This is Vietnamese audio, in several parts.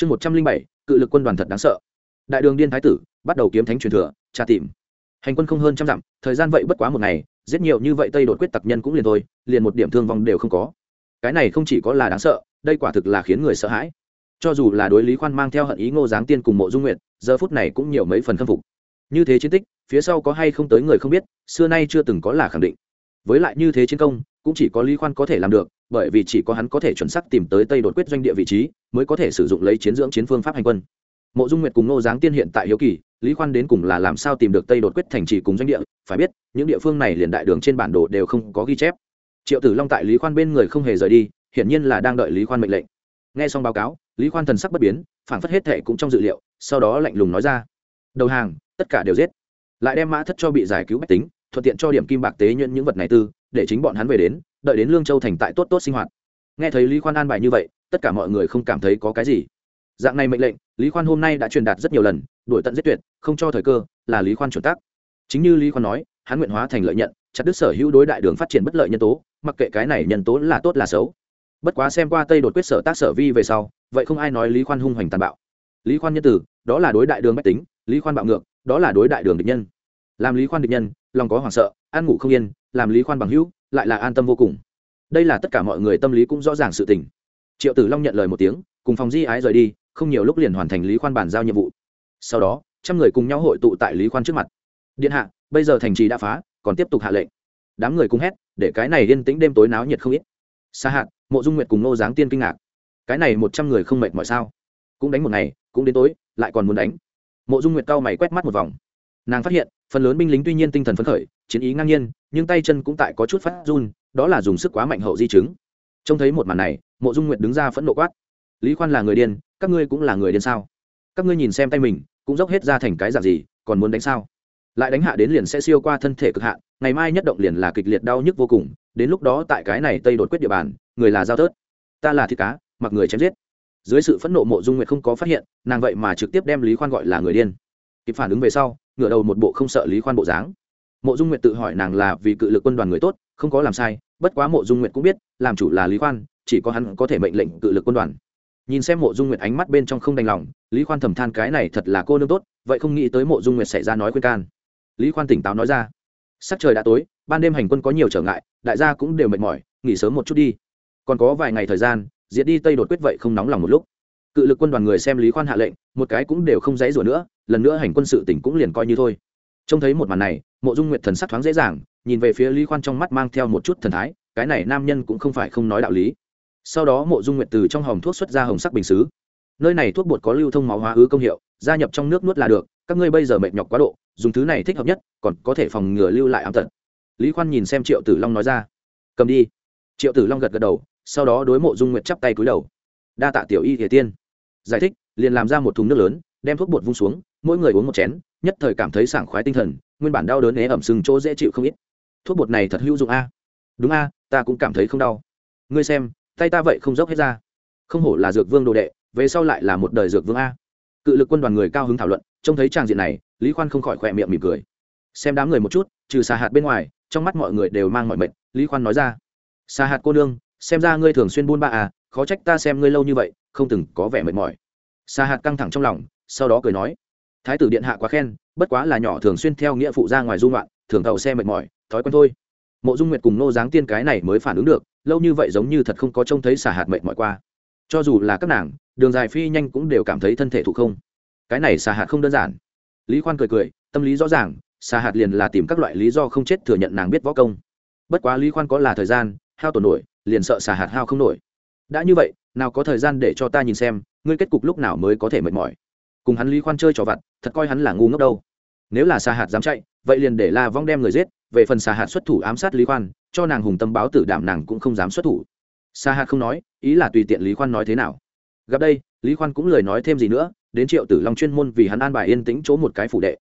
chương một trăm linh bảy, cự lực quân đoàn thật đáng sợ. Đại đường điên thái tử, bắt đầu kiếm thánh truyền thừa, tra tìm. Hành quân không hơn trăm dặm, thời gian vậy bất quá một ngày, giết nhiều như vậy tây đột quyết tặc nhân cũng liền thôi, liền một điểm thương vong đều không có. Cái này không chỉ có là đáng sợ, đây quả thực là khiến người sợ hãi. Cho dù là đối lý khoan mang theo hận ý ngô giáng tiên cùng mộ dung nguyện giờ phút này cũng nhiều mấy phần khâm phục. Như thế chiến tích, phía sau có hay không tới người không biết, xưa nay chưa từng có là khẳng định. Với lại như thế chiến công, cũng chỉ có lý khoan có thể làm được bởi vì chỉ có hắn có thể chuẩn xác tìm tới tây đột quyết doanh địa vị trí, mới có thể sử dụng lấy chiến dưỡng chiến phương pháp hành quân. Mộ dung nguyệt cùng nô giáng tiên hiện tại hiếu kỳ, lý khoan đến cùng là làm sao tìm được tây đột quyết thành trì cùng doanh địa, phải biết, những địa phương này liền đại đường trên bản đồ đều không có ghi chép. Triệu tử long tại lý khoan bên người không hề rời đi, hiển nhiên là đang đợi lý khoan mệnh lệnh. Nghe xong báo cáo, lý khoan thần sắc bất biến phản phất hết thệ cũng trong dự liệu, sau đó lạnh lùng nói ra, đầu hàng, tất cả đều giết. Lại đem mã thất cho bị giải cứu bách tính, thuận tiện cho điểm kim bạc tế nhuyễn những vật này tư, để chính bọn hắn về đến đợi đến lương châu thành tại tốt tốt sinh hoạt. Nghe thấy lý khoan an bài như vậy, tất cả mọi người không cảm thấy có cái gì. Dạng này mệnh lệnh, lý khoan hôm nay đã truyền đạt rất nhiều lần, đuổi tận giết tuyệt, không cho thời cơ, là lý khoan chuẩn tác chính như lý khoan nói, hắn nguyện hóa thành lợi nhận, chặt đứt sở hữu đối đại đường phát triển bất lợi nhân tố, mặc kệ cái này nhân tố là tốt là xấu. Bất quá xem qua tây đột quyết sở tác sở vi về sau, vậy không ai nói lý khoan hung hoành tàn bạo. Lý khoan nhân tử, đó là đối đại đường mách tính, lý khoan bạo ngược, đó là đối đại đường địch nhân. Làm lý khoan địch nhân, lòng có hoảng sợ ăn ngủ không yên, làm lý khoan bằng hữu lại là an tâm vô cùng. Đây là tất cả mọi người tâm lý cũng rõ ràng sự tình. Triệu tử long nhận lời một tiếng, cùng phòng di ái rời đi, không nhiều lúc liền hoàn thành lý khoan bàn giao nhiệm vụ. Sau đó, trăm người cùng nhau hội tụ tại lý khoan trước mặt. Điện hạ, bây giờ thành trì đã phá, còn tiếp tục hạ lệnh. Đám người cùng hét, để cái này yên tĩnh đêm tối náo nhiệt không ít. Xa hạn mộ dung nguyệt cùng nô giáng tiên kinh ngạc. Cái này một trăm người không mệt mọi sao? Cũng đánh một ngày, cũng đến tối, lại còn muốn đánh. Mộ dung nguyệt cao mày quét mắt một vòng. Nàng phát hiện, phần lớn binh lính tuy nhiên tinh thần phấn khởi, chiến ý ngang nhiên nhưng tay chân cũng tại có chút phát run, đó là dùng sức quá mạnh hậu di chứng. Trông thấy một màn này, mộ dung nguyệt đứng ra phẫn nộ quát. Lý khoan là người điên, các ngươi cũng là người điên sao? Các ngươi nhìn xem tay mình, cũng dốc hết ra thành cái dạng gì, còn muốn đánh sao? Lại đánh hạ đến liền sẽ siêu qua thân thể cực hạn, ngày mai nhất động liền là kịch liệt đau nhức vô cùng, đến lúc đó tại cái này tây đột quyết địa bàn, người là giao tớt. Ta là thịt cá, mặc người chém giết. Dưới sự phẫn nộ mộ dung nguyệt không có phát hiện, nàng vậy mà trực tiếp đem lý khoan gọi là người điên. Kịp phản ứng về sau, ngửa đầu một bộ không sợ lý khoan bộ dáng mộ dung nguyệt tự hỏi nàng là vì cự lực quân đoàn người tốt, không có làm sai, bất quá mộ dung nguyệt cũng biết, làm chủ là lý khoan, chỉ có hắn có thể mệnh lệnh cự lực quân đoàn. Nhìn xem mộ dung nguyệt ánh mắt bên trong không đành lòng, lý khoan thầm than cái này thật là cô nương tốt, vậy không nghĩ tới mộ dung nguyệt xảy ra nói khuyên can. Lý khoan tỉnh táo nói ra, sắc trời đã tối, ban đêm hành quân có nhiều trở ngại, đại gia cũng đều mệt mỏi, nghỉ sớm một chút đi. Còn có vài ngày thời gian, diệt đi tây đột quyết vậy không nóng lòng một lúc. Cự lực quân đoàn người xem lý khoan hạ lệnh, một cái cũng đều không dãy rủa nữa, lần nữa hành quân sự tỉnh cũng liền coi như thôi. Trông thấy một màn này mộ dung nguyệt thần sắc thoáng dễ dàng, nhìn về phía lý khoan trong mắt mang theo một chút thần thái, cái này nam nhân cũng không phải không nói đạo lý. Sau đó mộ dung nguyệt từ trong hòm thuốc xuất ra hồng sắc bình xứ. Nơi này thuốc bột có lưu thông máu hóa ứ công hiệu, gia nhập trong nước nuốt là được, các ngươi bây giờ mệt nhọc quá độ, dùng thứ này thích hợp nhất, còn có thể phòng ngừa lưu lại ám tật. Lý khoan nhìn xem triệu tử long nói ra. Cầm đi. Triệu tử long gật gật đầu, sau đó đối mộ dung nguyệt chắp tay cúi đầu. Đa tạ tiểu y thể tiên. Giải thích, liền làm ra một thùng nước lớn, đem thuốc bột vung xuống, mỗi người uống một chén, nhất thời cảm thấy sảng khoái tinh thần nguyên bản đau đớn né ẩm sừng chỗ dễ chịu không ít. Thuốc bột này thật hữu dụng a. Đúng a, ta cũng cảm thấy không đau. Ngươi xem, tay ta vậy không dốc hết ra. Không hổ là dược vương đồ đệ, về sau lại là một đời dược vương a. Cự lực quân đoàn người cao hứng thảo luận, trông thấy tràng diện này, lý khoan không khỏi khỏe miệng mỉm cười. Xem đám người một chút, trừ xà hạt bên ngoài, trong mắt mọi người đều mang mọi mệt, lý khoan nói ra. Xà hạt cô nương, xem ra ngươi thường xuyên buôn ba à khó trách ta xem ngươi lâu như vậy, không từng có vẻ mệt mỏi. Xà hạt căng thẳng trong lòng, sau đó cười nói thái tử điện hạ quá khen, bất quá là nhỏ thường xuyên theo nghĩa phụ ra ngoài dung loạn thường tàu xe mệt mỏi, thói quen thôi. Mộ dung nguyệt cùng nô giáng tiên cái này mới phản ứng được, lâu như vậy giống như thật không có trông thấy xả hạt mệt mỏi qua. Cho dù là các nàng, đường dài phi nhanh cũng đều cảm thấy thân thể thụ không. Cái này xả hạt không đơn giản. Lý khoan cười cười, tâm lý rõ ràng, xả hạt liền là tìm các loại lý do không chết thừa nhận nàng biết võ công. Bất quá lý khoan có là thời gian, hao tổn nổi, liền sợ xả hạt hao không nổi. Đã như vậy, nào có thời gian để cho ta nhìn xem, ngươi kết cục lúc nào mới có thể mệt mỏi cùng hắn lý khoan chơi trò vặt, thật coi hắn là ngu ngốc đâu. Nếu là xà hạt dám chạy, vậy liền để la vong đem người giết, về phần xà hạt xuất thủ ám sát lý khoan, cho nàng hùng tâm báo tử đảm nàng cũng không dám xuất thủ. Xà hạt không nói, ý là tùy tiện lý khoan nói thế nào. Gặp đây, lý khoan cũng lời nói thêm gì nữa, đến triệu tử long chuyên môn vì hắn an bài yên tĩnh chỗ một cái phủ đệ.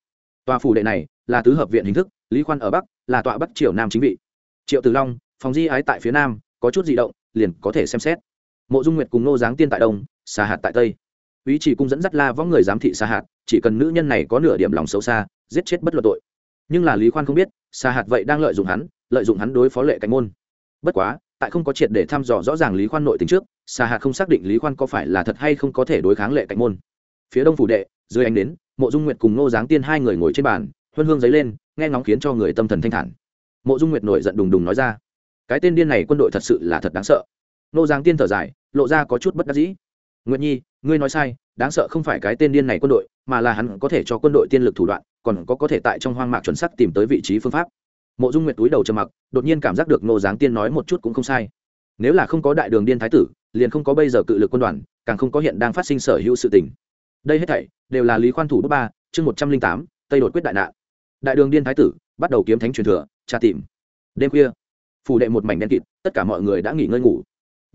Tòa phủ đệ này là tứ hợp viện hình thức, lý khoan ở bắc, là tọa bắc triều nam chính vị. Triệu tử long, phòng di ái tại phía nam, có chút di động, liền có thể xem xét. Mộ dung nguyệt cùng nô giáng tiên tại đông xà hạt tại tây ý chỉ cung dẫn dắt la võng người giám thị xa hạt, chỉ cần nữ nhân này có nửa điểm lòng xấu xa, giết chết bất luận tội. Nhưng là lý khoan không biết xa hạt vậy đang lợi dụng hắn, lợi dụng hắn đối phó lệ cánh môn. Bất quá, tại không có triệt để thăm dò rõ ràng lý khoan nội tình trước xa hạt không xác định lý khoan có phải là thật hay không có thể đối kháng lệ cánh môn. Phía đông phủ đệ, dưới ánh đến, mộ dung nguyệt cùng nô giáng tiên hai người ngồi trên bàn, huân hương giấy lên, nghe ngóng khiến cho người tâm thần thanh thản. Mộ dung nguyệt nổi giận đùng đùng nói ra, cái tên điên này quân đội thật sự là thật đáng sợ. Nô giáng tiên thở dài, lộ ra có chút bất đắc dĩ. Nguyệt nhi ngươi nói sai, đáng sợ không phải cái tên điên này quân đội, mà là hắn có thể cho quân đội tiên lực thủ đoạn, còn có có thể tại trong hoang mạc chuẩn sắc tìm tới vị trí phương pháp. Mộ dung nguyệt túi đầu trầm mặc, đột nhiên cảm giác được nô giáng tiên nói một chút cũng không sai. Nếu là không có đại đường điên thái tử, liền không có bây giờ cự lực quân đoàn, càng không có hiện đang phát sinh sở hữu sự tình. Đây hết thảy đều là lý khoan thủ bước ba, chương một trăm linh tám, tây đột quyết đại nạn. Đại đường điên thái tử, bắt đầu kiếm thánh truyền thừa, tra tìm. Đêm khuya, phủ đệ một mảnh đen kịt, tất cả mọi người đã nghỉ ngơi ngủ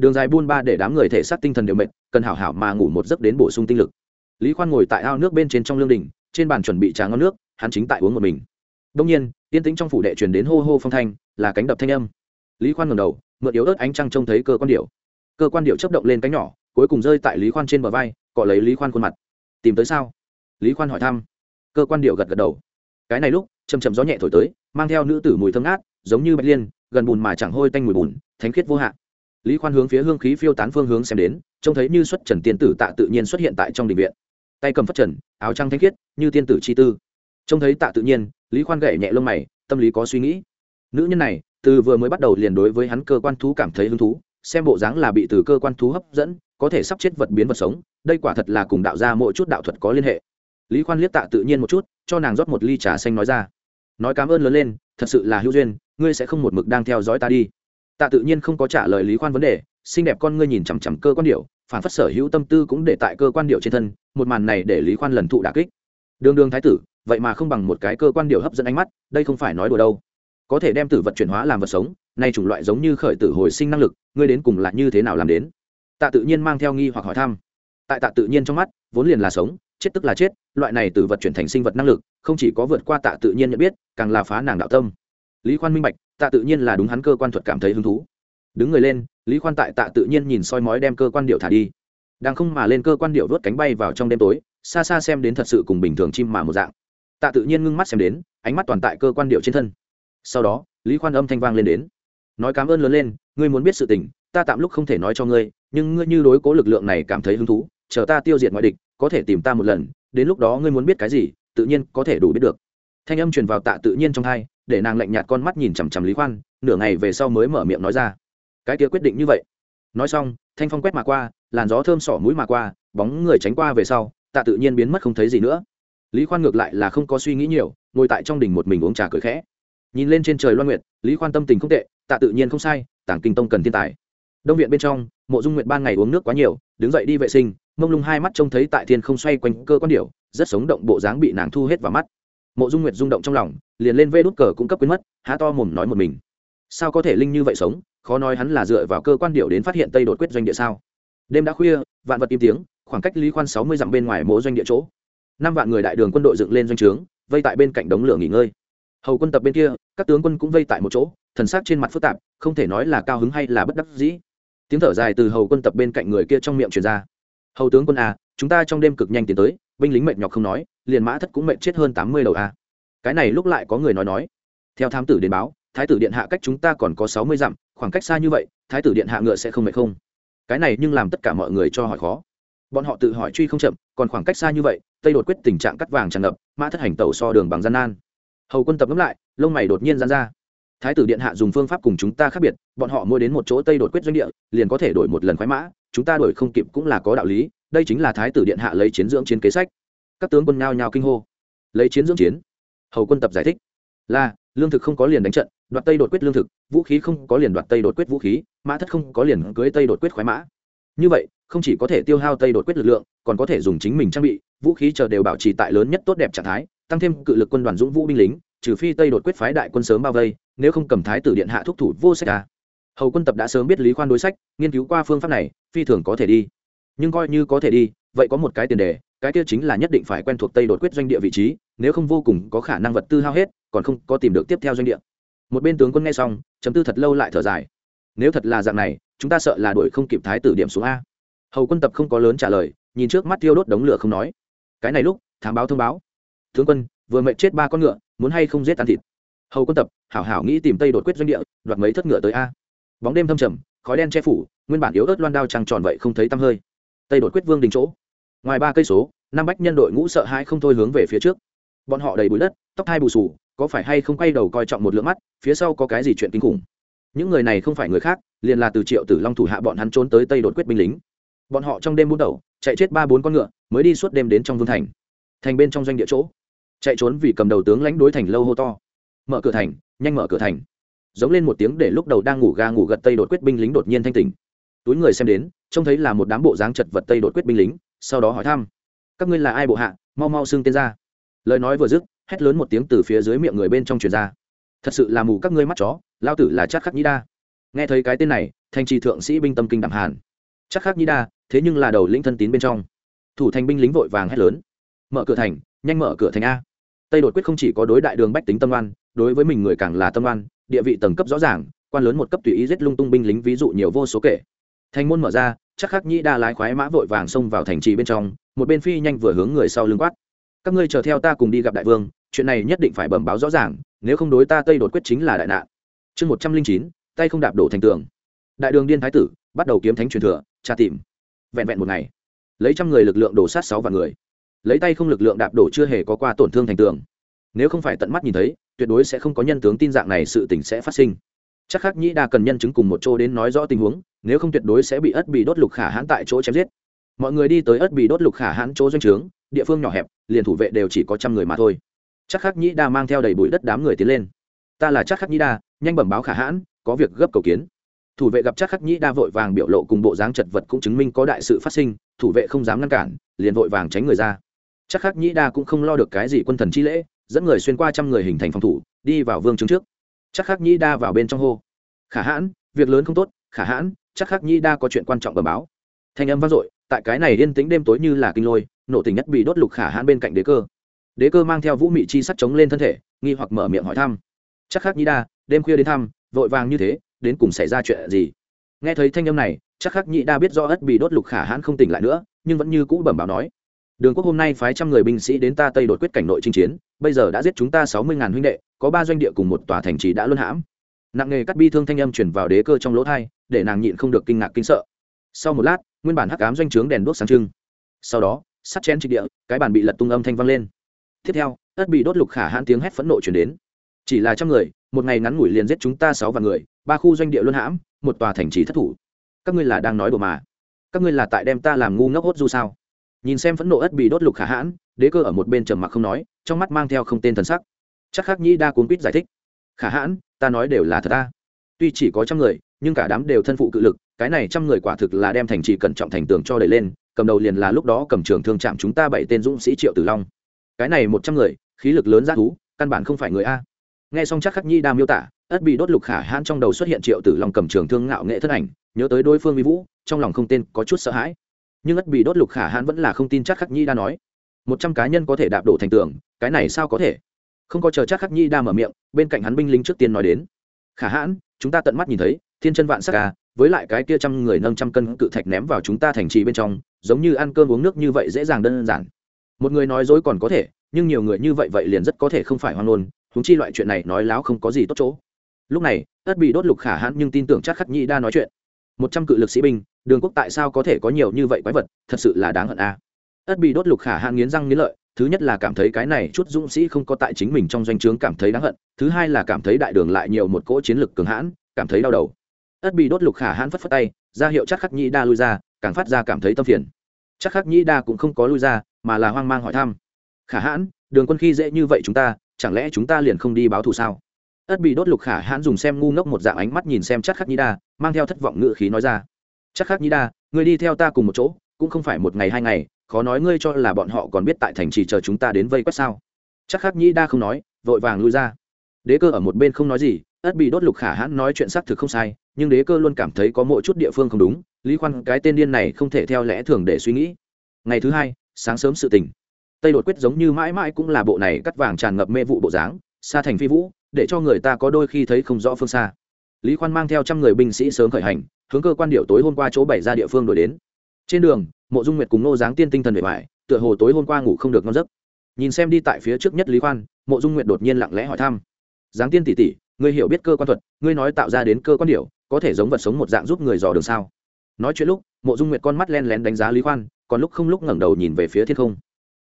đường dài buôn ba để đám người thể xác tinh thần đều mệt, cần hảo hảo mà ngủ một giấc đến bổ sung tinh lực. Lý khoan ngồi tại ao nước bên trên trong lương đình, trên bàn chuẩn bị trà ngon nước, hắn chính tại uống một mình. Đông nhiên, yên tĩnh trong phủ đệ truyền đến hô hô phong thanh, là cánh đập thanh âm. Lý khoan ngầm đầu, mượn yếu ớt ánh trăng trông thấy cơ quan điệu cơ quan điệu chấp động lên cánh nhỏ, cuối cùng rơi tại lý khoan trên bờ vai, cọ lấy lý khoan khuôn mặt. Tìm tới sao? Lý khoan hỏi thăm. Cơ quan điệu gật gật đầu. Cái này lúc chầm chầm gió nhẹ thổi tới, mang theo nữ tử mùi thơm ngát, giống như bạch liên, gần bùn mà chẳng hôi tanh mùi bùn, thánh khiết vô hạn lý khoan hướng phía hương khí phiêu tán phương hướng xem đến, trông thấy như xuất trần tiên tử tạ tự nhiên xuất hiện tại trong đình viện. Tay cầm phất trần, áo trăng thanh khiết, như tiên tử chi tư. Trông thấy tạ tự nhiên, lý khoan gậy nhẹ lông mày, tâm lý có suy nghĩ. Nữ nhân này, từ vừa mới bắt đầu liền đối với hắn cơ quan thú cảm thấy hứng thú, xem bộ dáng là bị từ cơ quan thú hấp dẫn, có thể sắp chết vật biến vật sống, đây quả thật là cùng đạo ra mỗi chút đạo thuật có liên hệ. Lý khoan liếc tạ tự nhiên một chút, cho nàng rót một ly trà xanh nói ra. Nói cảm ơn lớn lên, thật sự là hữu duyên, ngươi sẽ không một mực đang theo dõi ta đi tạ tự nhiên không có trả lời lý khoan vấn đề, xinh đẹp con ngươi nhìn chằm chằm cơ quan điệu, phản phất sở hữu tâm tư cũng để tại cơ quan điệu trên thân, một màn này để lý khoan lần thụ đà kích. Đường đường thái tử, vậy mà không bằng một cái cơ quan điệu hấp dẫn ánh mắt, đây không phải nói đùa đâu. Có thể đem tử vật chuyển hóa làm vật sống, nay chủng loại giống như khởi tử hồi sinh năng lực, ngươi đến cùng là như thế nào làm đến? Tạ tự nhiên mang theo nghi hoặc hỏi thăm. Tại tạ tự nhiên trong mắt, vốn liền là sống, chết tức là chết, loại này tử vật chuyển thành sinh vật năng lực, không chỉ có vượt qua tạ tự nhiên nhận biết, càng là phá nàng đạo tâm lý khoan minh bạch, tạ tự nhiên là đúng hắn cơ quan thuật cảm thấy hứng thú. Đứng người lên, lý khoan tại tạ tự nhiên nhìn soi mói đem cơ quan điệu thả đi. Đang không mà lên cơ quan điệu vớt cánh bay vào trong đêm tối, xa xa xem đến thật sự cùng bình thường chim mà một dạng. Tạ tự nhiên ngưng mắt xem đến, ánh mắt toàn tại cơ quan điệu trên thân. Sau đó, lý khoan âm thanh vang lên đến. Nói cảm ơn lớn lên, ngươi muốn biết sự tình, ta tạm lúc không thể nói cho ngươi, nhưng ngươi như đối cố lực lượng này cảm thấy hứng thú, chờ ta tiêu diệt ngoại địch, có thể tìm ta một lần, đến lúc đó ngươi muốn biết cái gì, tự nhiên có thể đủ biết được. Thanh âm truyền vào tạ tự nhiên trong hai để nàng lạnh nhạt con mắt nhìn chằm chằm lý khoan, nửa ngày về sau mới mở miệng nói ra. Cái kia quyết định như vậy. Nói xong, thanh phong quét mà qua, làn gió thơm sỏ mũi mà qua, bóng người tránh qua về sau, tạ tự nhiên biến mất không thấy gì nữa. Lý khoan ngược lại là không có suy nghĩ nhiều, ngồi tại trong đình một mình uống trà cười khẽ. Nhìn lên trên trời loan nguyệt, lý khoan tâm tình không tệ, tạ tự nhiên không sai, tảng kinh tông cần thiên tài. Đông viện bên trong, mộ dung nguyệt ban ngày uống nước quá nhiều, đứng dậy đi vệ sinh, mông lung hai mắt trông thấy tại thiên không xoay quanh cơ quan điểu, rất sống động bộ dáng bị nàng thu hết vào mắt mộ dung nguyệt rung động trong lòng liền lên vê đút cờ cũng cấp quyến mất há to mồm nói một mình. Sao có thể linh như vậy sống? Khó nói hắn là dựa vào cơ quan điệu đến phát hiện tây đột quyết doanh địa sao? Đêm đã khuya vạn vật im tiếng khoảng cách lý khoan sáu mươi dặm bên ngoài Mộ doanh địa chỗ. Năm vạn người đại đường quân đội dựng lên doanh trướng vây tại bên cạnh đống lửa nghỉ ngơi. Hầu quân tập bên kia các tướng quân cũng vây tại một chỗ thần sắc trên mặt phức tạp không thể nói là cao hứng hay là bất đắc dĩ. Tiếng thở dài từ hầu quân tập bên cạnh người kia trong miệng truyền ra. Hầu tướng quân à, chúng ta trong đêm cực nhanh tiến tới binh lính mệt nhọc không nói, liền mã thất cũng mệt chết hơn tám mươi đầu a. Cái này lúc lại có người nói nói. Theo thám tử đến báo, thái tử điện hạ cách chúng ta còn có sáu mươi dặm, khoảng cách xa như vậy, thái tử điện hạ ngựa sẽ không mệt không? Cái này nhưng làm tất cả mọi người cho hỏi khó. Bọn họ tự hỏi truy không chậm, còn khoảng cách xa như vậy, tây đột quyết tình trạng cắt vàng tràn ngập, mã thất hành tàu so đường bằng gian nan. Hầu quân tập ngẫm lại, lông mày đột nhiên dán ra. Thái tử điện hạ dùng phương pháp cùng chúng ta khác biệt, bọn họ mua đến một chỗ tây đột quyết doanh địa, liền có thể đổi một lần khoái mã, chúng ta đổi không kịp cũng là có đạo lý đây chính là thái tử điện hạ lấy chiến dưỡng chiến kế sách. Các tướng quân nhao nhao kinh hô. Lấy chiến dưỡng chiến. Hầu quân tập giải thích. Là, lương thực không có liền đánh trận, đoạt tây đột quyết lương thực, vũ khí không có liền đoạt tây đột quyết vũ khí, mã thất không có liền cưới tây đột quyết khoái mã. Như vậy, không chỉ có thể tiêu hao tây đột quyết lực lượng, còn có thể dùng chính mình trang bị, vũ khí chờ đều bảo trì tại lớn nhất tốt đẹp trạng thái, tăng thêm cự lực quân đoàn dũng vũ binh lính, trừ phi tây đột quyết phái đại quân sớm bao vây, nếu không cầm thái tử điện hạ thúc thủ vô sách à. Hầu quân tập đã sớm biết lý khoan đối sách, nghiên cứu qua phương pháp này, phi thường có thể đi nhưng coi như có thể đi, vậy có một cái tiền đề, cái kia chính là nhất định phải quen thuộc tây đột quyết doanh địa vị trí, nếu không vô cùng có khả năng vật tư hao hết, còn không có tìm được tiếp theo doanh địa. Một bên tướng quân nghe xong, chấm tư thật lâu lại thở dài. Nếu thật là dạng này, chúng ta sợ là đuổi không kịp thái tử điểm xuống a. Hầu quân tập không có lớn trả lời, nhìn trước mắt tiêu đốt đống lửa không nói. Cái này lúc, thám báo thông báo. Tướng quân, vừa mệnh chết ba con ngựa, muốn hay không giết ăn thịt? Hầu quân tập, hảo hảo nghĩ tìm tây đột quyết doanh địa, đoạt mấy thất ngựa tới a. Bóng đêm thâm trầm, khói đen che phủ, nguyên bản yếu ớt loan đao trăng tròn vậy không thấy tăm hơi tây đột quyết vương đình chỗ. Ngoài ba cây số, năm bách nhân đội ngũ sợ hãi không thôi hướng về phía trước. Bọn họ đầy bụi đất, tóc hai bù sù có phải hay không quay đầu coi trọng một lượng mắt, phía sau có cái gì chuyện kinh khủng? Những người này không phải người khác, liền là từ triệu tử long thủ hạ bọn hắn trốn tới tây đột quyết binh lính. Bọn họ trong đêm bút đầu chạy chết ba bốn con ngựa, mới đi suốt đêm đến trong vương thành. Thành bên trong doanh địa chỗ, chạy trốn vì cầm đầu tướng lãnh đối thành lâu hô to. Mở cửa thành, nhanh mở cửa thành. Giống lên một tiếng để lúc đầu đang ngủ ga ngủ gật tây đột quyết binh lính đột nhiên thanh tỉnh. Túi người xem đến trông thấy là một đám bộ dáng chật vật tây đột quyết binh lính, sau đó hỏi thăm, các ngươi là ai bộ hạ? Mau mau xưng tên ra. Lời nói vừa dứt, hét lớn một tiếng từ phía dưới miệng người bên trong truyền ra. Thật sự là mù các ngươi mắt chó lao tử là chắc khắc nhĩ đa. Nghe thấy cái tên này thành trì thượng sĩ binh tâm kinh đẳng hàn. Chắc khắc nhĩ đa, thế nhưng là đầu lĩnh thân tín bên trong. Thủ thành binh lính vội vàng hét lớn. Mở cửa thành, nhanh mở cửa thành a. Tây đột quyết không chỉ có đối đại đường bách tính tâm oan, đối với mình người càng là tâm oan, địa vị tầng cấp rõ ràng, quan lớn một cấp tùy ý giết lung tung binh lính ví dụ nhiều vô số kể thành môn mở ra, chắc khắc nhĩ đa lái khoái mã vội vàng xông vào thành trì bên trong, một bên phi nhanh vừa hướng người sau lưng quát. Các ngươi chờ theo ta cùng đi gặp đại vương, chuyện này nhất định phải bẩm báo rõ ràng, nếu không đối ta tây đột quyết chính là đại nạn. Chương một trăm linh chín, tay không đạp đổ thành tường. Đại đường điên thái tử, bắt đầu kiếm thánh truyền thừa, tra tìm. Vẹn vẹn một ngày, lấy trăm người lực lượng đổ sát sáu vạn người. Lấy tay không lực lượng đạp đổ chưa hề có qua tổn thương thành tường. Nếu không phải tận mắt nhìn thấy, tuyệt đối sẽ không có nhân tướng tin dạng này sự tình sẽ phát sinh chắc khắc nhĩ đa cần nhân chứng cùng một chỗ đến nói rõ tình huống, nếu không tuyệt đối sẽ bị ất bị đốt lục khả hãn tại chỗ chém giết. Mọi người đi tới ất bị đốt lục khả hãn chỗ doanh trướng, địa phương nhỏ hẹp, liền thủ vệ đều chỉ có trăm người mà thôi. Chắc khắc nhĩ đa mang theo đầy bụi đất đám người tiến lên. Ta là chắc khắc nhĩ đa, nhanh bẩm báo khả hãn, có việc gấp cầu kiến. Thủ vệ gặp chắc khắc nhĩ đa vội vàng biểu lộ cùng bộ dáng chật vật cũng chứng minh có đại sự phát sinh, thủ vệ không dám ngăn cản, liền vội vàng tránh người ra. Chắc khắc nhĩ đa cũng không lo được cái gì quân thần chi lễ, dẫn người xuyên qua trăm người hình thành phòng thủ, đi vào vương trướng trước chắc khắc nhĩ đa vào bên trong hô. Khả hãn, việc lớn không tốt, khả hãn, chắc khắc nhĩ đa có chuyện quan trọng bẩm báo. Thanh âm vang dội, tại cái này yên tĩnh đêm tối như là kinh lôi, nổ tình nhất bị đốt lục khả hãn bên cạnh đế cơ. Đế cơ mang theo vũ mị chi sắt chống lên thân thể, nghi hoặc mở miệng hỏi thăm. Chắc khắc nhĩ đa, đêm khuya đến thăm, vội vàng như thế, đến cùng xảy ra chuyện gì? Nghe thấy thanh âm này, chắc khắc nhĩ đa biết do ất bị đốt lục khả hãn không tỉnh lại nữa, nhưng vẫn như cũ bẩm báo nói. Đường quốc hôm nay phái trăm người binh sĩ đến ta tây đột quyết cảnh nội chinh chiến, bây giờ đã giết chúng ta sáu mươi ngàn huynh đệ có ba doanh địa cùng một tòa thành trì đã luân hãm. Nặng nghề cắt bi thương thanh âm chuyển vào đế cơ trong lỗ thai, để nàng nhịn không được kinh ngạc kinh sợ. Sau một lát, nguyên bản hắc ám doanh trướng đèn đuốc sáng trưng. Sau đó, sắt chén trịch địa, cái bàn bị lật tung âm thanh vang lên. Tiếp theo, ất bị đốt lục khả hãn tiếng hét phẫn nộ chuyển đến. Chỉ là trăm người, một ngày ngắn ngủi liền giết chúng ta sáu vạn người, ba khu doanh địa luân hãm, một tòa thành trì thất thủ. Các ngươi là đang nói đùa mà. Các ngươi là tại đem ta làm ngu ngốc hốt du sao? Nhìn xem phẫn nộ ất bị đốt lục khả hãn, đế cơ ở một bên trầm mặc không nói, trong mắt mang theo không tên thần sắc chắc khắc nhĩ đa cuốn quýt giải thích. Khả hãn, ta nói đều là thật ta tuy chỉ có trăm người, nhưng cả đám đều thân phụ cự lực, cái này trăm người quả thực là đem thành trì cẩn trọng thành tường cho đẩy lên, cầm đầu liền là lúc đó cầm trường thương chạm chúng ta bảy tên dũng sĩ triệu tử long. Cái này một trăm người, khí lực lớn ra thú, căn bản không phải người a. Nghe xong chắc khắc nhi đa miêu tả, ất bị đốt lục khả hãn trong đầu xuất hiện triệu tử long cầm trường thương ngạo nghệ thân ảnh, nhớ tới đối phương vi vũ, trong lòng không tên có chút sợ hãi. Nhưng ất bị đốt lục khả hãn vẫn là không tin chắc khắc nhi đa nói. Một trăm cá nhân có thể đạp đổ thành tường, cái này sao có thể? Không có chờ chắc khắc nhi đa mở miệng, bên cạnh hắn binh lính trước tiên nói đến. Khả hãn, chúng ta tận mắt nhìn thấy, thiên chân vạn sắc ca với lại cái kia trăm người nâng trăm cân cự thạch ném vào chúng ta thành trì bên trong, giống như ăn cơm uống nước như vậy dễ dàng đơn giản. Một người nói dối còn có thể, nhưng nhiều người như vậy vậy liền rất có thể không phải hoang ngôn húng chi loại chuyện này nói láo không có gì tốt chỗ. Lúc này, tất bị đốt lục khả hãn nhưng tin tưởng chắc khắc nhi đa nói chuyện. Một trăm cự lực sĩ binh, đường quốc tại sao có thể có nhiều như vậy quái vật, thật sự là đáng hận a à. ất bị đốt lục khả hãn nghiến răng nghiến lợi thứ nhất là cảm thấy cái này chút dũng sĩ không có tại chính mình trong doanh trướng cảm thấy đáng hận, thứ hai là cảm thấy đại đường lại nhiều một cỗ chiến lực cường hãn, cảm thấy đau đầu. Ất bị đốt lục khả hãn phất phất tay, ra hiệu chắc khắc nhĩ đa lui ra, càng phát ra cảm thấy tâm phiền. Chắc khắc nhĩ đa cũng không có lui ra, mà là hoang mang hỏi thăm. Khả hãn, đường quân khi dễ như vậy chúng ta, chẳng lẽ chúng ta liền không đi báo thù sao? Ất bị đốt lục khả hãn dùng xem ngu ngốc một dạng ánh mắt nhìn xem chắc khắc nhĩ đa, mang theo thất vọng ngự khí nói ra. Chắc khắc nhĩ đa người đi theo ta cùng một chỗ, cũng không phải một ngày hai ngày khó nói ngươi cho là bọn họ còn biết tại thành trì chờ chúng ta đến vây quét sao? Chắc khắc nhĩ đa không nói, vội vàng lui ra. Đế cơ ở một bên không nói gì, ất bị đốt lục khả hãn nói chuyện xác thực không sai, nhưng đế cơ luôn cảm thấy có mỗi chút địa phương không đúng, lý khoan cái tên điên này không thể theo lẽ thường để suy nghĩ. Ngày thứ hai, sáng sớm sự tình. Tây đột quyết giống như mãi mãi cũng là bộ này cắt vàng tràn ngập mê vụ bộ dáng xa thành phi vũ, để cho người ta có đôi khi thấy không rõ phương xa. Lý khoan mang theo trăm người binh sĩ sớm khởi hành, hướng cơ quan điệu tối hôm qua chỗ bảy ra địa phương đổi đến. Trên đường mộ dung nguyệt cùng nô giáng tiên tinh thần bề bài tựa hồ tối hôm qua ngủ không được ngon giấc. Nhìn xem đi tại phía trước nhất lý khoan mộ dung nguyệt đột nhiên lặng lẽ hỏi thăm. Giáng tiên tỷ tỷ ngươi hiểu biết cơ quan thuật ngươi nói tạo ra đến cơ quan điều, có thể giống vật sống một dạng giúp người dò đường sao? Nói chuyện lúc mộ dung nguyệt con mắt len lén đánh giá lý khoan còn lúc không lúc ngẩng đầu nhìn về phía thiên không.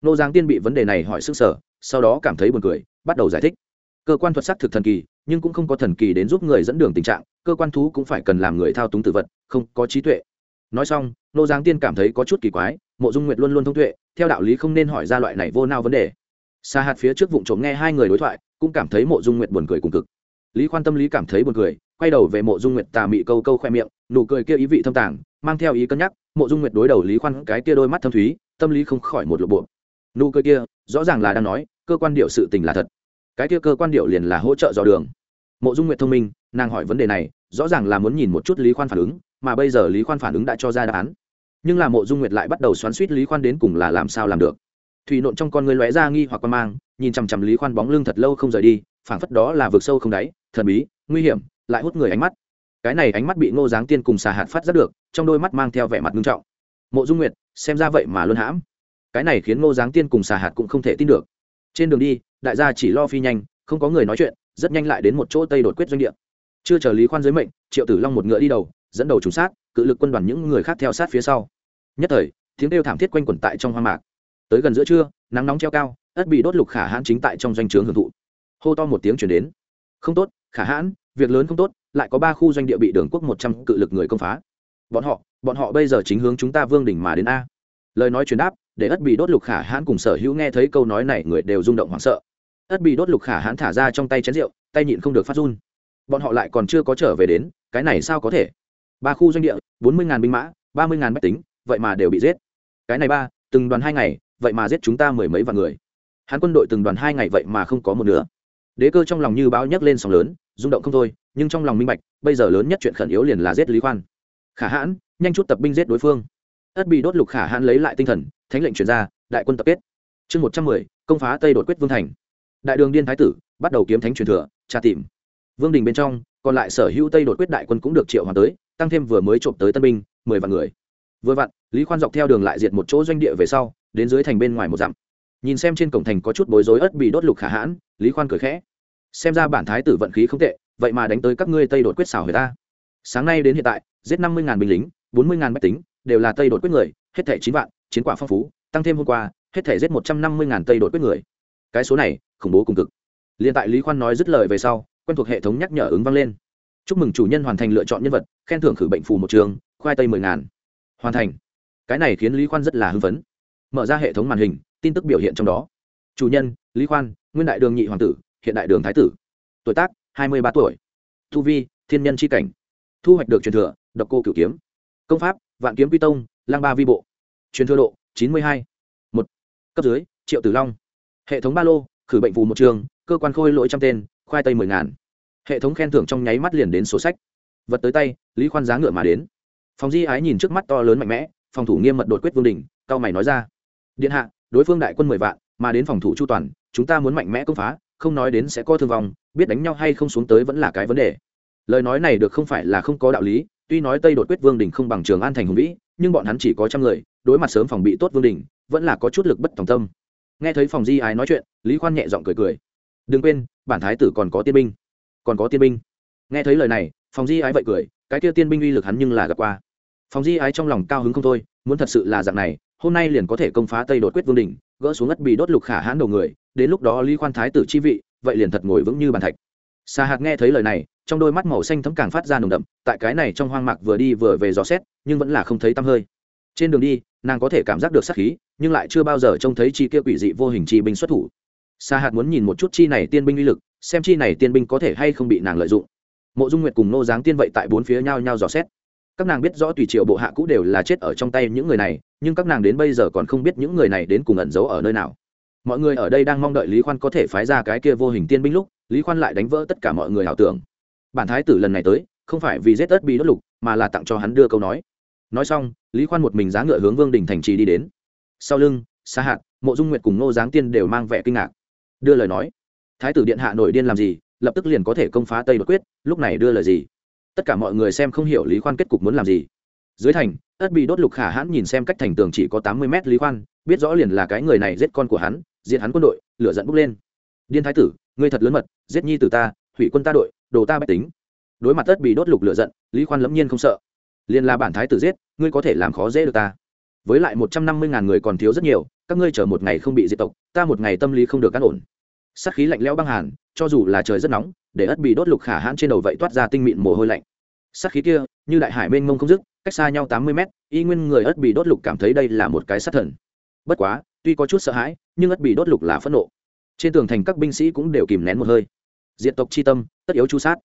Nô giáng tiên bị vấn đề này hỏi sức sở sau đó cảm thấy buồn cười bắt đầu giải thích. Cơ quan thuật sắc thực thần kỳ nhưng cũng không có thần kỳ đến giúp người dẫn đường tình trạng cơ quan thú cũng phải cần làm người thao túng tự vật không có trí tuệ nói xong nô giáng tiên cảm thấy có chút kỳ quái, mộ dung nguyệt luôn luôn thông tuệ, theo đạo lý không nên hỏi ra loại này vô nao vấn đề. Xa hạt phía trước vụ trộm nghe hai người đối thoại, cũng cảm thấy mộ dung nguyệt buồn cười cùng cực. Lý khoan tâm lý cảm thấy buồn cười, quay đầu về mộ dung nguyệt tà mị câu câu khoe miệng, nụ cười kia ý vị thâm tàng, mang theo ý cân nhắc, mộ dung nguyệt đối đầu lý khoan cái kia đôi mắt thâm thúy, tâm lý không khỏi một lộ bộ. Nụ cười kia, rõ ràng là đang nói, cơ quan điệu sự tình là thật. Cái kia cơ quan điệu liền là hỗ trợ dò đường. Mộ dung nguyệt thông minh, nàng hỏi vấn đề này, rõ ràng là muốn nhìn một chút lý khoan phản ứng mà bây giờ lý khoan phản ứng đã cho ra đáp án nhưng là mộ dung nguyệt lại bắt đầu xoắn suýt lý khoan đến cùng là làm sao làm được thủy nộn trong con người lóe ra nghi hoặc quan mang nhìn chằm chằm lý khoan bóng lưng thật lâu không rời đi phảng phất đó là vực sâu không đáy thần bí nguy hiểm lại hút người ánh mắt cái này ánh mắt bị ngô giáng tiên cùng xà hạt phát rất được trong đôi mắt mang theo vẻ mặt nghiêm trọng mộ dung nguyệt xem ra vậy mà luôn hãm cái này khiến ngô giáng tiên cùng xà hạt cũng không thể tin được trên đường đi đại gia chỉ lo phi nhanh không có người nói chuyện rất nhanh lại đến một chỗ tây đột quyết doanh địa chưa chờ lý khoan dưới mệnh triệu tử long một ngựa đi đầu dẫn đầu trùng sát, cự lực quân đoàn những người khác theo sát phía sau. Nhất thời, tiếng kêu thảm thiết quanh quẩn tại trong hoang mạc. Tới gần giữa trưa, nắng nóng treo cao, ất bị đốt lục khả hãn chính tại trong doanh trướng hưởng thụ. Hô to một tiếng chuyển đến. Không tốt, khả hãn, việc lớn không tốt, lại có ba khu doanh địa bị đường quốc một trăm cự lực người công phá. Bọn họ bọn họ bây giờ chính hướng chúng ta vương đỉnh mà đến a. Lời nói truyền đáp, để ất bị đốt lục khả hãn cùng sở hữu nghe thấy câu nói này người đều rung động hoảng sợ. Ất bị đốt lục khả hãn thả ra trong tay chén rượu, tay nhịn không được phát run. Bọn họ lại còn chưa có trở về đến, cái này sao có thể? Ba khu doanh địa, bốn mươi binh mã, ba mươi bách tính, vậy mà đều bị giết. Cái này ba, từng đoàn hai ngày, vậy mà giết chúng ta mười mấy vạn người. Hắn quân đội từng đoàn hai ngày vậy mà không có một nửa. Đế cơ trong lòng như báo nhấc lên sóng lớn, rung động không thôi, nhưng trong lòng minh bạch, bây giờ lớn nhất chuyện khẩn yếu liền là giết lý khoan. Khả hãn, nhanh chút tập binh giết đối phương. Ất bị đốt lục khả hãn lấy lại tinh thần, thánh lệnh chuyển ra, đại quân tập kết. Chương một trăm mười, công phá tây đột quyết vương thành. Đại đường điên thái tử, bắt đầu kiếm thánh truyền thừa, tra tìm. Vương đình bên trong, còn lại sở hữu tây đột quyết đại quân cũng được triệu hoàn tới tăng thêm vừa mới trộm tới tân binh, mười vạn người. Vừa vặn, lý khoan dọc theo đường lại diệt một chỗ doanh địa về sau, đến dưới thành bên ngoài một dặm. Nhìn xem trên cổng thành có chút bối rối ớt bị đốt lục khả hãn, lý khoan cười khẽ. Xem ra bản thái tử vận khí không tệ, vậy mà đánh tới các ngươi tây đột quyết xảo người ta. Sáng nay đến hiện tại, giết năm mươi binh lính, bốn mươi bách tính, đều là tây đột quyết người, hết thẻ chín vạn, chiến quả phong phú, tăng thêm hôm qua, hết thẻ giết một trăm năm mươi tây đột quyết người. Cái số này, khủng bố cùng cực. Liền tại lý khoan nói dứt lời về sau, quen thuộc hệ thống nhắc nhở ứng vang lên chúc mừng chủ nhân hoàn thành lựa chọn nhân vật, khen thưởng khử bệnh phù một trường, khoai tây mười ngàn. Hoàn thành. Cái này khiến lý khoan rất là hưng phấn. Mở ra hệ thống màn hình, tin tức biểu hiện trong đó. Chủ nhân, lý khoan, nguyên đại đường nhị hoàng tử, hiện đại đường thái tử. Tuổi tác, hai mươi ba tuổi. Thu vi, thiên nhân c h i cảnh. Thu hoạch được truyền thừa, độc cô cửu kiếm. Công pháp, vạn kiếm quy tông, lang ba vi bộ. Truyền thừa độ, chín mươi hai. Một. Cấp dưới, triệu tử long. Hệ thống ba lô, khử bệnh phù một trường, cơ quan khôi lỗi trăm tên, khoai tây mười ngàn hệ thống khen thưởng trong nháy mắt liền đến sổ sách. Vật tới tay, lý khoan giá ngựa mà đến. Phòng di ái nhìn trước mắt to lớn mạnh mẽ, phòng thủ nghiêm mật đột quyết vương đình cao mày nói ra. Điện hạ, đối phương đại quân mười vạn, mà đến phòng thủ chu toàn, chúng ta muốn mạnh mẽ công phá, không nói đến sẽ có thương vong, biết đánh nhau hay không xuống tới vẫn là cái vấn đề. Lời nói này được không phải là không có đạo lý, tuy nói tây đột quyết vương đình không bằng trường an thành hùng vĩ, nhưng bọn hắn chỉ có trăm người, đối mặt sớm phòng bị tốt vương đình vẫn là có chút lực bất tòng tâm. Nghe thấy phòng di ái nói chuyện, lý khoan nhẹ giọng cười cười. Đừng quên, bản thái tử còn có tiên binh còn có tiên binh. Nghe thấy lời này phòng di ái vậy cười, cái kia tiên binh uy lực hắn nhưng là gặp qua. Phòng di ái trong lòng cao hứng không thôi, muốn thật sự là dạng này, hôm nay liền có thể công phá tây đột quyết vương đình gỡ xuống ngất bị đốt lục khả hãn đầu người, đến lúc đó lý khoan thái tử chi vị, vậy liền thật ngồi vững như bàn thạch. Xa hạt nghe thấy lời này, trong đôi mắt màu xanh thấm càng phát ra nồng đậm, tại cái này trong hoang mạc vừa đi vừa về dò xét, nhưng vẫn là không thấy tăm hơi. Trên đường đi, nàng có thể cảm giác được sát khí, nhưng lại chưa bao giờ trông thấy chi kia quỷ dị vô hình chi binh xuất thủ. Xa hạt muốn nhìn một chút chi này tiên binh uy lực xem chi này tiên binh có thể hay không bị nàng lợi dụng. Mộ dung nguyệt cùng nô giáng tiên vậy tại bốn phía nhau nhau dò xét. Các nàng biết rõ tùy triệu bộ hạ cũ đều là chết ở trong tay những người này, nhưng các nàng đến bây giờ còn không biết những người này đến cùng ẩn giấu ở nơi nào. Mọi người ở đây đang mong đợi lý khoan có thể phái ra cái kia vô hình tiên binh lúc, lý khoan lại đánh vỡ tất cả mọi người ảo tưởng. Bản thái tử lần này tới, không phải vì giết ớt bị đốt lục, mà là tặng cho hắn đưa câu nói. Nói xong, lý khoan một mình giá ngựa hướng vương đình thành trì đi đến. Sau lưng xa hạt mộ dung nguyệt cùng nô giáng tiên đều mang vẻ kinh ngạc. Đưa lời nói thái tử điện hạ nổi điên làm gì, lập tức liền có thể công phá tây đột quyết, lúc này đưa lời gì? Tất cả mọi người xem không hiểu lý khoan kết cục muốn làm gì. Dưới thành, ất bị đốt lục khả hãn nhìn xem cách thành tường chỉ có tám mươi mét lý khoan, biết rõ liền là cái người này giết con của hắn, diệt hắn quân đội, lửa dẫn bốc lên. Điên thái tử, ngươi thật lớn mật, giết nhi từ ta, hủy quân ta đội, đồ ta bách tính. Đối mặt ất bị đốt lục lửa giận, lý khoan lẫm nhiên không sợ. Liền là bản thái tử giết, ngươi có thể làm khó dễ được ta. Với lại một trăm năm mươi ngàn người còn thiếu rất nhiều, các ngươi chờ một ngày không bị diệt tộc, ta một ngày tâm lý không được cắt ổn sắc khí lạnh lẽo băng hàn, cho dù là trời rất nóng, để ất bị đốt lục khả hãn trên đầu vậy toát ra tinh mịn mồ hôi lạnh. Sắc khí kia, như đại hải mênh mông không dứt, cách xa nhau tám mươi mét, y nguyên người ất bị đốt lục cảm thấy đây là một cái sát thần. Bất quá, tuy có chút sợ hãi, nhưng ất bị đốt lục là phẫn nộ. Trên tường thành các binh sĩ cũng đều kìm nén một hơi. Diện tộc c h i tâm, tất yếu chu sát.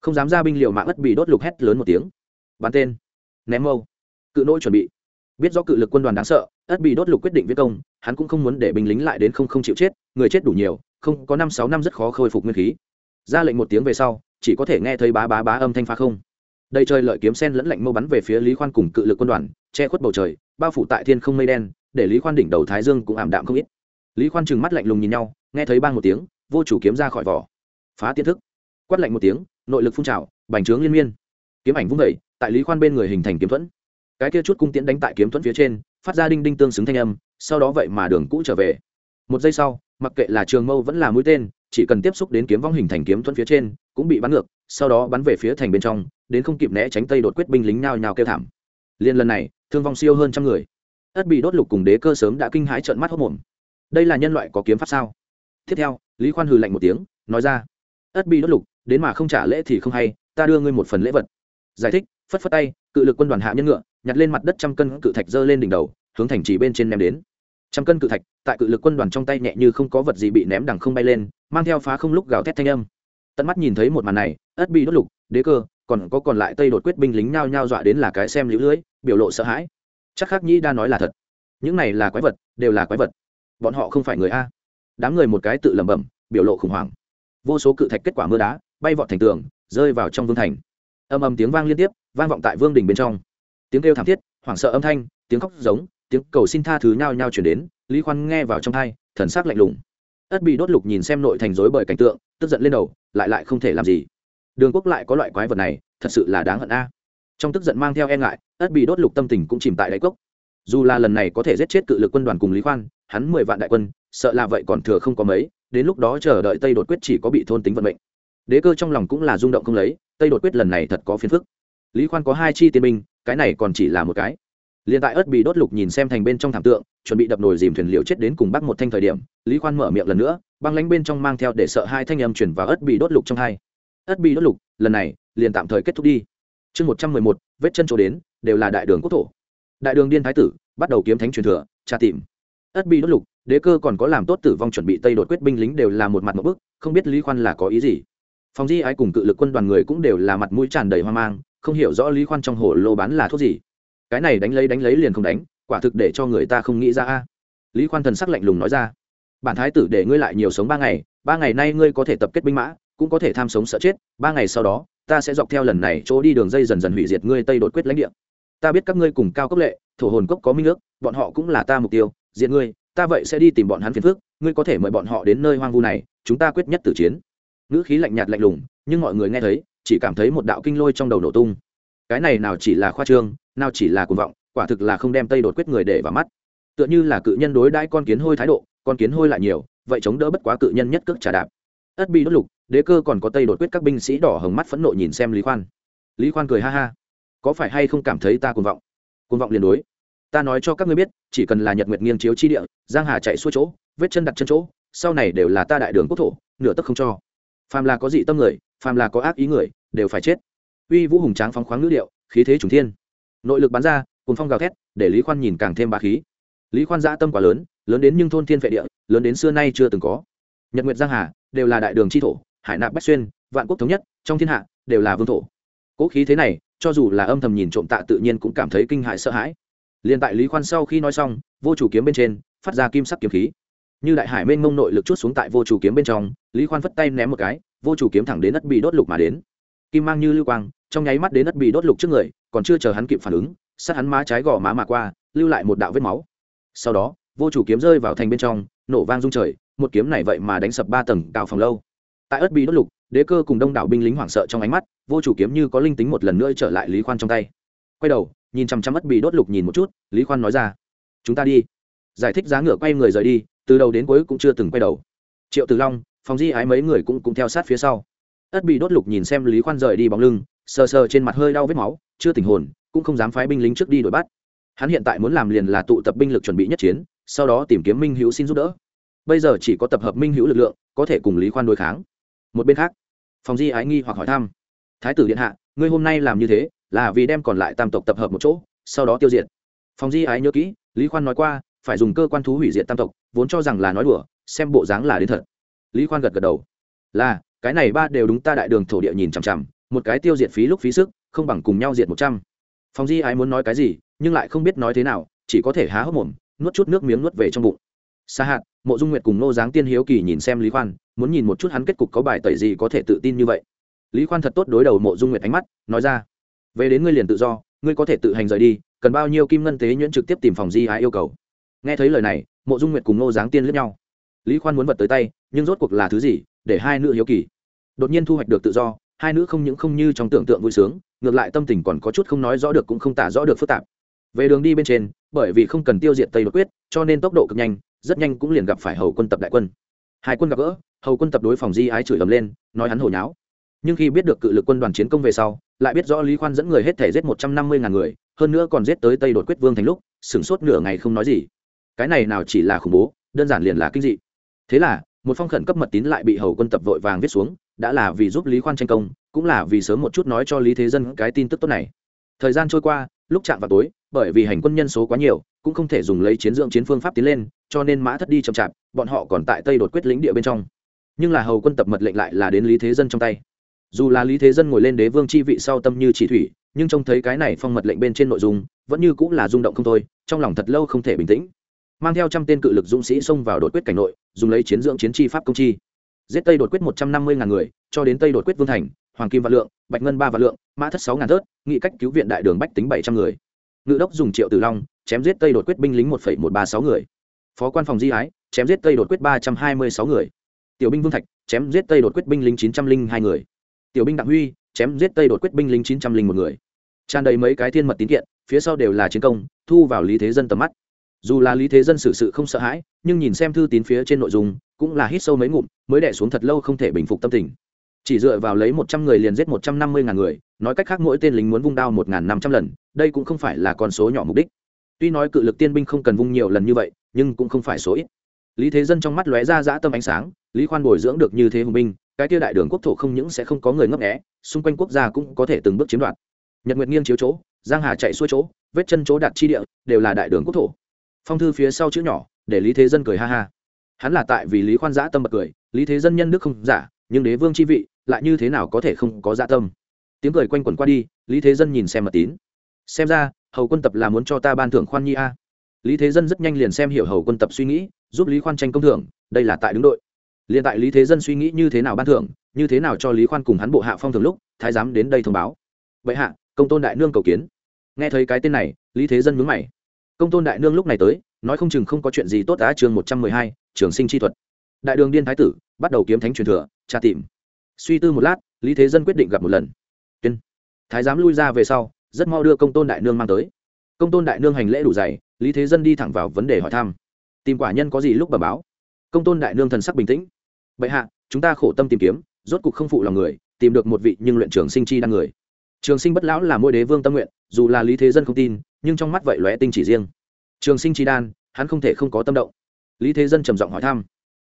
Không dám ra binh liều mạng ất bị đốt lục hét lớn một tiếng. Bắn tên. Ném mâu. Cự nỗi chuẩn bị. Biết do cự lực quân đoàn đáng sợ, ất bị đốt lục quyết định viết công hắn cũng không muốn để binh lính lại đến không không chịu chết, người chết đủ nhiều, không, có năm sáu năm rất khó khôi phục nguyên khí. Ra lệnh một tiếng về sau, chỉ có thể nghe thấy bá bá bá âm thanh phá không. Đây trời lợi kiếm sen lẫn lạnh mâu bắn về phía lý khoan cùng cự lực quân đoàn, che khuất bầu trời, bao phủ tại thiên không mây đen, để lý khoan đỉnh đầu thái dương cũng ảm đạm không ít. Lý khoan trừng mắt lạnh lùng nhìn nhau, nghe thấy bang một tiếng, vô chủ kiếm ra khỏi vỏ. Phá tiên thức. Quát lạnh một tiếng, nội lực phun trào, bành trướng liên miên. Kiếm ảnh vung vẩy tại lý khoan bên người hình thành kiếm thuẫn. Cái kia chút cung tiễn đánh tại kiếm thuẫn phía trên, phát ra đinh đinh tương xứng thanh âm sau đó vậy mà đường cũ trở về. Một giây sau, mặc kệ là trường mâu vẫn là mũi tên, chỉ cần tiếp xúc đến kiếm vong hình thành kiếm thuẫn phía trên, cũng bị bắn ngược, sau đó bắn về phía thành bên trong, đến không kịp né tránh tây đột quyết binh lính nhao nhao kêu thảm. Liên lần này, thương vong siêu hơn trăm người. Ất bị đốt lục cùng đế cơ sớm đã kinh hãi trợn mắt hốc mồm đây là nhân loại có kiếm pháp sao? Tiếp theo, lý khoan hừ lạnh một tiếng, nói ra. Ất bị đốt lục, đến mà không trả lễ thì không hay, ta đưa ngươi một phần lễ vật. Giải thích, phất phất tay, cự lực quân đoàn hạ nhân ngựa, nhặt lên mặt đất trăm cân cự thạch dơ lên đỉnh đầu hướng thành trì bên trên ném đến. Trăm cân cự thạch, tại cự lực quân đoàn trong tay nhẹ như không có vật gì bị ném đằng không bay lên, mang theo phá không lúc gào thét thanh âm. Tận mắt nhìn thấy một màn này, ất bị đốt lục, đế cơ, còn có còn lại tây đột quyết binh lính nhao nhao dọa đến là cái xem lũ lưỡi biểu lộ sợ hãi. Chắc khắc nhĩ đa nói là thật. Những này là quái vật, đều là quái vật. Bọn họ không phải người a. Đám người một cái tự lẩm bẩm, biểu lộ khủng hoảng. Vô số cự thạch kết quả mưa đá, bay vọt thành tường, rơi vào trong vương thành. Âm âm tiếng vang liên tiếp, vang vọng tại vương đình bên trong. Tiếng kêu thảm thiết, hoảng sợ âm thanh, tiếng khóc giống tiếng cầu xin tha thứ nhao nhao chuyển đến, lý khoan nghe vào trong thai thần sắc lạnh lùng. Ất bị đốt lục nhìn xem nội thành rối bởi cảnh tượng, tức giận lên đầu, lại lại không thể làm gì. Đường quốc lại có loại quái vật này, thật sự là đáng hận a. Trong tức giận mang theo e ngại, ất bị đốt lục tâm tình cũng chìm tại đáy cốc. Dù là lần này có thể giết chết cự lực quân đoàn cùng lý khoan, hắn mười vạn đại quân, sợ là vậy còn thừa không có mấy, đến lúc đó chờ đợi tây đột quyết chỉ có bị thôn tính vận mệnh. Đế cơ trong lòng cũng là rung động không lấy, tây đột quyết lần này thật có phiền phức. Lý khoan có hai chi tiên binh, cái này còn chỉ là một cái liền tại ớt bị đốt lục nhìn xem thành bên trong thảm tượng, chuẩn bị đập nồi dìm thuyền liều chết đến cùng bắc một thanh thời điểm, lý khoan mở miệng lần nữa, băng lánh bên trong mang theo để sợ hai thanh âm chuyển vào ớt bị đốt lục trong hai. Ớt bị đốt lục, lần này, liền tạm thời kết thúc đi. Chương một trăm mười một, vết chân chỗ đến, đều là đại đường quốc thổ. Đại đường điên thái tử, bắt đầu kiếm thánh truyền thừa, tra tìm. Ất bị đốt lục, đế cơ còn có làm tốt tử vong chuẩn bị tây đột quyết binh lính đều là một mặt một bức, không biết lý khoan là có ý gì. Phòng di ái cùng cự lực quân đoàn người cũng đều là mặt mũi tràn đầy hoang mang, không hiểu rõ lý khoan trong hồ lô bán là thuốc gì cái này đánh lấy đánh lấy liền không đánh, quả thực để cho người ta không nghĩ ra a. Lý khoan thần sắc lạnh lùng nói ra, bản thái tử để ngươi lại nhiều sống ba ngày ba ngày nay ngươi có thể tập kết binh mã, cũng có thể tham sống sợ chết, ba ngày sau đó, ta sẽ dọc theo lần này chỗ đi đường dây dần dần hủy diệt ngươi tây đột quyết lãnh địa. Ta biết các ngươi cùng cao cấp lệ, thổ hồn cốc có minh ước, bọn họ cũng là ta mục tiêu, diệt ngươi, ta vậy sẽ đi tìm bọn hắn phiền phước ngươi có thể mời bọn họ đến nơi hoang vu này, chúng ta quyết nhất tử chiến. Ngữ khí lạnh nhạt lạnh lùng, nhưng mọi người nghe thấy, chỉ cảm thấy một đạo kinh lôi trong đầu nổ tung. Cái này nào chỉ là khoa trương nào chỉ là cuồng vọng, quả thực là không đem tây đột quyết người để vào mắt. Tựa như là cự nhân đối đãi con kiến hôi thái độ, con kiến hôi lại nhiều, vậy chống đỡ bất quá cự nhân nhất cước trả đạp. Ất bị đốt lục, đế cơ còn có tây đột quyết các binh sĩ đỏ hồng mắt phẫn nộ nhìn xem lý khoan. Lý khoan cười ha ha. Có phải hay không cảm thấy ta cuồng vọng? Cuồng vọng liền đối. Ta nói cho các ngươi biết, chỉ cần là nhật nguyệt nghiêng chiếu chi địa, giang hà chạy xuôi chỗ, vết chân đặt chân chỗ, sau này đều là ta đại đường quốc thổ, nửa tức không cho. Phàm là có dị tâm người, phàm là có ác ý người, đều phải chết. Uy vũ hùng tráng phóng khoáng ngữ điệu, khí thế trùng thiên nội lực bắn ra cùng phong gào thét, để lý khoan nhìn càng thêm bá khí. Lý khoan dã tâm quá lớn lớn đến nhưng thôn thiên vệ địa, lớn đến xưa nay chưa từng có. Nhật nguyệt giang hà đều là đại đường tri thổ, hải nạp bách xuyên, vạn quốc thống nhất, trong thiên hạ đều là vương thổ. Cỗ khí thế này, cho dù là âm thầm nhìn trộm tạ tự nhiên cũng cảm thấy kinh hại sợ hãi. Liền tại lý khoan sau khi nói xong, vô chủ kiếm bên trên, phát ra kim sắc kiếm khí. Như đại hải mênh mông nội lực chút xuống tại vô chủ kiếm bên trong, lý khoan phất tay ném một cái, vô chủ kiếm thẳng đến đất bị đốt lục mà đến. Kim mang như lưu quang, trong nháy mắt đến đất bị đốt lục trước người còn chưa chờ hắn kịp phản ứng, sát hắn má trái gò má mà qua, lưu lại một đạo vết máu. Sau đó, vô chủ kiếm rơi vào thành bên trong, nổ vang rung trời, một kiếm này vậy mà đánh sập ba tầng cao phòng lâu. Tại ớt bị đốt lục, đế cơ cùng đông đảo binh lính hoảng sợ trong ánh mắt, vô chủ kiếm như có linh tính một lần nữa trở lại lý khoan trong tay. Quay đầu, nhìn chăm chăm ớt bị đốt lục nhìn một chút, lý khoan nói ra, chúng ta đi. Giải thích giá ngựa quay người rời đi, từ đầu đến cuối cũng chưa từng quay đầu. Triệu từ long, phòng di ái mấy người cũng cũng theo sát phía sau. Ất bị đốt lục nhìn xem lý khoan rời đi bóng lưng, sờ sờ trên mặt hơi đau vết máu chưa tình hồn, cũng không dám phái binh lính trước đi đuổi bắt. Hắn hiện tại muốn làm liền là tụ tập binh lực chuẩn bị nhất chiến, sau đó tìm kiếm minh hữu xin giúp đỡ. Bây giờ chỉ có tập hợp minh hữu lực lượng, có thể cùng lý khoan đối kháng. Một bên khác, phòng di ái nghi hoặc hỏi thăm. Thái tử điện hạ, ngươi hôm nay làm như thế, là vì đem còn lại tam tộc tập hợp một chỗ, sau đó tiêu diệt. Phòng di ái nhớ kỹ, lý khoan nói qua, phải dùng cơ quan thú hủy diệt tam tộc, vốn cho rằng là nói đùa, xem bộ dáng là đến thật. Lý khoan gật gật đầu. Là, cái này ba đều đúng ta đại đường thổ địa nhìn chằm chằm một cái tiêu diệt phí lúc phí sức, không bằng cùng nhau diệt một trăm. Phòng di ái muốn nói cái gì, nhưng lại không biết nói thế nào, chỉ có thể há hốc mồm, nuốt chút nước miếng nuốt về trong bụng. Xa hạt mộ dung nguyệt cùng nô giáng tiên hiếu kỳ nhìn xem lý khoan, muốn nhìn một chút hắn kết cục có bài tẩy gì có thể tự tin như vậy. Lý khoan thật tốt đối đầu mộ dung nguyệt ánh mắt, nói ra, về đến ngươi liền tự do, ngươi có thể tự hành rời đi, cần bao nhiêu kim ngân tế nhuyễn trực tiếp tìm phòng di ái yêu cầu. Nghe thấy lời này, mộ dung nguyệt cùng nô giáng tiên lướt nhau. Lý khoan muốn vật tới tay, nhưng rốt cuộc là thứ gì, để hai nữ hiếu kỳ. Đột nhiên thu hoạch được tự do hai nữ không những không như trong tưởng tượng vui sướng, ngược lại tâm tình còn có chút không nói rõ được cũng không tả rõ được phức tạp. Về đường đi bên trên, bởi vì không cần tiêu diệt tây đột quyết, cho nên tốc độ cực nhanh, rất nhanh cũng liền gặp phải hầu quân tập đại quân. Hai quân gặp gỡ, hầu quân tập đối phòng di ái chửi ầm lên, nói hắn hồi nháo. Nhưng khi biết được cự lực quân đoàn chiến công về sau, lại biết rõ lý khoan dẫn người hết thể giết một trăm năm mươi ngàn người, hơn nữa còn giết tới tây đột quyết vương thành lúc, sửng sốt nửa ngày không nói gì. Cái này nào chỉ là khủng bố, đơn giản liền là kinh dị. Thế là một phong khẩn cấp mật tín lại bị hầu quân tập vội vàng viết xuống, đã là vì giúp lý khoan tranh công, cũng là vì sớm một chút nói cho lý thế dân cái tin tức tốt này. Thời gian trôi qua, lúc chạm vào tối, bởi vì hành quân nhân số quá nhiều, cũng không thể dùng lấy chiến dưỡng chiến phương pháp tiến lên, cho nên mã thất đi chậm chạp, bọn họ còn tại tây đột quyết lĩnh địa bên trong. Nhưng là hầu quân tập mật lệnh lại là đến lý thế dân trong tay. Dù là lý thế dân ngồi lên đế vương chi vị sau tâm như chỉ thủy, nhưng trông thấy cái này phong mật lệnh bên trên nội dung, vẫn như cũng là rung động không thôi, trong lòng thật lâu không thể bình tĩnh. Mang theo trăm tên cự lực dũng sĩ xông vào đột quyết cảnh nội dùng lấy chiến dưỡng chiến chi pháp công chi. Giết tây đột quyết một trăm năm mươi ngàn người, cho đến tây đột quyết vương thành, hoàng kim và lượng, bạch ngân ba và lượng, mã thất sáu ngàn tớt nghị cách cứu viện đại đường bách tính bảy trăm người. Ngự đốc dùng triệu tử long chém giết tây đột quyết binh lính một một ba sáu người. Phó quan phòng di ái chém giết tây đột quyết ba trăm hai mươi sáu người. Tiểu binh vương thạch chém giết tây đột quyết binh lính chín trăm linh hai người. Tiểu binh đặng huy chém giết tây đột quyết binh lính chín trăm linh một người. Tràn đầy mấy cái thiên mật tín kiện, phía sau đều là chiến công, thu vào lý thế dân tầm mắt dù là lý thế dân xử sự không sợ hãi, nhưng nhìn xem thư tín phía trên nội dung, cũng là hít sâu mấy ngụm, mới đẻ xuống thật lâu không thể bình phục tâm tình. Chỉ dựa vào lấy một trăm người liền giết một trăm năm mươi ngàn người, nói cách khác mỗi tên lính muốn vung đao một ngàn năm trăm lần, đây cũng không phải là con số nhỏ mục đích. Tuy nói cự lực tiên binh không cần vung nhiều lần như vậy, nhưng cũng không phải số ít. Lý thế dân trong mắt lóe ra dã tâm ánh sáng, lý khoan bồi dưỡng được như thế hùng binh, cái tia đại đường quốc thổ không những sẽ không có người ngấp nghẽ xung quanh quốc gia cũng có thể từng bước chiếm đoạt. Nhật nguyệt nghiêng chiếu chỗ, giang hà chạy xuôi chỗ, vết chân chỗ đạt chi địa, đều là đại đường quốc thổ phong thư phía sau chữ nhỏ, để lý thế dân cười ha ha. Hắn là tại vì lý khoan giã tâm bật cười, lý thế dân nhân đức không giả, nhưng đế vương chi vị, lại như thế nào có thể không có dạ tâm? Tiếng cười quanh quẩn qua đi, lý thế dân nhìn xem mật tín. Xem ra, hầu quân tập là muốn cho ta ban thưởng khoan nhi a. Lý thế dân rất nhanh liền xem hiểu hầu quân tập suy nghĩ, giúp lý khoan tranh công thưởng, đây là tại đứng đội. Liền tại lý thế dân suy nghĩ như thế nào ban thưởng, như thế nào cho lý khoan cùng hắn bộ hạ phong thường lúc, thái giám đến đây thông báo. Vậy hạ, công tôn đại nương cầu kiến. Nghe thấy cái tên này, lý thế dân mướn mày công tôn đại nương lúc này tới, nói không chừng không có chuyện gì tốt đã chương một trăm mười hai, trường sinh chi thuật. Đại đường điên thái tử, bắt đầu kiếm thánh truyền thừa, tra tìm. Suy tư một lát, lý thế dân quyết định gặp một lần. Tuyên. Thái giám lui ra về sau, rất mau đưa công tôn đại nương mang tới. Công tôn đại nương hành lễ đủ dày, lý thế dân đi thẳng vào vấn đề hỏi thăm. Tìm quả nhân có gì lúc bờ báo. Công tôn đại nương thần sắc bình tĩnh. Bệ hạ, chúng ta khổ tâm tìm kiếm, rốt cục không phụ lòng người, tìm được một vị nhưng luyện trường sinh chi đăng người. Trường sinh bất lão là môi đế vương tâm nguyện dù là lý thế dân không tin, nhưng trong mắt vậy lóe tinh chỉ riêng. Trường sinh chi đan, hắn không thể không có tâm động. Lý thế dân trầm giọng hỏi thăm,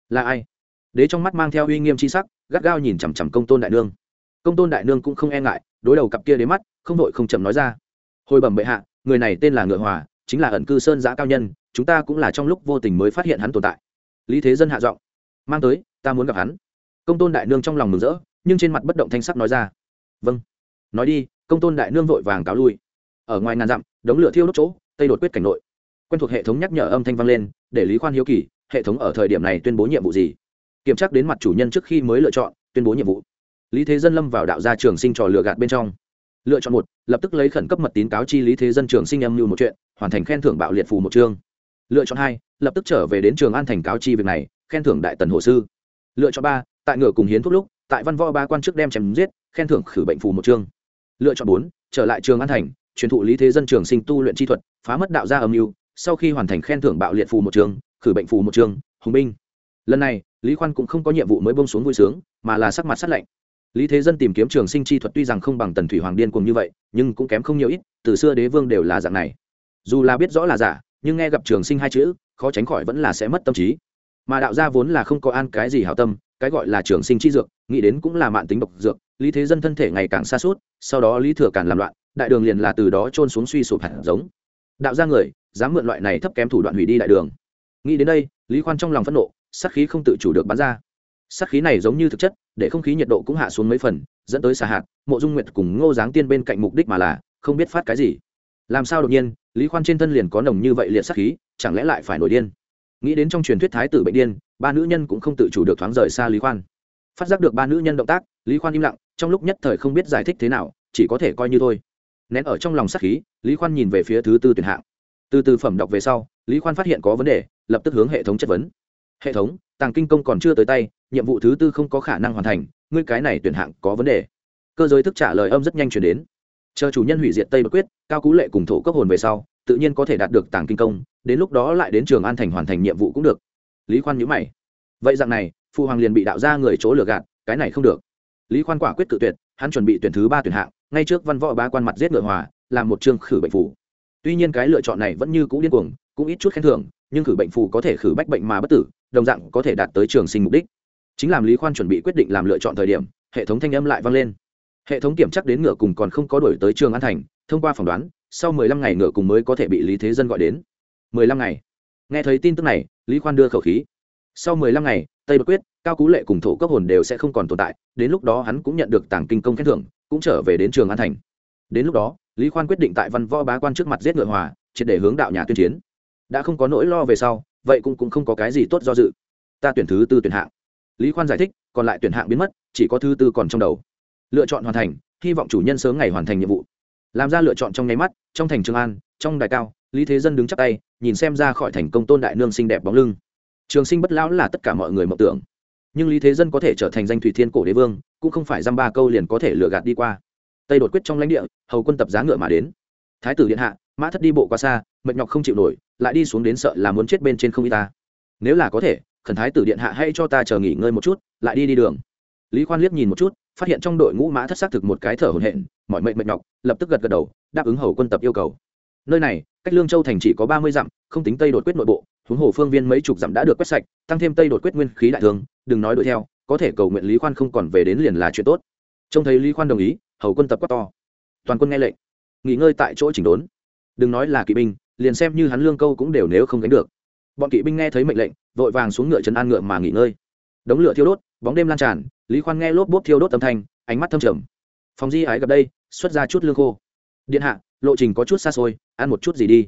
là ai? Đế trong mắt mang theo uy nghiêm c h i sắc, gắt gao nhìn chằm chằm công tôn đại nương. Công tôn đại nương cũng không e ngại, đối đầu cặp kia đến mắt, không đội không chậm nói ra, hồi bẩm bệ hạ, người này tên là ngựa hòa, chính là ẩn cư sơn giã cao nhân, chúng ta cũng là trong lúc vô tình mới phát hiện hắn tồn tại. Lý thế dân hạ giọng, mang tới, ta muốn gặp hắn. Công tôn đại nương trong lòng mừng rỡ, nhưng trên mặt bất động thanh sắc nói ra vâng nói đi. Công tôn đại nương vội vàng cáo lui ở ngoài ngàn dặm, đống lửa thiêu đốt chỗ, tây đột quyết cảnh nội. Quen thuộc hệ thống nhắc nhở âm thanh vang lên, để lý khoan hiếu kỳ, hệ thống ở thời điểm này tuyên bố nhiệm vụ gì? Kiểm tra đến mặt chủ nhân trước khi mới lựa chọn, tuyên bố nhiệm vụ. Lý thế dân lâm vào đạo gia trường sinh trò lừa gạt bên trong. Lựa chọn một, lập tức lấy khẩn cấp mật tín cáo chi lý thế dân trường sinh âm mưu một chuyện, hoàn thành khen thưởng bạo liệt phù một chương. Lựa chọn hai, lập tức trở về đến trường an thành cáo chi việc này, khen thưởng đại tần hồ sư. Lựa chọn ba, tại ngựa cùng hiến thuốc lúc, tại văn võ ba quan chức đem chém giết, khen thưởng khử bệnh phù một chương. Lựa chọn bốn, trở lại trường an thành truyền thụ lý thế dân trường sinh tu luyện chi thuật, phá mất đạo gia âm mưu, sau khi hoàn thành khen thưởng bạo liệt phù một trường, khử bệnh phù một trường, hùng binh. Lần này, lý khoan cũng không có nhiệm vụ mới bông xuống vui sướng, mà là sắc mặt sát lạnh. Lý thế dân tìm kiếm trường sinh chi thuật tuy rằng không bằng tần thủy hoàng điên cùng như vậy, nhưng cũng kém không nhiều ít, từ xưa đế vương đều là dạng này. Dù là biết rõ là giả, nhưng nghe gặp trường sinh hai chữ, khó tránh khỏi vẫn là sẽ mất tâm trí. Mà đạo gia vốn là không có an cái gì hảo tâm, cái gọi là trường sinh chi dược, nghĩ đến cũng là mạng tính độc dược, lý thế dân thân thể ngày càng xa suốt sau đó lý thừa càng làm loạn đại đường liền là từ đó trôn xuống suy sụp hẳn giống. Đạo gia người, dám mượn loại này thấp kém thủ đoạn hủy đi đại đường. Nghĩ đến đây, lý khoan trong lòng phẫn nộ, sát khí không tự chủ được bắn ra. Sát khí này giống như thực chất, để không khí nhiệt độ cũng hạ xuống mấy phần, dẫn tới xà hạt, mộ dung nguyệt cùng ngô giáng tiên bên cạnh mục đích mà là, không biết phát cái gì. Làm sao đột nhiên, lý khoan trên thân liền có nồng như vậy liệt sát khí, chẳng lẽ lại phải nổi điên? Nghĩ đến trong truyền thuyết thái tử bệnh điên, ba nữ nhân cũng không tự chủ được thoáng rời xa lý khoan. Phát giác được ba nữ nhân động tác, lý khoan im lặng, trong lúc nhất thời không biết giải thích thế nào, chỉ có thể coi như thôi nén ở trong lòng sát khí, lý khoan nhìn về phía thứ tư tuyển hạng. Từ từ phẩm đọc về sau, lý khoan phát hiện có vấn đề, lập tức hướng hệ thống chất vấn. Hệ thống, tàng kinh công còn chưa tới tay, nhiệm vụ thứ tư không có khả năng hoàn thành, ngươi cái này tuyển hạng có vấn đề. Cơ giới thức trả lời âm rất nhanh chuyển đến. Chờ chủ nhân hủy diệt tây bất quyết, cao cú lệ cùng thổ cấp hồn về sau, tự nhiên có thể đạt được tàng kinh công, đến lúc đó lại đến trường an thành hoàn thành nhiệm vụ cũng được. Lý khoan nhữ mày. Vậy dạng này phụ hoàng liền bị đạo ra người chỗ lừa gạt, cái này không được. Lý khoan quả quyết tự tuyệt, hắn chuẩn bị tuyển thứ ba tuyển hạng ngay trước văn võ ba quan mặt giết ngựa hòa, làm một chương khử bệnh phủ tuy nhiên cái lựa chọn này vẫn như cũ điên cuồng, cũng ít chút khen thưởng, nhưng khử bệnh phù có thể khử bách bệnh mà bất tử, đồng dạng có thể đạt tới trường sinh mục đích. Chính làm lý khoan chuẩn bị quyết định làm lựa chọn thời điểm, hệ thống thanh âm lại vang lên. Hệ thống kiểm chắc đến ngựa cùng còn không có đổi tới trường an thành, thông qua phỏng đoán, sau mười lăm ngày ngựa cùng mới có thể bị lý thế dân gọi đến. Mười lăm ngày. Nghe thấy tin tức này, lý khoan đưa khẩu khí. Sau mười lăm ngày, tây bất quyết, cao cú lệ cùng thổ cấp hồn đều sẽ không còn tồn tại, đến lúc đó hắn cũng nhận được tảng kinh công khen thưởng cũng trở về đến trường an thành. Đến lúc đó lý khoan quyết định tại văn võ bá quan trước mặt giết ngựa hòa triệt để hướng đạo nhà tuyên chiến. Đã không có nỗi lo về sau vậy cũng, cũng không có cái gì tốt do dự. Ta tuyển thứ tư tuyển hạng. Lý khoan giải thích còn lại tuyển hạng biến mất chỉ có thứ tư còn trong đầu. Lựa chọn hoàn thành hy vọng chủ nhân sớm ngày hoàn thành nhiệm vụ. Làm ra lựa chọn trong nháy mắt trong thành trường an trong đài cao lý thế dân đứng chắp tay nhìn xem ra khỏi thành công tôn đại nương xinh đẹp bóng lưng. Trường sinh bất lão là tất cả mọi người mộng tưởng. Nhưng lý thế dân có thể trở thành danh thủy thiên cổ đế vương cũng không phải dăm ba câu liền có thể lừa gạt đi qua. Tây đột quyết trong lãnh địa, hầu quân tập giá ngựa mà đến. Thái tử điện hạ, mã thất đi bộ quá xa, mệt nhọc không chịu nổi, lại đi xuống đến sợ là muốn chết bên trên không y ta. Nếu là có thể, khẩn thái tử điện hạ hay cho ta chờ nghỉ ngơi một chút, lại đi đi đường. Lý khoan liếc nhìn một chút, phát hiện trong đội ngũ mã thất xác thực một cái thở hồn hện mọi mệnh mệt nhọc, lập tức gật gật đầu, đáp ứng hầu quân tập yêu cầu. Nơi này, cách lương châu thành chỉ có ba mươi dặm, không tính tây đột quyết nội bộ, huống hồ phương viên mấy chục dặm đã được quét sạch, tăng thêm tây đột quyết nguyên khí đại thương đừng nói đuổi theo có thể cầu nguyện lý khoan không còn về đến liền là chuyện tốt. Trông thấy lý khoan đồng ý, hầu quân tập quát to. Toàn quân nghe lệnh. Nghỉ ngơi tại chỗ chỉnh đốn. Đừng nói là kỵ binh, liền xem như hắn lương câu cũng đều nếu không gánh được. Bọn kỵ binh nghe thấy mệnh lệnh, vội vàng xuống ngựa trấn an ngựa mà nghỉ ngơi. Đống lửa thiêu đốt, bóng đêm lan tràn, lý khoan nghe lốp bốp thiêu đốt âm thanh, ánh mắt thâm trầm. Phòng di ái gặp đây, xuất ra chút lương khô. Điện hạ, lộ trình có chút xa xôi, ăn một chút gì đi.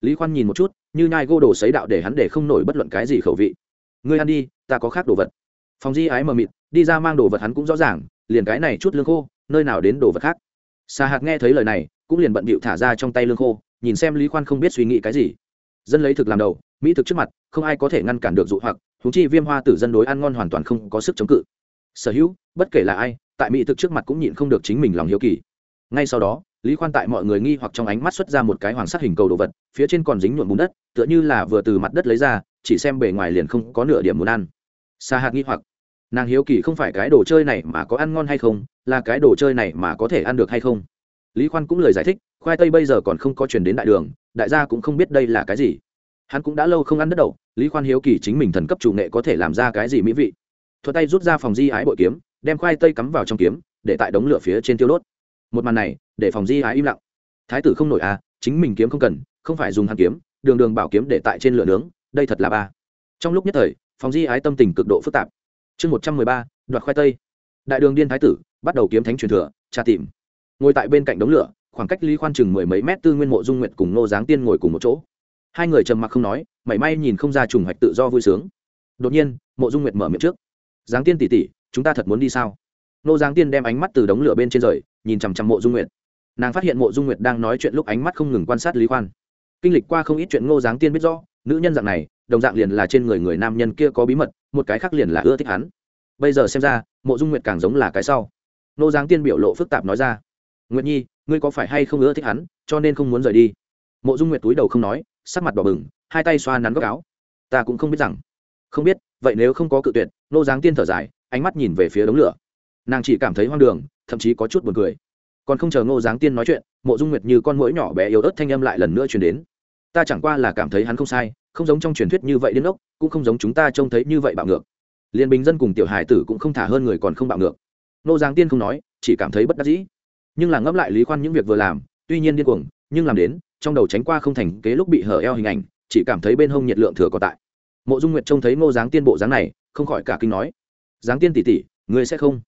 Lý khoan nhìn một chút, như nhai gô đồ xấy đạo để hắn để không nổi bất luận cái gì khẩu vị. Ngươi ăn đi, ta có khác đồ vật phòng di ái mờ mịt, đi ra mang đồ vật hắn cũng rõ ràng, liền cái này chút lương khô, nơi nào đến đồ vật khác. Xà hạc nghe thấy lời này, cũng liền bận bịu thả ra trong tay lương khô, nhìn xem lý khoan không biết suy nghĩ cái gì. Dân lấy thực làm đầu, mỹ thực trước mặt, không ai có thể ngăn cản được dụ hoặc thú chi viêm hoa tử dân đối ăn ngon hoàn toàn không có sức chống cự. Sở hữu, bất kể là ai, tại mỹ thực trước mặt cũng nhịn không được chính mình lòng hiếu kỳ. Ngay sau đó, lý khoan tại mọi người nghi hoặc trong ánh mắt xuất ra một cái hoàng sắc hình cầu đồ vật, phía trên còn dính nhuộm bùn đất, tựa như là vừa từ mặt đất lấy ra, chỉ xem bề ngoài liền không có nửa điểm muốn ăn xa hạt nghi hoặc. Nàng hiếu kỳ không phải cái đồ chơi này mà có ăn ngon hay không, là cái đồ chơi này mà có thể ăn được hay không? Lý khoan cũng lời giải thích, khoai tây bây giờ còn không có chuyển đến đại đường, đại gia cũng không biết đây là cái gì. Hắn cũng đã lâu không ăn đất đậu, lý khoan hiếu kỳ chính mình thần cấp chủ nghệ có thể làm ra cái gì mỹ vị. Thuật tay rút ra phòng di ái bội kiếm, đem khoai tây cắm vào trong kiếm, để tại đống lửa phía trên tiêu đốt. Một màn này, để phòng di ái im lặng. Thái tử không nổi à chính mình kiếm không cần, không phải dùng hàn kiếm, đường đường bảo kiếm để tại trên lửa nướng, đây thật là ba. Trong lúc nhất thời phòng di ái tâm tình cực độ phức tạp. Chương một trăm mười ba, đoạt khoai tây. Đại đường điên thái tử, bắt đầu kiếm thánh truyền thừa, tra tìm. Ngồi tại bên cạnh đống lửa, khoảng cách lý khoan chừng mười mấy mét tư nguyên mộ dung nguyệt cùng nô giáng tiên ngồi cùng một chỗ. Hai người trầm mặc không nói, mảy may nhìn không ra trùng hoạch tự do vui sướng. Đột nhiên, mộ dung nguyệt mở miệng trước. Giáng tiên tỉ tỉ chúng ta thật muốn đi sao? Nô giáng tiên đem ánh mắt từ đống lửa bên trên rời, nhìn chằm chằm mộ dung nguyệt. Nàng phát hiện mộ dung nguyệt đang nói chuyện lúc ánh mắt không ngừng quan sát lý khoan kinh lịch qua không ít chuyện ngô giáng tiên biết rõ, nữ nhân dạng này, đồng dạng liền là trên người người nam nhân kia có bí mật, một cái khác liền là ưa thích hắn. Bây giờ xem ra, mộ dung nguyệt càng giống là cái sau. Ngô giáng tiên biểu lộ phức tạp nói ra, nguyệt nhi, ngươi có phải hay không ưa thích hắn, cho nên không muốn rời đi? Mộ dung nguyệt túi đầu không nói, sắc mặt đỏ bừng, hai tay xoa nắn góc áo. Ta cũng không biết rằng. Không biết, vậy nếu không có cự tuyệt nô giáng tiên thở dài, ánh mắt nhìn về phía đống lửa. Nàng chỉ cảm thấy hoang đường, thậm chí có chút buồn cười. Còn không chờ ngô giáng tiên nói chuyện, mộ dung nguyệt như con mũi nhỏ bé yếu ớt thanh âm lại lần nữa chuyển đến ta chẳng qua là cảm thấy hắn không sai, không giống trong truyền thuyết như vậy đến ốc cũng không giống chúng ta trông thấy như vậy bạo ngược. Liên bình dân cùng tiểu hải tử cũng không thả hơn người còn không bạo ngược. Ngô giáng tiên không nói, chỉ cảm thấy bất đắc dĩ. Nhưng là ngẫm lại lý khoan những việc vừa làm, tuy nhiên điên cuồng, nhưng làm đến, trong đầu tránh qua không thành kế lúc bị hở eo hình ảnh, chỉ cảm thấy bên hông nhiệt lượng thừa có tại. Mộ dung nguyệt trông thấy ngô giáng tiên bộ dáng này, không khỏi cả kinh nói, giáng tiên tỷ tỷ, ngươi sẽ không?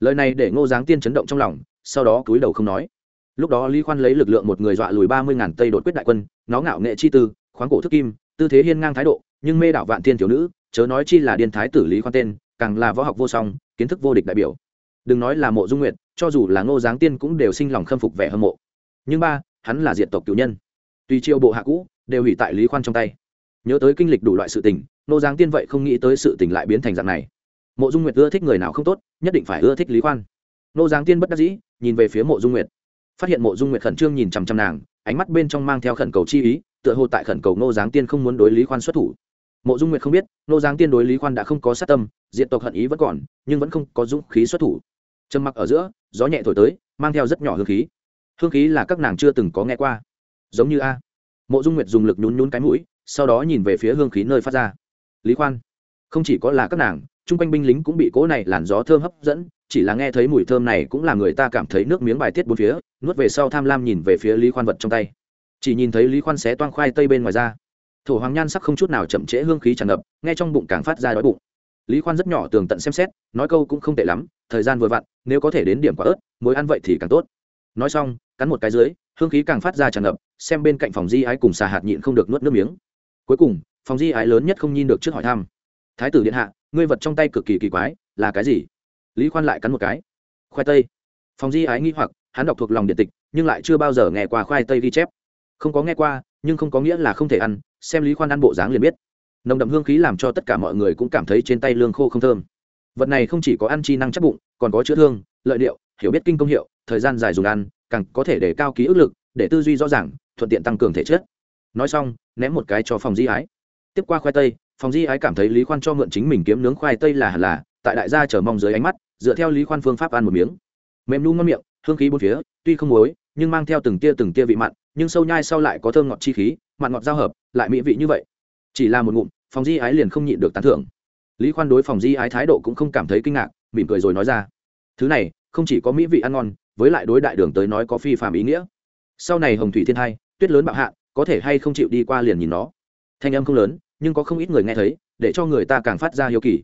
Lời này để ngô giáng tiên chấn động trong lòng, sau đó cúi đầu không nói lúc đó lý khoan lấy lực lượng một người dọa lùi ba mươi ngàn tây đột quyết đại quân, nó ngạo nghệ chi tư, khoáng cổ thức kim, tư thế hiên ngang thái độ, nhưng mê đảo vạn thiên thiếu nữ, chớ nói chi là điên thái tử lý khoan tên, càng là võ học vô song, kiến thức vô địch đại biểu. Đừng nói là mộ dung nguyệt, cho dù là ngô giáng tiên cũng đều sinh lòng khâm phục vẻ hâm mộ. Nhưng ba, hắn là diện tộc cựu nhân. Tùy triệu bộ hạ cũ, đều hủy tại lý khoan trong tay. Nhớ tới kinh lịch đủ loại sự tình, ngô giáng tiên vậy không nghĩ tới sự tình lại biến thành dạng này. Mộ dung nguyệt ưa thích người nào không tốt, nhất định phải ưa thích lý khoan. Ngô giáng tiên bất đắc dĩ, nhìn về phía mộ dung nguyệt phát hiện mộ dung nguyệt khẩn trương nhìn chằm chằm nàng, ánh mắt bên trong mang theo khẩn cầu chi ý, tựa hồ tại khẩn cầu ngô giáng tiên không muốn đối lý khoan xuất thủ. Mộ dung nguyệt không biết, ngô giáng tiên đối lý khoan đã không có sát tâm diện tộc hận ý vẫn còn, nhưng vẫn không có dũng khí xuất thủ. Trầm mặc ở giữa, gió nhẹ thổi tới, mang theo rất nhỏ hương khí. Hương khí là các nàng chưa từng có nghe qua. Giống như a. Mộ dung nguyệt dùng lực nhún nhún cái mũi, sau đó nhìn về phía hương khí nơi phát ra. Lý khoan, không chỉ có là các nàng, chung quanh binh lính cũng bị cỗ này làn gió thơm hấp dẫn chỉ là nghe thấy mùi thơm này cũng là người ta cảm thấy nước miếng bài tiết bốn phía, nuốt về sau tham lam nhìn về phía lý khoan vật trong tay. Chỉ nhìn thấy lý khoan xé toang khoai tây bên ngoài ra. Thổ hoàng nhan sắc không chút nào chậm trễ hương khí tràn ngập, nghe trong bụng càng phát ra đói bụng. Lý khoan rất nhỏ tường tận xem xét, nói câu cũng không tệ lắm, thời gian vừa vặn, nếu có thể đến điểm quả ớt mối ăn vậy thì càng tốt. Nói xong, cắn một cái dưới, hương khí càng phát ra tràn ngập, xem bên cạnh phòng di ái cùng xà hạt nhịn không được nuốt nước miếng. Cuối cùng, phòng di ái lớn nhất không nhìn được trước hỏi thăm. Thái tử điện hạ, ngươi vật trong tay cực kỳ kỳ quái, là cái gì? Lý khoan lại cắn một cái. Khoai tây. Phòng di ái nghĩ hoặc, hắn đọc thuộc lòng điện tịch, nhưng lại chưa bao giờ nghe qua khoai tây ghi chép. Không có nghe qua, nhưng không có nghĩa là không thể ăn, xem lý khoan ăn bộ dáng liền biết. Nồng đậm hương khí làm cho tất cả mọi người cũng cảm thấy trên tay lương khô không thơm. Vật này không chỉ có ăn chi năng chắc bụng, còn có chữa thương, lợi điệu, hiểu biết kinh công hiệu, thời gian dài dùng ăn, càng có thể để cao ký ức lực, để tư duy rõ ràng, thuận tiện tăng cường thể chất. Nói xong, ném một cái cho phòng di ái. Tiếp qua khoai tây, phòng di ái cảm thấy lý khoan cho mượn chính mình kiếm nướng khoai tây là hẳn là tại đại gia chờ mong dưới ánh mắt, dựa theo lý khoan phương pháp ăn một miếng. Mềm nu ngon miệng, hương khí bốn phía, tuy không muối, nhưng mang theo từng tia từng tia vị mặn, nhưng sâu nhai sau lại có thơm ngọt chi khí, mặn ngọt giao hợp, lại mỹ vị như vậy. Chỉ là một ngụm, phòng di ái liền không nhịn được tán thưởng. Lý khoan đối phòng di ái thái độ cũng không cảm thấy kinh ngạc, mỉm cười rồi nói ra. Thứ này, không chỉ có mỹ vị ăn ngon, với lại đối đại đường tới nói có phi phạm ý nghĩa. Sau này hồng thủy thiên hai, tuyết lớn bạo hạ, có thể hay không chịu đi qua liền nhìn nó. Thanh âm không lớn, nhưng có không ít người nghe thấy, để cho người ta càng phát ra hiếu kỳ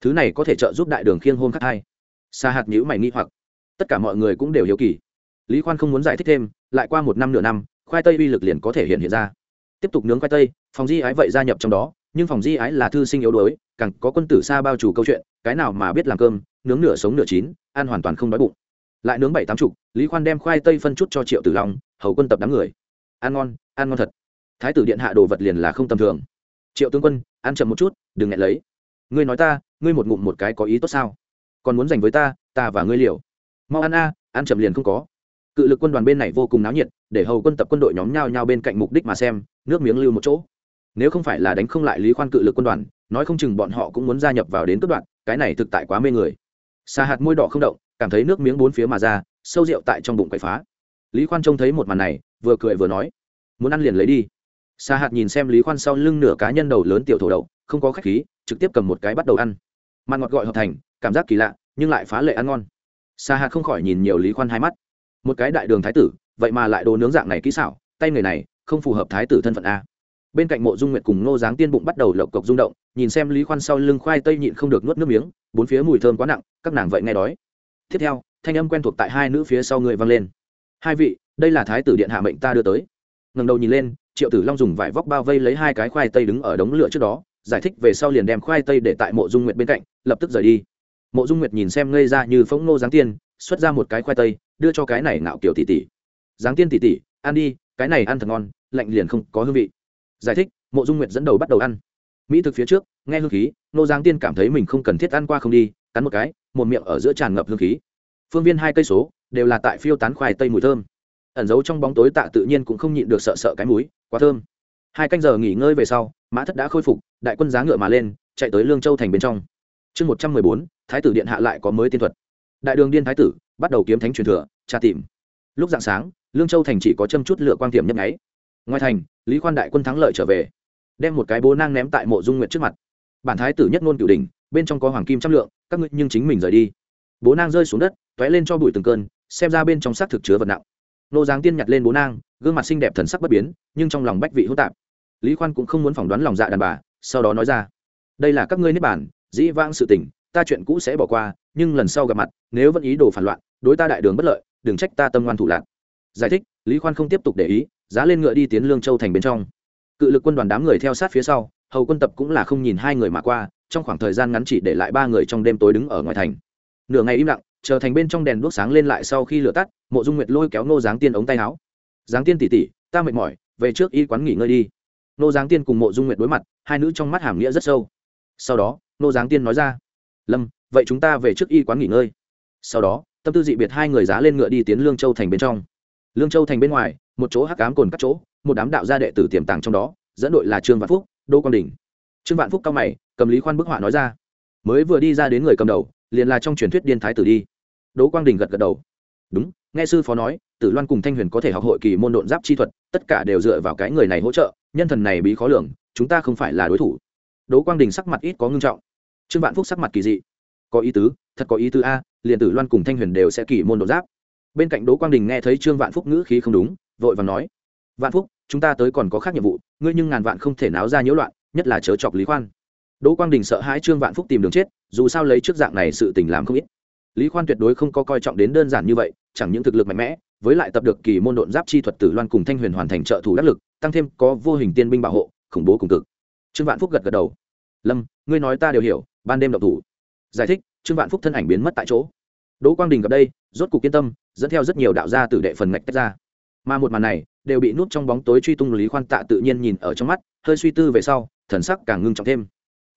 thứ này có thể trợ giúp đại đường khiêng hôn khắc hai. Xa hạt nhữ mày nghi hoặc. Tất cả mọi người cũng đều hiếu kỳ. Lý khoan không muốn giải thích thêm, lại qua một năm nửa năm, khoai tây uy lực liền có thể hiện hiện ra. Tiếp tục nướng khoai tây, phòng di ái vậy gia nhập trong đó, nhưng phòng di ái là thư sinh yếu đuối, càng có quân tử xa bao trù câu chuyện, cái nào mà biết làm cơm, nướng nửa sống nửa chín, ăn hoàn toàn không đói bụng. Lại nướng bảy tám chục, lý khoan đem khoai tây phân chút cho triệu tử long, hầu quân tập đám người. Ăn ngon ăn ngon thật. Thái tử điện hạ đồ vật liền là không tầm thường. Triệu tướng quân, ăn chậm một chút, đừng ngại lấy ngươi nói ta, ngươi một ngụm một cái có ý tốt sao? Còn muốn dành với ta ta và ngươi liều. Mau ăn a, ăn chậm liền không có. Cự lực quân đoàn bên này vô cùng náo nhiệt, để hầu quân tập quân đội nhóm nhau nhau bên cạnh mục đích mà xem, nước miếng lưu một chỗ. Nếu không phải là đánh không lại lý khoan cự lực quân đoàn, nói không chừng bọn họ cũng muốn gia nhập vào đến cướp đoạn, cái này thực tại quá mê người. Xa hạt môi đỏ không động, cảm thấy nước miếng bốn phía mà ra, sâu rượu tại trong bụng quậy phá. Lý khoan trông thấy một màn này, vừa cười vừa nói, muốn ăn liền lấy đi. Xa hạt nhìn xem lý khoan sau lưng nửa cá nhân đầu lớn tiểu thổ đậu, không có khách khí trực tiếp cầm một cái bắt đầu ăn. Mặn ngọt gọi hợp thành, cảm giác kỳ lạ, nhưng lại phá lệ ăn ngon. Sa hạt không khỏi nhìn nhiều lý khoan hai mắt. Một cái đại đường thái tử, vậy mà lại đồ nướng dạng này kỹ xảo, tay người này không phù hợp thái tử thân phận a. Bên cạnh mộ dung nguyệt cùng nô dáng tiên bụng bắt đầu lộc cộc rung động, nhìn xem lý khoan sau lưng khoai tây nhịn không được nuốt nước miếng, bốn phía mùi thơm quá nặng, các nàng vậy nghe đói. Tiếp theo, thanh âm quen thuộc tại hai nữ phía sau người vang lên. Hai vị, đây là thái tử điện hạ mệnh ta đưa tới. Ngầm đầu nhìn lên, triệu tử long dùng vải vóc bao vây lấy hai cái khoai tây đứng ở đống lửa trước đó giải thích về sau liền đem khoai tây để tại mộ dung nguyệt bên cạnh, lập tức rời đi. Mộ dung nguyệt nhìn xem ngây ra như phóng nô giáng tiên, xuất ra một cái khoai tây, đưa cho cái này ngạo kiểu tỉ tỉ giáng tiên tỉ tỉ ăn đi, cái này ăn thật ngon, lạnh liền không có hương vị. Giải thích, mộ dung nguyệt dẫn đầu bắt đầu ăn. Mỹ thực phía trước, nghe hương khí, nô giáng tiên cảm thấy mình không cần thiết ăn qua không đi, cắn một cái, một miệng ở giữa tràn ngập hương khí. Phương viên hai cây số, đều là tại phiêu tán khoai tây mùi thơm. Ẩn giấu trong bóng tối tạ tự nhiên cũng không nhịn được sợ sợ cái múi quá thơm hai canh giờ nghỉ ngơi về sau, mã thất đã khôi phục, đại quân giá ngựa mà lên, chạy tới lương châu thành bên trong. Chương một trăm mười bốn, thái tử điện hạ lại có mới tiên thuật. Đại đường điên thái tử, bắt đầu kiếm thánh truyền thừa, tra tìm. Lúc dạng sáng, lương châu thành chỉ có châm chút lựa quang tiệm nhấp nháy. Ngoài thành, lý khoan đại quân thắng lợi trở về, đem một cái bố nang ném tại mộ dung nguyệt trước mặt. Bản thái tử nhất ngôn cửu đình bên trong có hoàng kim trăm lượng, các ngươi nhưng chính mình rời đi. Bố nang rơi xuống đất t ó é lên cho bụi từng cơn, xem ra bên trong xác thực chứa vật nặng. Nô giáng tiên nhặt lên bố nang gương mặt xinh đẹp thần sắc bất biến, nhưng trong lòng bách vị hỗn tạp. Lý khoan cũng không muốn phỏng đoán lòng dạ đàn bà, sau đó nói ra, đây là các ngươi nếp bản dĩ vãng sự tình, ta chuyện cũ sẽ bỏ qua, nhưng lần sau gặp mặt, nếu vẫn ý đồ phản loạn, đối ta đại đường bất lợi, đừng trách ta tâm ngoan thủ lạc. Giải thích, lý khoan không tiếp tục để ý, giá lên ngựa đi tiến lương châu thành bên trong. Cự lực quân đoàn đám người theo sát phía sau, hầu quân tập cũng là không nhìn hai người mà qua, trong khoảng thời gian ngắn chỉ để lại ba người trong đêm tối đứng ở ngoài thành. Nửa ngày im lặng, chờ thành bên trong đèn đuốc sáng lên lại sau khi lửa tắt, mộ dung nguyệt lôi kéo nô dáng tiên ống tay áo giáng tiên tỉ tỉ, ta mệt mỏi, về trước y quán nghỉ ngơi đi. Nô giáng tiên cùng mộ dung nguyệt đối mặt, hai nữ trong mắt hàm nghĩa rất sâu. Sau đó, nô giáng tiên nói ra, lâm, vậy chúng ta về trước y quán nghỉ ngơi. Sau đó, tâm tư dị biệt hai người giá lên ngựa đi tiến lương châu thành bên trong. Lương châu thành bên ngoài, một chỗ hắc cám cồn các chỗ, một đám đạo gia đệ tử tiềm tàng trong đó, dẫn đội là trương vạn phúc đô quang đình. Trương vạn phúc cao mày, cầm lý khoan bức họa nói ra, mới vừa đi ra đến người cầm đầu, liền là trong truyền thuyết điên thái tử đi. Đỗ quang đình gật gật đầu, đúng nghe sư phó nói, tử loan cùng thanh huyền có thể học hội kỳ môn độn giáp chi thuật, tất cả đều dựa vào cái người này hỗ trợ, nhân thần này bí khó lường, chúng ta không phải là đối thủ. Đỗ quang đình sắc mặt ít có ngưng trọng. Trương vạn phúc sắc mặt kỳ dị. Có ý tứ, thật có ý tứ a, liền tử loan cùng thanh huyền đều sẽ kỳ môn độn giáp. Bên cạnh đỗ quang đình nghe thấy trương vạn phúc ngữ khí không đúng, vội và nói, vạn phúc, chúng ta tới còn có khác nhiệm vụ, ngươi nhưng ngàn vạn không thể náo ra nhiễu loạn, nhất là chớ chọc lý khoan. Đỗ quang đình sợ hãi trương vạn phúc tìm đường chết, dù sao lấy trước dạng này sự tình làm không ít. Lý khoan tuyệt đối không có coi trọng đến đơn giản như vậy chẳng những thực lực mạnh mẽ, với lại tập được kỳ môn độn giáp chi thuật tử loan cùng thanh huyền hoàn thành trợ thủ đắc lực, tăng thêm có vô hình tiên binh bảo hộ, khủng bố cùng cực. Trương vạn phúc gật gật đầu. Lâm, ngươi nói ta đều hiểu, ban đêm độc thủ. Giải thích, trương vạn phúc thân ảnh biến mất tại chỗ. Đỗ quang đình gặp đây, rốt cục yên tâm, dẫn theo rất nhiều đạo gia tử đệ phần ngạch tách ra. Mà một màn này, đều bị núp trong bóng tối truy tung lý khoan tạ tự nhiên nhìn ở trong mắt, hơi suy tư về sau, thần sắc càng ngưng trọng thêm.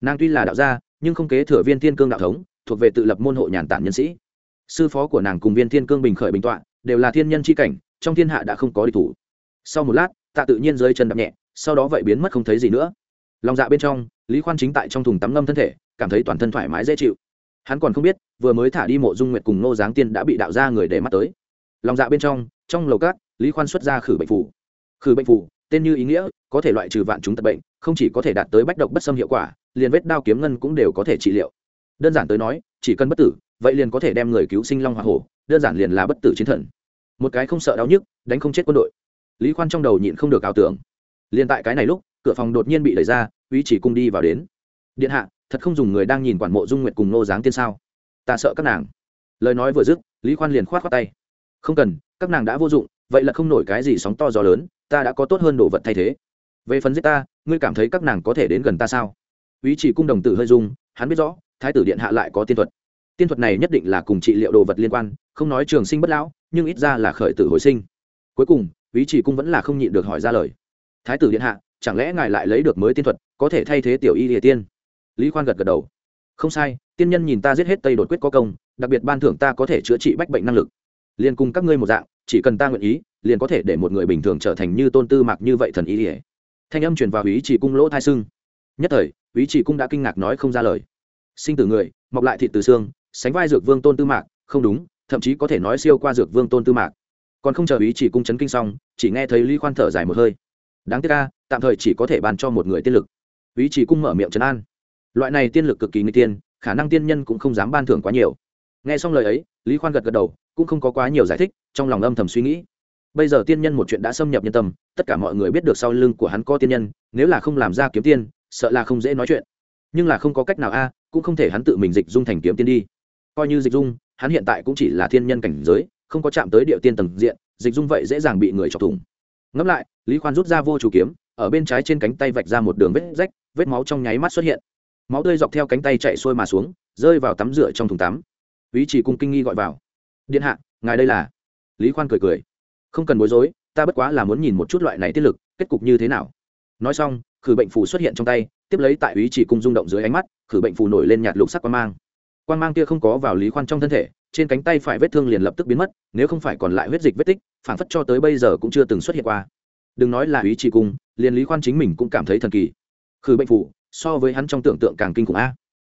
Nàng tuy là đạo gia, nhưng không kế thừa viên thiên cương đạo thống, thuộc về tự lập môn hộ nhàn tản nhân sĩ sư phó của nàng cùng viên thiên cương bình khởi bình tọa, đều là thiên nhân c h i cảnh, trong thiên hạ đã không có địch thủ. Sau một lát, tạ tự nhiên rơi chân đập nhẹ, sau đó vậy biến mất không thấy gì nữa. Lòng dạ bên trong, lý khoan chính tại trong thùng tắm ngâm thân thể, cảm thấy toàn thân thoải mái dễ chịu. Hắn còn không biết, vừa mới thả đi mộ dung nguyệt cùng nô giáng tiên đã bị đạo ra người để mắt tới. Lòng dạ bên trong trong lầu cát, lý khoan xuất ra khử bệnh phủ khử bệnh phủ tên như ý nghĩa, có thể loại trừ vạn chúng tật bệnh, không chỉ có thể đạt tới bách độc bất xâm hiệu quả, liền vết đao kiếm ngân cũng đều có thể trị liệu. Đơn giản tới nói, chỉ cần bất tử vậy liền có thể đem người cứu sinh long hoa hổ, đơn giản liền là bất tử chiến thần. Một cái không sợ đau nhức, đánh không chết quân đội. Lý khoan trong đầu nhịn không được ảo tưởng. Liền tại cái này lúc, cửa phòng đột nhiên bị đẩy ra uy chỉ cung đi vào đến. Điện hạ, thật không dùng người đang nhìn quản mộ dung nguyệt cùng nô dáng tiên sao? Ta sợ các nàng. Lời nói vừa dứt, lý khoan liền khoát khoát tay. Không cần, các nàng đã vô dụng, vậy là không nổi cái gì sóng to gió lớn, ta đã có tốt hơn đồ vật thay thế. Về phần giết ta, ngươi cảm thấy các nàng có thể đến gần ta sao? Ý chỉ cung đồng tử hơi dung hắn biết rõ, thái tử điện hạ lại có tiên thuật tiên thuật này nhất định là cùng trị liệu đồ vật liên quan, không nói trường sinh bất lão, nhưng ít ra là khởi tử hồi sinh. Cuối cùng, ý chỉ cung vẫn là không nhịn được hỏi ra lời. Thái tử điện hạ, chẳng lẽ ngài lại lấy được mới tiên thuật, có thể thay thế tiểu y địa tiên? Lý khoan gật gật đầu. Không sai, tiên nhân nhìn ta giết hết tây đột quyết có công, đặc biệt ban thưởng ta có thể chữa trị bách bệnh năng lực. Liền cùng các ngươi một dạng, chỉ cần ta nguyện ý, liền có thể để một người bình thường trở thành như tôn tư mạc như vậy thần ý ỉa thanh âm truyền vào ý chỉ cung lỗ thai sưng. Nhất thời, ý chỉ cung đã kinh ngạc nói không ra lời. Sinh từ người, mọc lại thịt từ xương sánh vai dược vương tôn tư mạc, không đúng, thậm chí có thể nói siêu qua dược vương tôn tư mạc. Còn không chờ ý chỉ cung chấn kinh xong, chỉ nghe thấy lý khoan thở dài một hơi. Đáng tiếc ca tạm thời chỉ có thể bàn cho một người tiên lực. Ý chỉ cung mở miệng trấn an. Loại này tiên lực cực kỳ nguy tiên, khả năng tiên nhân cũng không dám ban thưởng quá nhiều. Nghe xong lời ấy, lý khoan gật gật đầu, cũng không có quá nhiều giải thích, trong lòng âm thầm suy nghĩ. Bây giờ tiên nhân một chuyện đã xâm nhập nhân tâm, tất cả mọi người biết được sau lưng của hắn có tiên nhân, nếu là không làm ra kiếm tiên, sợ là không dễ nói chuyện. Nhưng là không có cách nào a, cũng không thể hắn tự mình dịch dung thành kiếm tiên đi coi như dịch dung, hắn hiện tại cũng chỉ là thiên nhân cảnh giới, không có chạm tới địa tiên tầng diện, dịch dung vậy dễ dàng bị người chọc thủng. Ngẫm lại, lý khoan rút ra vô chủ kiếm, ở bên trái trên cánh tay vạch ra một đường vết rách, vết máu trong nháy mắt xuất hiện. Máu tươi dọc theo cánh tay chạy xuôi mà xuống, rơi vào tắm rửa trong thùng tắm. Ý chỉ cung kinh nghi gọi vào. Điện hạ, ngài đây là? Lý khoan cười cười. Không cần bối rối, ta bất quá là muốn nhìn một chút loại này tiết lực, kết cục như thế nào. Nói xong, khử bệnh phù xuất hiện trong tay, tiếp lấy tại ý chỉ cung rung động dưới ánh mắt, khử bệnh phù nổi lên nhạt lục sắc quan mang quan mang kia không có vào lý khoan trong thân thể, trên cánh tay phải vết thương liền lập tức biến mất, nếu không phải còn lại huyết dịch vết tích phản phất cho tới bây giờ cũng chưa từng xuất hiện qua. Đừng nói là ý chỉ cung liền lý khoan chính mình cũng cảm thấy thần kỳ. Khử bệnh phù so với hắn trong tưởng tượng càng kinh khủng a.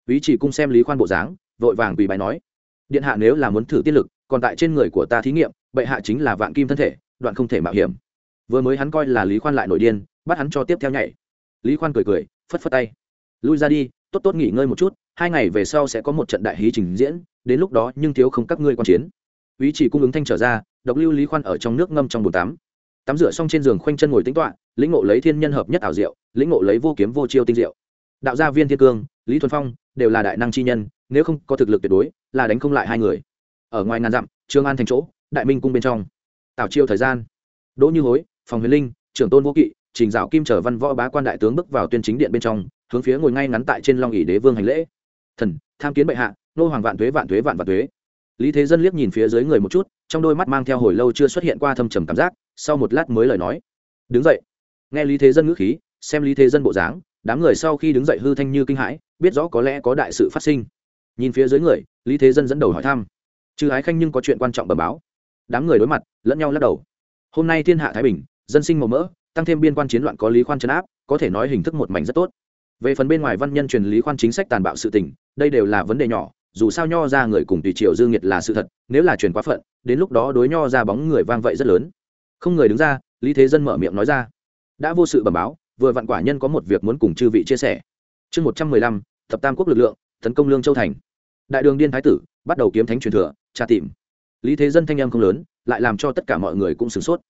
Ý chỉ cung xem lý khoan bộ dáng, vội vàng vì bài nói, điện hạ nếu là muốn thử tiên lực, còn tại trên người của ta thí nghiệm, bệ hạ chính là vạn kim thân thể, đoạn không thể mạo hiểm. Vừa mới hắn coi là lý khoan lại nổi điên, bắt hắn cho tiếp theo nhảy. Lý khoan cười cười, phất phất tay. Lui ra đi tốt tốt nghỉ ngơi một chút, hai ngày về sau sẽ có một trận đại hí trình diễn, đến lúc đó nhưng thiếu không các ngươi quan chiến. Ý chỉ cung ứng thanh trở ra, độc lưu lý khoan ở trong nước ngâm trong bồn tắm. Tắm rửa xong trên giường khoanh chân ngồi tính toạ lĩnh ngộ lấy thiên nhân hợp nhất ảo diệu, lĩnh ngộ lấy vô kiếm vô chiêu tinh diệu. Đạo gia viên thiên cương, lý thuần phong đều là đại năng chi nhân, nếu không có thực lực tuyệt đối, là đánh không lại hai người. Ở ngoài ngàn dặm, trương an thành chỗ, đại minh cung bên trong. Tảo chiêu thời gian. Đỗ như hối, phòng huyền linh, trưởng tôn vô kỵ, trình dạo kim trở văn võ bá quan đại tướng bước vào tuyên chính điện bên trong hướng phía ngồi ngay ngắn tại trên long ỷ đế vương hành lễ. Thần, tham kiến bệ hạ, nô hoàng vạn thuế vạn thuế vạn vạn thuế lý thế dân liếc nhìn phía dưới người một chút, trong đôi mắt mang theo hồi lâu chưa xuất hiện qua thâm trầm cảm giác, sau một lát mới lời nói. Đứng dậy. Nghe lý thế dân ngữ khí, xem lý thế dân bộ dáng, đám người sau khi đứng dậy hư thanh như kinh hãi, biết rõ có lẽ có đại sự phát sinh. Nhìn phía dưới người, lý thế dân dẫn đầu hỏi thăm. Trừ ái khanh nhưng có chuyện quan trọng bẩm báo. Đám người đối mặt, lẫn nhau lắc đầu. Hôm nay thiên hạ thái bình, dân sinh màu mỡ, tăng thêm biên quan chiến loạn có lý khoan chấn áp, có thể nói hình thức một mảnh rất tốt về phần bên ngoài văn nhân truyền lý khoan chính sách tàn bạo sự tình, đây đều là vấn đề nhỏ, dù sao nho ra người cùng tùy triều dương nhiệt là sự thật, nếu là truyền quá phận, đến lúc đó đối nho ra bóng người vang vậy rất lớn. Không người đứng ra, lý thế dân mở miệng nói ra. Đã vô sự bẩm báo, vừa vặn quả nhân có một việc muốn cùng chư vị chia sẻ. Chương một trăm mười lăm, thập tam quốc lực lượng, tấn công lương châu thành. Đại đường điên thái tử, bắt đầu kiếm thánh truyền thừa, tra tìm. Lý thế dân thanh em không lớn, lại làm cho tất cả mọi người cũng sửng sốt.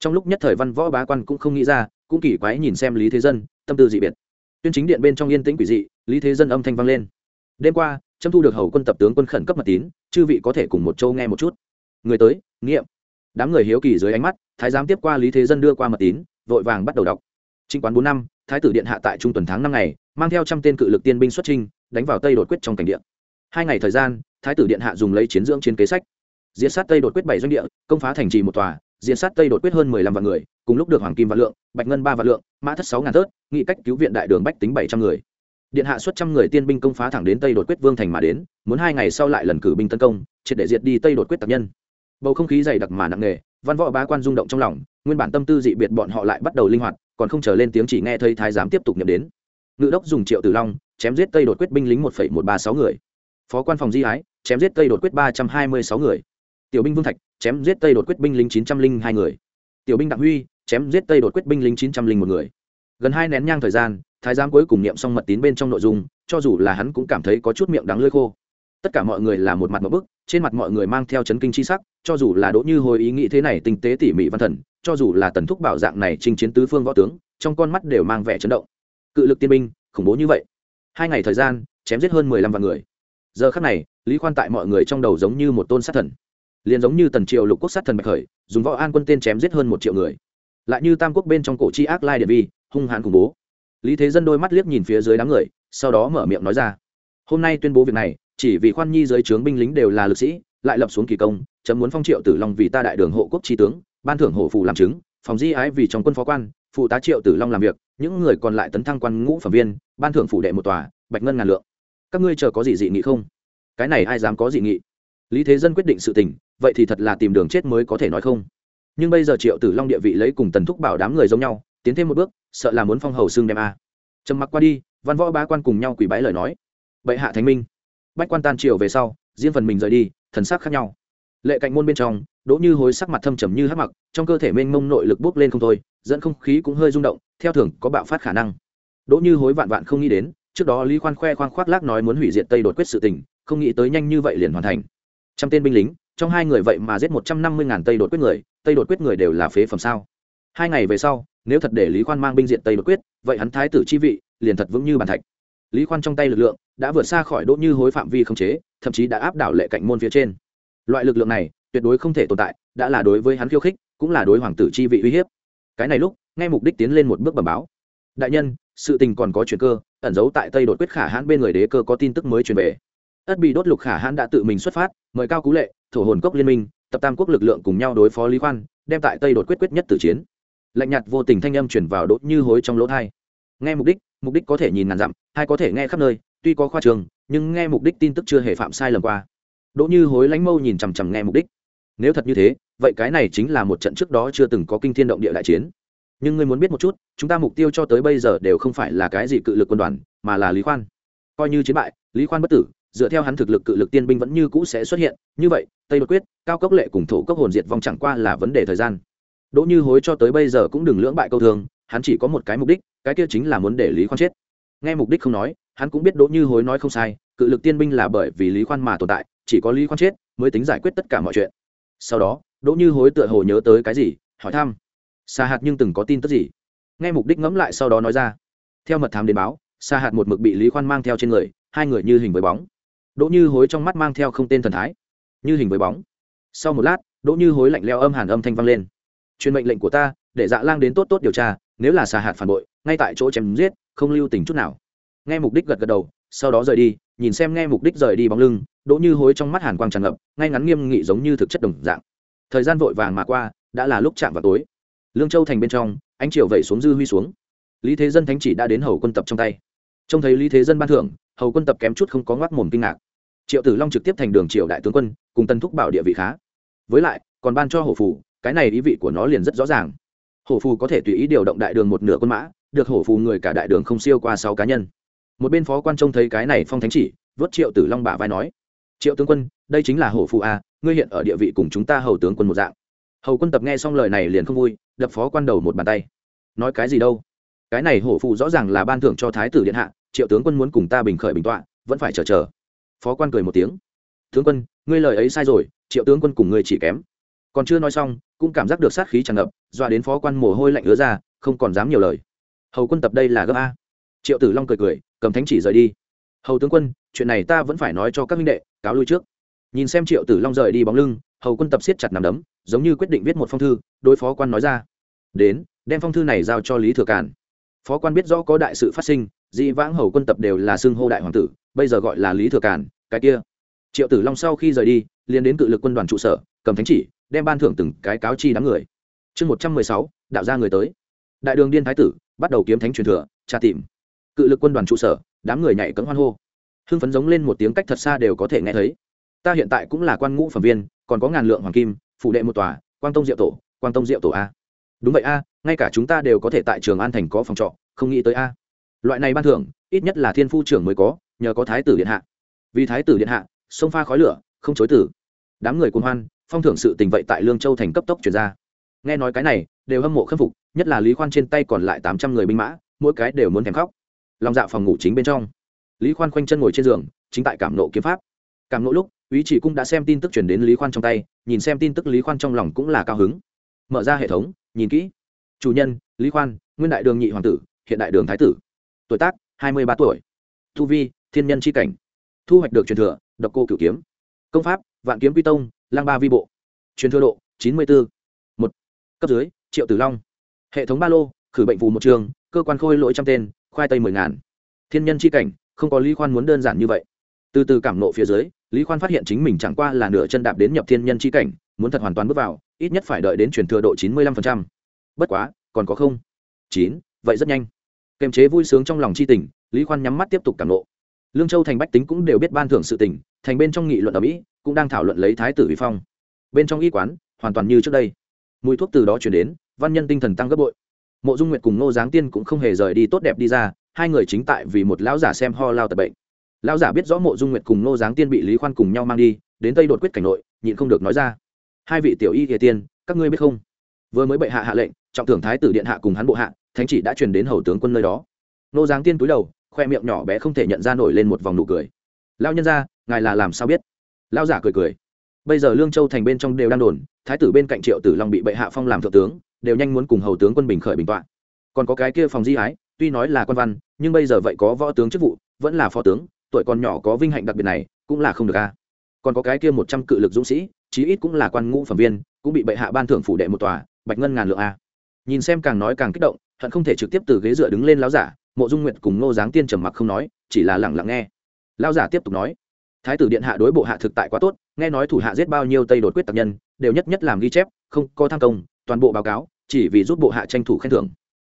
Trong lúc nhất thời văn võ bá quan cũng không nghĩ ra, cũng kỳ quái nhìn xem lý thế dân, tâm tư dị biệt tuyên chính điện bên trong yên tĩnh quỷ dị, lý thế dân âm thanh vang lên. Đêm qua, trâm thu được hầu quân tập tướng quân khẩn cấp mật tín, chư vị có thể cùng một châu nghe một chút. Người tới, nghiệm. Đám người hiếu kỳ dưới ánh mắt, thái giám tiếp qua lý thế dân đưa qua mật tín, vội vàng bắt đầu đọc. Trinh quán bốn năm, thái tử điện hạ tại trung tuần tháng năm ngày, mang theo trăm tên cự lực tiên binh xuất trinh đánh vào tây đột quyết trong cảnh điện hai ngày thời gian, thái tử điện hạ dùng lấy chiến dưỡng chiến kế sách. Diệt sát tây đột quyết bảy doanh địa, công phá thành trì một tòa diện sát tây đột quyết hơn mười lăm vạn người, cùng lúc được hoàng kim vạn lượng, bạch ngân ba vạn lượng, mã thất sáu ngàn tớt nghị cách cứu viện đại đường bách tính bảy trăm người. Điện hạ xuất trăm người tiên binh công phá thẳng đến tây đột quyết vương thành mà đến, muốn hai ngày sau lại lần cử binh tấn công, triệt để diệt đi tây đột quyết tập nhân. Bầu không khí dày đặc mà nặng nề, văn võ bá quan rung động trong lòng, nguyên bản tâm tư dị biệt bọn họ lại bắt đầu linh hoạt, còn không chờ lên tiếng chỉ nghe thấy thái giám tiếp tục niệm đến. Ngự đốc dùng triệu tử long, chém giết tây đột quyết binh lính một một ba sáu người. Phó quan phòng di ái, chém giết tây đột quyết ba trăm hai mươi sáu người. Tiểu binh vương thạch chém giết tây đột quyết binh lính chín trăm linh hai người. Tiểu binh đặng huy chém giết tây đột quyết binh lính chín trăm linh một người. Gần hai nén nhang thời gian, thái giám cuối cùng niệm xong mật tín bên trong nội dung, cho dù là hắn cũng cảm thấy có chút miệng đắng lơi khô. Tất cả mọi người là một mặt một bức, trên mặt mọi người mang theo chấn kinh chi sắc, cho dù là đỗ như hồi ý nghĩ thế này tinh tế tỉ mỉ văn thần, cho dù là tần thúc bảo dạng này chinh chiến tứ phương võ tướng, trong con mắt đều mang vẻ chấn động. Cự lực tiên binh, khủng bố như vậy. Hai ngày thời gian, chém giết hơn mười lăm vạn người. Giờ khắc này, lý khoan tại mọi người trong đầu giống như một tôn sát thần liền giống như tần triều lục quốc sát thần bạch khởi, dùng võ an quân tên chém giết hơn một triệu người. Lại như tam quốc bên trong cổ chi ác lai điện vi, hung hãn khủng bố. Lý thế dân đôi mắt liếc nhìn phía dưới đám người, sau đó mở miệng nói ra. Hôm nay tuyên bố việc này, chỉ vì khoan nhi dưới trướng binh lính đều là lực sĩ, lại lập xuống kỳ công, chấm muốn phong triệu tử long vì ta đại đường hộ quốc tri tướng, ban thưởng hộ phụ làm chứng, phòng di ái vì trong quân phó quan, phụ tá triệu tử long làm việc, những người còn lại tấn thăng quan ngũ phẩm viên, ban thưởng phủ đệ một tòa, bạch ngân ngàn lượng. Các ngươi chờ có gì dị nghị không? Cái này ai dám có dị nghị? Lý thế dân quyết định sự tình vậy thì thật là tìm đường chết mới có thể nói không? Nhưng bây giờ triệu tử long địa vị lấy cùng tần thúc bảo đám người giống nhau, tiến thêm một bước, sợ là muốn phong hầu xương đem a. Trầm mặc qua đi, văn võ ba quan cùng nhau quỷ bái lời nói. Bệ hạ thánh minh. Bách quan tan triều về sau, riêng phần mình rời đi, thần sắc khác nhau. Lệ cạnh môn bên trong, đỗ như hối sắc mặt thâm trầm như hắc mặc, trong cơ thể mênh mông nội lực bốc lên không thôi, dẫn không khí cũng hơi rung động, theo thường có bạo phát khả năng. Đỗ như hối vạn vạn không nghĩ đến, trước đó lý khoan khoe khoang khoác lác nói muốn hủy diệt tây đột quyết sự tình, không nghĩ tới nhanh như vậy liền hoàn thành. Trăm tên binh lính trong hai người vậy mà giết một trăm năm mươi ngàn tây đột quyết người, tây đột quyết người đều là phế phẩm sao? Hai ngày về sau, nếu thật để lý khoan mang binh diện tây đột quyết, vậy hắn thái tử chi vị liền thật vững như bàn thạch. Lý khoan trong tay lực lượng đã vượt xa khỏi đỗ như hối phạm vi khống chế, thậm chí đã áp đảo lệ cạnh môn phía trên. Loại lực lượng này tuyệt đối không thể tồn tại, đã là đối với hắn khiêu khích, cũng là đối hoàng tử chi vị uy hiếp. Cái này lúc ngay mục đích tiến lên một bước bẩm báo. Đại nhân, sự tình còn có chuyện cơ, ẩn giấu tại tây đột quyết khả hãn bên người đế cơ có tin tức mới truyền về ất bị đốt lục khả hãn đã tự mình xuất phát, mời cao cú lệ, thổ hồn cốc liên minh, tập tam quốc lực lượng cùng nhau đối phó lý khoan, đem tại tây đột quyết quyết nhất tử chiến. Lạnh nhạt vô tình thanh âm chuyển vào đốt như hối trong lỗ thai. Nghe mục đích mục đích có thể nhìn ngàn dặm hay có thể nghe khắp nơi, tuy có khoa trường, nhưng nghe mục đích tin tức chưa hề phạm sai lầm qua. Đỗ như hối lánh mâu nhìn chằm chằm nghe mục đích. Nếu thật như thế, vậy cái này chính là một trận trước đó chưa từng có kinh thiên động địa đại chiến. Nhưng ngươi muốn biết một chút, chúng ta mục tiêu cho tới bây giờ đều không phải là cái gì cự lực quân đoàn, mà là lý khoan. Coi như chiến bại, lý khoan bất tử dựa theo hắn thực lực cự lực tiên binh vẫn như cũ sẽ xuất hiện. Như vậy, tây đột quyết, cao cốc lệ cùng thổ cốc hồn diệt vong chẳng qua là vấn đề thời gian. Đỗ như hối cho tới bây giờ cũng đừng lưỡng bại câu thường, hắn chỉ có một cái mục đích, cái kia chính là muốn để lý khoan chết. Nghe mục đích không nói, hắn cũng biết đỗ như hối nói không sai, cự lực tiên binh là bởi vì lý khoan mà tồn tại, chỉ có lý khoan chết mới tính giải quyết tất cả mọi chuyện. Sau đó, đỗ như hối tựa hồ nhớ tới cái gì, hỏi thăm. Xa hạt nhưng từng có tin tức gì? Nghe mục đích ngẫm lại sau đó nói ra. Theo mật thám đến báo xa hạt một mực bị lý khoan mang theo trên người, hai người như hình với bóng đỗ như hối trong mắt mang theo không tên thần thái, như hình với bóng. Sau một lát, đỗ như hối lạnh leo âm hàn âm thanh vang lên. Truyền mệnh lệnh của ta, để dạ lang đến tốt tốt điều tra, nếu là xà hạt phản bội, ngay tại chỗ chém giết, không lưu tình chút nào. Nghe mục đích gật gật đầu, sau đó rời đi, nhìn xem nghe mục đích rời đi bóng lưng, đỗ như hối trong mắt hàn quang tràn ngập, ngay ngắn nghiêm nghị giống như thực chất đồng dạng. Thời gian vội vàng mà qua, đã là lúc chạm vào tối. Lương châu thành bên trong, ánh triều vẩy xuống dư huy xuống. Lý thế dân thánh chỉ đã đến hầu quân tập trong tay. Trông thấy lý thế dân ban thưởng, hầu quân tập kém chút không có ngoác mồm kinh ngạc triệu tử long trực tiếp thành đường triệu đại tướng quân, cùng tân thúc bảo địa vị khá. Với lại, còn ban cho hổ phù, cái này ý vị của nó liền rất rõ ràng. Hổ phù có thể tùy ý điều động đại đường một nửa quân mã, được hổ phù người cả đại đường không siêu qua sáu cá nhân. Một bên phó quan trông thấy cái này phong thánh chỉ, vớt triệu tử long bả vai nói, triệu tướng quân, đây chính là hổ phù a ngươi hiện ở địa vị cùng chúng ta hầu tướng quân một dạng. Hầu quân tập nghe xong lời này liền không vui, đập phó quan đầu một bàn tay. Nói cái gì đâu? Cái này hổ phù rõ ràng là ban thưởng cho thái tử điện hạ, triệu tướng quân muốn cùng ta bình khởi bình tọa, vẫn phải chờ chờ phó quan cười một tiếng. Tướng quân, ngươi lời ấy sai rồi, triệu tướng quân cùng ngươi chỉ kém. Còn chưa nói xong, cũng cảm giác được sát khí tràn ngập, dọa đến phó quan mồ hôi lạnh ứa ra, không còn dám nhiều lời. Hầu quân tập đây là gấp a. Triệu tử long cười cười, cầm thánh chỉ rời đi. Hầu tướng quân, chuyện này ta vẫn phải nói cho các minh đệ, cáo lui trước. Nhìn xem triệu tử long rời đi bóng lưng, hầu quân tập siết chặt nằm đấm, giống như quyết định viết một phong thư, đối phó quan nói ra. Đến, đem phong thư này giao cho lý thừa cản phó quan biết rõ có đại sự phát sinh, dị vãng hầu quân tập đều là xưng hô đại hoàng tử bây giờ gọi là lý thừa cản cái kia. Triệu tử long sau khi rời đi, liền đến cự lực quân đoàn trụ sở, cầm thánh chỉ, đem ban thưởng từng cái cáo chi đám người. Chương một trăm mười sáu, đạo ra người tới. Đại đường điên thái tử, bắt đầu kiếm thánh truyền thừa, tra tìm. Cự lực quân đoàn trụ sở, đám người nhảy cấm hoan hô. Hưng phấn giống lên một tiếng cách thật xa đều có thể nghe thấy. Ta hiện tại cũng là quan ngũ phẩm viên, còn có ngàn lượng hoàng kim phụ đệ một tòa quan tông diệu tổ quan tông diệu tổ a. Đúng vậy a, ngay cả chúng ta đều có thể tại trường an thành có phòng trọ, không nghĩ tới a loại này ban thưởng, ít nhất là thiên phu trưởng mới có, nhờ có thái tử điện hạ. Vì thái tử điện hạ, sông pha khói lửa, không chối tử. Đám người cuồng hoan, phong thưởng sự tình vậy tại lương châu thành cấp tốc chuyển ra. Nghe nói cái này, đều hâm mộ khâm phục, nhất là lý khoan trên tay còn lại tám trăm người binh mã, mỗi cái đều muốn thèm khóc. Lòng dạ phòng ngủ chính bên trong. Lý khoan khoanh chân ngồi trên giường, chính tại cảm nộ kiếm pháp. Cảm nộ lúc ý chỉ cung đã xem tin tức chuyển đến lý khoan trong tay, nhìn xem tin tức lý khoan trong lòng cũng là cao hứng. Mở ra hệ thống, nhìn kỹ. Chủ nhân, lý khoan, nguyên đại đường nhị hoàng tử, hiện đại đường thái tử tuổi tác, hai mươi ba tuổi. Thu vi, thiên nhân c h i cảnh. Thu hoạch được truyền thừa, độc cô cửu kiếm. Công pháp, vạn kiếm quy tông, lang ba vi bộ. Truyền thừa độ, chín mươi bốn một. Cấp dưới, triệu tử long. Hệ thống ba lô, khử bệnh phù một trường, cơ quan khôi lỗi trăm tên, khoai tây mười ngàn. Thiên nhân c h i cảnh, không có lý khoan muốn đơn giản như vậy. Từ từ cảm nộ phía dưới, lý khoan phát hiện chính mình chẳng qua là nửa chân đạp đến nhập thiên nhân c h i cảnh, muốn thật hoàn toàn bước vào, ít nhất phải đợi đến truyền thừa độ chín mươi lăm bất quá, còn có không? Chín, vậy rất nhanh kềm chế vui sướng trong lòng c h i tình, lý khoan nhắm mắt tiếp tục cảm lộ. lương châu thành bách tính cũng đều biết ban thưởng sự tình, thành bên trong nghị luận ở mỹ, cũng đang thảo luận lấy thái tử vi phong. Bên trong y quán, hoàn toàn như trước đây. Mùi thuốc từ đó chuyển đến, văn nhân tinh thần tăng gấp bội. Mộ dung nguyệt cùng Ngô giáng tiên cũng không hề rời đi tốt đẹp đi ra, hai người chính tại vì một lão giả xem ho lao tập bệnh. Lão giả biết rõ mộ dung nguyệt cùng Ngô giáng tiên bị lý khoan cùng nhau mang đi, đến tây đột quyết cảnh nội, nhịn không được nói ra. Hai vị tiểu y kỳ tiên, các ngươi biết không? Vừa mới bệ hạ hạ lệnh, trọng thưởng thái tử điện hạ cùng hắn bộ hạ thánh chỉ đã truyền đến hầu tướng quân nơi đó. Nô giáng tiên túi đầu, khoe miệng nhỏ bé không thể nhận ra nổi lên một vòng nụ cười. Lao nhân ra ngài là làm sao biết? Lao giả cười cười. Bây giờ lương châu thành bên trong đều đang đồn, thái tử bên cạnh triệu tử long bị bệ hạ phong làm thượng tướng, đều nhanh muốn cùng hầu tướng quân bình khởi bình tọa. Còn có cái kia phòng di ái, tuy nói là quan văn, nhưng bây giờ vậy có võ tướng chức vụ, vẫn là phó tướng, tuổi còn nhỏ có vinh hạnh đặc biệt này, cũng là không được a. Còn có cái kia một trăm cự lực dũng sĩ, chí ít cũng là quan ngũ phẩm viên, cũng bị bệ hạ ban thưởng phủ đệ một tòa, bạch ngân ngàn lượng a. Nhìn xem càng nói càng kích động hận không thể trực tiếp từ ghế dựa đứng lên lão giả, mộ dung nguyệt cùng ngô giáng tiên trầm mặc không nói, chỉ là lẳng lặng nghe. Lão giả tiếp tục nói, thái tử điện hạ đối bộ hạ thực tại quá tốt, nghe nói thủ hạ giết bao nhiêu tây đột quyết tập nhân, đều nhất nhất làm ghi chép, không có tham công, toàn bộ báo cáo, chỉ vì giúp bộ hạ tranh thủ khen thưởng.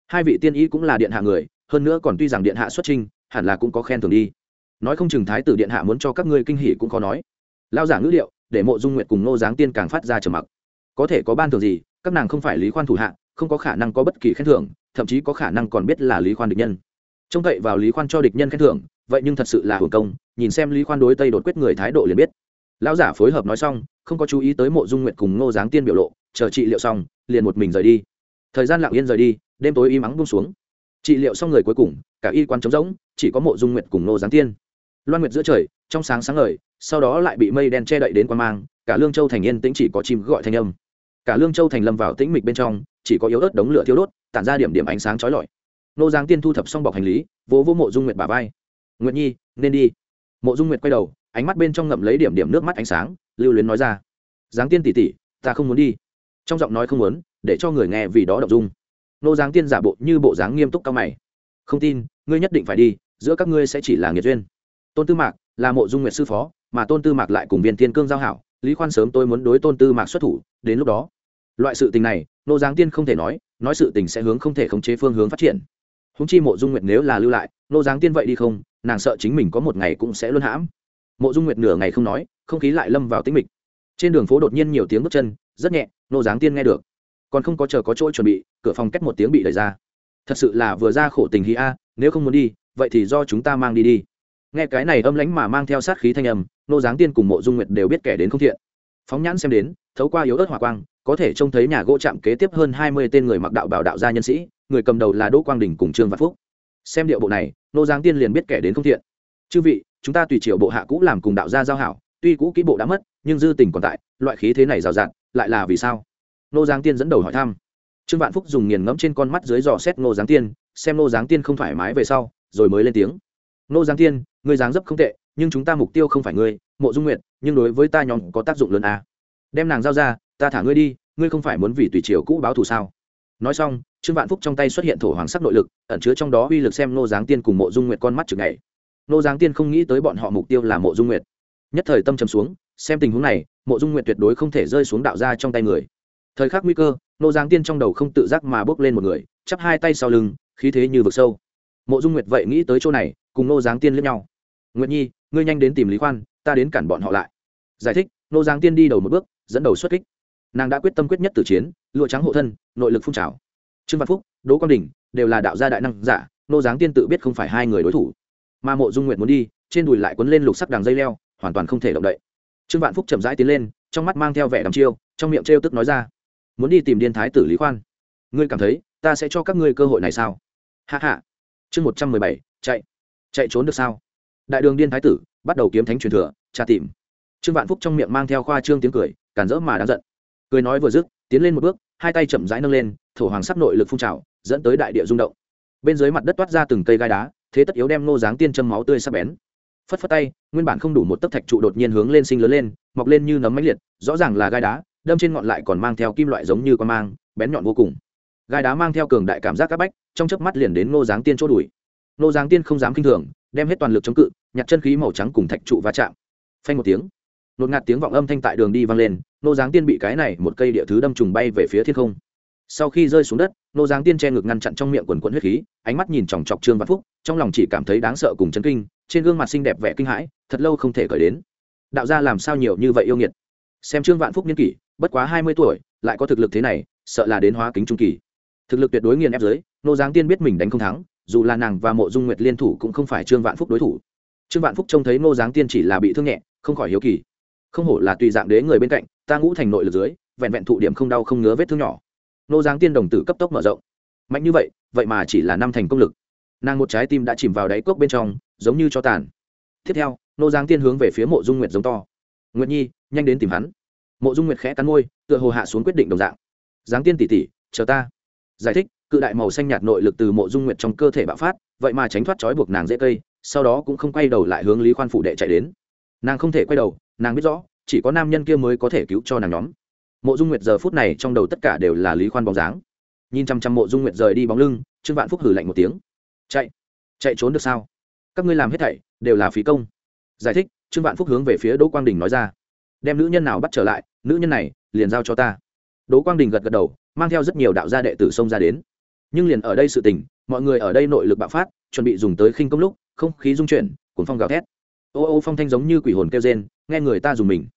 Hai vị tiên ý cũng là điện hạ người, hơn nữa còn tuy rằng điện hạ xuất trinh hẳn là cũng có khen thưởng đi. Nói không chừng thái tử điện hạ muốn cho các ngươi kinh hỉ cũng khó nói. Lao giả ngữ liệu để mộ dung nguyệt cùng nô giáng tiên càng phát ra trầm mặc. Có thể có ban thưởng gì, các nàng không phải lý khoan thủ hạ, không có khả năng có bất kỳ khen thưởng thậm chí có khả năng còn biết là lý khoan địch nhân. Trông cậy vào lý khoan cho địch nhân khen thưởng, vậy nhưng thật sự là hưởng công, nhìn xem lý khoan đối tây đột quyết người thái độ liền biết. Lão giả phối hợp nói xong, không có chú ý tới mộ dung nguyệt cùng ngô giáng tiên biểu lộ, chờ trị liệu xong, liền một mình rời đi. Thời gian lặng yên rời đi, đêm tối im ắng bung xuống. Trị liệu xong người cuối cùng, cả y quan trống rỗng, chỉ có mộ dung nguyệt cùng ngô giáng tiên. Loan nguyệt giữa trời, trong sáng sáng ngời, sau đó lại bị mây đen che đậy đến quan mang, cả lương châu thành yên tĩnh chỉ có chim gọi thanh âm. Cả lương châu thành lâm vào tĩnh mịch bên trong chỉ có yếu ớt đống lửa thiếu đốt, tản ra điểm điểm ánh sáng chói lọi. Nô giáng tiên thu thập xong bọc hành lý, vỗ vỗ mộ dung nguyệt bà vai. Nguyệt nhi, nên đi. Mộ dung nguyệt quay đầu, ánh mắt bên trong ngậm lấy điểm điểm nước mắt ánh sáng, lưu luyến nói ra. Giáng tiên tỉ tỉ ta không muốn đi. Trong giọng nói không muốn, để cho người nghe vì đó đọc dung. Nô giáng tiên giả bộ như bộ dáng nghiêm túc cao mày. Không tin, ngươi nhất định phải đi, giữa các ngươi sẽ chỉ là nghiệt duyên. Tôn tư mạc là mộ dung nguyệt sư phó, mà tôn tư mạc lại cùng viên thiên cương giao hảo, lý khoan sớm tôi muốn đối tôn tư mạc xuất thủ, đến lúc đó loại sự tình này, nô giáng tiên không thể nói nói sự tình sẽ hướng không thể khống chế phương hướng phát triển. Húng chi mộ dung nguyệt nếu là lưu lại, nô giáng tiên vậy đi không, nàng sợ chính mình có một ngày cũng sẽ luôn hãm. Mộ dung nguyệt nửa ngày không nói, không khí lại lâm vào tĩnh mịch. Trên đường phố đột nhiên nhiều tiếng bước chân, rất nhẹ, nô giáng tiên nghe được. Còn không có chờ có chỗ chuẩn bị, cửa phòng cách một tiếng bị đẩy ra. Thật sự là vừa ra khổ tình hí a, nếu không muốn đi, vậy thì do chúng ta mang đi đi. Nghe cái này âm lánh mà mang theo sát khí thanh âm, nô giáng tiên cùng mộ dung nguyệt đều biết kẻ đến không thiện. Phóng nhãn xem đến, thấu qua yếu ớt hỏa quang có thể trông thấy nhà gỗ chạm kế tiếp hơn hai mươi tên người mặc đạo bảo đạo gia nhân sĩ, người cầm đầu là đỗ quang đình cùng trương văn phúc. Xem điệu bộ này, nô giáng tiên liền biết kẻ đến không thiện. Chư vị, chúng ta tùy triệu bộ hạ cũ làm cùng đạo gia giao hảo, tuy cũ kỹ bộ đã mất, nhưng dư tình còn tại, loại khí thế này rào rạt, lại là vì sao? Nô giáng tiên dẫn đầu hỏi thăm. Trương vạn phúc dùng nghiền ngẫm trên con mắt dưới dò xét nô giáng tiên, xem nô giáng tiên không thoải mái về sau, rồi mới lên tiếng. Nô giáng tiên, ngươi dáng dấp không tệ, nhưng chúng ta mục tiêu không phải ngươi, mộ dung nguyện nhưng đối với ta nhóm có tác dụng lớn à. đem nàng giao ra ta thả ngươi đi, ngươi không phải muốn vì tùy triều cũ báo thù sao? Nói xong, trương vạn phúc trong tay xuất hiện thổ hoàng sắc nội lực, ẩn chứa trong đó uy lực xem nô giáng tiên cùng mộ dung nguyệt con mắt chừng ngày nô giáng tiên không nghĩ tới bọn họ mục tiêu là mộ dung nguyệt. Nhất thời tâm trầm xuống, xem tình huống này, mộ dung nguyệt tuyệt đối không thể rơi xuống đạo ra trong tay người. Thời khắc nguy cơ nô giáng tiên trong đầu không tự giác mà bước lên một người, chắp hai tay sau lưng, khí thế như vực sâu. Mộ dung nguyệt vậy nghĩ tới chỗ này, cùng nô giáng tiên lẫn nhau. Nguyệt nhi, ngươi nhanh đến tìm lý khoan, ta đến cản bọn họ lại. Giải thích nô giáng tiên đi đầu một bước, dẫn đầu xuất kích nàng đã quyết tâm quyết nhất tử chiến, lụa trắng hộ thân, nội lực phun trào. Trương văn phúc, đỗ quang đình đều là đạo gia đại năng giả, nô giáng tiên tự biết không phải hai người đối thủ. Mà mộ dung nguyệt muốn đi, trên đùi lại quấn lên lục sắc đằng dây leo, hoàn toàn không thể động đậy. Trương vạn phúc chậm rãi tiến lên, trong mắt mang theo vẻ đắm chiêu, trong miệng trêu tức nói ra, muốn đi tìm điên thái tử lý khoan. Ngươi cảm thấy ta sẽ cho các ngươi cơ hội này sao? Hạ hạ chương một trăm mười bảy, chạy. Chạy trốn được sao? Đại đường điên thái tử bắt đầu kiếm thánh truyền thừa, tra tìm. Trương vạn phúc trong miệng mang theo khoa trương tiếng cười, cản rỡ mà đáng giận cười nói vừa dứt, tiến lên một bước, hai tay chậm rãi nâng lên, thổ hoàng sắc nội lực phun trào, dẫn tới đại địa rung động. Bên dưới mặt đất toát ra từng cây gai đá, thế tất yếu đem nô dáng tiên châm máu tươi sắc bén. Phất phất tay, nguyên bản không đủ một tấc thạch trụ đột nhiên hướng lên sinh lớn lên, mọc lên như nấm mánh liệt, rõ ràng là gai đá, đâm trên ngọn lại còn mang theo kim loại giống như con mang, bén nhọn vô cùng. Gai đá mang theo cường đại cảm giác các bách, trong chớp mắt liền đến nô dáng tiên chỗ đuổi nô dáng tiên không dám kinh thường, đem hết toàn lực chống cự, nhặt chân khí màu trắng cùng thạch trụ va chạm. Phanh một tiếng, nột ngạt tiếng vọng âm thanh tại đường đi vang lên nô giáng tiên bị cái này một cây địa thứ đâm trùng bay về phía thiên không. Sau khi rơi xuống đất, nô giáng tiên che ngực ngăn chặn trong miệng quần quẫn huyết khí, ánh mắt nhìn chòng chọc trương văn phúc, trong lòng chỉ cảm thấy đáng sợ cùng chấn kinh, trên gương mặt xinh đẹp vẻ kinh hãi, thật lâu không thể cởi đến. Đạo gia làm sao nhiều như vậy yêu nghiệt? Xem trương vạn phúc niên kỷ, bất quá hai mươi tuổi, lại có thực lực thế này, sợ là đến hóa kính trung kỳ. Thực lực tuyệt đối nghiền ép giới, nô giáng tiên biết mình đánh không thắng, dù là nàng và mộ dung nguyệt liên thủ cũng không phải trương vạn phúc đối thủ. Trương vạn phúc trông thấy nô giáng tiên chỉ là bị thương nhẹ, không khỏi hiếu kỳ. Không hổ là tùy dạng đế người bên cạnh ta ngũ thành nội lực dưới, vẹn vẹn thụ điểm không đau không ngứa vết thương nhỏ. Nô giáng tiên đồng tử cấp tốc mở rộng. Mạnh như vậy vậy mà chỉ là năm thành công lực. Nàng một trái tim đã chìm vào đáy cốc bên trong, giống như cho tàn. Tiếp theo, nô giáng tiên hướng về phía mộ dung nguyệt giống to. Nguyệt nhi, nhanh đến tìm hắn. Mộ dung nguyệt khẽ cắn môi, tựa hồ hạ xuống quyết định đồng dạng. Giáng tiên tỉ tỉ, chờ ta. Giải thích, cự đại màu xanh nhạt nội lực từ mộ dung nguyệt trong cơ thể bạo phát, vậy mà tránh thoát trói buộc nàng dễ cây, sau đó cũng không quay đầu lại hướng lý khoan phủ đệ chạy đến. Nàng không thể quay đầu, nàng biết rõ chỉ có nam nhân kia mới có thể cứu cho nàng nhóm. Mộ dung nguyệt giờ phút này trong đầu tất cả đều là lý khoan bóng dáng. Nhìn chăm chăm mộ dung nguyệt rời đi bóng lưng, trương vạn phúc hử lạnh một tiếng. Chạy chạy trốn được sao? Các ngươi làm hết thảy đều là phí công. Giải thích, trương vạn phúc hướng về phía đỗ quang đình nói ra. Đem nữ nhân nào bắt trở lại, nữ nhân này liền giao cho ta. Đỗ quang đình gật gật đầu, mang theo rất nhiều đạo gia đệ tử xông ra đến. Nhưng liền ở đây sự tình, mọi người ở đây nội lực bạo phát, chuẩn bị dùng tới khinh công lúc, không khí dung chuyển cuốn phong gào thét. Ô ô phong thanh giống như quỷ hồn kêu rên, nghe người ta dùng mình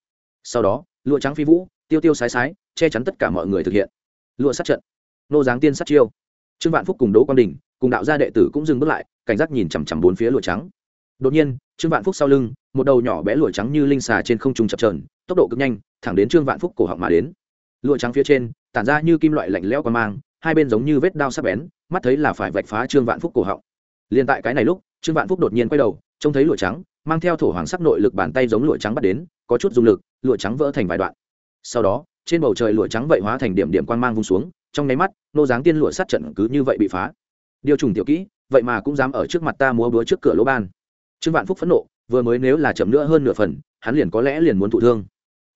sau đó, lụa trắng phi vũ, tiêu tiêu sái sái, che chắn tất cả mọi người thực hiện. Lụa sát trận. Nô giáng tiên sát chiêu. Trương vạn phúc cùng đỗ quang đình, cùng đạo gia đệ tử cũng dừng bước lại, cảnh giác nhìn chằm chằm bốn phía lụa trắng. Đột nhiên, trương vạn phúc sau lưng, một đầu nhỏ bé lụa trắng như linh xà trên không trung chập trờn tốc độ cực nhanh, thẳng đến trương vạn phúc cổ họng mà đến. Lụa trắng phía trên, tản ra như kim loại lạnh lẽo qua mang, hai bên giống như vết đao sắc bén, mắt thấy là phải vạch phá trương vạn phúc cổ họng. Liền tại cái này lúc, trương vạn phúc đột nhiên quay đầu, trông thấy lụa trắng mang theo thổ hoàng sắc nội lực bàn tay giống lụa trắng bắt đến, có chút dùng lực, lụa trắng vỡ thành vài đoạn. Sau đó, trên bầu trời lụa trắng vậy hóa thành điểm điểm quang mang vung xuống, trong nháy mắt, nô dáng tiên lụa sát trận cứ như vậy bị phá. Điều trùng tiểu kỹ, vậy mà cũng dám ở trước mặt ta múa búa trước cửa lỗ ban. Trương vạn phúc phẫn nộ, vừa mới nếu là chậm nữa hơn nửa phần, hắn liền có lẽ liền muốn thụ thương.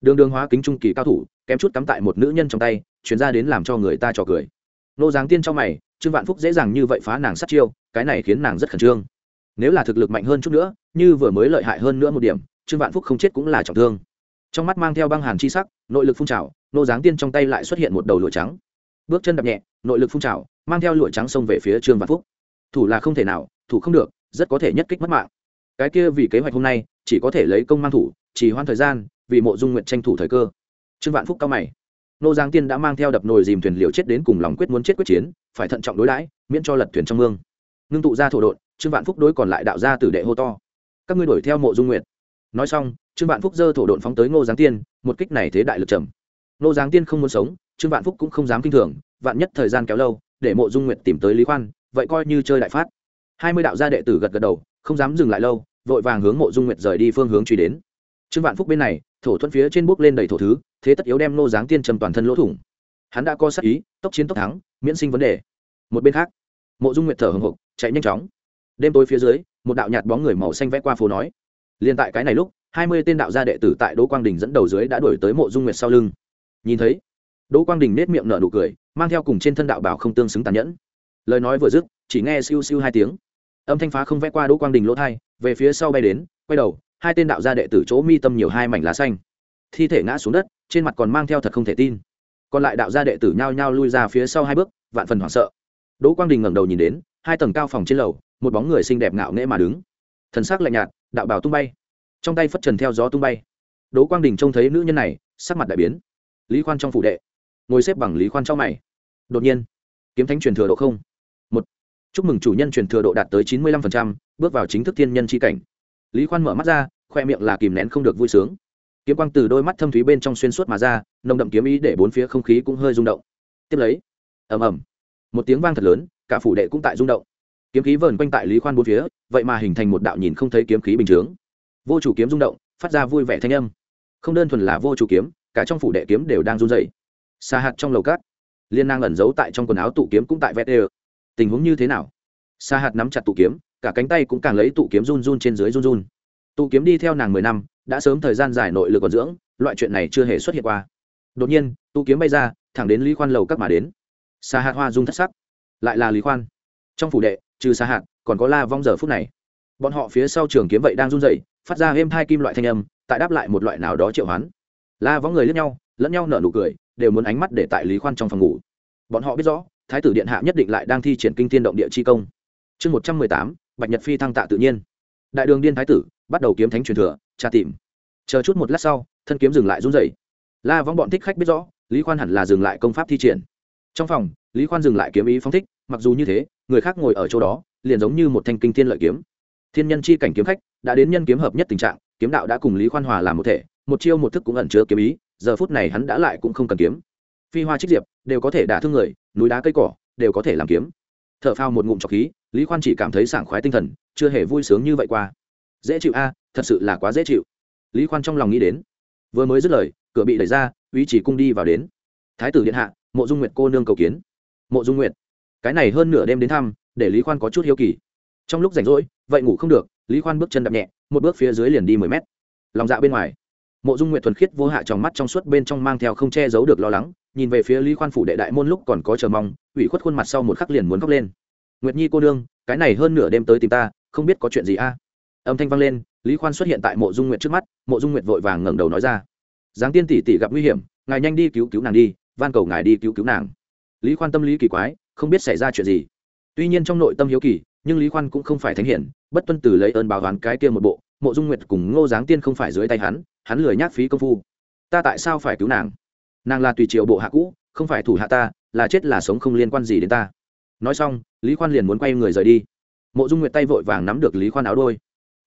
Đường đường hóa kính trung kỳ cao thủ, kém chút cắm tại một nữ nhân trong tay, chuyển ra đến làm cho người ta trò cười. Nô dáng tiên trong mày, trương vạn phúc dễ dàng như vậy phá nàng sát chiêu, cái này khiến nàng rất khẩn trương nếu là thực lực mạnh hơn chút nữa, như vừa mới lợi hại hơn nữa một điểm, trương vạn phúc không chết cũng là trọng thương. Trong mắt mang theo băng hàn chi sắc, nội lực phun trào, nô giáng tiên trong tay lại xuất hiện một đầu lụa trắng. Bước chân đập nhẹ, nội lực phun trào, mang theo lụa trắng xông về phía trương vạn phúc. Thủ là không thể nào, thủ không được, rất có thể nhất kích mất mạng. Cái kia vì kế hoạch hôm nay, chỉ có thể lấy công mang thủ, chỉ hoãn thời gian, vì mộ dung nguyện tranh thủ thời cơ. Trương vạn phúc cao mày. Nô giáng tiên đã mang theo đập nồi dìm thuyền liều chết đến cùng lòng quyết muốn chết quyết chiến, phải thận trọng đối đãi, miễn cho lật thuyền trong mương. Ngưng tụ ra thổ đột trương vạn phúc đối còn lại đạo gia tử đệ hô to. Các ngươi đuổi theo mộ dung Nguyệt. nói xong, trương vạn phúc giơ thổ đột phóng tới ngô giáng tiên, một kích này thế đại lực trầm. Ngô giáng tiên không muốn sống, trương vạn phúc cũng không dám kinh thường, vạn nhất thời gian kéo lâu, để mộ dung Nguyệt tìm tới lý khoan, vậy coi như chơi đại phát. Hai mươi đạo gia đệ tử gật gật đầu, không dám dừng lại lâu, vội vàng hướng mộ dung nguyệt rời đi phương hướng truy đến. Trương vạn phúc bên này, thổ thuận phía trên bốc lên đầy thổ thứ, thế tất yếu đem nô giáng tiên trầm toàn thân lỗ thủng. Hắn đã có sắc ý, tốc chiến tốc thắng, miễn sinh vấn đề. Một bên khác, mộ dung nguyệt thở hồng hộc, chạy nhanh chóng đêm tối phía dưới, một đạo nhạt bóng người màu xanh vẽ qua phố nói. Liền tại cái này lúc, hai mươi tên đạo gia đệ tử tại đỗ quang đình dẫn đầu dưới đã đuổi tới mộ dung nguyệt sau lưng. Nhìn thấy, đỗ quang đình nết miệng nở nụ cười, mang theo cùng trên thân đạo bảo không tương xứng tàn nhẫn. Lời nói vừa dứt, chỉ nghe siêu siêu hai tiếng. Âm thanh phá không vẽ qua đỗ quang đình lỗ thai, về phía sau bay đến, quay đầu, hai tên đạo gia đệ tử chỗ mi tâm nhiều hai mảnh lá xanh. Thi thể ngã xuống đất, trên mặt còn mang theo thật không thể tin. Còn lại đạo gia đệ tử nhao nhao lui ra phía sau hai bước, vạn phần hoảng sợ. Đỗ quang đình ngẩng đầu nhìn đến, hai tầng cao phòng trên lầu một bóng người xinh đẹp ngạo nghễ mà đứng. Thần sắc lạnh nhạt, đạo bào tung bay. Trong tay phất trần theo gió tung bay. Đỗ quang đình trông thấy nữ nhân này, sắc mặt đại biến. Lý khoan trong phủ đệ. Ngồi xếp bằng lý khoan trong mày. Đột nhiên, kiếm thánh truyền thừa độ không. Một. Chúc mừng chủ nhân truyền thừa độ đạt tới chín mươi lăm bước vào chính thức thiên nhân c h i cảnh. Lý khoan mở mắt ra, khoe miệng là kìm nén không được vui sướng. Kiếm quang từ đôi mắt thâm thúy bên trong xuyên suốt mà ra, nồng đậm kiếm ý để bốn phía không khí cũng hơi rung động. Tiếp lấy, ầm ầm. Một tiếng vang thật lớn, cả phủ đệ cũng tại rung động kiếm khí vờn quanh tại lý khoan bốn phía, vậy mà hình thành một đạo nhìn không thấy kiếm khí bình chướng. Vô chủ kiếm rung động, phát ra vui vẻ thanh âm. Không đơn thuần là vô chủ kiếm, cả trong phủ đệ kiếm đều đang run dày xa hạt trong lầu cát, liên năng ẩn giấu tại trong quần áo tụ kiếm cũng tại vét đều tình huống như thế nào? Xa hạt nắm chặt tụ kiếm, cả cánh tay cũng càng lấy tụ kiếm run run trên dưới run run. Tụ kiếm đi theo nàng mười năm, đã sớm thời gian dài nội lực còn dưỡng, loại chuyện này chưa hề xuất hiện qua. Đột nhiên, tụ kiếm bay ra, thẳng đến lý khoan lầu các mà đến. Xa hạt hoa run thất sắc, lại là lý khoan. Trong phủ đệ trừ xa hạt, còn có la vong giờ phút này. Bọn họ phía sau trường kiếm vậy đang run rẩy, phát ra êm thai kim loại thanh âm, tại đáp lại một loại nào đó triệu hoán. La vong người lẫn nhau lẫn nhau nở nụ cười, đều muốn ánh mắt để tại lý khoan trong phòng ngủ. Bọn họ biết rõ, thái tử điện hạ nhất định lại đang thi triển kinh tiên động địa chi công. Chương một trăm mười tám, bạch nhật phi thăng tạ tự nhiên. Đại đường điên thái tử, bắt đầu kiếm thánh truyền thừa, tra tìm. Chờ chút một lát sau, thân kiếm dừng lại run rẩy. La vong bọn thích khách biết rõ, lý khoan hẳn là dừng lại công pháp thi triển. Trong phòng, lý khoan dừng lại kiếm ý phóng thích mặc dù như thế, người khác ngồi ở chỗ đó, liền giống như một thanh kinh thiên lợi kiếm. Thiên nhân chi cảnh kiếm khách, đã đến nhân kiếm hợp nhất tình trạng, kiếm đạo đã cùng lý khoan hòa làm một thể, một chiêu một thức cũng ẩn chứa kiếm ý, giờ phút này hắn đã lại cũng không cần kiếm. Phi hoa trích diệp, đều có thể đả thương người, núi đá cây cỏ, đều có thể làm kiếm. T h ở phao một ngụm trọc khí, lý khoan chỉ cảm thấy sảng khoái tinh thần, chưa hề vui sướng như vậy qua. Dễ chịu a, thật sự là quá dễ chịu. Lý khoan trong lòng nghĩ đến. Vừa mới dứt lời, cửa bị đẩy ra uy chỉ cung đi vào đến. Thái tử điện hạ, mộ dung nguyệt cô nương cầu kiến. Mộ dung nguyệt cái này hơn nửa đêm đến thăm, để lý khoan có chút hiếu kỳ. Trong lúc rảnh rỗi, vậy ngủ không được, lý khoan bước chân đập nhẹ, một bước phía dưới liền đi mười mét. Lòng dạ bên ngoài, mộ dung nguyệt thuần khiết vô hạ trong mắt trong suốt bên trong mang theo không che giấu được lo lắng, nhìn về phía lý khoan phủ đệ đại môn lúc còn có chờ mong, ủy khuất khuôn mặt sau một khắc liền muốn khóc lên. Nguyệt nhi cô nương, cái này hơn nửa đêm tới tìm ta, không biết có chuyện gì a? Âm thanh vang lên, lý khoan xuất hiện tại mộ dung nguyệt trước mắt, mộ dung nguyệt vội vàng ngẩng đầu nói ra, giáng tiên tỷ tỷ gặp nguy hiểm, ngài nhanh đi cứu cứu nàng đi, van cầu ngài đi cứu cứu nàng. Lý khoan tâm lý kỳ quái không biết xảy ra chuyện gì. Tuy nhiên trong nội tâm hiếu kỳ, nhưng lý khoan cũng không phải thánh hiển, bất tuân từ lấy ơn báo đoán cái kia một bộ, mộ dung nguyệt cùng ngô giáng tiên không phải dưới tay hắn hắn lười nhác phí công phu. Ta tại sao phải cứu nàng? Nàng là tùy triệu bộ hạ cũ, không phải thủ hạ ta, là chết là sống không liên quan gì đến ta. Nói xong, lý khoan liền muốn quay người rời đi. Mộ dung nguyệt tay vội vàng nắm được lý khoan áo đôi.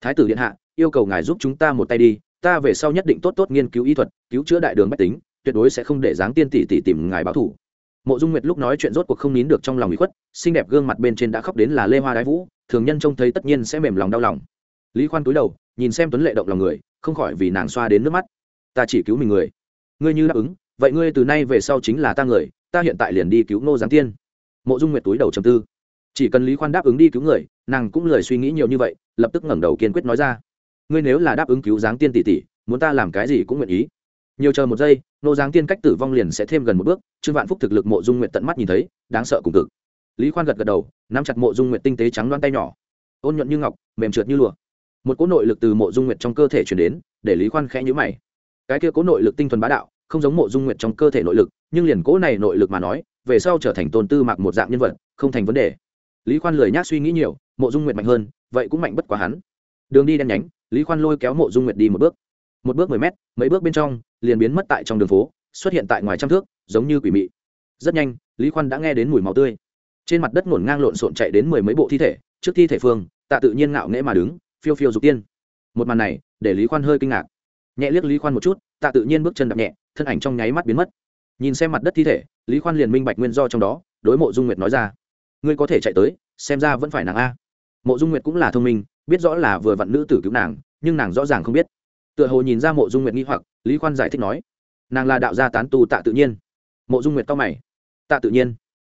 Thái tử điện hạ, yêu cầu ngài giúp chúng ta một tay đi, ta về sau nhất định tốt tốt nghiên cứu y thuật, cứu chữa đại đường bách tính, tuyệt đối sẽ không để giáng tiên tỷ tỷ tìm ngài báo thủ mộ dung nguyệt lúc nói chuyện rốt cuộc không nín được trong lòng bị khuất, xinh đẹp gương mặt bên trên đã khóc đến là lê hoa đái vũ, thường nhân trông thấy tất nhiên sẽ mềm lòng đau lòng. Lý khoan túi đầu, nhìn xem tuấn lệ động lòng người, không khỏi vì nàng xoa đến nước mắt. Ta chỉ cứu mình người. Ngươi như đáp ứng, vậy ngươi từ nay về sau chính là ta người, ta hiện tại liền đi cứu Ngô giáng tiên. Mộ dung nguyệt túi đầu trầm tư. Chỉ cần lý khoan đáp ứng đi cứu người, nàng cũng lười suy nghĩ nhiều như vậy, lập tức ngẩng đầu kiên quyết nói ra. Ngươi nếu là đáp ứng cứu giáng tiên tỷ tỷ, muốn ta làm cái gì cũng nguyện ý nhiều chờ một giây, nô giáng tiên cách tử vong liền sẽ thêm gần một bước, trương vạn phúc thực lực mộ dung nguyện tận mắt nhìn thấy, đáng sợ cùng cực. Lý khoan gật gật đầu, nắm chặt mộ dung nguyện tinh tế trắng loan tay nhỏ. Ôn nhuận như ngọc, mềm trượt như lụa. Một cỗ nội lực từ mộ dung nguyện trong cơ thể chuyển đến, để lý khoan khẽ nhữ mày. Cái kia cỗ nội lực tinh thuần bá đạo, không giống mộ dung nguyện trong cơ thể nội lực, nhưng liền cỗ này nội lực mà nói, về sau trở thành tôn tư mặc một dạng nhân vật, không thành vấn đề. Lý khoan lười nhác suy nghĩ nhiều, mộ dung nguyện mạnh hơn, vậy cũng mạnh bất quá hắn. Đường đi đen nhánh, lý khoan lôi kéo mộ dung nguyệt đi một bước một bước mười mét, mấy bước bên trong, liền biến mất tại trong đường phố, xuất hiện tại ngoài trăm thước, giống như quỷ mị. Rất nhanh, lý khoan đã nghe đến mùi máu tươi. Trên mặt đất ngổn ngang lộn xộn chạy đến mười mấy bộ thi thể, trước thi thể phương, tạ tự nhiên ngạo nghễ mà đứng, phiêu phiêu dục tiên. Một màn này, để lý khoan hơi kinh ngạc. Nhẹ liếc lý khoan một chút, tạ tự nhiên bước chân đập nhẹ, thân ảnh trong nháy mắt biến mất. Nhìn xem mặt đất thi thể, lý khoan liền minh bạch nguyên do trong đó, đối mộ dung nguyệt nói ra. Ngươi có thể chạy tới, xem ra vẫn phải nàng a. Mộ dung nguyệt cũng là thông minh, biết rõ là vừa vặn nữ tử cứu nàng, nhưng nàng rõ ràng không biết tựa hồ nhìn ra mộ dung nguyệt nghi hoặc, lý khoan giải thích nói, nàng là đạo gia tán tu tạ tự nhiên. Mộ dung nguyệt cao mày, tạ tự nhiên,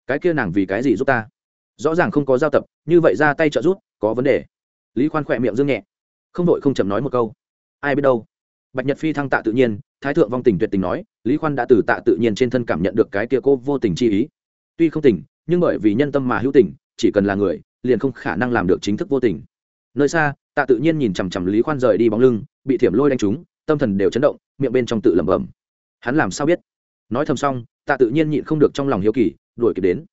cái kia nàng vì cái gì giúp ta? Rõ ràng không có giao tập, như vậy ra tay trợ giúp, có vấn đề. Lý khoan khỏe miệng dương nhẹ, không đội không chậm nói một câu. Ai biết đâu? Bạch nhật phi thăng tạ tự nhiên, thái thượng vong tình tuyệt tình nói, lý khoan đã từ tạ tự nhiên trên thân cảm nhận được cái kia cô vô tình chi ý. Tuy không tình, nhưng bởi vì nhân tâm mà hữu tình, chỉ cần là người, liền không khả năng làm được chính thức vô tình. Nơi xa, tạ tự nhiên nhìn chằm chằm lý khoan rời đi bóng lưng bị thiểm lôi đánh trúng, tâm thần đều chấn động, miệng bên trong tự lẩm bẩm. Hắn làm sao biết? Nói thầm xong, tạ tự nhiên nhịn không được trong lòng hiếu kỳ, đuổi kịp đến.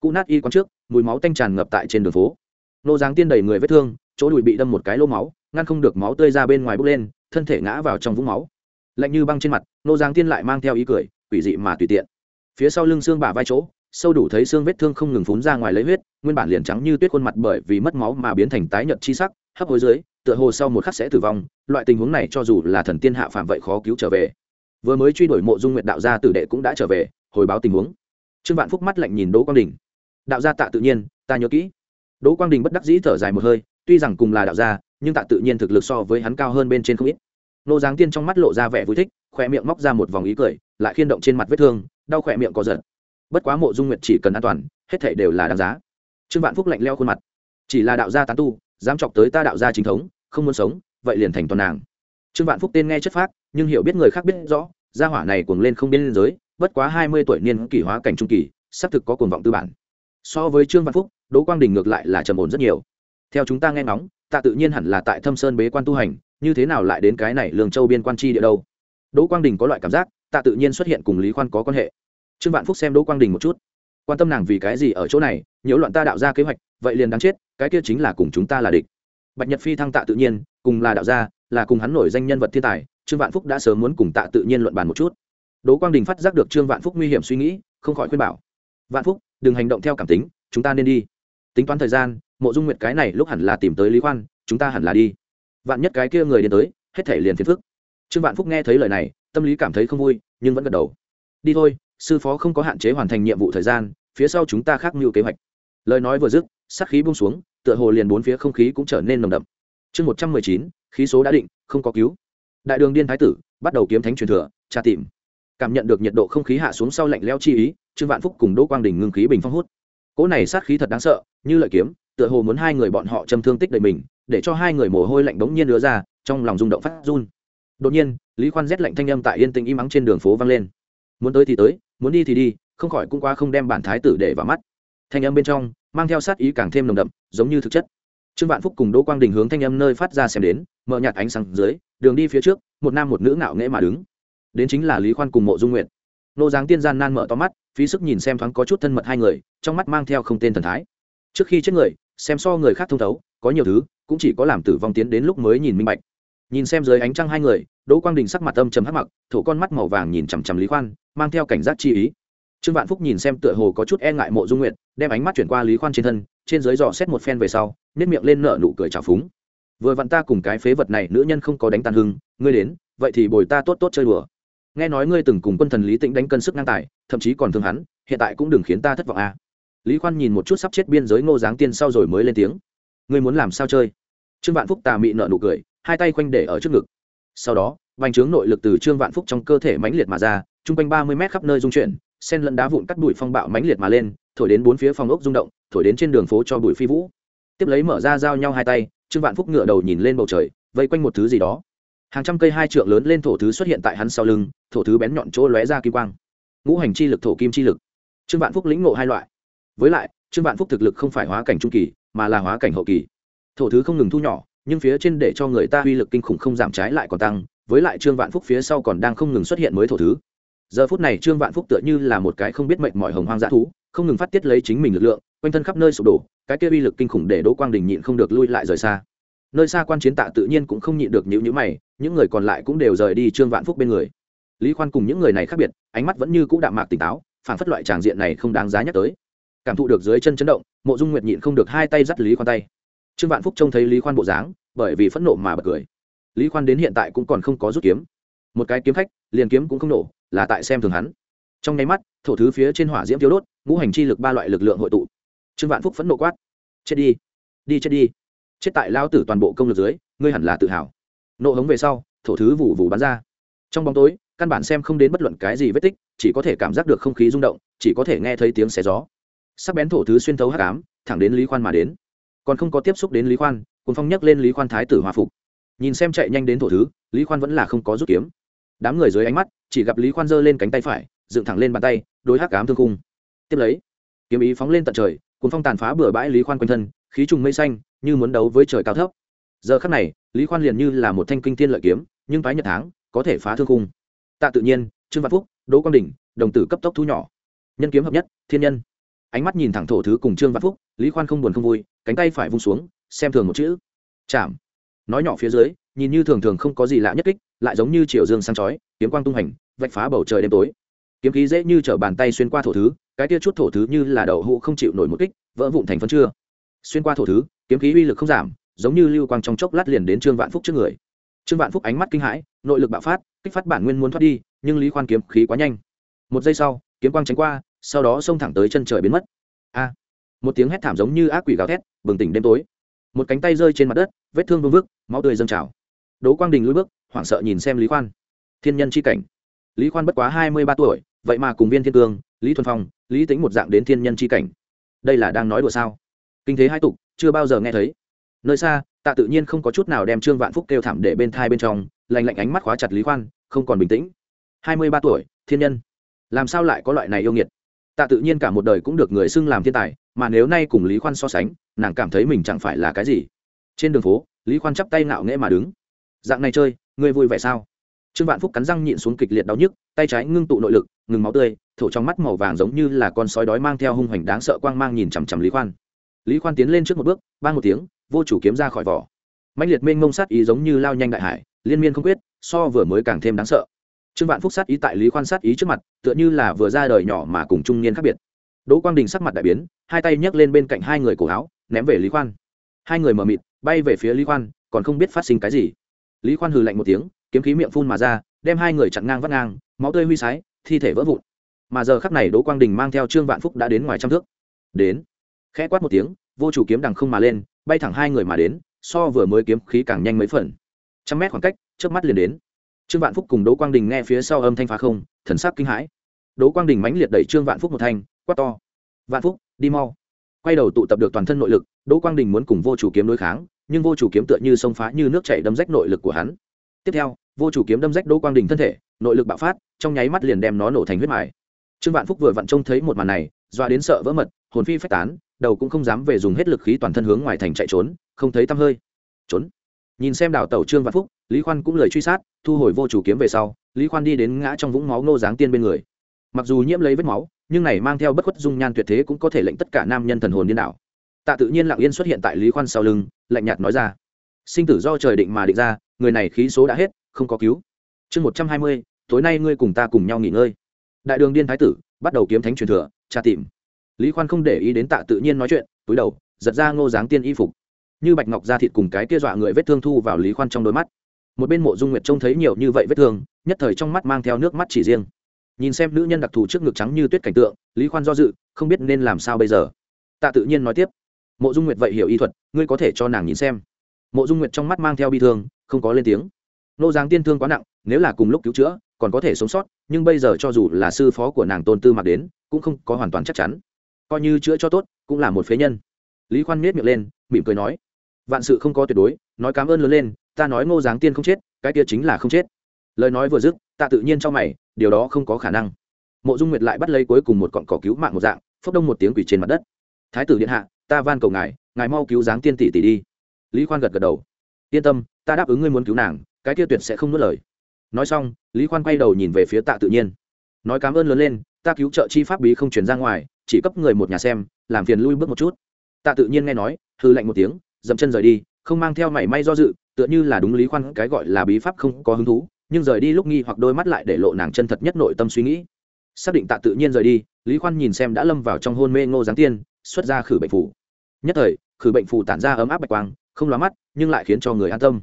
Cụ nát y quán trước, mùi máu tanh tràn ngập tại trên đường phố. Nô giáng tiên đầy người vết thương, chỗ đùi bị đâm một cái lô máu, ngăn không được máu tươi ra bên ngoài bốc lên, thân thể ngã vào trong vũng máu. Lạnh như băng trên mặt, nô giáng tiên lại mang theo ý cười, quỷ dị mà tùy tiện. Phía sau lưng xương bả vai chỗ, sâu đủ thấy xương vết thương không ngừng phún ra ngoài lấy huyết, nguyên bản liền trắng như tuyết khuôn mặt bởi vì mất máu mà biến thành tái nhợt chi sắc, hấp hối dưới tựa hồ sau một khắc sẽ tử vong, loại tình huống này cho dù là thần tiên hạ phạm vậy khó cứu trở về. Vừa mới truy đuổi mộ dung nguyệt đạo gia tử đệ cũng đã trở về, hồi báo tình huống. Trương vạn phúc mắt lạnh nhìn đỗ quang đình. Đạo gia tạ tự nhiên, ta nhớ kỹ. Đỗ quang đình bất đắc dĩ thở dài một hơi, tuy rằng cùng là đạo gia, nhưng tạ tự nhiên thực lực so với hắn cao hơn bên trên không ít. Nô giáng tiên trong mắt lộ ra vẻ vui thích khoe miệng móc ra một vòng ý cười, lại khiên động trên mặt vết thương, đau khoe miệng có giật. Bất quá mộ dung nguyệt chỉ cần an toàn, hết thể đều là đáng giá. Trương vạn phúc lạnh leo khuôn mặt. Chỉ là đạo gia tán tu dám chọc tới ta đạo gia chính thống, không muốn sống, vậy liền thành toàn nàng. Trương vạn phúc tên nghe chất phác, nhưng hiểu biết người khác biết rõ, gia hỏa này cuồng lên không biên giới, bất quá hai mươi tuổi niên kỷ hóa cảnh trung kỳ, xác thực có cuồng vọng tư bản. So với trương vạn phúc, đỗ quang đình ngược lại là trầm ổn rất nhiều. Theo chúng ta nghe ngóng tạ tự nhiên hẳn là tại thâm sơn bế quan tu hành, như thế nào lại đến cái này lường châu biên quan chi địa đâu? Đỗ quang đình có loại cảm giác tạ tự nhiên xuất hiện cùng lý khoan có quan hệ. Trương vạn phúc xem đỗ quang đình một chút. Quan tâm nàng vì cái gì ở chỗ này, nhiễu loạn ta đạo ra kế hoạch, vậy liền đáng chết cái kia chính là cùng chúng ta là địch. Bạch nhật phi thăng tạ tự nhiên, cùng là đạo gia, là cùng hắn nổi danh nhân vật thiên tài, trương vạn phúc đã sớm muốn cùng tạ tự nhiên luận bàn một chút. Đỗ quang đình phát giác được trương vạn phúc nguy hiểm suy nghĩ, không khỏi khuyên bảo, vạn phúc, đừng hành động theo cảm tính, chúng ta nên đi. Tính toán thời gian, mộ dung nguyệt cái này lúc hẳn là tìm tới lý khoan, chúng ta hẳn là đi. Vạn nhất cái kia người đến tới, hết thể liền phiền phức. Trương vạn phúc nghe thấy lời này, tâm lý cảm thấy không vui, nhưng vẫn gật đầu. Đi thôi, sư phó không có hạn chế hoàn thành nhiệm vụ thời gian, phía sau chúng ta khác mưu kế hoạch. Lời nói vừa dứt, sát khí bung xuống tựa hồ liền bốn phía không khí cũng trở nên nồng đậm. Chương một trăm mười chín, khí số đã định, không có cứu. Đại đường điên thái tử, bắt đầu kiếm thánh truyền thừa, tra tìm. Cảm nhận được nhiệt độ không khí hạ xuống sau lạnh leo chi ý, trương vạn phúc cùng đỗ quang đình ngưng khí bình phong hút. Cỗ này sát khí thật đáng sợ, như lợi kiếm, tựa hồ muốn hai người bọn họ châm thương tích đầy mình, để cho hai người mồ hôi lạnh bỗng nhiên đưa ra, trong lòng rung động phát run. Đột nhiên, lý khoan rét lạnh thanh âm tại yên tĩnh im ắng trên đường phố vang lên. Muốn tới thì tới, muốn đi thì đi, không khỏi cũng qua không đem bản thái tử để vào mắt thanh âm bên trong mang theo sát ý càng thêm nồng đậm, giống như thực chất. Trương vạn phúc cùng đỗ quang đình hướng thanh âm nơi phát ra xem đến, mở nhạt ánh sáng dưới, đường đi phía trước, một nam một nữ ngạo nghễ mà đứng. Đến chính là lý khoan cùng mộ dung nguyện nô giáng tiên gian nan mở to mắt, phí sức nhìn xem thoáng có chút thân mật hai người, trong mắt mang theo không tên thần thái. Trước khi chết người, xem so người khác thông thấu, có nhiều thứ, cũng chỉ có làm tử vong tiến đến lúc mới nhìn minh bạch. Nhìn xem dưới ánh trăng hai người, đỗ quang đình sắc mặt âm trầm hắc mặc, thổ con mắt màu vàng nhìn chằm chằm lý khoan, mang theo cảnh giác chi ý trương vạn phúc nhìn xem tựa hồ có chút e ngại mộ dung nguyệt, đem ánh mắt chuyển qua lý khoan trên thân, trên dưới dò xét một phen về sau nếp miệng lên nở nụ cười trào phúng. Vừa vặn ta cùng cái phế vật này nữ nhân không có đánh tàn hưng, ngươi đến, vậy thì bồi ta tốt tốt chơi đùa. Nghe nói ngươi từng cùng quân thần lý tĩnh đánh cân sức ngang tài, thậm chí còn thương hắn, hiện tại cũng đừng khiến ta thất vọng à. lý khoan nhìn một chút sắp chết biên giới ngô giáng tiên sau rồi mới lên tiếng. Ngươi muốn làm sao chơi? Trương vạn phúc tà mị nợ nụ cười, hai tay khoanh để ở trước ngực. Sau đó, vành trướng nội lực từ trương vạn phúc trong cơ thể mãnh liệt mà ra, chung quanh ba mươi mét khắp nơi dung chuyển sen lẫn đá vụn cắt bụi phong bạo mãnh liệt mà lên, thổi đến bốn phía phòng ốc rung động, thổi đến trên đường phố cho bụi phi vũ. Tiếp lấy mở ra giao nhau hai tay, trương vạn phúc ngựa đầu nhìn lên bầu trời, vây quanh một thứ gì đó. Hàng trăm cây hai trượng lớn lên thổ thứ xuất hiện tại hắn sau lưng, thổ thứ bén nhọn chỗ lóe ra kim quang. Ngũ hành chi lực, thổ kim chi lực. Trương vạn phúc lĩnh ngộ hai loại. Với lại, trương vạn phúc thực lực không phải hóa cảnh trung kỳ, mà là hóa cảnh hậu kỳ. Thổ thứ không ngừng thu nhỏ, nhưng phía trên để cho người ta uy lực kinh khủng không giảm trái lại còn tăng, với lại trương vạn phúc phía sau còn đang không ngừng xuất hiện mới thổ thứ giờ phút này trương vạn phúc tựa như là một cái không biết mệnh mọi hồng hoang dã thú, không ngừng phát tiết lấy chính mình lực lượng, quanh thân khắp nơi sụp đổ, cái kia uy lực kinh khủng để đỗ quang đình nhịn không được lui lại rời xa. Nơi xa quan chiến tạ tự nhiên cũng không nhịn được nhữ nhữ mày, những người còn lại cũng đều rời đi trương vạn phúc bên người. Lý khoan cùng những người này khác biệt, ánh mắt vẫn như c ũ đạm mạc tỉnh táo phản phất loại tràng diện này không đáng giá nhắc tới. Cảm thụ được dưới chân chấn động, mộ dung nguyệt nhịn không được hai tay dắt lý khoan tay. Trương vạn phúc trông thấy lý khoan bộ dáng, bởi vì phẫn nộ mà bật cười. Lý khoan đến hiện tại cũng còn không có rút kiếm một cái kiếm khách, liền kiếm cũng không nổ, là tại xem thường hắn. Trong nháy mắt, thổ thứ phía trên hỏa diễm thiếu đốt, ngũ hành chi lực ba loại lực lượng hội tụ. Trương vạn phúc phẫn nộ quát, chết đi đi chết đi. Chết tại lao tử toàn bộ công lực dưới, ngươi hẳn là tự hào. Nộ hống về sau, thổ thứ vụ vụ bắn ra. Trong bóng tối, căn bản xem không đến bất luận cái gì vết tích, chỉ có thể cảm giác được không khí rung động, chỉ có thể nghe thấy tiếng xé gió. Sắc bén thổ thứ xuyên thấu hắc ám, thẳng đến lý khoan mà đến. Còn không có tiếp xúc đến lý khoan cùng phong nhắc lên lý khoan thái tử hòa phục. Nhìn xem chạy nhanh đến thổ thứ, lý khoan vẫn là không có rút kiếm đám người dưới ánh mắt, chỉ gặp lý khoan giơ lên cánh tay phải, dựng thẳng lên bàn tay, đối hắc ám thương cung tiếp lấy, kiếm ý phóng lên tận trời, cuốn phong tàn phá bừa bãi lý khoan quanh thân, khí trùng mây xanh, như muốn đấu với trời cao thấp. Giờ khắc này, lý khoan liền như là một thanh kinh thiên lợi kiếm, nhưng phái nhật tháng có thể phá thương cung tạ tự nhiên, trương văn phúc, đỗ quang đình đồng tử cấp tốc thu nhỏ. Nhân kiếm hợp nhất, thiên nhân. Ánh mắt nhìn thẳng thổ thứ cùng trương văn phúc, lý khoan không buồn không vui, cánh tay phải vung xuống, xem thường một chữ. Chạm nói nhỏ phía dưới, nhìn như thường thường không có gì lạ nhất kích, lại giống như triều dương sang chói, kiếm quang tung hành, vạch phá bầu trời đêm tối. Kiếm khí dễ như t bàn tay xuyên qua thổ thứ, cái tia chút thổ thứ như là đậu hũ không chịu nổi một kích, vỡ vụn thành phân chưa. Xuyên qua thổ thứ, kiếm khí uy lực không giảm, giống như lưu quang trong chốc lát liền đến trương vạn phúc trước người. Trương vạn phúc ánh mắt kinh hãi, nội lực bạo phát, kích phát bản nguyên muốn thoát đi, nhưng lý khoan kiếm khí quá nhanh. Một giây sau, kiếm quang tránh qua, sau đó xông thẳng tới chân trời biến mất. A! Một tiếng hét thảm giống như ác quỷ gào thét, bừng tỉnh đêm tối một cánh tay rơi trên mặt đất, vết thương vương vức, máu tươi dâng trào. Đỗ quang đình lùi bước, hoảng sợ nhìn xem lý khoan. Thiên nhân c h i cảnh. Lý khoan bất quá hai mươi ba tuổi, vậy mà cùng viên thiên cương, lý thuần phong, lý tính một dạng đến thiên nhân c h i cảnh. Đây là đang nói đùa sao? Kinh thế hai tục, chưa bao giờ nghe thấy. Nơi xa, tạ tự nhiên không có chút nào đem trương vạn phúc kêu thảm để bên thai bên trong lành lạnh ánh mắt khóa chặt lý khoan, không còn bình tĩnh. hai mươi ba tuổi, thiên nhân. Làm sao lại có loại này yêu nghiệt? Tạ tự nhiên cả một đời cũng được người xưng làm thiên tài, mà nếu nay cùng lý khoan so sánh, nàng cảm thấy mình chẳng phải là cái gì. Trên đường phố, lý khoan chắp tay ngạo nghễ mà đứng. Dạng này chơi, ngươi vui vẻ sao? Trương vạn phúc cắn răng nhịn xuống kịch liệt đau nhức, tay trái ngưng tụ nội lực, ngừng máu tươi, thổ trong mắt màu vàng giống như là con sói đói mang theo hung hoành đáng sợ quang mang nhìn chằm chằm lý khoan. Lý khoan tiến lên trước một bước ba một tiếng, vô chủ kiếm ra khỏi vỏ. Mạnh liệt mênh mông sát ý giống như lao nhanh đại hải, liên miên không quyết, so vừa mới càng thêm đáng sợ trương vạn phúc sát ý tại lý khoan sát ý trước mặt, tựa như là vừa ra đời nhỏ mà cùng trung niên khác biệt. Đỗ quang đình sắc mặt đại biến, hai tay nhấc lên bên cạnh hai người cổ áo, ném về lý khoan. Hai người mờ mịt, bay về phía lý khoan, còn không biết phát sinh cái gì. Lý khoan hừ lạnh một tiếng, kiếm khí miệng phun mà ra, đem hai người chặn ngang vắt ngang, máu tươi huy sái, thi thể vỡ vụn. Mà giờ khắc này đỗ quang đình mang theo trương vạn phúc đã đến ngoài trăm thước. Đến. Khẽ quát một tiếng, vô chủ kiếm đằng không mà lên, bay thẳng hai người mà đến, so vừa mới kiếm khí càng nhanh mấy phần. Trăm mét khoảng cách trước mắt liền đến trương vạn phúc cùng đỗ quang đình nghe phía sau âm thanh phá không, thần sắc kinh hãi. Đỗ quang đình mãnh liệt đẩy trương vạn phúc một thanh, quát to. Vạn phúc, đi mau. Quay đầu tụ tập được toàn thân nội lực, đỗ quang đình muốn cùng vô chủ kiếm đối kháng, nhưng vô chủ kiếm tựa như sông phá như nước chảy đâm rách nội lực của hắn. Tiếp theo, vô chủ kiếm đâm rách đỗ quang đình thân thể, nội lực bạo phát, trong nháy mắt liền đem nó nổ thành huyết mài. Trương vạn phúc vừa vặn trông thấy một màn này doa đến sợ vỡ mật, hồn phi phách tán, đầu cũng không dám về dùng hết lực khí toàn thân hướng ngoài thành chạy trốn, không thấy tăm hơi. Trốn. Nhìn xem đào tẩu trương vạn phúc lý khoan cũng lời truy sát, thu hồi vô chủ kiếm về sau, lý khoan đi đến ngã trong vũng máu nô Giáng tiên bên người. Mặc dù nhiễm lấy vết máu, nhưng này mang theo bất khuất dung nhan tuyệt thế cũng có thể lệnh tất cả nam nhân thần hồn điên đảo. Tạ tự nhiên lặng yên xuất hiện tại lý khoan sau lưng, lạnh nhạt nói ra, sinh tử do trời định mà định ra, người này khí số đã hết, không có cứu. Chương một trăm hai mươi, tối nay ngươi cùng ta cùng nhau nghỉ ngơi. Đại đường điên thái tử, bắt đầu kiếm thánh truyền thừa, tra tìm. Lý khoan không để ý đến tạ tự nhiên nói chuyện, túi đầu, giật ra ngô giáng tiên y phục. Như bạch ngọc ra thịt cùng cái kia dọa người vết thương thu vào lý khoan trong đôi mắt một bên mộ dung nguyệt trông thấy nhiều như vậy vết thương, nhất thời trong mắt mang theo nước mắt chỉ riêng. Nhìn xem nữ nhân đặc thù trước ngực trắng như tuyết cảnh tượng, lý khoan do dự, không biết nên làm sao bây giờ. Tạ tự nhiên nói tiếp, mộ dung nguyệt vậy hiểu y thuật, ngươi có thể cho nàng nhìn xem. Mộ dung nguyệt trong mắt mang theo bi thương, không có lên tiếng. Nô giáng tiên thương quá nặng, nếu là cùng lúc cứu chữa, còn có thể sống sót, nhưng bây giờ cho dù là sư phó của nàng tôn tư mặc đến, cũng không có hoàn toàn chắc chắn. Coi như chữa cho tốt, cũng là một phế nhân. Lý khoan miết miệng lên, mỉm cười nói, vạn sự không có tuyệt đối, nói cảm ơn lớn lên ta nói ngô giáng tiên không chết, cái kia chính là không chết. Lời nói vừa dứt ta tự nhiên cho mày, điều đó không có khả năng. Mộ dung nguyệt lại bắt lấy cuối cùng một cọn cỏ cứu mạng một dạng, phốc đông một tiếng quỷ trên mặt đất. Thái tử điện hạ, ta van cầu ngài ngài mau cứu giáng tiên tỷ tỷ đi. Lý khoan gật gật đầu. Yên tâm, ta đáp ứng ngươi muốn cứu nàng, cái kia tuyệt sẽ không nuốt lời. Nói xong, lý khoan quay đầu nhìn về phía tạ tự nhiên. Nói cảm ơn lớn lên, ta cứu trợ chi pháp bí không chuyển ra ngoài, chỉ cấp người một nhà xem, làm phiền lui bước một chút. Tạ tự nhiên nghe nói hư lạnh một tiếng, dậm chân rời đi, không mang theo mảy may do dự tựa như là đúng lý khoan cái gọi là bí pháp không có hứng thú, nhưng rời đi lúc nghi hoặc đôi mắt lại để lộ nàng chân thật nhất nội tâm suy nghĩ. Xác định tạ tự nhiên rời đi, lý khoan nhìn xem đã lâm vào trong hôn mê ngô giáng tiên, xuất ra khử bệnh phủ nhất thời, khử bệnh phủ tản ra ấm áp bạch quang, không lóa mắt, nhưng lại khiến cho người an tâm.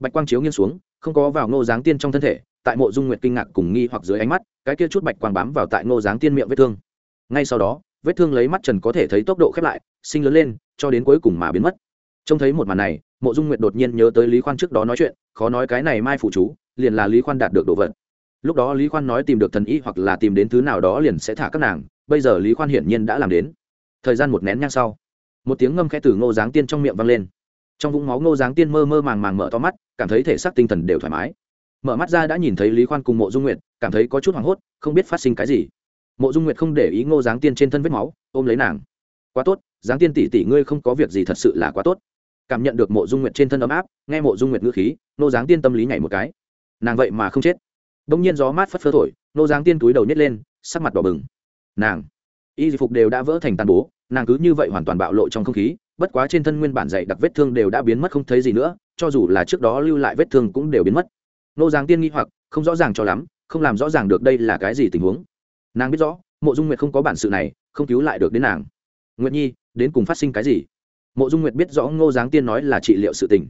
Bạch quang chiếu nghiêng xuống, không có vào ngô giáng tiên trong thân thể, tại mộ dung nguyệt kinh ngạc cùng nghi hoặc dưới ánh mắt, cái kia chút bạch quang bám vào tại ngô giáng tiên miệng vết thương. Ngay sau đó, vết thương lấy mắt trần có thể thấy tốc độ khép lại, sinh lớn lên, cho đến cuối cùng mà biến mất. Trông thấy một màn này mộ dung nguyệt đột nhiên nhớ tới lý khoan trước đó nói chuyện, khó nói cái này mai phụ chú, liền là lý khoan đạt được đồ vật. Lúc đó lý khoan nói tìm được thần y hoặc là tìm đến thứ nào đó liền sẽ thả các nàng, bây giờ lý khoan hiển nhiên đã làm đến. Thời gian một nén nhang sau, một tiếng ngâm khẽ từ ngô giáng tiên trong miệng vang lên. Trong vũng máu ngô giáng tiên mơ mơ màng màng mở to mắt, cảm thấy thể xác tinh thần đều thoải mái. Mở mắt ra đã nhìn thấy lý khoan cùng mộ dung nguyệt, cảm thấy có chút hoảng hốt, không biết phát sinh cái gì. Mộ dung nguyệt không để ý ngô giáng tiên trên thân vết máu, ôm lấy nàng. Quá tốt, giáng tiên tỷ tỷ ngươi không có việc gì thật sự là quá tốt cảm nhận được mộ dung nguyệt trên thân ấm áp, nghe mộ dung nguyệt ngữ khí, nô giáng tiên tâm lý nhảy một cái. Nàng vậy mà không chết. Đông nhiên gió mát phất phơ thổi, nô giáng tiên túi đầu nhét lên, sắc mặt đỏ bừng. Nàng, y phục đều đã vỡ thành tàn bố, nàng cứ như vậy hoàn toàn bạo lộ trong không khí, bất quá trên thân nguyên bản dày đặc vết thương đều đã biến mất không thấy gì nữa, cho dù là trước đó lưu lại vết thương cũng đều biến mất. Nô giáng tiên nghi hoặc, không rõ ràng cho lắm, không làm rõ ràng được đây là cái gì tình huống. Nàng biết rõ, mộ dung nguyệt không có bản sự này, không cứu lại được đến nàng. Nguyệt nhi, đến cùng phát sinh cái gì? Mộ dung nguyệt biết rõ ngô giáng tiên nói là trị liệu sự tình.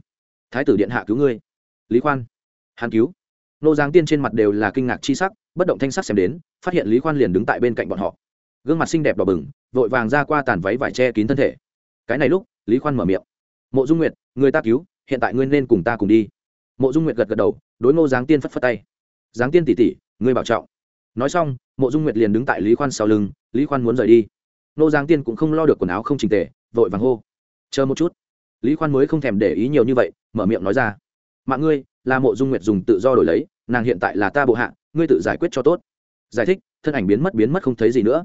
Thái tử điện hạ cứu ngươi. Lý khoan. Hàn cứu. Ngô giáng tiên trên mặt đều là kinh ngạc chi sắc, bất động thanh sắc xem đến, phát hiện lý khoan liền đứng tại bên cạnh bọn họ. Gương mặt xinh đẹp đỏ bừng, vội vàng ra qua tàn váy vải che kín thân thể. Cái này lúc, lý khoan mở miệng. Mộ dung nguyệt, người ta cứu, hiện tại ngươi nên cùng ta cùng đi. Mộ dung nguyệt gật gật đầu, đối ngô giáng tiên phất phất tay. Giáng tiên tỉ tỉ ngươi bảo trọng. Nói xong, mộ dung nguyệt liền đứng tại lý khoan sau lưng, lý khoan muốn rời đi. Ngô giáng tiên cũng không lo được quần áo không trình tề, vội vàng hô chờ một chút. Lý khoan mới không thèm để ý nhiều như vậy, mở miệng nói ra. Mạng ngươi, là mộ dung nguyệt dùng tự do đổi lấy, nàng hiện tại là ta bộ hạ, ngươi tự giải quyết cho tốt. Giải thích, thân ảnh biến mất biến mất không thấy gì nữa.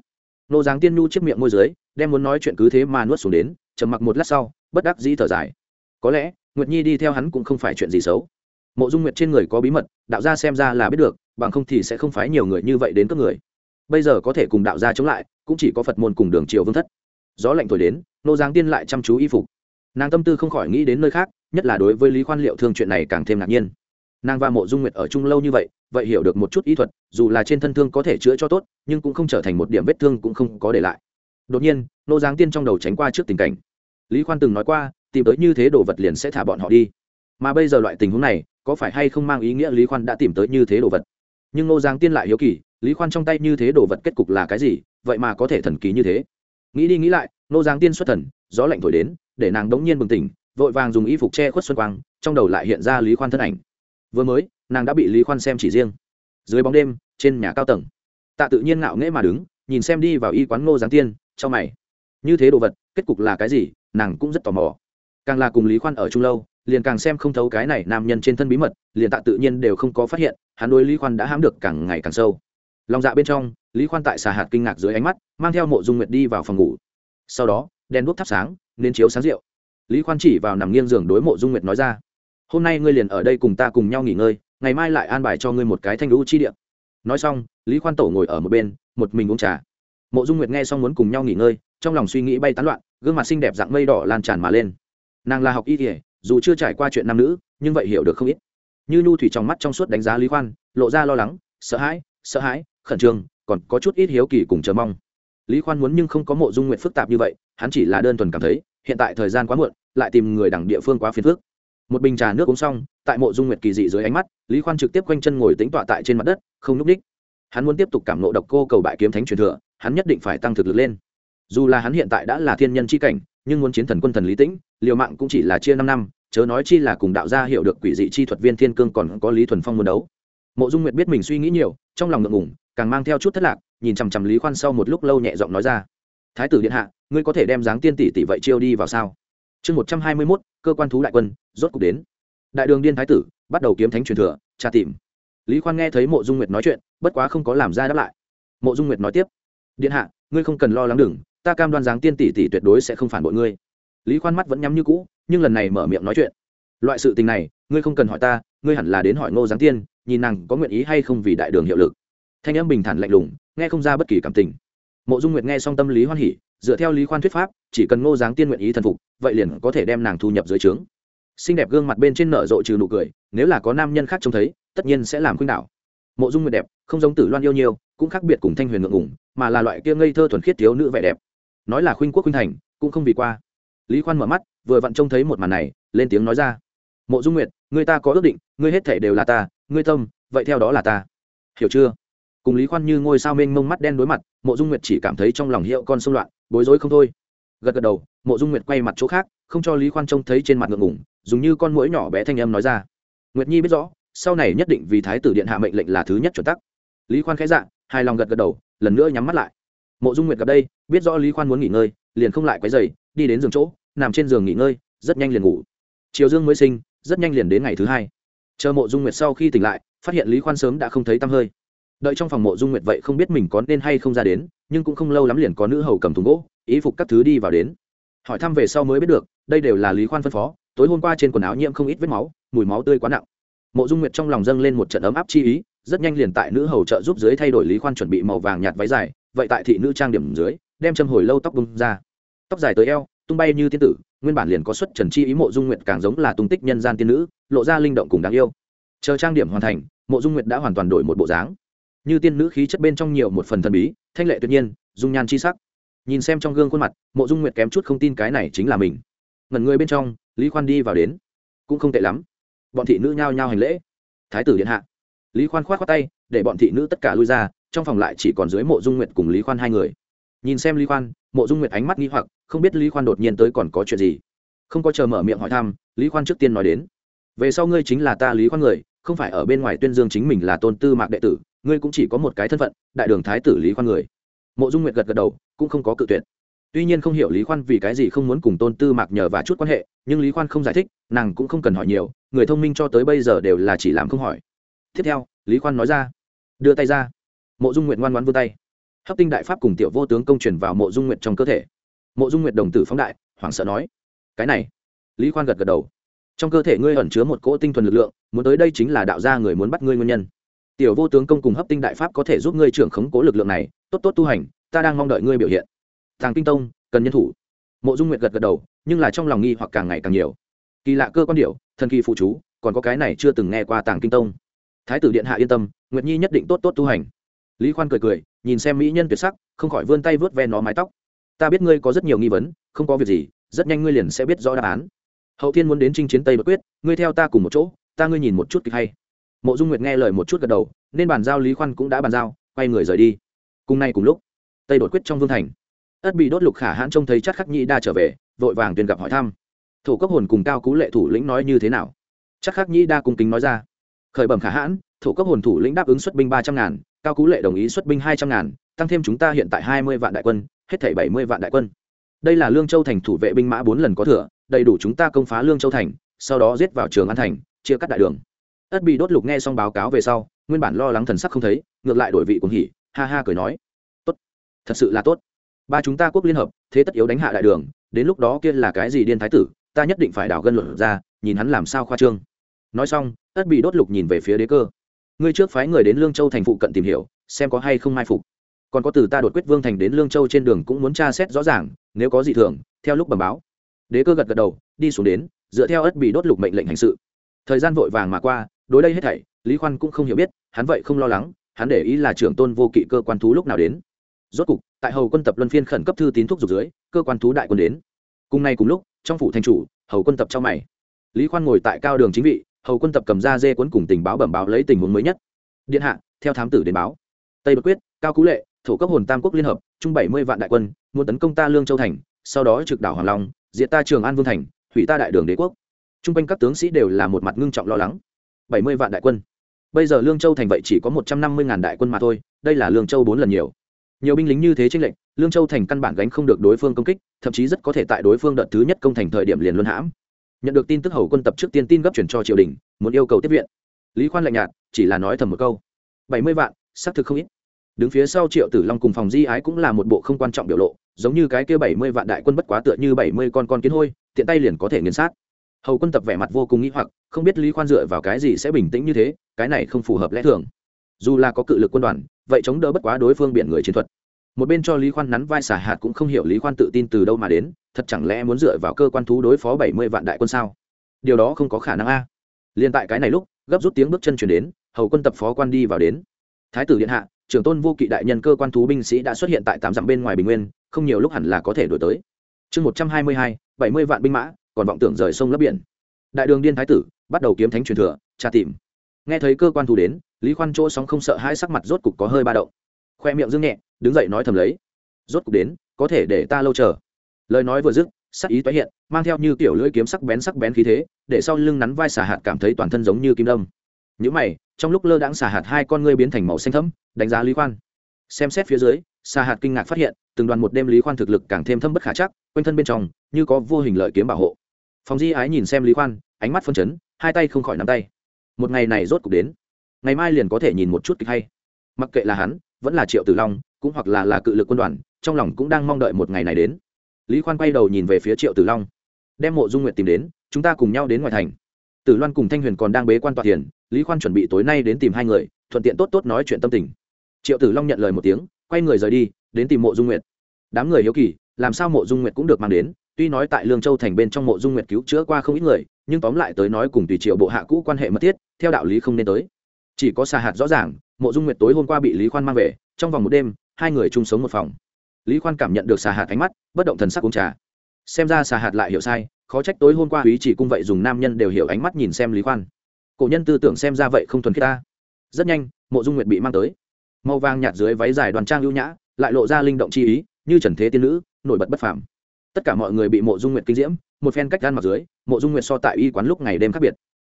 Nô giáng tiên nhu chiếc miệng môi dưới, đem muốn nói chuyện cứ thế mà nuốt xuống đến, trầm mặc một lát sau, bất đắc dĩ thở dài. Có lẽ, nguyệt nhi đi theo hắn cũng không phải chuyện gì xấu. Mộ dung nguyệt trên người có bí mật, đạo gia xem ra là biết được, bằng không thì sẽ không phái nhiều người như vậy đến các người. Bây giờ có thể cùng đạo gia chống lại, cũng chỉ có phật môn cùng đường triều vương thất gió lạnh thổi đến, nô giáng tiên lại chăm chú y phục. Nàng tâm tư không khỏi nghĩ đến nơi khác, nhất là đối với lý khoan liệu thương chuyện này càng thêm ngạc nhiên. Nàng và mộ dung nguyệt ở chung lâu như vậy vậy hiểu được một chút ý thuật, dù là trên thân thương có thể chữa cho tốt, nhưng cũng không trở thành một điểm vết thương cũng không có để lại. Đột nhiên, nô giáng tiên trong đầu tránh qua trước tình cảnh. Lý khoan từng nói qua, tìm tới như thế đồ vật liền sẽ thả bọn họ đi. Mà bây giờ loại tình huống này, có phải hay không mang ý nghĩa lý khoan đã tìm tới như thế đồ vật? Nhưng nô giáng tiên lại hiếu kỳ, lý khoan trong tay như thế đồ vật kết cục là cái gì? Vậy mà có thể thần kỳ như thế nghĩ đi nghĩ lại, nô giáng tiên xuất thần, gió lạnh thổi đến, để nàng đống nhiên bừng tỉnh, vội vàng dùng y phục che khuất xuân quang, trong đầu lại hiện ra lý khoan thân ảnh. Vừa mới, nàng đã bị lý khoan xem chỉ riêng. Dưới bóng đêm, trên nhà cao tầng, tạ tự nhiên ngạo nghễ mà đứng, nhìn xem đi vào y quán ngô giáng tiên cho mày. Như thế đồ vật, kết cục là cái gì, nàng cũng rất tò mò. Càng là cùng lý khoan ở chung lâu, liền càng xem không thấu cái này nam nhân trên thân bí mật, liền tạ tự nhiên đều không có phát hiện, hắn đối lý khoan đã hám được càng ngày càng sâu. Lòng dạ bên trong lý khoan tại xà hạt kinh ngạc dưới ánh mắt, mang theo mộ dung nguyệt đi vào phòng ngủ. Sau đó, đèn đuốc thắp sáng, nên chiếu sáng rượu. Lý khoan chỉ vào nằm nghiêng giường đối mộ dung nguyệt nói ra, hôm nay ngươi liền ở đây cùng ta cùng nhau nghỉ ngơi, ngày mai lại an bài cho ngươi một cái thanh lũ chi điện nói xong, lý khoan tổ ngồi ở một bên, một mình uống trà. Mộ dung nguyệt nghe xong muốn cùng nhau nghỉ ngơi, trong lòng suy nghĩ bay tán loạn, gương mặt xinh đẹp dạng mây đỏ lan tràn mà lên. Nàng là học y kỉa dù chưa trải qua chuyện nam nữ, nhưng vậy hiểu được không ít. Như nhu thủy trong mắt trong suốt đánh giá lý khoan, lộ ra lo lắng, sợ hãi sợ hãi, khẩn trương còn có chút ít hiếu kỳ cùng chờ mong. Lý khoan muốn nhưng không có mộ dung nguyện phức tạp như vậy, hắn chỉ là đơn thuần cảm thấy, hiện tại thời gian quá muộn, lại tìm người đẳng địa phương quá phiền phức. Một bình trà nước uống xong, tại mộ dung nguyệt kỳ dị dưới ánh mắt, lý khoan trực tiếp quanh chân ngồi tính tọa tại trên mặt đất, không n ú c đích hắn muốn tiếp tục cảm nộ độc cô cầu bại kiếm thánh truyền thừa, hắn nhất định phải tăng thực lực lên. Dù là hắn hiện tại đã là thiên nhân c h i cảnh, nhưng muốn chiến thần quân thần lý tĩnh, liều mạng cũng chỉ là chia năm năm, chớ nói chi là cùng đạo gia hiểu được quỷ dị chi thuật viên thiên cương còn có lý thuần phong muốn đấu mộ dung nguyệt biết mình suy nghĩ nhiều, trong lòng ngượng ngủng càng mang theo chút thất lạc, nhìn chằm chằm lý khoan sau một lúc lâu nhẹ giọng nói ra. Thái tử điện hạ, ngươi có thể đem dáng tiên tỷ tỷ vậy chiêu đi vào sao? Chương một trăm hai mươi mốt, cơ quan thú đại quân, rốt cục đến. Đại đường điên thái tử, bắt đầu kiếm thánh truyền thừa, tra tìm. Lý khoan nghe thấy mộ dung nguyệt nói chuyện, bất quá không có làm ra đáp lại. Mộ dung nguyệt nói tiếp, điện hạ, ngươi không cần lo lắng đừng, ta cam đoan giáng tiên tỷ tỷ tuyệt đối sẽ không phản bội ngươi. Lý khoan mắt vẫn nhắm như cũ, nhưng lần này mở miệng nói chuyện. Loại sự tình này, ngươi không cần hỏi ta ngươi hẳn là đến hỏi ngô giáng tiên, nhìn nàng có nguyện ý hay không vì đại đường hiệu lực. Thanh âm bình thản lạnh lùng, nghe không ra bất kỳ cảm tình. Mộ dung nguyệt nghe xong tâm lý hoan hỉ, dựa theo lý khoan thuyết pháp, chỉ cần ngô giáng tiên nguyện ý thần phục, vậy liền có thể đem nàng thu nhập dưới trướng. Xinh đẹp gương mặt bên trên nở rộ trừ nụ cười, nếu là có nam nhân khác trông thấy, tất nhiên sẽ làm khuynh đảo. Mộ dung nguyệt đẹp, không giống tử loan yêu nhiều, cũng khác biệt cùng thanh huyền ngượng ngủng mà là loại kia ngây thơ thuần khiết thiếu nữ vẻ đẹp. Nói là khuynh quốc khuynh thành, cũng không vì qua. Lý khoan mở mắt, vừa vặn trông thấy một màn này, lên tiếng nói ra. Mộ dung nguyệt người ta có ước định ngươi hết thể đều là ta ngươi tâm, vậy theo đó là ta. Hiểu chưa? Cùng lý khoan như ngôi sao mênh mông mắt đen đối mặt, mộ dung nguyệt chỉ cảm thấy trong lòng hiệu con xung loạn, bối rối không thôi. Gật gật đầu, mộ dung nguyệt quay mặt chỗ khác, không cho lý khoan trông thấy trên mặt ngượng ngủng dùng như con mũi nhỏ bé thanh âm nói ra. Nguyệt nhi biết rõ, sau này nhất định vì thái tử điện hạ mệnh lệnh là thứ nhất chuẩn tắc. Lý khoan khẽ dạ hài lòng gật gật đầu, lần nữa nhắm mắt lại. Mộ dung nguyệt gặp đây, biết rõ lý khoan muốn nghỉ ngơi, liền không lại quấy dày đi đến giường chỗ, nằm trên giường nghỉ ngơi, rất nhanh liền ngủ. Chiều dương mới sinh rất nhanh liền đến ngày thứ hai. Chờ mộ dung nguyệt sau khi tỉnh lại, phát hiện lý khoan sớm đã không thấy tăm hơi. Đợi trong phòng mộ dung nguyệt vậy không biết mình có nên hay không ra đến, nhưng cũng không lâu lắm liền có nữ hầu cầm thùng gỗ, ý phục các thứ đi vào đến. Hỏi thăm về sau mới biết được, đây đều là lý khoan phân phó, tối hôm qua trên quần áo nhiễm không ít vết máu, mùi máu tươi quá nặng. Mộ dung nguyệt trong lòng dâng lên một trận ấm áp chi ý, rất nhanh liền tại nữ hầu trợ giúp dưới thay đổi lý khoan chuẩn bị màu vàng nhạt váy dài, vậy tại thị nữ trang điểm dưới, đem châm hồi lâu tóc bung ra. Tóc dài tới eo tung bay như tiên tử, nguyên bản liền có xuất trần chi ý mộ dung nguyệt càng giống là tung tích nhân gian tiên nữ, lộ ra linh động cùng đáng yêu. Chờ trang điểm hoàn thành, mộ dung nguyệt đã hoàn toàn đổi một bộ dáng. Như tiên nữ khí chất bên trong nhiều một phần thần bí, thanh lệ tuyệt nhiên, dung nhan chi sắc. Nhìn xem trong gương khuôn mặt, mộ dung nguyệt kém chút không tin cái này chính là mình. Ngẩn người bên trong, lý khoan đi vào đến. Cũng không tệ lắm. Bọn thị nữ nhao nhao hành lễ. Thái tử điện hạ. Lý khoan k h o á t tay, để bọn thị nữ tất cả lui ra, trong phòng lại chỉ còn dưới mộ dung nguyệt cùng lý khoan hai người. Nhìn xem lý khoan, mộ dung nguyệt ánh mắt nghi hoặc không biết lý khoan đột nhiên tới còn có chuyện gì. Không có chờ mở miệng hỏi thăm, lý khoan trước tiên nói đến. Về sau ngươi chính là ta lý khoan người, không phải ở bên ngoài tuyên dương chính mình là tôn tư mạc đệ tử, ngươi cũng chỉ có một cái thân phận, đại đường thái tử lý khoan người. Mộ dung nguyệt gật gật đầu, cũng không có cự tuyệt. Tuy nhiên không hiểu lý khoan vì cái gì không muốn cùng tôn tư mạc nhờ và chút quan hệ, nhưng lý khoan không giải thích, nàng cũng không cần hỏi nhiều, người thông minh cho tới bây giờ đều là chỉ làm không hỏi. Tiếp theo, lý khoan nói ra. Đưa tay ra. Mộ dung nguyệt ngoan ngoan vươn tay. Hấp tinh đại pháp cùng tiểu vô tướng công truyền vào mộ dung nguyệt trong cơ thể mộ dung nguyệt đồng tử phóng đại, hoảng sợ nói, cái này? Lý khoan gật gật đầu. Trong cơ thể ngươi ẩn chứa một cỗ tinh thuần lực lượng, muốn tới đây chính là đạo gia người muốn bắt ngươi nguyên nhân. Tiểu vô tướng công cùng hấp tinh đại pháp có thể giúp ngươi trưởng khống cố lực lượng này, tốt tốt tu hành, ta đang mong đợi ngươi biểu hiện. Tàng kinh tông, cần nhân thủ. Mộ dung nguyệt gật gật đầu, nhưng là trong lòng nghi hoặc càng ngày càng nhiều. Kỳ lạ cơ quan điệu thần kỳ phụ chú, còn có cái này chưa từng nghe qua tàng kinh tông. Thái tử điện hạ yên tâm, nguyệt nhi nhất định tốt tốt tu hành. Lý khoan cười cười, nhìn xem mỹ nhân tuyệt sắc, không khỏi vươn tay vớt ve nó mái tóc ta biết ngươi có rất nhiều nghi vấn, không có việc gì, rất nhanh ngươi liền sẽ biết rõ đáp án. Hậu thiên muốn đến chinh chiến tây bất quyết, ngươi theo ta cùng một chỗ, ta ngươi nhìn một chút kịch hay. Mộ dung nguyệt nghe lời một chút gật đầu, nên bàn giao lý khoan cũng đã bàn giao, quay người rời đi. Cùng nay cùng lúc, tây đột quyết trong vương thành, ất bị đốt lục khả hãn trông thấy chắc khắc nhĩ đa trở về, vội vàng tuyên gặp hỏi thăm. Thủ cấp hồn cùng cao cú lệ thủ lĩnh nói như thế nào? Chắc khắc nhĩ đa cung kính nói ra. Khởi bẩm khả hãn thủ cấp hồn thủ lĩnh đáp ứng xuất binh ba trăm ngàn, cao cú lệ đồng ý xuất binh hai trăm ngàn, tăng thêm chúng ta hiện tại hai mươi vạn đại quân hết thảy bảy mươi vạn đại quân. Đây là lương châu thành thủ vệ binh mã bốn lần có thừa, đầy đủ chúng ta công phá lương châu thành, sau đó giết vào trường an thành, chia cắt đại đường. Ất bị đốt lục nghe xong báo cáo về sau, nguyên bản lo lắng thần sắc không thấy, ngược lại đổi vị cuồng hỉ, ha ha cười nói, tốt, thật sự là tốt. Ba chúng ta quốc liên hợp, thế tất yếu đánh hạ đại đường, đến lúc đó kia là cái gì điên thái tử, ta nhất định phải đảo gân luận ra, nhìn hắn làm sao khoa trương. Nói xong, ất bị đốt lục nhìn về phía đế cơ. Ngươi trước phái người đến lương châu thành phụ cận tìm hiểu, xem có hay không mai phục còn có từ ta đột quyết vương thành đến lương châu trên đường cũng muốn tra xét rõ ràng, nếu có gì thường, theo lúc bẩm báo. Đế cơ gật gật đầu, đi xuống đến, dựa theo ất bị đốt lục mệnh lệnh hành sự. Thời gian vội vàng mà qua, đối đây hết thảy, lý khoan cũng không hiểu biết, hắn vậy không lo lắng, hắn để ý là trưởng tôn vô kỵ cơ quan thú lúc nào đến. Rốt cục, tại hầu quân tập luân phiên khẩn cấp thư tín thuốc dục dưới, cơ quan thú đại quân đến. Cùng ngày cùng lúc, trong phủ thành chủ, hầu quân tập trong mày. Lý khoan ngồi tại cao đường chính vị, hầu quân tập cầm ra dê cuốn cùng tình báo bẩm báo lấy tình huống mới nhất. Điện hạ, theo thám tử đến báo. Tây bất quyết, cao cú lệ thổ cấp hồn tam quốc liên hợp, chung bảy mươi vạn đại quân, muốn tấn công ta lương châu thành, sau đó trực đảo hoàng long, diệt ta trường an vương thành, hủy ta đại đường đế quốc. T r u n g quanh các tướng sĩ đều là một mặt ngưng trọng lo lắng. bảy mươi vạn đại quân. Bây giờ lương châu thành vậy chỉ có một trăm năm mươi ngàn đại quân mà thôi, đây là lương châu bốn lần nhiều. Nhiều binh lính như thế tranh lệnh lương châu thành căn bản gánh không được đối phương công kích, thậm chí rất có thể tại đối phương đợt thứ nhất công thành thời điểm liền luân hãm. Nhận được tin tức hầu quân tập trước tiên tin gấp chuyển cho triều đình, muốn yêu cầu tiếp viện. Lý khoan lạnh nhạt, chỉ là nói thầm một câu. bảy mươi vạn, xác thực không ít đứng phía sau triệu tử long cùng phòng di ái cũng là một bộ không quan trọng biểu lộ, giống như cái kia bảy mươi vạn đại quân bất quá tựa như bảy mươi con con kiến hôi, tiện tay liền có thể nghiền sát. Hầu quân tập vẻ mặt vô cùng nghĩ hoặc, không biết lý khoan dựa vào cái gì sẽ bình tĩnh như thế, cái này không phù hợp lẽ thường. Dù là có cự lực quân đoàn, vậy chống đỡ bất quá đối phương biển người chiến thuật. Một bên cho lý khoan nắn vai xả hạt cũng không hiểu lý khoan tự tin từ đâu mà đến, thật chẳng lẽ muốn dựa vào cơ quan thú đối phó bảy mươi vạn đại quân sao? Điều đó không có khả năng a. À. liền tại cái này lúc, gấp rút tiếng bước chân chuyển đến, hầu quân tập phó quan đi vào đến. Thái tử điện hạ trưởng tôn vô kỵ đại nhân cơ quan thú binh sĩ đã xuất hiện tại tám dặm bên ngoài bình nguyên, không nhiều lúc hẳn là có thể đổi tới. Chương một trăm hai mươi hai, bảy mươi vạn binh mã, còn vọng tưởng rời sông lấp biển. Đại đường điên thái tử, bắt đầu kiếm thánh truyền thừa, tra tìm. Nghe thấy cơ quan thú đến, lý khoan chỗ sóng không sợ hai sắc mặt rốt cục có hơi ba động. Khoe miệng dương nhẹ, đứng dậy nói thầm lấy. Rốt cục đến, có thể để ta lâu chờ. Lời nói vừa dứt, sắc ý tái hiện, mang theo như kiểu lưỡi kiếm sắc bén sắc bén khí thế, để sau lưng nắn vai xả hạt cảm thấy toàn thân giống như kim đông những mày trong lúc lơ đãng xà hạt hai con ngươi biến thành màu xanh thẫm, đánh giá lý khoan. Xem xét phía dưới, xà hạt kinh ngạc phát hiện, từng đoàn một đêm lý khoan thực lực càng thêm thâm bất khả chắc, quanh thân bên trong, như có vô hình lợi kiếm bảo hộ. Phòng di ái nhìn xem lý khoan, ánh mắt phân chấn, hai tay không khỏi nắm tay. Một ngày này rốt cục đến. Ngày mai liền có thể nhìn một chút kịch hay. Mặc kệ là hắn, vẫn là triệu tử long, cũng hoặc là là cự lực quân đoàn, trong lòng cũng đang mong đợi một ngày này đến. Lý khoan quay đầu nhìn về phía triệu tử long. Đem mộ dung nguyệt tìm đến, chúng ta cùng nhau đến ngoài thành. Tử loan cùng thanh huyền còn đang bế quan tọa tiền lý khoan chuẩn bị tối nay đến tìm hai người, thuận tiện tốt tốt nói chuyện tâm tình. Triệu tử long nhận lời một tiếng, quay người rời đi, đến tìm mộ dung nguyệt. Đám người hiếu kỳ, làm sao mộ dung nguyệt cũng được mang đến? Tuy nói tại lương châu thành bên trong mộ dung nguyệt cứu chữa qua không ít người, nhưng tóm lại tới nói cùng tùy triệu bộ hạ cũ quan hệ mật thiết, theo đạo lý không nên tới. Chỉ có xà hạt rõ ràng, mộ dung nguyệt tối hôm qua bị lý khoan mang về, trong vòng một đêm, hai người chung sống một phòng. Lý khoan cảm nhận được xà hạt ánh mắt, bất động thần sắc uống trà. Xem ra xà hạt lại hiểu sai, khó trách tối hôm qua quý chỉ cung vậy dùng nam nhân đều hiểu ánh mắt nhìn xem lý khoan cổ nhân tư tưởng xem ra vậy không thuần khiết ta. Rất nhanh, mộ dung nguyệt bị mang tới. Màu vàng nhạt dưới váy dài đoàn trang ưu nhã, lại lộ ra linh động chi ý, như trần thế tiên nữ, nổi bật bất phàm. Tất cả mọi người bị mộ dung nguyệt kinh diễm, một phen cách gan mặc dưới, mộ dung nguyệt so tại y quán lúc ngày đêm khác biệt.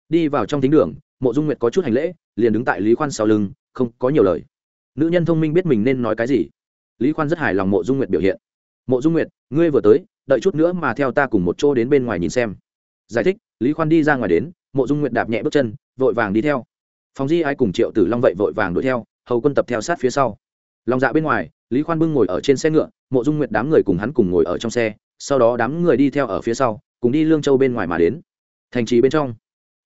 Đi vào trong thính đường, mộ dung nguyệt có chút hành lễ, liền đứng tại lý khoan sau lưng, không có nhiều lời. Nữ nhân thông minh biết mình nên nói cái gì. Lý khoan rất hài lòng mộ dung nguyệt biểu hiện. Mộ dung nguyệt, ngươi vừa tới, đợi chút nữa mà theo ta cùng một chỗ đến bên ngoài nhìn xem. Giải thích, lý khoan đi ra ngoài đến mộ dung nguyệt đạp nhẹ bước chân, vội vàng đi theo. Phóng di ai cùng triệu tử long vậy vội vàng đuổi theo, hầu quân tập theo sát phía sau. Lòng dạ bên ngoài, lý khoan bưng ngồi ở trên xe ngựa, mộ dung nguyệt đám người cùng hắn cùng ngồi ở trong xe, sau đó đám người đi theo ở phía sau, cùng đi lương châu bên ngoài mà đến. Thành trì bên trong.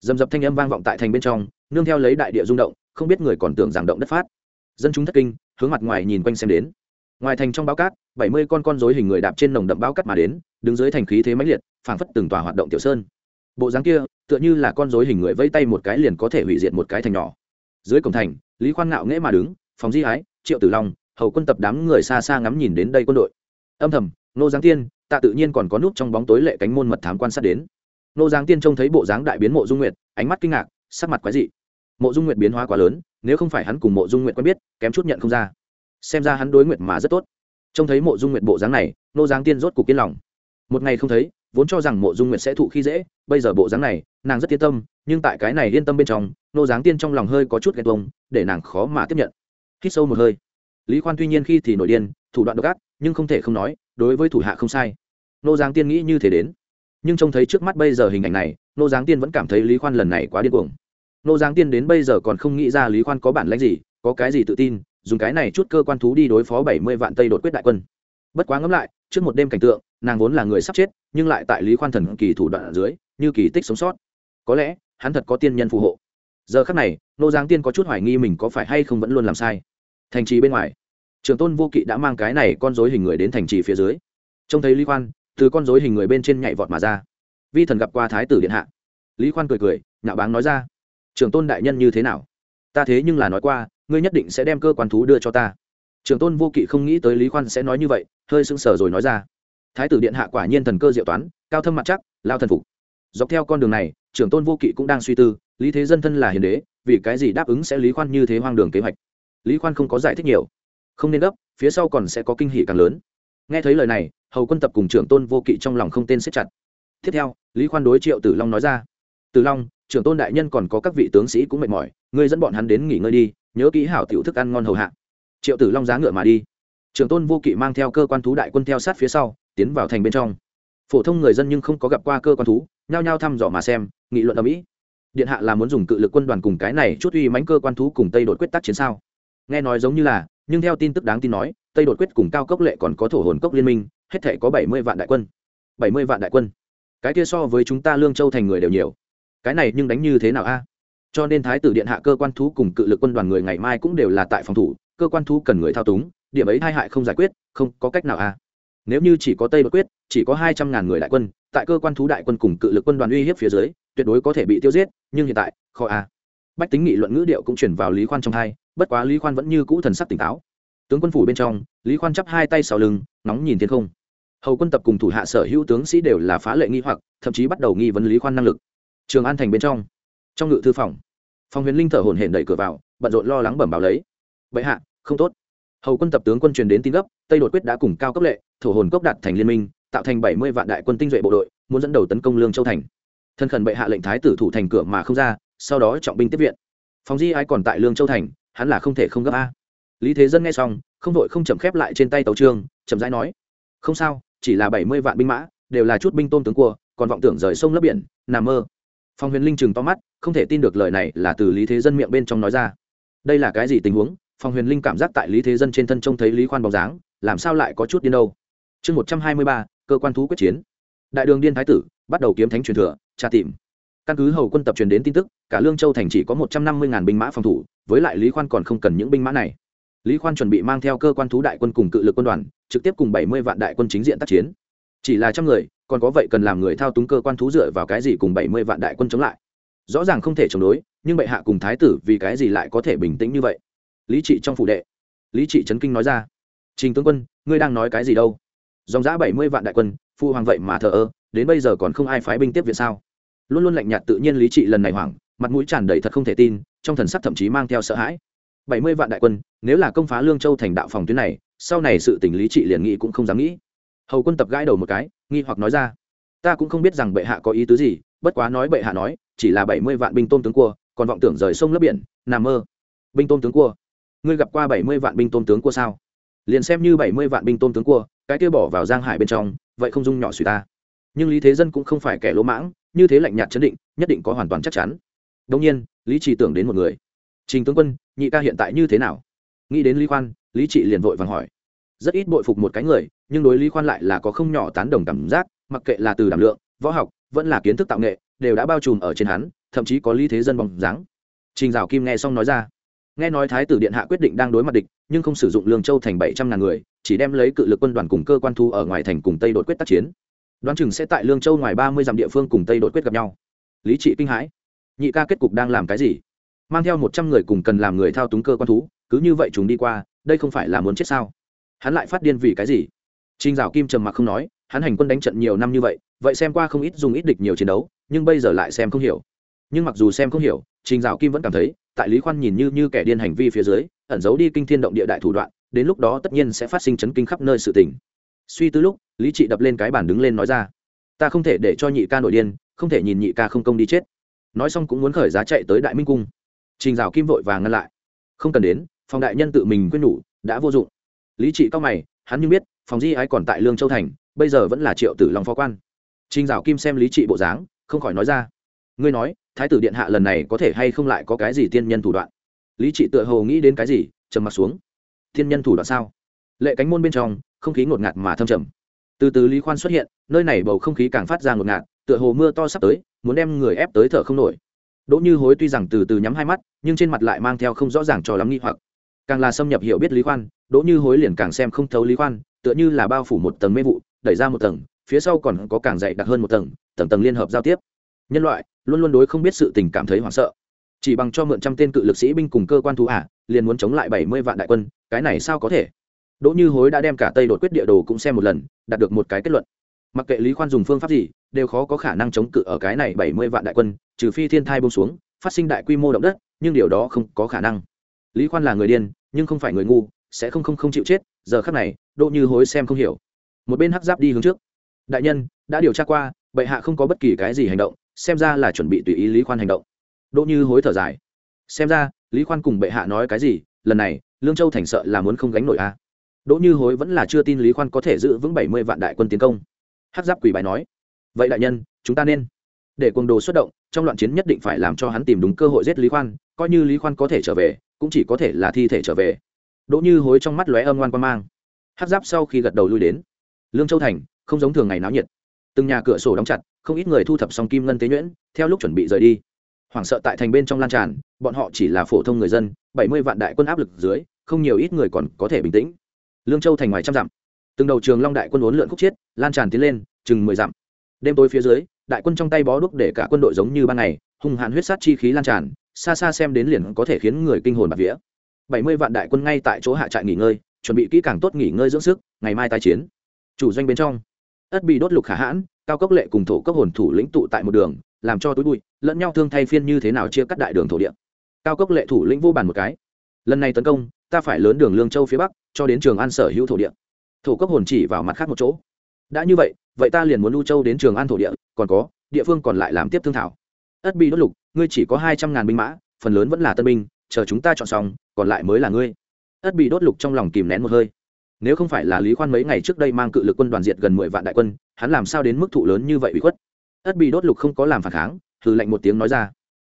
Dầm dập thanh âm vang vọng tại thành bên trong, nương theo lấy đại địa rung động, không biết người còn tưởng rằng động đất phát. Dân chúng thất kinh, hướng mặt ngoài nhìn quanh xem đến. Ngoài thành trong bao cát, bảy mươi con con dối hình người đạp trên nồng đậm bao cát mà đến, đứng dưới thành khí thế mãnh liệt, phảng phất từng tòa hoạt động tiểu sơn bộ dáng kia, tựa như là con dối hình người vây tay một cái liền có thể hủy diệt một cái thành nhỏ. Dưới cổng thành, lý khoan ngạo nghễ mà đứng phòng di ái, triệu tử long, hầu quân tập đám người xa xa ngắm nhìn đến đây quân đội. Âm thầm, nô giáng tiên, tạ tự nhiên còn có nút trong bóng tối lệ cánh môn mật thám quan sát đến. Nô giáng tiên trông thấy bộ dáng đại biến mộ dung nguyệt, ánh mắt kinh ngạc, sắc mặt quái dị. Mộ dung nguyệt biến hóa quá lớn, nếu không phải hắn cùng mộ dung nguyệt quen biết, kém chút nhận không ra. Xem ra hắn đối nguyệt mà rất tốt. Trông thấy mộ dung nguyệt bộ dáng này, nô giáng tiên rốt cục yên lòng. Một ngày không thấy vốn cho rằng mộ dung nguyệt sẽ thụ khi dễ, bây giờ bộ dáng này, nàng rất yên tâm, nhưng tại cái này yên tâm bên trong, nô dáng tiên trong lòng hơi có chút ghen tuông, để nàng khó mà tiếp nhận. Hít sâu một hơi. Lý khoan tuy nhiên khi thì nổi điên, thủ đoạn độc ác, nhưng không thể không nói, đối với thủ hạ không sai. Nô giáng tiên nghĩ như thế đến. Nhưng trông thấy trước mắt bây giờ hình ảnh này, nô giáng tiên vẫn cảm thấy lý khoan lần này quá điên cuồng. Nô giáng tiên đến bây giờ còn không nghĩ ra lý khoan có bản lãnh gì, có cái gì tự tin, dùng cái này chút cơ quan thú đi đối phó bảy mươi vạn tây đột quyết đại quân. Bất quá ngẫm lại, trước một đêm cảnh tượng nàng vốn là người sắp chết, nhưng lại tại lý khoan thần kỳ thủ đoạn ở dưới, như kỳ tích sống sót. Có lẽ, hắn thật có tiên nhân phù hộ. Giờ khắc này, nô giáng tiên có chút hoài nghi mình có phải hay không vẫn luôn làm sai. Thành trì bên ngoài, trường tôn vô kỵ đã mang cái này con dối hình người đến thành trì phía dưới. Trông thấy lý khoan, từ con dối hình người bên trên nhảy vọt mà ra. Vi thần gặp qua thái tử điện hạ. Lý khoan cười cười, nhạo báng nói ra, trường tôn đại nhân như thế nào? Ta thế nhưng là nói qua, ngươi nhất định sẽ đem cơ quan thú đưa cho ta. Trường tôn vô kỵ không nghĩ tới lý khoan sẽ nói như vậy, hơi sững sờ rồi nói ra thái tử điện hạ quả nhiên thần cơ diệu toán, cao thâm mặt chắc, lao thần phục. Dọc theo con đường này, trưởng tôn vô kỵ cũng đang suy tư, lý thế dân thân là hiền đế, vì cái gì đáp ứng sẽ lý khoan như thế hoang đường kế hoạch? Lý khoan không có giải thích nhiều. Không nên gấp, phía sau còn sẽ có kinh hỷ càng lớn. Nghe thấy lời này, hầu quân tập cùng trưởng tôn vô kỵ trong lòng không tên xếp chặt. Tiếp theo, lý khoan đối triệu tử long nói ra. Tử long, trưởng tôn đại nhân còn có các vị tướng sĩ cũng mệt mỏi, ngươi dẫn bọn hắn đến nghỉ ngơi đi, nhớ kỹ hảo tiểu thức ăn ngon hầu hạ. Triệu tử long giá ngựa mà đi. Trưởng tôn vô kỵ mang theo cơ quan thú đại quân theo sát phía sau tiến vào thành bên trong. Phổ thông người dân nhưng không có gặp qua cơ quan thú, nhao nhao thăm dò mà xem, nghị luận ở mỹ. Điện hạ là muốn dùng cự lực quân đoàn cùng cái này chút uy mánh cơ quan thú cùng tây đột quyết tác chiến sao? Nghe nói giống như là, nhưng theo tin tức đáng tin nói, tây đột quyết cùng cao cốc lệ còn có thổ hồn cốc liên minh, hết thể có bảy mươi vạn đại quân. Bảy mươi vạn đại quân. Cái kia so với chúng ta lương châu thành người đều nhiều. Cái này nhưng đánh như thế nào a? Cho nên thái tử điện hạ cơ quan thú cùng cự lực quân đoàn người ngày mai cũng đều là tại phòng thủ, cơ quan thú cần người thao túng, điểm ấy hai hại không giải quyết, không có cách nào a nếu như chỉ có tây Bất quyết, chỉ có hai trăm ngàn người đại quân, tại cơ quan thú đại quân cùng cự lực quân đoàn uy hiếp phía dưới, tuyệt đối có thể bị tiêu giết, nhưng hiện tại kho a à. bách tính nghị luận ngữ điệu cũng chuyển vào lý khoan trong hai, bất quá lý khoan vẫn như cũ thần sắc tỉnh táo. Tướng quân phủ bên trong, lý khoan chắp hai tay sau lưng, nóng nhìn thiên không. Hầu quân tập cùng thủ hạ sở hữu tướng sĩ đều là phá lệ nghi hoặc, thậm chí bắt đầu nghi vấn lý khoan năng lực. Trường an thành bên trong trong ngự thư phòng phòng huyền linh thở hổn hển đẩy cửa vào, bận rộn lo lắng bẩm báo lấy. Vậy hạ, không tốt hầu quân tập tướng quân truyền đến tin gấp, tây đột quyết đã cùng cao cấp lệ, thổ hồn cốc đạt thành liên minh, tạo thành bảy mươi vạn đại quân tinh duệ bộ đội, muốn dẫn đầu tấn công lương châu thành. Thân khẩn bệ hạ lệnh thái tử thủ thành cửa mà không ra, sau đó trọng binh tiếp viện. Phóng di ai còn tại lương châu thành, hắn là không thể không gấp a. Lý thế dân nghe xong, không vội không chậm khép lại trên tay tàu trương chậm rãi nói, không sao, chỉ là bảy mươi vạn binh mã, đều là chút binh tôm tướng cua, còn vọng tưởng rời sông lấp biển, nằm mơ. Phong huyền linh chừng to mắt, không thể tin được lời này là từ lý thế dân miệng bên trong nói ra. Đây là cái gì tình huống? Phong huyền linh cảm giác tại lý thế dân trên thân trông thấy lý khoan bóng dáng, làm sao lại có chút điên đâu? Chương một trăm hai mươi ba, cơ quan thú quyết chiến. Đại đường điên thái tử, bắt đầu kiếm thánh truyền thừa, tra tìm. Căn cứ hầu quân tập truyền đến tin tức, cả lương châu thành chỉ có một trăm năm mươi binh mã phòng thủ, với lại lý khoan còn không cần những binh mã này. Lý khoan chuẩn bị mang theo cơ quan thú đại quân cùng cự lực quân đoàn, trực tiếp cùng bảy mươi vạn đại quân chính diện tác chiến. Chỉ là trăm người, còn có vậy cần làm người thao túng cơ quan thú dựa vào cái gì cùng bảy mươi vạn đại quân chống lại? Rõ ràng không thể chống đối, nhưng bệ hạ cùng thái tử vì cái gì lại có thể bình tĩnh như vậy? Lý trị trong phủ đệ. Lý trị trấn kinh nói ra, trình tướng quân, ngươi đang nói cái gì đâu? Dòng giã bảy mươi vạn đại quân, phu hoàng vậy mà thờ ơ, đến bây giờ còn không ai phái binh tiếp viện sao? Luôn luôn lạnh nhạt tự nhiên lý trị lần này hoảng, mặt mũi tràn đầy thật không thể tin, trong thần sắc thậm chí mang theo sợ hãi. Bảy mươi vạn đại quân, nếu là công phá lương châu thành đạo phòng tuyến này, sau này sự tình lý trị liền nghĩ cũng không dám nghĩ. Hầu quân tập gãi đầu một cái, nghi hoặc nói ra, ta cũng không biết rằng bệ hạ có ý tứ gì, bất quá nói bệ hạ nói, chỉ là bảy mươi vạn binh tôm tướng cua, còn vọng tưởng rời sông lấp biển, nằm mơ. Binh tôm tướng cua ngươi gặp qua bảy mươi vạn binh tôm tướng cua sao? Liền xem như bảy mươi vạn binh tôm tướng cua, cái kia bỏ vào giang hải bên trong, vậy không dung nhỏ suy ta. Nhưng lý thế dân cũng không phải kẻ lỗ mãng, như thế lạnh nhạt chấn định, nhất định có hoàn toàn chắc chắn. Đông nhiên, lý trì tưởng đến một người. Trình tướng quân, nhị ca hiện tại như thế nào? Nghĩ đến lý khoan, lý trị liền vội vàng hỏi. Rất ít bội phục một cái người, nhưng đối lý khoan lại là có không nhỏ tán đồng cảm giác, mặc kệ là từ đảm lượng, võ học, vẫn là kiến thức tạo nghệ, đều đã bao trùm ở trên hắn, thậm chí có lý thế dân bóng dáng. Trình dạo kim nghe xong nói ra nghe nói thái tử điện hạ quyết định đang đối mặt địch nhưng không sử dụng lương châu thành bảy trăm ngàn người chỉ đem lấy cự lực quân đoàn cùng cơ quan thu ở ngoài thành cùng tây đột quyết tác chiến. Đoán chừng sẽ tại lương châu ngoài ba mươi dặm địa phương cùng tây đột quyết gặp nhau. Lý trị kinh hãi. Nhị ca kết cục đang làm cái gì? Mang theo một trăm người cùng cần làm người thao túng cơ quan thú cứ như vậy chúng đi qua đây không phải là muốn chết sao? Hắn lại phát điên vì cái gì? Trình Dạo Kim trầm mặc không nói, hắn hành quân đánh trận nhiều năm như vậy, vậy xem qua không ít dùng ít địch nhiều chiến đấu, nhưng bây giờ lại xem không hiểu. Nhưng mặc dù xem không hiểu, Trình Dạo Kim vẫn cảm thấy, tại Lý Khoan nhìn như như kẻ điên hành vi phía dưới, ẩn giấu đi kinh thiên động địa đại thủ đoạn, đến lúc đó tất nhiên sẽ phát sinh chấn kinh khắp nơi sự tình. Suy tư lúc, Lý Trị đập lên cái bàn đứng lên nói ra: "Ta không thể để cho nhị ca nổi điên, không thể nhìn nhị ca không công đi chết." Nói xong cũng muốn khởi giá chạy tới Đại Minh cung. Trình Dạo Kim vội vàng ngăn lại: "Không cần đến, phòng đại nhân tự mình quyết nhủ, đã vô dụng." Lý Trị cao mày, hắn như biết, phòng di ái còn tại lương châu thành bây giờ vẫn là triệu tử long phó quan Trình dạo kim xem lý trị bộ dáng không khỏi nói ra ngươi nói thái tử điện hạ lần này có thể hay không lại có cái gì tiên nhân thủ đoạn? Lý trị tựa hồ nghĩ đến cái gì, trầm mặt xuống. Thiên nhân thủ đoạn sao? Lệ cánh môn bên trong, không khí ngột ngạt mà thâm trầm. Từ từ lý khoan xuất hiện, nơi này bầu không khí càng phát ra ngột ngạt, tựa hồ mưa to sắp tới, muốn đem người ép tới thở không nổi. Đỗ như hối tuy rằng từ từ nhắm hai mắt, nhưng trên mặt lại mang theo không rõ ràng cho lắm nghi hoặc. Càng là xâm nhập hiểu biết lý khoan, đỗ như hối liền càng xem không thấu lý khoan, tựa như là bao phủ một tầng mê vụ, đẩy ra một tầng, phía sau còn có càng dày đặc hơn một tầng tầng tầng liên hợp giao tiếp nhân loại, luôn luôn đối không biết sự tình cảm thấy hoảng sợ. Chỉ bằng cho mượn trăm tên cự lực sĩ binh cùng cơ quan thú ả liền muốn chống lại bảy mươi vạn đại quân, cái này sao có thể? Đỗ như hối đã đem cả tây đột quyết địa đồ cũng xem một lần, đạt được một cái kết luận. Mặc kệ lý khoan dùng phương pháp gì, đều khó có khả năng chống cự ở cái này bảy mươi vạn đại quân, trừ phi thiên thai bông xuống, phát sinh đại quy mô động đất, nhưng điều đó không có khả năng. Lý khoan là người điên, nhưng không phải người ngu, sẽ không không không chịu chết, giờ khắc này, đỗ như hối xem không hiểu. Một bên hắc giáp đi hướng trước. Đại nhân, đã điều tra qua, bệ hạ không có bất kỳ cái gì hành động xem ra là chuẩn bị tùy ý lý khoan hành động. Đỗ như hối thở dài. Xem ra, lý khoan cùng bệ hạ nói cái gì, lần này, lương châu thành sợ là muốn không gánh nổi a. Đỗ như hối vẫn là chưa tin lý khoan có thể giữ vững bảy mươi vạn đại quân tiến công. Hát giáp quỷ bài nói, vậy đại nhân, chúng ta nên để quân đồ xuất động, trong loạn chiến nhất định phải làm cho hắn tìm đúng cơ hội giết lý khoan, coi như lý khoan có thể trở về, cũng chỉ có thể là thi thể trở về. Đỗ như hối trong mắt lóe âm ngoan quan mang. Hát giáp sau khi gật đầu lui đến, lương châu thành, không giống thường ngày náo nhiệt. Từng nhà cửa sổ đóng chặt không ít người thu thập xong kim ngân tế nhuyễn, theo lúc chuẩn bị rời đi. Hoảng sợ tại thành bên trong lan tràn, bọn họ chỉ là phổ thông người dân, bảy mươi vạn đại quân áp lực dưới, không nhiều ít người còn có thể bình tĩnh. Lương châu thành ngoài trăm dặm. Từng đầu trường long đại quân uốn lượn khúc chiết, lan tràn tiến lên, chừng mười dặm. Đêm tối phía dưới, đại quân trong tay bó đúc để cả quân đội giống như ban ngày, hung hãn huyết sát chi khí lan tràn, xa xa xem đến liền có thể khiến người kinh hồn bạc vía. Bảy mươi vạn đại quân ngay tại chỗ hạ trại nghỉ ngơi, chuẩn bị kỹ càng tốt nghỉ ngơi dưỡng sức, ngày mai tái chiến. Chủ doanh bên trong. Ất bị đốt lục khả hãn cao cốc lệ cùng thổ cốc hồn thủ lĩnh tụ tại một đường, làm cho túi bụi, lẫn nhau thương thay phiên như thế nào chia cắt đại đường thổ địa. Cao cốc lệ thủ lĩnh vô bàn một cái. Lần này tấn công, ta phải lớn đường lương châu phía bắc, cho đến trường an sở hữu thổ địa. Thổ cốc hồn chỉ vào mặt khác một chỗ. Đã như vậy vậy ta liền muốn lưu châu đến trường an thổ địa, còn có, địa phương còn lại làm tiếp thương thảo. Ất bị đốt lục, ngươi chỉ có hai trăm ngàn binh mã, phần lớn vẫn là tân binh, chờ chúng ta chọn xong, còn lại mới là ngươi. Ất bị đốt lục trong lòng kìm nén một hơi nếu không phải là lý khoan mấy ngày trước đây mang cự lực quân đoàn diệt gần mười vạn đại quân, hắn làm sao đến mức thụ lớn như vậy bị khuất? Ất bị đốt lục không có làm phản kháng thử lệnh một tiếng nói ra.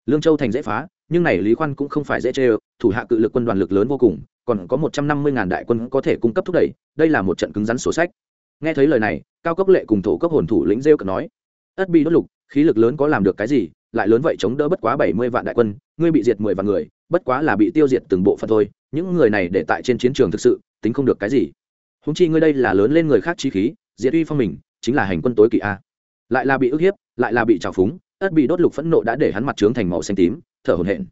Lương châu thành dễ phá, nhưng này lý khoan cũng không phải dễ chê thủ hạ cự lực quân đoàn lực lớn vô cùng, còn có một trăm năm mươi ngàn đại quân có thể cung cấp thúc đẩy, đây là một trận cứng rắn sổ sách. Nghe thấy lời này, cao cấp lệ cùng thổ cấp hồn thủ lĩnh rêu cờ nói, ất bị đốt lục, khí lực lớn có làm được cái gì? Lại lớn vậy chống đỡ bất quá bảy mươi vạn đại quân, ngươi bị diệt mười vạn người, bất quá là bị tiêu diệt từng bộ phận thôi, những người này để tại trên chiến trường thực sự tính không được cái gì. Húng chi ngươi đây là lớn lên người khác chi khí, diệt uy phong mình, chính là hành quân tối kỵ a. Lại là bị ức hiếp, lại là bị trào phúng ất bị đốt lục phẫn nộ đã để hắn mặt trướng thành màu xanh tím, thở hổn hển.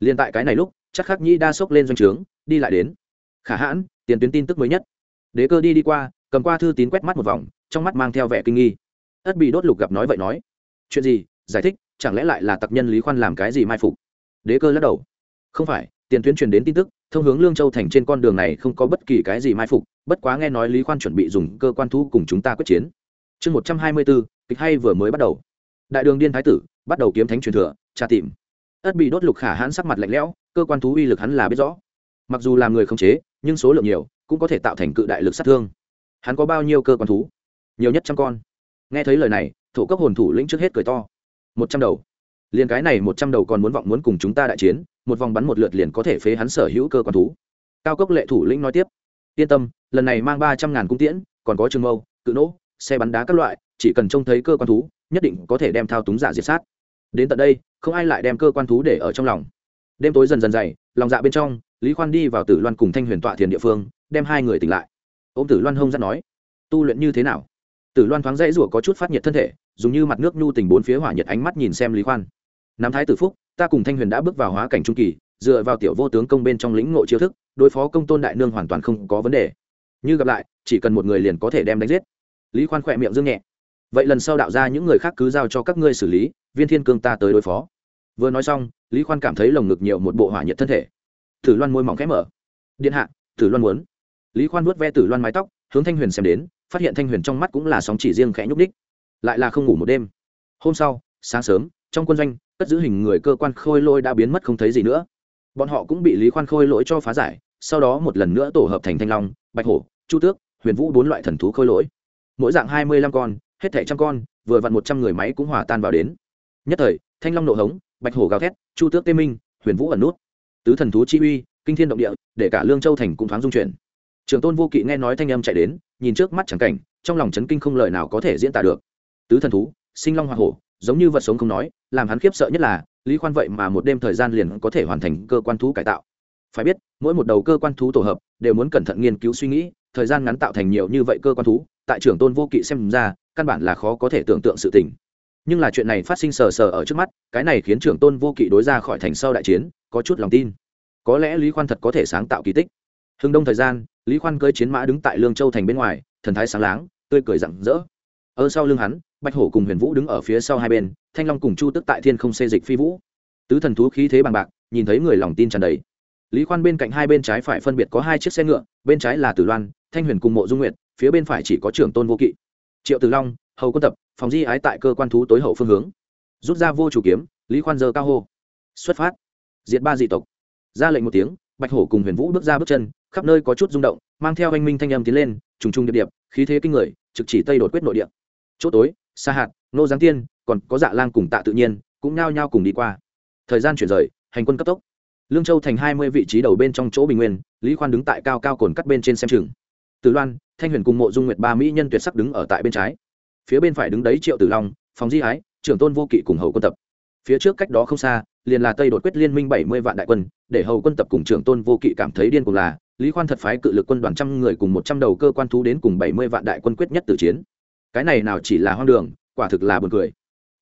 Liền tại cái này lúc, chắc khắc nhĩ đa sốc lên doanh trướng, đi lại đến. Khả hãn, tiền tuyến tin tức mới nhất. Đế cơ đi đi qua, cầm qua thư tín quét mắt một vòng, trong mắt mang theo vẻ kinh nghi. Ất bị đốt lục gặp nói vậy nói. Chuyện gì? Giải thích, chẳng lẽ lại là tặc nhân lý khoan làm cái gì mai phục? Đế cơ lắc đầu. Không phải tiền tuyến truyền đến tin tức, thông hướng lương châu thành trên con đường này không có bất kỳ cái gì mai phục, bất quá nghe nói lý khoan chuẩn bị dùng cơ quan thu cùng chúng ta quyết chiến. Chương một trăm hai mươi bốn, kịch hay vừa mới bắt đầu. Đại đường điên thái tử, bắt đầu kiếm thánh truyền thừa, tra tìm. Ất bị đốt lục khả hãn sắc mặt lạnh lẽo, cơ quan thú uy lực hắn là biết rõ. Mặc dù làm người không chế, nhưng số lượng nhiều, cũng có thể tạo thành cự đại lực sát thương. Hắn có bao nhiêu cơ quan thú? Nhiều nhất trăm con. Nghe thấy lời này thủ cấp hồn thủ lĩnh trước hết cười to. Một trăm đầu. Liền cái này một trăm đầu còn muốn vọng muốn cùng chúng ta đại chiến một vòng bắn một lượt liền có thể phế hắn sở hữu cơ quan thú. Cao cốc lệ thủ lĩnh nói tiếp, yên tâm, lần này mang ba trăm ngàn cung tiễn, còn có trường mâu, cự nỗ, xe bắn đá các loại, chỉ cần trông thấy cơ quan thú, nhất định có thể đem thao túng giả diệt sát. Đến tận đây, không ai lại đem cơ quan thú để ở trong lòng. Đêm tối dần dần dày, lòng dạ bên trong, lý khoan đi vào tử loan cùng thanh huyền tọa thiền địa phương, đem hai người tỉnh lại. Ô m tử loan hông ra nói, tu luyện như thế nào? Tử loan thoáng dãy rủa có chút phát nhiệt thân thể, dùng như mặt nước nhu tình bốn phía hỏa nhiệt ánh mắt nhìn xem lý khoan. Nam thái tử phúc ta cùng thanh huyền đã bước vào hóa cảnh trung kỳ, dựa vào tiểu vô tướng công bên trong lĩnh ngộ chiêu thức, đối phó công tôn đại nương hoàn toàn không có vấn đề. Như gặp lại, chỉ cần một người liền có thể đem đánh giết. Lý khoan khỏe miệng dương nhẹ. Vậy lần sau đạo ra những người khác cứ giao cho các ngươi xử lý, viên thiên cương ta tới đối phó. Vừa nói xong, lý khoan cảm thấy lồng ngực nhiều một bộ hỏa nhiệt thân thể. Tử loan môi mỏng khẽ mở. Điện hạ, tử loan muốn. Lý khoan vuốt ve tử loan mái tóc, hướng thanh huyền xem đến, phát hiện thanh huyền trong mắt cũng là sóng chỉ riêng khẽ nhúc đích lại là không ngủ một đêm. Hôm sau, sáng sớm, trong quân doanh cất giữ hình người cơ quan khôi lôi đã biến mất không thấy gì nữa. Bọn họ cũng bị lý khoan khôi lỗi cho phá giải, sau đó một lần nữa tổ hợp thành thanh long, bạch hổ, chu tước, huyền vũ bốn loại thần thú khôi lỗi. Mỗi dạng hai mươi lăm con, hết thẻ trăm con, vừa vặn một trăm người máy cũng hòa tan vào đến. Nhất thời, thanh long nộ hống, bạch hổ gào thét, chu tước tê minh, huyền vũ ẩn nút. Tứ thần thú chi uy, kinh thiên động địa, để cả lương châu thành cũng thoáng dung chuyển. Trường tôn vô kỵ nghe nói thanh âm chạy đến, nhìn trước mắt chẳng cảnh, trong lòng chấn kinh không lời nào có thể diễn tả được. Tứ thần thú, sinh long hoa hổ giống như vật sống không nói, làm hắn khiếp sợ nhất là, lý khoan vậy mà một đêm thời gian liền có thể hoàn thành cơ quan thú cải tạo. Phải biết, mỗi một đầu cơ quan thú tổ hợp đều muốn cẩn thận nghiên cứu suy nghĩ, thời gian ngắn tạo thành nhiều như vậy cơ quan thú, tại trưởng tôn vô kỵ xem ra, căn bản là khó có thể tưởng tượng sự tình. Nhưng là chuyện này phát sinh sờ sờ ở trước mắt, cái này khiến trưởng tôn vô kỵ đối ra khỏi thành sau đại chiến, có chút lòng tin. Có lẽ lý khoan thật có thể sáng tạo kỳ tích. Hưng đông thời gian, lý khoan cưỡi chiến mã đứng tại lương châu thành bên ngoài, thần thái sáng láng, tươi cười rặng rỡ ở sau lưng hắn, bạch hổ cùng huyền vũ đứng ở phía sau hai bên, thanh long cùng chu tức tại thiên không xê dịch phi vũ. Tứ thần thú khí thế bằng bạc, nhìn thấy người lòng tin tràn đầy. Lý khoan bên cạnh hai bên trái phải phân biệt có hai chiếc xe ngựa, bên trái là tử loan, thanh huyền cùng mộ dung nguyện phía bên phải chỉ có trưởng tôn vô kỵ. Triệu tử long, hầu quân tập, phòng di ái tại cơ quan thú tối hậu phương hướng. Rút ra vô chủ kiếm, lý khoan giờ cao hô. Xuất phát. Diệt ba dị tộc. Ra lệnh một tiếng, bạch hổ cùng huyền vũ bước ra bước chân, khắp nơi có chút rung động, mang theo anh minh thanh âm tiến lên, trùng trùng điệp điệp, khí thế kinh người, trực chỉ tây đột quyết nội địa chỗ tối xa hạt, nô giáng tiên, còn có dạ lang cùng tạ tự nhiên, cũng nao nhao cùng đi qua. Thời gian chuyển rời, hành quân cấp tốc. Lương châu thành hai mươi vị trí đầu bên trong chỗ bình nguyên, lý khoan đứng tại cao cao cồn cắt bên trên xem chừng. Từ loan, thanh huyền cùng mộ dung nguyệt ba mỹ nhân tuyệt sắc đứng ở tại bên trái. Phía bên phải đứng đấy triệu tử long phòng di ái, trưởng tôn vô kỵ cùng hầu quân tập. Phía trước cách đó không xa, liền là tây đột quyết liên minh bảy mươi vạn đại quân, để hầu quân tập cùng trưởng tôn vô kỵ cảm thấy điên cùng là, lý khoan thật phái cự lực quân đoàn trăm người cùng một trăm đầu cơ quan thú đến cùng bảy mươi vạn đại quân quyết nhất tử chiến cái này nào chỉ là hoang đường, quả thực là buồn cười.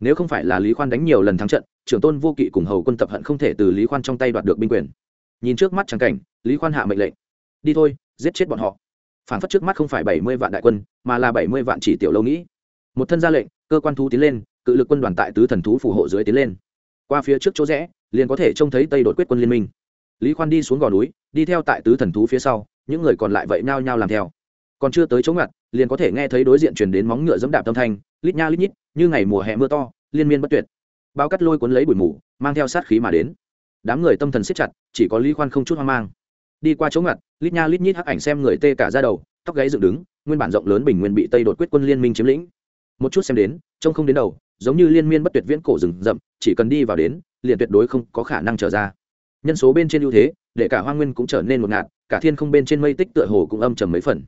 Nếu không phải là lý khoan đánh nhiều lần thắng trận, trưởng tôn vô kỵ cùng hầu quân tập hận không thể từ lý khoan trong tay đoạt được binh quyền. Nhìn trước mắt trắng cảnh, lý khoan hạ mệnh lệnh. Đi thôi, giết chết bọn họ. Phản phất trước mắt không phải bảy mươi vạn đại quân, mà là bảy mươi vạn chỉ tiểu lâu nghĩ. Một thân ra lệnh, cơ quan thú tiến lên, cự lực quân đoàn tại tứ thần thú phù hộ dưới tiến lên. Qua phía trước chỗ rẽ, liền có thể trông thấy tây đột quyết quân liên minh. Lý khoan đi xuống gò núi, đi theo tại tứ thần thú phía sau, những người còn lại vậy nao nhao làm theo còn chưa tới chỗ ngặt, liền có thể nghe thấy đối diện truyền đến móng ngựa dẫm đạp tâm thanh, lít nha lít nhít, như ngày mùa hè mưa to, liên miên bất tuyệt. Bao cắt lôi cuốn lấy bụi mù, mang theo sát khí mà đến. Đám người tâm thần siết chặt, chỉ có lý khoan không chút hoang mang. Đi qua chỗ ngặt, lít nha lít nhít hắc ảnh xem người tê cả ra đầu, tóc gáy dựng đứng, nguyên bản rộng lớn bình nguyên bị tây đột quyết quân liên minh chiếm lĩnh. Một chút xem đến, trông không đến đầu, giống như liên miên bất tuyệt viễn cổ rừng rậm, chỉ cần đi vào đến, liền tuyệt đối không có khả năng trở ra. Nhân số bên trên ưu thế, để cả hoa nguyên cũng trở nên một ngạt, cả thiên không bên trên mây tích tựa hồ cũng âm trầm mấy phần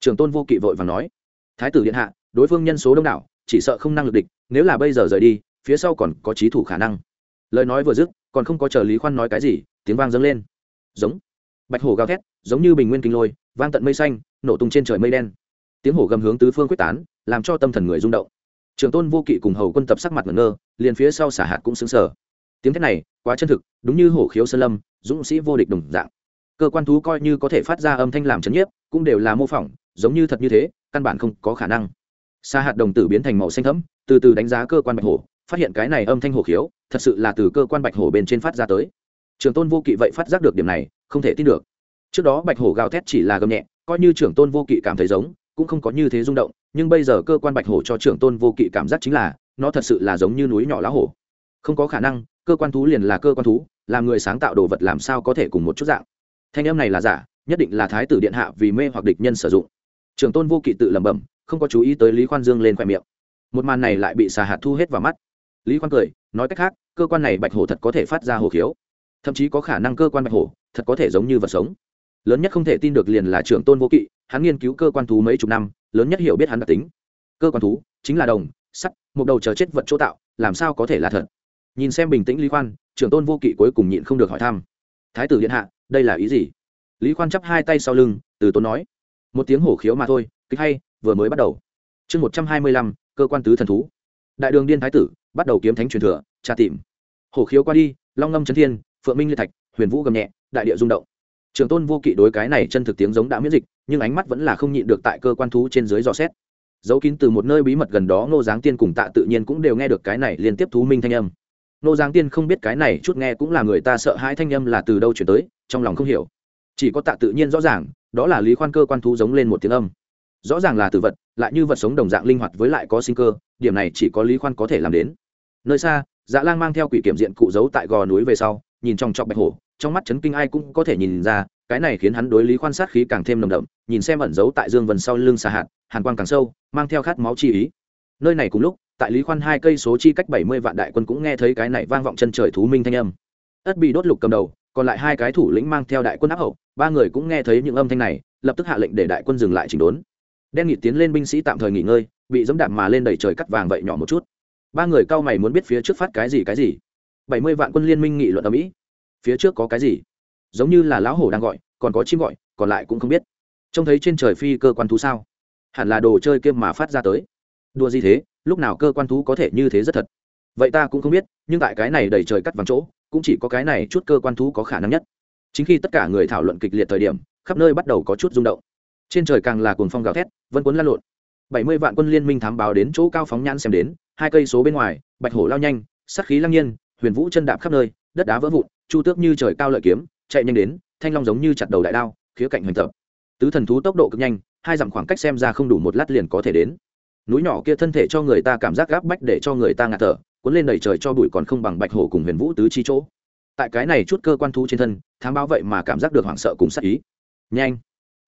trường tôn vô kỵ vội và nói, thái tử điện hạ, đối phương nhân số đông đảo, chỉ sợ không năng lực địch, nếu là bây giờ rời đi, phía sau còn có trí thủ khả năng. Lời nói vừa dứt, còn không có chờ lý khoan nói cái gì, tiếng vang dâng lên. Giống. Bạch hổ gào thét, giống như bình nguyên kinh lôi, vang tận mây xanh, nổ tung trên trời mây đen. Tiếng hổ gầm hướng tứ phương quyết tán, làm cho tâm thần người rung động. Trường tôn vô kỵ cùng hầu quân tập sắc mặt ngẩn ngơ, liền phía sau xả hạt cũng xứng sở tiếng thét này, quá chân thực, đúng như hổ khiếu sơn lâm, dũng sĩ vô địch đồng dạng. Cơ quan thú coi như có thể phát ra âm thanh làm chấn nhiếp, cũng đều là mô phỏng giống như thật như thế, căn bản không có khả năng. Xa hạt đồng tử biến thành màu xanh thẫm, từ từ đánh giá cơ quan bạch hổ, phát hiện cái này âm thanh hổ khiếu, thật sự là từ cơ quan bạch hổ bên trên phát ra tới. Trường tôn vô kỵ vậy phát giác được điểm này, không thể tin được. Trước đó bạch hổ gào thét chỉ là gầm nhẹ, coi như trưởng tôn vô kỵ cảm thấy giống, cũng không có như thế rung động, nhưng bây giờ cơ quan bạch hổ cho trưởng tôn vô kỵ cảm giác chính là, nó thật sự là giống như núi nhỏ lá hổ. Không có khả năng, cơ quan thú liền là cơ quan thú, làm người sáng tạo đồ vật làm sao có thể cùng một chút dạng. Thanh âm này là giả, nhất định là thái tử điện hạ vì mê hoặc địch nhân sử dụng trưởng tôn vô kỵ tự lẩm bẩm, không có chú ý tới lý khoan dương lên khoe miệng. Một màn này lại bị xà hạt thu hết vào mắt. Lý khoan cười, nói cách khác, cơ quan này bạch hổ thật có thể phát ra hồ khiếu. Thậm chí có khả năng cơ quan bạch hổ thật có thể giống như vật sống. Lớn nhất không thể tin được liền là trưởng tôn vô kỵ, hắn nghiên cứu cơ quan thú mấy chục năm, lớn nhất hiểu biết hắn đặc tính. Cơ quan thú chính là đồng, sắt, một đầu chờ chết vật chỗ tạo, làm sao có thể là thật? Nhìn xem bình tĩnh lý khoan trưởng tôn vô kỵ cuối cùng nhịn không được hỏi thăm. Thái tử điện hạ, đây là ý gì? Lý khoan chắp hai tay sau lưng, từ tốn nói một tiếng hổ khiếu mà thôi, kịch hay, vừa mới bắt đầu. Chương một trăm hai mươi lăm, cơ quan tứ thần thú. Đại đường điên thái tử, bắt đầu kiếm thánh truyền thừa, tra tìm. Hổ khiếu qua đi, long ngâm trấn thiên, phượng minh liệt thạch, huyền vũ gầm nhẹ, đại địa rung động. Trường tôn vô kỵ đối cái này chân thực tiếng giống đã miễn dịch, nhưng ánh mắt vẫn là không nhịn được tại cơ quan thú trên dưới dò xét. Giấu kín từ một nơi bí mật gần đó, ngô giáng tiên cùng tạ tự nhiên cũng đều nghe được cái này liên tiếp thú minh thanh âm. Ngô giáng tiên không biết cái này chút nghe cũng là người ta sợ hãi thanh âm là từ đâu chuyển tới, trong lòng không hiểu. Chỉ có tạ tự nhiên rõ ràng đó là lý khoan cơ quan thú giống lên một tiếng âm. Rõ ràng là tử vật, lại như vật sống đồng dạng linh hoạt với lại có sinh cơ, điểm này chỉ có lý khoan có thể làm đến. Nơi xa dạ lang mang theo quỷ kiểm diện cụ giấu tại gò núi về sau, nhìn trong trọc bạch hổ, trong mắt chấn kinh ai cũng có thể nhìn ra, cái này khiến hắn đối lý quan sát khí càng thêm nồng đậm, nhìn xem ẩn giấu tại dương vần sau lưng xà hạt, hàn quang càng sâu, mang theo khát máu chi ý. Nơi này cùng lúc, tại lý khoan hai cây số chi cách bảy mươi vạn đại quân cũng nghe thấy cái này vang vọng chân trời thú minh thanh âm. Ất bị đốt lục cầm đầu, còn lại hai cái thủ lĩnh mang theo đại quân áp hậu ba người cũng nghe thấy những âm thanh này, lập tức hạ lệnh để đại quân dừng lại chỉnh đốn. Đen nghị tiến lên binh sĩ tạm thời nghỉ ngơi, bị dẫm đạp mà lên đầy trời cắt vàng vậy nhỏ một chút. Ba người cao mày muốn biết phía trước phát cái gì cái gì. Bảy mươi vạn quân liên minh nghị luận ở mỹ. Phía trước có cái gì? Giống như là lão hổ đang gọi, còn có chim gọi, còn lại cũng không biết. Trông thấy trên trời phi cơ quan thú sao? Hẳn là đồ chơi kiêm mà phát ra tới. Đùa gì thế? Lúc nào cơ quan thú có thể như thế rất thật? Vậy ta cũng không biết, nhưng tại cái này đầy trời cắt vàng chỗ, cũng chỉ có cái này chút cơ quan thú có khả năng nhất chính khi tất cả người thảo luận kịch liệt thời điểm, khắp nơi bắt đầu có chút rung động. Trên trời càng là cuồng phong gào thét vẫn cuốn lan lộn. Bảy mươi vạn quân liên minh thám báo đến chỗ cao phóng nhãn xem đến, hai cây số bên ngoài, bạch hổ lao nhanh, sát khí lăng nhiên, huyền vũ chân đạp khắp nơi, đất đá vỡ vụn, chu tước như trời cao lợi kiếm, chạy nhanh đến, thanh long giống như chặt đầu đại đao, khía cạnh hoành tập. Tứ thần thú tốc độ cực nhanh, hai dặm khoảng cách xem ra không đủ một lát liền có thể đến. Núi nhỏ kia thân thể cho người ta cảm giác gáp bách để cho người ta ngạt thở, cuốn lên đầy trời cho bụi còn không bằng bạch hổ cùng huyền vũ tứ chi chỗ tại cái này chút cơ quan thú trên thân, thám báo vậy mà cảm giác được hoảng sợ cùng sắc ý. Nhanh,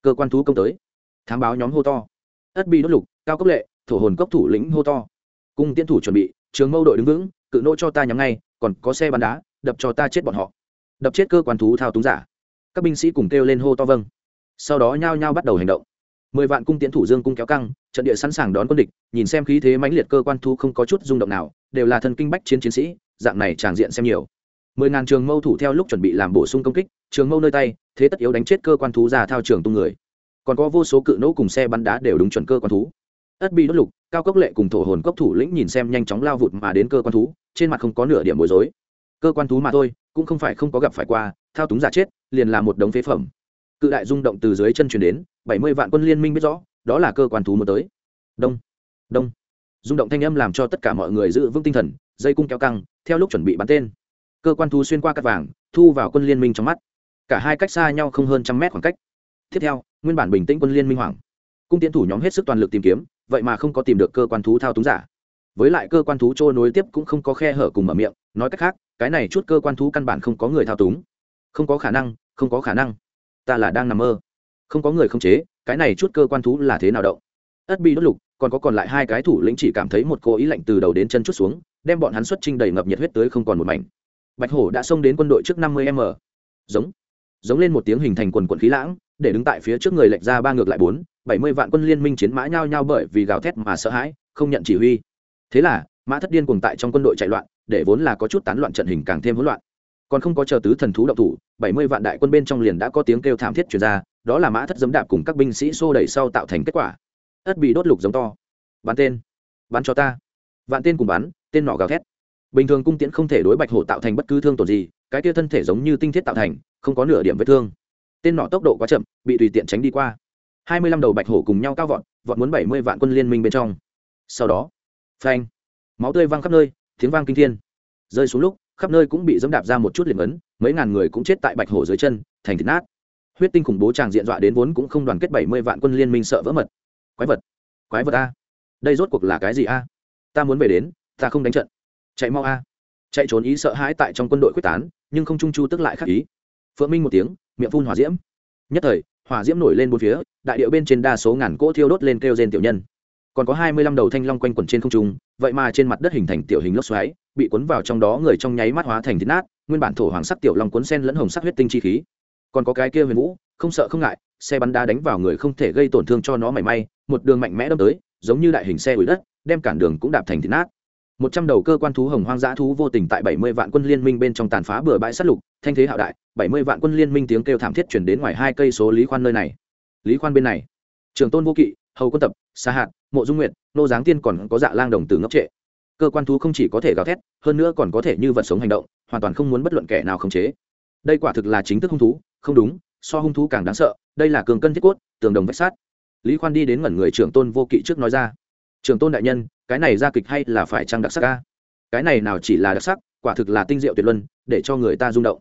cơ quan thú công tới. Thám báo nhóm hô to. Ất bi đốt lục, cao cấp lệ, thổ hồn cốc thủ lĩnh hô to. Cung tiên thủ chuẩn bị, trường mâu đội đứng vững, cự nỗ cho ta nhắm ngay, còn có xe bắn đá, đập cho ta chết bọn họ. Đập chết cơ quan thú thao túng giả. Các binh sĩ cùng kêu lên hô to vâng. Sau đó nhao nhao bắt đầu hành động. Mười vạn cung tiến thủ dương cung kéo căng, trận địa sẵn sàng đón quân địch, nhìn xem khí thế mãnh liệt cơ quan thú không có chút rung động nào, đều là thần kinh bách chiến chiến sĩ, dạng này tràng diện xem nhiều mười ngàn trường mâu thủ theo lúc chuẩn bị làm bổ sung công kích, trường mâu nơi tay, thế tất yếu đánh chết cơ quan thú già thao trường tung người. Còn có vô số cự nỗ cùng xe bắn đá đều đúng chuẩn cơ quan thú. Ất bi đốt lục, cao cốc lệ cùng thổ hồn cốc thủ lĩnh nhìn xem nhanh chóng lao vụt mà đến cơ quan thú, trên mặt không có nửa điểm bối rối. Cơ quan thú mà thôi, cũng không phải không có gặp phải qua, thao túng giả chết, liền là một đống phế phẩm. Cự đại rung động từ dưới chân chuyển đến, bảy mươi vạn quân liên minh biết rõ, đó là cơ quan thú mới tới. Đông đông. Rung động thanh âm làm cho tất cả mọi người giữ vững tinh thần, dây cung kéo căng, theo lúc chuẩn bị bắn tên cơ quan thú xuyên qua cắt vàng, thu vào quân liên minh trong mắt. Cả hai cách xa nhau không hơn trăm mét khoảng cách. Tiếp theo, nguyên bản bình tĩnh quân liên minh hoảng cung tiến thủ nhóm hết sức toàn lực tìm kiếm, vậy mà không có tìm được cơ quan thú thao túng giả. Với lại cơ quan thú trôi nối tiếp cũng không có khe hở cùng mở miệng, nói cách khác, cái này chút cơ quan thú căn bản không có người thao túng. Không có khả năng, không có khả năng. Ta là đang nằm mơ. Không có người không chế, cái này chút cơ quan thú là thế nào động? Ất bi đốt lục, còn có còn lại hai cái thủ lĩnh chỉ cảm thấy một cô ý lạnh từ đầu đến chân chút xuống, đem bọn hắn xuất trinh đầy ngập nhiệt huyết tới không còn một mảnh bạch hổ đã xông đến quân đội trước năm mươi m. Giống. Giống lên một tiếng hình thành quần quần khí lãng, để đứng tại phía trước người lệch ra ba ngược lại bốn, bảy mươi vạn quân liên minh chiến mã nhao nhao bởi vì gào thét mà sợ hãi, không nhận chỉ huy. Thế là, mã thất điên cùng tại trong quân đội chạy loạn, để vốn là có chút tán loạn trận hình càng thêm hỗn loạn. Còn không có chờ tứ thần thú động thủ, bảy mươi vạn đại quân bên trong liền đã có tiếng kêu thảm thiết truyền ra, đó là mã thất dấm đạp cùng các binh sĩ xô đẩy sau tạo thành kết quả. Ất bị đốt lục giống to. Bắn tên. Bắn cho ta. Vạn tên cùng bắn, tên nọ gào thét bình thường cung tiễn không thể đối bạch hổ tạo thành bất cứ thương tổn gì, cái kia thân thể giống như tinh thiết tạo thành, không có nửa điểm vết thương. Tên nọ tốc độ quá chậm, bị tùy tiện tránh đi qua. Hai mươi lăm đầu bạch hổ cùng nhau cao vọt vọt muốn bảy mươi vạn quân liên minh bên trong. Sau đó, phanh, máu tươi văng khắp nơi, tiếng vang kinh thiên. Rơi xuống lúc, khắp nơi cũng bị dẫm đạp ra một chút liềm ấn, mấy ngàn người cũng chết tại bạch hổ dưới chân, thành thịt nát. Huyết tinh khủng bố tràng diện dọa đến vốn cũng không đoàn kết bảy mươi vạn quân liên minh sợ vỡ mật. Quái vật quái vật a. Đây rốt cuộc là cái gì a? Ta muốn về đến, ta không đánh trận chạy mau a. Chạy trốn ý sợ hãi tại trong quân đội quyết tán, nhưng không trung chu tức lại khắc ý. Phượng minh một tiếng, miệng phun hỏa diễm. Nhất thời, hỏa diễm nổi lên bốn phía, đại điệu bên trên đa số ngàn cỗ thiêu đốt lên kêu trên tiểu nhân. Còn có hai mươi lăm đầu thanh long quanh quẩn trên không trung, vậy mà trên mặt đất hình thành tiểu hình lốc xoáy, bị cuốn vào trong đó người trong nháy mắt hóa thành thịt nát, nguyên bản thổ hoàng sắc tiểu long cuốn sen lẫn hồng sắc huyết tinh chi khí. Còn có cái kia huyền vũ, không sợ không ngại, xe bắn đá đánh vào người không thể gây tổn thương cho nó mảy may, một đường mạnh mẽ đâm tới, giống như đại hình xe ủi đất, đem cản đường cũng đạp thành thịt nát một trăm đầu cơ quan thú hồng hoang dã thú vô tình tại bảy mươi vạn quân liên minh bên trong tàn phá bừa bãi sát lục, thanh thế hạo đại, bảy mươi vạn quân liên minh tiếng kêu thảm thiết chuyển đến ngoài hai cây số lý khoan nơi này. Lý khoan bên này, trường tôn vô kỵ, hầu quân tập xa hạt, mộ dung nguyện nô giáng tiên còn có dạ lang đồng tử ngốc trệ. Cơ quan thú không chỉ có thể gào thét, hơn nữa còn có thể như vật sống hành động, hoàn toàn không muốn bất luận kẻ nào khống chế. Đây quả thực là chính thức hung thú, không đúng, so hung thú càng đáng sợ, đây là cường cân thiết cốt, tường đồng vách sát lý khoan đi đến ngẩn người trưởng tôn vô kỵ trước nói ra. Trường tôn đại nhân, cái này ra kịch hay là phải trang đặc sắc ca cái này nào chỉ là đặc sắc, quả thực là tinh diệu tuyệt luân, để cho người ta rung động.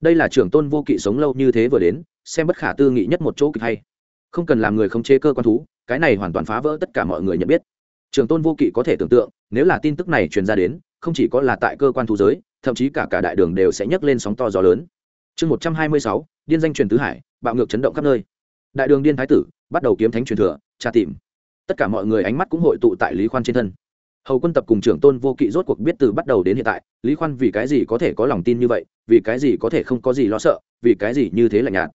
Đây là trưởng tôn vô kỵ sống lâu như thế vừa đến, xem bất khả tư nghị nhất một chỗ kịch hay. Không cần làm người khống chế cơ quan thú, cái này hoàn toàn phá vỡ tất cả mọi người nhận biết. Trường tôn vô kỵ có thể tưởng tượng, nếu là tin tức này truyền ra đến, không chỉ có là tại cơ quan thú giới, thậm chí cả cả đại đường đều sẽ nhấc lên sóng to gió lớn. Chương một trăm hai mươi sáu, điên danh truyền tứ hải, bạo ngược chấn động khắp nơi. Đại đường điên thái tử, bắt đầu kiếm thánh truyền thừa, tra tìm tất cả mọi người ánh mắt cũng hội tụ tại lý khoan trên thân. Hầu quân tập cùng trưởng tôn vô kỵ rốt cuộc biết từ bắt đầu đến hiện tại, lý khoan vì cái gì có thể có lòng tin như vậy, vì cái gì có thể không có gì lo sợ, vì cái gì như thế là nhạt.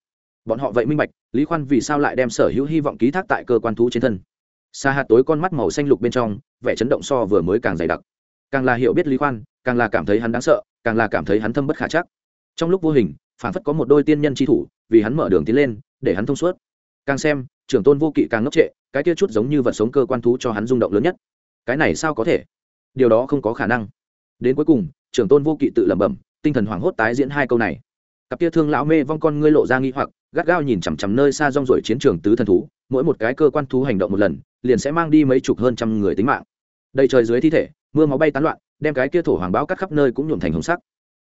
Bọn họ vậy minh bạch, lý khoan vì sao lại đem sở hữu hy vọng ký thác tại cơ quan thú trên thân. Xa hạt tối con mắt màu xanh lục bên trong, vẻ chấn động so vừa mới càng dày đặc. Càng là hiểu biết lý khoan, càng là cảm thấy hắn đáng sợ, càng là cảm thấy hắn thâm bất khả chắc. Trong lúc vô hình phản phất có một đôi tiên nhân tri thủ, vì hắn mở đường tiến lên, để hắn thông suốt. Càng xem, trưởng tôn vô kỵ càng ngốc trệ cái kia chút giống như vật sống cơ quan thú cho hắn rung động lớn nhất. Cái này sao có thể? Điều đó không có khả năng. Đến cuối cùng, trưởng tôn vô kỵ tự lẩm bẩm, tinh thần hoảng hốt tái diễn hai câu này. Cặp tia thương lão mê vong con ngươi lộ ra nghi hoặc, gắt gao nhìn chằm chằm nơi xa rong rổi chiến trường tứ thần thú, mỗi một cái cơ quan thú hành động một lần, liền sẽ mang đi mấy chục hơn trăm người tính mạng. Đầy trời dưới thi thể, mưa máu bay tán loạn, đem cái kia thổ hoàng báo cắt khắp nơi cũng nhuộm thành hồng sắc.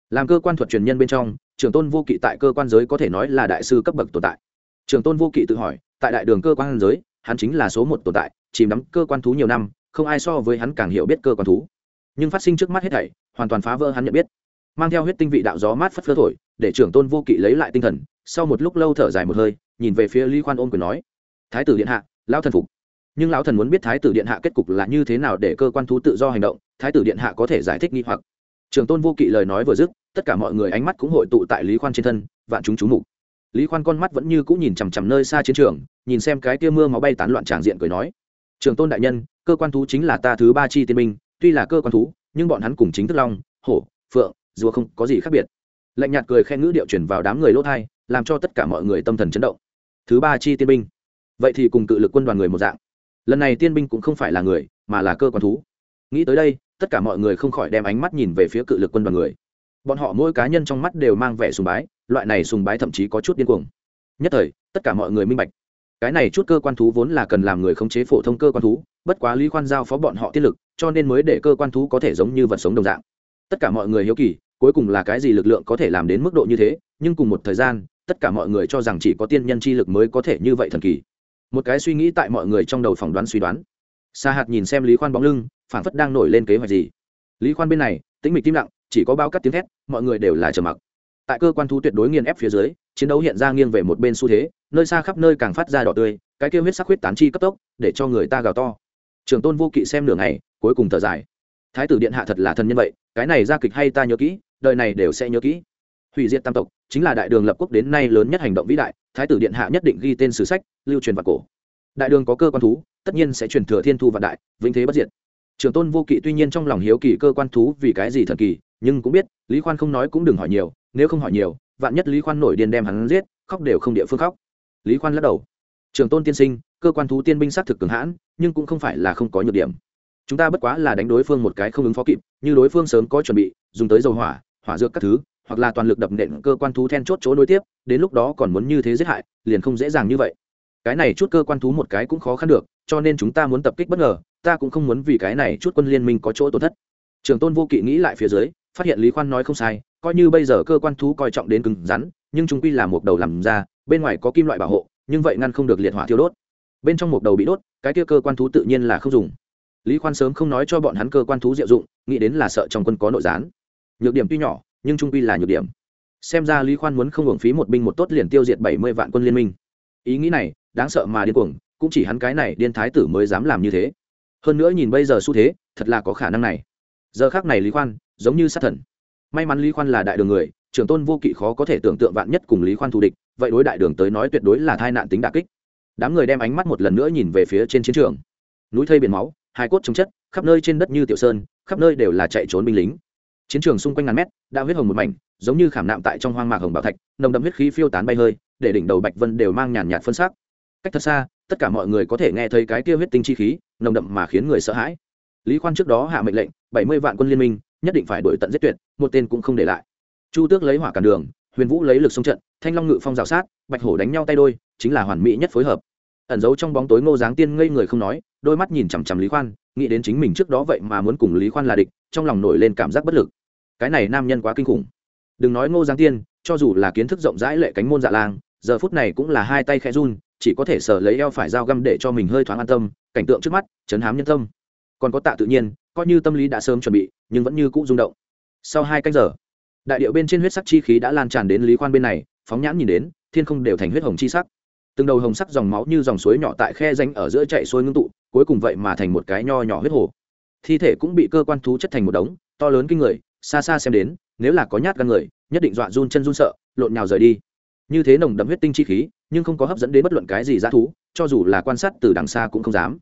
Làm cơ quan thuật truyền nhân bên trong, trưởng tôn vô kỵ tại cơ quan giới có thể nói là đại sư cấp bậc tồn tại. Trường tôn vô kỵ tự hỏi, tại đại đường cơ quan giới hắn chính là số một tồn tại, chìm đắm cơ quan thú nhiều năm, không ai so với hắn càng hiểu biết cơ quan thú. Nhưng phát sinh trước mắt hết thảy, hoàn toàn phá vỡ hắn nhận biết. Mang theo huyết tinh vị đạo gió mát phất phơ thổi, để trưởng tôn vô kỵ lấy lại tinh thần, sau một lúc lâu thở dài một hơi, nhìn về phía lý khoan ôm quyền nói, thái tử điện hạ, lão thần phục. Nhưng lão thần muốn biết thái tử điện hạ kết cục là như thế nào để cơ quan thú tự do hành động, thái tử điện hạ có thể giải thích nghi hoặc. Trường tôn vô kỵ lời nói vừa dứt, tất cả mọi người ánh mắt cũng hội tụ tại lý khoan trên thân, vạn chúng chú mục lý khoan con mắt vẫn như cũng nhìn chằm chằm nơi xa chiến trường, nhìn xem cái tia mưa máu bay tán loạn tràng diện cười nói, trường tôn đại nhân, cơ quan thú chính là ta thứ ba chi tiên minh tuy là cơ quan thú, nhưng bọn hắn cùng chính thức long, hổ, phượng rùa không có gì khác biệt. Lạnh nhạt cười khen ngữ điệu chuyển vào đám người lỗ thai, làm cho tất cả mọi người tâm thần chấn động. Thứ ba chi tiên binh? Vậy thì cùng cự lực quân đoàn người một dạng. Lần này tiên binh cũng không phải là người, mà là cơ quan thú. Nghĩ tới đây, tất cả mọi người không khỏi đem ánh mắt nhìn về phía cự lực quân đoàn người. Bọn họ mỗi cá nhân trong mắt đều mang vẻ sùng bái loại này sùng bái thậm chí có chút điên cuồng. Nhất thời, tất cả mọi người minh bạch. Cái này chút cơ quan thú vốn là cần làm người khống chế phổ thông cơ quan thú, bất quá lý khoan giao phó bọn họ tiết lực, cho nên mới để cơ quan thú có thể giống như vật sống đồng dạng. Tất cả mọi người hiếu kỳ, cuối cùng là cái gì lực lượng có thể làm đến mức độ như thế, nhưng cùng một thời gian, tất cả mọi người cho rằng chỉ có tiên nhân chi lực mới có thể như vậy thần kỳ. Một cái suy nghĩ tại mọi người trong đầu phỏng đoán suy đoán. Sa hạt nhìn xem lý khoan bóng lưng phản phất đang nổi lên kế hoạch gì. Lý khoan bên này, tĩnh mịch tim lặng, chỉ có bao cắt tiếng thét, mọi người đều là trầm mặc tại cơ quan thú tuyệt đối nghiền ép phía dưới, chiến đấu hiện ra nghiêng về một bên xu thế, nơi xa khắp nơi càng phát ra đỏ tươi, cái kêu huyết sắc huyết tán chi cấp tốc, để cho người ta gào to. Trường tôn vô kỵ xem nửa ngày, cuối cùng thở dài. Thái tử điện hạ thật là thần nhân vậy, cái này ra kịch hay ta nhớ kỹ, đời này đều sẽ nhớ kỹ. Hủy diệt tam tộc, chính là đại đường lập quốc đến nay lớn nhất hành động vĩ đại, thái tử điện hạ nhất định ghi tên sử sách, lưu truyền vào cổ. Đại đường có cơ quan thú, tất nhiên sẽ truyền thừa thiên thu vạn đại, vĩnh thế bất diệt. Trường tôn vô kỵ tuy nhiên trong lòng hiếu kỳ cơ quan thú vì cái gì thần kỳ, nhưng cũng biết, lý khoan không nói cũng đừng hỏi nhiều nếu không hỏi nhiều, vạn nhất lý khoan nổi điên đem hắn giết, khóc đều không địa phương khóc. Lý khoan lắc đầu. Trường tôn tiên sinh, cơ quan thú tiên binh xác thực cường hãn, nhưng cũng không phải là không có nhược điểm. Chúng ta bất quá là đánh đối phương một cái không ứng phó kịp, như đối phương sớm có chuẩn bị, dùng tới dầu hỏa hỏa dược các thứ, hoặc là toàn lực đập nện cơ quan thú then chốt chỗ nối tiếp, đến lúc đó còn muốn như thế giết hại, liền không dễ dàng như vậy. Cái này chút cơ quan thú một cái cũng khó khăn được, cho nên chúng ta muốn tập kích bất ngờ, ta cũng không muốn vì cái này chút quân liên minh có chỗ tổn thất. Trường tôn vô kỵ nghĩ lại phía dưới, phát hiện lý khoan nói không sai coi như bây giờ cơ quan thú coi trọng đến cứng rắn, nhưng chúng quy là một đầu làm ra, bên ngoài có kim loại bảo hộ, nhưng vậy ngăn không được liệt hỏa thiêu đốt. Bên trong một đầu bị đốt, cái kia cơ quan thú tự nhiên là không dùng. Lý khoan sớm không nói cho bọn hắn cơ quan thú diệu dụng, nghĩ đến là sợ trong quân có nội gián. Nhược điểm tuy nhỏ, nhưng trung quy là nhược điểm. Xem ra lý khoan muốn không hưởng phí một binh một tốt liền tiêu diệt bảy mươi vạn quân liên minh. Ý nghĩ này, đáng sợ mà điên cuồng, cũng chỉ hắn cái này điên thái tử mới dám làm như thế. Hơn nữa nhìn bây giờ xu thế, thật là có khả năng này. Giờ khác này lý khoan, giống như sát thần may mắn lý khoan là đại đường người, trưởng tôn vô kỵ khó có thể tưởng tượng vạn nhất cùng lý khoan thù địch, vậy đối đại đường tới nói tuyệt đối là thai nạn tính đà kích. Đám người đem ánh mắt một lần nữa nhìn về phía trên chiến trường. Núi thây biển máu hai cốt chống chất, khắp nơi trên đất như tiểu sơn, khắp nơi đều là chạy trốn binh lính. Chiến trường xung quanh ngàn mét, đã huyết hồng một mảnh, giống như khảm nạm tại trong hoang mạc hồng bảo thạch, nồng đậm huyết khí phiêu tán bay hơi, để đỉnh đầu bạch vân đều mang nhàn nhạt phân sắc. Cách thật xa, tất cả mọi người có thể nghe thấy cái kia huyết tinh chi khí, nồng đậm mà khiến người sợ hãi. Lý khoan trước đó hạ mệnh lệnh, bảy mươi vạn quân liên minh nhất định phải đổi tận giết tuyệt, một tên cũng không để lại. Chu tước lấy hỏa cản đường, huyền vũ lấy lực xung trận, thanh long ngự phong rào sát, bạch hổ đánh nhau tay đôi, chính là hoàn mỹ nhất phối hợp. Ẩn giấu trong bóng tối ngô giáng tiên ngây người không nói, đôi mắt nhìn chằm chằm lý khoan, nghĩ đến chính mình trước đó vậy mà muốn cùng lý khoan là địch, trong lòng nổi lên cảm giác bất lực. Cái này nam nhân quá kinh khủng. Đừng nói ngô giáng tiên, cho dù là kiến thức rộng rãi lệ cánh môn dạ lang, giờ phút này cũng là hai tay khẽ run, chỉ có thể sở lấy eo phải dao găm để cho mình hơi thoáng an tâm, cảnh tượng trước mắt, chấn hám nhân tâm còn có tạ tự nhiên, coi như tâm lý đã sớm chuẩn bị, nhưng vẫn như cũ rung động. Sau hai canh giờ, đại điệu bên trên huyết sắc chi khí đã lan tràn đến lý khoan bên này, phóng nhãn nhìn đến, thiên không đều thành huyết hồng chi sắc. Từng đầu hồng sắc dòng máu như dòng suối nhỏ tại khe danh ở giữa chạy xuôi ngưng tụ, cuối cùng vậy mà thành một cái nho nhỏ huyết hồ. Thi thể cũng bị cơ quan thú chất thành một đống, to lớn kinh người, xa xa xem đến, nếu là có nhát gan người, nhất định dọa run chân run sợ, lộn nhào rời đi. Như thế nồng đậm huyết tinh chi khí, nhưng không có hấp dẫn đến bất luận cái gì giá thú, cho dù là quan sát từ đằng xa cũng không dám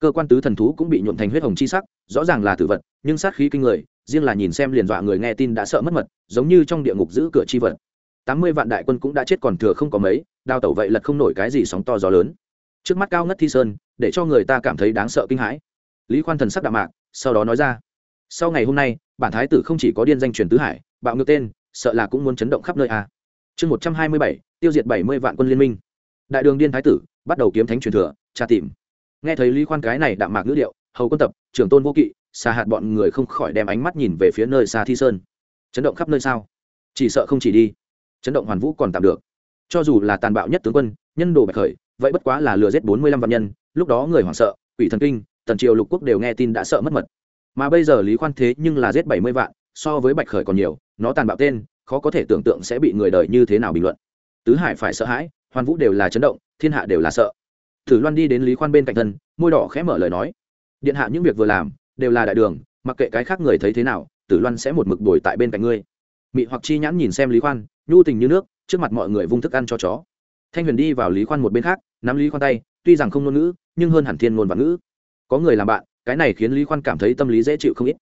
cơ quan tứ thần thú cũng bị nhuộm thành huyết hồng chi sắc, rõ ràng là tử vật, nhưng sát khí kinh người, riêng là nhìn xem liền dọa người nghe tin đã sợ mất mật, giống như trong địa ngục giữ cửa chi vật. Tám mươi vạn đại quân cũng đã chết còn thừa không có mấy, đào tẩu vậy lật không nổi cái gì sóng to gió lớn. Trước mắt cao ngất thi sơn, để cho người ta cảm thấy đáng sợ kinh hãi. Lý khoan thần sắc đạm mạc, sau đó nói ra, sau ngày hôm nay, bản thái tử không chỉ có điên danh truyền tứ hải, bạo ngược tên, sợ là cũng muốn chấn động khắp nơi a chương một trăm hai mươi bảy, tiêu diệt bảy mươi vạn quân liên minh. Đại đường điên thái tử, bắt đầu kiếm thánh truyền thừa, tra tìm nghe thấy lý khoan cái này đạm mạc ngữ điệu, hầu quân tập trưởng tôn vô kỵ xa hạt bọn người không khỏi đem ánh mắt nhìn về phía nơi xa thi sơn. Chấn động khắp nơi sao? Chỉ sợ không chỉ đi. Chấn động hoàn vũ còn tạm được. Cho dù là tàn bạo nhất tướng quân, nhân đồ bạch khởi, vậy bất quá là lừa giết bốn mươi lăm vạn nhân, lúc đó người hoảng sợ, quỷ thần kinh, tần triều lục quốc đều nghe tin đã sợ mất mật. Mà bây giờ lý khoan thế nhưng là giết bảy mươi vạn, so với bạch khởi còn nhiều, nó tàn bạo tên, khó có thể tưởng tượng sẽ bị người đời như thế nào bình luận. Tứ hải phải sợ hãi, hoàn vũ đều là chấn động, thiên hạ đều là sợ thử loan đi đến lý khoan bên cạnh thân, môi đỏ khẽ mở lời nói. Điện hạ những việc vừa làm, đều là đại đường, mặc kệ cái khác người thấy thế nào, tử loan sẽ một mực đồi tại bên cạnh ngươi. Mị hoặc chi nhãn nhìn xem lý khoan, nhu tình như nước, trước mặt mọi người vung thức ăn cho chó. Thanh huyền đi vào lý khoan một bên khác, nắm lý khoan tay, tuy rằng không ngôn ngữ, nhưng hơn hẳn thiên ngôn và ngữ. Có người làm bạn, cái này khiến lý khoan cảm thấy tâm lý dễ chịu không ít.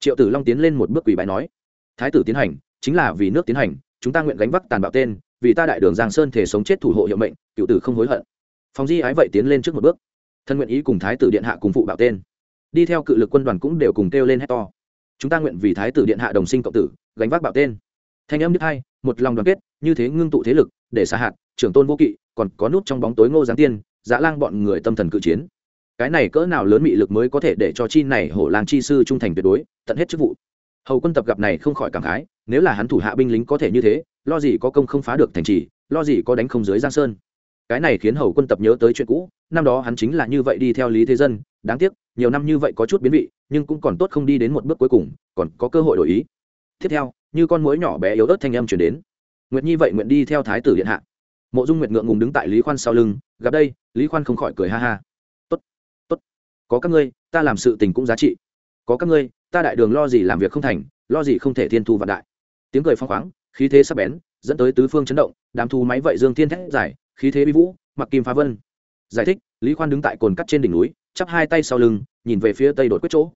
Triệu tử long tiến lên một bước quỳ bài nói, thái tử tiến hành, chính là vì nước tiến hành, chúng ta nguyện gánh vác tàn bạo tên, vì ta đại đường giang sơn thể sống chết thủ hộ hiệu mệnh, cựu tử không hối hận phòng di ái vậy tiến lên trước một bước. Thân nguyện ý cùng thái tử điện hạ cùng phụ bảo tên. Đi theo cự lực quân đoàn cũng đều cùng kêu lên hét to. Chúng ta nguyện vì thái tử điện hạ đồng sinh cộng tử, gánh vác bảo tên. Thanh âm đức hai, một lòng đoàn kết, như thế ngưng tụ thế lực, để xa hạt trưởng tôn vô kỵ, còn có nút trong bóng tối ngô giáng tiên dã lang bọn người tâm thần cự chiến. Cái này cỡ nào lớn mị lực mới có thể để cho chi này hổ làng chi sư trung thành tuyệt đối, tận hết chức vụ. Hầu quân tập gặp này không khỏi cảm khái, nếu là hắn thủ hạ binh lính có thể như thế, lo gì có công không phá được thành trì, lo gì có đánh không dưới giang sơn cái này khiến hầu quân tập nhớ tới chuyện cũ, năm đó hắn chính là như vậy đi theo lý thế dân, đáng tiếc, nhiều năm như vậy có chút biến vị, nhưng cũng còn tốt không đi đến một bước cuối cùng, còn có cơ hội đổi ý. Tiếp theo, như con muỗi nhỏ bé yếu ớt thanh âm chuyển đến. Nguyệt nhi vậy nguyện đi theo thái tử điện hạ. Mộ dung nguyệt ngượng ngùng đứng tại lý khoan sau lưng, gặp đây, lý khoan không khỏi cười ha ha. Tốt tốt, có các ngươi, ta làm sự tình cũng giá trị. Có các ngươi, ta đại đường lo gì làm việc không thành, lo gì không thể thiên thu vạn đại. Tiếng cười phong khoáng, khí thế sắp bén, dẫn tới tứ phương chấn động, đám thu máy vậy dương thiên thét giải khí thế bi vũ, mặc kim phá vân. Giải thích, lý khoan đứng tại cồn cắt trên đỉnh núi, chắp hai tay sau lưng, nhìn về phía tây đột quyết chỗ.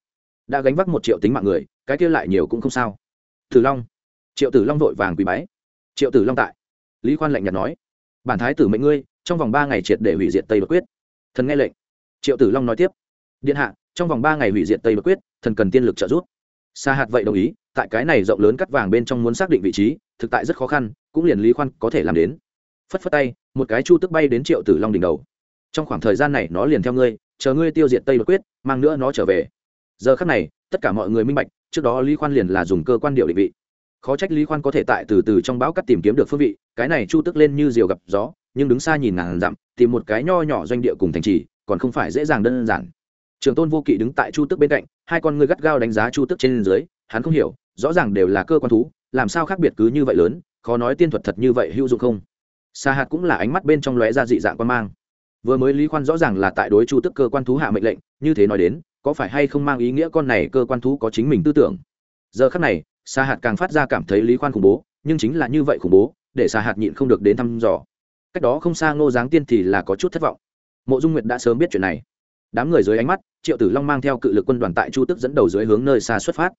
Đã gánh vác một triệu tính mạng người, cái kia lại nhiều cũng không sao. Tử long. Triệu tử long vội vàng quý bái. Triệu tử long tại. Lý khoan lạnh nhạt nói, bản thái tử mệnh ngươi, trong vòng ba ngày triệt để hủy diệt tây đột quyết. Thần nghe lệnh. Triệu tử long nói tiếp, điện hạ, trong vòng ba ngày hủy diệt tây đột quyết, thần cần tiên lực trợ giúp. Sa hạt vậy đồng ý, tại cái này rộng lớn cắt vàng bên trong muốn xác định vị trí, thực tại rất khó khăn, cũng liền lý khoan có thể làm đến. Phất phất tay một cái chu tức bay đến triệu tử long đỉnh đầu. Trong khoảng thời gian này nó liền theo ngươi, chờ ngươi tiêu diệt tây đột quyết, mang nữa nó trở về. Giờ khắc này, tất cả mọi người minh bạch, trước đó lý khoan liền là dùng cơ quan điệu định vị. Khó trách lý khoan có thể tại từ từ trong bão cắt tìm kiếm được phương vị, cái này chu tức lên như diều gặp gió, nhưng đứng xa nhìn ngàn dặm, tìm một cái nho nhỏ doanh địa cùng thành trì, còn không phải dễ dàng đơn giản. Trường tôn vô kỵ đứng tại chu tức bên cạnh, hai con ngươi gắt gao đánh giá chu tức trên dưới, hắn không hiểu, rõ ràng đều là cơ quan thú, làm sao khác biệt cứ như vậy lớn, khó nói tiên thuật thật như vậy hữu dụng không? Sa hạt cũng là ánh mắt bên trong lóe ra dị dạng quan mang. Vừa mới lý khoan rõ ràng là tại đối chu tức cơ quan thú hạ mệnh lệnh, như thế nói đến, có phải hay không mang ý nghĩa con này cơ quan thú có chính mình tư tưởng? Giờ khắc này, Sa hạt càng phát ra cảm thấy lý khoan khủng bố, nhưng chính là như vậy khủng bố, để Sa hạt nhịn không được đến thăm dò. Cách đó không xa ngô giáng tiên thì là có chút thất vọng. Mộ dung nguyệt đã sớm biết chuyện này. Đám người dưới ánh mắt, triệu tử long mang theo cự lực quân đoàn tại chu tức dẫn đầu dưới hướng nơi xa xuất phát.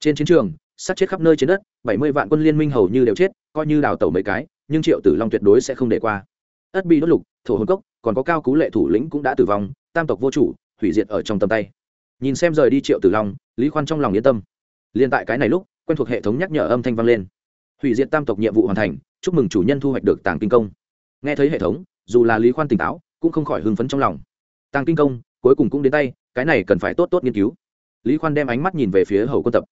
Trên chiến trường sát chết khắp nơi trên đất, bảy mươi vạn quân liên minh hầu như đều chết, coi như đào tẩu mấy cái nhưng triệu tử long tuyệt đối sẽ không để qua. Ất bi đốt lục, thổ hồn cốc, còn có cao cú lệ thủ lĩnh cũng đã tử vong, tam tộc vô chủ, hủy diệt ở trong tầm tay. Nhìn xem rời đi triệu tử long, lý khoan trong lòng yên tâm. Liên tại cái này lúc, quen thuộc hệ thống nhắc nhở âm thanh vang lên. Hủy diệt tam tộc nhiệm vụ hoàn thành, chúc mừng chủ nhân thu hoạch được tàng kinh công. Nghe thấy hệ thống, dù là lý khoan tỉnh táo, cũng không khỏi hưng phấn trong lòng. Tàng kinh công, cuối cùng cũng đến tay, cái này cần phải tốt tốt nghiên cứu. Lý khoan đem ánh mắt nhìn về phía hầu quân tập.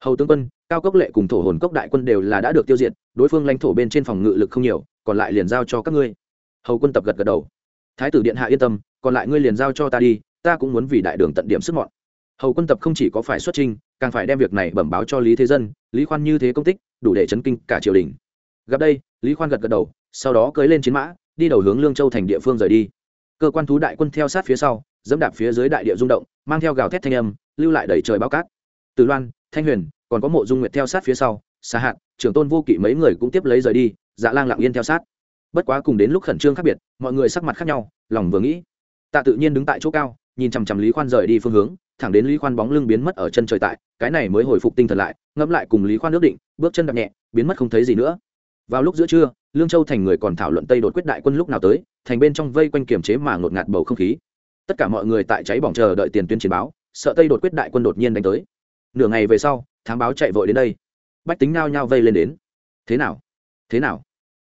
Hầu tướng quân cao cốc lệ cùng thổ hồn cốc đại quân đều là đã được tiêu diệt, đối phương lãnh thổ bên trên phòng ngự lực không nhiều, còn lại liền giao cho các ngươi. Hầu quân tập gật gật đầu. Thái tử điện hạ yên tâm, còn lại ngươi liền giao cho ta đi, ta cũng muốn vì đại đường tận điểm sức mọn. Hầu quân tập không chỉ có phải xuất trình càng phải đem việc này bẩm báo cho lý thế dân, lý khoan như thế công tích, đủ để chấn kinh cả triều đình. Gặp đây, lý khoan gật gật đầu, sau đó cưới lên chiến mã, đi đầu hướng lương châu thành địa phương rời đi. Cơ quan thú đại quân theo sát phía sau, dẫm đạp phía dưới đại địa rung động, mang theo gào thét thanh âm, lưu lại đẩy trời bao cát. Từ loan, thanh huyền còn có mộ dung nguyệt theo sát phía sau xa hạn trưởng tôn vô kỵ mấy người cũng tiếp lấy rời đi dạ lang lặng yên theo sát. Bất quá cùng đến lúc khẩn trương khác biệt, mọi người sắc mặt khác nhau, lòng vừa nghĩ. Tạ tự nhiên đứng tại chỗ cao, nhìn chằm chằm lý khoan rời đi phương hướng, thẳng đến lý khoan bóng lưng biến mất ở chân trời tại, cái này mới hồi phục tinh thần lại, ngẫm lại cùng lý khoan ước định, bước chân đập nhẹ, biến mất không thấy gì nữa. Vào lúc giữa trưa, lương châu thành người còn thảo luận tây đột quyết đại quân lúc nào tới, thành bên trong vây quanh kiềm chế mà ngột ngạt bầu không khí. Tất cả mọi người tại cháy bỏng chờ đợi tiền tuyên chiến báo, sợ tây đột quyết đại quân đột nhiên đánh tới nửa ngày về sau, thám báo chạy vội đến đây. Bách tính nao nhao vây lên đến. Thế nào? Thế nào?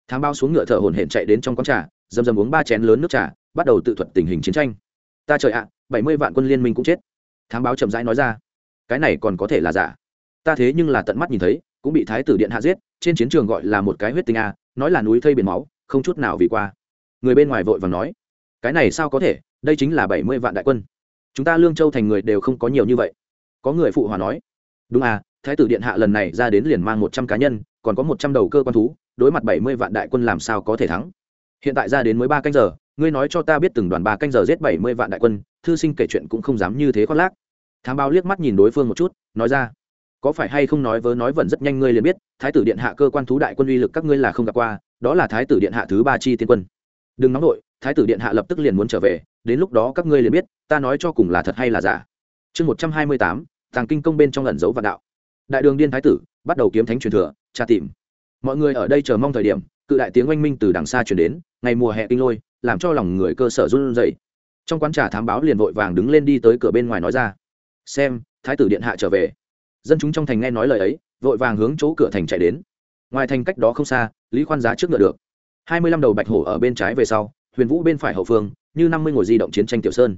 Thám báo xuống ngựa thở hổn hển chạy đến trong quán trà, dầm dầm uống ba chén lớn nước trà, bắt đầu tự thuật tình hình chiến tranh. Ta trời ạ, bảy mươi vạn quân liên minh cũng chết. Thám báo chậm rãi nói ra. Cái này còn có thể là giả. Ta thế nhưng là tận mắt nhìn thấy, cũng bị thái tử điện hạ giết, trên chiến trường gọi là một cái huyết tinh a, nói là núi thây biển máu, không chút nào vì qua. Người bên ngoài vội vàng nói, cái này sao có thể? Đây chính là bảy mươi vạn đại quân. Chúng ta lương châu thành người đều không có nhiều như vậy có người phụ hòa nói, đúng à thái tử điện hạ lần này ra đến liền mang một trăm cá nhân, còn có một trăm đầu cơ quan thú, đối mặt bảy mươi vạn đại quân làm sao có thể thắng? Hiện tại ra đến mới ba canh giờ, ngươi nói cho ta biết từng đoàn ba canh giờ giết bảy mươi vạn đại quân, thư sinh kể chuyện cũng không dám như thế khoác lác. Thám báo liếc mắt nhìn đối phương một chút, nói ra, có phải hay không nói vớ nói vẩn rất nhanh ngươi liền biết, thái tử điện hạ cơ quan thú đại quân uy lực các ngươi là không gặp qua, đó là thái tử điện hạ thứ ba chi tiên quân. Đừng nóng nổi thái tử điện hạ lập tức liền muốn trở về, đến lúc đó các ngươi liền biết, ta nói cho cùng là thật hay là giả. Chương một trăm hai mươi tám tàng kinh công bên trong ẩn giấu vạn đạo. Đại đường điên thái tử, bắt đầu kiếm thánh truyền thừa, tra tìm. Mọi người ở đây chờ mong thời điểm, cự đại tiếng oanh minh từ đằng xa chuyển đến, ngày mùa hè kinh lôi, làm cho lòng người cơ sở run rẩy. Trong quán trà thám báo liền vội vàng đứng lên đi tới cửa bên ngoài nói ra. Xem, thái tử điện hạ trở về. Dân chúng trong thành nghe nói lời ấy, vội vàng hướng chỗ cửa thành chạy đến. Ngoài thành cách đó không xa, lý khoan giá trước ngựa được. Hai mươi lăm đầu bạch hổ ở bên trái về sau, huyền vũ bên phải hậu phương, như năm mươi ngồi di động chiến tranh tiểu sơn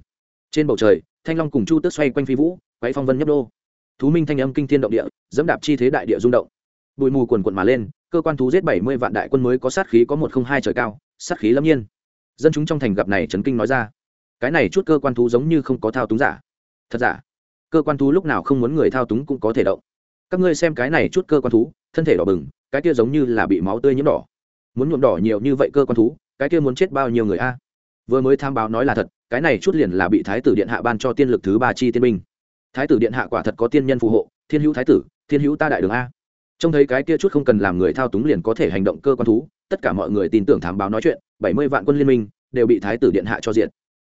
trên bầu trời, thanh long cùng chu tước xoay quanh phi vũ quay phong vân nhấp đô. Thú minh thanh âm kinh thiên động địa, dẫm đạp chi thế đại địa rung động. Bụi mù quần quận mà lên, cơ quan thú giết bảy mươi vạn đại quân mới có sát khí có một không hai trời cao, sát khí lâm nhiên. Dân chúng trong thành gặp này trấn kinh nói ra. Cái này chút cơ quan thú giống như không có thao túng giả. Thật giả? Cơ quan thú lúc nào không muốn người thao túng cũng có thể động. Các ngươi xem cái này chút cơ quan thú, thân thể đỏ bừng, cái kia giống như là bị máu tươi nhiễm đỏ. Muốn nhuộm đỏ nhiều như vậy cơ quan thú, cái kia muốn chết bao nhiêu người a? Vừa mới tham báo nói là thật, cái này chút liền là bị thái tử điện hạ ban cho tiên lực thứ ba chi tiên binh. Thái tử điện hạ quả thật có tiên nhân phù hộ, thiên hữu thái tử, thiên hữu ta đại đường a. Trông thấy cái kia chút không cần làm người thao túng liền có thể hành động cơ quan thú, tất cả mọi người tin tưởng thám báo nói chuyện, bảy mươi vạn quân liên minh đều bị thái tử điện hạ cho diện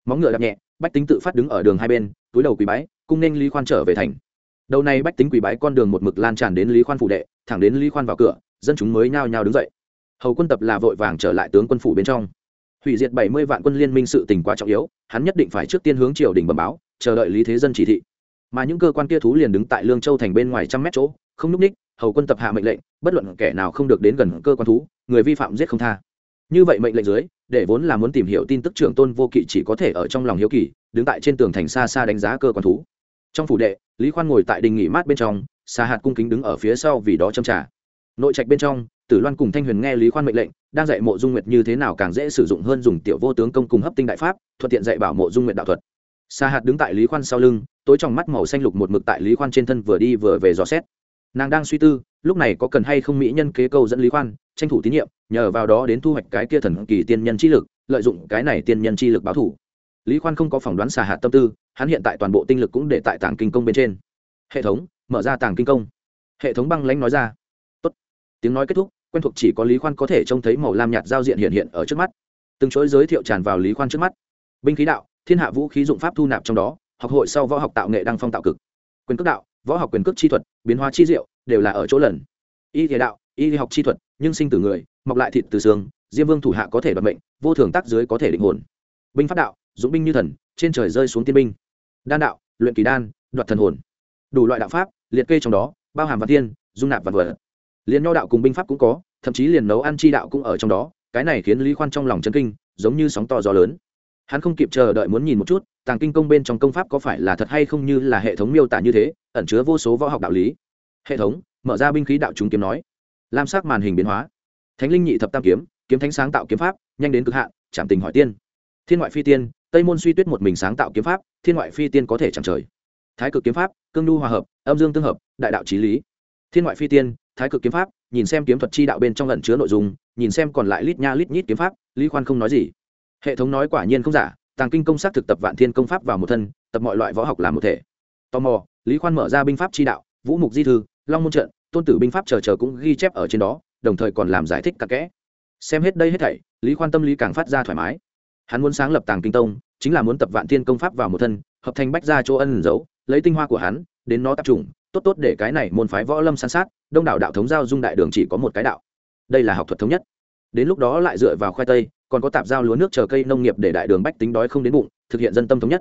móng ngựa đạp nhẹ, bách tính tự phát đứng ở đường hai bên, túi đầu quỳ bái, cung nên lý khoan trở về thành. Đầu này bách tính quỳ bái con đường một mực lan tràn đến lý khoan phủ đệ, thẳng đến lý khoan vào cửa, dân chúng mới nhao nhao đứng dậy. Hầu quân tập là vội vàng trở lại tướng quân phủ bên trong hủy diệt bảy mươi vạn quân liên minh sự tình quá trọng yếu, hắn nhất định phải trước tiên hướng triều đình bẩm báo, chờ đợi lý thế dân chỉ thị. Mà những cơ quan kia thú liền đứng tại lương châu thành bên ngoài trăm mét chỗ, không n ú c ních, hầu quân tập hạ mệnh lệnh, bất luận kẻ nào không được đến gần cơ quan thú, người vi phạm giết không tha. Như vậy mệnh lệnh dưới, để vốn là muốn tìm hiểu tin tức trưởng tôn vô kỵ chỉ có thể ở trong lòng hiếu kỳ, đứng tại trên tường thành xa xa đánh giá cơ quan thú. Trong phủ đệ, lý khoan ngồi tại đình nghỉ mát bên trong xa hạt cung kính đứng ở phía sau vì đó châm trả nội trạch bên trong, tử loan cùng thanh huyền nghe lý khoan mệnh lệnh, đang dạy mộ dung nguyệt như thế nào càng dễ sử dụng hơn dùng tiểu vô tướng công cùng hấp tinh đại pháp, thuận tiện dạy bảo mộ dung nguyệt đạo thuật. Sa hạt đứng tại lý khoan sau lưng, tối trong mắt màu xanh lục một mực tại lý khoan trên thân vừa đi vừa về dò xét. Nàng đang suy tư, lúc này có cần hay không mỹ nhân kế câu dẫn lý khoan, tranh thủ tín nhiệm, nhờ vào đó đến thu hoạch cái kia thần kỳ tiên nhân chi lực, lợi dụng cái này tiên nhân chi lực báo thủ. Lý khoan không có phỏng đoán xà hạt tâm tư, hắn hiện tại toàn bộ tinh lực cũng để tại tàng kinh công bên trên. Hệ thống, mở ra tàng kinh công. Hệ thống băng lãnh nói ra tiếng nói kết thúc, quen thuộc chỉ có lý khoan có thể trông thấy màu lam nhạt giao diện hiện hiện ở trước mắt. Từng chuỗi giới thiệu tràn vào lý khoan trước mắt. Binh khí đạo, thiên hạ vũ khí dụng pháp thu nạp trong đó, học hội sau võ học tạo nghệ đăng phong tạo cực. Quyền cước đạo, võ học quyền cước chi thuật, biến hóa chi diệu, đều là ở chỗ lần. Y thể đạo, y học chi thuật, nhưng sinh từ người, mọc lại thịt từ xương, diêm vương thủ hạ có thể đoạt mệnh, vô thường tác dưới có thể định hồn. Binh pháp đạo dũng binh như thần, trên trời rơi xuống tiên binh. Đan đạo, luyện kỳ đan, đoạt thần hồn. Đủ loại đạo pháp, liệt kê trong đó, bao hàm văn thiên, dung nạp vật vật liền nho đạo cùng binh pháp cũng có, thậm chí liền nấu ăn chi đạo cũng ở trong đó, cái này khiến lý khoan trong lòng chân kinh, giống như sóng to gió lớn. Hắn không kịp chờ đợi muốn nhìn một chút, tàng kinh công bên trong công pháp có phải là thật hay không như là hệ thống miêu tả như thế, ẩn chứa vô số võ học đạo lý. Hệ thống, mở ra binh khí đạo chúng kiếm nói. Lam sắc màn hình biến hóa. Thánh linh nhị thập tam kiếm kiếm thánh sáng tạo kiếm pháp, nhanh đến cực hạn chạm tình hỏi tiên. Thiên ngoại phi tiên, tây môn suy tuyết một mình sáng tạo kiếm pháp, thiên ngoại phi tiên có thể chẳng trời. Thái cực kiếm pháp, cương nhu hòa hợp, âm dương tương hợp, đại đạo trí lý. Thiên ngoại phi tiên thái cực kiếm pháp, nhìn xem kiếm thuật chi đạo bên trong lẩn chứa nội dung, nhìn xem còn lại lít nha lít nhít kiếm pháp, lý khoan không nói gì. Hệ thống nói quả nhiên không giả, tàng kinh công sát thực tập vạn thiên công pháp vào một thân, tập mọi loại võ học làm một thể. Tò mò, lý khoan mở ra binh pháp chi đạo, vũ mục di thư, long môn trận, tôn tử binh pháp chờ chờ cũng ghi chép ở trên đó, đồng thời còn làm giải thích cặn kẽ. Xem hết đây hết thảy, lý khoan tâm lý càng phát ra thoải mái. Hắn muốn sáng lập tàng kinh tông, chính là muốn tập vạn thiên công pháp vào một thân, hợp thành bách ra chỗ ân giấu lấy tinh hoa của hắn, đến nó tập trung tốt tốt để cái này môn phái võ lâm san sát, đông đảo đạo thống giao dung đại đường chỉ có một cái đạo. Đây là học thuật thống nhất. Đến lúc đó lại dựa vào khoai tây, còn có tạp giao lúa nước chờ cây nông nghiệp để đại đường bách tính đói không đến bụng, thực hiện dân tâm thống nhất.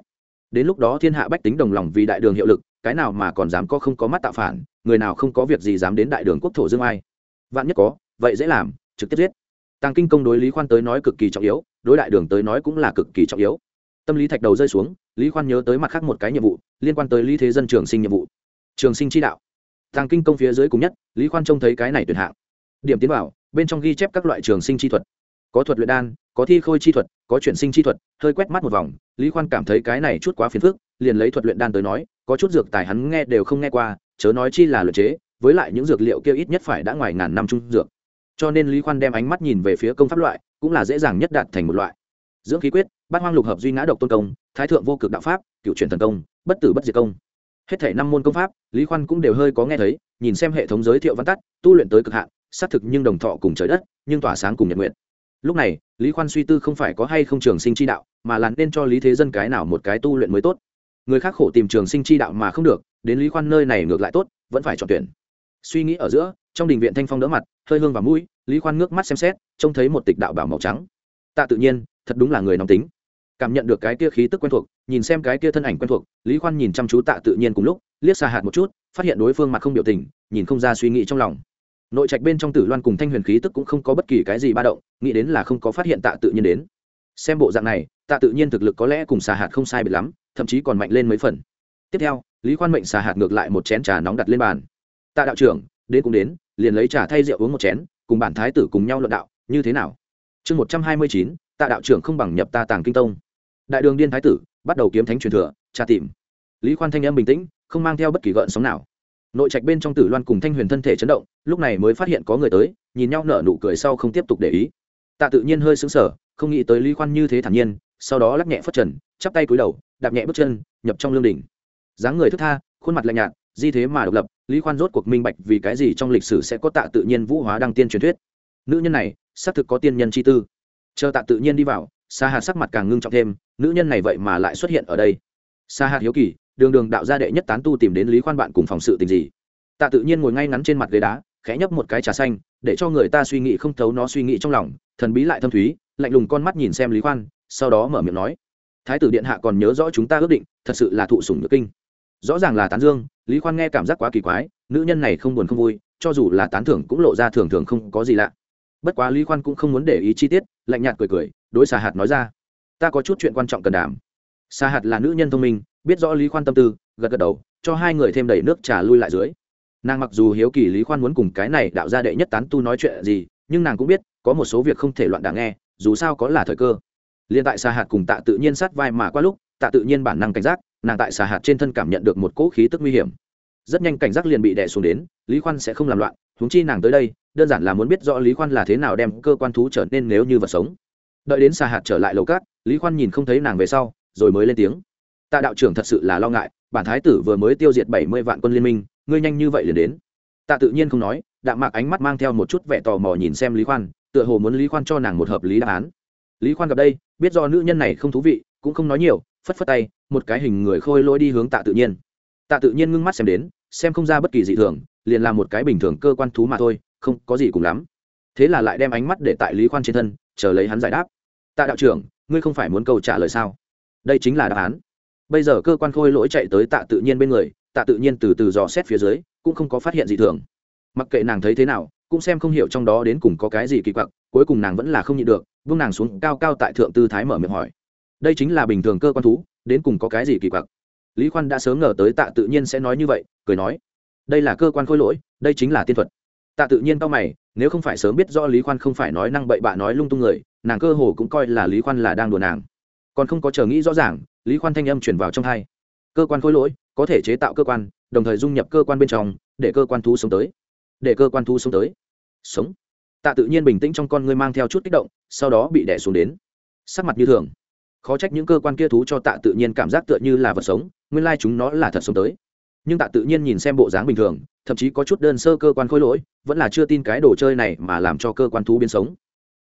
Đến lúc đó thiên hạ bách tính đồng lòng vì đại đường hiệu lực, cái nào mà còn dám có không có mắt tạo phản, người nào không có việc gì dám đến đại đường quốc thổ dương ai. Vạn nhất có, vậy dễ làm, trực tiếp giết. Tàng kinh công đối lý khoan tới nói cực kỳ trọng yếu, đối đại đường tới nói cũng là cực kỳ trọng yếu. Tâm lý thạch đầu rơi xuống, lý khoan nhớ tới mặt khác một cái nhiệm vụ, liên quan tới lý thế dân trường sinh nhiệm vụ trường sinh chi đạo. Tàng kinh công phía dưới cùng nhất, lý khoan trông thấy cái này tuyệt hạng. Điểm tiến vào, bên trong ghi chép các loại trường sinh chi thuật. Có thuật luyện đan, có thi khôi chi thuật, có chuyển sinh chi thuật, hơi quét mắt một vòng, lý khoan cảm thấy cái này chút quá phiền phức, liền lấy thuật luyện đan tới nói, có chút dược tài hắn nghe đều không nghe qua, chớ nói chi là luyện chế, với lại những dược liệu kia ít nhất phải đã ngoài ngàn năm trung dược. Cho nên lý khoan đem ánh mắt nhìn về phía công pháp loại, cũng là dễ dàng nhất đạt thành một loại. Dưỡng khí quyết, bát hoang lục hợp duy ngã độc tôn công, thái thượng vô cực đạo pháp cựu truyền thần công, bất tử bất diệt công hết thể năm môn công pháp, lý khoan cũng đều hơi có nghe thấy, nhìn xem hệ thống giới thiệu văn tắt, tu luyện tới cực hạn, xác thực nhưng đồng thọ cùng trời đất, nhưng tỏa sáng cùng nhật nguyện. Lúc này, lý khoan suy tư không phải có hay không trường sinh chi đạo, mà là nên cho lý thế dân cái nào một cái tu luyện mới tốt. Người khác khổ tìm trường sinh chi đạo mà không được, đến lý khoan nơi này ngược lại tốt, vẫn phải chọn tuyển. Suy nghĩ ở giữa, trong đình viện thanh phong đỡ mặt, hơi hương và mũi, lý khoan ngước mắt xem xét, trông thấy một tịch đạo bảo màu trắng. Tạ tự nhiên, thật đúng là người nóng tính. Cảm nhận được cái kia khí tức quen thuộc nhìn xem cái kia thân ảnh quen thuộc, lý khoan nhìn chăm chú tạ tự nhiên cùng lúc, liếc xa hạt một chút, phát hiện đối phương mặt không biểu tình, nhìn không ra suy nghĩ trong lòng. Nội trạch bên trong tử loan cùng thanh huyền khí tức cũng không có bất kỳ cái gì ba động, nghĩ đến là không có phát hiện tạ tự nhiên đến. Xem bộ dạng này, tạ tự nhiên thực lực có lẽ cùng xà hạt không sai biệt lắm, thậm chí còn mạnh lên mấy phần. Tiếp theo, lý khoan mệnh xà hạt ngược lại một chén trà nóng đặt lên bàn. Tạ đạo trưởng, đến cũng đến, liền lấy trà thay rượu uống một chén, cùng bản thái tử cùng nhau luận đạo, như thế nào? Chương một trăm hai mươi chín, tạ đạo trưởng không bằng nhập ta tàng kinh tông. Đại đường điên thái tử bắt đầu kiếm thánh truyền thừa, tra tìm. Lý khoan thanh em bình tĩnh, không mang theo bất kỳ gợn sóng nào. Nội trạch bên trong tử loan cùng thanh huyền thân thể chấn động, lúc này mới phát hiện có người tới, nhìn nhau nở nụ cười sau không tiếp tục để ý. Tạ tự nhiên hơi xứng sở không nghĩ tới lý khoan như thế thản nhiên, sau đó lắc nhẹ phất trần, chắp tay cúi đầu, đạp nhẹ bước chân, nhập trong lương đỉnh. Dáng người thức tha, khuôn mặt lạnh nhạt, di thế mà độc lập, lý khoan rốt cuộc minh bạch vì cái gì trong lịch sử sẽ có tạ tự nhiên vũ hóa đăng tiên truyền thuyết. Nữ nhân này, xác thực có tiên nhân chi tư. Chờ tạ tự nhiên đi vào xa hạt sắc mặt càng ngưng trọng thêm nữ nhân này vậy mà lại xuất hiện ở đây. Sa hạt hiếu kỳ, đường đường đạo gia đệ nhất tán tu tìm đến lý khoan bạn cùng phòng sự tình gì? Tạ tự nhiên ngồi ngay ngắn trên mặt ghế đá, khẽ nhấp một cái trà xanh, để cho người ta suy nghĩ không thấu nó suy nghĩ trong lòng, thần bí lại thâm thúy, lạnh lùng con mắt nhìn xem lý khoan, sau đó mở miệng nói, thái tử điện hạ còn nhớ rõ chúng ta ước định, thật sự là thụ sủng nhược kinh. Rõ ràng là tán dương, lý khoan nghe cảm giác quá kỳ quái, nữ nhân này không buồn không vui, cho dù là tán thưởng cũng lộ ra thường thường không có gì lạ. Bất quá lý khoan cũng không muốn để ý chi tiết, lạnh nhạt cười cười, đối xà hạt nói ra ta có chút chuyện quan trọng cần đảm. Sa hạt là nữ nhân thông minh, biết rõ lý khoan tâm tư, gật gật đầu, cho hai người thêm đầy nước trà lui lại dưới. Nàng mặc dù hiếu kỳ lý khoan muốn cùng cái này đạo gia đệ nhất tán tu nói chuyện gì, nhưng nàng cũng biết, có một số việc không thể loạn đảng nghe, dù sao có là thời cơ. Liên tại Sa hạt cùng tạ tự nhiên sát vai mà qua lúc, tạ tự nhiên bản năng cảnh giác, nàng tại Sa hạt trên thân cảm nhận được một cỗ khí tức nguy hiểm. Rất nhanh cảnh giác liền bị đè xuống đến, lý khoan sẽ không làm loạn húng chi nàng tới đây, đơn giản là muốn biết rõ lý khoan là thế nào đem cơ quan thú trở nên nếu như vật sống. Đợi đến Sa hạt trở lại lầu cát lý khoan nhìn không thấy nàng về sau, rồi mới lên tiếng. Tạ đạo trưởng thật sự là lo ngại, bản thái tử vừa mới tiêu diệt bảy mươi vạn quân liên minh, ngươi nhanh như vậy liền đến. Tạ tự nhiên không nói, đạm mạc ánh mắt mang theo một chút vẻ tò mò nhìn xem lý khoan, tựa hồ muốn lý khoan cho nàng một hợp lý đáp án. Lý khoan gặp đây, biết do nữ nhân này không thú vị, cũng không nói nhiều, phất phất tay, một cái hình người khôi lỗi đi hướng tạ tự nhiên. Tạ tự nhiên ngưng mắt xem đến, xem không ra bất kỳ dị thường, liền làm một cái bình thường cơ quan thú mà thôi, không có gì cùng lắm. Thế là lại đem ánh mắt để tại lý khoan trên thân, chờ lấy hắn giải đáp. Tạ đạo trưởng ngươi không phải muốn câu trả lời sao? Đây chính là đáp án. Bây giờ cơ quan khôi lỗi chạy tới tạ tự nhiên bên người, tạ tự nhiên từ từ dò xét phía dưới, cũng không có phát hiện gì thường. Mặc kệ nàng thấy thế nào, cũng xem không hiểu trong đó đến cùng có cái gì kỳ quặc, cuối cùng nàng vẫn là không nhịn được vung nàng xuống cao cao tại thượng tư thái mở miệng hỏi. Đây chính là bình thường cơ quan thú, đến cùng có cái gì kỳ quặc? Lý khoan đã sớm ngờ tới tạ tự nhiên sẽ nói như vậy, cười nói. Đây là cơ quan khôi lỗi, đây chính là tiên thuật. Tạ tự nhiên cao mày, nếu không phải sớm biết do lý khoan không phải nói năng bậy bạ nói lung tung người nàng cơ hồ cũng coi là lý khoan là đang đùa nàng. Còn không có chờ nghĩ rõ ràng, lý khoan thanh âm chuyển vào trong hai. Cơ quan khối lỗi, có thể chế tạo cơ quan, đồng thời dung nhập cơ quan bên trong, để cơ quan thú sống tới. Để cơ quan thú sống tới. Sống. Tạ tự nhiên bình tĩnh trong con ngươi mang theo chút kích động, sau đó bị đẻ xuống đến. Sắc mặt như thường. Khó trách những cơ quan kia thú cho tạ tự nhiên cảm giác tựa như là vật sống, nguyên lai chúng nó là thật sống tới. Nhưng tạ tự nhiên nhìn xem bộ dáng bình thường, thậm chí có chút đơn sơ cơ quan khối lỗi, vẫn là chưa tin cái đồ chơi này mà làm cho cơ quan thú biến sống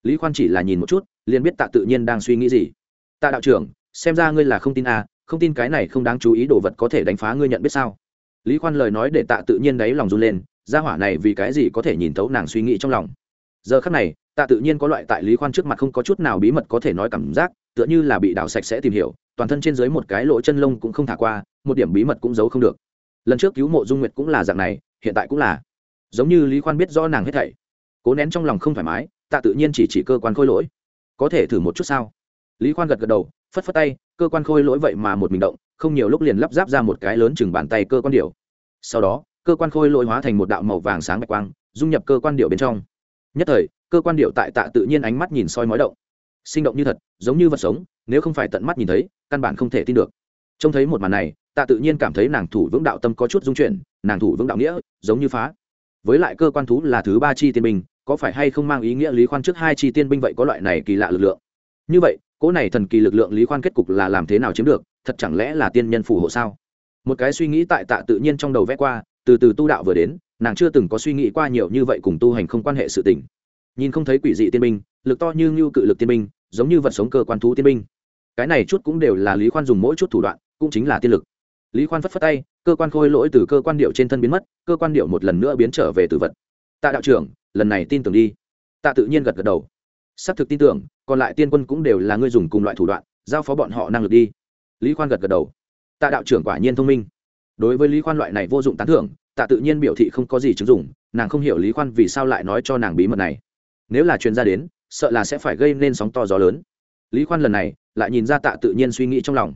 lý khoan chỉ là nhìn một chút, liền biết tạ tự nhiên đang suy nghĩ gì. Tạ đạo trưởng, xem ra ngươi là không tin à không tin cái này không đáng chú ý đồ vật có thể đánh phá ngươi nhận biết sao? Lý khoan lời nói để tạ tự nhiên đáy lòng run lên ra hỏa này vì cái gì có thể nhìn thấu nàng suy nghĩ trong lòng? Giờ khắc này, tạ tự nhiên có loại tại lý khoan trước mặt không có chút nào bí mật có thể nói cảm giác, tựa như là bị đào sạch sẽ tìm hiểu, toàn thân trên dưới một cái lỗ chân lông cũng không thả qua, một điểm bí mật cũng giấu không được. Lần trước cứu mộ dung nguyệt cũng là dạng này, hiện tại cũng là. Giống như lý khoan biết rõ nàng hết thảy, cố nén trong lòng không thoải mái tạ tự nhiên chỉ chỉ cơ quan khôi lỗi. Có thể thử một chút sao? Lý khoan gật gật đầu, phất phất tay, cơ quan khôi lỗi vậy mà một mình động, không nhiều lúc liền lắp ráp ra một cái lớn chừng bàn tay cơ quan điệu sau đó, cơ quan khôi lỗi hóa thành một đạo màu vàng sáng bạch quang, dung nhập cơ quan điệu bên trong. Nhất thời, cơ quan điệu tại tạ tự nhiên ánh mắt nhìn soi mói động. Sinh động như thật, giống như vật sống, nếu không phải tận mắt nhìn thấy, căn bản không thể tin được. Trông thấy một màn này, tạ tự nhiên cảm thấy nàng thủ vững đạo tâm có chút dung chuyển, nàng thủ vững đạo nghĩa, giống như phá. Với lại cơ quan thú là thứ ba chi tiên bình có phải hay không mang ý nghĩa lý khoan trước hai chi tiên binh vậy có loại này kỳ lạ lực lượng? Như vậy, cỗ này thần kỳ lực lượng lý khoan kết cục là làm thế nào chiếm được? Thật chẳng lẽ là tiên nhân phù hộ sao? Một cái suy nghĩ tại tạ tự nhiên trong đầu vẽ qua, từ từ tu đạo vừa đến, nàng chưa từng có suy nghĩ qua nhiều như vậy cùng tu hành không quan hệ sự tình. Nhìn không thấy quỷ dị tiên binh, lực to như ngưu cự lực tiên binh, giống như vật sống cơ quan thú tiên binh. Cái này chút cũng đều là lý khoan dùng mỗi chút thủ đoạn, cũng chính là tiên lực. Lý khoan phất phất tay, cơ quan khôi lỗi từ cơ quan điệu trên thân biến mất, cơ quan điệu một lần nữa biến trở về từ vật. Tạ đạo trưởng lần này tin tưởng đi. Tạ tự nhiên gật gật đầu. Xác thực tin tưởng, còn lại tiên quân cũng đều là ngươi dùng cùng loại thủ đoạn, giao phó bọn họ năng lực đi. Lý khoan gật gật đầu. Tạ đạo trưởng quả nhiên thông minh. Đối với lý khoan loại này vô dụng tán thưởng, tạ tự nhiên biểu thị không có gì chứng dụng, nàng không hiểu lý khoan vì sao lại nói cho nàng bí mật này. Nếu là chuyên gia đến, sợ là sẽ phải gây nên sóng to gió lớn. Lý khoan lần này lại nhìn ra tạ tự nhiên suy nghĩ trong lòng.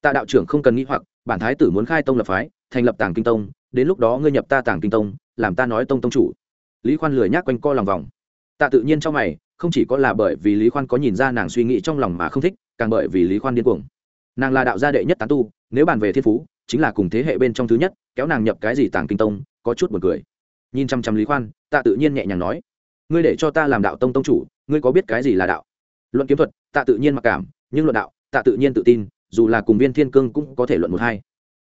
Tạ đạo trưởng không cần nghĩ hoặc, bản thái tử muốn khai tông lập phái, thành lập tàng kinh tông, đến lúc đó ngươi nhập ta tàng kinh tông, làm ta nói tông tông chủ lý khoan lười nhác quanh co lòng vòng. Tạ tự nhiên trong mày, không chỉ có là bởi vì lý khoan có nhìn ra nàng suy nghĩ trong lòng mà không thích, càng bởi vì lý khoan điên cuồng. Nàng là đạo gia đệ nhất tán tu, nếu bàn về thiên phú, chính là cùng thế hệ bên trong thứ nhất, kéo nàng nhập cái gì tàng kinh tông, có chút b u ồ n cười. Nhìn chăm chăm lý khoan, tạ tự nhiên nhẹ nhàng nói, ngươi để cho ta làm đạo tông tông chủ, ngươi có biết cái gì là đạo? Luận kiếm thuật, tạ tự nhiên mặc cảm, nhưng luận đạo, tạ tự nhiên tự tin, dù là cùng viên thiên cương cũng có thể luận một hai.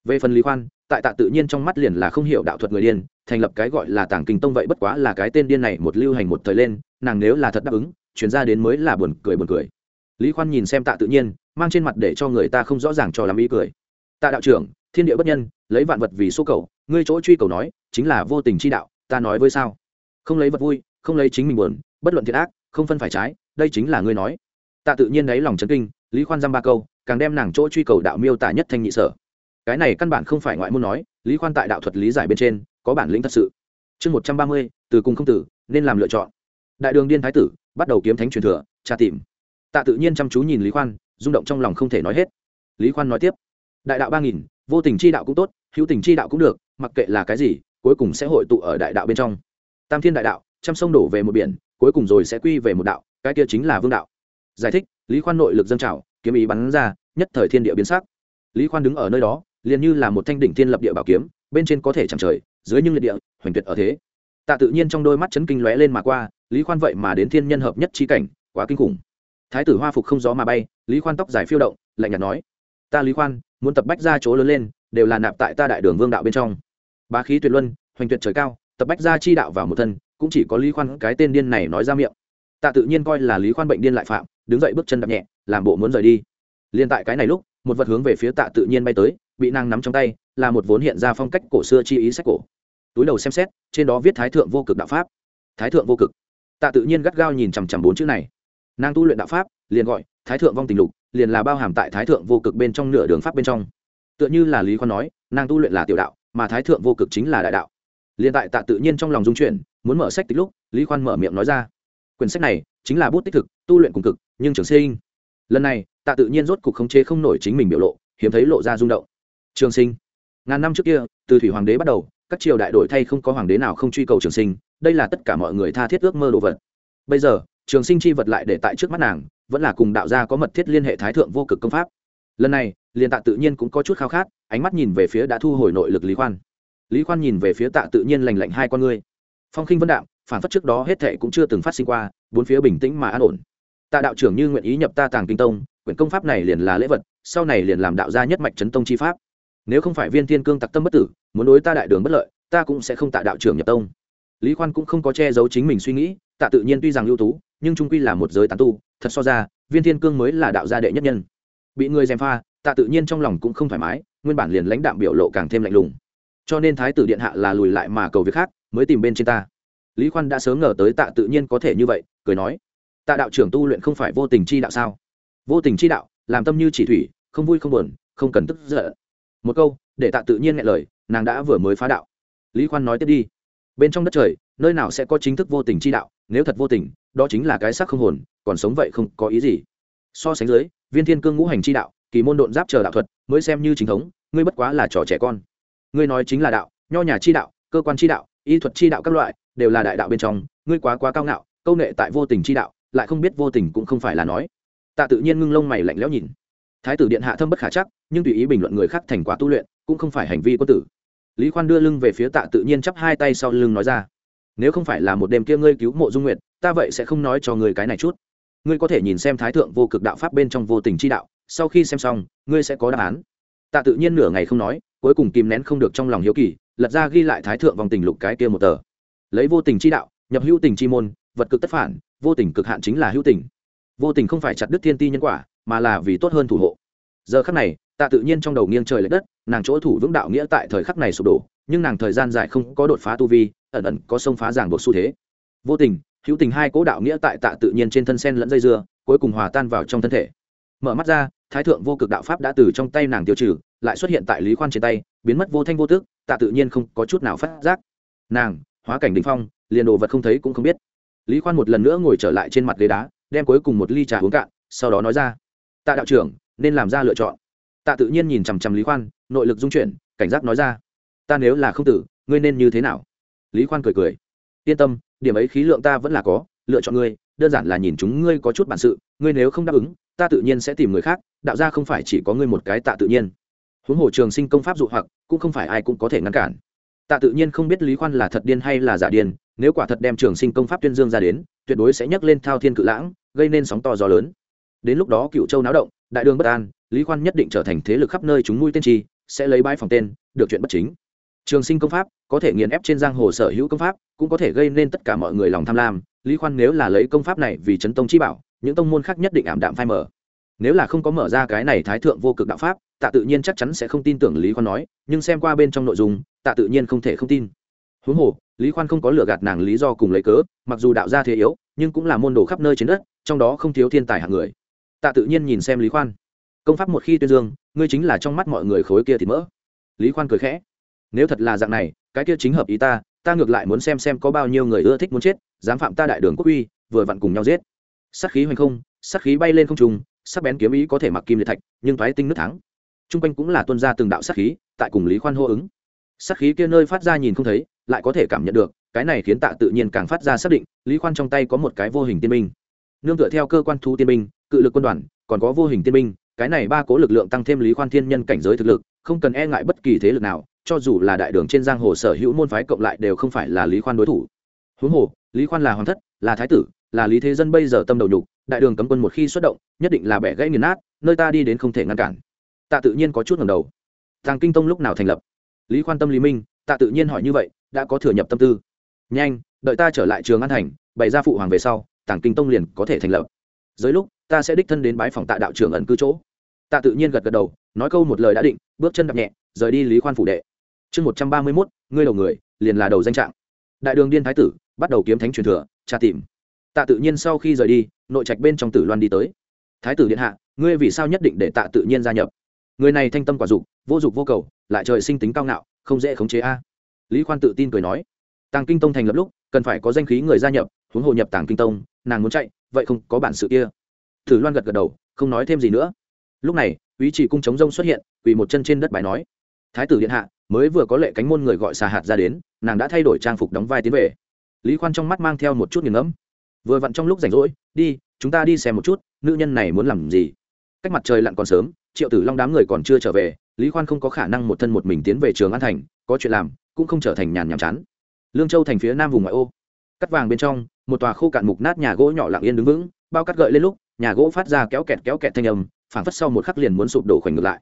Về phần lý khoan tại tạ tự nhiên trong mắt liền là không hiểu đạo thuật người điên, thành lập cái gọi là tàng kinh tông vậy bất quá là cái tên điên này một lưu hành một thời lên, nàng nếu là thật đáp ứng chuyển ra đến mới là buồn cười buồn cười. Lý khoan nhìn xem tạ tự nhiên, mang trên mặt để cho người ta không rõ ràng cho làm ý cười. Tạ đạo trưởng, thiên địa bất nhân, lấy vạn vật vì số cầu, ngươi chỗ truy cầu nói, chính là vô tình chi đạo, ta nói với sao? Không lấy vật vui, không lấy chính mình buồn, bất luận thiệt ác, không phân phải trái, đây chính là ngươi nói. Tạ tự nhiên đấy lòng chấn kinh, lý khoan dăm ba câu, càng đem nàng chỗ truy cầu đạo miêu tả nhất thanh nhị sở cái này căn bản không phải ngoại môn nói, lý khoan tại đạo thuật lý giải bên trên, có bản lĩnh thật sự. Chương một trăm ba mươi, từ cùng không tử, nên làm lựa chọn. Đại đường điên thái tử, bắt đầu kiếm thánh truyền thừa, tra tìm. Tạ tự nhiên chăm chú nhìn lý khoan, rung động trong lòng không thể nói hết. Lý khoan nói tiếp, đại đạo ba nghìn, vô tình chi đạo cũng tốt, hữu tình chi đạo cũng được, mặc kệ là cái gì, cuối cùng sẽ hội tụ ở đại đạo bên trong. Tam thiên đại đạo, trăm sông đổ về một biển, cuối cùng rồi sẽ quy về một đạo, cái kia chính là vương đạo. Giải thích, lý khoan nội lực dân trào, kiếm ý bắn ra, nhất thời thiên địa biến sắc. Lý khoan đứng ở nơi đó liền như là một thanh đỉnh thiên lập địa bảo kiếm, bên trên có thể chẳng trời, dưới nhưng liệt địa, hoành tuyệt ở thế. Tạ tự nhiên trong đôi mắt chấn kinh lóe lên mà qua, lý khoan vậy mà đến thiên nhân hợp nhất chi cảnh, quá kinh khủng. Thái tử hoa phục không gió mà bay, lý khoan tóc dài phiêu động, lạnh nhạt nói, ta lý khoan, muốn tập bách ra chỗ lớn lên, đều là nạp tại ta đại đường vương đạo bên trong. Bá khí tuyệt luân, hoành tuyệt trời cao, tập bách ra chi đạo vào một thân, cũng chỉ có lý khoan cái tên điên này nói ra miệng. Tạ tự nhiên coi là lý khoan bệnh điên lại phạm, đứng dậy bước chân đập nhẹ, làm bộ muốn rời đi. Liên tại cái này lúc, một vật hướng về phía tạ tự nhiên bay tới bị nàng nắm trong tay, là một vốn hiện ra phong cách cổ xưa chi ý sách cổ. Túi đầu xem xét, trên đó viết thái thượng vô cực đạo pháp. Thái thượng vô cực. Tạ tự nhiên gắt gao nhìn chằm chằm bốn chữ này. Nàng tu luyện đạo pháp, liền gọi thái thượng vong tình lục, liền là bao hàm tại thái thượng vô cực bên trong nửa đường pháp bên trong. Tựa như là lý khoan nói, nàng tu luyện là tiểu đạo, mà thái thượng vô cực chính là đại đạo. Liền tại tạ tự nhiên trong lòng dung chuyển, muốn mở sách tích lúc, lý khoan mở miệng nói ra. Quyển sách này chính là bút tích thực, tu luyện cùng cực, nhưng trường sinh. Lần này, tạ tự nhiên rốt cục khống chế không nổi chính mình biểu lộ, hiếm thấy lộ ra rung động trường sinh. Ngàn năm trước kia, từ thủy hoàng đế bắt đầu, các triều đại đổi thay không có hoàng đế nào không truy cầu trường sinh, đây là tất cả mọi người tha thiết ước mơ đồ vật. Bây giờ, trường sinh chi vật lại để tại trước mắt nàng, vẫn là cùng đạo gia có mật thiết liên hệ thái thượng vô cực công pháp. Lần này, liền tạ tự nhiên cũng có chút khao khát, ánh mắt nhìn về phía đã thu hồi nội lực lý khoan. Lý khoan nhìn về phía tạ tự nhiên lành lạnh hai con ngươi. Phong khinh vân đạm, phản phất trước đó hết thệ cũng chưa từng phát sinh qua, bốn phía bình tĩnh mà an ổn. Tạ đạo trưởng như nguyện ý nhập ta tàng kinh tông, quyển công pháp này liền là lễ vật, sau này liền làm đạo gia nhất mạch chấn tông chi pháp nếu không phải viên thiên cương tặc tâm bất tử, muốn đối ta đại đường bất lợi, ta cũng sẽ không tạ đạo trưởng nhập tông. Lý khoan cũng không có che giấu chính mình suy nghĩ, tạ tự nhiên tuy rằng ưu tú, nhưng trung quy là một giới tán tu, thật so ra, viên thiên cương mới là đạo gia đệ nhất nhân. Bị người gièm pha, tạ tự nhiên trong lòng cũng không thoải mái, nguyên bản liền lãnh đạm biểu lộ càng thêm lạnh lùng. Cho nên thái tử điện hạ là lùi lại mà cầu việc khác, mới tìm bên trên ta. Lý khoan đã sớm ngờ tới tạ tự nhiên có thể như vậy, cười nói, tạ đạo trưởng tu luyện không phải vô tình chi đạo sao? Vô tình chi đạo, làm tâm như chỉ thủy, không vui không buồn, không cần tức giận một câu, để tạ tự nhiên nghe lời, nàng đã vừa mới phá đạo. Lý khoan nói tiếp đi. Bên trong đất trời, nơi nào sẽ có chính thức vô tình chi đạo, nếu thật vô tình, đó chính là cái xác không hồn, còn sống vậy không có ý gì. So sánh dưới, viên thiên cương ngũ hành chi đạo, kỳ môn độn giáp chờ đạo thuật, mới xem như chính thống, ngươi bất quá là trò trẻ con. Ngươi nói chính là đạo, nho nhà chi đạo, cơ quan chi đạo, y thuật chi đạo các loại, đều là đại đạo bên trong, ngươi quá quá cao ngạo, câu nệ tại vô tình chi đạo, lại không biết vô tình cũng không phải là nói. Tạ tự nhiên ngưng lông mày lạnh lẽo nhìn thái tử điện hạ thâm bất khả chắc, nhưng tùy ý bình luận người khác thành quả tu luyện, cũng không phải hành vi quân tử. Lý khoan đưa lưng về phía tạ tự nhiên chắp hai tay sau lưng nói ra, nếu không phải là một đêm kia ngươi cứu mộ dung nguyện ta vậy sẽ không nói cho ngươi cái này chút. Ngươi có thể nhìn xem thái thượng vô cực đạo pháp bên trong vô tình chi đạo, sau khi xem xong, ngươi sẽ có đáp án. Tạ tự nhiên nửa ngày không nói, cuối cùng kìm nén không được trong lòng hiếu kỳ, lật ra ghi lại thái thượng vòng tình lục cái kia một tờ. Lấy vô tình chi đạo, nhập hữu tình chi môn, vật cực tất phản, vô tình cực hạn chính là hữu tình. Vô tình không phải chặt đứt thiên ti nhân quả mà là vì tốt hơn thủ hộ. Giờ khắc này, tạ tự nhiên trong đầu nghiêng trời l ệ đất, nàng chỗ thủ vững đạo nghĩa tại thời khắc này sụp đổ, nhưng nàng thời gian dài không có đột phá tu vi, ẩn ẩn có sông phá giảng buộc xu thế. Vô tình, hữu tình hai cố đạo nghĩa tại tạ tự nhiên trên thân sen lẫn dây dưa, cuối cùng hòa tan vào trong thân thể. Mở mắt ra, thái thượng vô cực đạo pháp đã từ trong tay nàng tiêu trừ, lại xuất hiện tại lý khoan trên tay, biến mất vô thanh vô tức, tạ tự nhiên không có chút nào phát giác. Nàng, hóa cảnh đình phong, liền đồ vật không thấy cũng không biết. Lý khoan một lần nữa ngồi trở lại trên mặt ghế đá, đem cuối cùng một ly trà uống cạn, sau đó nói ra tạ đạo trưởng, nên làm ra lựa chọn. Tạ tự nhiên nhìn chằm chằm lý khoan, nội lực dung chuyển, cảnh giác nói ra. Ta nếu là không tử, ngươi nên như thế nào? Lý khoan cười cười. Yên tâm, điểm ấy khí lượng ta vẫn là có, lựa chọn ngươi, đơn giản là nhìn chúng ngươi có chút bản sự, ngươi nếu không đáp ứng, ta tự nhiên sẽ tìm người khác, đạo ra không phải chỉ có ngươi một cái tạ tự nhiên. Huống hồ trường sinh công pháp dụ hoặc, cũng không phải ai cũng có thể ngăn cản. Tạ tự nhiên không biết lý khoan là thật điên hay là giả điên, nếu quả thật đem trường sinh công pháp tuyên dương ra đến, tuyệt đối sẽ nhấc lên thao thiên cự lãng, gây nên sóng to gió lớn đến lúc đó cựu châu náo động, đại đường bất an, lý khoan nhất định trở thành thế lực khắp nơi chúng nuôi tên chi, sẽ lấy bãi phòng tên, được chuyện bất chính. Trường sinh công pháp, có thể nghiền ép trên giang hồ sở hữu công pháp, cũng có thể gây nên tất cả mọi người lòng tham lam. Lý khoan nếu là lấy công pháp này vì chấn tông chi bảo, những tông môn khác nhất định ảm đạm phai mở nếu là không có mở ra cái này thái thượng vô cực đạo pháp, tạ tự nhiên chắc chắn sẽ không tin tưởng lý khoan nói, nhưng xem qua bên trong nội dung, tạ tự nhiên không thể không tin. Huống hồ, lý khoan không có lừa gạt nàng lý do cùng lấy cớ, mặc dù đạo gia thế yếu, nhưng cũng là môn đồ khắp nơi trên đất, trong đó không thiếu thiên tài hạng người tạ tự nhiên nhìn xem lý khoan. Công pháp một khi tuyên dương, ngươi chính là trong mắt mọi người khối kia thì mỡ. Lý khoan cười khẽ. Nếu thật là dạng này, cái kia chính hợp ý ta ta ngược lại muốn xem xem có bao nhiêu người ưa thích muốn chết, dám phạm ta đại đường quốc uy, vừa vặn cùng nhau giết. Sát khí hoành không, sát khí bay lên không trùng sắc bén kiếm ý có thể mặc kim liệt thạch, nhưng thoái tinh nước thắng. T r u n g quanh cũng là tuân ra từng đạo sát khí, tại cùng lý khoan hô ứng. Sát khí kia nơi phát ra nhìn không thấy, lại có thể cảm nhận được, cái này khiến tạ tự nhiên càng phát ra xác định, lý khoan trong tay có một cái vô hình tiên minh nương tựa theo cơ quan thú tiên binh, cự lực quân đoàn còn có vô hình tiên binh, cái này ba cố lực lượng tăng thêm lý khoan thiên nhân cảnh giới thực lực không cần e ngại bất kỳ thế lực nào cho dù là đại đường trên giang hồ sở hữu môn phái cộng lại đều không phải là lý khoan đối thủ. Huống hồ lý khoan là hoàng thất là thái tử là lý thế dân bây giờ tâm đầu nhục đại đường cấm quân một khi xuất động nhất định là bẻ gãy nghiền nát nơi ta đi đến không thể ngăn cản. Tạ tự nhiên có chút ngầm đầu. Tàng kinh tông lúc nào thành lập? Lý khoan tâm lý minh tạ tự nhiên hỏi như vậy đã có thừa nhập tâm tư. Nhanh đợi ta trở lại trường an thành bày ra phụ hoàng về sau tàng kinh tông liền có thể thành lập. Dưới lúc, ta sẽ đích thân đến bái phòng tạ đạo trưởng ẩn cư chỗ. Tạ tự nhiên gật gật đầu, nói câu một lời đã định, bước chân đập nhẹ, rời đi lý khoan phủ đệ. Chương một trăm ba mươi mốt, ngươi đầu người, liền là đầu danh trạng. Đại đường điên thái tử, bắt đầu kiếm thánh truyền thừa, tra tìm. Tạ tự nhiên sau khi rời đi, nội trạch bên trong tử loan đi tới. Thái tử điện hạ, ngươi vì sao nhất định để tạ tự nhiên gia nhập? Người này thanh tâm quả dục, vô dục vô cầu, lại trời sinh tính cao ngạo, không dễ khống chế a. Lý khoan tự tin cười nói, tàng kinh tông thành lập lúc, cần phải có danh khí người gia nhập huống hồ nhập tàng kinh tông, nàng muốn chạy, vậy không có bản sự kia. Thử loan gật gật đầu, không nói thêm gì nữa. Lúc này ý chỉ cung chống rông xuất hiện, quỳ một chân trên đất bài nói, thái tử điện hạ, mới vừa có lệ cánh môn người gọi xà hạt ra đến, nàng đã thay đổi trang phục đóng vai tiến về. Lý khoan trong mắt mang theo một chút nghiền ngẫm. Vừa vặn trong lúc rảnh rỗi, đi, chúng ta đi xem một chút, nữ nhân này muốn làm gì? Cách mặt trời lặn còn sớm, triệu tử long đám người còn chưa trở về, lý khoan không có khả năng một thân một mình tiến về trường an thành, có chuyện làm, cũng không trở thành nhàn nhàm chán. Lương châu thành phía nam vùng ngoại ô, cắt vàng bên trong một tòa khô cạn mục nát nhà gỗ nhỏ lặng yên đứng vững, bao cắt gợi lên lúc, nhà gỗ phát ra kéo kẹt kéo kẹt thanh âm, phảng phất sau một khắc liền muốn sụp đổ khoảnh ngược lại.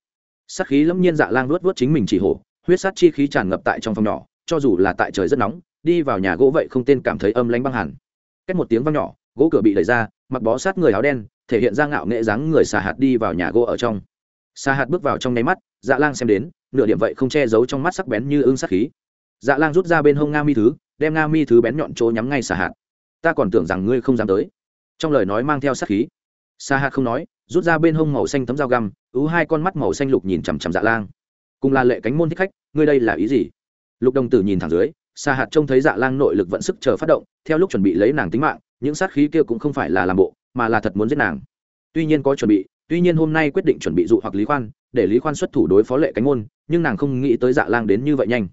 Sát khí lâm nhiên dạ lang luốt vớt chính mình chỉ hổ, huyết sát chi khí tràn ngập tại trong phòng nhỏ, cho dù là tại trời rất nóng, đi vào nhà gỗ vậy không tên cảm thấy âm lánh băng hẳn. Cách một tiếng vang nhỏ, gỗ cửa bị đẩy ra, mặc bó sát người áo đen, thể hiện ra ngạo nghệ dáng người xà hạt đi vào nhà gỗ ở trong. Xà hạt bước vào trong nháy mắt dạ lang xem đến, nửa điểm vậy không che giấu trong mắt sắc bén như ưng sát khí. Dạ lang rút ra bên hông nga mi thứ, đem nga mi thứ bén nhọn chỗ nhắm ngay xà hạt ta còn tưởng rằng ngươi không dám tới. Trong lời nói mang theo sát khí. Sa hạ không nói, rút ra bên hông màu xanh tấm dao găm, ú hai con mắt màu xanh lục nhìn chằm chằm dạ lang. Cùng là lệ cánh môn thích khách, ngươi đây là ý gì? Lục đồng tử nhìn thẳng dưới, Sa hạt trông thấy dạ lang nội lực vận sức chờ phát động, theo lúc chuẩn bị lấy nàng tính mạng, những sát khí kia cũng không phải là làm bộ, mà là thật muốn giết nàng. Tuy nhiên có chuẩn bị, tuy nhiên hôm nay quyết định chuẩn bị dụ hoặc lý khoan, để lý khoan xuất thủ đối phó lệ cánh môn, nhưng nàng không nghĩ tới dạ lang đến như vậy nhanh.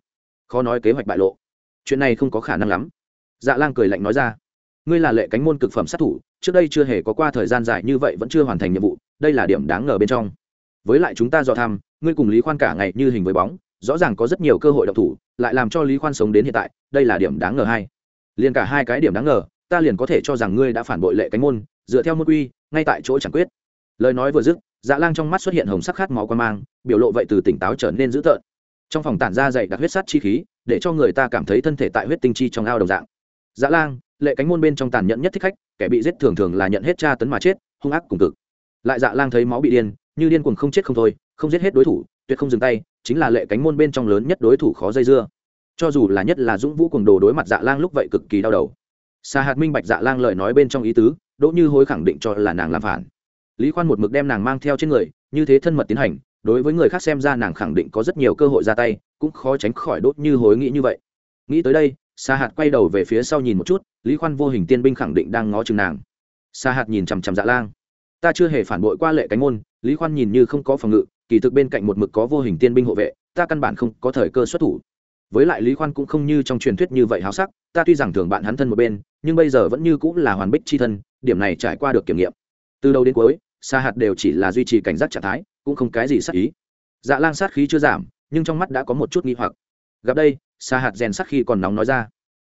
Khó nói kế hoạch bại lộ. Chuyện này không có khả năng lắm. Dạ lang cười lạnh nói ra ngươi là lệ cánh môn cực phẩm sát thủ, trước đây chưa hề có qua thời gian dài như vậy vẫn chưa hoàn thành nhiệm vụ, đây là điểm đáng ngờ bên trong. Với lại chúng ta do tham ngươi cùng lý khoan cả ngày như hình với bóng, rõ ràng có rất nhiều cơ hội độc thủ, lại làm cho lý khoan sống đến hiện tại, đây là điểm đáng ngờ hai liền cả hai cái điểm đáng ngờ, ta liền có thể cho rằng ngươi đã phản bội lệ cánh môn, dựa theo môn quy, ngay tại chỗ chẳng quyết. Lời nói vừa dứt dạ lang trong mắt xuất hiện hồng sắc khát máu quan mang, biểu lộ vậy từ tỉnh táo trở nên dữ tợn. Trong phòng tản ra dày đặc huyết sát chi khí, để cho người ta cảm thấy thân thể tại huyết tinh chi trong ao đồng dạng. Dạ lang lệ cánh môn bên trong tàn nhẫn nhất thích khách, kẻ bị giết thường thường là nhận hết tra tấn mà chết, hung ác cùng cực. Lại dạ lang thấy máu bị điên, như điên cuồng không chết không thôi, không giết hết đối thủ, tuyệt không dừng tay, chính là lệ cánh môn bên trong lớn nhất đối thủ khó dây dưa. Cho dù là nhất là dũng vũ cùng đồ đối mặt dạ lang lúc vậy cực kỳ đau đầu. Xa hạt minh bạch dạ lang lời nói bên trong ý tứ, đỗ như hối khẳng định cho là nàng làm phản. Lý khoan một mực đem nàng mang theo trên người, như thế thân mật tiến hành, đối với người khác xem ra nàng khẳng định có rất nhiều cơ hội ra tay, cũng khó tránh khỏi đốt như hối nghĩ như vậy. Nghĩ tới đây xa hạt quay đầu về phía sau nhìn một chút, lý khoan vô hình tiên binh khẳng định đang ngó chừng nàng. Xa hạt nhìn chằm chằm dạ lang. Ta chưa hề phản bội qua lệ cánh môn, lý khoan nhìn như không có phòng ngự, kỳ thực bên cạnh một mực có vô hình tiên binh hộ vệ, ta căn bản không có thời cơ xuất thủ. Với lại lý khoan cũng không như trong truyền thuyết như vậy háo sắc, ta tuy rằng thường bạn hắn thân một bên, nhưng bây giờ vẫn như cũng là hoàn bích c h i thân, điểm này trải qua được kiểm nghiệm. Từ đầu đến cuối xa hạt đều chỉ là duy trì cảnh giác trạng thái, cũng không cái gì sát ý. Dạ lang sát khí chưa giảm, nhưng trong mắt đã có một chút nghi hoặc. Gặp đây xa hạt rèn sắc khi còn nóng nói ra.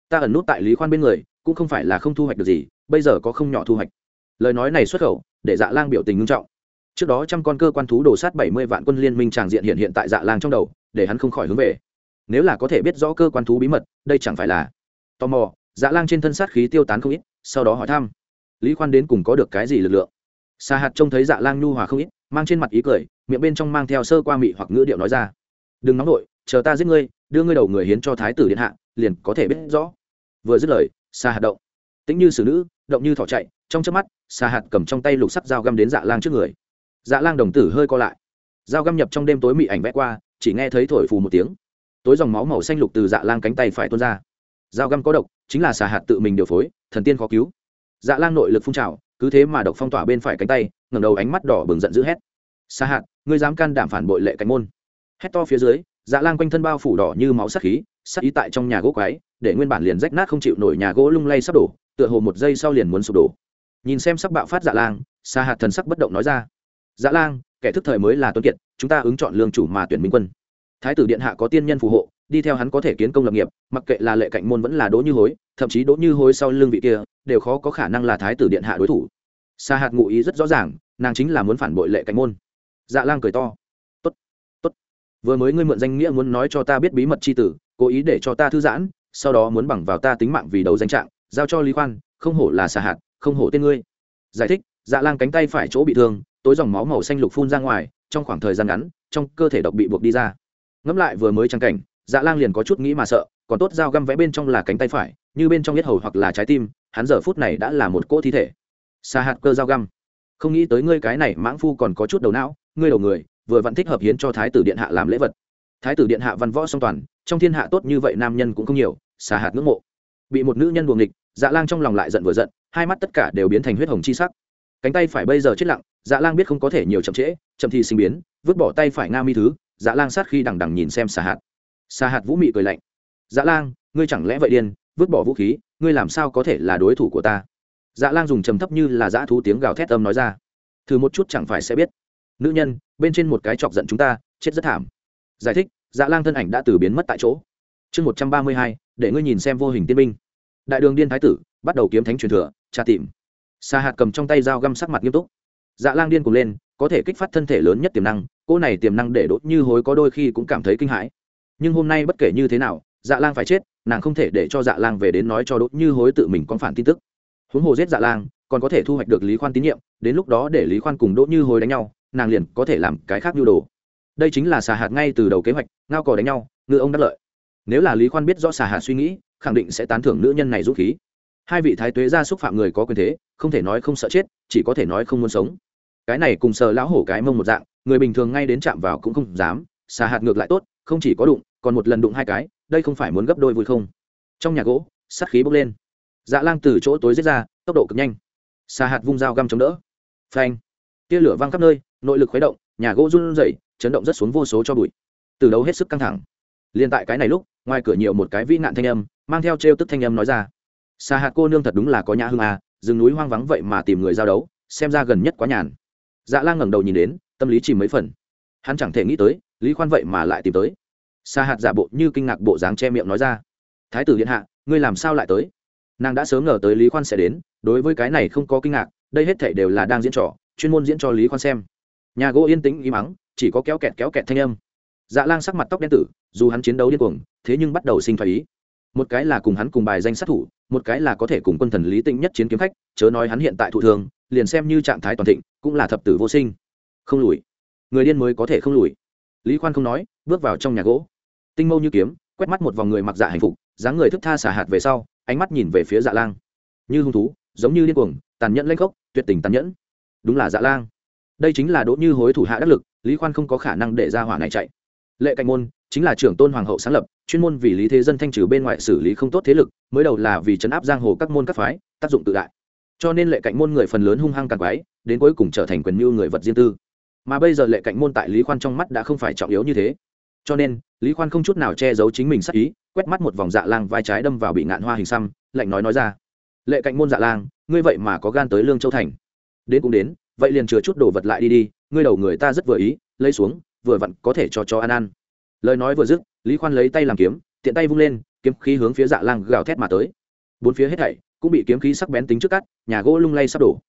Ta ẩn nút tại lý khoan bên người, cũng không phải là không thu hoạch được gì, bây giờ có không nhỏ thu hoạch. Lời nói này xuất khẩu, để dạ lang biểu tình ngưng trọng. Trước đó trăm con cơ quan thú đổ sát bảy mươi vạn quân liên minh tràng diện hiện hiện tại dạ lang trong đầu, để hắn không khỏi hướng về. Nếu là có thể biết rõ cơ quan thú bí mật, đây chẳng phải là tò mò. Dạ lang trên thân sát khí tiêu tán không ít, sau đó hỏi thăm. Lý khoan đến cùng có được cái gì lực lượng? Xa hạt trông thấy dạ lang nhu hòa không ít, mang trên mặt ý cười, miệng bên trong mang theo sơ qua mị hoặc ngữ điệu nói ra. Đừng nóng nổi chờ ta giết ngươi đưa ngươi đầu người hiến cho thái tử điện hạ, liền có thể biết rõ. Vừa dứt lời xa hạt động. Tính như xử nữ, động như thỏ chạy, trong chớp mắt xa hạt cầm trong tay lục sắc dao găm đến dạ lang trước người. Dạ lang đồng tử hơi co lại. Dao găm nhập trong đêm tối mị ảnh vẽ qua, chỉ nghe thấy thổi phù một tiếng. Tối dòng máu màu xanh lục từ dạ lang cánh tay phải tuôn ra. Dao găm có độc, chính là xà hạt tự mình điều phối, thần tiên khó cứu. Dạ lang nội lực phun trào, cứ thế mà độc phong tỏa bên phải cánh tay, ngẩng đầu ánh mắt đỏ bừng giận dữ hét. Xà hạt, ngươi dám can đảm phản bội lệ cánh môn. Hét to phía dưới dạ lang quanh thân bao phủ đỏ như máu sắc khí, sắc ý tại trong nhà gỗ quái để nguyên bản liền rách nát không chịu nổi nhà gỗ lung lay sắp đổ, tựa hồ một giây sau liền muốn sụp đổ. Nhìn xem sắc bạo phát dạ lang xa hạt thần sắc bất động nói ra dạ lang, kẻ thức thời mới là tuấn kiệt, chúng ta ứng chọn lương chủ mà tuyển minh quân. Thái tử điện hạ có tiên nhân phù hộ, đi theo hắn có thể kiến công lập nghiệp, mặc kệ là lệ cạnh môn vẫn là đỗ như hối, thậm chí đỗ như hối sau lương vị kia, đều khó có khả năng là thái tử điện hạ đối thủ. Sa hạt ngụ ý rất rõ ràng, nàng chính là muốn phản bội lệ cạnh môn. Dạ lang cười to vừa mới ngươi mượn danh nghĩa muốn nói cho ta biết bí mật c h i tử, cố ý để cho ta thư giãn, sau đó muốn bằng vào ta tính mạng vì đấu danh trạng, giao cho lý khoan, không hổ là sa hạt, không hổ tên ngươi. Giải thích dạ lang cánh tay phải chỗ bị thương, tối dòng máu màu xanh lục phun ra ngoài, trong khoảng thời gian ngắn, trong cơ thể độc bị buộc đi ra. Ngẫm lại vừa mới trang cảnh dạ lang liền có chút nghĩ mà sợ, còn tốt dao găm vẽ bên trong là cánh tay phải, như bên trong yết hầu hoặc là trái tim, hắn giờ phút này đã là một cỗ thi thể. Xà hạt cơ dao găm. Không nghĩ tới ngươi cái này mãng phu còn có chút đầu não, ngươi đầu người vừa vặn thích hợp hiến cho thái tử điện hạ làm lễ vật. Thái tử điện hạ văn võ song toàn, trong thiên hạ tốt như vậy nam nhân cũng không nhiều, xà hạt ngưỡng mộ. Bị một nữ nhân buồng địch dạ lang trong lòng lại giận vừa giận, hai mắt tất cả đều biến thành huyết hồng chi sắc. Cánh tay phải bây giờ chết lặng dạ lang biết không có thể nhiều chậm trễ, chậm thì sinh biến, vứt bỏ tay phải nga mi thứ dạ lang sát khi đằng đằng nhìn xem xà hạt. Xà hạt vũ mị cười lạnh. Dạ lang, ngươi chẳng lẽ vậy điên, vứt bỏ vũ khí, ngươi làm sao có thể là đối thủ của ta? Dạ lang dùng trầm thấp như là dã thú tiếng gào thét âm nói ra. Thử một chút chẳng phải sẽ biết nữ nhân, bên trên một cái chọc giận chúng ta, chết rất thảm. Giải thích dạ lang thân ảnh đã từ biến mất tại chỗ. Chương một trăm ba mươi hai, để ngươi nhìn xem vô hình tiên minh đại đường điên thái tử, bắt đầu kiếm thánh truyền thừa, tra tìm. Xa hạt cầm trong tay dao găm sắc mặt nghiêm túc. Dạ lang điên cùng lên, có thể kích phát thân thể lớn nhất tiềm năng cô này tiềm năng để đốt như hối có đôi khi cũng cảm thấy kinh hãi. Nhưng hôm nay bất kể như thế nào dạ lang phải chết, nàng không thể để cho dạ lang về đến nói cho đốt như hối tự mình con phản tin tức. Huống hồ giết dạ lang, còn có thể thu hoạch được lý khoan tín nhiệm, đến lúc đó để lý khoan cùng đỗ như hối đánh nhau nàng liền có thể làm cái khác nhu đồ. Đây chính là xà hạt ngay từ đầu kế hoạch, ngao cò đánh nhau ngựa ông đắc lợi. Nếu là lý khoan biết rõ xà hạt suy nghĩ, khẳng định sẽ tán thưởng nữ nhân này dũng khí. Hai vị thái tuế gia xúc phạm người có quyền thế, không thể nói không sợ chết, chỉ có thể nói không muốn sống. Cái này cùng sờ lão hổ cái mông một dạng, người bình thường ngay đến chạm vào cũng không dám, xà hạt ngược lại tốt, không chỉ có đụng, còn một lần đụng hai cái, đây không phải muốn gấp đôi vui không? Trong nhà gỗ sắt khí bốc lên. Dạ lang từ chỗ tối giết ra, tốc độ cực nhanh. Xà hạt vung dao găm chống đỡ. Phanh. Tia lửa văng khắp nơi nội lực khuấy động, nhà gỗ run rẩy, chấn động rất xuống vô số cho bụi. Từ đấu hết sức căng thẳng. Liền tại cái này lúc, ngoài cửa nhiều một cái vĩ nạn thanh âm, mang theo trêu tức thanh âm nói ra. Xa hạt cô nương thật đúng là có nhã hương à rừng núi hoang vắng vậy mà tìm người giao đấu, xem ra gần nhất quá nhàn. Dạ lan ngẩng đầu nhìn đến, tâm lý chìm mấy phần. Hắn chẳng thể nghĩ tới, lý khoan vậy mà lại tìm tới. Xa hạt giả bộ như kinh ngạc bộ dáng che miệng nói ra. Thái tử điện hạ, ngươi làm sao lại tới? Nàng đã sớm ngờ tới lý khoan sẽ đến, đối với cái này không có kinh ngạc, đây hết thể đều là đang diễn trò, chuyên môn diễn cho lý khoan xem nhà gỗ yên tĩnh im mắng chỉ có kéo kẹt kéo kẹt thanh âm. Dạ lang sắc mặt tóc đen tử, dù hắn chiến đấu điên cuồng, thế nhưng bắt đầu sinh phải ý. Một cái là cùng hắn cùng bài danh sát thủ, một cái là có thể cùng quân thần lý tĩnh nhất chiến kiếm khách, chớ nói hắn hiện tại thụ thường, liền xem như trạng thái toàn thịnh, cũng là thập tử vô sinh. Không lùi. Người điên mới có thể không lùi. Lý khoan không nói, bước vào trong nhà gỗ. Tinh mâu như kiếm, quét mắt một vòng người mặc dạ hạnh phục, dáng người thức tha xả hạt về sau, ánh mắt nhìn về phía dạ lang. Như hung thú, giống như điên cuồng, tàn nhẫn lanh khốc, tuyệt tình tàn nhẫn. Đúng là dạ lang đây chính là đỗ như hối thủ hạ đắc lực, lý khoan không có khả năng để ra hỏa này chạy. Lệ cạnh môn, chính là trưởng tôn hoàng hậu sáng lập, chuyên môn vì lý thế dân thanh trừ bên ngoài xử lý không tốt thế lực, mới đầu là vì chấn áp giang hồ các môn các phái, tác dụng tự đại. Cho nên lệ cạnh môn người phần lớn hung hăng càng quái, đến cuối cùng trở thành quyền mưu người vật riêng tư. Mà bây giờ lệ cạnh môn tại lý khoan trong mắt đã không phải trọng yếu như thế. Cho nên, lý khoan không chút nào che giấu chính mình sắc ý, quét mắt một vòng dạ lang vai trái đâm vào bị ngạn hoa hình xăm, lạnh nói nói ra. Lệ cạnh môn dạ lang, ngươi vậy mà có gan tới lương châu thành? Đến cũng đến vậy liền chừa chút đồ vật lại đi đi, ngươi đầu người ta rất vừa ý, lấy xuống, vừa vặn có thể cho cho ăn ăn. Lời nói vừa dứt, lý khoan lấy tay làm kiếm, tiện tay vung lên, kiếm khí hướng phía dạ lang gào thét mà tới. Bốn phía hết thảy cũng bị kiếm khí sắc bén tính trước cắt, nhà gỗ lung lay sắp đổ.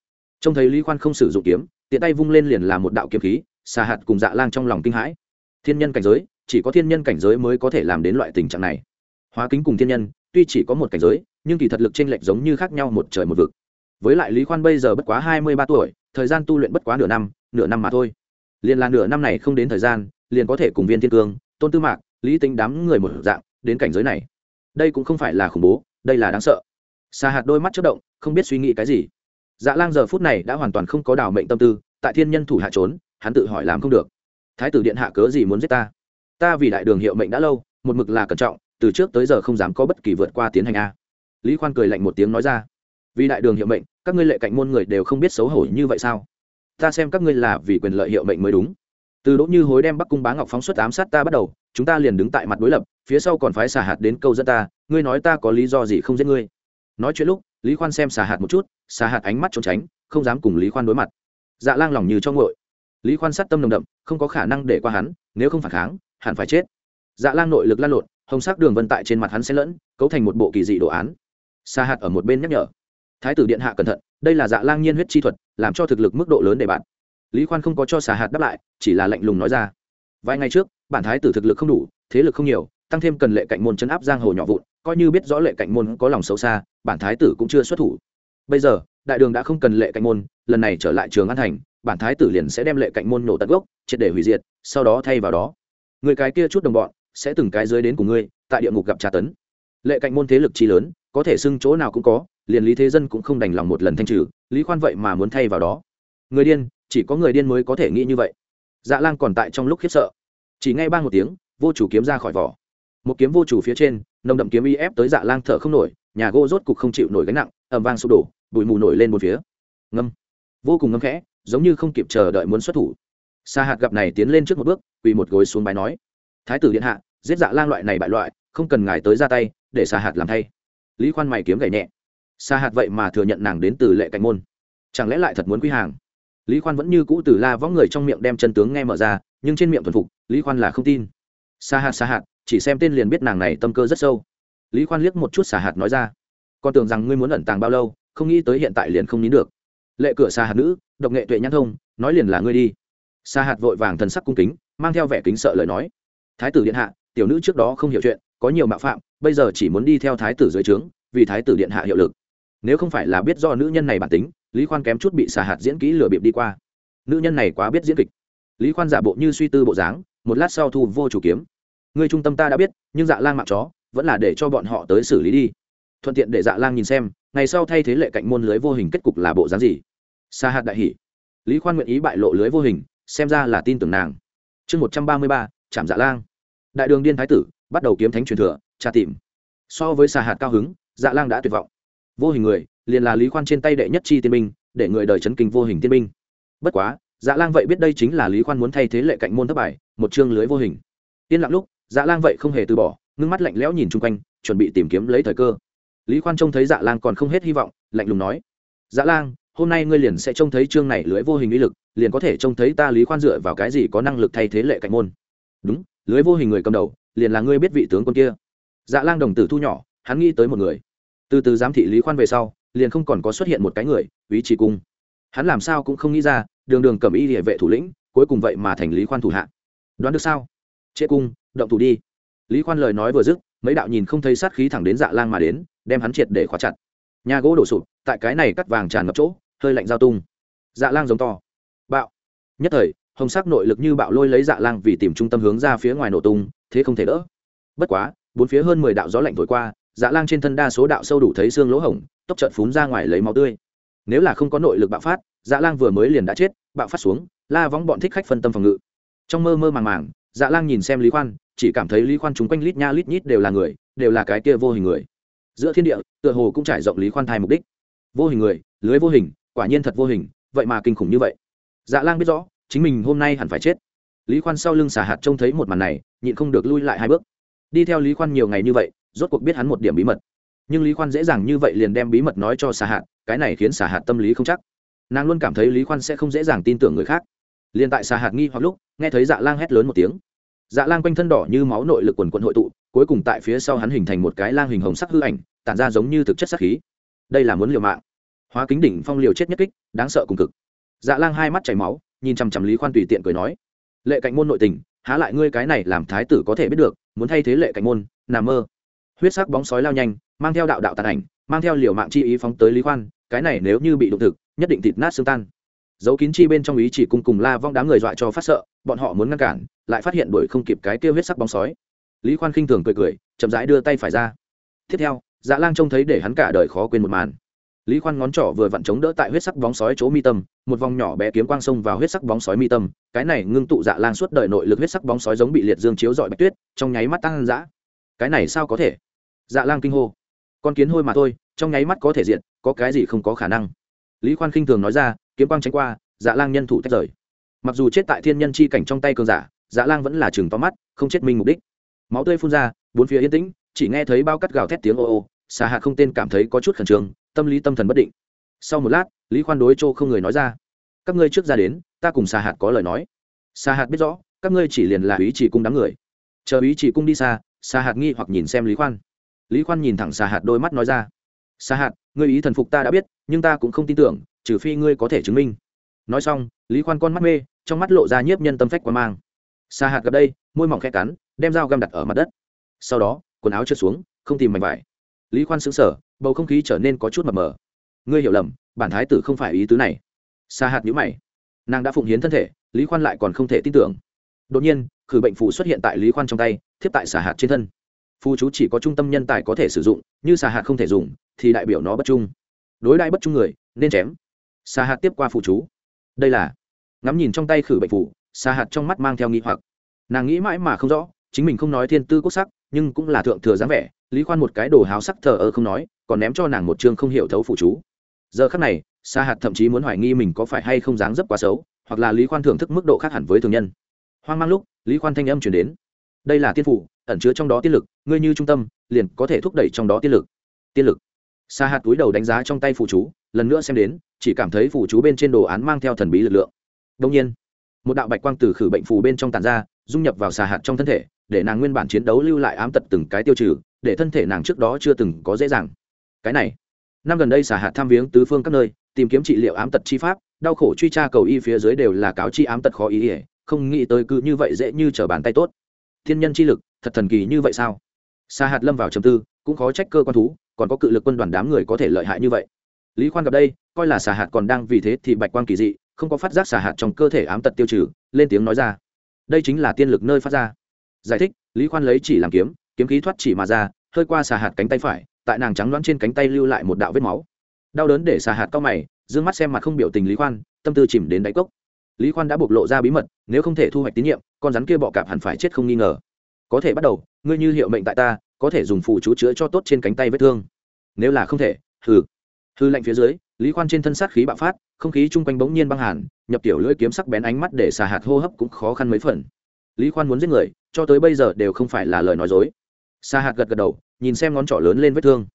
Trông thấy lý khoan không sử dụng kiếm, tiện tay vung lên liền làm một đạo kiếm khí, xà hạt cùng dạ lang trong lòng kinh hãi. Thiên nhân cảnh giới, chỉ có thiên nhân cảnh giới mới có thể làm đến loại tình trạng này. Hóa kính cùng thiên nhân, tuy chỉ có một cảnh giới, nhưng kỳ thật lực chênh lệch giống như khác nhau một trời một vực với lại lý khoan bây giờ bất quá hai mươi ba tuổi, thời gian tu luyện bất quá nửa năm nửa năm mà thôi. Liền là nửa năm này không đến thời gian, liền có thể cùng viên thiên cương, tôn tư mạc, lý tính đám người một dạng, đến cảnh giới này. Đây cũng không phải là khủng bố, đây là đáng sợ. Xa hạt đôi mắt chất động, không biết suy nghĩ cái gì. Dạ lang giờ phút này đã hoàn toàn không có đào mệnh tâm tư, tại thiên nhân thủ hạ trốn, hắn tự hỏi làm không được. Thái tử điện hạ cớ gì muốn giết ta? Ta vì đại đường hiệu mệnh đã lâu, một mực là cẩn trọng, từ trước tới giờ không dám có bất kỳ vượt qua tiến hành a. Lý khoan cười lạnh một tiếng nói ra vì đại đường hiệu mệnh, các ngươi lệ cạnh môn người đều không biết xấu hổ như vậy sao? Ta xem các ngươi là vì quyền lợi hiệu mệnh mới đúng. Từ đỗ như hối đem bắc cung bá ngọc phóng xuất ám sát ta bắt đầu, chúng ta liền đứng tại mặt đối lập, phía sau còn phái xả hạt đến câu dẫn ta, ngươi nói ta có lý do gì không giết ngươi? Nói chuyện lúc, lý khoan xem xả hạt một chút xả hạt ánh mắt trốn tránh, không dám cùng lý khoan đối mặt. Dạ lang lòng như cho ngội lý khoan sát tâm nồng đậm, không có khả năng để qua hắn, nếu không phản kháng, hẳn phải chết. Dạ lang nội lực lan lộn, hồng sắc đường vân tại trên mặt hắn sẽ lẫn, cấu thành một bộ kỳ dị đồ án. Xa hạt ở một bên nhắc nhở thái tử điện hạ cẩn thận, đây là dạ lang nhiên huyết chi thuật, làm cho thực lực mức độ lớn để bạn. Lý khoan không có cho xà hạt đáp lại, chỉ là lạnh lùng nói ra. Vài ngày trước, bản thái tử thực lực không đủ, thế lực không nhiều, tăng thêm cần lệ cạnh môn chấn áp giang hồ nhỏ vụn, coi như biết rõ lệ cạnh môn có lòng xấu xa, bản thái tử cũng chưa xuất thủ. Bây giờ, đại đường đã không cần lệ cạnh môn, lần này trở lại trường an thành, bản thái tử liền sẽ đem lệ cạnh môn nổ tận gốc, triệt để hủy diệt, sau đó thay vào đó. Người cái kia chút đồng bọn, sẽ từng cái dưới đến của ngươi, tại địa ngục gặp tra tấn. Lệ cạnh môn thế lực chi lớn có thể xưng chỗ nào cũng có, liền lý thế dân cũng không đành lòng một lần thanh trừ, lý khoan vậy mà muốn thay vào đó. Người điên, chỉ có người điên mới có thể nghĩ như vậy. Dạ lang còn tại trong lúc khiếp sợ. Chỉ ngay ba một tiếng, vô chủ kiếm ra khỏi vỏ. Một kiếm vô chủ phía trên, nồng đậm kiếm y ép tới dạ lang thở không nổi, nhà gỗ rốt cục không chịu nổi gánh nặng ẩm vang sụp đổ, bụi mù nổi lên một phía. Ngâm. Vô cùng ngâm khẽ, giống như không kịp chờ đợi muốn xuất thủ. Sa hạt gặp này tiến lên trước một bước, quỳ một gối xuống bài nói, thái tử điện hạ, giết dạ lang loại này bại loại, không cần ngài tới ra tay, để sa hạt làm thay lý khoan mày kiếm gậy nhẹ. Sa hạt vậy mà thừa nhận nàng đến từ lệ cạnh môn. Chẳng lẽ lại thật muốn quy hàng? Lý khoan vẫn như cũ từ la võng người trong miệng đem chân tướng nghe mở ra, nhưng trên miệng thuần phục, lý khoan là không tin. Sa hạt sa hạt, chỉ xem tên liền biết nàng này tâm cơ rất sâu. Lý khoan liếc một chút sa hạt nói ra. Con tưởng rằng ngươi muốn ẩn tàng bao lâu, không nghĩ tới hiện tại liền không nín được. Lệ cửa sa hạt nữ, độc nghệ tuệ nhãn thông, nói liền là ngươi đi. Sa hạt vội vàng thần sắc cung kính, mang theo vẻ kính sợ lời nói. Thái tử điện hạ, tiểu nữ trước đó không hiểu chuyện có nhiều mạo phạm, bây giờ chỉ muốn đi theo thái tử dưới trướng, vì thái tử điện hạ hiệu lực. Nếu không phải là biết do nữ nhân này bản tính, lý khoan kém chút bị xả hạt diễn kỹ lừa bịp đi qua. Nữ nhân này quá biết diễn kịch. Lý khoan giả bộ như suy tư bộ dáng, một lát sau thu vô chủ kiếm. Người trung tâm ta đã biết, nhưng dạ lang mạng chó, vẫn là để cho bọn họ tới xử lý đi. Thuận tiện để dạ lang nhìn xem, ngày sau thay thế lệ cạnh môn lưới vô hình kết cục là bộ dáng gì. Xa hạt đại hỷ lý khoan nguyện ý bại lộ lưới vô hình, xem ra là tin tưởng nàng. Chương một trăm ba mươi ba trạm dạ lang. Đại đường điên thái tử bắt đầu kiếm thánh truyền thừa tra tìm. So với xà hạt cao hứng dạ lang đã tuyệt vọng. Vô hình người liền là lý khoan trên tay đệ nhất chi tiên minh, để người đời chấn kinh vô hình tiên minh. bất quá dạ lang vậy biết đây chính là lý khoan muốn thay thế lệ cạnh môn thất bài một chương lưới vô hình. Yên lặng lúc dạ lang vậy không hề từ bỏ ngưng mắt lạnh lẽo nhìn chung quanh chuẩn bị tìm kiếm lấy thời cơ. Lý khoan trông thấy dạ lang còn không hết hy vọng lạnh lùng nói dạ lang hôm nay ngươi liền sẽ trông thấy chương này lưới vô hình uy lực liền có thể trông thấy ta lý khoan dựa vào cái gì có năng lực thay thế lệ cạnh môn. Đúng lưới vô hình người cầm đầu liền là ngươi biết vị tướng quân kia. Dạ lang đồng tử thu nhỏ, hắn nghĩ tới một người. Từ từ giám thị lý khoan về sau, liền không còn có xuất hiện một cái người, ý chỉ cung. Hắn làm sao cũng không nghĩ ra, đường đường cầm y địa vệ thủ lĩnh, cuối cùng vậy mà thành lý khoan thủ hạ. Đoán được sao? Trễ cung, động thủ đi. Lý khoan lời nói vừa dứt, mấy đạo nhìn không thấy sát khí thẳng đến dạ lang mà đến, đem hắn triệt để khóa chặt. Nhà gỗ đổ sụp, tại cái này cắt vàng tràn ngập chỗ, hơi lạnh giao tung. Dạ lang giống to. Bạo. Nhất thời, hồng sắc nội lực như bạo lôi lấy dạ lang vì tìm trung tâm hướng ra phía ngoài nổ tung thế không thể đỡ. Bất quá, bốn phía hơn mười đạo gió lạnh thổi qua dạ lang trên thân đa số đạo sâu đủ thấy xương lỗ hổng, tốc trợt phún ra ngoài lấy máu tươi. Nếu là không có nội lực bạo phát dạ lang vừa mới liền đã chết, bạo phát xuống, la vóng bọn thích khách phân tâm phòng ngự. Trong mơ mơ màng màng dạ lang nhìn xem lý khoan, chỉ cảm thấy lý khoan chúng quanh lít nha lít nhít đều là người, đều là cái kia vô hình người. Giữa thiên địa, tựa hồ cũng trải rộng lý khoan thai mục đích. Vô hình người, lưới vô hình, quả nhiên thật vô hình, vậy mà kinh khủng như vậy. Dạ lang biết rõ, chính mình hôm nay hẳn phải chết lý khoan sau lưng xà hạt trông thấy một màn này, nhịn không được lui lại hai bước. Đi theo lý khoan nhiều ngày như vậy, rốt cuộc biết hắn một điểm bí mật. Nhưng lý khoan dễ dàng như vậy liền đem bí mật nói cho xà hạt, cái này khiến xà hạt tâm lý không chắc. Nàng luôn cảm thấy lý khoan sẽ không dễ dàng tin tưởng người khác. Liền tại xà hạt nghi hoặc lúc, nghe thấy dạ lang hét lớn một tiếng. Dạ lang quanh thân đỏ như máu nội lực quần quận hội tụ, cuối cùng tại phía sau hắn hình thành một cái lang hình hồng sắc hư ảnh, tản ra giống như thực chất sắc khí. Đây là muốn liều mạng. Hóa kính đỉnh phong liều chết nhất kích, đáng sợ cùng cực. Dạ lang hai mắt chảy máu, nhìn chằm chằm lý khoan tùy tiện cười nói lệ cạnh môn nội tình, há lại ngươi cái này làm thái tử có thể biết được, muốn thay thế lệ cạnh môn nằm mơ. Huyết sắc bóng sói lao nhanh, mang theo đạo đạo tàn ảnh, mang theo liều mạng chi ý phóng tới lý khoan, cái này nếu như bị đụng thực, nhất định thịt nát xương tan. Dấu kín chi bên trong ý chỉ cùng cùng la vong đám người dọa cho phát sợ, bọn họ muốn ngăn cản, lại phát hiện đuổi không kịp cái kêu huyết sắc bóng sói. Lý khoan khinh thường cười cười, chậm rãi đưa tay phải ra. Tiếp theo dạ lang trông thấy để hắn cả đời khó quên một màn lý khoan ngón trỏ vừa vặn chống đỡ tại huyết sắc bóng sói chỗ mi tâm, một vòng nhỏ bé kiếm quang sông vào huyết sắc bóng sói mi tâm, cái này ngưng tụ dạ lang suốt đời nội lực huyết sắc bóng sói giống bị liệt dương chiếu dọi bạch tuyết, trong nháy mắt tăng dã. Cái này sao có thể? Dạ lang kinh hô. Con kiến hôi mà thôi, trong nháy mắt có thể diện có cái gì không có khả năng. Lý khoan khinh thường nói ra, kiếm quang tránh qua dạ lang nhân thủ tách rời. Mặc dù chết tại thiên nhân chi cảnh trong tay cường giả dạ lang vẫn là chừng to mắt, không chết minh mục đích. Máu tươi phun ra, bốn phía yên tĩnh, chỉ nghe thấy bao cắt gào thét tiếng ô ô xà hạ không tên cảm thấy có chút khẩn trương tâm lý tâm thần bất định. Sau một lát, lý khoan đối châu không người nói ra, các ngươi trước ra đến, ta cùng xà hạt có lời nói. Xà hạt biết rõ, các ngươi chỉ liền là ý chỉ cung đám người. Chờ ý chỉ cung đi xa xà hạt nghi hoặc nhìn xem lý khoan. Lý khoan nhìn thẳng xà hạt đôi mắt nói ra xà hạt, ngươi ý thần phục ta đã biết, nhưng ta cũng không tin tưởng, trừ phi ngươi có thể chứng minh. Nói xong, lý khoan con mắt mê, trong mắt lộ ra nhiếp nhân tâm phách quả mang. Xà hạt gặp đây, môi mỏng khẽ cắn, đem dao găm đặt ở mặt đất. Sau đó, quần áo trượt xuống, không tìm mảnh vải. Lý khoan xứng sở bầu không khí trở nên có chút mập mờ. Ngươi hiểu lầm, bản thái tử không phải ý tứ này. Xa hạt nhữ mày. Nàng đã phụng hiến thân thể, lý khoan lại còn không thể tin tưởng. Đột nhiên, khử bệnh phù xuất hiện tại lý khoan trong tay, thiếp tại xà hạt trên thân. Phù chú chỉ có trung tâm nhân tài có thể sử dụng, như xà hạt không thể dùng, thì đại biểu nó bất trung. Đối đại bất trung người, nên chém. Xà hạt tiếp qua phù chú. Đây là, ngắm nhìn trong tay khử bệnh phù xà hạt trong mắt mang theo nghi hoặc. Nàng nghĩ mãi mà không rõ, chính mình không nói thiên tư quốc sắc, nhưng cũng là thượng thừa dáng vẻ, lý khoan một cái đồ háo sắc thờ ơ không nói còn ném cho nàng một chương không hiểu thấu phụ chú. Giờ khắc này, sa hạt thậm chí muốn hoài nghi mình có phải hay không dáng dấp quá xấu, hoặc là lý khoan thưởng thức mức độ khác hẳn với thường nhân. Hoang mang lúc, lý khoan thanh âm chuyển đến. Đây là tiên phủ, ẩn chứa trong đó tiên lực, ngươi như trung tâm, liền có thể thúc đẩy trong đó tiên lực. Tiên lực. Sa hạt túi đầu đánh giá trong tay phụ chú, lần nữa xem đến, chỉ cảm thấy phụ chú bên trên đồ án mang theo thần bí lực lượng. Đông nhiên, một đạo bạch quang từ khử bệnh phù bên trong tàn ra, dung nhập vào xà hạt trong thân thể, để nàng nguyên bản chiến đấu lưu lại ám tật từng cái tiêu trừ, để thân thể nàng trước đó chưa từng có dễ dàng cái này. Năm gần đây xà hạt tham viếng tứ phương các nơi, tìm kiếm trị liệu ám tật chi pháp, đau khổ truy tra cầu y phía dưới đều là cáo chi ám tật khó ý ỉa không nghĩ tới cứ như vậy dễ như trở bàn tay tốt. Thiên nhân chi lực, thật thần kỳ như vậy sao? Xà hạt lâm vào trầm tư, cũng khó trách cơ quan thú, còn có cự lực quân đoàn đám người có thể lợi hại như vậy. Lý khoan gặp đây, coi là xà hạt còn đang vì thế thì bạch quan kỳ dị, không có phát giác xà hạt trong cơ thể ám tật tiêu trừ, lên tiếng nói ra. Đây chính là tiên lực nơi phát ra. Giải thích, lý khoan lấy chỉ làm kiếm kiếm khí thoát chỉ mà ra, hơi qua xà hạt cánh tay phải tại nàng trắng đoán trên cánh tay lưu lại một đạo vết máu. Đau đớn để xà hạt cao mày d ư ơ n g mắt xem mặt không biểu tình lý khoan, tâm tư chìm đến đáy cốc. Lý khoan đã bộc lộ ra bí mật, nếu không thể thu hoạch tín nhiệm, con rắn kia bọ cạp hẳn phải chết không nghi ngờ. Có thể bắt đầu, ngươi như hiệu mệnh tại ta, có thể dùng phù chú chữa cho tốt trên cánh tay vết thương. Nếu là không thể, hừ. Hư lạnh phía dưới, lý khoan trên thân sát khí bạo phát, không khí chung quanh bỗng nhiên băng hàn, nhập tiểu lưỡi kiếm sắc bén ánh mắt để xà hạt hô hấp cũng khó khăn mấy phần. Lý khoan muốn giết người, cho tới bây giờ đều không phải là lời nói dối. Xà hạt gật gật đầu nhìn xem ngón trỏ lớn lên vết thương.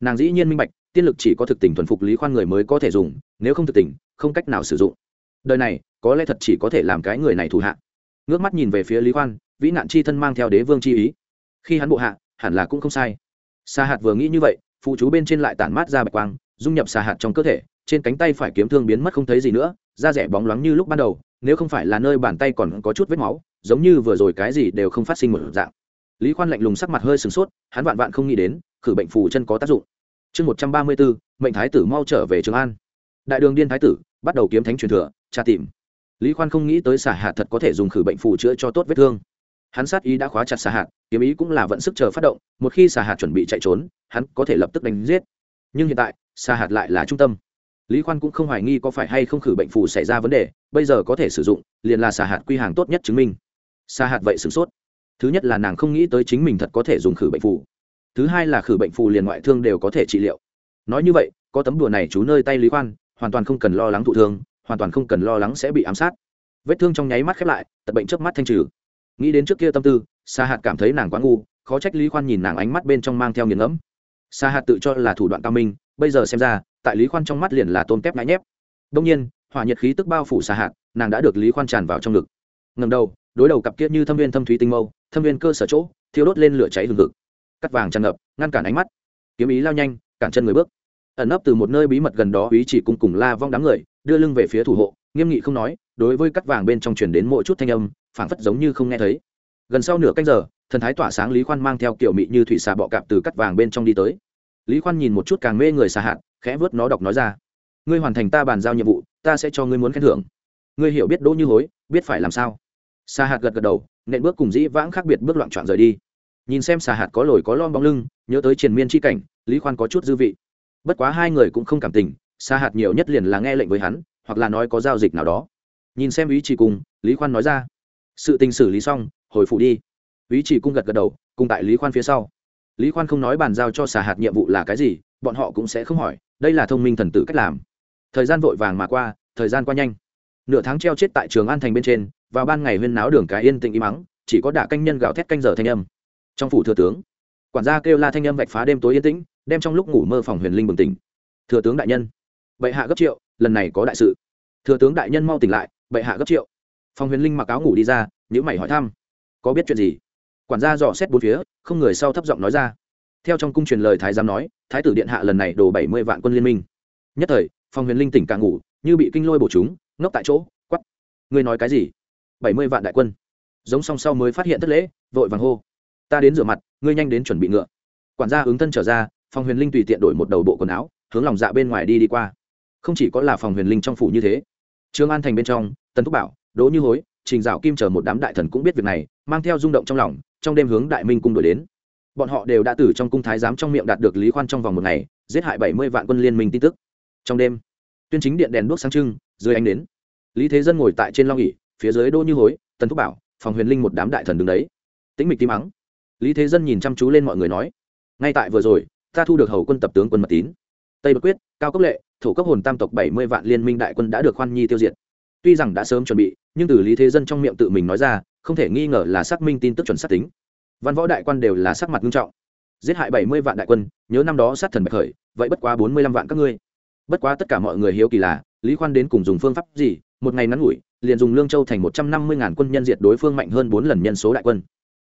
Nàng dĩ nhiên minh bạch, tiên lực chỉ có thực tình thuần phục lý khoan người mới có thể dùng, nếu không thực tình, không cách nào sử dụng. Đời này, có lẽ thật chỉ có thể làm cái người này thủ hạ. Ngước mắt nhìn về phía lý khoan, vĩ nạn chi thân mang theo đế vương chi ý. Khi hắn bộ hạ, hẳn là cũng không sai. Sa hạt vừa nghĩ như vậy, phụ chú bên trên lại tản mát ra bạch quang, dung nhập Sa hạt trong cơ thể, trên cánh tay phải kiếm thương biến mất không thấy gì nữa, da rẻ bóng loáng như lúc ban đầu, nếu không phải là nơi bàn tay còn có chút vết máu, giống như vừa rồi cái gì đều không phát sinh một dạng lý khoan lạnh lùng sắc mặt hơi sừng sốt, hắn vạn vạn không nghĩ đến, khử bệnh phù chân có tác dụng. Chương một trăm ba mươi bốn, mệnh thái tử mau trở về trường an. Đại đường điên thái tử, bắt đầu kiếm thánh truyền thừa, tra tìm. Lý khoan không nghĩ tới xả hạt thật có thể dùng khử bệnh phù chữa cho tốt vết thương. Hắn sát ý đã khóa chặt xả hạt, kiếm ý cũng là vận sức chờ phát động, một khi xả hạt chuẩn bị chạy trốn, hắn có thể lập tức đánh giết. Nhưng hiện tại xả hạt lại là trung tâm. Lý khoan cũng không hoài nghi có phải hay không khử bệnh phù xảy ra vấn đề, bây giờ có thể sử dụng, liền là xả hạt quy hàng tốt nhất chứng minh. Xả hạt vậy sửng sốt thứ nhất là nàng không nghĩ tới chính mình thật có thể dùng khử bệnh phù. Thứ hai là khử bệnh phù liền ngoại thương đều có thể trị liệu. Nói như vậy, có tấm đùa này chú nơi tay lý khoan, hoàn toàn không cần lo lắng thụ thương, hoàn toàn không cần lo lắng sẽ bị ám sát. Vết thương trong nháy mắt khép lại, tật bệnh trước mắt thanh trừ. Nghĩ đến trước kia tâm tư, sa hạt cảm thấy nàng quá ngu, khó trách lý khoan nhìn nàng ánh mắt bên trong mang theo nghiền ngẫm. Sa hạt tự cho là thủ đoạn cao minh, bây giờ xem ra, tại lý khoan trong mắt liền là tôn kép ngãi nhép. Đông nhiên, hỏa nhiệt khí tức bao phủ sa hạt, nàng đã được lý khoan tràn vào trong ngực. Ngầm đầu đối đầu cặp kia như thâm viên thâm thúy tinh mâu, thâm viên cơ sở chỗ thiếu đốt lên lửa cháy hừng hực. Cắt vàng tràn ngập, ngăn cản ánh mắt. Kiếm ý lao nhanh, cản chân người bước. Ẩn nấp từ một nơi bí mật gần đó, ý chỉ cùng cùng la vong đám người, đưa lưng về phía thủ hộ, nghiêm nghị không nói, đối với cắt vàng bên trong truyền đến mỗi chút thanh âm, phảng phất giống như không nghe thấy. Gần sau nửa canh giờ, thần thái tỏa sáng lý khoan mang theo kiểu mị như thủy xà bọ cạp từ cắt vàng bên trong đi tới. Lý khoan nhìn một chút càng mê người xà hạn khẽ vớt nó đọc nói ra. Ngươi hoàn thành ta bàn giao nhiệm vụ, ta sẽ cho ngươi muốn khen thưởng. Ngươi hiểu biết đỗ như hối, biết phải làm sao? Xà hạt gật gật đầu, nện bước cùng dĩ vãng khác biệt bước loạn trọn rời đi. Nhìn xem xà hạt có lồi có lom bóng lưng, nhớ tới triền miên c cảnh, lý khoan có chút dư vị. Bất quá hai người cũng không cảm tình xà hạt nhiều nhất liền là nghe lệnh với hắn, hoặc là nói có giao dịch nào đó. Nhìn xem ý chỉ cùng lý khoan nói ra. Sự tình xử lý xong, hồi phụ đi. Ý chỉ cung gật gật đầu, cùng tại lý khoan phía sau. Lý khoan không nói bàn giao cho xà hạt nhiệm vụ là cái gì, bọn họ cũng sẽ không hỏi, đây là thông minh thần tử cách làm. Thời gian vội vàng mà qua, thời gian qua nhanh. Nửa tháng treo chết tại trường an thành bên trên vào ban ngày huyên náo đường cái yên tĩnh im mắng chỉ có đả canh nhân gào thét canh giờ thanh âm. Trong phủ thừa tướng, quản gia kêu la thanh âm vạch phá đêm tối yên tĩnh, đem trong lúc ngủ mơ phòng huyền linh bừng tỉnh. Thừa tướng đại nhân, bệ hạ gấp triệu, lần này có đại sự. Thừa tướng đại nhân mau tỉnh lại, bệ hạ gấp triệu. Phòng huyền linh mặc áo ngủ đi ra nhữ mày hỏi thăm. Có biết chuyện gì? Quản gia dò xét bốn phía, không người sau thấp giọng nói ra. Theo trong cung truyền lời thái giám nói, thái tử điện hạ lần này đổ bảy mươi vạn quân liên minh. Nhất thời, phòng huyền linh tỉnh càng ngủ, như bị kinh lôi bổ chúng, ngốc tại chỗ quắp ngươi nói cái gì? Bảy mươi vạn đại quân. Giống song sau mới phát hiện thất lễ, vội vàng hô. Ta đến rửa mặt, ngươi nhanh đến chuẩn bị ngựa. Quản gia ứng thân trở ra phòng huyền linh tùy tiện đổi một đầu bộ quần áo, hướng lòng dạ bên ngoài đi đi qua. Không chỉ có là phòng huyền linh trong phủ như thế. Trương an thành bên trong, tần thúc bảo, đỗ như hối, trình dạo kim chờ một đám đại thần cũng biết việc này, mang theo rung động trong lòng, trong đêm hướng đại minh cung đổi đến. Bọn họ đều đã từ trong cung thái giám trong miệng đạt được lý khoan trong vòng một ngày, giết hại bảy mươi vạn quân liên minh tin tức. Trong đêm, tuyên chính điện đèn đuốc sáng trưng, dưới ánh đến lý thế dân ngồi tại trên long nghỉ phía dưới đô như hối, tần thúc bảo, phòng huyền linh một đám đại thần đứng đấy. Tĩnh mịch tim mắng. Lý thế dân nhìn chăm chú lên mọi người nói, ngay tại vừa rồi, ta thu được hầu quân tập tướng quân mật tín. Tây bất quyết, cao cấp lệ thủ cấp hồn tam tộc bảy mươi vạn liên minh đại quân đã được khoan nhi tiêu diệt. Tuy rằng đã sớm chuẩn bị, nhưng từ lý thế dân trong miệng tự mình nói ra, không thể nghi ngờ là xác minh tin tức chuẩn xác tính. Văn võ đại quan đều là sắc mặt nghiêm trọng. Giết hại bảy mươi vạn đại quân, nhớ năm đó sát thần bạch khởi, vậy bất quá bốn mươi lăm vạn các ngươi. Bất quá tất cả mọi người hiếu kỳ là, lý khoan đến cùng dùng phương pháp gì, một ngày ngắn ngủi liền dùng lương châu thành một trăm năm mươi ngàn quân nhân diệt đối phương mạnh hơn bốn lần nhân số đại quân.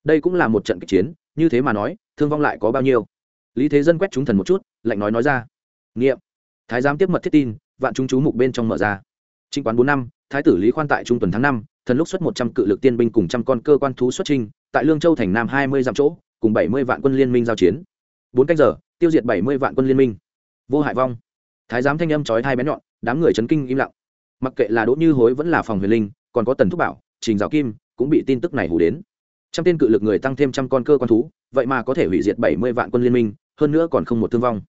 Đây cũng là một trận kích chiến, như thế mà nói, thương vong lại có bao nhiêu? Lý thế dân quét chúng thần một chút, lạnh nói nói ra. Nghiệm. Thái giám tiếp mật thiết tin, vạn chúng chú mục bên trong mở ra. Trinh quán bốn năm, thái tử lý khoan tại trung tuần tháng năm, thần lúc xuất một trăm cự lực tiên binh cùng trăm con cơ quan thú xuất trinh tại lương châu thành nam hai mươi dặm chỗ, cùng bảy mươi vạn quân liên minh giao chiến. Bốn canh giờ, tiêu diệt bảy mươi vạn quân liên minh. Vô hại vong. Thái giám thanh âm chói hai bén nhọn, đám người chấn kinh im lặng mặc kệ là đỗ như hối vẫn là phòng huyền linh, còn có tần thúc bảo, trình giáo kim, cũng bị tin tức này hủ đến. Trăm tên cự lực người tăng thêm trăm con cơ quan thú, vậy mà có thể hủy diệt bảy mươi vạn quân liên minh, hơn nữa còn không một thương vong.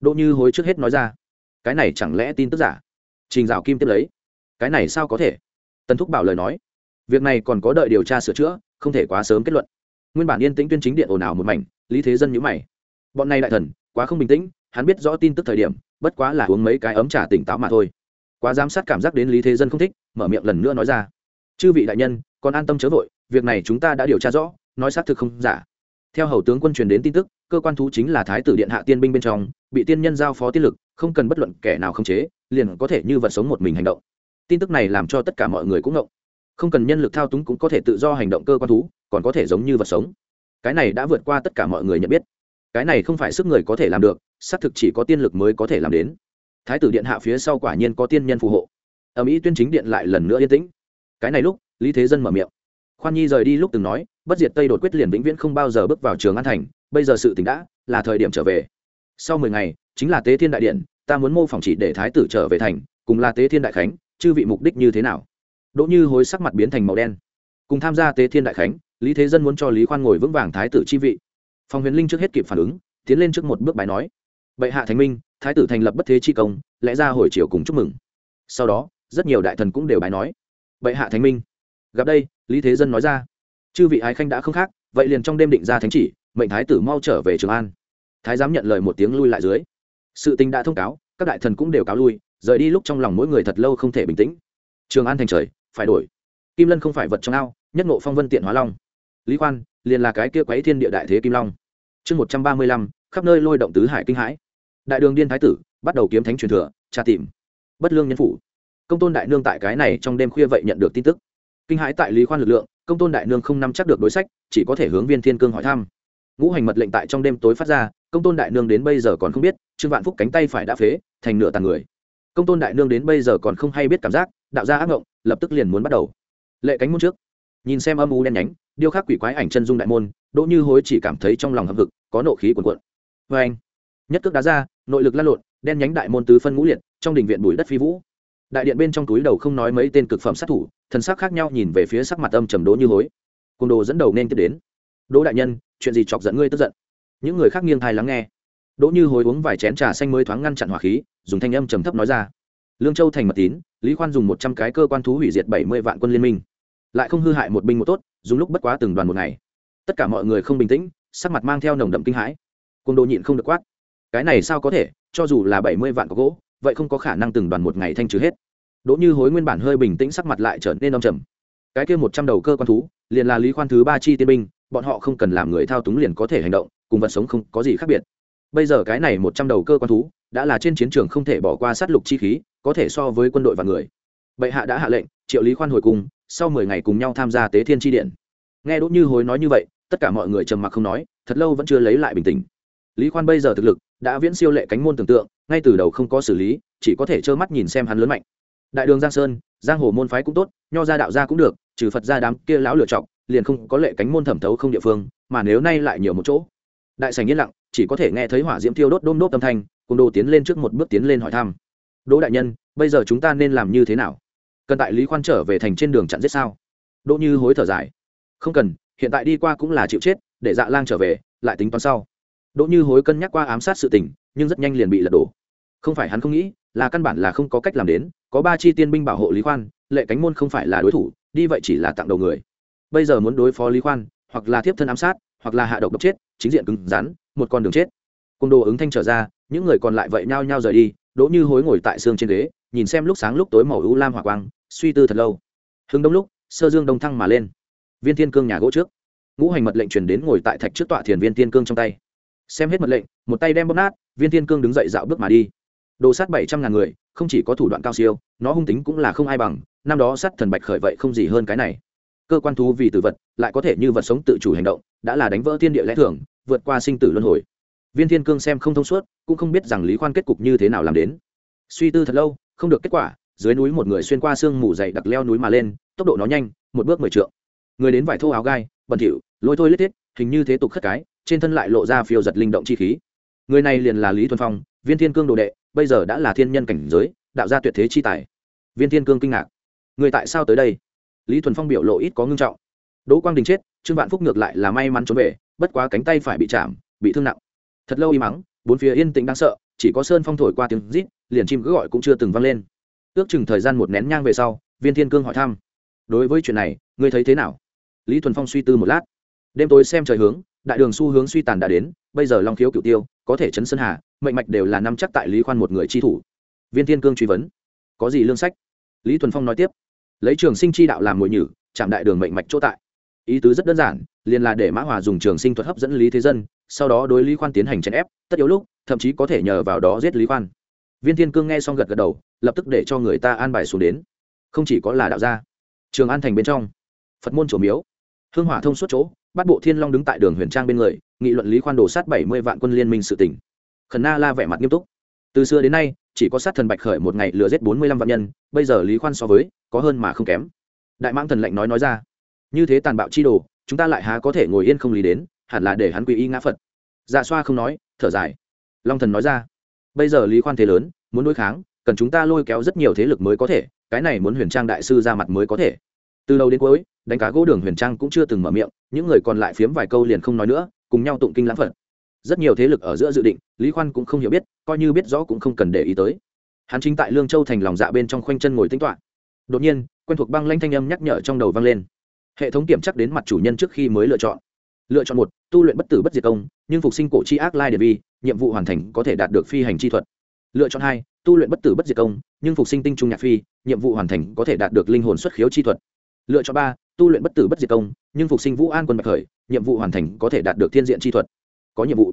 Đỗ như hối trước hết nói ra, cái này chẳng lẽ tin tức giả? Trình dạo kim tiếp lấy, cái này sao có thể? Tần thúc bảo lời nói, việc này còn có đợi điều tra sửa chữa, không thể quá sớm kết luận. Nguyên bản yên tĩnh tuyên chính điện ồn ào một mảnh, lý thế dân nhữ mày. Bọn này đại thần, quá không bình tĩnh, hắn biết rõ tin tức thời điểm, bất quá là uống mấy cái ấm trà tỉnh táo mà thôi quá giám sát cảm giác đến lý thế dân không thích, mở miệng lần nữa nói ra. Chư vị đại nhân, còn an tâm chớ vội, việc này chúng ta đã điều tra rõ, nói xác thực không giả. Theo hầu tướng quân truyền đến tin tức, cơ quan thú chính là thái tử điện hạ tiên binh bên trong, bị tiên nhân giao phó tiên lực, không cần bất luận kẻ nào khống chế, liền có thể như vật sống một mình hành động. Tin tức này làm cho tất cả mọi người cũng ngộng. Không cần nhân lực thao túng cũng có thể tự do hành động cơ quan thú, còn có thể giống như vật sống. Cái này đã vượt qua tất cả mọi người nhận biết. Cái này không phải sức người có thể làm được, xác thực chỉ có tiên lực mới có thể làm đến thái tử điện hạ phía sau quả nhiên có tiên nhân phù hộ. Ở mỹ tuyên chính điện lại lần nữa yên tĩnh. Cái này lúc, lý thế dân mở miệng. Khoan nhi rời đi lúc từng nói, bất diệt tây đột quyết liền vĩnh viễn không bao giờ bước vào trường an thành, bây giờ sự tỉnh đã, là thời điểm trở về. Sau mười ngày, chính là tế thiên đại điện, ta muốn mô phỏng chỉ để thái tử trở về thành, cùng là tế thiên đại khánh, chư vị mục đích như thế nào? Đỗ như hối sắc mặt biến thành màu đen. Cùng tham gia tế thiên đại khánh, lý thế dân muốn cho lý khoan ngồi vững vàng thái tử chi vị. Phòng huyền linh trước hết kịp phản ứng, tiến lên trước một bước bài nói bệ hạ thánh minh, thái tử thành lập bất thế chi công, lẽ ra hồi chiều cùng chúc mừng. Sau đó, rất nhiều đại thần cũng đều bài nói, bệ hạ thánh minh. Gặp đây, lý thế dân nói ra, chư vị ái khanh đã không khác, vậy liền trong đêm định ra thánh chỉ, mệnh thái tử mau trở về trường an. Thái giám nhận lời một tiếng lui lại dưới. Sự tình đã thông cáo, các đại thần cũng đều cáo lui, rời đi lúc trong lòng mỗi người thật lâu không thể bình tĩnh. Trường an thành trời, phải đổi. Kim lân không phải vật trong ao, nhất ngộ phong vân tiện hóa long. Lý khoan liền là cái kia quấy thiên địa đại thế kim long. Chương một trăm ba mươi lăm, khắp nơi lôi động tứ hải kinh hãi đại đường điên thái tử, bắt đầu kiếm thánh truyền thừa, tra tìm. Bất lương nhân phủ. Công tôn đại nương tại cái này trong đêm khuya vậy nhận được tin tức. Kinh hãi tại lý khoan lực lượng, công tôn đại nương không nắm chắc được đối sách, chỉ có thể hướng viên thiên cương hỏi thăm. Ngũ hành mật lệnh tại trong đêm tối phát ra, công tôn đại nương đến bây giờ còn không biết, trương vạn phúc cánh tay phải đã phế, thành nửa tàn người. Công tôn đại nương đến bây giờ còn không hay biết cảm giác, đạo ra ác ngộng, lập tức liền muốn bắt đầu. Lệ cánh môn trước. Nhìn xem âm u đen nhánh, điêu khắc quỷ quái ảnh chân dung đại môn, đỗ như hối chỉ cảm thấy trong lòng hậm hực, có nộ khí cuồn cuộn. Vê anh nhất cước đá ra, nội lực lăn lộn, đen nhánh đại môn tứ phân ngũ liệt, trong đình viện bùi đất phi vũ. Đại điện bên trong túi đầu không nói mấy tên cực phẩm sát thủ, thần sắc khác nhau nhìn về phía sắc mặt âm trầm đố như hối. Côn đồ dẫn đầu nên tiếp đến. Đỗ đại nhân, chuyện gì chọc giận ngươi tức giận? Những người khác nghiêng thai lắng nghe. Đỗ như hối uống vài chén trà xanh mới thoáng ngăn chặn hỏa khí, dùng thanh âm trầm thấp nói ra. Lương châu thành mật tín, lý khoan dùng một trăm cái cơ quan thú hủy diệt bảy mươi vạn quân liên minh. Lại không hư hại một binh một tốt, dùng lúc bất quá từng đoàn một ngày. Tất cả mọi người không bình tĩnh, sắc mặt mang theo nồng đậm kinh hãi. Côn đồ nhịn không được quát cái này sao có thể, cho dù là bảy mươi vạn có gỗ, vậy không có khả năng từng đoàn một ngày thanh trừ hết. Đỗ như hối nguyên bản hơi bình tĩnh sắc mặt lại trở nên đông trầm. Cái kia một trăm đầu cơ quan thú, liền là lý khoan thứ ba chi tiên binh, bọn họ không cần làm người thao túng liền có thể hành động, cùng vật sống không có gì khác biệt. Bây giờ cái này một trăm đầu cơ quan thú, đã là trên chiến trường không thể bỏ qua sát lục chi khí, có thể so với quân đội và người. Bệ hạ đã hạ lệnh, triệu lý khoan hồi cung sau mười ngày cùng nhau tham gia tế thiên tri điện. Nghe đỗ như hối nói như vậy, tất cả mọi người trầm mặc không nói, thật lâu vẫn chưa lấy lại bình tĩnh. Lý khoan bây giờ thực lực đã viễn siêu lệ cánh môn tưởng tượng, ngay từ đầu không có xử lý, chỉ có thể trơ mắt nhìn xem hắn lớn mạnh. Đại đường giang sơn, giang hồ môn phái cũng tốt, nho gia đạo gia cũng được, trừ phật gia đám kia lão lựa chọc, liền không có lệ cánh môn thẩm thấu không địa phương, mà nếu nay lại nhiều một chỗ. Đại sảnh yên lặng, chỉ có thể nghe thấy hỏa diễm thiêu đốt đôm đốt âm thanh, cùng đồ tiến lên trước một bước tiến lên hỏi thăm. Đỗ đại nhân, bây giờ chúng ta nên làm như thế nào? Cần tại lý khoan trở về thành trên đường chặn giết sao? Đỗ như hối thở dài. Không cần, hiện tại đi qua cũng là chịu chết, để dạ lang trở về, lại tính toán sau đỗ như hối cân nhắc qua ám sát sự tình, nhưng rất nhanh liền bị lật đổ. Không phải hắn không nghĩ, là căn bản là không có cách làm đến, có ba chi tiên binh bảo hộ lý khoan, lệ cánh môn không phải là đối thủ, đi vậy chỉ là tặng đầu người. Bây giờ muốn đối phó lý khoan, hoặc là tiếp thân ám sát, hoặc là hạ độc độc chết, chính diện cứng rắn, một con đường chết. Côn đồ ứng thanh trở ra, những người còn lại vậy nhao nhao rời đi, đỗ như hối ngồi tại xương trên ghế, nhìn xem lúc sáng lúc tối màu u lam hỏa quang, suy tư thật lâu. Hưng đông lúc, sơ dương đông thăng mà lên. Viên thiên cương nhà gỗ trước. Ngũ hành mật lệnh truyền đến ngồi tại thạch trước tọa thiền viên thiên cương trong tay xem hết mật lệnh, một tay đem bóp nát, viên thiên cương đứng dậy dạo bước mà đi. Đồ sát bảy trăm ngàn người, không chỉ có thủ đoạn cao siêu, nó hung tính cũng là không ai bằng, năm đó sát thần bạch khởi vậy không gì hơn cái này. Cơ quan thú vì tử vật, lại có thể như vật sống tự chủ hành động, đã là đánh vỡ thiên địa lẽ thường, vượt qua sinh tử luân hồi. Viên thiên cương xem không thông suốt, cũng không biết rằng lý khoan kết cục như thế nào làm đến. Suy tư thật lâu, không được kết quả, dưới núi một người xuyên qua sương mù dày đặc leo núi mà lên, tốc độ nó nhanh, một bước mười trượng. Người đến vải thô áo gai, bẩn thỉu, lôi thôi lết thiết, hình như thế tục khất cái trên thân lại lộ ra phiêu giật linh động chi khí. Người này liền là lý thuần phong, viên thiên cương đồ đệ, bây giờ đã là thiên nhân cảnh giới, đạo gia tuyệt thế chi tài. Viên thiên cương kinh ngạc. Người tại sao tới đây? Lý thuần phong biểu lộ ít có ngưng trọng. Đỗ quang đình chết, trương vạn phúc ngược lại là may mắn trốn về, bất quá cánh tay phải bị chạm, bị thương nặng. Thật lâu im mắng bốn phía yên tĩnh đáng sợ, chỉ có sơn phong thổi qua tiếng rít, liền chim cứ gọi cũng chưa từng vang lên. Ước chừng thời gian một nén nhang về sau, viên thiên cương hỏi thăm. Đối với chuyện này, ngươi thấy thế nào? Lý thuần phong suy tư một lát. Đêm tối xem trời hướng đại đường xu hướng suy tàn đã đến, bây giờ long khiếu cựu tiêu, có thể chấn sơn hà, mệnh mạch đều là nắm chắc tại lý khoan một người chi thủ. Viên thiên cương truy vấn. Có gì lương sách? Lý thuần phong nói tiếp. Lấy trường sinh chi đạo làm mồi nhử, chạm đại đường mệnh mạch chỗ tại. Ý tứ rất đơn giản, liền là để mã hòa dùng trường sinh thuật hấp dẫn lý thế dân, sau đó đối lý khoan tiến hành chèn ép, tất yếu lúc, thậm chí có thể nhờ vào đó giết lý khoan. Viên thiên cương nghe xong gật gật đầu, lập tức để cho người ta an bài xuống đến. Không chỉ có là đạo gia, trường an thành bên trong, phật môn chủ miếu, hương hỏa thông suốt chỗ bắt bộ thiên long đứng tại đường huyền trang bên người, nghị luận lý khoan đổ sát bảy mươi vạn quân liên minh sự tỉnh khẩn na la vẻ mặt nghiêm túc. Từ xưa đến nay, chỉ có sát thần bạch khởi một ngày lừa giết bốn mươi lăm vạn nhân, bây giờ lý khoan so với, có hơn mà không kém. Đại mãng thần lệnh nói nói ra. Như thế tàn bạo chi đồ, chúng ta lại há có thể ngồi yên không lý đến, hẳn là để hắn quy y ngã phật. Dạ xoa không nói, thở dài. Long thần nói ra. Bây giờ lý khoan thế lớn, muốn đối kháng, cần chúng ta lôi kéo rất nhiều thế lực mới có thể, cái này muốn huyền trang đại sư ra mặt mới có thể từ đầu đến cuối, đánh cá gỗ đường huyền trang cũng chưa từng mở miệng, những người còn lại phiếm vài câu liền không nói nữa, cùng nhau tụng kinh lãng phật. Rất nhiều thế lực ở giữa dự định, lý khoan cũng không hiểu biết, coi như biết rõ cũng không cần để ý tới. Hắn chính tại lương châu thành lòng dạ bên trong khoanh chân ngồi tính toạ đột nhiên, quen thuộc băng lanh thanh âm nhắc nhở trong đầu vang lên. Hệ thống kiểm chắc đến mặt chủ nhân trước khi mới lựa chọn. Lựa chọn một, tu luyện bất tử bất diệt công, nhưng phục sinh cổ chi ác lai điện vi, nhiệm vụ hoàn thành có thể đạt được phi hành chi thuật. Lựa chọn hai, tu luyện bất tử bất diệt công, nhưng phục sinh tinh trung nhạc phi, nhiệm vụ hoàn thành có thể đạt được linh hồn xuất khiếu chi thuật lựa chọn ba, tu luyện bất tử bất diệt công, nhưng phục sinh vũ an quân bạch khởi, nhiệm vụ hoàn thành có thể đạt được thiên diện chi thuật. Có nhiệm vụ.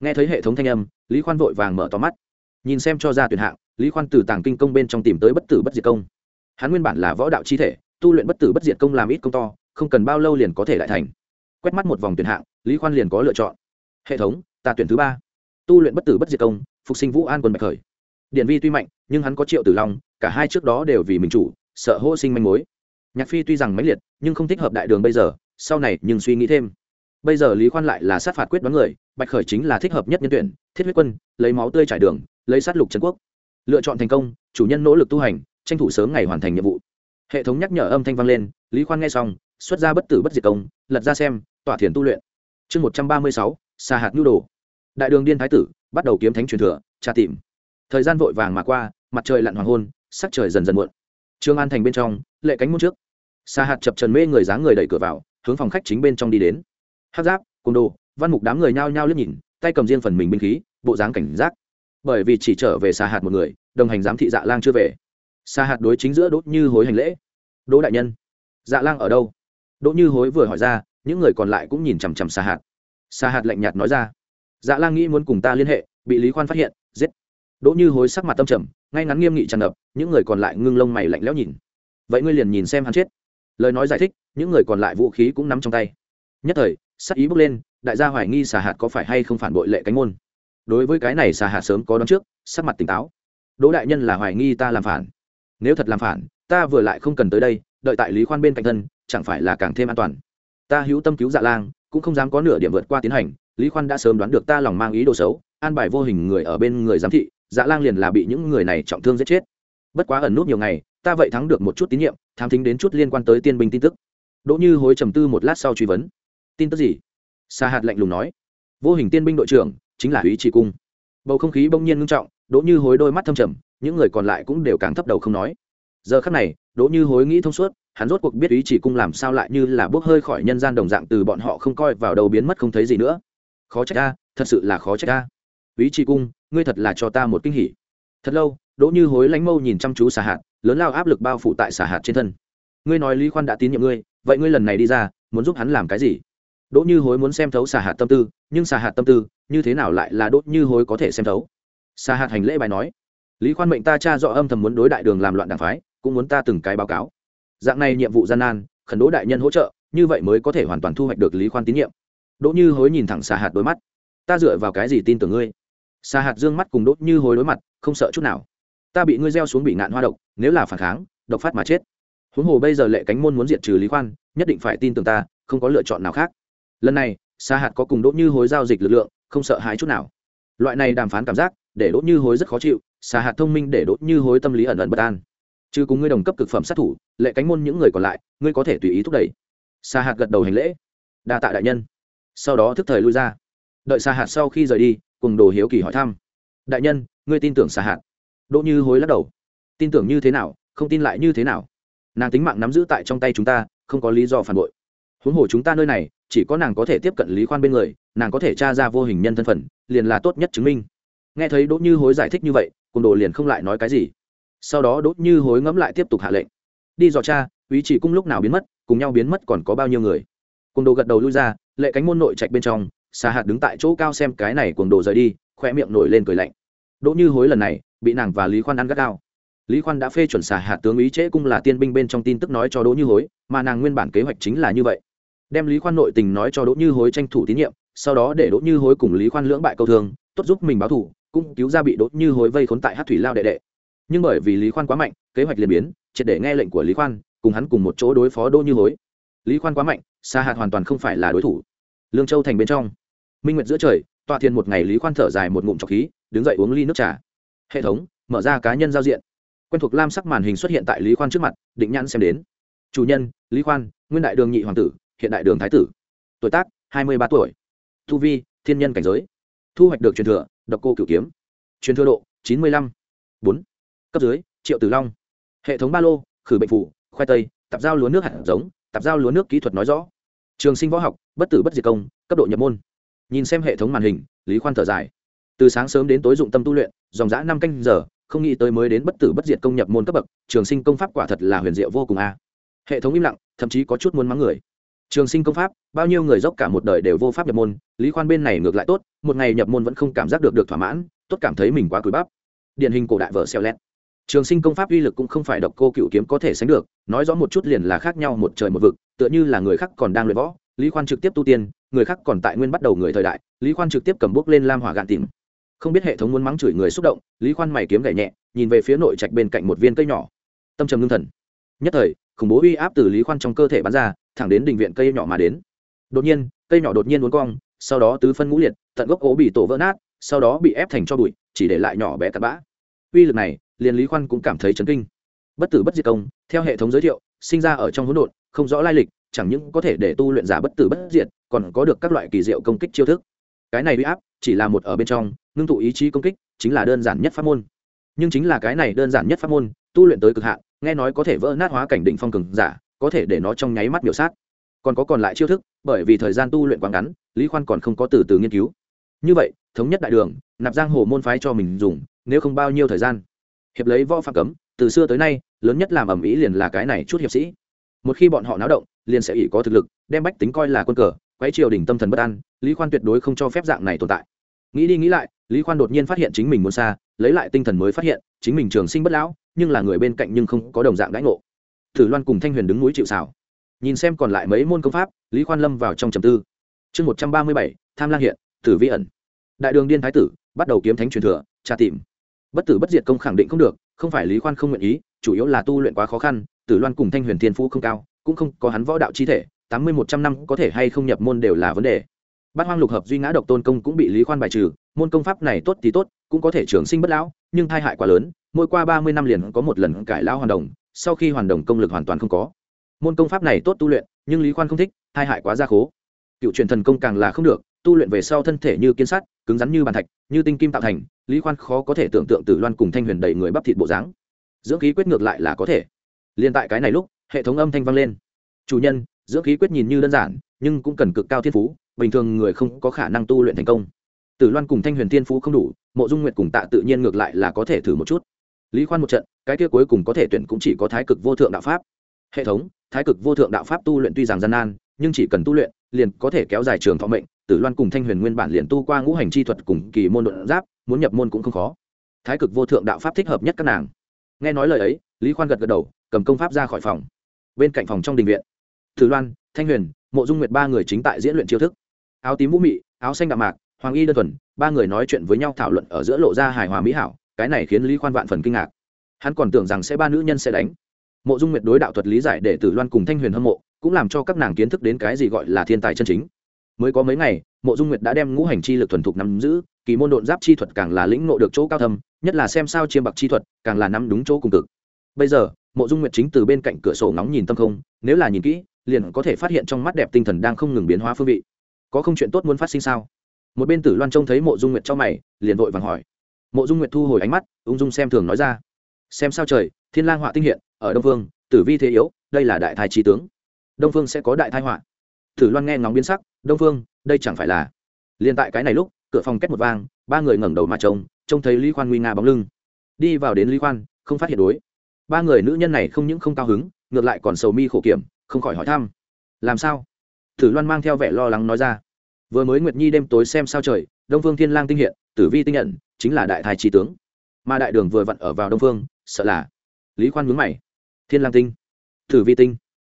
Nghe thấy hệ thống thanh âm, lý khoan vội vàng mở to mắt. Nhìn xem cho ra tuyển hạng, lý khoan từ tàng kinh công bên trong tìm tới bất tử bất diệt công. Hắn nguyên bản là võ đạo chi thể, tu luyện bất tử bất diệt công làm ít công to, không cần bao lâu liền có thể lại thành. Quét mắt một vòng tuyển hạng, lý khoan liền có lựa chọn. Hệ thống, ta tuyển thứ ba. Tu luyện bất tử bất diệt công, phục sinh vũ an quân bạch khởi. Điện vi tuy mạnh, nhưng hắn có triệu tử long, cả hai trước đó đều vì mình chủ, sợ hô sinh manh mối nhạc phi tuy rằng mãnh liệt, nhưng không thích hợp đại đường bây giờ, sau này nhưng suy nghĩ thêm. Bây giờ lý khoan lại là sát phạt quyết đoán người, bạch khởi chính là thích hợp nhất nhân tuyển, thiết huyết quân, lấy máu tươi trải đường, lấy sát lục trấn quốc. Lựa chọn thành công, chủ nhân nỗ lực tu hành, tranh thủ sớm ngày hoàn thành nhiệm vụ. Hệ thống nhắc nhở âm thanh vang lên, lý khoan nghe xong, xuất ra bất tử bất diệt công, lật ra xem, tỏa thiền tu luyện. Chương một trăm ba mươi sáu xa hạt nhu đồ. Đại đường điên thái tử, bắt đầu kiếm thánh truyền thừa, tra tìm. Thời gian vội vàng mà qua, mặt trời lặn hoàng hôn, sắc trời dần dần muộn trương an thành bên trong, lệ cánh môn trước. Xa hạt chập trần mê người dáng người đẩy cửa vào, hướng phòng khách chính bên trong đi đến. Hát giáp, côn đồ, văn mục đám người nhao nhao liếc nhìn, tay cầm riêng phần mình binh khí, bộ dáng cảnh giác. Bởi vì chỉ trở về xa hạt một người, đồng hành giám thị dạ lang chưa về. Xa hạt đối chính giữa đốt như hối hành lễ. Đỗ đại nhân dạ lang ở đâu? Đỗ như hối vừa hỏi ra, những người còn lại cũng nhìn chằm chằm xa hạt. Xa hạt lạnh nhạt nói ra dạ lang nghĩ muốn cùng ta liên hệ, bị lý khoan phát hiện, giết. Đỗ như hối sắc mặt tâm trầm ngay ngắn nghiêm nghị tràn ngập, những người còn lại ngưng lông mày lạnh lẽo nhìn. Vậy ngươi liền nhìn xem hắn chết. Lời nói giải thích, những người còn lại vũ khí cũng nắm trong tay. Nhất thời, sắc ý bước lên, đại gia hoài nghi xà hạt có phải hay không phản bội lệ cánh môn. Đối với cái này xà hạt sớm có đón trước, sắc mặt tỉnh táo. Đỗ đại nhân là hoài nghi ta làm phản. Nếu thật làm phản, ta vừa lại không cần tới đây, đợi tại lý khoan bên cạnh thân, chẳng phải là càng thêm an toàn. Ta hữu tâm cứu dạ lang, cũng không dám có nửa điểm vượt qua tiến hành, lý khoan đã sớm đoán được ta lòng mang ý đồ xấu, an bài vô hình người ở bên người giám thị dạ lang liền là bị những người này trọng thương giết chết. Bất quá ẩn nút nhiều ngày, ta vậy thắng được một chút tín nhiệm tham thính đến chút liên quan tới tiên binh tin tức. Đỗ như hối trầm tư một lát sau truy vấn. Tin tức gì? Sa hạt lạnh lùng nói. Vô hình tiên binh đội trưởng, chính là ý chỉ cung. Bầu không khí bỗng nhiên ngưng trọng, đỗ như hối đôi mắt thâm trầm, những người còn lại cũng đều càng thấp đầu không nói. Giờ khắc này, đỗ như hối nghĩ thông suốt, hắn rốt cuộc biết ý chỉ cung làm sao lại như là bốc hơi khỏi nhân gian đồng dạng từ bọn họ không coi vào đầu biến mất không thấy gì nữa. Khó trách ta thật sự là khó trách ta ý chỉ cung ngươi thật là cho ta một kinh hỉ. Thật lâu, đỗ như hối lánh mâu nhìn chăm chú xà hạt, lớn lao áp lực bao phủ tại xà hạt trên thân. Ngươi nói lý khoan đã tín nhiệm ngươi, vậy ngươi lần này đi ra, muốn giúp hắn làm cái gì? Đỗ như hối muốn xem thấu xà hạt tâm tư, nhưng xà hạt tâm tư, như thế nào lại là đỗ như hối có thể xem thấu? Xà hạt hành lễ bài nói, lý khoan mệnh ta cha dọ âm thầm muốn đối đại đường làm loạn đảng phái, cũng muốn ta từng cái báo cáo. Dạng này nhiệm vụ gian nan, khẩn đỗ đại nhân hỗ trợ, như vậy mới có thể hoàn toàn thu hoạch được lý khoan tín nhiệm. Đỗ như hối nhìn thẳng xà hạt đôi mắt, ta dựa vào cái gì tin tưởng ngươi? Xà hạt dương mắt cùng đỗ như hối đối mặt, không sợ chút nào. Ta bị ngươi gieo xuống bị ngạn hoa độc, nếu là phản kháng, độc phát mà chết. Huống hồ bây giờ lệ cánh môn muốn diệt trừ lý khoan, nhất định phải tin tưởng ta, không có lựa chọn nào khác. Lần này, Sa hạt có cùng đỗ như hối giao dịch lực lượng, không sợ hãi chút nào. Loại này đàm phán cảm giác, để đỗ như hối rất khó chịu, Sa hạt thông minh để đỗ như hối tâm lý ẩn ẩn bất an. Trừ cùng ngươi đồng cấp cực phẩm sát thủ, lệ cánh môn những người còn lại, ngươi có thể tùy ý thúc đẩy. Sa hạt gật đầu hành lễ. Đa tạ đại nhân. Sau đó thức thời lui ra. Đợi Sa hạt sau khi rời đi cùng đồ hiếu kỳ hỏi thăm. Đại nhân, ngươi tin tưởng xà hạt đỗ như hối lắc đầu. Tin tưởng như thế nào, không tin lại như thế nào. Nàng tính mạng nắm giữ tại trong tay chúng ta, không có lý do phản bội. Huống hồ chúng ta nơi này, chỉ có nàng có thể tiếp cận lý khoan bên người, nàng có thể tra ra vô hình nhân thân phận, liền là tốt nhất chứng minh. Nghe thấy đỗ như hối giải thích như vậy, cùng đồ liền không lại nói cái gì. Sau đó đỗ như hối ngẫm lại tiếp tục hạ lệnh. Đi dò cha ý chỉ cung lúc nào biến mất, cùng nhau biến mất còn có bao nhiêu người? Cùng đồ gật đầu lui ra, lệ cánh môn nội trạch bên trong xà hạt đứng tại chỗ cao xem cái này cuồng đồ rời đi khoe miệng nổi lên cười lạnh. Đỗ như hối lần này, bị nàng và lý khoan ăn gắt gao. Lý khoan đã phê chuẩn xà hạt tướng ý trễ cung là tiên binh bên trong tin tức nói cho đỗ như hối, mà nàng nguyên bản kế hoạch chính là như vậy. Đem lý khoan nội tình nói cho đỗ như hối tranh thủ tín nhiệm, sau đó để đỗ như hối cùng lý khoan lưỡng bại câu thương, tốt giúp mình báo thủ cũng cứu ra bị đỗ như hối vây khốn tại hát thủy lao đệ đệ. Nhưng bởi vì lý khoan quá mạnh, kế hoạch liền biến, triệt để nghe lệnh của lý khoan, cùng hắn cùng một chỗ đối phó đỗ như hối. Lý khoan quá mạnh xa hạt hoàn toàn không phải là đối thủ. Lương châu thành bên trong minh nguyệt giữa trời, tọa thiên một ngày lý khoan thở dài một ngụm trọc khí, đứng dậy uống ly nước trà. Hệ thống, mở ra cá nhân giao diện. Quen thuộc lam sắc màn hình xuất hiện tại lý khoan trước mặt, định nhãn xem đến. Chủ nhân, lý khoan, nguyên đại đường nhị hoàng tử, hiện đại đường thái tử. Tuổi tác, hai mươi ba tuổi. Thu vi, thiên nhân cảnh giới. Thu hoạch được truyền thừa, độc cô cửu kiếm. Truyền thừa độ, chín mươi lăm. Bốn. Cấp dưới, triệu tử long. Hệ thống ba lô, khử bệnh phủ, khoai tây, tạp giao lúa nước hạt giống, tạp giao lúa nước kỹ thuật nói rõ. Trường sinh võ học, bất tử bất diệt công, cấp độ nhập môn nhìn xem hệ thống màn hình, lý khoan thở dài. Từ sáng sớm đến tối dụng tâm tu luyện, dòng g năm canh giờ, không nghĩ tới mới đến bất tử bất diệt công nhập môn cấp bậc, trường sinh công pháp quả thật là huyền diệu vô cùng a. Hệ thống im lặng, thậm chí có chút muốn mắng người. Trường sinh công pháp, bao nhiêu người dốc cả một đời đều vô pháp nhập môn, lý khoan bên này ngược lại tốt, một ngày nhập môn vẫn không cảm giác được được thỏa mãn, tốt cảm thấy mình quá cúi bắp điển hình cổ đại vợ xeo lét trường sinh công pháp uy lực cũng không phải độc cô cựu kiếm có thể sánh được, nói rõ một chút liền là khác nhau một trời một vực, tựa như là người khác còn đang luyện võ lý khoan trực tiếp tu tiên, người khác còn tại nguyên bắt đầu người thời đại, lý khoan trực tiếp cầm bút lên lam hỏa gạn tìm. Không biết hệ thống muốn mắng chửi người xúc động, lý khoan mày kiếm gậy nhẹ, nhìn về phía nội trạch bên cạnh một viên cây nhỏ. Tâm trầm ngưng thần. Nhất thời, khủng bố uy áp từ lý khoan trong cơ thể bắn ra, thẳng đến đình viện cây nhỏ mà đến. Đột nhiên, cây nhỏ đột nhiên uốn cong, sau đó tứ phân ngũ liệt, tận gốc ố bị tổ vỡ nát, sau đó bị ép thành cho bụi, chỉ để lại nhỏ bé tạt bã. Uy lực này, liền lý khoan cũng cảm thấy chấn kinh. Bất tử bất diệt công, theo hệ thống giới thiệu, sinh ra ở trong hỗn độn, không rõ lai lịch chẳng những có thể để tu luyện giả bất tử bất diệt, còn có được các loại kỳ diệu công kích chiêu thức. Cái này uy áp chỉ là một ở bên trong, ngưng tụ ý chí công kích chính là đơn giản nhất pháp môn. Nhưng chính là cái này đơn giản nhất pháp môn, tu luyện tới cực hạn, nghe nói có thể vỡ nát hóa cảnh định phong cường giả, có thể để nó trong nháy mắt miểu sát. Còn có còn lại chiêu thức, bởi vì thời gian tu luyện quá ngắn, lý khoan còn không có từ từ nghiên cứu. Như vậy, thống nhất đại đường, nạp giang hồ môn phái cho mình dùng, nếu không bao nhiêu thời gian? Hiệp lấy võ phạm cấm, từ xưa tới nay, lớn nhất làm ầm ĩ liền là cái này chút hiệp sĩ. Một khi bọn họ náo động liền sẽ ỷ có thực lực, đem bách tính coi là quân cờ, quấy triều đình tâm thần bất an, lý khoan tuyệt đối không cho phép dạng này tồn tại. Nghĩ đi nghĩ lại, lý khoan đột nhiên phát hiện chính mình muốn xa, lấy lại tinh thần mới phát hiện, chính mình trường sinh bất lão, nhưng là người bên cạnh nhưng không có đồng dạng đãi ngộ. Thử loan cùng thanh huyền đứng núi chịu xảo nhìn xem còn lại mấy môn công pháp, lý khoan lâm vào trong trầm tư. Chương một trăm ba mươi bảy, tham lang hiện, tử vi ẩn. Đại đường điên thái tử, bắt đầu kiếm thánh truyền thừa, tra tìm. Bất tử bất diệt công khẳng định không được, không phải lý khoan không nguyện ý, chủ yếu là tu luyện quá khó khăn, tử loan cùng thanh huyền thiên phú không cao cũng không có hắn võ đạo chi thể, tám mươi một trăm năm có thể hay không nhập môn đều là vấn đề. Bát hoang lục hợp duy ngã độc tôn công cũng bị lý khoan bài trừ, môn công pháp này tốt thì tốt, cũng có thể trường sinh bất lão, nhưng tai hại quá lớn, mỗi qua ba mươi năm liền có một lần cải lão hoàn đồng, sau khi hoàn đồng công lực hoàn toàn không có. Môn công pháp này tốt tu luyện, nhưng lý khoan không thích, tai hại quá ra khố. Cựu truyền thần công càng là không được, tu luyện về sau thân thể như kiên sắt, cứng rắn như bàn thạch, như tinh kim tạo thành, lý khoan khó có thể tưởng tượng tử loan cùng thanh huyền đầy người bắp thịt bộ dáng. Dưỡng khí quyết ngược lại là có thể. Liên tại cái này lúc hệ thống âm thanh vang lên. Chủ nhân, dưỡng khí quyết nhìn như đơn giản, nhưng cũng cần cực cao thiên phú, bình thường người không có khả năng tu luyện thành công. Tử loan cùng thanh huyền thiên phú không đủ, mộ dung nguyệt cùng tạ tự nhiên ngược lại là có thể thử một chút. Lý khoan một trận, cái kia cuối cùng có thể tuyển cũng chỉ có thái cực vô thượng đạo pháp. Hệ thống, thái cực vô thượng đạo pháp tu luyện tuy rằng gian nan, nhưng chỉ cần tu luyện, liền có thể kéo dài trường thọ mệnh. Tử loan cùng thanh huyền nguyên bản liền tu qua ngũ hành chi thuật cùng kỳ môn luận giáp, muốn nhập môn cũng không khó. Thái cực vô thượng đạo pháp thích hợp nhất các nàng. Nghe nói lời ấy, lý khoan gật gật đầu, cầm công pháp ra khỏi phòng bên cạnh phòng trong đình viện. Tử loan, thanh huyền, mộ dung nguyệt ba người chính tại diễn luyện chiêu thức. Áo tím vũ mị, áo xanh đạm mạc, hoàng y đơn thuần, ba người nói chuyện với nhau thảo luận ở giữa lộ ra hài hòa mỹ hảo, cái này khiến lý khoan vạn phần kinh ngạc. Hắn còn tưởng rằng sẽ ba nữ nhân sẽ đánh. Mộ dung nguyệt đối đạo thuật lý giải để tử loan cùng thanh huyền hâm mộ, cũng làm cho các nàng kiến thức đến cái gì gọi là thiên tài chân chính. Mới có mấy ngày, mộ dung nguyệt đã đem ngũ hành chi lực thuần thục nắm giữ, kỳ môn độn giáp chi thuật càng là lĩnh ngộ được chỗ cao thâm, nhất là xem sao chiêm bạc chi thuật, càng là nắm đúng chỗ cùng cực. Bây giờ mộ dung nguyệt chính từ bên cạnh cửa sổ ngóng nhìn tâm không, nếu là nhìn kỹ, liền có thể phát hiện trong mắt đẹp tinh thần đang không ngừng biến hóa phương vị. Có không chuyện tốt muốn phát sinh sao? Một bên tử loan trông thấy mộ dung nguyệt trong mày, liền vội vàng hỏi. Mộ dung nguyệt thu hồi ánh mắt, ung dung xem thường nói ra. Xem sao trời, thiên lang họa tinh hiện, ở đông phương tử vi thế yếu, đây là đại thái trí tướng. Đông phương sẽ có đại thái họa. Tử loan nghe ngóng biến sắc, đông phương đây chẳng phải là liền tại cái này lúc, cửa phòng kết một vang, ba người ngẩng đầu mà trông trông thấy lý khoan nguy nga bóng lưng. Đi vào đến lý khoan, không phát hiện đối ba người nữ nhân này không những không cao hứng, ngược lại còn sầu mi khổ kiểm, không khỏi hỏi thăm. Làm sao? Tử loan mang theo vẻ lo lắng nói ra. Vừa mới nguyệt nhi đêm tối xem sao trời, đông phương thiên lang tinh hiện, tử vi tinh nhận, chính là đại thái trí tướng. Mà đại đường vừa vặn ở vào đông phương, sợ là lý khoan mướn mày. Thiên lang tinh. Tử vi tinh.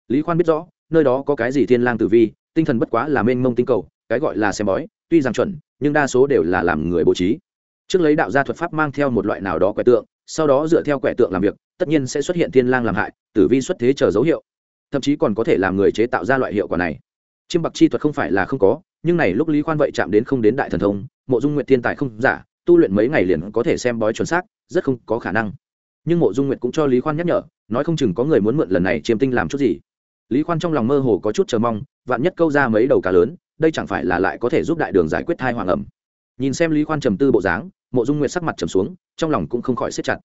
Lý khoan biết rõ, nơi đó có cái gì thiên lang tử vi, tinh thần bất quá là mênh mông tinh cầu, cái gọi là xem bói, tuy rằng chuẩn, nhưng đa số đều là làm người bố trí. Trước lấy đạo gia thuật pháp mang theo một loại nào đó quẻ tượng sau đó dựa theo quẻ tượng làm việc, tất nhiên sẽ xuất hiện thiên lang làm hại, tử vi xuất thế chờ dấu hiệu. Thậm chí còn có thể làm người chế tạo ra loại hiệu quả này. Chiêm bạc chi thuật không phải là không có, nhưng này lúc lý khoan vậy chạm đến không đến đại thần thông, mộ dung nguyện thiên tài không giả, tu luyện mấy ngày liền có thể xem bói chuẩn xác, rất không có khả năng. Nhưng mộ dung Nguyệt cũng cho lý khoan nhắc nhở, nói không chừng có người muốn mượn lần này chiêm tinh làm chút gì. Lý khoan trong lòng mơ hồ có chút chờ mong, vạn nhất câu ra mấy đầu cá lớn, đây chẳng phải là lại có thể giúp đại đường giải quyết thai hoàng ẩm. Nhìn xem lý khoan trầm tư bộ dáng, mộ dung nguyệt sắc mặt trầm xuống trong lòng cũng không khỏi xếp chặt.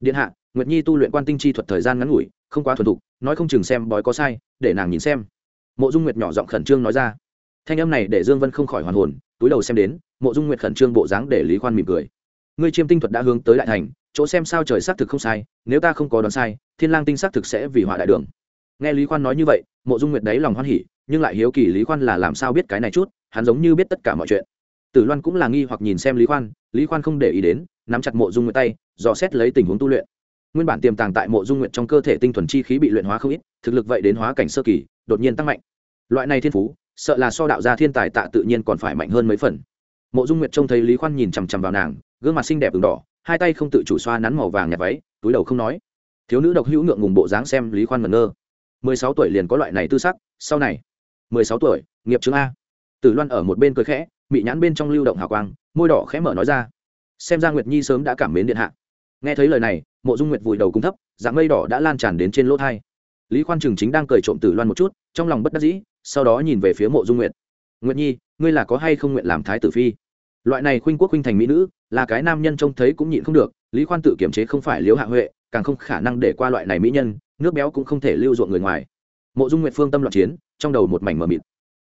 Điện hạ, nguyệt nhi tu luyện quan tinh chi thuật thời gian ngắn ngủi, không quá thuần thục, nói không chừng xem bói có sai, để nàng nhìn xem. Mộ dung nguyệt nhỏ giọng khẩn trương nói ra. Thanh âm này để dương vân không khỏi hoàn hồn, túi đầu xem đến, mộ dung nguyệt khẩn trương bộ dáng để lý khoan mỉm cười. Ngươi chiêm tinh thuật đã hướng tới đại thành, chỗ xem sao trời xác thực không sai, nếu ta không có đoán sai, thiên lang tinh xác thực sẽ vì họa đại đường. Nghe lý khoan nói như vậy, mộ dung nguyệt đấy lòng hoan hỉ, nhưng lại hiếu kỳ lý khoan là làm sao biết cái này chút, hắn giống như biết tất cả mọi chuyện tử loan cũng là nghi hoặc nhìn xem lý khoan lý khoan không để ý đến, nắm chặt mộ dung nguyện tay, dò xét lấy tình huống tu luyện. Nguyên bản tiềm tàng tại mộ dung nguyện trong cơ thể tinh thuần chi khí bị luyện hóa không ít, thực lực vậy đến hóa cảnh sơ kỳ, đột nhiên tăng mạnh. Loại này thiên phú, sợ là so đạo gia thiên tài tạ tự nhiên còn phải mạnh hơn mấy phần. Mộ dung nguyệt trông thấy lý khoan nhìn chằm chằm vào nàng, gương mặt xinh đẹp v đỏ, hai tay không tự chủ xoa nắn màu vàng nhạt váy, túi đầu không nói. Thiếu nữ độc hữu ngượng ngùng bộ dáng xem lý khoan ngẩn ngơ. Mười sáu tuổi liền có loại này tư sắc, sau này. Mười sáu tuổi, nghiệp chứng a. Tử loan ở một bên cười khẽ mị nhãn bên trong lưu động hào quang, môi đỏ khẽ mở nói ra. Xem ra nguyệt nhi sớm đã cảm mến điện hạ. Nghe thấy lời này, mộ dung nguyệt vùi đầu cung thấp, dạng mây đỏ đã lan tràn đến trên lỗ thai. Lý khoan trường chính đang cười trộm tử loan một chút, trong lòng bất đắc dĩ, sau đó nhìn về phía mộ dung nguyệt. Nguyệt nhi, ngươi là có hay không nguyện làm thái tử phi? Loại này khuynh quốc khuynh thành mỹ nữ, là cái nam nhân trông thấy cũng nhịn không được, lý khoan tự kiểm chế không phải liếu hạ huệ, càng không khả năng để qua loại này mỹ nhân, nước béo cũng không thể lưu ruộng người ngoài. Mộ dung nguyệt phương tâm loạn chiến, trong đầu một mảnh mờ mịt.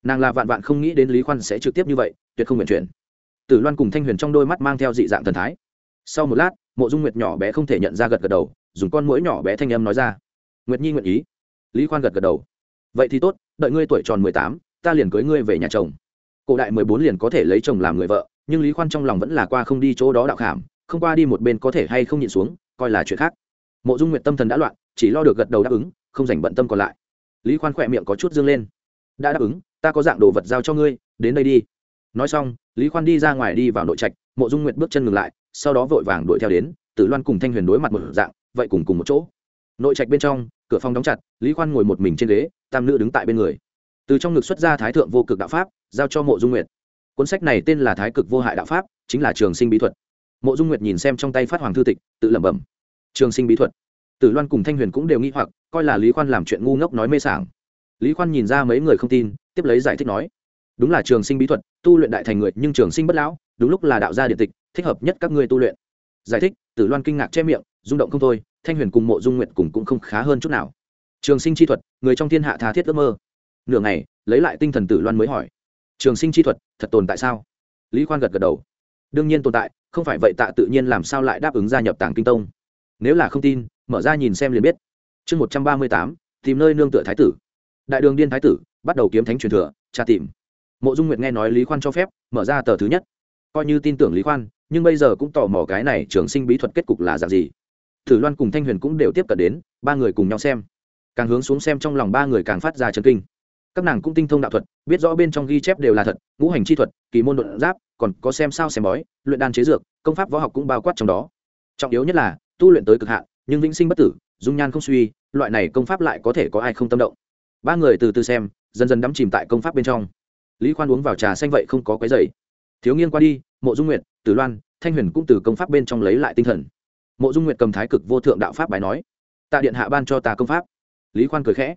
Nàng là vạn vạn không nghĩ đến lý khoan sẽ trực tiếp như vậy tuyệt không nguyện chuyển. Tử loan cùng thanh huyền trong đôi mắt mang theo dị dạng thần thái. Sau một lát, mộ dung nguyệt nhỏ bé không thể nhận ra gật gật đầu, dùng con mũi nhỏ bé thanh âm nói ra. Nguyệt nhi nguyện ý. Lý khoan gật gật đầu. Vậy thì tốt, đợi ngươi tuổi tròn mười tám, ta liền cưới ngươi về nhà chồng. Cổ đại mười bốn liền có thể lấy chồng làm người vợ, nhưng lý khoan trong lòng vẫn là qua không đi chỗ đó đạo khảm, không qua đi một bên có thể hay không nhịn xuống, coi là chuyện khác. Mộ dung nguyệt tâm thần đã loạn, chỉ lo được gật đầu đáp ứng, không dành bận tâm còn lại. Lý khoan khỏe miệng có chút dương lên. Đã đáp ứng, ta có dạng đồ vật giao cho ngươi, đến đây đi nói xong, lý khoan đi ra ngoài đi vào nội trạch, mộ dung nguyệt bước chân ngừng lại, sau đó vội vàng đuổi theo đến, tử loan cùng thanh huyền đối mặt một dạng, vậy cùng cùng một chỗ. Nội trạch bên trong, cửa phòng đóng chặt, lý khoan ngồi một mình trên ghế, tam nữ đứng tại bên người. Từ trong ngực xuất ra thái thượng vô cực đạo pháp, giao cho mộ dung nguyệt. Cuốn sách này tên là thái cực vô hại đạo pháp, chính là trường sinh bí thuật. Mộ dung nguyệt nhìn xem trong tay phát hoàng thư tịch, tự lẩm bẩm. Trường sinh bí thuật. Tử loan cùng thanh huyền cũng đều nghĩ hoặc, coi là lý khoan làm chuyện ngu ngốc nói mê sảng. Lý khoan nhìn ra mấy người không tin, tiếp lấy giải thích nói đúng là trường sinh bí thuật, tu luyện đại thành người nhưng trường sinh bất lão, đúng lúc là đạo gia điện tịch, thích hợp nhất các ngươi tu luyện. Giải thích, tử loan kinh ngạc che miệng, rung động không thôi, thanh huyền cùng mộ dung nguyện cùng cũng không khá hơn chút nào. Trường sinh chi thuật, người trong thiên hạ tha thiết ước mơ. Nửa ngày, lấy lại tinh thần tử loan mới hỏi. Trường sinh chi thuật, thật tồn tại sao? Lý khoan gật gật đầu. Đương nhiên tồn tại, không phải vậy tạ tự nhiên làm sao lại đáp ứng gia nhập tàng kinh tông. Nếu là không tin, mở ra nhìn xem liền biết. Chương một trăm ba mươi tám, tìm nơi nương tựa thái tử. Đại đường điên thái tử, bắt đầu kiếm thánh truyền thừa, tra tìm mộ dung nguyệt nghe nói lý khoan cho phép, mở ra tờ thứ nhất. Coi như tin tưởng lý khoan, nhưng bây giờ cũng tò mò cái này trường sinh bí thuật kết cục là dạng gì. Thử loan cùng thanh huyền cũng đều tiếp cận đến, ba người cùng nhau xem. Càng hướng xuống xem trong lòng ba người càng phát ra chân kinh. Các nàng cũng tinh thông đạo thuật, biết rõ bên trong ghi chép đều là thật, ngũ hành chi thuật, kỳ môn luận giáp, còn có xem sao xem bói, luyện đan chế dược, công pháp võ học cũng bao quát trong đó. Trọng yếu nhất là, tu luyện tới cực hạn, nhưng vĩnh sinh bất tử, dung nhan không suy, loại này công pháp lại có thể có ai không tâm động. Ba người từ từ xem, dần dần đắm chìm tại công pháp bên trong lý khoan uống vào trà xanh vậy không có cái dày thiếu nghiêng qua đi, mộ dung nguyệt, tử loan, thanh huyền cũng từ công pháp bên trong lấy lại tinh thần. Mộ dung nguyệt cầm thái cực vô thượng đạo pháp bài nói tạ điện hạ ban cho ta công pháp. Lý khoan cười khẽ,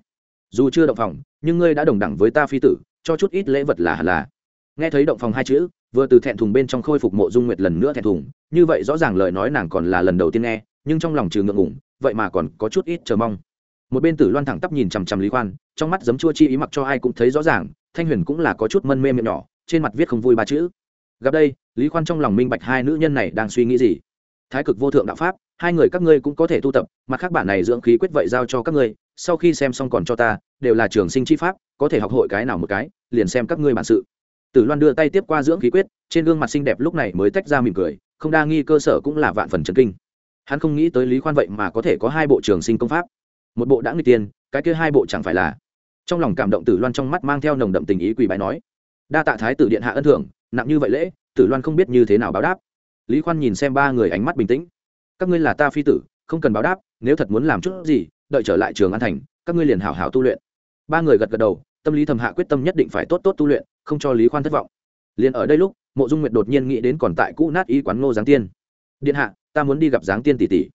dù chưa động phòng, nhưng ngươi đã đồng đẳng với ta phi tử, cho chút ít lễ vật là hẳn là. Nghe thấy động phòng hai chữ, vừa từ thẹn thùng bên trong khôi phục mộ dung nguyệt lần nữa thẹn thùng, như vậy rõ ràng lời nói nàng còn là lần đầu tiên nghe, nhưng trong lòng trừ ngượng ngủng vậy mà còn có chút ít chờ mong một bên tử loan thẳng tắp nhìn chằm chằm lý khoan, trong mắt giấm chua chi ý mặc cho ai cũng thấy rõ ràng, thanh huyền cũng là có chút mân mê miệng nhỏ, trên mặt viết không vui ba chữ. Gặp đây, lý khoan trong lòng minh bạch hai nữ nhân này đang suy nghĩ gì. Thái cực vô thượng đạo pháp, hai người các ngươi cũng có thể tu tập, mặt khác bản này dưỡng khí quyết vậy giao cho các ngươi, sau khi xem xong còn cho ta, đều là trường sinh chi pháp, có thể học hội cái nào một cái, liền xem các ngươi bản sự. Tử loan đưa tay tiếp qua dưỡng khí quyết, trên gương mặt xinh đẹp lúc này mới tách ra mỉm cười, không đa nghi cơ sở cũng là vạn phần trần kinh. Hắn không nghĩ tới lý khoan vậy mà có thể có hai bộ trường sinh công pháp một bộ đã người tiên, cái kia hai bộ chẳng phải là. Trong lòng cảm động tử loan trong mắt mang theo nồng đậm tình ý quỳ bái nói, đa tạ thái tử điện hạ ân thưởng, nặng như vậy lễ, tử loan không biết như thế nào báo đáp. Lý khoan nhìn xem ba người ánh mắt bình tĩnh. Các ngươi là ta phi tử, không cần báo đáp, nếu thật muốn làm chút gì, đợi trở lại trường an thành, các ngươi liền hảo hảo tu luyện. Ba người gật gật đầu, tâm lý thầm hạ quyết tâm nhất định phải tốt tốt tu luyện, không cho lý khoan thất vọng. Liền ở đây lúc, mộ dung nguyệt đột nhiên nghĩ đến còn tại cũ nát y quán ngô giáng tiên. Điện hạ, ta muốn đi gặp giáng tiên tỷ tỷ.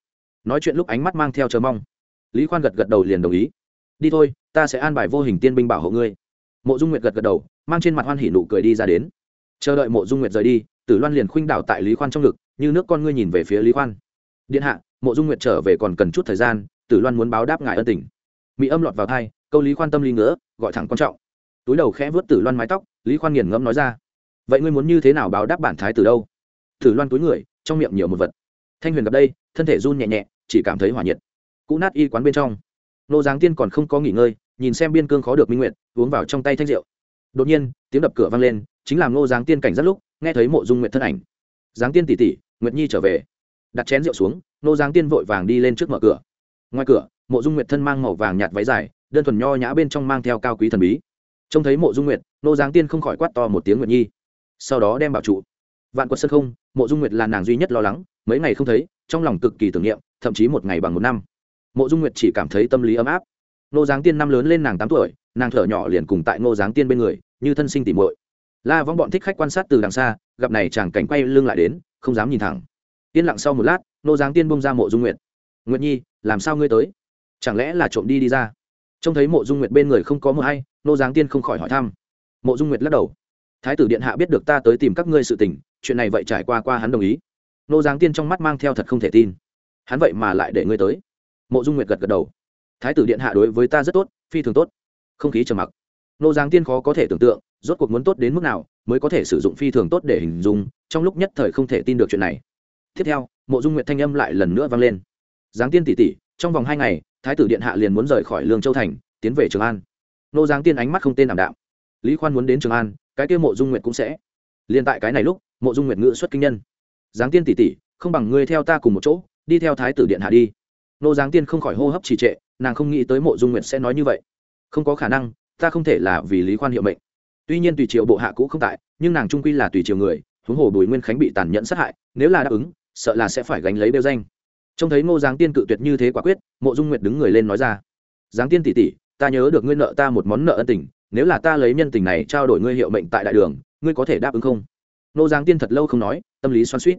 Nói chuyện lúc ánh mắt mang theo chờ mong lý khoan gật gật đầu liền đồng ý. Đi thôi, ta sẽ an bài vô hình tiên binh bảo hộ ngươi. Mộ dung nguyệt gật gật đầu, mang trên mặt hoan hỉ nụ cười đi ra đến. Chờ đợi mộ dung nguyệt rời đi, tử loan liền khuynh đảo tại lý khoan trong ngực, như nước con ngươi nhìn về phía lý khoan. Điện hạ, mộ dung nguyệt trở về còn cần chút thời gian, tử loan muốn báo đáp ngài ân tình. Mỹ âm lọt vào thai, câu lý khoan tâm lý ngứa, gọi thẳng quan trọng. Túi đầu khẽ vớt tử loan mái tóc, lý khoan nghiền ngẫm nói ra, vậy ngươi muốn như thế nào báo đáp bản thái từ đâu? Tử loan túi người, trong miệng nhiều một vật. Thanh huyền gặp đây, thân thể run nhẹ nhẹ, chỉ cảm thấy hỏa nhiệt cũ nát y quán bên trong. Nô giáng tiên còn không có nghỉ ngơi nhìn xem biên cương khó được minh nguyện uống vào trong tay thanh rượu. Đột nhiên tiếng đập cửa vang lên chính là nô giáng tiên cảnh rất lúc nghe thấy mộ dung nguyện thân ảnh. Giáng tiên tỉ tỉ, nguyệt nhi trở về. Đặt chén rượu xuống nô giáng tiên vội vàng đi lên trước mở cửa. Ngoài cửa mộ dung nguyệt thân mang màu vàng nhạt váy dài đơn thuần nho nhã bên trong mang theo cao quý thần bí. Trông thấy mộ dung nguyệt nô giáng tiên không khỏi quát to một tiếng nguyệt nhi. Sau đó đem bảo trụ. Vạn quật sân không mộ dung nguyệt là nàng duy nhất lo lắng mấy ngày không thấy trong lòng cực kỳ tưởng niệm thậm chí một ngày bằng một năm mộ dung nguyệt chỉ cảm thấy tâm lý ấm áp. Nô giáng tiên năm lớn lên nàng tám tuổi, nàng thở nhỏ liền cùng tại nô giáng tiên bên người, như thân sinh tỉ muội. La vong bọn thích khách quan sát từ đằng xa, gặp này chàng cảnh quay lưng lại đến, không dám nhìn thẳng. Yên lặng sau một lát nô giáng tiên bông ra mộ dung nguyệt. Nguyệt nhi, làm sao ngươi tới? Chẳng lẽ là trộm đi đi ra? Trông thấy mộ dung nguyệt bên người không có mờ hay nô giáng tiên không khỏi hỏi thăm. Mộ dung nguyệt lắc đầu. Thái tử điện hạ biết được ta tới tìm các ngươi sự tình, chuyện này vậy trải qua qua hắn đồng ý. Nô giáng tiên trong mắt mang theo thật không thể tin. Hắn vậy mà lại để ngươi tới? Mộ dung nguyệt gật gật đầu. Thái tử điện hạ đối với ta rất tốt, phi thường tốt. Không khí trầm mặc. Nô giáng tiên khó có thể tưởng tượng, rốt cuộc muốn tốt đến mức nào mới có thể sử dụng phi thường tốt để hình dung, trong lúc nhất thời không thể tin được chuyện này. Tiếp theo, mộ dung nguyệt thanh âm lại lần nữa vang lên. Giáng tiên tỷ tỷ trong vòng hai ngày, thái tử điện hạ liền muốn rời khỏi lương châu thành, tiến về trường an. Nô giáng tiên ánh mắt không tên ảm đạm. Lý khoan muốn đến trường an, cái kia mộ dung nguyệt cũng sẽ. Liền tại cái này lúc, mộ dung nguyệt ngự xuất kinh nhân. Giáng tiên tỷ tỷ không bằng ngươi theo ta cùng một chỗ, đi theo thái tử điện hạ đi nô giáng tiên không khỏi hô hấp trì trệ, nàng không nghĩ tới mộ dung nguyệt sẽ nói như vậy. Không có khả năng, ta không thể là vì lý khoan hiệu mệnh. Tuy nhiên tùy triệu bộ hạ cũ không tại, nhưng nàng trung quy là tùy triệu người, huống hồ bùi nguyên khánh bị tàn nhẫn sát hại, nếu là đáp ứng, sợ là sẽ phải gánh lấy đeo danh. Trông thấy ngô giáng tiên cự tuyệt như thế quả quyết, mộ dung nguyệt đứng người lên nói ra, giáng tiên tỷ tỷ, ta nhớ được ngươi nợ ta một món nợ ân tình, nếu là ta lấy nhân tình này trao đổi ngươi hiệu mệnh tại đại đường, ngươi có thể đáp ứng không? Ngô giáng tiên thật lâu không nói, tâm lý xoan suýt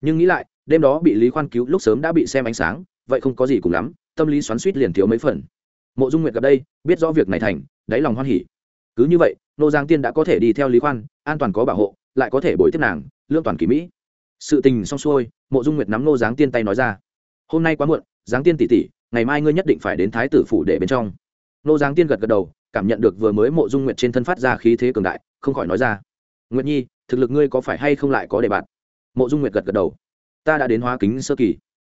nhưng nghĩ lại, đêm đó bị lý khoan cứu lúc sớm đã bị xem ánh sáng vậy không có gì cùng lắm, tâm lý xoắn suýt liền thiếu mấy phần. Mộ dung nguyệt gặp đây, biết rõ việc này thành, đáy lòng hoan hỉ. Cứ như vậy, nô giang tiên đã có thể đi theo lý khoan, an toàn có bảo hộ, lại có thể bồi tiếp nàng, lương toàn kỳ mỹ. Sự tình xong xuôi, mộ dung nguyệt nắm nô giáng tiên tay nói ra. Hôm nay quá muộn giáng tiên tỷ tỷ, ngày mai ngươi nhất định phải đến thái tử phủ để bên trong. Nô giáng tiên gật gật đầu, cảm nhận được vừa mới mộ dung nguyệt trên thân phát ra khí thế cường đại, không khỏi nói ra. Nguyệt nhi, thực lực ngươi có phải hay không lại có đề bạn mộ dung nguyệt gật gật đầu. Ta đã đến hóa kính sơ kỳ.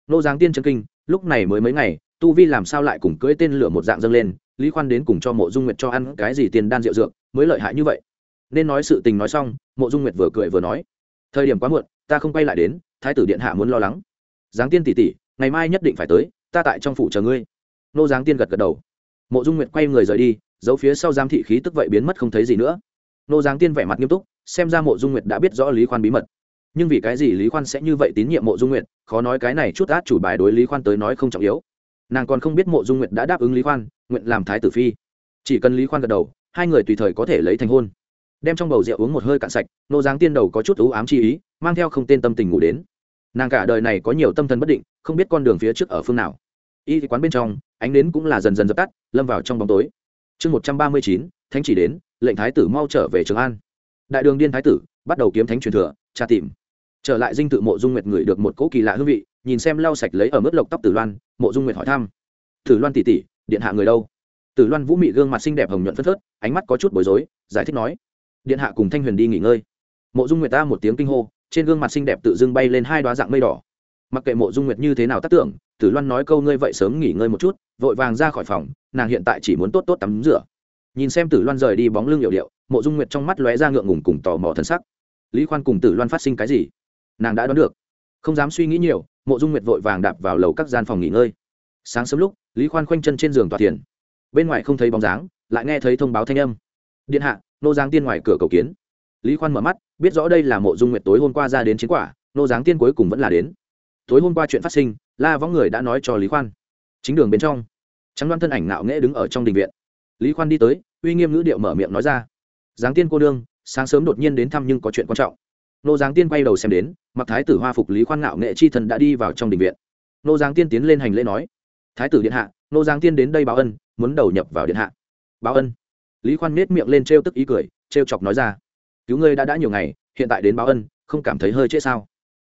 Nô giáng tiên chân kinh lúc này mới mấy ngày, tu vi làm sao lại cùng cưỡi tên lửa một dạng dâng lên, lý khoan đến cùng cho mộ dung nguyệt cho ăn cái gì tiền đan rượu dược mới lợi hại như vậy? Nên nói sự tình nói xong, mộ dung nguyệt vừa cười vừa nói, thời điểm quá muộn, ta không quay lại đến, thái tử điện hạ muốn lo lắng. Giáng tiên tỷ tỷ, ngày mai nhất định phải tới, ta tại trong phủ chờ ngươi. Nô giáng tiên gật gật đầu. Mộ dung nguyệt quay người rời đi giấu phía sau giám thị khí tức vậy biến mất không thấy gì nữa. Nô giáng tiên vẻ mặt nghiêm túc, xem ra mộ dung nguyệt đã biết rõ lý khoan bí mật nhưng vì cái gì lý khoan sẽ như vậy tín nhiệm mộ dung nguyệt? Khó nói cái này chút át chủ bài đối lý khoan tới nói không trọng yếu. Nàng còn không biết mộ dung nguyệt đã đáp ứng lý khoan, nguyện làm thái tử phi. Chỉ cần lý khoan gật đầu, hai người tùy thời có thể lấy thành hôn. Đem trong bầu rượu uống một hơi cạn sạch, nô giáng tiên đầu có chút ú ám chi ý, mang theo không tên tâm tình ngủ đến. Nàng cả đời này có nhiều tâm thần bất định, không biết con đường phía trước ở phương nào. Y quán bên trong, ánh đến cũng là dần dần dập tắt, lâm vào trong bóng tối. Chương một trăm ba mươi chín, thánh chỉ đến, lệnh thái tử mau trở về trường an. Đại đường điên thái tử, bắt đầu kiếm thánh truyền thừa, tra tìm trở lại dinh tự mộ dung nguyệt ngửi được một cỗ kỳ lạ hương vị, nhìn xem lau sạch lấy ở mức lộc tóc tử loan, mộ dung nguyệt hỏi thăm. Tử loan tỉ tỉ điện hạ người đâu? Tử loan vũ mị gương mặt xinh đẹp hồng nhuận phất phớt, ánh mắt có chút bối rối, giải thích nói, điện hạ cùng thanh huyền đi nghỉ ngơi. Mộ dung nguyệt ta một tiếng kinh hô, trên gương mặt xinh đẹp tự dưng bay lên hai đoá dạng mây đỏ. Mặc kệ mộ dung nguyệt như thế nào tác tưởng, tử loan nói câu ngươi vậy sớm nghỉ ngơi một chút, vội vàng ra khỏi phòng, nàng hiện tại chỉ muốn tốt tốt tắm rửa. Nhìn xem tử loan rời đi bóng lưng hiệu điệu, mộ dung nguyệt trong mắt lóe ra ngượng ngùng cùng tò mò thân sắc. Lý khoan cùng tử loan phát sinh cái gì? Nàng đã đoán được. Không dám suy nghĩ nhiều, mộ dung nguyệt vội vàng đạp vào lầu các gian phòng nghỉ ngơi. Sáng sớm lúc, lý khoan khoanh chân trên giường tòa tiền bên ngoài không thấy bóng dáng, lại nghe thấy thông báo thanh âm. Điện hạ, nô giáng tiên ngoài cửa cầu kiến. Lý khoan mở mắt, biết rõ đây là mộ dung nguyệt tối hôm qua ra đến chiến quả, nô giáng tiên cuối cùng vẫn là đến. Tối hôm qua chuyện phát sinh, la võng người đã nói cho lý khoan. Chính đường bên trong, trắng đoan thân ảnh ngạo nghễ đứng ở trong đình viện. Lý khoan đi tới, uy nghiêm ngữ điệu mở miệng nói ra. Giáng tiên cô đương sáng sớm đột nhiên đến thăm nhưng có chuyện quan trọng nô giáng tiên quay đầu xem đến, mặc thái tử hoa phục lý khoan ngạo nghệ chi thần đã đi vào trong đình viện. Nô giáng tiên tiến lên hành lễ nói, thái tử điện hạ, nô giáng tiên đến đây báo ân, muốn đầu nhập vào điện hạ. Báo ân? Lý khoan nết miệng lên t r e o tức ý cười t r e o chọc nói ra, cứu ngươi đã đã nhiều ngày, hiện tại đến báo ân, không cảm thấy hơi trễ sao?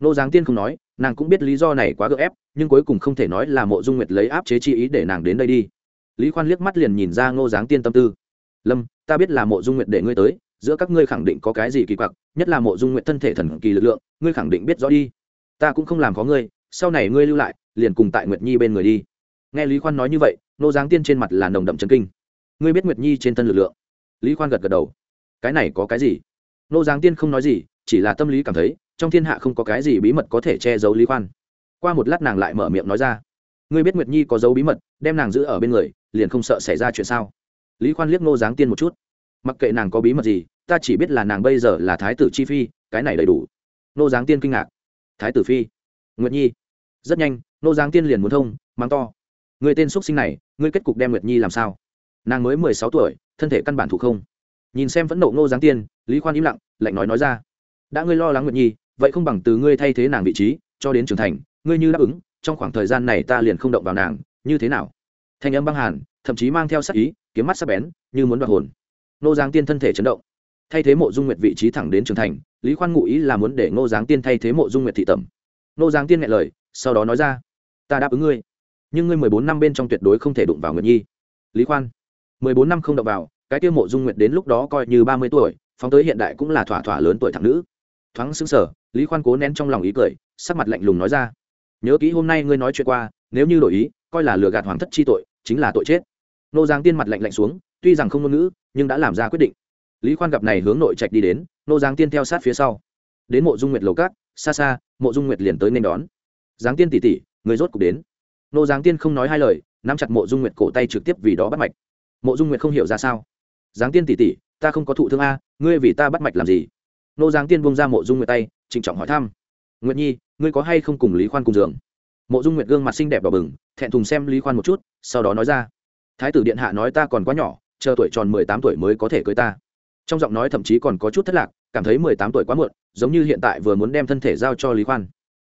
Nô giáng tiên không nói, nàng cũng biết lý do này quá gợ ép, nhưng cuối cùng không thể nói là mộ dung nguyệt lấy áp chế chi ý để nàng đến đây đi. Lý khoan liếc mắt liền nhìn ra ngô giáng tiên tâm tư. Lâm, ta biết là mộ dung nguyệt để ngươi tới giữa các ngươi khẳng định có cái gì kỳ quặc, nhất là mộ dung nguyệt thân thể thần kỳ lực lượng, ngươi khẳng định biết rõ đi. Ta cũng không làm có ngươi, sau này ngươi lưu lại, liền cùng tại nguyệt nhi bên người đi. Nghe lý khoan nói như vậy, nô giáng tiên trên mặt là nồng đậm chân kinh. Ngươi biết nguyệt nhi trên thân lực lượng? Lý khoan gật gật đầu. Cái này có cái gì? Nô giáng tiên không nói gì, chỉ là tâm lý cảm thấy, trong thiên hạ không có cái gì bí mật có thể che giấu lý khoan. Qua một lát nàng lại mở miệng nói ra. Ngươi biết nguyệt nhi có dấu bí mật, đem nàng giữ ở bên người, liền không sợ xảy ra chuyện sao? Lý khoan liếc nô giáng tiên một chút. Mặc kệ nàng có bí mật gì ta chỉ biết là nàng bây giờ là thái tử chi phi, cái này đầy đủ. Nô giáng tiên kinh ngạc. Thái tử phi? Nguyệt nhi. Rất nhanh, nô giáng tiên liền muốn thông, mắng to. Người tên x sinh này, ngươi kết cục đem nguyệt nhi làm sao? Nàng mới mười sáu tuổi, thân thể căn bản thủ không. Nhìn xem phẫn nộ Nô giáng tiên, lý khoan im lặng, lạnh nói nói ra. Đã ngươi lo lắng nguyệt nhi, vậy không bằng từ ngươi thay thế nàng vị trí, cho đến trưởng thành, ngươi như đáp ứng, trong khoảng thời gian này ta liền không động vào nàng, như thế nào? Thanh âm băng hàn, thậm chí mang theo sắc ý, kiếm mắt sắc bén, như muốn đoạt hồn. Nô giáng tiên thân thể chấn động thay thế mộ dung nguyệt vị trí thẳng đến trường thành, lý khoan ngụ ý là muốn để ngô giáng tiên thay thế mộ dung nguyệt thị tẩm. Ngô giáng tiên nghe lời, sau đó nói ra, ta đáp ứng ngươi, nhưng ngươi mười bốn năm bên trong tuyệt đối không thể đụng vào nguyệt nhi. Lý khoan, mười bốn năm không đụng vào, cái tiêu mộ dung nguyệt đến lúc đó coi như ba mươi tuổi, phóng tới hiện đại cũng là thỏa thỏa lớn tuổi thẳng nữ. Thoáng xứng sở lý khoan cố nén trong lòng ý cười, sắc mặt lạnh lùng nói ra, nhớ kỹ hôm nay ngươi nói chuyện qua, nếu như đổi ý, coi là lừa gạt hoàng thất chi tội, chính là tội chết. Nô giáng tiên mặt lạnh lạnh xuống, tuy rằng không ngôn ngữ, nhưng đã làm ra quyết định lý khoan gặp này hướng nội trạch đi đến, nô Giáng tiên theo sát phía sau. Đến mộ dung nguyệt lầu cát xa xa, mộ dung nguyệt liền tới nên đón. Giáng tiên tỷ tỷ người rốt cục đến. Nô giáng tiên không nói hai lời, nắm chặt mộ dung nguyệt cổ tay trực tiếp vì đó bắt mạch. Mộ dung nguyệt không hiểu ra sao. Giáng tiên tỷ tỷ ta không có thụ thương a, ngươi vì ta bắt mạch làm gì? Nô giáng tiên bông ra mộ dung nguyệt tay, trịnh trọng hỏi thăm. Nguyệt nhi, ngươi có hay không cùng lý khoan cùng giường? Mộ dung nguyệt gương mặt xinh đẹp đỏ bừng, thẹn thùng xem lý khoan một chút, sau đó nói ra. Thái tử điện hạ nói ta còn quá nhỏ, chờ tuổi tròn mười tám tuổi mới có thể cưới ta trong giọng nói thậm chí còn có chút thất lạc, cảm thấy mười tám tuổi quá muộn, giống như hiện tại vừa muốn đem thân thể giao cho lý khoan.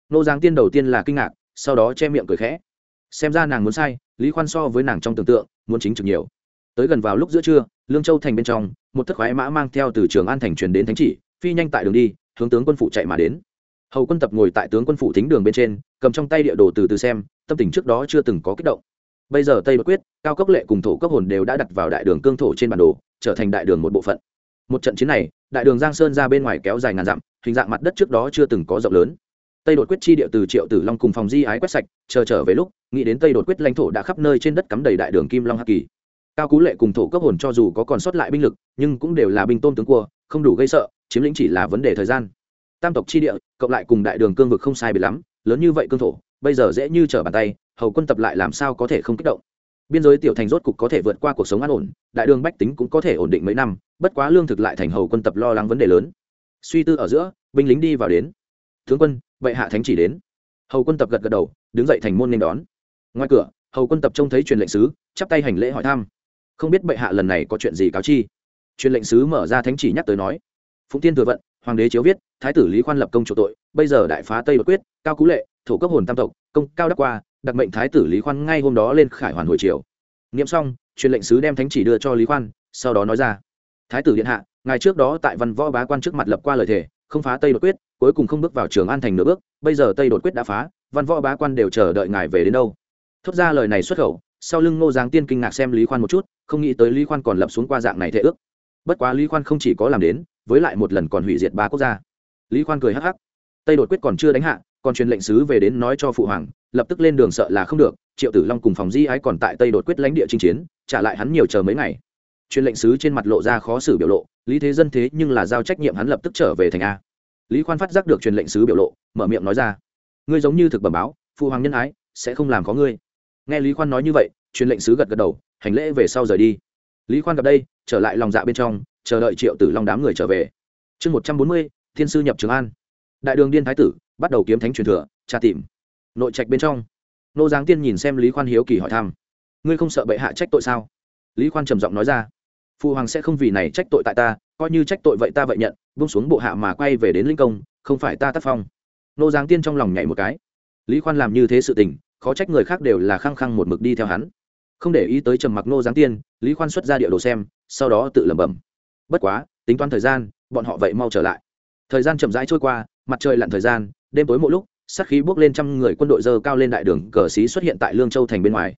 Nô giáng tiên đầu tiên là kinh ngạc, sau đó che miệng cười khẽ. Xem ra nàng muốn sai, lý khoan so với nàng trong tưởng tượng, muốn chính trực nhiều. Tới gần vào lúc giữa trưa, lương châu thành bên trong, một thất khoái mã mang theo từ trường an thành truyền đến thánh chỉ, phi nhanh tại đường đi, hướng tướng quân phụ chạy mà đến. Hầu quân tập ngồi tại tướng quân phụ thính đường bên trên, cầm trong tay địa đồ từ từ xem, tâm tình trước đó chưa từng có kích động. Bây giờ tây bất quyết, cao cốc lệ cùng thổ cốc hồn đều đã đặt vào đại đường cương thổ trên bản đồ, trở thành đại đường một bộ phận một trận chiến này, đại đường giang sơn ra bên ngoài kéo dài ngàn dặm, hình dạng mặt đất trước đó chưa từng có rộng lớn. Tây đột quyết chi địa từ triệu tử long cùng phòng di ái quét sạch, chờ trở về lúc, nghĩ đến tây đột quyết lãnh thổ đã khắp nơi trên đất cắm đầy đại đường kim long hắc kỳ. Cao cú lệ cùng thổ cấp hồn cho dù có còn sót lại binh lực, nhưng cũng đều là binh tôn tướng cua không đủ gây sợ, chiếm lĩnh chỉ là vấn đề thời gian. Tam tộc chi địa, cộng lại cùng đại đường cương vực không sai bị lắm, lớn như vậy cương thổ, bây giờ dễ như trở bàn tay, hầu quân tập lại làm sao có thể không kích động? Biên giới tiểu thành rốt cục có thể vượt qua cuộc sống an ổn, đại đường bách tính cũng có thể ổn định mấy năm, bất quá lương thực lại thành hầu quân tập lo lắng vấn đề lớn. Suy tư ở giữa, binh lính đi vào đến. Tướng quân bệ hạ thánh chỉ đến. Hầu quân tập gật gật đầu, đứng dậy thành môn nên đón. Ngoài cửa, hầu quân tập trông thấy truyền lệnh sứ, chắp tay hành lễ hỏi thăm. Không biết bệ hạ lần này có chuyện gì cáo chi? Truyền lệnh sứ mở ra thánh chỉ nhắc tới nói. Phụng tiên thừa vận, hoàng đế chiếu viết, thái tử lý khoan lập công chủ tội, bây giờ đại phá tây đột quyết, cao cú lệ, thổ cấp hồn tam tộc, công cao đắc qua đặc mệnh thái tử lý khoan ngay hôm đó lên khải hoàn hồi triều. Nghiệm xong, truyền lệnh sứ đem thánh chỉ đưa cho lý khoan, sau đó nói ra, thái tử điện hạ ngày trước đó tại văn võ bá quan trước mặt lập qua lời thề, không phá tây đột quyết, cuối cùng không bước vào trường an thành nửa bước, bây giờ tây đột quyết đã phá, văn võ bá quan đều chờ đợi ngài về đến đâu. Thốt ra lời này xuất khẩu, sau lưng ngô giáng tiên kinh ngạc xem lý khoan một chút, không nghĩ tới lý khoan còn lập xuống qua dạng này thệ ước. Bất quá lý khoan không chỉ có làm đến, với lại một lần còn hủy diệt ba quốc gia. Lý khoan cười hắc hắc, tây đột quyết còn chưa đánh hạ còn truyền lệnh sứ về đến nói cho phụ hoàng, lập tức lên đường sợ là không được, triệu tử long cùng phòng di ái còn tại tây đột quyết lãnh địa chinh chiến, trả lại hắn nhiều chờ mấy ngày. Truyền lệnh sứ trên mặt lộ ra khó xử biểu lộ, lý thế dân thế nhưng là giao trách nhiệm hắn lập tức trở về thành a. Lý khoan phát giác được truyền lệnh sứ biểu lộ, mở miệng nói ra, ngươi giống như thực bẩm báo, phụ hoàng nhân ái, sẽ không làm có ngươi. Nghe lý khoan nói như vậy, truyền lệnh sứ gật gật đầu, hành lễ về sau rời đi. Lý khoan gặp đây, trở lại lòng dạ bên trong, chờ đợi triệu tử long đám người trở về. Chương một trăm bốn mươi, thiên sư nhập trường an đại đường điên thái tử, bắt đầu kiếm thánh truyền thừa, tra tìm. Nội trạch bên trong, nô giáng tiên nhìn xem lý khoan hiếu kỳ hỏi thăm. Ngươi không sợ bệ hạ trách tội sao? Lý khoan trầm giọng nói ra. Phụ hoàng sẽ không vì này trách tội tại ta, coi như trách tội vậy ta vậy nhận bung xuống bộ hạ mà quay về đến linh công, không phải ta tác phong. Nô giáng tiên trong lòng nhảy một cái. Lý khoan làm như thế sự tình, khó trách người khác đều là khăng khăng một mực đi theo hắn. Không để ý tới trầm mặc nô giáng tiên, lý khoan xuất ra địa đồ xem, sau đó tự lẩm bẩm. Bất quá, tính toán thời gian, bọn họ vậy mau trở lại. Thời gian chậm rãi trôi qua mặt trời lặn thời gian, đêm tối mỗi lúc, sát khí bước lên trăm người quân đội dơ cao lên đại đường, cờ xí xuất hiện tại lương châu thành bên ngoài.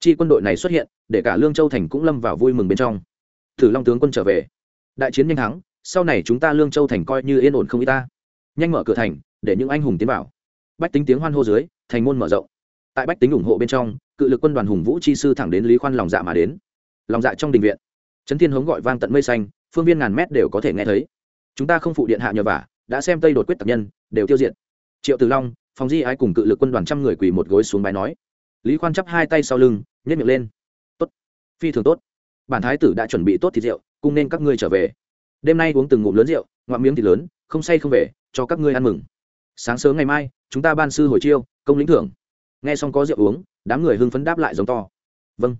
Chi quân đội này xuất hiện, để cả lương châu thành cũng lâm vào vui mừng bên trong. Thử long tướng quân trở về. Đại chiến nhanh thắng, sau này chúng ta lương châu thành coi như yên ổn không y ta. Nhanh mở cửa thành, để những anh hùng tiến vào. Bách tính tiếng hoan hô dưới, thành môn mở rộng. Tại bách tính ủng hộ bên trong, cự lực quân đoàn hùng vũ chi sư thẳng đến lý khoan lòng dạ mà đến. Lòng dạ trong đình viện. Trấn thiên hống gọi vang tận mây xanh, phương viên ngàn mét đều có thể nghe thấy. Chúng ta không phụ điện hạ nhờ vả đã xem tây đột quyết tập nhân, đều tiêu diệt. Triệu tử long phòng di ái cùng cự lực quân đoàn trăm người quỳ một gối xuống bài nói. Lý khoan chắp hai tay sau lưng nhét miệng lên. Tốt. Phi thường tốt. Bản thái tử đã chuẩn bị tốt thịt rượu cùng nên các ngươi trở về. Đêm nay uống từng ngụm lớn rượu, ngoạm miếng thịt lớn, không say không về, cho các ngươi ăn mừng. Sáng sớm ngày mai, chúng ta ban sư hồi chiêu, công lĩnh thưởng. Nghe xong có rượu uống, đám người hưng phấn đáp lại giống to. Vâng.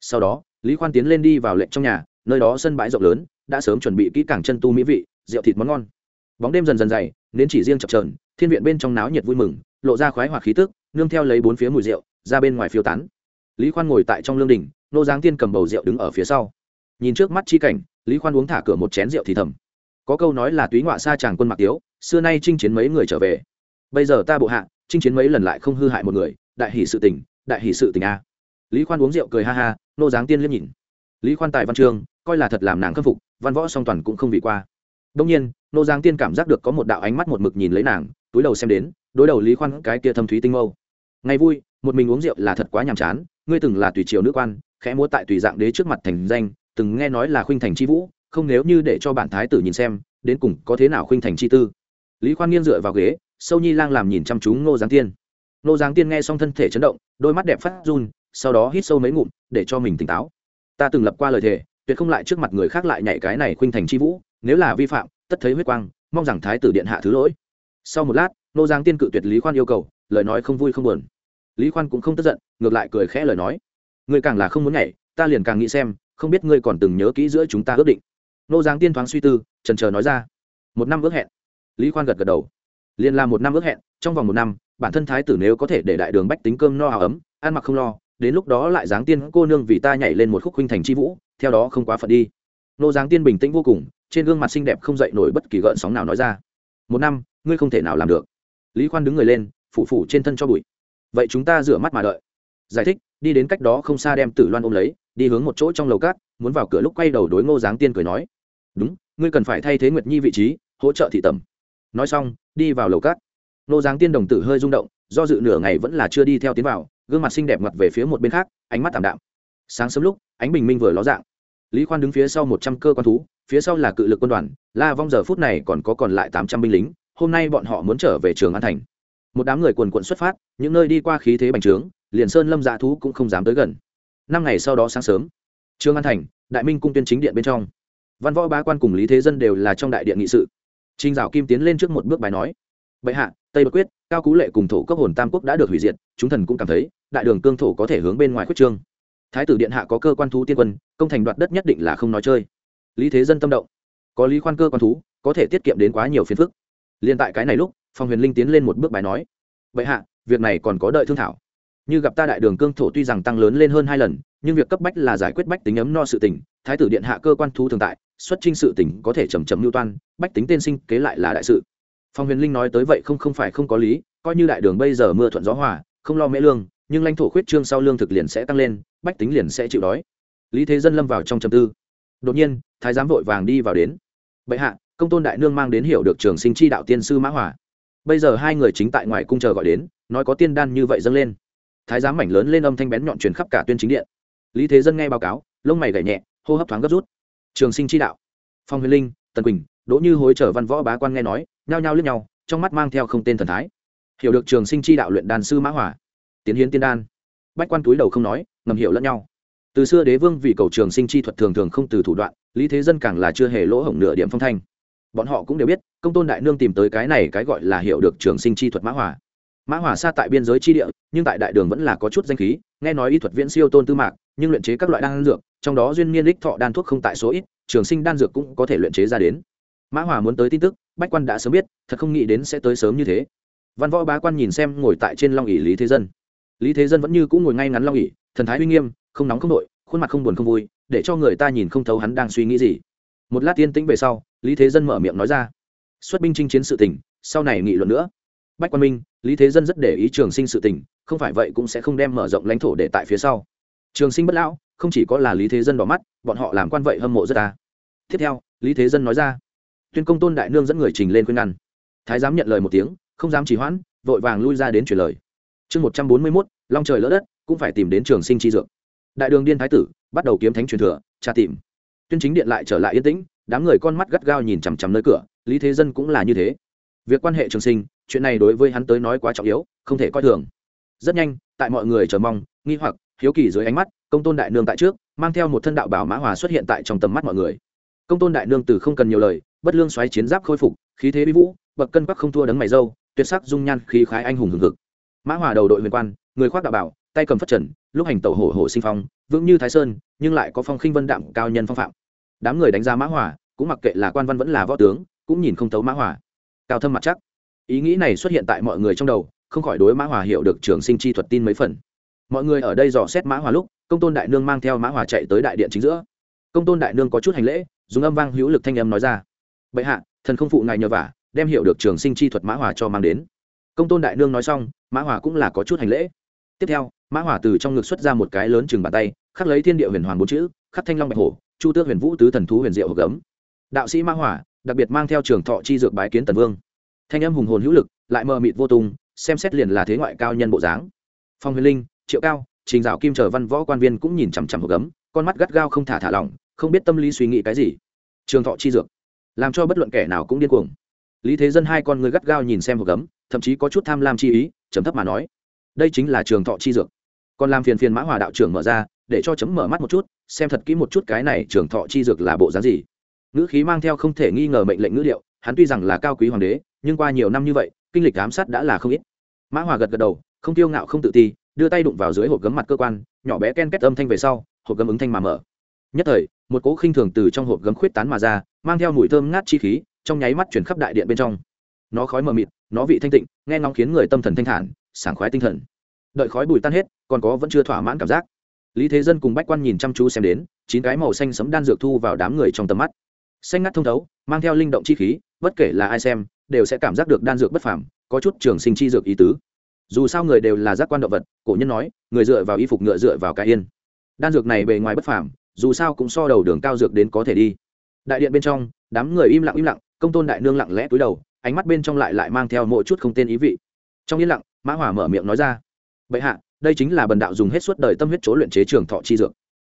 Sau đó, lý khoan tiến lên đi vào lệnh trong nhà, nơi đó sân bãi rộng lớn, đã sớm chuẩn bị kỹ càng chân tu mỹ vị, rượu thịt món ngon bóng đêm dần dần dày nên chỉ riêng chập trờn thiên viện bên trong náo nhiệt vui mừng, lộ ra khoái hoặc khí tức, nương theo lấy bốn phía mùi rượu, ra bên ngoài phiêu tán. Lý khoan ngồi tại trong lương đình nô giáng tiên cầm bầu rượu đứng ở phía sau. Nhìn trước mắt chi cảnh, lý khoan uống thả cửa một chén rượu thì thầm. Có câu nói là túy ngoại xa chàng quân mặc tiếu, xưa nay chinh chiến mấy người trở về. Bây giờ ta bộ hạ, chinh chiến mấy lần lại không hư hại một người, đại hỷ sự tình, đại hỷ sự tình a. Lý khoan uống rượu cười ha ha, nô giáng tiên liếc nhìn. Lý khoan tài văn chương coi là thật làm nàng khâm phục, văn võ song toàn cũng không vì qua đông nhiên, nô giang tiên cảm giác được có một đạo ánh mắt một mực nhìn lấy nàng, túi đầu xem đến, đối đầu lý khoan cái kia thâm thúy tinh mâu. Ngày vui, một mình uống rượu là thật quá nhàm chán, ngươi từng là tùy triều nữ quan, khẽ múa tại tùy dạng đế trước mặt thành danh, từng nghe nói là khuynh thành chi vũ, không nếu như để cho bản thái tử nhìn xem, đến cùng có thế nào khuynh thành chi tư. Lý khoan nghiêng dựa vào ghế, sâu nhi lang làm nhìn chăm chú ngô giáng tiên. Ngô giáng tiên nghe xong thân thể chấn động, đôi mắt đẹp phát run, sau đó hít sâu mấy ngụm, để cho mình tỉnh táo. Ta từng lập qua lời thề, tuyệt không lại trước mặt người khác lại nhảy cái này khuynh thành chi vũ nếu là vi phạm, tất thấy huyết quang, mong rằng thái tử điện hạ thứ lỗi. Sau một lát, nô giáng tiên cự tuyệt lý khoan yêu cầu, lời nói không vui không buồn. Lý khoan cũng không tức giận, ngược lại cười khẽ lời nói. Người càng là không muốn nhảy, ta liền càng nghĩ xem, không biết ngươi còn từng nhớ kỹ giữa chúng ta ước định. Nô giáng tiên thoáng suy tư trần trờ nói ra. Một năm ước hẹn. Lý khoan gật gật đầu. Liền là một năm ước hẹn, trong vòng một năm, bản thân thái tử nếu có thể để đại đường bách tính cơm no áo ấm, ăn mặc không lo, đến lúc đó lại giáng tiên cô nương vì ta nhảy lên một khúc huynh thành c h i vũ, theo đó không quá phận đi. Nô giáng tiên bình tĩnh vô cùng trên gương mặt xinh đẹp không dậy nổi bất kỳ gợn sóng nào nói ra. Một năm, ngươi không thể nào làm được. Lý khoan đứng người lên, phủ phủ trên thân cho bụi. Vậy chúng ta rửa mắt mà đợi. Giải thích, đi đến cách đó không xa đem tử loan ôm lấy, đi hướng một chỗ trong lầu cát, muốn vào cửa lúc quay đầu đối ngô giáng tiên cười nói. Đúng, ngươi cần phải thay thế nguyệt nhi vị trí, hỗ trợ thị tầm nói xong, đi vào lầu cát. Ngô giáng tiên đồng tử hơi rung động, do dự nửa ngày vẫn là chưa đi theo tiến vào, gương mặt xinh đẹp ngặt về phía một bên khác, ánh mắt tảm đạm. Sáng sớm lúc, ánh bình minh vừa ló dạng lý khoan đứng phía sau một trăm cơ quan thú, phía sau là cự lực quân đoàn, la vong giờ phút này còn có còn lại tám trăm binh lính, hôm nay bọn họ muốn trở về trường an thành. Một đám người quần quận xuất phát, những nơi đi qua khí thế bành trướng, liền sơn lâm dạ thú cũng không dám tới gần. Năm ngày sau đó sáng sớm, Trường an thành, đại minh cung tuyên chính điện bên trong. Văn võ bá quan cùng lý thế dân đều là trong đại điện nghị sự. Trinh dạo kim tiến lên trước một bước bài nói, bệ hạ, tây bất quyết, cao cú lệ cùng thổ cấp hồn tam quốc đã được hủy diệt, chúng thần cũng cảm thấy, đại đường cương thổ có thể hướng bên ngoài quyết trương thái tử điện hạ có cơ quan thú tiên quân, công thành đoạt đất nhất định là không nói chơi. Lý thế dân tâm động. Có lý khoan cơ quan thú, có thể tiết kiệm đến quá nhiều phiền phức. Liên tại cái này lúc, phong huyền linh tiến lên một bước bài nói vậy hạ, việc này còn có đợi thương thảo. Như gặp ta đại đường cương thổ tuy rằng tăng lớn lên hơn hai lần, nhưng việc cấp bách là giải quyết bách tính ấm no sự tỉnh thái tử điện hạ cơ quan thú thường tại, xuất trinh sự tỉnh có thể chầm chầm lưu toan, bách tính tên sinh kế lại là đại sự. Phong huyền linh nói tới vậy không không phải không có lý, coi như đại đường bây giờ mưa thuận gió hòa, không lo mễ lương nhưng lãnh thổ khuyết trương sau lương thực liền sẽ tăng lên, bách tính liền sẽ chịu đói. Lý thế dân lâm vào trong trầm tư. Đột nhiên, thái giám vội vàng đi vào đến. Bệ hạ, công tôn đại nương mang đến hiểu được trường sinh chi đạo tiên sư mã hỏa bây giờ hai người chính tại ngoài cung chờ gọi đến, nói có tiên đan như vậy dâng lên. Thái giám mảnh lớn lên âm thanh bén nhọn truyền khắp cả tuyên chính điện. Lý thế dân nghe báo cáo, lông mày gảy nhẹ, hô hấp thoáng gấp rút. Trường sinh chi đạo. Phong huyền linh, tần quỳnh, đỗ như hối trở văn võ bá quan nghe nói, nhao nhao lướt nhau, trong mắt mang theo không tên thần thái. Hiểu được trường sinh chi đạo luyện đàn sư mã hỏa tiến hiến tiên đan. Bách quan túi đầu không nói, ngầm hiểu lẫn nhau. Từ xưa đế vương vì cầu trường sinh chi thuật thường thường không từ thủ đoạn, lý thế dân càng là chưa hề lỗ hổng nửa điểm phong thanh. Bọn họ cũng đều biết, công tôn đại nương tìm tới cái này cái gọi là hiểu được trường sinh chi thuật mã hỏa. Mã hỏa xa tại biên giới chi địa, nhưng tại đại đường vẫn là có chút danh khí, nghe nói y thuật viễn siêu tôn tư mạc, nhưng luyện chế các loại đan dược, trong đó duyên niên đích thọ đan thuốc không tại số ít, trường sinh đan dược cũng có thể luyện chế ra đến. Mã hòa muốn tới tin tức, bách quan đã sớm biết, thật không nghĩ đến sẽ tới sớm như thế. Văn võ bá quan nhìn xem ngồi tại trên long ỷ lý thế dân lý thế dân vẫn như cũng ngồi ngay ngắn lo nghỉ thần thái uy nghiêm, không nóng không nội, khuôn mặt không buồn không vui, để cho người ta nhìn không thấu hắn đang suy nghĩ gì. Một lát tiên tĩnh về sau, lý thế dân mở miệng nói ra. Xuất binh chinh chiến sự tình, sau này nghị luận nữa. Bách quan minh, lý thế dân rất để ý trường sinh sự tình, không phải vậy cũng sẽ không đem mở rộng lãnh thổ để tại phía sau. Trường sinh bất lão, không chỉ có là lý thế dân đỏ mắt, bọn họ làm quan vậy hâm mộ rất ta tiếp theo, lý thế dân nói ra. Tuyên công tôn đại nương dẫn người trình lên khuyên ngăn. Thái giám nhận lời một tiếng, không dám trì hoãn, vội vàng lui ra đến truyền lời chương một trăm bốn mươi mốt, long trời lỡ đất, cũng phải tìm đến trường sinh chi dược. Đại đường điên thái tử, bắt đầu kiếm thánh truyền thừa, tra tìm. Tuyên chính điện lại trở lại yên tĩnh, đám người con mắt gắt gao nhìn chằm chằm nơi cửa, lý thế dân cũng là như thế. Việc quan hệ trường sinh, chuyện này đối với hắn tới nói quá trọng yếu, không thể coi thường. Rất nhanh, tại mọi người chờ mong, nghi hoặc, hiếu kỳ dưới ánh mắt, công tôn đại nương tại trước, mang theo một thân đạo bảo mã hòa xuất hiện tại trong tầm mắt mọi người. Công tôn đại nương từ không cần nhiều lời, bất lương xoáy chiến giáp khôi phục, khí thế bi vũ, bậc cân bắc không thua đấng mày dâu, tuyệt sắc dung nhan, khí khái anh hùng hừng hực mã hòa đầu đội huyền quan, người khoác đạo bảo, tay cầm phất trần, lúc hành tẩu hổ hổ sinh phong, vững như thái sơn, nhưng lại có phong khinh vân đạm cao nhân phong phạm. Đám người đánh giá mã hòa, cũng mặc kệ là quan văn vẫn là võ tướng, cũng nhìn không thấu mã hòa. Cao thâm mặt chắc. Ý nghĩ này xuất hiện tại mọi người trong đầu, không khỏi đối mã hòa hiểu được trường sinh chi thuật tin mấy phần. Mọi người ở đây dò xét mã hòa lúc, công tôn đại nương mang theo mã hòa chạy tới đại điện chính giữa. Công tôn đại nương có chút hành lễ, dùng âm vang hữu lực thanh âm nói ra. Bệ hạ, thần không phụ ngài nhờ vả, đem hiểu được trường sinh chi thuật mã hòa cho mang đến công tôn đại nương nói xong, mã hòa cũng là có chút hành lễ. Tiếp theo, mã hòa từ trong ngực xuất ra một cái lớn chừng bàn tay, khắc lấy thiên địa huyền hoàn bốn chữ, khắc thanh long bạch hổ, chu tước huyền vũ tứ thần thú huyền diệu hộp gấm. Đạo sĩ mã hòa đặc biệt mang theo trường thọ chi dược bái kiến tần vương. Thanh âm hùng hồn hữu lực, lại mờ mịt vô tung, xem xét liền là thế ngoại cao nhân bộ dáng. Phong huyền linh, triệu cao, trình dạo kim chờ văn võ quan viên cũng nhìn chằm chằm hộp gấm, con mắt gắt gao không thả thả lỏng, không biết tâm lý suy nghĩ cái gì. Trường thọ chi dược, làm cho bất luận kẻ nào cũng điên cuồng lý thế dân hai con người gắt gao nhìn xem hộp gấm, thậm chí có chút tham lam chi ý chấm thấp mà nói, đây chính là trường thọ chi dược. Còn làm phiền phiền mã hòa đạo trưởng mở ra, để cho chấm mở mắt một chút, xem thật kỹ một chút cái này trường thọ chi dược là bộ dáng gì. Ngữ khí mang theo không thể nghi ngờ mệnh lệnh ngữ liệu hắn tuy rằng là cao quý hoàng đế, nhưng qua nhiều năm như vậy, kinh lịch ám sát đã là không ít. Mã hòa gật gật đầu, không tiêu ngạo, không tự ti, đưa tay đụng vào dưới hộp gấm mặt cơ quan, nhỏ bé ken kết âm thanh về sau, hộp gấm ứng thanh mà mở. Nhất thời, một cỗ khinh thường từ trong hộp gấm khuyết tán mà ra, mang theo mùi thơm ngát chi khí trong nháy mắt chuyển khắp đại điện bên trong. Nó khói mờ mịt, nó vị thanh tịnh, nghe ngóng khiến người tâm thần thanh thản, sảng khoái tinh thần. Đợi khói bùi tan hết, còn có vẫn chưa thỏa mãn cảm giác. Lý thế dân cùng bách quan nhìn chăm chú xem đến, chín cái màu xanh sấm đan dược thu vào đám người trong tầm mắt. Xanh ngắt thông thấu, mang theo linh động chi khí, bất kể là ai xem, đều sẽ cảm giác được đan dược bất phàm, có chút trường sinh chi dược ý tứ. Dù sao người đều là giác quan động vật, cổ nhân nói, người dựa vào y phục ngựa dựa vào cái yên. Đan dược này bề ngoài bất phàm, dù sao cũng so đầu đường cao dược đến có thể đi. Đại điện bên trong, đám người im lặng im lặng công tôn đại nương lặng lẽ túi đầu, ánh mắt bên trong lại lại mang theo mỗi chút không tên ý vị. Trong yên lặng, mã hỏa mở miệng nói ra, bệ hạ, đây chính là bần đạo dùng hết suốt đời tâm huyết chỗ luyện chế trường thọ chi dược.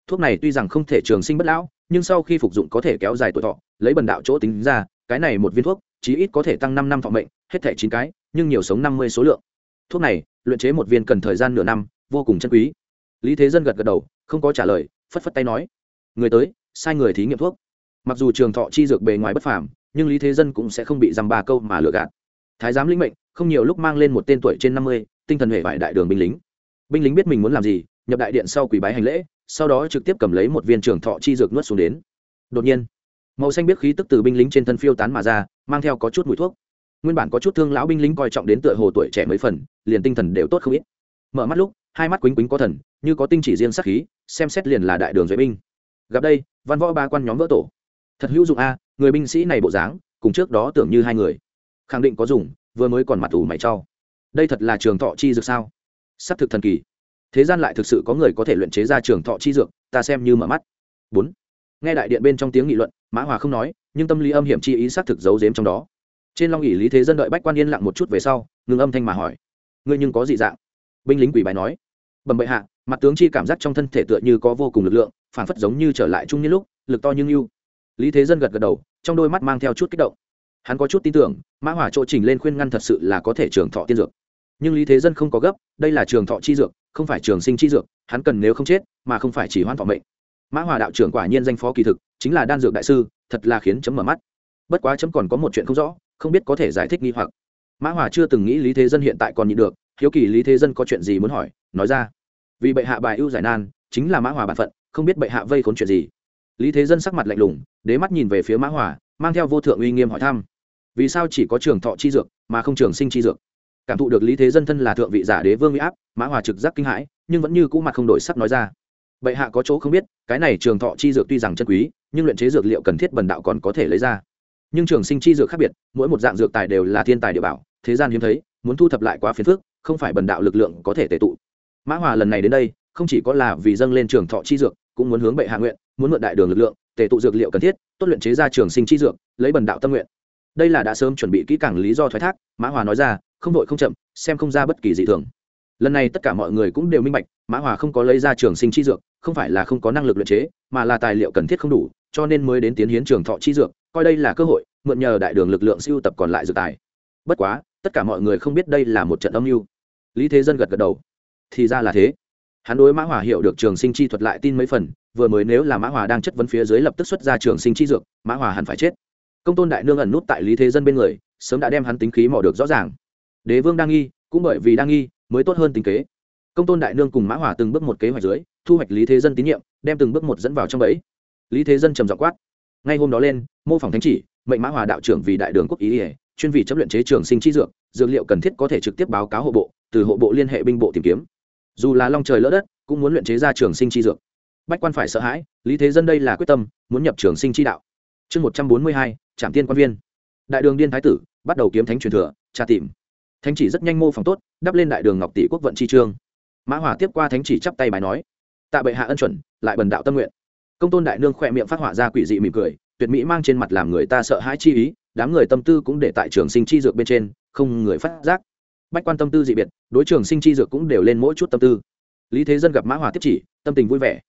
Thuốc này tuy rằng không thể trường sinh bất lão, nhưng sau khi phục dụng có thể kéo dài tuổi thọ, lấy bần đạo chỗ tính ra, cái này một viên thuốc, chí ít có thể tăng năm năm thọ mệnh, hết thể chín cái, nhưng nhiều sống năm mươi số lượng. Thuốc này, luyện chế một viên cần thời gian nửa năm, vô cùng chân quý. Lý thế dân gật gật đầu, không có trả lời, phất phất tay nói, người tới, sai người thí nghiệm thuốc. Mặc dù trường thọ chi dược bề ngoài bất phàm nhưng lý thế dân cũng sẽ không bị dăm ba câu mà lừa gạt. Thái giám lĩnh mệnh, không nhiều lúc mang lên một tên tuổi trên năm mươi, tinh thần hệ vải đại đường binh lính. Binh lính biết mình muốn làm gì, nhập đại điện sau quỷ bái hành lễ, sau đó trực tiếp cầm lấy một viên trường thọ chi dược nuốt xuống đến. Đột nhiên, màu xanh biết khí tức từ binh lính trên thân phiêu tán mà ra, mang theo có chút mùi thuốc. Nguyên bản có chút thương lão binh lính coi trọng đến tựa hồ tuổi trẻ mấy phần, liền tinh thần đều tốt không ít. Mở mắt lúc, hai mắt quýnh quýnh có thần, như có tinh chỉ riêng sắc khí, xem xét liền là đại đường duệ binh. Gặp đây, văn võ ba quan nhóm vỡ tổ. Thật hữu dụng a người binh sĩ này bộ dáng, cùng trước đó tưởng như hai người. Khẳng định có dùng, vừa mới còn mặt ủ mày cho. Đây thật là trường thọ chi dược sao? S ắ c thực thần kỳ. Thế gian lại thực sự có người có thể luyện chế ra trường thọ chi dược, ta xem như mở mắt. Bốn. Nghe đại điện bên trong tiếng nghị luận, mã hòa không nói, nhưng tâm lý âm hiểm chi ý xác thực giấu giếm trong đó. Trên long ỉ lý thế dân đợi bách quan yên lặng một chút về sau, ngừng âm thanh mà hỏi. Ngươi nhưng có dị dạng? Binh lính quỷ bài nói. Bẩm bệ hạ, mặt tướng chi cảm giác trong thân thể tựa như có vô cùng lực lượng phản phất giống như trở lại trung niên lúc, lực to như yêu lý thế dân gật gật đầu, trong đôi mắt mang theo chút kích động. Hắn có chút tin tưởng, mã hỏa chỗ trình lên khuyên ngăn thật sự là có thể trường thọ tiên dược. Nhưng lý thế dân không có gấp, đây là trường thọ chi dược, không phải trường sinh chi dược, hắn cần nếu không chết, mà không phải chỉ hoan thọ mệnh. Mã hòa đạo trưởng quả nhiên danh phó kỳ thực, chính là đan dược đại sư, thật là khiến chấm mở mắt. Bất quá chấm còn có một chuyện không rõ, không biết có thể giải thích nghi hoặc. Mã hòa chưa từng nghĩ lý thế dân hiện tại còn nhịn được, hiếu kỳ lý thế dân có chuyện gì muốn hỏi, nói ra. Vì bệ hạ bài ưu giải nan, chính là mã hòa bản phận, không biết bệ hạ vây khốn chuyện gì lý thế dân sắc mặt lạnh lùng, đế mắt nhìn về phía mã hỏa mang theo vô thượng uy nghiêm hỏi thăm. Vì sao chỉ có trường thọ chi dược, mà không trường sinh chi dược? Cảm thụ được lý thế dân thân là thượng vị giả đế vương uy áp, mã hòa trực giác kinh hãi, nhưng vẫn như cũ mặt không đổi sắc nói ra. Bệ hạ có chỗ không biết, cái này trường thọ chi dược tuy rằng chân quý, nhưng luyện chế dược liệu cần thiết bần đạo còn có thể lấy ra. Nhưng trường sinh chi dược khác biệt, mỗi một dạng dược tài đều là thiên tài địa bảo, thế gian hiếm thấy, muốn thu thập lại quá phiền phức, không phải bần đạo lực lượng có thể tệ tụ. Mã hòa lần này đến đây, không chỉ có là vì dâng lên trường thọ chi dược, cũng muốn hướng bệ hạ nguyện muốn mượn đại đường lực lượng, tề tụ dược liệu cần thiết, tốt luyện chế ra trường sinh chi dược, lấy bần đạo tâm nguyện. Đây là đã sớm chuẩn bị kỹ càng lý do thoái thác, mã hòa nói ra, không đội không chậm, xem không ra bất kỳ gì thường. Lần này tất cả mọi người cũng đều minh bạch, mã hòa không có lấy ra trường sinh chi dược, không phải là không có năng lực luyện chế, mà là tài liệu cần thiết không đủ, cho nên mới đến tiến hiến trường thọ chi dược, coi đây là cơ hội, mượn nhờ đại đường lực lượng siêu tập còn lại dược tài. Bất quá, tất cả mọi người không biết đây là một trận âm mưu. Lý thế dân gật gật đầu. Thì ra là thế. Hắn đối mã hòa hiểu được trường sinh chi thuật lại tin mấy phần vừa mới nếu là mã hòa đang chất vấn phía dưới lập tức xuất ra trường sinh chi dược, mã hòa hẳn phải chết. Công tôn đại nương ẩn nút tại lý thế dân bên người, sớm đã đem hắn tính khí mò được rõ ràng. Đế vương đang nghi, cũng bởi vì đang nghi, mới tốt hơn tính kế. Công tôn đại nương cùng mã hòa từng bước một kế hoạch dưới, thu hoạch lý thế dân tín nhiệm, đem từng bước một dẫn vào trong bẫy. Lý thế dân trầm dọ quát. Ngay hôm đó lên, mô phỏng thánh chỉ, mệnh mã hòa đạo trưởng vì đại đường quốc ý ỉa chuyên vị chấp luyện chế trường sinh chi dược dược liệu cần thiết có thể trực tiếp báo cáo hộ bộ, từ hộ bộ liên hệ binh bộ tìm kiếm. Dù là long trời lỡ đất, cũng muốn luyện chế ra trường sinh chi dược bách quan phải sợ hãi, lý thế dân đây là quyết tâm, muốn nhập trường sinh chi đạo. Chương một trăm bốn mươi hai, trạm tiên quan viên. Đại đường điên thái tử, bắt đầu kiếm thánh truyền thừa, tra tìm. Thánh chỉ rất nhanh mô phỏng tốt, đắp lên đại đường ngọc tỷ quốc vận chi trương. Mã hỏa tiếp qua thánh chỉ chắp tay bài nói, tạ bệ hạ ân chuẩn, lại bần đạo tâm nguyện. Công tôn đại nương khỏe miệng phát họa ra quỷ dị mỉm cười, tuyệt mỹ mang trên mặt làm người ta sợ hãi chi ý, đám người tâm tư cũng để tại trường sinh chi dược bên trên, không người phát giác. Bách quan tâm tư dị biệt, đối trường sinh chi dược cũng đều lên mỗi chút tâm tư. Lý thế dân gặp mã hòa tiếp chỉ, tâm tình vui vẻ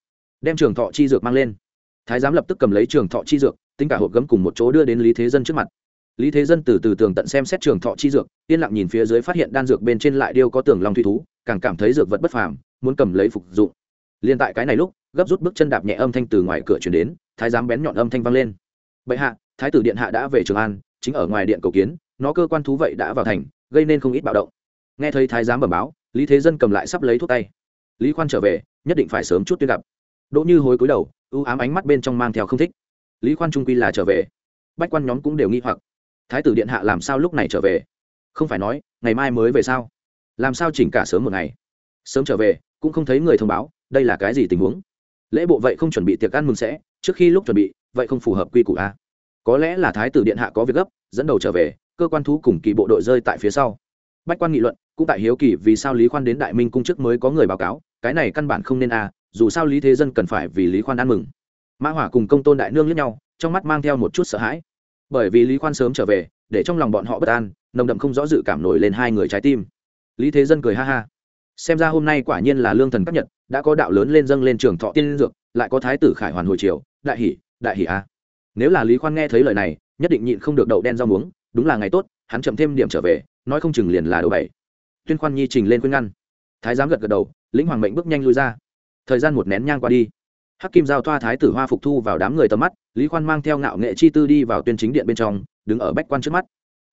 đem trường thọ chi dược mang lên. Thái giám lập tức cầm lấy trường thọ chi dược tính cả hộp gấm cùng một chỗ đưa đến lý thế dân trước mặt. Lý thế dân từ từ tường tận xem xét trường thọ chi dược, yên lặng nhìn phía dưới phát hiện đan dược bên trên lại điêu có tường long thủy thú, càng cảm thấy dược vật bất phàm, muốn cầm lấy phục dụng. Liên tại cái này lúc, gấp rút bước chân đạp nhẹ âm thanh từ ngoài cửa chuyển đến, thái giám bén nhọn âm thanh vang lên. Bệ hạ, thái tử điện hạ đã về trường an, chính ở ngoài điện cầu kiến, nó cơ quan thú vậy đã vào thành, gây nên không ít bạo động. Nghe thấy thái giám bẩm báo, lý thế dân cầm lại sắp lấy thuốc tay. Lý khoan trở về, nhất định phải sớm chút tuyên gặp đỗ như hối cúi đầu ưu ám ánh mắt bên trong mang theo không thích. Lý khoan trung quy là trở về. Bách quan nhóm cũng đều nghi hoặc. Thái tử điện hạ làm sao lúc này trở về? Không phải nói, ngày mai mới về sao? Làm sao chỉnh cả sớm một ngày? Sớm trở về, cũng không thấy người thông báo, đây là cái gì tình huống? Lễ bộ vậy không chuẩn bị tiệc ăn mừng sẽ, trước khi lúc chuẩn bị, vậy không phù hợp quy củ a có lẽ là thái tử điện hạ có việc gấp, dẫn đầu trở về, cơ quan thú cùng kỳ bộ đội rơi tại phía sau. Bách quan nghị luận, cũng tại hiếu kỳ vì sao lý khoan đến đại minh cung chức mới có người báo cáo, cái này căn bản không nên a dù sao lý thế dân cần phải vì lý khoan ăn mừng. Mã hỏa cùng công tôn đại nương lẫn nhau trong mắt mang theo một chút sợ hãi. Bởi vì lý khoan sớm trở về để trong lòng bọn họ bất an nồng đậm không rõ dự cảm nổi lên hai người trái tim. Lý thế dân cười ha ha. Xem ra hôm nay quả nhiên là lương thần cấp nhật đã có đạo lớn lên dâng lên trường thọ tiên dược lại có thái tử khải hoàn hồi triều, đại hỷ đại hỷ a. Nếu là lý khoan nghe thấy lời này nhất định nhịn không được đậu đen rau muống đúng là ngày tốt hắn chậm thêm điểm trở về nói không chừng liền là đầu bảy. Tuyên khoan nhi trình lên khuyên ngăn. Thái giám gật gật đầu lĩnh hoàng mệnh bước nhanh lui ra thời gian một nén nhang qua đi. Hắc kim giao thoa thái tử hoa phục thu vào đám người tầm mắt, lý khoan mang theo ngạo nghệ chi tư đi vào tuyên chính điện bên trong, đứng ở bách quan trước mắt.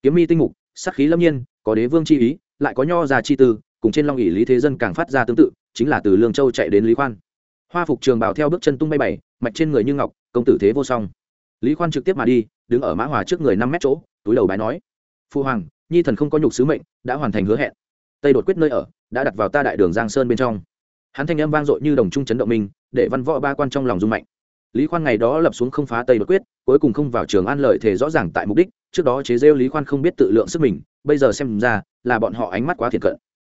Kiếm mi tinh mục, sắc khí lâm nhiên, có đế vương chi ý, lại có nho già chi tư, cùng trên long ỉ lý thế dân càng phát ra tương tự, chính là từ lương châu chạy đến lý khoan. Hoa phục trường bảo theo bước chân tung bay bảy, mạch trên người như ngọc, công tử thế vô song. Lý khoan trực tiếp mà đi, đứng ở mã hòa trước người năm mét chỗ, túi đầu bái nói, phu hoàng, nhi thần không có nhục sứ mệnh, đã hoàn thành hứa hẹn. Tây đột quyết nơi ở, đã đặt vào ta đại đường giang sơn bên trong hắn thanh âm vang dội như đồng trung chấn động minh để văn võ ba quan trong lòng rung mạnh. Lý khoan ngày đó lập xuống không phá tây đột quyết, cuối cùng không vào trường an lợi thể rõ ràng tại mục đích, trước đó chế rêu lý khoan không biết tự lượng sức mình, bây giờ xem ra là bọn họ ánh mắt quá thiệt cận.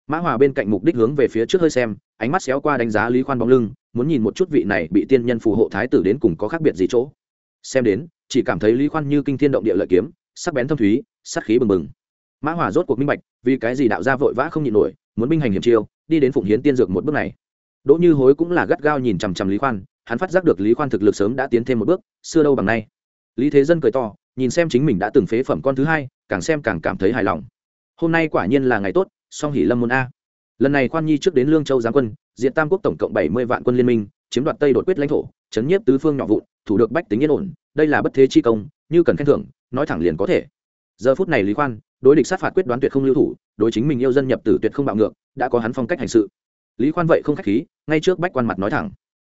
Mã hòa bên cạnh mục đích hướng về phía trước hơi xem, ánh mắt xéo qua đánh giá lý khoan bóng lưng, muốn nhìn một chút vị này bị tiên nhân phù hộ thái tử đến cùng có khác biệt gì chỗ. Xem đến, chỉ cảm thấy lý khoan như kinh thiên động địa lợi kiếm, sắc bén thâm thúy sắc khí bừng bừng. Mã hòa rốt cuộc minh bạch, vì cái gì đạo gia vội vã không nhịn nổi, muốn binh hành hiểm chiêu, đi đến phụng hiến tiên dược một bước này đỗ như hối cũng là gắt gao nhìn chằm chằm lý khoan, hắn phát giác được lý khoan thực lực sớm đã tiến thêm một bước, xưa đâu bằng nay. Lý thế dân cười to, nhìn xem chính mình đã từng phế phẩm con thứ hai, càng xem càng cảm thấy hài lòng. Hôm nay quả nhiên là ngày tốt, song hỷ lâm môn a. Lần này khoan nhi trước đến lương châu giáng quân diện tam quốc tổng cộng bảy mươi vạn quân liên minh, chiếm đoạt tây đột quyết lãnh thổ, chấn nhiếp tứ phương nhỏ vụn, thủ được bách tính yên ổn, đây là bất thế chi công, như cần khen thưởng, nói thẳng liền có thể. Giờ phút này lý khoan, đối địch sát phạt quyết đoán tuyệt không lưu thủ, đối chính mình yêu dân nhập tử tuyệt không bạo ngược, đã có hắn phong cách hành sự lý khoan vậy không khách khí, ngay trước bách quan mặt nói thẳng.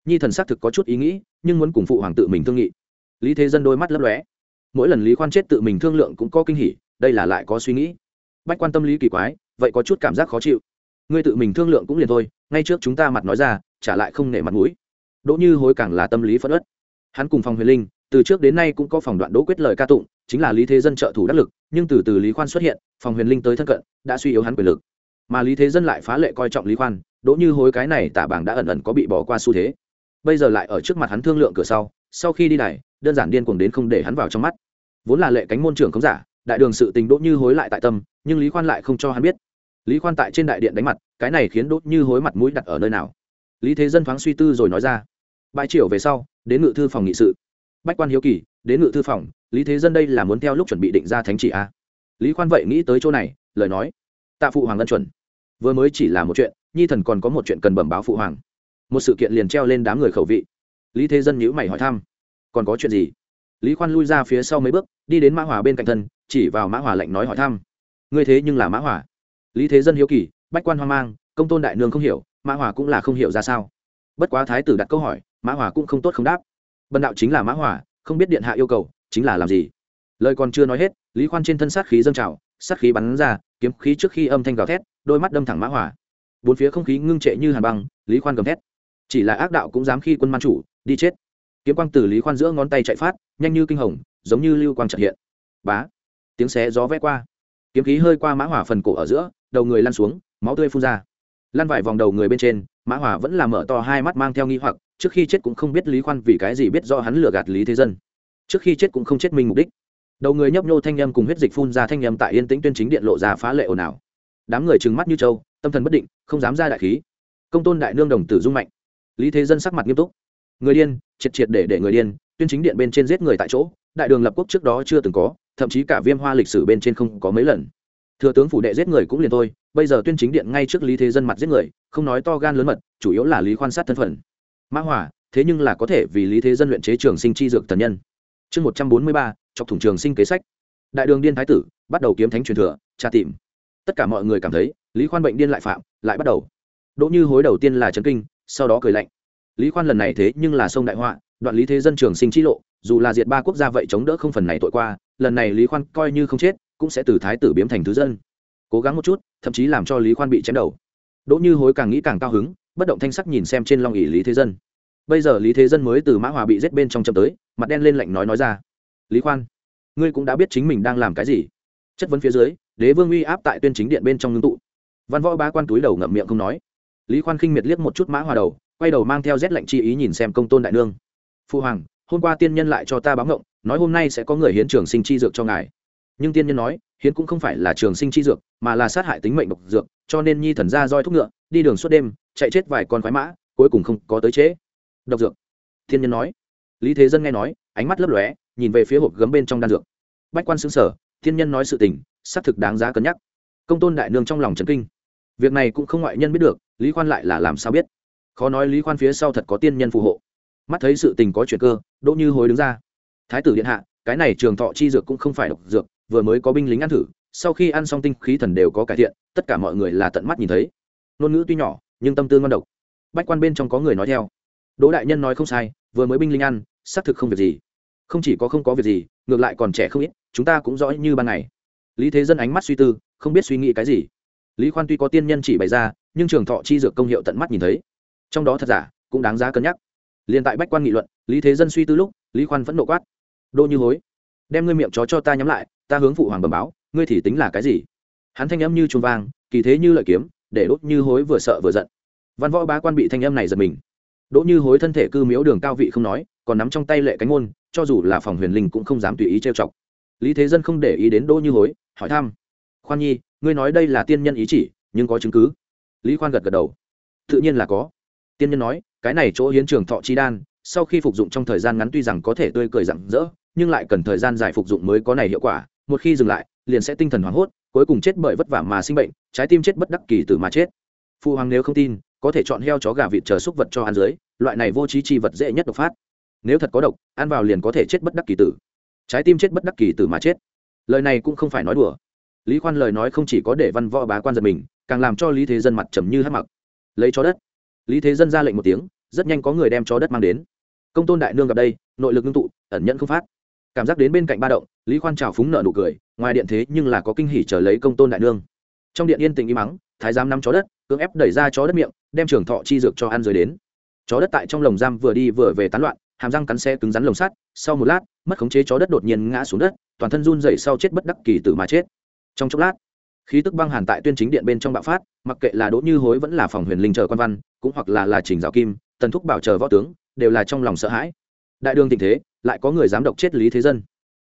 Nhi thần xác thực có chút ý nghĩ, nhưng muốn cùng phụ hoàng tự mình thương nghị. Lý thế dân đôi mắt lấp lóe. Mỗi lần lý khoan chết tự mình thương lượng cũng có kinh hỉ, đây là lại có suy nghĩ. Bách quan tâm lý kỳ quái, vậy có chút cảm giác khó chịu. Ngươi tự mình thương lượng cũng liền thôi, ngay trước chúng ta mặt nói ra, trả lại không nể mặt mũi. Đỗ như hối càng là tâm lý phất ất hắn cùng phòng huyền linh, từ trước đến nay cũng có phòng đoạn đỗ quyết lời ca tụng, chính là lý thế dân trợ thủ đắc lực, nhưng từ từ lý khoan xuất hiện phòng huyền linh tới thân cận, đã suy yếu hắn quyền lực. Mà lý thế dân lại phá lệ coi trọng lý khoan đỗ như hối cái này tả bảng đã ẩn ẩn có bị bỏ qua xu thế. Bây giờ lại ở trước mặt hắn thương lượng cửa sau sau khi đi này đơn giản điên cuồng đến không để hắn vào trong mắt. Vốn là lệ cánh môn trưởng không giả, đại đường sự tình đỗ như hối lại tại tâm, nhưng lý khoan lại không cho hắn biết. Lý khoan tại trên đại điện đánh mặt, cái này khiến đỗ như hối mặt mũi đặt ở nơi nào? Lý thế dân thoáng suy tư rồi nói ra. Bãi triều về sau, đến ngự thư phòng nghị sự. Bách quan hiếu kỳ, đến ngự thư phòng, lý thế dân đây là muốn theo lúc chuẩn bị định ra thánh chỉ a. À? lý khoan vậy nghĩ tới chỗ này, lời nói. Tạ phụ hoàng ân chuẩn vừa mới chỉ là một chuyện, nhi thần còn có một chuyện cần bẩm báo phụ hoàng. Một sự kiện liền treo lên đám người khẩu vị. Lý thế dân nhữ mày hỏi thăm. Còn có chuyện gì? Lý khoan lui ra phía sau mấy bước, đi đến mã hòa bên cạnh thân, chỉ vào mã hòa lệnh nói hỏi thăm. Ngươi thế nhưng là mã hòa. Lý thế dân hiếu kỳ, bách quan hoang mang, công tôn đại nương không hiểu, mã hòa cũng là không hiểu ra sao. Bất quá thái tử đặt câu hỏi, mã hòa cũng không tốt không đáp. Bần đạo chính là mã hòa, không biết điện hạ yêu cầu, chính là làm gì? Lời còn chưa nói hết, lý khoan trên thân sát khí dâng trào, sát khí bắn ra, kiếm khí trước khi âm thanh gào thét đôi mắt đâm thẳng mã hỏa, bốn phía không khí ngưng trệ như hàn băng lý khoan gầm thét. Chỉ là ác đạo cũng dám khi quân man chủ đi chết. Kiếm quang từ lý khoan giữa ngón tay chạy phát nhanh như kinh hồng giống như lưu quang trật hiện. Bá! Tiếng xé gió vẽ qua. Kiếm khí hơi qua mã hỏa phần cổ ở giữa đầu người lăn xuống máu tươi phun ra. Lăn vải vòng đầu người bên trên mã hỏa vẫn làm mở to hai mắt mang theo nghi hoặc trước khi chết cũng không biết lý khoan vì cái gì biết do hắn lừa gạt lý thế dân. Trước khi chết cũng không chết mình mục đích. Đầu người nhấp nhô thanh â m cùng huyết dịch phun ra thanh â m tại yên tĩnh tuyên chính điện lộ ra phá lệ ồn ào đám người trừng mắt như trâu, tâm thần bất định, không dám ra đại khí. Công tôn đại nương đồng tử dung mạnh. Lý thế dân sắc mặt nghiêm túc. Người điên, triệt triệt để để người điên, tuyên chính điện bên trên giết người tại chỗ, đại đường lập quốc trước đó chưa từng có, thậm chí cả viêm hoa lịch sử bên trên không có mấy lần. Thừa tướng phủ đệ giết người cũng liền thôi, bây giờ tuyên chính điện ngay trước lý thế dân mặt giết người, không nói to gan lớn mật, chủ yếu là lý quan sát thân phận. Mã hỏa thế nhưng là có thể vì lý thế dân luyện chế trường sinh chi dược thần nhân. Chương một trăm bốn mươi ba, chọc thủng trường sinh kế sách. Đại đường điên thái tử, bắt đầu kiếm thánh truyền thừa, tra tìm tất cả mọi người cảm thấy, lý khoan bệnh điên lại phạm, lại bắt đầu. Đỗ như hối đầu tiên là trấn kinh, sau đó cười lạnh. Lý khoan lần này thế nhưng là sông đại họa, đoạn lý thế dân trường sinh chi lộ, dù là diệt ba quốc gia vậy chống đỡ không phần này tội qua, lần này lý khoan coi như không chết, cũng sẽ từ thái tử biếm thành thứ dân. Cố gắng một chút, thậm chí làm cho lý khoan bị chém đầu. Đỗ như hối càng nghĩ càng cao hứng, bất động thanh sắc nhìn xem trên long ỉ lý thế dân. Bây giờ lý thế dân mới từ mã hòa bị giết bên trong chậm tới, mặt đen lên lạnh nói nói ra. Lý khoan, ngươi cũng đã biết chính mình đang làm cái gì chất vấn phía dưới, đế vương uy áp tại tuyên chính điện bên trong ngưng tụ. Văn võ ba quan túi đầu ngậm miệng không nói. Lý khoan khinh miệt liếc một chút mã hòa đầu, quay đầu mang theo rét lạnh chi ý nhìn xem công tôn đại nương. Phu hoàng, hôm qua tiên nhân lại cho ta báo ngộng, nói hôm nay sẽ có người hiến trường sinh chi dược cho ngài. Nhưng tiên nhân nói, hiến cũng không phải là trường sinh chi dược, mà là sát hại tính mệnh độc dược, cho nên nhi thần ra roi thúc ngựa, đi đường suốt đêm, chạy chết vài con khoái mã, cuối cùng không có tới chế. Độc dược. Thiên nhân nói. Lý thế dân nghe nói, ánh mắt lấp lóe, nhìn về phía hộp gấm bên trong đan dược. Bách quan xứng sở thiên nhân nói sự tình, xác thực đáng giá cân nhắc. Công tôn đại nương trong lòng trấn kinh. Việc này cũng không ngoại nhân biết được, lý khoan lại là làm sao biết? Khó nói lý khoan phía sau thật có tiên nhân phù hộ. Mắt thấy sự tình có chuyện cơ, đỗ như hối đứng ra. Thái tử điện hạ, cái này trường thọ chi dược cũng không phải độc dược, vừa mới có binh lính ăn thử, sau khi ăn xong tinh khí thần đều có cải thiện, tất cả mọi người là tận mắt nhìn thấy. Ngôn ngữ tuy nhỏ, nhưng tâm tư ngon độc. Bách quan bên trong có người nói theo. Đỗ đại nhân nói không sai, vừa mới binh lính ăn, xác thực không việc gì. Không chỉ có không có việc gì, ngược lại còn trẻ không ít chúng ta cũng rõ như ban ngày. Lý thế dân ánh mắt suy tư, không biết suy nghĩ cái gì. Lý khoan tuy có tiên nhân chỉ bày ra, nhưng trường thọ chi dược công hiệu tận mắt nhìn thấy. Trong đó thật giả, cũng đáng giá cân nhắc. Liền tại bách quan nghị luận, lý thế dân suy tư lúc, lý khoan vẫn nộ quát. Đô như hối, đem ngươi miệng chó cho ta nhắm lại, ta hướng phụ hoàng bẩm báo, ngươi thì tính là cái gì? Hắn thanh âm như chuông vang, kỳ thế như lợi kiếm, để đốt như hối vừa sợ vừa giận. Văn võ bá quan bị thanh âm này giật mình. Đỗ như hối thân thể cư miếu đường cao vị không nói, còn nắm trong tay lệ cánh môn, cho dù là phòng huyền linh cũng không dám tùy ý trêu chọc lý thế dân không để ý đến đỗ như hối, hỏi thăm. Khoan nhi, ngươi nói đây là tiên nhân ý chỉ, nhưng có chứng cứ. Lý khoan gật gật đầu. Tự nhiên là có. Tiên nhân nói, cái này chỗ hiến trường thọ chi đan, sau khi phục dụng trong thời gian ngắn tuy rằng có thể tươi cười rặng rỡ, nhưng lại cần thời gian dài phục dụng mới có này hiệu quả. Một khi dừng lại, liền sẽ tinh thần hoảng hốt, cuối cùng chết bởi vất vả mà sinh bệnh, trái tim chết bất đắc kỳ tử mà chết. Phu hoàng nếu không tin, có thể chọn heo chó gà vịt chờ xúc vật cho ăn dưới, loại này vô trí chi vật dễ nhất độc phát. Nếu thật có độc, ăn vào liền có thể chết bất đắc kỳ tử trái tim chết bất đắc kỳ tử mà chết. Lời này cũng không phải nói đùa. Lý khoan lời nói không chỉ có để văn võ bá quan giật mình, càng làm cho lý thế dân mặt trầm như hát mặc. Lấy chó đất. Lý thế dân ra lệnh một tiếng, rất nhanh có người đem chó đất mang đến. Công tôn đại nương gặp đây, nội lực ngưng tụ, ẩn nhận không phát. Cảm giác đến bên cạnh ba động, lý khoan trào phúng nợ nụ cười, ngoài điện thế nhưng là có kinh hỉ chờ lấy công tôn đại nương. Trong điện yên tình im mắng thái giám nắm chó đất, cưỡng ép đẩy ra chó đất miệng, đem trường thọ chi dược cho ăn rời đến. Chó đất tại trong lồng giam vừa đi vừa về tán loạn, hàm răng cắn xe cứng rắn lồng sắt, sau một lát mất khống chế chó đất đột nhiên ngã xuống đất, toàn thân run dậy sau chết bất đắc kỳ tử mà chết. Trong chốc lát, khí tức băng hàn tại tuyên chính điện bên trong bạo phát, mặc kệ là đỗ như hối vẫn là phòng huyền linh chờ quan văn, cũng hoặc là là trình giáo kim, tần thúc bảo chờ võ tướng, đều là trong lòng sợ hãi. Đại đường tình thế, lại có người dám độc chết lý thế dân.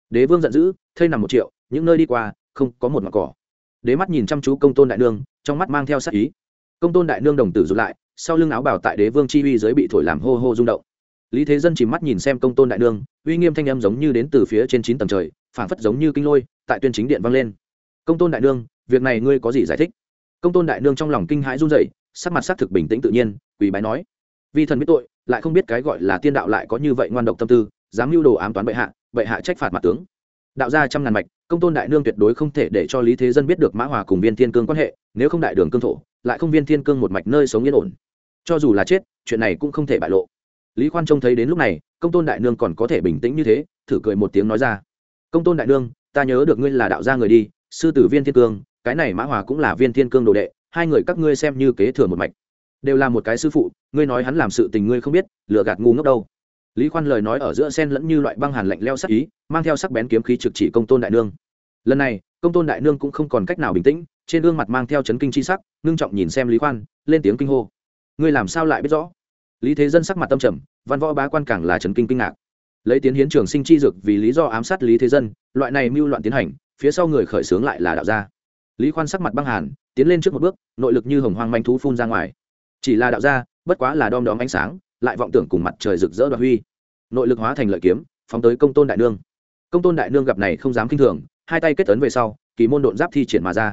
Đế vương giận dữ, thây nằm một triệu, những nơi đi qua, không có một mặt cỏ. Đế mắt nhìn chăm chú công tôn đại nương, trong mắt mang theo sát ý. Công tôn đại nương đồng tử rụt lại, sau lưng áo bảo tại đế vương chi uy giới bị thổi làm hô hô rung động lý thế dân chìm mắt nhìn xem công tôn đại nương, uy nghiêm thanh âm giống như đến từ phía trên chín tầng trời, phảng phất giống như kinh lôi, tại tuyên chính điện vang lên. Công tôn đại nương, việc này ngươi có gì giải thích? Công tôn đại nương trong lòng kinh hãi run rẩy, sắc mặt sắc thực bình tĩnh tự nhiên, quỳ bái nói Vì thần biết tội, lại không biết cái gọi là tiên đạo lại có như vậy ngoan độc tâm tư, dám mưu đồ ám toán bệ hạ bệ hạ trách phạt mặt tướng. Đạo ra trăm ngàn mạch, công tôn đại nương tuyệt đối không thể để cho lý thế dân biết được mã hòa cùng viên thiên cương quan hệ, nếu không đại đường cương thổ, lại không viên thiên cương một mạch nơi sống yên ổn. Cho dù là chết, chuyện này cũng không thể bại lộ lý khoan trông thấy đến lúc này, công tôn đại nương còn có thể bình tĩnh như thế, thử cười một tiếng nói ra. Công tôn đại nương, ta nhớ được ngươi là đạo gia người đi, sư tử viên thiên cương, cái này mã hòa cũng là viên thiên cương đồ đệ, hai người các ngươi xem như kế thừa một mạch. Đều là một cái sư phụ, ngươi nói hắn làm sự tình ngươi không biết lựa gạt ngu ngốc đâu. Lý khoan lời nói ở giữa sen lẫn như loại băng hàn lạnh leo sắc ý, mang theo sắc bén kiếm khí trực chỉ công tôn đại nương. Lần này, công tôn đại nương cũng không còn cách nào bình tĩnh, trên gương mặt mang theo chấn kinh c h i sắc, ngưng trọng nhìn xem lý khoan, lên tiếng kinh hô. Ngươi làm sao lại biết rõ? Lý thế dân sắc mặt tâm trầm, văn võ bá quan càng là trần kinh kinh ngạc. Lấy tiến hiến trường sinh chi dược vì lý do ám sát lý thế dân, loại này mưu loạn tiến hành, phía sau người khởi xướng lại là đạo gia. Lý khoan sắc mặt băng hàn, tiến lên trước một bước, nội lực như hồng hoang manh thú phun ra ngoài. Chỉ là đạo gia, bất quá là đom đóm ánh sáng, lại vọng tưởng cùng mặt trời rực rỡ đoạt huy. Nội lực hóa thành lợi kiếm, phóng tới công tôn đại nương. Công tôn đại nương gặp này không dám k i n h thường, hai tay kết tấn về sau, kỳ môn độn giáp thi triển mà ra.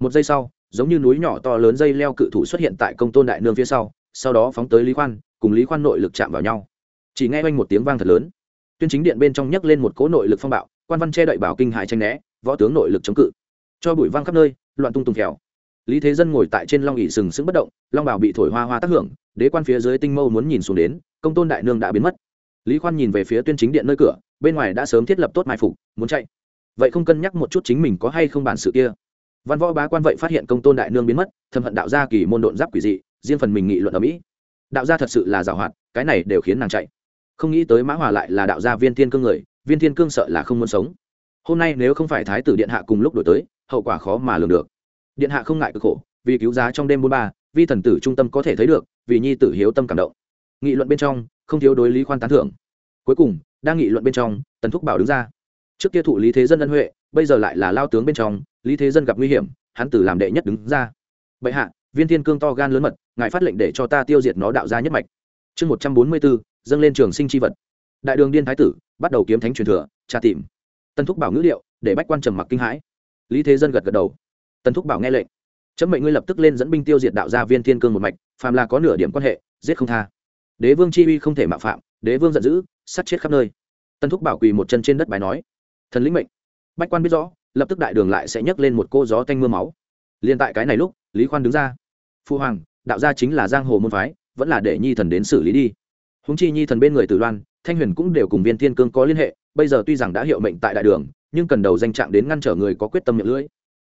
Một giây sau, giống như núi nhỏ to lớn dây leo cự thủ xuất hiện tại công tôn đại nương phía sau sau đó phóng tới lý khoan, cùng lý khoan nội lực chạm vào nhau. Chỉ nghe oanh một tiếng vang thật lớn. Tuyên chính điện bên trong nhấc lên một cỗ nội lực phong bạo, quan văn che đậy bảo kinh hại tranh né, võ tướng nội lực chống cự. Cho bụi văng khắp nơi, loạn tung tùng khèo. lý thế dân ngồi tại trên long ỉ sừng sững bất động, long bảo bị thổi hoa hoa tác hưởng, đế quan phía dưới tinh mâu muốn nhìn xuống đến, công tôn đại nương đã biến mất. Lý khoan nhìn về phía tuyên chính điện nơi cửa, bên ngoài đã sớm thiết lập tốt mai phục, muốn chạy. Vậy không cân nhắc một chút chính mình có hay không bản sự kia. Văn võ bá quan vậy phát hiện công tôn đại nương biến mất thâm hận đạo gia kỳ môn độn giáp quỷ dị riêng phần mình nghị luận ở mỹ đạo gia thật sự là giảo hoạt, cái này đều khiến nàng chạy. không nghĩ tới mã hòa lại là đạo gia viên thiên cương người, viên thiên cương sợ là không muốn sống. hôm nay nếu không phải thái tử điện hạ cùng lúc đổi tới, hậu quả khó mà lường được. điện hạ không ngại cực khổ, vì cứu giá trong đêm bốn ba, vi thần tử trung tâm có thể thấy được, vì nhi tử hiếu tâm cảm động. nghị luận bên trong, không thiếu đối lý khoan tán thưởng. cuối cùng, đang nghị luận bên trong, tần thúc bảo đứng ra. trước kia thụ lý thế dân ân huệ, bây giờ lại là lao tướng bên trong, lý thế dân gặp nguy hiểm, hắn tử làm đệ nhất đứng ra. bệ hạ viên thiên cương to gan lớn mật, ngài phát lệnh để cho ta tiêu diệt nó đạo ra nhất mạch. Chương một trăm bốn mươi bốn, dâng lên trường sinh tri vật. Đại đường điên thái tử, bắt đầu kiếm thánh truyền thừa, tra tìm. Tần thúc bảo ngữ liệu, để bách quan trầm mặc kinh hãi. Lý thế dân gật gật đầu. Tần thúc bảo nghe lệnh. Chấm mệnh ngươi lập tức lên dẫn binh tiêu diệt đạo gia viên thiên cương một mạch, phàm là có nửa điểm quan hệ, giết không tha. Đế vương chi uy không thể mạo phạm, đế vương giận dữ, sát chết khắp nơi. Tần thúc bảo quỳ một chân trên đất bài nói. Thần lĩnh mệnh. Bách quan biết rõ, lập tức đại đường lại sẽ nhấc lên một cô gió tanh mưa máu. Liên tại cái này lúc, lý khoan đứng ra phu hoàng, đạo gia chính là giang hồ môn phái, vẫn là để nhi thần đến xử lý đi. Húng chi nhi thần bên người tử loan, thanh huyền cũng đều cùng viên thiên cương có liên hệ, bây giờ tuy rằng đã hiệu mệnh tại đại đường, nhưng cần đầu danh trạng đến ngăn trở người có quyết tâm miệng lưỡi.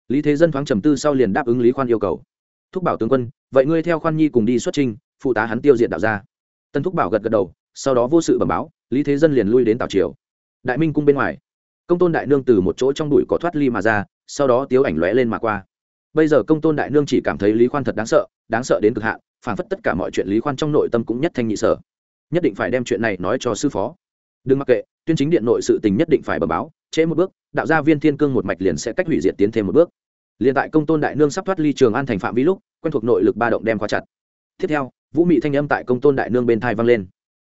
Lý thế dân thoáng trầm tư sau liền đáp ứng lý khoan yêu cầu. Thúc bảo tướng quân, vậy ngươi theo khoan nhi cùng đi xuất trình phụ tá hắn tiêu diệt đạo gia. Tân thúc bảo gật gật đầu, sau đó vô sự bẩm báo, lý thế dân liền lui đến tào triều. Đại minh cung bên ngoài, công tôn đại nương từ một chỗ trong đùi có thoát ly mà ra, sau đó tiếu ảnh lóe lên mà qua bây giờ công tôn đại nương chỉ cảm thấy lý khoan thật đáng sợ đáng sợ đến cực hạn, phản phất tất cả mọi chuyện lý khoan trong nội tâm cũng nhất thanh nhị sở. Nhất định phải đem chuyện này nói cho sư phó. Đừng mặc kệ, tuyên chính điện nội sự tình nhất định phải bẩm báo, trễ một bước, đạo gia viên thiên cương một mạch liền sẽ cách hủy diệt tiến thêm một bước. Liền tại công tôn đại nương sắp thoát ly trường an thành phạm vi lúc, quen thuộc nội lực ba động đem khóa chặt. Tiếp theo, vũ mị thanh âm tại công tôn đại nương bên thai vang lên.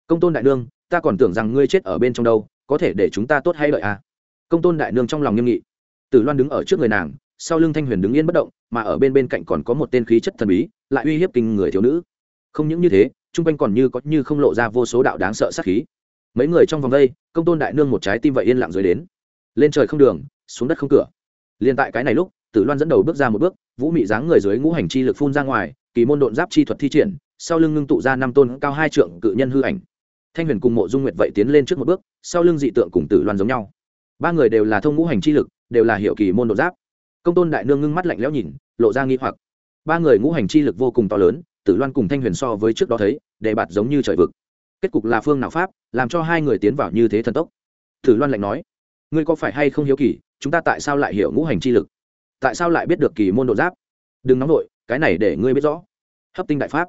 Công tôn đại nương, ta còn tưởng rằng ngươi chết ở bên trong đâu, có thể để chúng ta tốt hay lợi à? Công tôn đại nương trong lòng nghiêm nghị. Tử loan đứng ở trước người nàng sau lưng thanh huyền đứng yên bất động, mà ở bên bên cạnh còn có một tên khí chất thần bí, lại uy hiếp kinh người thiếu nữ. Không những như thế, chung quanh còn như có như không lộ ra vô số đạo đáng sợ sát khí. Mấy người trong vòng đây, công tôn đại nương một trái tim vậy yên lặng dưới đến. Lên trời không đường, xuống đất không cửa. Liền tại cái này lúc, tử loan dẫn đầu bước ra một bước, vũ mị dáng người dưới ngũ hành chi lực phun ra ngoài, kỳ môn độn giáp chi thuật thi triển, sau lưng ngưng tụ ra năm tôn cao hai trượng cự nhân hư ảnh. Thanh huyền cùng mộ dung nguyệt vậy tiến lên trước một bước, sau lưng dị tượng cùng tử loan giống nhau. Ba người đều là thông ngũ hành chi lực, đều là hiệu kỳ môn độn giáp công tôn đại nương ngưng mắt lạnh lẽo nhìn, lộ ra nghi hoặc. Ba người ngũ hành chi lực vô cùng to lớn, tử loan cùng thanh huyền so với trước đó thấy, đề bạt giống như trời vực. Kết cục là phương nào pháp, làm cho hai người tiến vào như thế thần tốc? Tử loan lạnh nói. Ngươi có phải hay không hiếu kỳ, chúng ta tại sao lại hiểu ngũ hành chi lực? Tại sao lại biết được kỳ môn độ giáp? Đừng nóng nổi cái này để ngươi biết rõ. Hấp tinh đại pháp.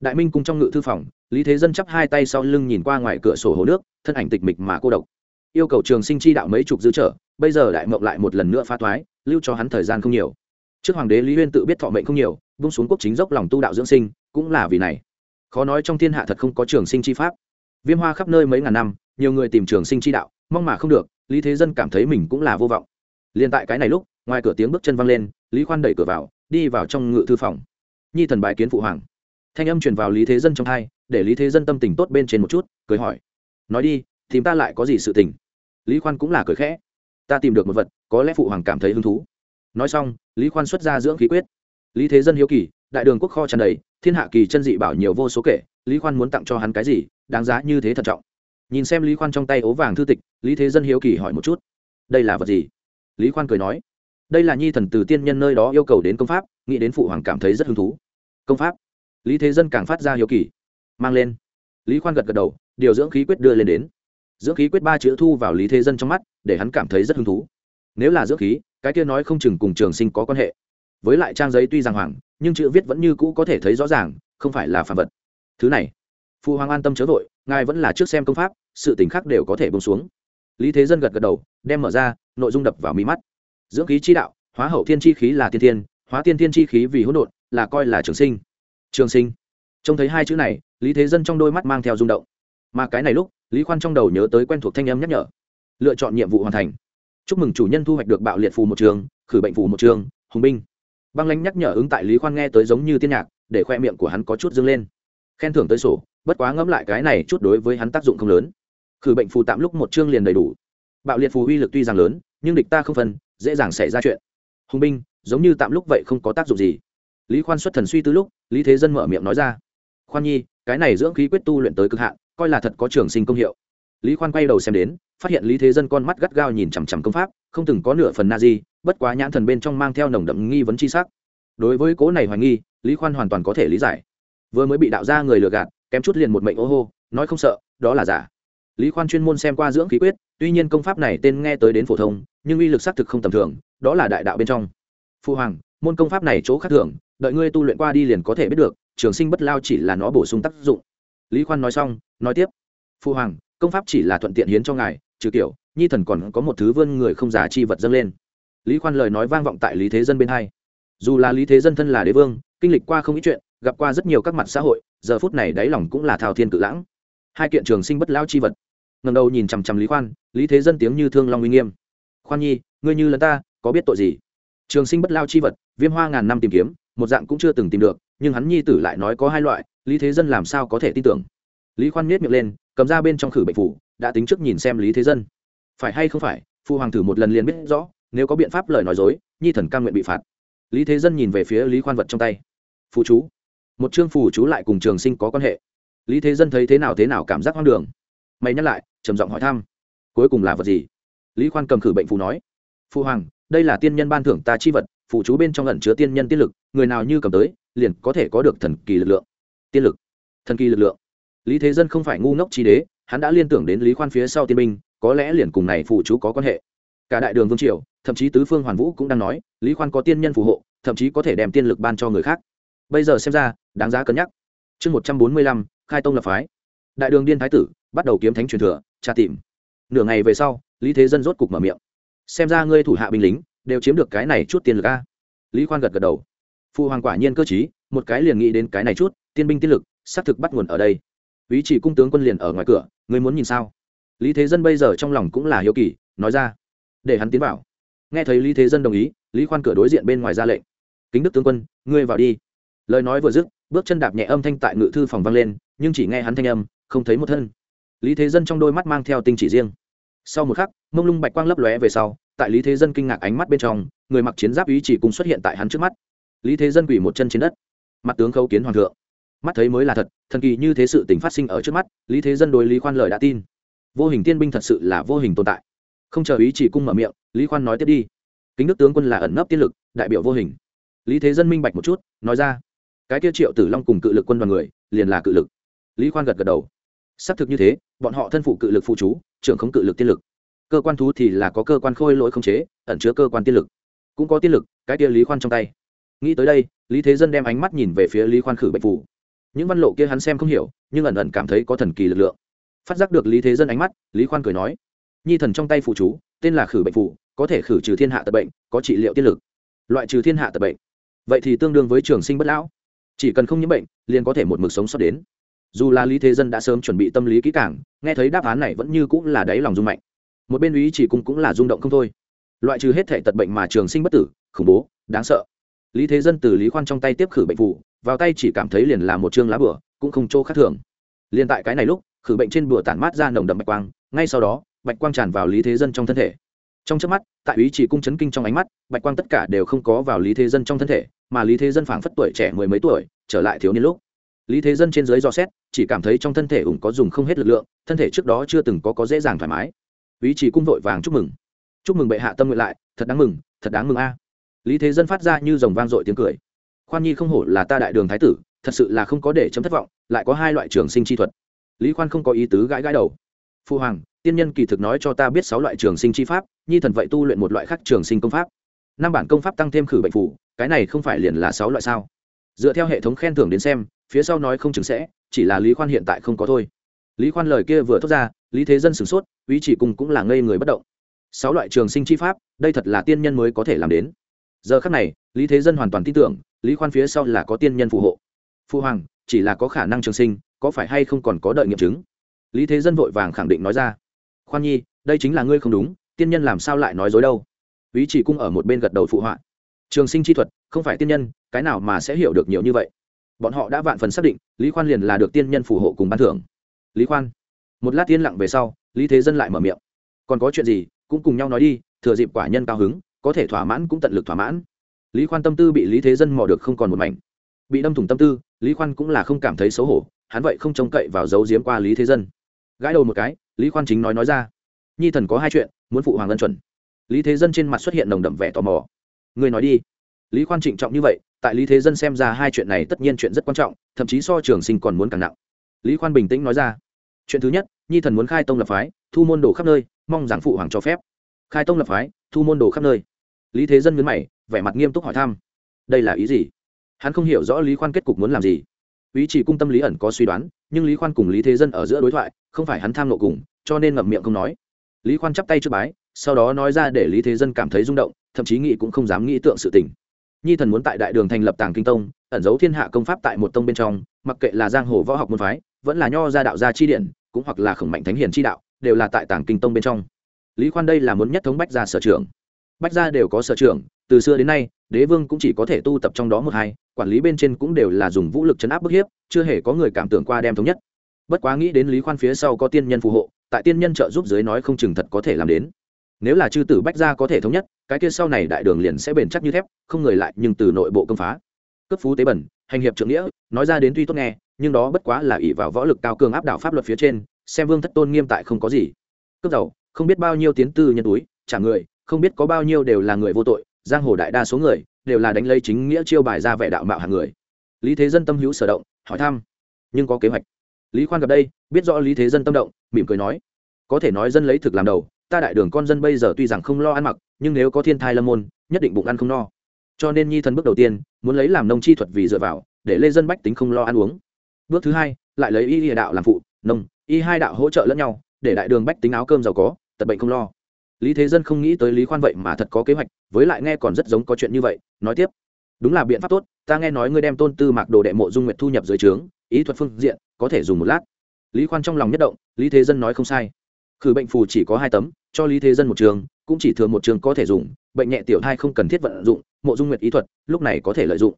Đại minh cùng trong ngự thư phòng, lý thế dân chắp hai tay sau lưng nhìn qua ngoài cửa sổ hồ nước, thân ảnh tịch mịch mà cô độc. Yêu cầu trường sinh chi đạo mấy chục dư trở bây giờ đại mộng lại một lần nữa phá thoái, lưu cho hắn thời gian không nhiều. Trước hoàng đế lý huyên tự biết thọ mệnh không nhiều bung xuống quốc chính dốc lòng tu đạo dưỡng sinh, cũng là vì này. Khó nói trong thiên hạ thật không có trường sinh chi pháp. Viêm hoa khắp nơi mấy ngàn năm, nhiều người tìm trường sinh chi đạo, mong mà không được, lý thế dân cảm thấy mình cũng là vô vọng. Liền tại cái này lúc, ngoài cửa tiếng bước chân văng lên, lý khoan đẩy cửa vào, đi vào trong ngự thư phòng. Nhi thần bài kiến phụ hoàng. Thanh âm truyền vào lý thế dân trong hai, để lý thế dân tâm tình tốt bên trên một chút, cười hỏi. Nói đi thì ta lại có gì sự tình? Lý khoan cũng là cười khẽ ta tìm được một vật, có lẽ phụ hoàng cảm thấy hứng thú. Nói xong, lý khoan xuất ra dưỡng khí quyết. Lý thế dân hiếu kỳ, đại đường quốc kho tràn đầy, thiên hạ kỳ chân dị bảo nhiều vô số kể, lý khoan muốn tặng cho hắn cái gì, đáng giá như thế thận trọng. Nhìn xem lý khoan trong tay ố vàng thư tịch, lý thế dân hiếu kỳ hỏi một chút. Đây là vật gì? Lý khoan cười nói. Đây là nhi thần từ tiên nhân nơi đó yêu cầu đến công pháp, nghĩ đến phụ hoàng cảm thấy rất hứng thú. Công pháp. Lý thế dân càng phát ra hiếu kỳ. Mang lên. Lý khoan gật gật đầu, điều dưỡng khí quyết đưa lên đến dưỡng khí quyết ba chữ thu vào lý thế dân trong mắt, để hắn cảm thấy rất hứng thú. Nếu là dưỡng khí, cái kia nói không chừng cùng trường sinh có quan hệ. Với lại trang giấy tuy rằng hoàng nhưng chữ viết vẫn như cũ có thể thấy rõ ràng, không phải là phản vật. Thứ này, Phu hoàng an tâm chớ vội, ngài vẫn là trước xem công pháp, sự t khác đều có thể bông xuống. Lý thế dân gật gật đầu, đem mở ra, nội dung đập vào mi mắt. Dưỡng khí chi đạo, hóa hậu thiên chi khí là tiên thiên, hóa tiên thiên chi khí vì hỗn độn, là coi là trường sinh. Trường sinh. Trông thấy hai chữ này, lý thế dân trong đôi mắt mang theo rung động. Mà cái này lúc lý khoan trong đầu nhớ tới quen thuộc thanh âm nhắc nhở. Lựa chọn nhiệm vụ hoàn thành. Chúc mừng chủ nhân thu hoạch được bạo liệt phù một trường, khử bệnh phù một trường, hùng binh. Băng lãnh nhắc nhở ứng tại lý khoan nghe tới giống như tiên nhạc, để khoe miệng của hắn có chút dâng lên. Khen thưởng tới sổ, bất quá ngẫm lại cái này chút đối với hắn tác dụng không lớn. Khử bệnh phù tạm lúc một chương liền đầy đủ. Bạo liệt phù uy lực tuy rằng lớn, nhưng địch ta không phân, dễ dàng xảy ra chuyện. Hùng binh, giống như tạm lúc vậy không có tác dụng gì. Lý khoan xuất thần suy tư lúc, lý thế dân mở miệng nói ra. Khoan nhi, cái này dưỡng khí quyết tu luyện tới cực hạn coi là thật có trường sinh công hiệu. Lý khoan quay đầu xem đến, phát hiện lý thế dân con mắt gắt gao nhìn chằm chằm công pháp, không từng có nửa phần na di bất quá nhãn thần bên trong mang theo nồng đậm nghi vấn c h i sắc. Đối với cố này hoài nghi, lý khoan hoàn toàn có thể lý giải. Vừa mới bị đạo ra người lừa gạt, kém chút liền một mệnh ô hô, nói không sợ, đó là giả. Lý khoan chuyên môn xem qua dưỡng khí quyết, tuy nhiên công pháp này tên nghe tới đến phổ thông, nhưng uy lực xác thực không tầm thường, đó là đại đạo bên trong. Phu hoàng, môn công pháp này chỗ khác thường, đợi ngươi tu luyện qua đi liền có thể biết được, trường sinh bất lao chỉ là nó bổ sung tác dụng lý khoan nói xong, nói tiếp. Phu hoàng, công pháp chỉ là thuận tiện hiến cho ngài, trừ kiểu, nhi thần còn có một thứ vươn người không giả chi vật dâng lên. Lý khoan lời nói vang vọng tại lý thế dân bên hai. Dù là lý thế dân thân là đế vương, kinh lịch qua không ít chuyện, gặp qua rất nhiều các mặt xã hội, giờ phút này đáy lòng cũng là thao thiên cự lãng. Hai kiện trường sinh bất lao chi vật. Ngầm đầu nhìn chằm chằm lý khoan, lý thế dân tiếng như thương long uy nghiêm. Khoan nhi, ngươi như lần ta, có biết tội gì? Trường sinh bất lao chi vật, viêm hoa ngàn năm tìm kiếm, một dạng cũng chưa từng tìm được, nhưng hắn nhi tử lại nói có hai loại lý thế dân làm sao có thể tin tưởng? Lý khoan miết miệng lên, cầm ra bên trong khử bệnh phủ, đã tính trước nhìn xem lý thế dân. Phải hay không phải phụ hoàng thử một lần liền biết rõ, nếu có biện pháp lời nói dối, nhi thần ca nguyện bị phạt. Lý thế dân nhìn về phía lý khoan vật trong tay. Phụ chú. Một chương phù chú lại cùng trường sinh có quan hệ. Lý thế dân thấy thế nào thế nào cảm giác hoang đường. Mày nhắc lại, trầm giọng hỏi thăm. Cuối cùng là vật gì? Lý khoan cầm khử bệnh phù nói. Phụ hoàng, đây là tiên nhân ban thưởng ta chi vật phụ chú bên trong ẩn chứa tiên nhân tiên lực, người nào như cầm tới, liền có thể có được thần kỳ lực lượng tiên lực, thần kỳ lực lượng. Lý thế dân không phải ngu ngốc chi đế, hắn đã liên tưởng đến lý khoan phía sau tiên binh, có lẽ liền cùng này phụ chú có quan hệ. Cả đại đường vương triều, thậm chí tứ phương hoàn vũ cũng đang nói, lý khoan có tiên nhân phù hộ, thậm chí có thể đem tiên lực ban cho người khác. Bây giờ xem ra, đáng giá cân nhắc. Chương một trăm bốn mươi lăm, khai tông lập phái. Đại đường điên thái tử, bắt đầu kiếm thánh truyền thừa, tra tìm. Nửa ngày về sau, lý thế dân rốt cục mở miệng. Xem ra ngươi thủ hạ binh lính, đều chiếm được cái này chút tiền lực a. Lý khoan gật gật đầu. Phụ hoàng quả nhiên cơ chí một cái liền nghĩ đến cái này chút tiên binh tiên lực, xác thực bắt nguồn ở đây. Ý chỉ cung tướng quân liền ở ngoài cửa, ngươi muốn nhìn sao? Lý thế dân bây giờ trong lòng cũng là hiếu kỳ, nói ra. Để hắn tiến vào. Nghe thấy lý thế dân đồng ý, lý khoan cửa đối diện bên ngoài ra lệnh. Kính đức tướng quân, ngươi vào đi. Lời nói vừa dứt, bước chân đạp nhẹ âm thanh tại ngự thư phòng vang lên, nhưng chỉ nghe hắn thanh âm, không thấy một thân. Lý thế dân trong đôi mắt mang theo tinh chỉ riêng. Sau một khắc, mông lung bạch quang lấp lóe về sau, tại lý thế dân kinh ngạc ánh mắt bên trong, người mặc chiến giáp ý chỉ cùng xuất hiện tại hắn trước mắt. Lý thế dân quỳ một chân trên đất. Mặt tướng khấu kiến hoàng thượng mắt thấy mới là thật, thần kỳ như thế sự tình phát sinh ở trước mắt, lý thế dân đối lý khoan lời đã tin. Vô hình tiên binh thật sự là vô hình tồn tại. Không chờ ý chỉ cung mở miệng, lý khoan nói tiếp đi. Kính đức tướng quân là ẩn nấp tiên lực, đại biểu vô hình. Lý thế dân minh bạch một chút, nói ra. Cái tiêu triệu tử long cùng cự lực quân đoàn người, liền là cự lực. Lý khoan gật gật đầu. Xác thực như thế, bọn họ thân phụ cự lực phụ trú trưởng không cự lực tiên lực. Cơ quan thú thì là có cơ quan khôi lỗi không chế, ẩn chứa cơ quan tiên lực. Cũng có tiên lực, cái tia lý khoan trong tay. Nghĩ tới đây, lý thế dân đem ánh mắt nhìn về phía lý khoan khử bệnh phủ những văn lộ kia hắn xem không hiểu, nhưng ẩn ẩn cảm thấy có thần kỳ lực lượng. Phát giác được lý thế dân ánh mắt, lý khoan cười nói, nhi thần trong tay phụ chú, tên là khử bệnh phủ có thể khử trừ thiên hạ tật bệnh, có trị liệu tiên lực. Loại trừ thiên hạ tật bệnh, vậy thì tương đương với trường sinh bất lão. Chỉ cần không nhiễm bệnh, liền có thể một mực sống sót đến. Dù là lý thế dân đã sớm chuẩn bị tâm lý kỹ càng, nghe thấy đáp án này vẫn như cũng là đáy lòng rung mạnh. Một bên ý chỉ cung cũng là rung động không thôi. Loại trừ hết thể tật bệnh mà trường sinh bất tử, khủng bố, đáng sợ. Lý thế dân từ lý khoan trong tay tiếp khử bệnh phủ vào tay chỉ cảm thấy liền là một chương lá bửa, cũng không chỗ khác thường. Liền tại cái này lúc, khử bệnh trên bửa tản mát ra nồng đậm bạch quang, ngay sau đó, bạch quang tràn vào lý thế dân trong thân thể. Trong trước mắt, tại ý chỉ cung chấn kinh trong ánh mắt, bạch quang tất cả đều không có vào lý thế dân trong thân thể, mà lý thế dân phảng phất tuổi trẻ mười mấy tuổi, trở lại thiếu niên lúc. Lý thế dân trên dưới do xét, chỉ cảm thấy trong thân thể ủng có dùng không hết lực lượng, thân thể trước đó chưa từng có có dễ dàng thoải mái. Ý chỉ cung vội vàng chúc mừng. Chúc mừng bệ hạ tâm nguyện lại, thật đáng mừng, thật đáng mừng a. Lý thế dân phát ra như dòng vang dội tiếng cười khoan nhi không hổ là ta đại đường thái tử, thật sự là không có để chấm thất vọng, lại có hai loại trường sinh chi thuật. Lý khoan không có ý tứ gãi gãi đầu. Phu hoàng, tiên nhân kỳ thực nói cho ta biết sáu loại trường sinh chi pháp, nhi thần vậy tu luyện một loại khác trường sinh công pháp. Năm bản công pháp tăng thêm khử bệnh phủ cái này không phải liền là sáu loại sao? Dựa theo hệ thống khen thưởng đến xem, phía sau nói không chừng sẽ, chỉ là lý khoan hiện tại không có thôi. Lý khoan lời kia vừa thốt ra, lý thế dân sửng sốt, ý chỉ cùng cũng là ngây người bất động. Sáu loại trường sinh chi pháp, đây thật là tiên nhân mới có thể làm đến. Giờ khắc này, lý thế dân hoàn toàn tin tưởng lý khoan phía sau là có tiên nhân phù hộ. Phu hoàng, chỉ là có khả năng trường sinh, có phải hay không còn có đợi nghiệm chứng? Lý thế dân vội vàng khẳng định nói ra. Khoan nhi, đây chính là ngươi không đúng, tiên nhân làm sao lại nói dối đâu? Ý chỉ cung ở một bên gật đầu phụ họa. Trường sinh chi thuật, không phải tiên nhân, cái nào mà sẽ hiểu được nhiều như vậy? Bọn họ đã vạn phần xác định, lý khoan liền là được tiên nhân phù hộ cùng ban thưởng. Lý khoan, một lát tiên lặng về sau, lý thế dân lại mở miệng. Còn có chuyện gì, cũng cùng nhau nói đi, thừa dịp quả nhân cao hứng, có thể thỏa mãn cũng tận lực thỏa mãn lý khoan tâm tư bị lý thế dân mò được không còn một mảnh. Bị đâm thủng tâm tư, lý khoan cũng là không cảm thấy xấu hổ, hắn vậy không trông cậy vào dấu diếm qua lý thế dân. Gãi đầu một cái, lý khoan chính nói nói ra. Nhi thần có hai chuyện, muốn phụ hoàng ân chuẩn. Lý thế dân trên mặt xuất hiện nồng đậm vẻ tò mò. Người nói đi. Lý khoan trịnh trọng như vậy, tại lý thế dân xem ra hai chuyện này tất nhiên chuyện rất quan trọng, thậm chí so trường sinh còn muốn càng nặng. Lý khoan bình tĩnh nói ra. Chuyện thứ nhất, nhi thần muốn khai tông lập phái, thu môn đồ khắp nơi, mong rằng phụ hoàng cho phép. Khai tông lập phái, thu môn đồ khắp nơi. Lý thế dân nhấn mày vẻ mặt nghiêm túc hỏi thăm. Đây là ý gì? Hắn không hiểu rõ lý khoan kết cục muốn làm gì. Ý chỉ cung tâm lý ẩn có suy đoán, nhưng lý khoan cùng lý thế dân ở giữa đối thoại, không phải hắn tham nộ cùng, cho nên ngậm miệng không nói. Lý khoan chắp tay trước bái, sau đó nói ra để lý thế dân cảm thấy rung động, thậm chí nghĩ cũng không dám nghĩ tượng sự tình. Nhi thần muốn tại đại đường thành lập tàng kinh tông, ẩn giấu thiên hạ công pháp tại một tông bên trong, mặc kệ là giang hồ võ học môn phái, vẫn là nho gia đạo gia chi điển, cũng hoặc là khổng mạnh thánh hiền chi đạo, đều là tại tàng kinh tông bên trong. Lý khoan đây là muốn nhất thống bách gia sở trường bách gia đều có sở trường từ xưa đến nay, đế vương cũng chỉ có thể tu tập trong đó một hai, quản lý bên trên cũng đều là dùng vũ lực chấn áp bức hiếp, chưa hề có người cảm tưởng qua đem thống nhất. Bất quá nghĩ đến lý khoan phía sau có tiên nhân phù hộ, tại tiên nhân trợ giúp dưới nói không chừng thật có thể làm đến. Nếu là chư tử bách gia có thể thống nhất, cái kia sau này đại đường liền sẽ bền chắc như thép, không người lại nhưng từ nội bộ công phá. Cấp phú tế bẩn, hành hiệp trưởng nghĩa, nói ra đến tuy tốt nghe, nhưng đó bất quá là ỷ vào võ lực cao cường áp đảo pháp luật phía trên, xem vương thất tôn nghiêm tại không có gì. Cướp giàu, không biết bao nhiêu tiến tư nhân túi, trả người, không biết có bao nhiêu đều là người vô tội giang hồ đại đa số người đều là đánh lấy chính nghĩa chiêu bài ra vẻ đạo mạo hàng người. Lý thế dân tâm hữu sở động, hỏi thăm. Nhưng có kế hoạch. Lý khoan gặp đây, biết rõ lý thế dân tâm động, mỉm cười nói. Có thể nói dân lấy thực làm đầu, ta đại đường con dân bây giờ tuy rằng không lo ăn mặc, nhưng nếu có thiên thai lâm môn, nhất định bụng ăn không no. Cho nên nhi thần bước đầu tiên, muốn lấy làm nông chi thuật vì dựa vào, để lê dân bách tính không lo ăn uống. Bước thứ hai, lại lấy y địa đạo làm phụ, nông, y hai đạo hỗ trợ lẫn nhau, để đại đường bách tính áo cơm giàu có, tật bệnh không lo lý thế dân không nghĩ tới lý khoan vậy mà thật có kế hoạch, với lại nghe còn rất giống có chuyện như vậy, nói tiếp. Đúng là biện pháp tốt, ta nghe nói ngươi đem tôn tư mạc đồ đệ mộ dung nguyệt thu nhập dưới trướng, ý thuật phương diện, có thể dùng một lát. Lý khoan trong lòng nhất động, lý thế dân nói không sai. Khử bệnh phù chỉ có hai tấm, cho lý thế dân một trường, cũng chỉ thừa một trường có thể dùng, bệnh nhẹ tiểu thai không cần thiết vận dụng, mộ dung nguyệt ý thuật, lúc này có thể lợi dụng.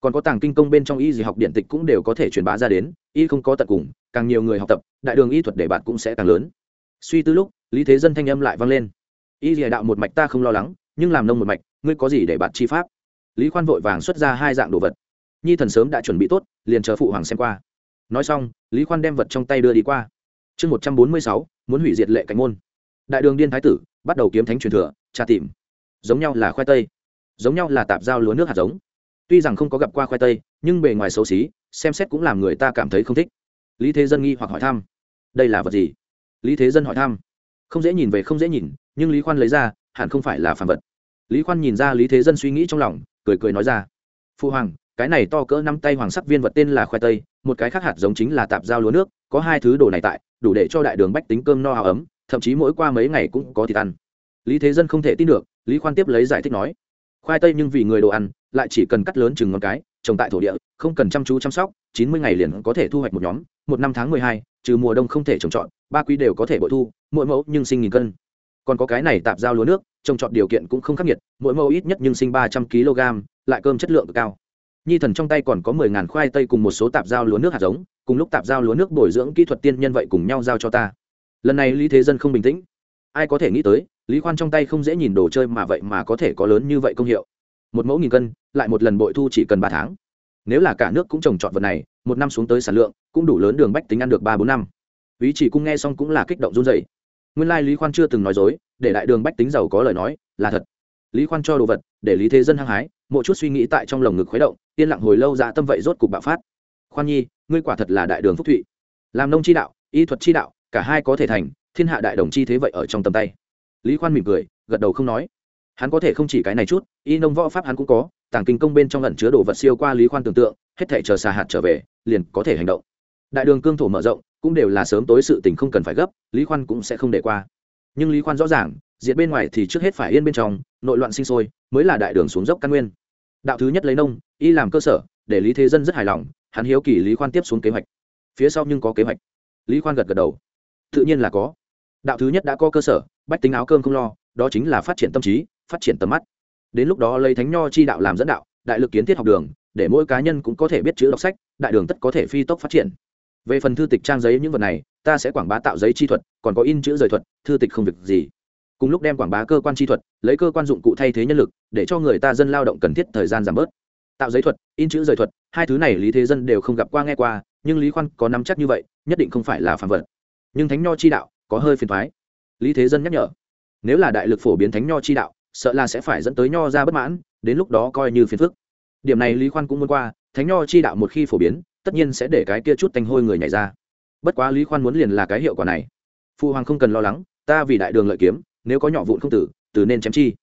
Còn có tàng kinh công bên trong y gì học điện tịch cũng đều có thể truyền bá ra đến, y không có tận cùng, càng nhiều người học tập, đại đường y thuật để bạn cũng sẽ càng lớn. Suy tư lúc, lý thế dân thanh âm lại vang lên y dìa đạo một mạch ta không lo lắng, nhưng làm nông một mạch, ngươi có gì để bạt chi pháp? Lý khoan vội vàng xuất ra hai dạng đồ vật. Nhi thần sớm đã chuẩn bị tốt, liền chờ phụ hoàng xem qua. Nói xong, lý khoan đem vật trong tay đưa đi qua. Chương một trăm bốn mươi sáu, muốn hủy diệt lệ cảnh môn. Đại đường điên thái tử, bắt đầu kiếm thánh truyền thừa, tra tìm. Giống nhau là khoai tây, giống nhau là tạp giao lúa nước hạt giống. Tuy rằng không có gặp qua khoai tây, nhưng bề ngoài xấu xí, xem xét cũng làm người ta cảm thấy không thích. Lý thế dân nghi hoặc hỏi thăm. Đây là vật gì? Lý thế dân hỏi thăm. Không dễ nhìn về không dễ nhìn nhưng lý khoan lấy ra, hẳn không phải là phản vật. Lý khoan nhìn ra lý thế dân suy nghĩ trong lòng, cười cười nói ra, phu hoàng, cái này to cỡ năm tay hoàng sắc viên vật tên là khoai tây, một cái khác hạt giống chính là tạp giao lúa nước, có hai thứ đồ này tại, đủ để cho đại đường bách tính cơm no áo ấm, thậm chí mỗi qua mấy ngày cũng có thịt ăn. Lý thế dân không thể tin được, lý khoan tiếp lấy giải thích nói, khoai tây nhưng vì người đồ ăn, lại chỉ cần cắt lớn chừng ngón cái, trồng tại thổ địa, không cần chăm chú chăm sóc, chín mươi ngày liền có thể thu hoạch một nhóm, một năm tháng mười hai, trừ mùa đông không thể trồng trọt, ba quý đều có thể bội thu, mỗi mẫu nhưng sinh nghìn cân còn có cái này tạp giao lúa nước, trồng trọt điều kiện cũng không khắc nghiệt, mỗi mẫu ít nhất nhưng sinh ba trăm kg, lại cơm chất lượng cao. Nhi thần trong tay còn có mười ngàn khoai tây cùng một số tạp giao lúa nước hạt giống, cùng lúc tạp giao lúa nước bồi dưỡng kỹ thuật tiên nhân vậy cùng nhau giao cho ta. Lần này lý thế dân không bình tĩnh. Ai có thể nghĩ tới, lý khoan trong tay không dễ nhìn đồ chơi mà vậy mà có thể có lớn như vậy công hiệu. Một mẫu nghìn cân, lại một lần bội thu chỉ cần ba tháng. Nếu là cả nước cũng trồng trọt vật này, một năm xuống tới sản lượng, cũng đủ lớn đường bách tính ăn được ba bốn năm. Ý chỉ cung nghe xong cũng là kích động run dày nguyên lai lý khoan chưa từng nói dối, để đại đường bách tính giàu có lời nói, là thật. Lý khoan cho đồ vật, để lý thế dân hăng hái một chút suy nghĩ tại trong lồng ngực khuấy động, yên lặng hồi lâu dạ tâm vậy rốt cục bạo phát. Khoan nhi, ngươi quả thật là đại đường phúc thụy. Làm nông chi đạo, y thuật chi đạo, cả hai có thể thành, thiên hạ đại đồng chi thế vậy ở trong tầm tay. Lý khoan mỉm cười, gật đầu không nói. Hắn có thể không chỉ cái này chút, y nông võ pháp hắn cũng có, tàng kinh công bên trong lần chứa đồ vật siêu qua lý khoan tưởng tượng, hết thể chờ xà hạt trở về, liền có thể hành động. Đại đường cương thổ mở rộng cũng đều là sớm tối sự tình không cần phải gấp, lý khoan cũng sẽ không để qua. Nhưng lý khoan rõ ràng diện bên ngoài thì trước hết phải yên bên trong, nội loạn sinh sôi, mới là đại đường xuống dốc căn nguyên. Đạo thứ nhất lấy nông, y làm cơ sở, để lý thế dân rất hài lòng, hắn hiếu kỳ lý khoan tiếp xuống kế hoạch. Phía sau nhưng có kế hoạch. Lý khoan gật gật đầu. Tự nhiên là có. Đạo thứ nhất đã có cơ sở, bách tính áo cơm không lo, đó chính là phát triển tâm trí, phát triển tầm mắt. Đến lúc đó lấy thánh nho chi đạo làm dẫn đạo, đại lực kiến thiết học đường, để mỗi cá nhân cũng có thể biết chữ đọc sách, đại đường tất có thể phi tốc phát triển về phần thư tịch trang giấy những vật này, ta sẽ quảng bá tạo giấy chi thuật, còn có in chữ rời thuật, thư tịch không việc gì. Cùng lúc đem quảng bá cơ quan chi thuật, lấy cơ quan dụng cụ thay thế nhân lực, để cho người ta dân lao động cần thiết thời gian giảm bớt. Tạo giấy thuật, in chữ rời thuật, hai thứ này lý thế dân đều không gặp qua nghe qua, nhưng lý khoan có nắm chắc như vậy, nhất định không phải là phản vật. Nhưng thánh nho chi đạo có hơi phiền thoái lý thế dân nhắc nhở, nếu là đại lực phổ biến thánh nho chi đạo, sợ là sẽ phải dẫn tới nho ra bất mãn, đến lúc đó coi như phiền phức. Điểm này lý khoan cũng muốn qua, thánh nho chi đạo một khi phổ biến tất nhiên sẽ để cái kia chút tanh hôi người nhảy ra. Bất quá lý khoan muốn liền là cái hiệu quả này. Phu hoàng không cần lo lắng, ta vì đại đường lợi kiếm, nếu có nhỏ vụn không tử từ nên chém chi.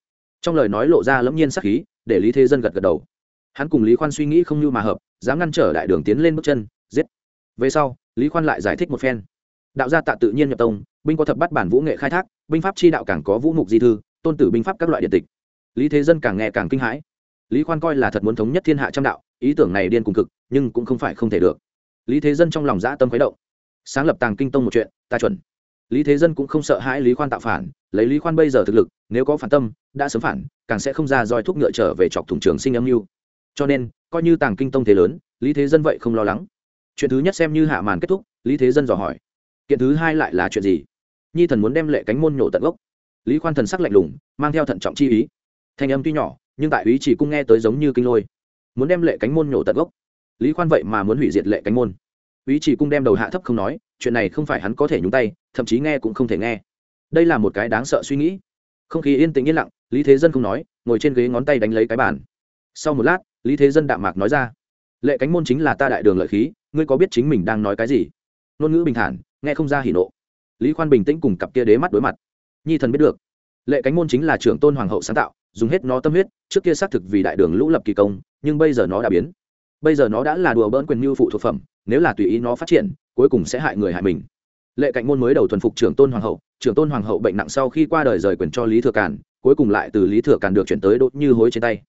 Trong lời nói lộ ra lẫm nhiên sắc khí, để lý thế dân gật gật đầu. Hắn cùng lý khoan suy nghĩ không như mà hợp, dám ngăn trở đại đường tiến lên bước chân, giết. Về sau, lý khoan lại giải thích một phen. Đạo gia tạ tự nhiên nhập tông, binh có thập bắt bản vũ nghệ khai thác, binh pháp chi đạo càng có vũ mục di thư, tôn tử binh pháp các loại điện tịch. Lý thế dân càng nghe càng kinh hãi lý khoan coi là thật muốn thống nhất thiên hạ trăm đạo, ý tưởng này điên cùng cực, nhưng cũng không phải không thể được. Lý thế dân trong lòng dã tâm khuấy động. Sáng lập tàng kinh tông một chuyện, ta chuẩn. Lý thế dân cũng không sợ hãi lý khoan tạo phản, lấy lý khoan bây giờ thực lực, nếu có phản tâm, đã sớm phản, càng sẽ không ra roi thuốc ngựa trở về chọc thủng trường sinh âm mưu. Cho nên, coi như tàng kinh tông thế lớn, lý thế dân vậy không lo lắng. Chuyện thứ nhất xem như hạ màn kết thúc, lý thế dân dò hỏi. Kiện thứ hai lại là chuyện gì? Nhi thần muốn đem lệ cánh môn nhổ tận gốc. Lý khoan thần sắc lạnh lùng, mang theo thận trọng chi ý. Thanh âm tuy nhỏ nhưng tại ý chỉ cung nghe tới giống như kinh lôi. Muốn đem lệ cánh môn nhổ tận gốc. Lý khoan vậy mà muốn hủy diệt lệ cánh môn. Ý chỉ cung đem đầu hạ thấp không nói, chuyện này không phải hắn có thể nhúng tay, thậm chí nghe cũng không thể nghe. Đây là một cái đáng sợ suy nghĩ. Không khí yên tĩnh yên lặng, lý thế dân không nói, ngồi trên ghế ngón tay đánh lấy cái bàn. Sau một lát, lý thế dân đạm mạc nói ra, lệ cánh môn chính là ta đại đường lợi khí, ngươi có biết chính mình đang nói cái gì? Ngôn ngữ bình thản, nghe không ra hỉ nộ. Lý khoan bình tĩnh cùng cặp kia đế mắt đối mặt. Nhi thần biết được lệ cánh môn chính là trưởng tôn hoàng hậu sáng tạo, dùng hết nó tâm huyết, trước kia xác thực vì đại đường lũ lập kỳ công, nhưng bây giờ nó đã biến. Bây giờ nó đã là đùa bỡn quyền mưu phụ thuộc phẩm, nếu là tùy ý nó phát triển, cuối cùng sẽ hại người hại mình. Lệ cạnh môn mới đầu thuần phục trưởng tôn hoàng hậu, trưởng tôn hoàng hậu bệnh nặng sau khi qua đời rời quyền cho lý thừa càn, cuối cùng lại từ lý thừa càn được chuyển tới đốt như hối trên tay.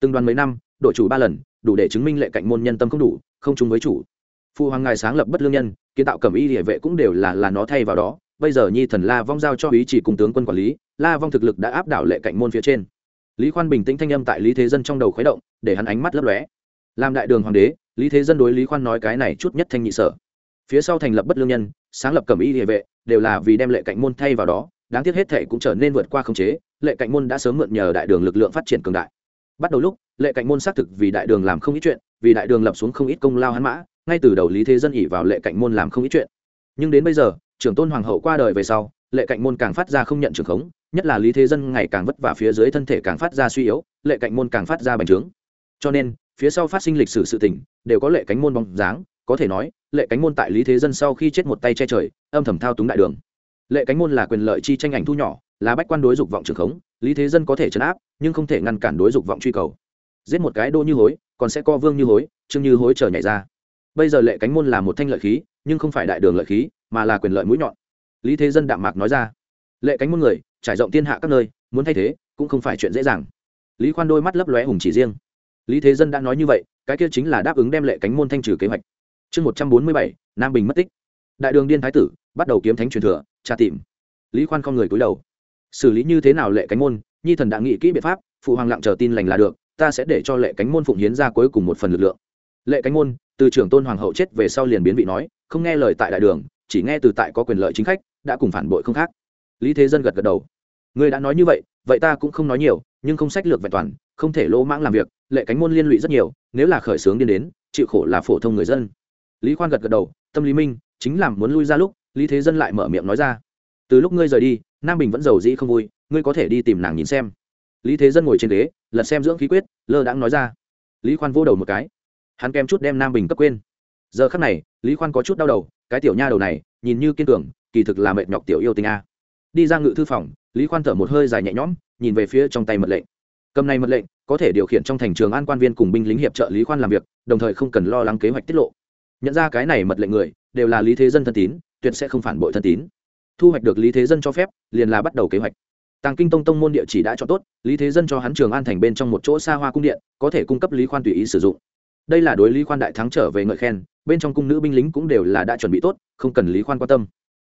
Từng đoàn mấy năm, đội chủ ba lần, đủ để chứng minh lệ cạnh môn nhân tâm không đủ, không chung với chủ. Phụ hoàng ngài sáng lập bất lương nhân, kiến tạo cẩm y địa vệ cũng đều là là nó thay vào đó bây giờ nhi thần la vong giao cho ý chỉ cùng tướng quân quản lý, la vong thực lực đã áp đảo lệ cạnh môn phía trên. Lý khoan bình tĩnh thanh âm tại lý thế dân trong đầu khuấy động, để hắn ánh mắt lấp lóe. Làm đại đường hoàng đế, lý thế dân đối lý khoan nói cái này chút nhất thanh nhị sở. Phía sau thành lập bất lương nhân, sáng lập cẩm y địa vệ, đều là vì đem lệ cạnh môn thay vào đó, đáng tiếc hết thệ cũng trở nên vượt qua khống chế, lệ cạnh môn đã sớm mượn nhờ đại đường lực lượng phát triển cường đại. Bắt đầu lúc, lệ cạnh môn xác thực vì đại đường làm không ít chuyện, vì đại đường lập xuống không ít công lao hắn mã, ngay từ đầu lý thế dân ỉ vào lệ cạnh môn làm không ít chuyện. Nhưng đến bây giờ trưởng tôn hoàng hậu qua đời về sau, lệ cạnh môn càng phát ra không nhận trường khống, nhất là lý thế dân ngày càng vất vả phía dưới thân thể càng phát ra suy yếu, lệ cạnh môn càng phát ra bành trướng. Cho nên, phía sau phát sinh lịch sử sự tình, đều có lệ cánh môn bóng dáng, có thể nói, lệ cánh môn tại lý thế dân sau khi chết một tay che trời, âm thầm thao túng đại đường. Lệ cánh môn là quyền lợi chi tranh ảnh thu nhỏ, là bách quan đối dục vọng trường khống, lý thế dân có thể chấn áp, nhưng không thể ngăn cản đối dục vọng truy cầu. Giết một cái đô như hối, còn sẽ co vương như hối trương như hối chờ nhảy ra. Bây giờ lệ cánh môn là một thanh lợi khí, nhưng không phải đại đường lợi khí mà là quyền lợi mũi nhọn. Lý thế dân đạm mạc nói ra, lệ cánh muôn người, trải rộng thiên hạ các nơi, muốn thay thế cũng không phải chuyện dễ dàng. Lý khoan đôi mắt lấp lóe hùng chỉ riêng. Lý thế dân đã nói như vậy, cái kia chính là đáp ứng đem lệ cánh môn thanh trừ kế hoạch. Chương một trăm bốn mươi bảy, nam bình mất tích. Đại đường điên thái tử, bắt đầu kiếm thánh truyền thừa, tra tìm. Lý khoan con người cúi đầu. Xử lý như thế nào lệ cánh môn nhi thần đã nghĩ kỹ biện pháp, phụ hoàng lặng chờ tin lành là được, ta sẽ để cho lệ cánh môn phụng hiến ra cuối cùng một phần lực lượng. Lệ cánh môn từ trưởng tôn hoàng hậu chết về sau liền biến vị nói, không nghe lời tại đại đường chỉ nghe từ tại có quyền lợi chính khách, đã cùng phản bội không khác. Lý thế dân gật gật đầu. Người đã nói như vậy vậy ta cũng không nói nhiều, nhưng không sách lược vẹn toàn, không thể lỗ mãng làm việc, lệ cánh môn liên lụy rất nhiều, nếu là khởi xướng điên đến, chịu khổ là phổ thông người dân. Lý khoan gật gật đầu, tâm lý minh, chính làm muốn lui ra lúc, lý thế dân lại mở miệng nói ra. Từ lúc ngươi rời đi, nam bình vẫn giàu dĩ không vui, ngươi có thể đi tìm nàng nhìn xem. Lý thế dân ngồi trên ghế, lật xem dưỡng khí quyết, lơ đãng nói ra. Lý khoan vô đầu một cái. Hắn kèm chút đem nam bình cấp quên. Giờ khắc này, lý khoan có chút đau đầu cái tiểu nha đầu này, nhìn như kiên cường, kỳ thực là mệt nhọc tiểu yêu tinh a. Đi ra ngự thư phòng, lý khoan thở một hơi dài nhẹ nhõm, nhìn về phía trong tay mật lệnh. Cầm này mật lệnh, có thể điều khiển trong thành trường an quan viên cùng binh lính hiệp trợ lý khoan làm việc, đồng thời không cần lo lắng kế hoạch tiết lộ. Nhận ra cái này mật lệnh người, đều là lý thế dân thân tín, tuyệt sẽ không phản bội thân tín. Thu hoạch được lý thế dân cho phép, liền là bắt đầu kế hoạch. Tàng kinh tông tông môn địa chỉ đã cho tốt, lý thế dân cho hắn trường an thành bên trong một chỗ xa hoa cung điện, có thể cung cấp lý khoan tùy ý sử dụng. Đây là đối lý khoan đại thắng trở về ngợi khen bên trong cung nữ binh lính cũng đều là đã chuẩn bị tốt, không cần lý khoan quan tâm.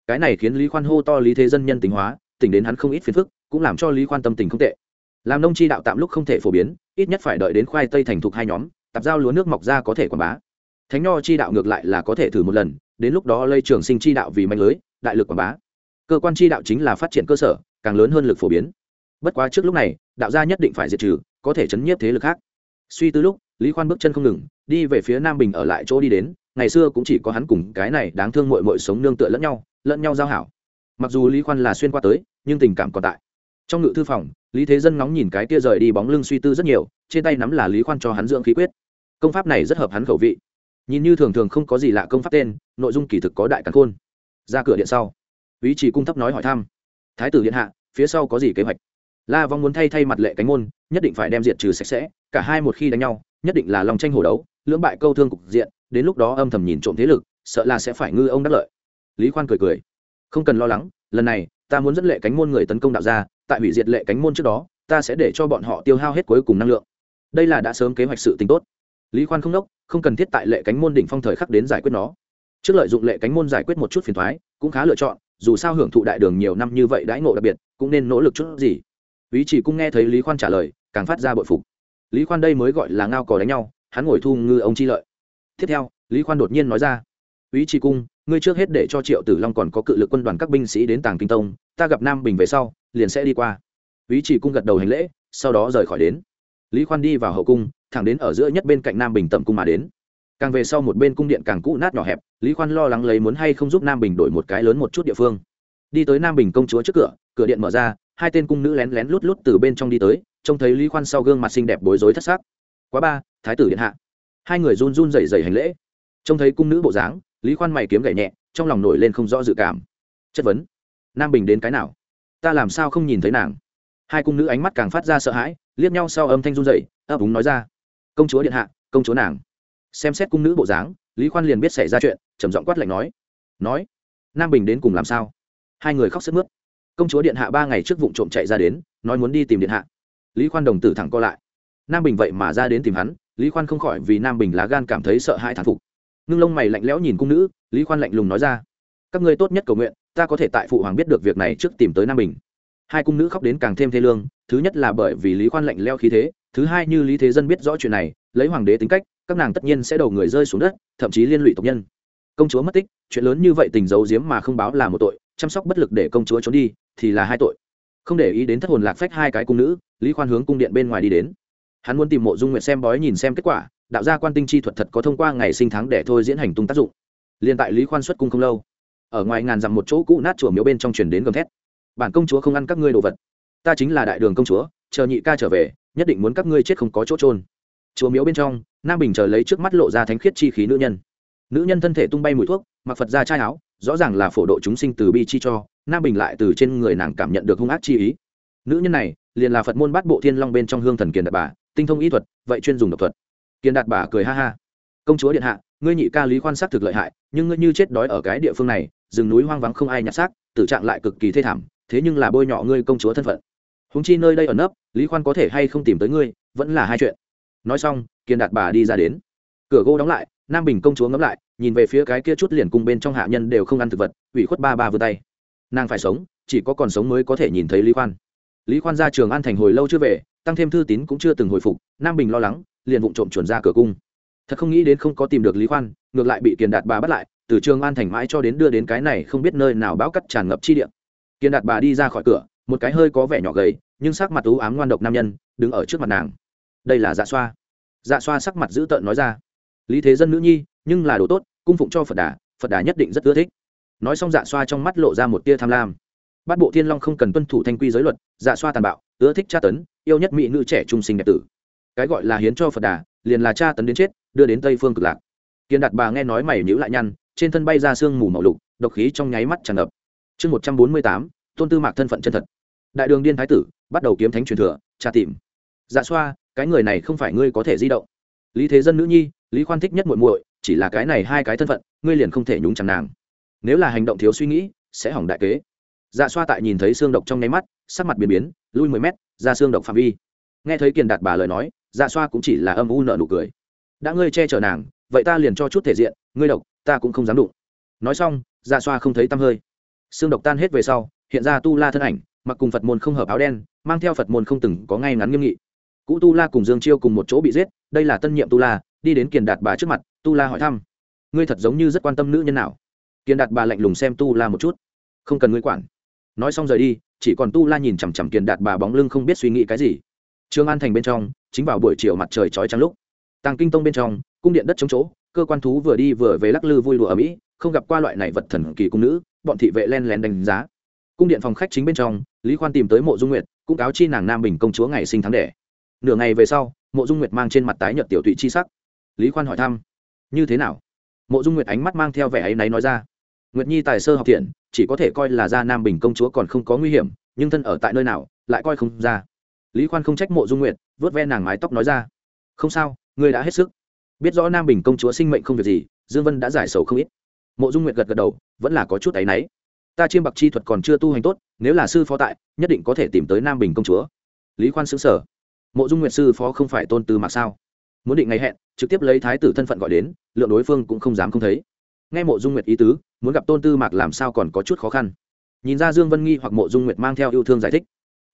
Cái này khiến lý khoan hô to lý thế dân nhân tính hóa, tỉnh đến hắn không ít phiền phức, cũng làm cho lý khoan tâm tình không tệ. Làm nông chi đạo tạm lúc không thể phổ biến, ít nhất phải đợi đến khoai tây thành thục hai nhóm, tạp giao lúa nước mọc ra có thể quảng bá. Thánh nho chi đạo ngược lại là có thể thử một lần, đến lúc đó lây trường sinh chi đạo vì mạnh lưới, đại lực quảng bá. Cơ quan chi đạo chính là phát triển cơ sở, càng lớn hơn lực phổ biến. Bất quá trước lúc này, đạo gia nhất định phải diệt trừ, có thể chấn nhiếp thế lực khác. Suy tư lúc lý khoan bước chân không ngừng, đi về phía nam bình ở lại chỗ đi đến, ngày xưa cũng chỉ có hắn cùng cái này đáng thương mội mội sống nương tựa lẫn nhau lẫn nhau giao hảo. Mặc dù lý khoan là xuyên qua tới, nhưng tình cảm còn tại. Trong ngự thư phòng, lý thế dân ngóng nhìn cái kia rời đi bóng lưng suy tư rất nhiều, trên tay nắm là lý khoan cho hắn dưỡng khí quyết. Công pháp này rất hợp hắn khẩu vị. Nhìn như thường thường không có gì lạ công pháp tên, nội dung kỳ thực có đại cắn khôn. Ra cửa điện sau ý chỉ cung thấp nói hỏi thăm. Thái tử điện hạ, phía sau có gì kế hoạch? La vong muốn thay thay mặt lệ cánh môn, nhất định phải đem diện trừ sạch sẽ, cả hai một khi đánh nhau nhất định là lòng tranh hổ đấu lưỡng bại câu thương cục diện đến lúc đó âm thầm nhìn trộm thế lực sợ là sẽ phải ngư ông đắc lợi. Lý khoan cười cười. Không cần lo lắng lần này ta muốn dẫn lệ cánh môn người tấn công đạo gia, tại hủy diệt lệ cánh môn trước đó ta sẽ để cho bọn họ tiêu hao hết cuối cùng năng lượng. Đây là đã sớm kế hoạch sự tính tốt. Lý khoan không đốc không cần thiết tại lệ cánh môn đỉnh phong thời khắc đến giải quyết nó. Trước lợi dụng lệ cánh môn giải quyết một chút phiền thoái cũng khá lựa chọn dù sao hưởng thụ đại đường nhiều năm như vậy đãi ngộ đặc biệt cũng nên nỗ lực chút gì. Ý chỉ cũng nghe thấy lý khoan trả lời càng phát ra bội phục lý khoan đây mới gọi là ngao cò đánh nhau, hắn ngồi thu ngư ông chi lợi. Tiếp theo, lý khoan đột nhiên nói ra ý chỉ cung, ngươi trước hết để cho triệu tử long còn có cự lực quân đoàn các binh sĩ đến tàng kinh tông, ta gặp nam bình về sau, liền sẽ đi qua. Ý chỉ cung gật đầu hành lễ, sau đó rời khỏi đến. Lý khoan đi vào hậu cung, thẳng đến ở giữa nhất bên cạnh nam bình tầm cung mà đến. Càng về sau một bên cung điện càng cũ nát nhỏ hẹp, lý khoan lo lắng lấy muốn hay không giúp nam bình đổi một cái lớn một chút địa phương. Đi tới nam bình công chúa trước cửa cửa điện mở ra hai tên cung nữ lén lén lút lút từ bên trong đi tới, trông thấy lý khoan sau gương mặt xinh đẹp bối rối thất xác quá ba, thái tử điện hạ. Hai người run run rẩy rẩy hành lễ. Trông thấy cung nữ bộ dáng, lý khoan mày kiếm gảy nhẹ, trong lòng nổi lên không rõ dự cảm. Chất vấn. Nam bình đến cái nào? Ta làm sao không nhìn thấy nàng? Hai cung nữ ánh mắt càng phát ra sợ hãi, liếc nhau sau âm thanh run rẩy, ấp úng nói ra. Công chúa điện hạ, công chúa nàng. Xem xét cung nữ bộ dáng, lý khoan liền biết xảy ra chuyện, trầm giọng quát lạnh nói. Nói, nam bình đến cùng làm sao? Hai người khóc sức mướt công chúa điện hạ ba ngày trước vụ trộm chạy ra đến, nói muốn đi tìm điện hạ. Lý khoan đồng tử thẳng co lại. Nam bình vậy mà ra đến tìm hắn, lý khoan không khỏi vì nam bình lá gan cảm thấy sợ hãi thán phục. Ngưng lông mày lạnh lẽo nhìn cung nữ, lý khoan lạnh lùng nói ra, các ngươi tốt nhất cầu nguyện, ta có thể tại phụ hoàng biết được việc này trước tìm tới nam bình. Hai cung nữ khóc đến càng thêm thê lương, thứ nhất là bởi vì lý khoan lạnh leo khí thế, thứ hai như lý thế dân biết rõ chuyện này, lấy hoàng đế tính cách, các nàng tất nhiên sẽ đầu người rơi xuống đất, thậm chí liên lụy tộc nhân. Công chúa mất tích, chuyện lớn như vậy tình giấu giếm mà không báo là một tội chăm sóc bất lực để công chúa trốn đi, thì là hai tội. Không để ý đến thất hồn lạc phách hai cái cung nữ, lý khoan hướng cung điện bên ngoài đi đến. Hắn muốn tìm mộ dung nguyện xem bói nhìn xem kết quả, đạo gia quan tinh chi thuật thật có thông qua ngày sinh tháng để thôi diễn hành tung tác dụng. Liên tại lý khoan xuất cung không lâu, ở ngoài ngàn dặm một chỗ cũ nát chùa miếu bên trong truyền đến gầm thét. Bản công chúa không ăn các ngươi đồ vật. Ta chính là đại đường công chúa, chờ nhị ca trở về, nhất định muốn các ngươi chết không có chỗ trôn chùa miếu bên trong, nam bình chờ lấy trước mắt lộ ra thánh khiết chi khí nữ nhân. Nữ nhân thân thể tung bay mùi thuốc mặc phật ra trai áo, rõ ràng là phổ độ chúng sinh từ bi chi cho, nam bình lại từ trên người nàng cảm nhận được hung ác chi ý. Nữ nhân này, liền là phật môn bát bộ thiên long bên trong hương thần kiền đạt bà, tinh thông ý thuật, vậy chuyên dùng độc thuật. Kiền đạt bà cười ha ha. Công chúa điện hạ, ngươi nhị ca lý quan sát thực lợi hại, nhưng ngươi như chết đói ở cái địa phương này, rừng núi hoang vắng không ai nhặt xác, tử trạng lại cực kỳ thê thảm, thế nhưng là bôi nhọ ngươi công chúa thân phận. Húng chi nơi đây ở nấp, lý khoan có thể hay không tìm tới ngươi, vẫn là hai chuyện. Nói xong kiên đạt bà đi ra đến. Cửa gỗ đóng lại, nam bình công chúa ngẫm lại nhìn về phía cái kia chút liền cùng bên trong hạ nhân đều không ăn thực vật, ủy khuất ba ba vươn tay. Nàng phải sống, chỉ có còn sống mới có thể nhìn thấy lý khoan. Lý khoan ra trường an thành hồi lâu chưa về, tăng thêm thư tín cũng chưa từng hồi phục, nam bình lo lắng, liền vụng trộm chuẩn ra cửa cung. Thật không nghĩ đến không có tìm được lý khoan, ngược lại bị kiền đạt bà bắt lại, từ trường an thành mãi cho đến đưa đến cái này không biết nơi nào bão cắt tràn ngập chi điện kiền đạt bà đi ra khỏi cửa, một cái hơi có vẻ nhỏ gầy, nhưng sắc mặt ú ám ngoan độc nam nhân, đứng ở trước mặt nàng. Đây là dạ xoa. Dạ xoa sắc mặt dữ tợn nói ra. Lý thế dân nữ nhi, nhưng là đồ tốt cung phụng cho phật đà phật đà nhất định rất ưa thích. Nói xong dạ xoa trong mắt lộ ra một tia tham lam. Bát bộ thiên long không cần tuân thủ thanh quy giới luật dạ xoa tàn bạo, ưa thích tra tấn, yêu nhất mỹ nữ trẻ trung sinh đẹp tử. Cái gọi là hiến cho phật đà, liền là tra tấn đến chết, đưa đến tây phương cực lạc. Kiên đạt bà nghe nói mày nhữ lại nhăn, trên thân bay ra sương mù màu lục, độc khí trong nháy mắt tràn ngập. Chương một trăm bốn mươi tám, tôn tư mạc thân phận chân thật. Đại đường điên thái tử, bắt đầu kiếm thánh truyền thừa, tra tìm. Dạ xoa, cái người này không phải ngươi có thể di động. Lý thế dân nữ nhi, lý khoan thích nhất muội muội chỉ là cái này hai cái thân phận, ngươi liền không thể nhúng chẳng nàng. Nếu là hành động thiếu suy nghĩ, sẽ hỏng đại kế. Dạ xoa tại nhìn thấy xương độc trong nháy mắt, sắc mặt biến biến, lui mười mét, ra xương độc phạm vi. Nghe thấy kiền đạt bà lời nói dạ xoa cũng chỉ là âm u nợ nụ cười. Đã ngươi che chở nàng, vậy ta liền cho chút thể diện, ngươi độc, ta cũng không dám đụng. Nói xong dạ xoa không thấy tăm hơi. Xương độc tan hết về sau, hiện ra tu la thân ảnh, mặc cùng phật môn không hợp áo đen, mang theo phật môn không từng có ngay ngắn nghiêm nghị. Cũ tu la cùng dương chiêu cùng một chỗ bị giết, đây là tân nhiệm tu la, đi đến kiền đạt bà trước mặt tu la hỏi thăm. Ngươi thật giống như rất quan tâm nữ nhân nào. Kiên đạt bà lạnh lùng xem tu la một chút. Không cần ngươi quản. Nói xong rời đi, chỉ còn tu la nhìn chằm chằm kiền đạt bà bóng lưng không biết suy nghĩ cái gì. Trương an thành bên trong, chính vào buổi chiều mặt trời chói trắng lúc. Tàng kinh tông bên trong, cung điện đất chống chỗ, cơ quan thú vừa đi vừa về lắc lư vui đùa ở mỹ, không gặp qua loại này vật thần kỳ cung nữ, bọn thị vệ len lén đánh giá. Cung điện phòng khách chính bên trong, lý khoan tìm tới mộ dung nguyệt, cũng cáo chi nàng nam bình công chúa ngày sinh tháng đẻ. Nửa ngày về sau, mộ dung nguyệt mang trên mặt tái nhợt tiểu tụy chi sắc. Lý khoan hỏi thăm như thế nào? Mộ dung nguyệt ánh mắt mang theo vẻ ấy náy nói ra. Nguyệt nhi tài sơ học thiện chỉ có thể coi là ra nam bình công chúa còn không có nguy hiểm, nhưng thân ở tại nơi nào, lại coi không ra. Lý khoan không trách mộ dung nguyệt vớt ve nàng mái tóc nói ra. Không sao, ngươi đã hết sức. Biết rõ nam bình công chúa sinh mệnh không việc gì, dương vân đã giải sầu không ít. Mộ dung nguyệt gật gật đầu, vẫn là có chút áy náy. Ta chiêm bạc chi thuật còn chưa tu hành tốt, nếu là sư phó tại, nhất định có thể tìm tới nam bình công chúa. Lý khoan xứng sở mộ dung nguyệt sư phó không phải tôn tư mạc sao? Muốn định ngày hẹn, trực tiếp lấy thái tử thân phận gọi đến, lượng đối phương cũng không dám không thấy. Nghe mộ dung nguyệt ý tứ, muốn gặp tôn tư mạc làm sao còn có chút khó khăn. Nhìn ra dương vân nghi hoặc mộ dung nguyệt mang theo yêu thương giải thích,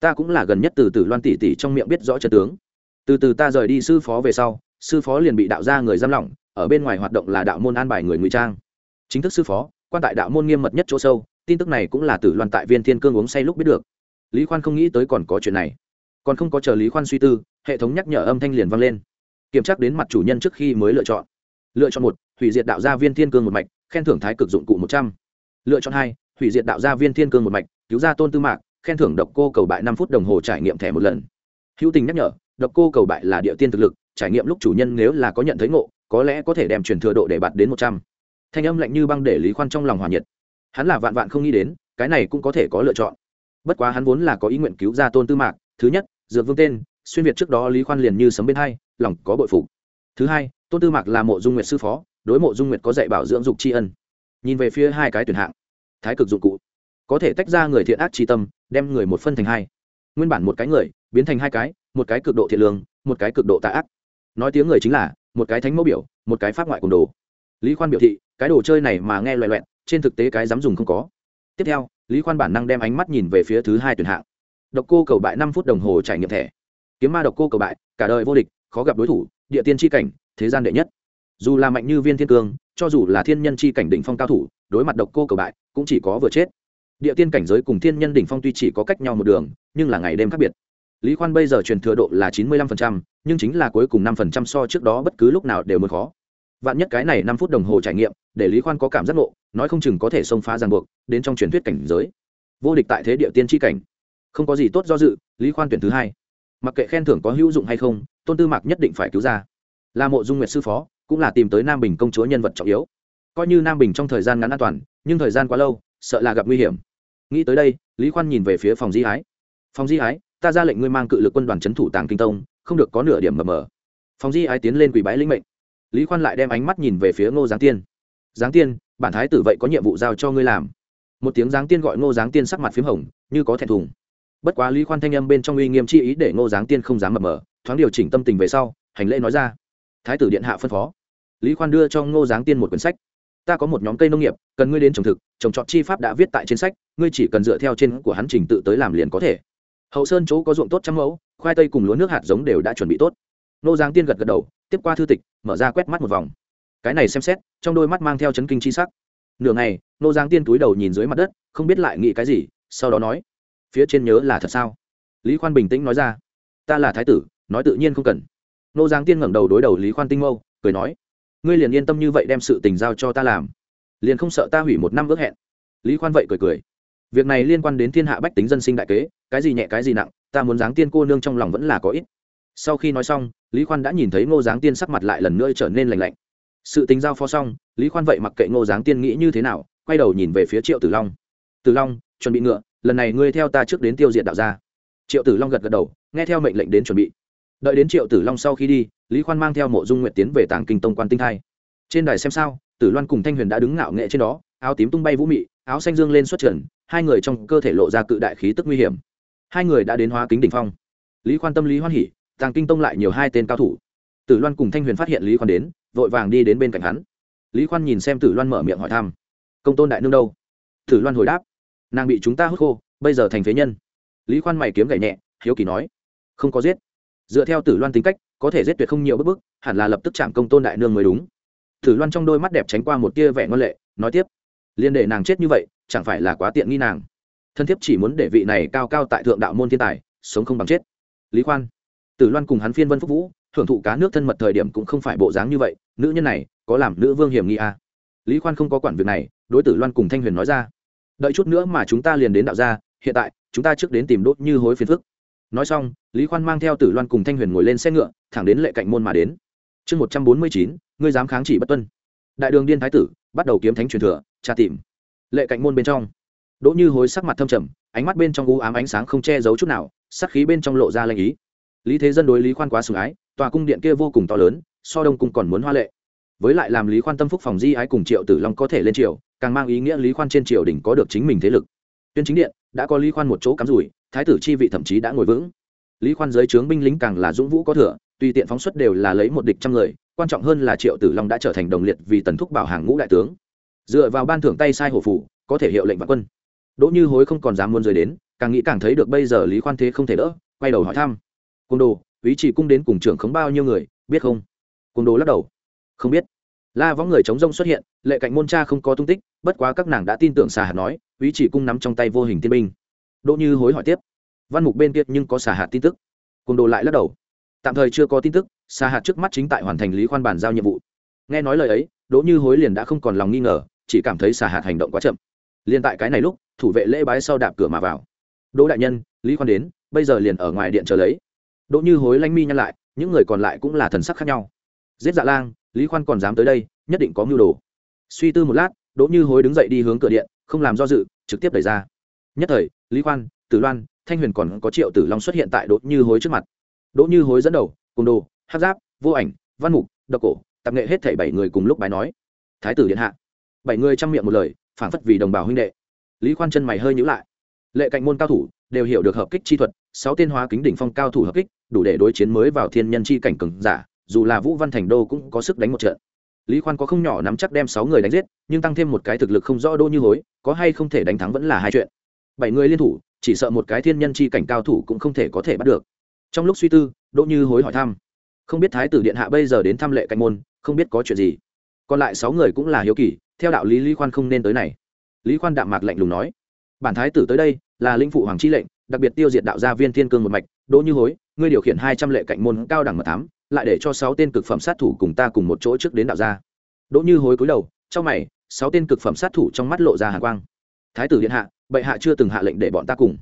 ta cũng là gần nhất từ từ loan tỷ tỷ trong miệng biết rõ trận tướng. Từ từ ta rời đi sư phó về sau, sư phó liền bị đạo ra người giam lỏng, ở bên ngoài hoạt động là đạo môn an bài người ngụy trang. Chính thức sư phó, quan tại đạo môn nghiêm mật nhất chỗ sâu, tin tức này cũng là tử loan tại viên thiên cương uống say lúc biết được. Lý khoan không nghĩ tới còn có chuyện này. Còn không có chờ lý khoan suy tư, hệ thống nhắc nhở âm thanh liền vang lên kiểm tra đến mặt chủ nhân trước khi mới lựa chọn. Lựa chọn một, hủy diệt đạo gia viên thiên cương một mạch, khen thưởng thái cực dụng cụ một trăm. Lựa chọn hai, hủy diệt đạo gia viên thiên cương một mạch, cứu ra tôn tư mạc, khen thưởng độc cô cầu bại năm phút đồng hồ trải nghiệm thẻ một lần. Hữu tình nhắc nhở, độc cô cầu bại là địa tiên thực lực, trải nghiệm lúc chủ nhân nếu là có nhận thấy ngộ, có lẽ có thể đem truyền thừa độ để bạt đến một trăm. Thanh âm lạnh như băng để lý khoan trong lòng hòa nhiệt. Hắn là vạn vạn không nghĩ đến, cái này cũng có thể có lựa chọn. Bất quá hắn vốn là có ý nguyện cứu ra tôn tư mạc, thứ nhất, dược vương tên, xuyên việt trước đó lý khoan liền như sấm bên hai lòng có bội phục. Thứ hai, tôn tư mạc là mộ dung nguyệt sư phó, đối mộ dung nguyệt có dạy bảo dưỡng dục tri ân. Nhìn về phía hai cái tuyển hạng, thái cực dụng cụ, có thể tách ra người thiện ác tri tâm, đem người một phân thành hai. Nguyên bản một cái người, biến thành hai cái, một cái cực độ thiện lương, một cái cực độ tạ ác. Nói tiếng người chính là, một cái thánh mẫu biểu, một cái pháp ngoại cùng đồ. Lý khoan biểu thị, cái đồ chơi này mà nghe loẹ loẹn trên thực tế cái dám dùng không có. Tiếp theo, lý khoan bản năng đem ánh mắt nhìn về phía thứ hai tuyển hạng. Độc cô cầu bại năm phút đồng hồ trải nghiệm thẻ. Kiếm ma độc cô cầu bại, cả đời vô địch khó gặp đối thủ, địa tiên tri cảnh, thế gian đệ nhất. Dù là mạnh như viên thiên cương, cho dù là thiên nhân chi cảnh đỉnh phong cao thủ, đối mặt độc cô cầu bại, cũng chỉ có vừa chết. Địa tiên cảnh giới cùng thiên nhân đỉnh phong tuy chỉ có cách nhau một đường, nhưng là ngày đêm khác biệt. Lý khoan bây giờ truyền thừa độ là chín mươi lăm phần trăm, nhưng chính là cuối cùng năm phần trăm so trước đó bất cứ lúc nào đều muốn khó. Vạn nhất cái này năm phút đồng hồ trải nghiệm, để lý khoan có cảm giác ngộ, nói không chừng có thể xông phá ràng buộc, đến trong truyền thuyết cảnh giới. Vô địch tại thế địa tiên tri cảnh. Không có gì tốt do dự, lý khoan tuyển thứ hai mặc kệ khen thưởng có hữu dụng hay không, tôn tư mạc nhất định phải cứu ra. Là mộ dung nguyệt sư phó, cũng là tìm tới nam bình công chúa nhân vật trọng yếu. Coi như nam bình trong thời gian ngắn an toàn, nhưng thời gian quá lâu, sợ là gặp nguy hiểm. Nghĩ tới đây, lý khoan nhìn về phía phòng di ái. Phòng di ái, ta ra lệnh ngươi mang cự lực quân đoàn c h ấ n thủ tàng kinh tông, không được có nửa điểm mờ mờ. Phòng di ái tiến lên quỷ bái lĩnh mệnh. Lý khoan lại đem ánh mắt nhìn về phía ngô giáng tiên. Giáng tiên, bản thái tử vậy có nhiệm vụ giao cho ngươi làm. Một tiếng giáng tiên gọi ngô giáng tiên sắc mặt p h í m hồng, như có thẹn thùng bất quá lý khoan thanh âm bên trong uy nghiêm chi ý để ngô giáng tiên không dám mập mờ, thoáng điều chỉnh tâm tình về sau, hành lễ nói ra. Thái tử điện hạ phân phó. Lý khoan đưa cho ngô giáng tiên một quyển sách. Ta có một nhóm cây nông nghiệp, cần ngươi đến trồng thực, trồng trọt chi pháp đã viết tại trên sách, ngươi chỉ cần dựa theo trên của hắn trình tự tới làm liền có thể. Hậu sơn chỗ có ruộng tốt trăm mẫu, khoai tây cùng lúa nước hạt giống đều đã chuẩn bị tốt. Ngô giáng tiên gật gật đầu, tiếp qua thư tịch, mở ra quét mắt một vòng. Cái này xem xét, trong đôi mắt mang theo chấn kinh chi sắc. Nửa ngày, Ngô giáng tiên túi đầu nhìn dưới mặt đất, không biết lại nghĩ cái gì, sau đó nói phía trên nhớ là thật sao? Lý khoan bình tĩnh nói ra. Ta là thái tử, nói tự nhiên không cần. Nô giáng tiên ngẩng đầu đối đầu lý khoan tinh mâu, cười nói, ngươi liền yên tâm như vậy đem sự tình giao cho ta làm. Liền không sợ ta hủy một năm ước hẹn. Lý khoan vậy cười cười. Việc này liên quan đến thiên hạ bách tính dân sinh đại kế, cái gì nhẹ cái gì nặng, ta muốn giáng tiên cô nương trong lòng vẫn là có ít. Sau khi nói xong, lý khoan đã nhìn thấy ngô giáng tiên sắc mặt lại lần nữa trở nên lành lạnh. Sự tính giao phó xong, lý khoan vậy mặc kệ ngô giáng tiên nghĩ như thế nào, quay đầu nhìn về phía triệu tử long. Tử long, chuẩn bị ngựa lần này ngươi theo ta trước đến tiêu diệt đạo gia. Triệu tử long gật gật đầu, nghe theo mệnh lệnh đến chuẩn bị. Đợi đến triệu tử long sau khi đi, lý khoan mang theo mộ dung nguyện tiến về tàng kinh tông quan tinh thai. Trên đài xem sao, tử loan cùng thanh huyền đã đứng ngạo nghệ trên đó, áo tím tung bay vũ mị, áo xanh dương lên xuất trần, hai người trong cơ thể lộ ra cự đại khí tức nguy hiểm. Hai người đã đến hóa kính đỉnh phong. Lý khoan tâm lý hoan hỉ, tàng kinh tông lại nhiều hai tên cao thủ. Tử loan cùng thanh huyền phát hiện lý khoan đến, vội vàng đi đến bên cạnh hắn. Lý khoan nhìn xem tử loan mở miệng hỏi thăm. Công tôn đại nương đâu? Tử loan hồi đáp nàng bị chúng ta hút khô, bây giờ thành phế nhân. Lý khoan mày kiếm gậy nhẹ, hiếu kỳ nói, không có giết. Dựa theo tử loan tính cách, có thể giết tuyệt không nhiều bức bức, hẳn là lập tức chạm công tôn đại nương mới đúng. Tử loan trong đôi mắt đẹp tránh qua một tia vẻ ngon lệ, nói tiếp, liên để nàng chết như vậy, chẳng phải là quá tiện nghi nàng. Thân thiếp chỉ muốn để vị này cao cao tại thượng đạo môn thiên tài, sống không bằng chết. Lý khoan, tử loan cùng hắn phiên vân phúc vũ, thưởng thụ cá nước thân mật thời điểm cũng không phải bộ dáng như vậy, nữ nhân này có làm nữ vương hiểm nghi à. lý khoan không có quản việc này, đối tử loan cùng thanh huyền nói ra đợi chút nữa mà chúng ta liền đến đạo gia, hiện tại, chúng ta trước đến tìm đốt như hối phiền phức. Nói xong, lý khoan mang theo tử loan cùng thanh huyền ngồi lên xe ngựa, thẳng đến lệ cạnh môn mà đến. Chương một trăm bốn mươi chín, ngươi dám kháng chỉ bất tuân. Đại đường điên thái tử, bắt đầu kiếm thánh truyền thừa, tra tìm. Lệ cạnh môn bên trong. Đỗ như hối sắc mặt thâm trầm, ánh mắt bên trong u ám ánh sáng không che giấu chút nào, sắc khí bên trong lộ ra lanh ý. Lý thế dân đối lý khoan quá sùng ái, tòa cung điện kia vô cùng to lớn, so đông cung còn muốn hoa lệ. Với lại làm lý khoan tâm phúc phòng di ái cùng triệu tử long có thể lên triều càng mang ý nghĩa lý khoan trên triều đình có được chính mình thế lực. Tuyên chính điện đã có lý khoan một chỗ cắm rủi, thái tử chi vị thậm chí đã ngồi vững. Lý khoan dưới trướng binh lính càng là dũng vũ có thừa, tùy tiện phóng xuất đều là lấy một địch trăm người, quan trọng hơn là triệu tử long đã trở thành đồng liệt vì tần thúc bảo hàng ngũ đại tướng. Dựa vào ban thưởng tay sai hổ phủ, có thể hiệu lệnh vạn quân. Đỗ như hối không còn dám muốn rời đến, càng nghĩ càng thấy được bây giờ lý khoan thế không thể đỡ, quay đầu hỏi thăm. Côn đồ, ý chỉ cung đến cùng trưởng khống bao nhiêu người, biết không? Côn đồ lắc đầu. Không biết la võng người chống rông xuất hiện, lệ cạnh môn cha không có tung tích, bất quá các nàng đã tin tưởng xà hạt nói, ý chỉ cung nắm trong tay vô hình tiên binh. Đỗ như hối hỏi tiếp. Văn mục bên kia nhưng có xà hạt tin tức. Cùng đồ lại lắc đầu. Tạm thời chưa có tin tức, xà hạt trước mắt chính tại hoàn thành lý khoan bàn giao nhiệm vụ. Nghe nói lời ấy, đỗ như hối liền đã không còn lòng nghi ngờ, chỉ cảm thấy xà hạt hành động quá chậm. Liền tại cái này lúc, thủ vệ lễ bái sau đạp cửa mà vào. Đỗ đại nhân, lý khoan đến, bây giờ liền ở ngoài điện chờ lấy. Đỗ như hối lanh mi nhăn lại, những người còn lại cũng là thần sắc khác nhau. Giết dạ lang lý khoan còn dám tới đây, nhất định có mưu đồ. Suy tư một lát, đỗ như hối đứng dậy đi hướng cửa điện, không làm do dự, trực tiếp đẩy ra. Nhất thời, lý khoan, tử loan, thanh huyền còn có triệu tử long xuất hiện tại đỗ như hối trước mặt. Đỗ như hối dẫn đầu, cùng đồ, hát giáp, vô ảnh, văn mục, độc cổ, tạp nghệ hết thảy bảy người cùng lúc bài nói. Thái tử điện hạ. Bảy người chăm miệng một lời phản phất vì đồng bào huynh đệ. Lý khoan chân mày hơi nhữ lại. Lệ cạnh môn cao thủ, đều hiểu được hợp kích chi thuật, sáu tên hóa kính đỉnh phong cao thủ hợp kích, đủ để đối chiến mới vào thiên nhân chi cảnh cường giả dù là vũ văn thành đô cũng có sức đánh một trận. Lý khoan có không nhỏ nắm chắc đem sáu người đánh giết, nhưng tăng thêm một cái thực lực không rõ đô như hối, có hay không thể đánh thắng vẫn là hai chuyện. Bảy người liên thủ, chỉ sợ một cái thiên nhân chi cảnh cao thủ cũng không thể có thể bắt được. Trong lúc suy tư đỗ như hối hỏi thăm. Không biết thái tử điện hạ bây giờ đến thăm lệ cạnh môn, không biết có chuyện gì. Còn lại sáu người cũng là hiếu kỳ, theo đạo lý lý khoan không nên tới này. Lý khoan đạm mạc lạnh lùng nói. Bản thái tử tới đây, là linh phụ hoàng chi lệnh, đặc biệt tiêu diệt đạo gia viên thiên cương một mạch đỗ như hối, ngươi điều khiển hai trăm lệ cạnh môn cao đẳng mật thám lại để cho sáu tên cực phẩm sát thủ cùng ta cùng một chỗ trước đến đạo gia. Đỗ như hối cúi đầu, trong mày, sáu tên cực phẩm sát thủ trong mắt lộ ra hàn quang. Thái tử điện hạ, bệ hạ chưa từng hạ lệnh để bọn ta cùng.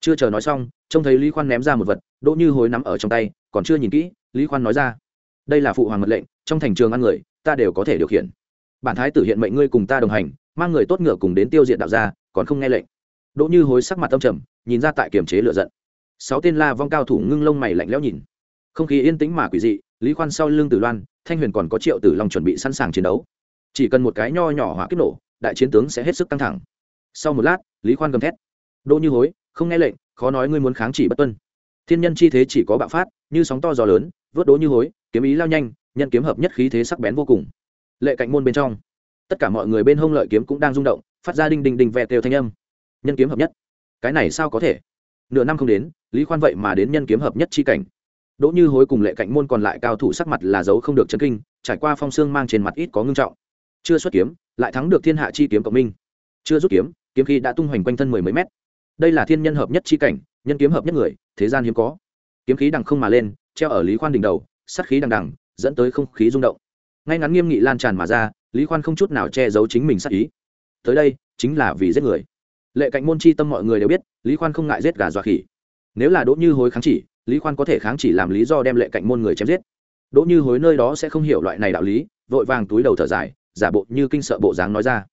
Chưa chờ nói xong, trông thấy lý khoan ném ra một vật, đỗ như hối nắm ở trong tay, còn chưa nhìn kỹ, lý khoan nói ra, đây là phụ hoàng mật lệnh, trong thành trường ăn người, ta đều có thể điều khiển. Bản thái tử hiện mệnh ngươi cùng ta đồng hành, mang người tốt ngựa cùng đến tiêu diệt đạo gia, còn không nghe lệnh. Đỗ như hối sắc mặt tâm trầm, nhìn ra tại kiềm chế lựa giận. Sáu tên la vong cao thủ ngưng lông mày lạnh lẽo nhìn không khí yên tĩnh mà quỷ dị, lý khoan sau lưng tử loan, thanh huyền còn có triệu tử long chuẩn bị sẵn sàng chiến đấu. Chỉ cần một cái nho nhỏ hỏa kích nổ, đại chiến tướng sẽ hết sức căng thẳng. Sau một lát, lý khoan gầm thét. Đỗ như hối, không nghe lệnh, khó nói ngươi muốn kháng chỉ bất tuân. Thiên nhân chi thế chỉ có bạo phát, như sóng to gió lớn, vớt đỗ như hối, kiếm ý lao nhanh, nhân kiếm hợp nhất khí thế sắc bén vô cùng. Lệ cạnh môn bên trong, tất cả mọi người bên hông lợi kiếm cũng đang rung động, phát ra đinh đinh đinh vẹt đều thanh âm. Nhân kiếm hợp nhất. Cái này sao có thể? Nửa năm không đến, lý khoan vậy mà đến nhân kiếm hợp nhất chi cảnh đỗ như hối cùng lệ cạnh môn còn lại cao thủ sắc mặt là dấu không được chân kinh, trải qua phong xương mang trên mặt ít có ngưng trọng. Chưa xuất kiếm, lại thắng được thiên hạ chi kiếm cộng minh. Chưa rút kiếm kiếm khí đã tung hoành quanh thân mười mấy mét. Đây là thiên nhân hợp nhất chi cảnh, nhân kiếm hợp nhất người, thế gian hiếm có. Kiếm khí đằng không mà lên, treo ở lý khoan đỉnh đầu sắt khí đằng đằng, dẫn tới không khí rung động. Ngay ngắn nghiêm nghị lan tràn mà ra, lý khoan không chút nào che giấu chính mình sát ý. Tới đây, chính là vì giết người. Lệ cạnh môn chi tâm mọi người đều biết, lý khoan không ngại giết gà dọa khỉ. Nếu là đỗ như hối kháng chỉ lý khoan có thể kháng chỉ làm lý do đem lệ cạnh môn người chém giết. Đỗ như hối nơi đó sẽ không hiểu loại này đạo lý, vội vàng túi đầu thở dài, giả bộ như kinh sợ bộ dáng nói ra.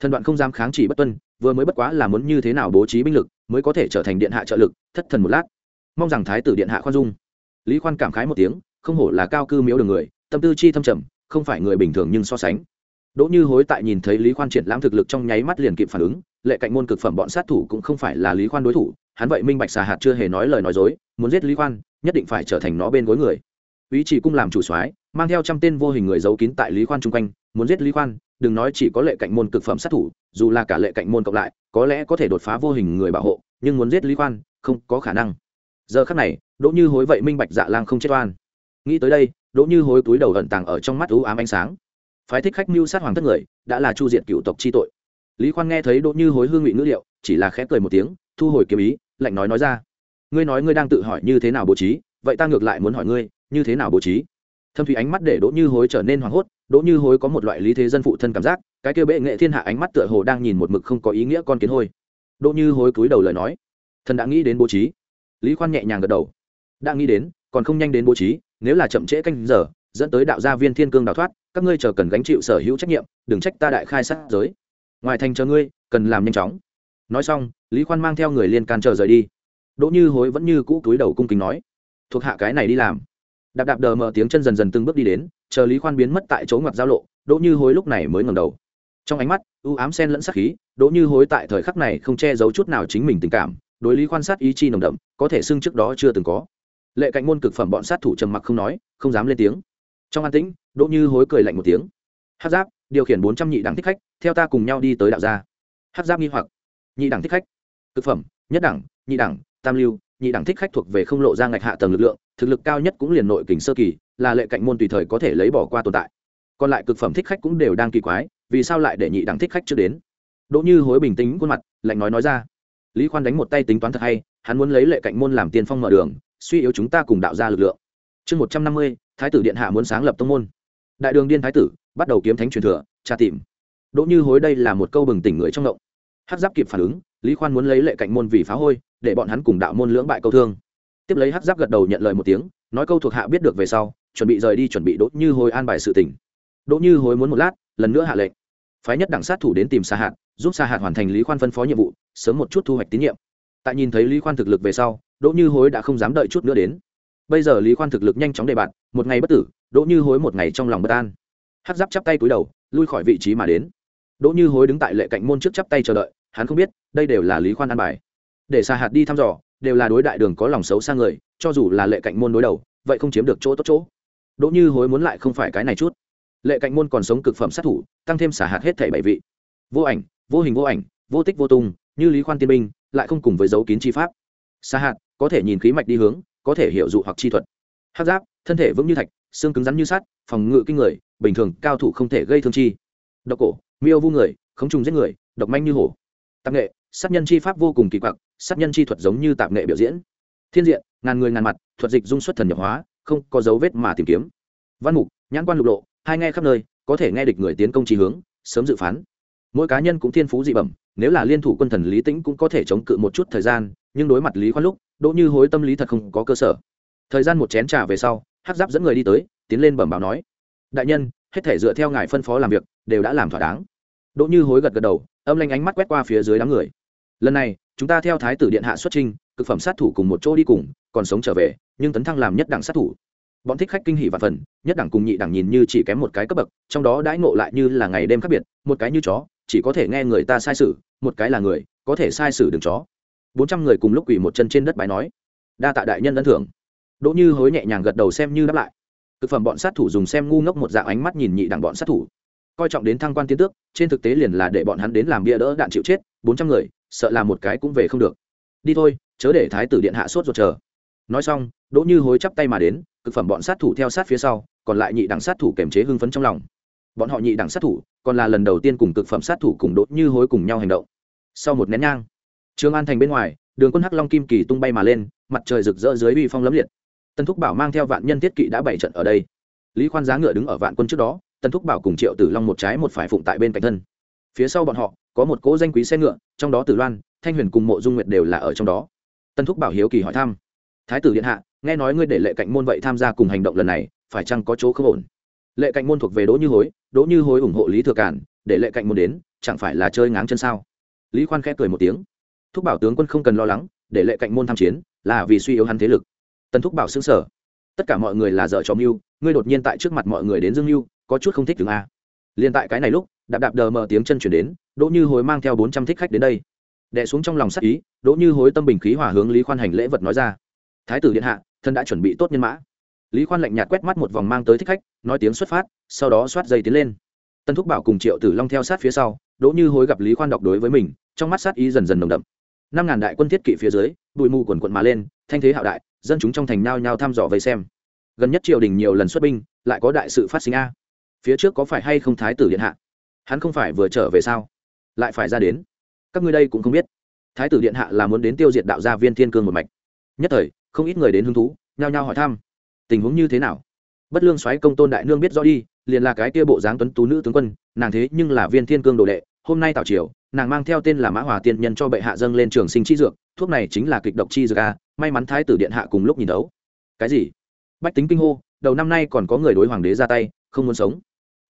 Thần đoạn không dám kháng chỉ bất tuân, vừa mới bất quá là muốn như thế nào bố trí binh lực, mới có thể trở thành điện hạ trợ lực, thất thần một lát. Mong rằng thái tử điện hạ khoan dung. Lý khoan cảm khái một tiếng, không hổ là cao cư miếu đường người, tâm tư chi thâm trầm, không phải người bình thường nhưng so sánh. Đỗ như hối tại nhìn thấy lý khoan triển lãm thực lực trong nháy mắt liền kịp phản ứng, lệ cạnh môn cực phẩm bọn sát thủ cũng không phải là lý khoan đối thủ hắn vậy minh bạch xà hạt chưa hề nói lời nói dối, muốn giết lý khoan, nhất định phải trở thành nó bên gối người. Ý chỉ cung làm chủ soái, mang theo trăm tên vô hình người giấu kín tại lý khoan chung quanh, muốn giết lý khoan, đừng nói chỉ có lệ cạnh môn cực phẩm sát thủ, dù là cả lệ cạnh môn cộng lại, có lẽ có thể đột phá vô hình người bảo hộ, nhưng muốn giết lý khoan, không có khả năng. Giờ khắc này, đỗ như hối vậy minh bạch dạ lang không chết oan. Nghĩ tới đây, đỗ như hối túi đầu ẩn tàng ở trong mắt ưu ám ánh sáng. Phái thích khách mưu sát hoàng thất người, đã là chu diện cựu tộc chi tội. Lý khoan nghe thấy đỗ như hối hương ngụy ngữ liệu, chỉ là khẽ cười một tiếng, thu hồi kiếm ý lạnh nói nói ra. Ngươi nói ngươi đang tự hỏi như thế nào bố trí, vậy ta ngược lại muốn hỏi ngươi, như thế nào bố trí? Thâm thủy ánh mắt để đỗ như hối trở nên hoảng hốt, đỗ như hối có một loại lý thế dân phụ thân cảm giác, cái kia bệ nghệ thiên hạ ánh mắt tựa hồ đang nhìn một mực không có ý nghĩa con kiến hôi. Đỗ như hối cúi đầu lời nói. Thần đã nghĩ đến bố trí. Lý khoan nhẹ nhàng gật đầu. Đã nghĩ đến, còn không nhanh đến bố trí, nếu là chậm trễ canh giờ, dẫn tới đạo gia viên thiên cương đào thoát, các ngươi chờ cần gánh chịu sở hữu trách nhiệm, đừng trách ta đại khai sát giới. Ngoài thành chờ ngươi, cần làm nhanh chóng nói xong, lý khoan mang theo người liên can chờ rời đi. Đỗ như hối vẫn như cũ túi đầu cung kính nói, thuộc hạ cái này đi làm. Đạp đạp đờ mờ tiếng chân dần dần từng bước đi đến, chờ lý khoan biến mất tại chỗ ngoặt giao lộ, đỗ như hối lúc này mới ngầm đầu. Trong ánh mắt ưu ám sen lẫn sắc khí, đỗ như hối tại thời khắc này không che giấu chút nào chính mình tình cảm, đối lý quan sát ý chi nồng đậm, có thể xưng trước đó chưa từng có. Lệ cạnh môn cực phẩm bọn sát thủ trầm mặc không nói, không dám lên tiếng. Trong an tĩnh, đỗ như hối cười lạnh một tiếng. Hát giáp, điều khiển bốn trăm nhị đẳng thích khách, theo ta cùng nhau đi tới đạo gia. Hát giáp nghi hoặc nhị đẳng thích khách. Thực phẩm, nhất đẳng, nhị đẳng, tam lưu, nhị đẳng thích khách thuộc về không lộ ra ngạch hạ tầng lực lượng, thực lực cao nhất cũng liền nội kình sơ kỳ, là lệ cạnh môn tùy thời có thể lấy bỏ qua tồn tại. Còn lại cực phẩm thích khách cũng đều đang kỳ quái, vì sao lại để nhị đẳng thích khách chưa đến? Đỗ như hối bình tĩnh khuôn mặt, lạnh nói nói ra. Lý khoan đánh một tay tính toán thật hay, hắn muốn lấy lệ cạnh môn làm tiên phong mở đường, suy yếu chúng ta cùng đạo ra lực lượng. Chương một trăm năm mươi, thái tử điện hạ muốn sáng lập tông môn. Đại đường điên thái tử, bắt đầu kiếm thánh truyền thừa, tra tìm. Đỗ như hối đây là một câu bừng tỉnh người trong động hát giáp kịp phản ứng, lý khoan muốn lấy lệ cạnh môn vì phá hôi, để bọn hắn cùng đạo môn lưỡng bại câu thương. Tiếp lấy hát giáp gật đầu nhận lời một tiếng, nói câu thuộc hạ biết được về sau, chuẩn bị rời đi chuẩn bị đỗ như hồi an bài sự tỉnh đỗ như hối muốn một lát, lần nữa hạ lệnh. Phái nhất đảng sát thủ đến tìm xa hạt, giúp xa hạt hoàn thành lý khoan phân phó nhiệm vụ, sớm một chút thu hoạch tín nhiệm. Tại nhìn thấy lý khoan thực lực về sau, đỗ như hối đã không dám đợi chút nữa đến. Bây giờ lý khoan thực lực nhanh chóng đề bạt, một ngày bất tử, đỗ như hối một ngày trong lòng bất an. Hát giáp chắp tay cúi đầu, lui khỏi vị trí mà đến. Đỗ như hối đứng tại lệ cạnh môn trước chắp tay chờ đợi hắn không biết, đây đều là lý khoan an bài. Để xa hạt đi thăm dò, đều là đối đại đường có lòng xấu xa người, cho dù là lệ cạnh môn đối đầu, vậy không chiếm được chỗ tốt chỗ. Đỗ như hối muốn lại không phải cái này chút. Lệ cạnh môn còn sống cực phẩm sát thủ, tăng thêm xả hạt hết thảy bảy vị. Vô ảnh, vô hình vô ảnh, vô tích vô tung, như lý khoan tiên binh, lại không cùng với dấu kín chi pháp. Xa hạt, có thể nhìn khí mạch đi hướng, có thể hiểu dụ hoặc chi thuật. Hát giáp, thân thể vững như thạch, xương cứng rắn như sắt, phòng ngự kinh người, bình thường, cao thủ không thể gây thương chi. Độc cổ, miêu vu người, khống trùng giết người, độc manh như hổ tạp nghệ, sát nhân chi pháp vô cùng kỳ quặc, sát nhân chi thuật giống như tạp nghệ biểu diễn. Thiên diện, ngàn người ngàn mặt, thuật dịch dung xuất thần nhập hóa, không có dấu vết mà tìm kiếm. Văn mục, nhãn quan lục lộ, hai nghe khắp nơi, có thể nghe địch người tiến công trí hướng, sớm dự phán. Mỗi cá nhân cũng thiên phú dị bẩm, nếu là liên thủ quân thần lý tĩnh cũng có thể chống cự một chút thời gian, nhưng đối mặt lý khoan lúc, đỗ như hối tâm lý thật không có cơ sở. Thời gian một chén trà về sau hát giáp dẫn người đi tới, tiến lên bẩm báo nói, đại nhân, hết thể dựa theo ngài phân phó làm việc, đều đã làm thỏa đáng. Đỗ như hối gật gật đầu âm lanh ánh mắt quét qua phía dưới đám người. Lần này, chúng ta theo thái tử điện hạ xuất trinh cực phẩm sát thủ cùng một chỗ đi cùng, còn sống trở về, nhưng tấn thăng làm nhất đẳng sát thủ. Bọn thích khách kinh hỷ và phần, nhất đẳng cùng nhị đẳng nhìn như chỉ kém một cái cấp bậc, trong đó đãi ngộ lại như là ngày đêm khác biệt, một cái như chó, chỉ có thể nghe người ta sai sử một cái là người, có thể sai sử đường chó. Bốn trăm người cùng lúc quỳ một chân trên đất bài nói, đa tạ đại nhân ân thưởng. Đỗ như hối nhẹ nhàng gật đầu xem như đáp lại. Thực phẩm bọn sát thủ dùng xem ngu ngốc một dạng ánh mắt nhìn nhị đẳng bọn sát thủ coi trọng đến thăng quan tiến tước, trên thực tế liền là để bọn hắn đến làm bia đỡ đạn chịu chết, bốn trăm người, sợ là một cái cũng về không được. Đi thôi, chớ để thái tử điện hạ sốt ruột chờ. Nói xong, đỗ như hối chắp tay mà đến, cực phẩm bọn sát thủ theo sát phía sau, còn lại nhị đẳng sát thủ kềm chế hưng phấn trong lòng. Bọn họ nhị đẳng sát thủ, còn là lần đầu tiên cùng cực phẩm sát thủ cùng đỗ như hối cùng nhau hành động. Sau một nén nhang, trương an thành bên ngoài, đường quân hắc long kim kỳ tung bay mà lên, mặt trời rực rỡ dưới uy phong lấm liệt. Tân thúc bảo mang theo vạn nhân thiết kỵ đã bảy trận ở đây. Lý khoan giá ngựa đứng ở vạn quân trước đó tần thúc bảo cùng triệu tử long một trái một phải phụng tại bên cạnh thân. Phía sau bọn họ, có một cỗ danh quý xe ngựa, trong đó tử loan, thanh huyền cùng mộ dung nguyệt đều là ở trong đó. Tần thúc bảo hiếu kỳ hỏi thăm, thái tử điện hạ, nghe nói ngươi để lệ cạnh môn vậy tham gia cùng hành động lần này, phải chăng có chỗ không ổn? Lệ cạnh môn thuộc về đỗ như hối, đỗ như hối ủng hộ lý thừa cản, để lệ cạnh môn đến, chẳng phải là chơi ngáng chân sao? Lý khoan khẽ cười một tiếng, thúc bảo tướng quân không cần lo lắng, để lệ cạnh môn tham chiến, là vì suy yếu hắn thế lực. Tần thúc bảo xứng sở tất cả mọi người là dở cho mưu, ngươi đột nhiên tại trước mặt mọi người đến dương mưu có chút không thích đứng a. Liền tại cái này lúc, đạp đạp đờ mờ tiếng chân chuyển đến, đỗ như hối mang theo bốn trăm thích khách đến đây. Đẻ xuống trong lòng sắc ý, đỗ như hối tâm bình khí hòa hướng lý khoan hành lễ vật nói ra. Thái tử điện hạ, thân đã chuẩn bị tốt nhân mã. Lý khoan lạnh nhạt quét mắt một vòng mang tới thích khách, nói tiếng xuất phát, sau đó xoát dây tiến lên. Tân thúc bảo cùng triệu tử long theo sát phía sau, đỗ như hối gặp lý khoan đọc đối với mình, trong mắt sát ý dần dần nồng đậm. Năm ngàn đại quân thiết kỵ phía dưới, bụi mù quần quận mà lên, thanh thế hạo đại, dân chúng trong thành nao nhao thăm dò vây xem. Gần nhất triều đình nhiều lần xuất binh, lại có đại sự phát sinh a phía trước có phải hay không thái tử điện hạ? Hắn không phải vừa trở về sao? Lại phải ra đến. Các ngươi đây cũng không biết. Thái tử điện hạ là muốn đến tiêu diệt đạo gia viên thiên cương một mạch. Nhất thời, không ít người đến hứng thú, nhao nhao hỏi thăm. Tình huống như thế nào? Bất lương xoáy công tôn đại nương biết rõ đi, liền là cái kia bộ dáng tuấn tú nữ tướng quân, nàng thế nhưng là viên thiên cương đồ đệ, hôm nay tào triều, nàng mang theo tên là mã hòa tiên nhân cho bệ hạ dâng lên trường sinh chi dược, thuốc này chính là kịch độc chi dược a, may mắn thái tử điện hạ cùng lúc nhìn đấu. Cái gì? Bách tính kinh hô, đầu năm nay còn có người đối hoàng đế ra tay, không muốn sống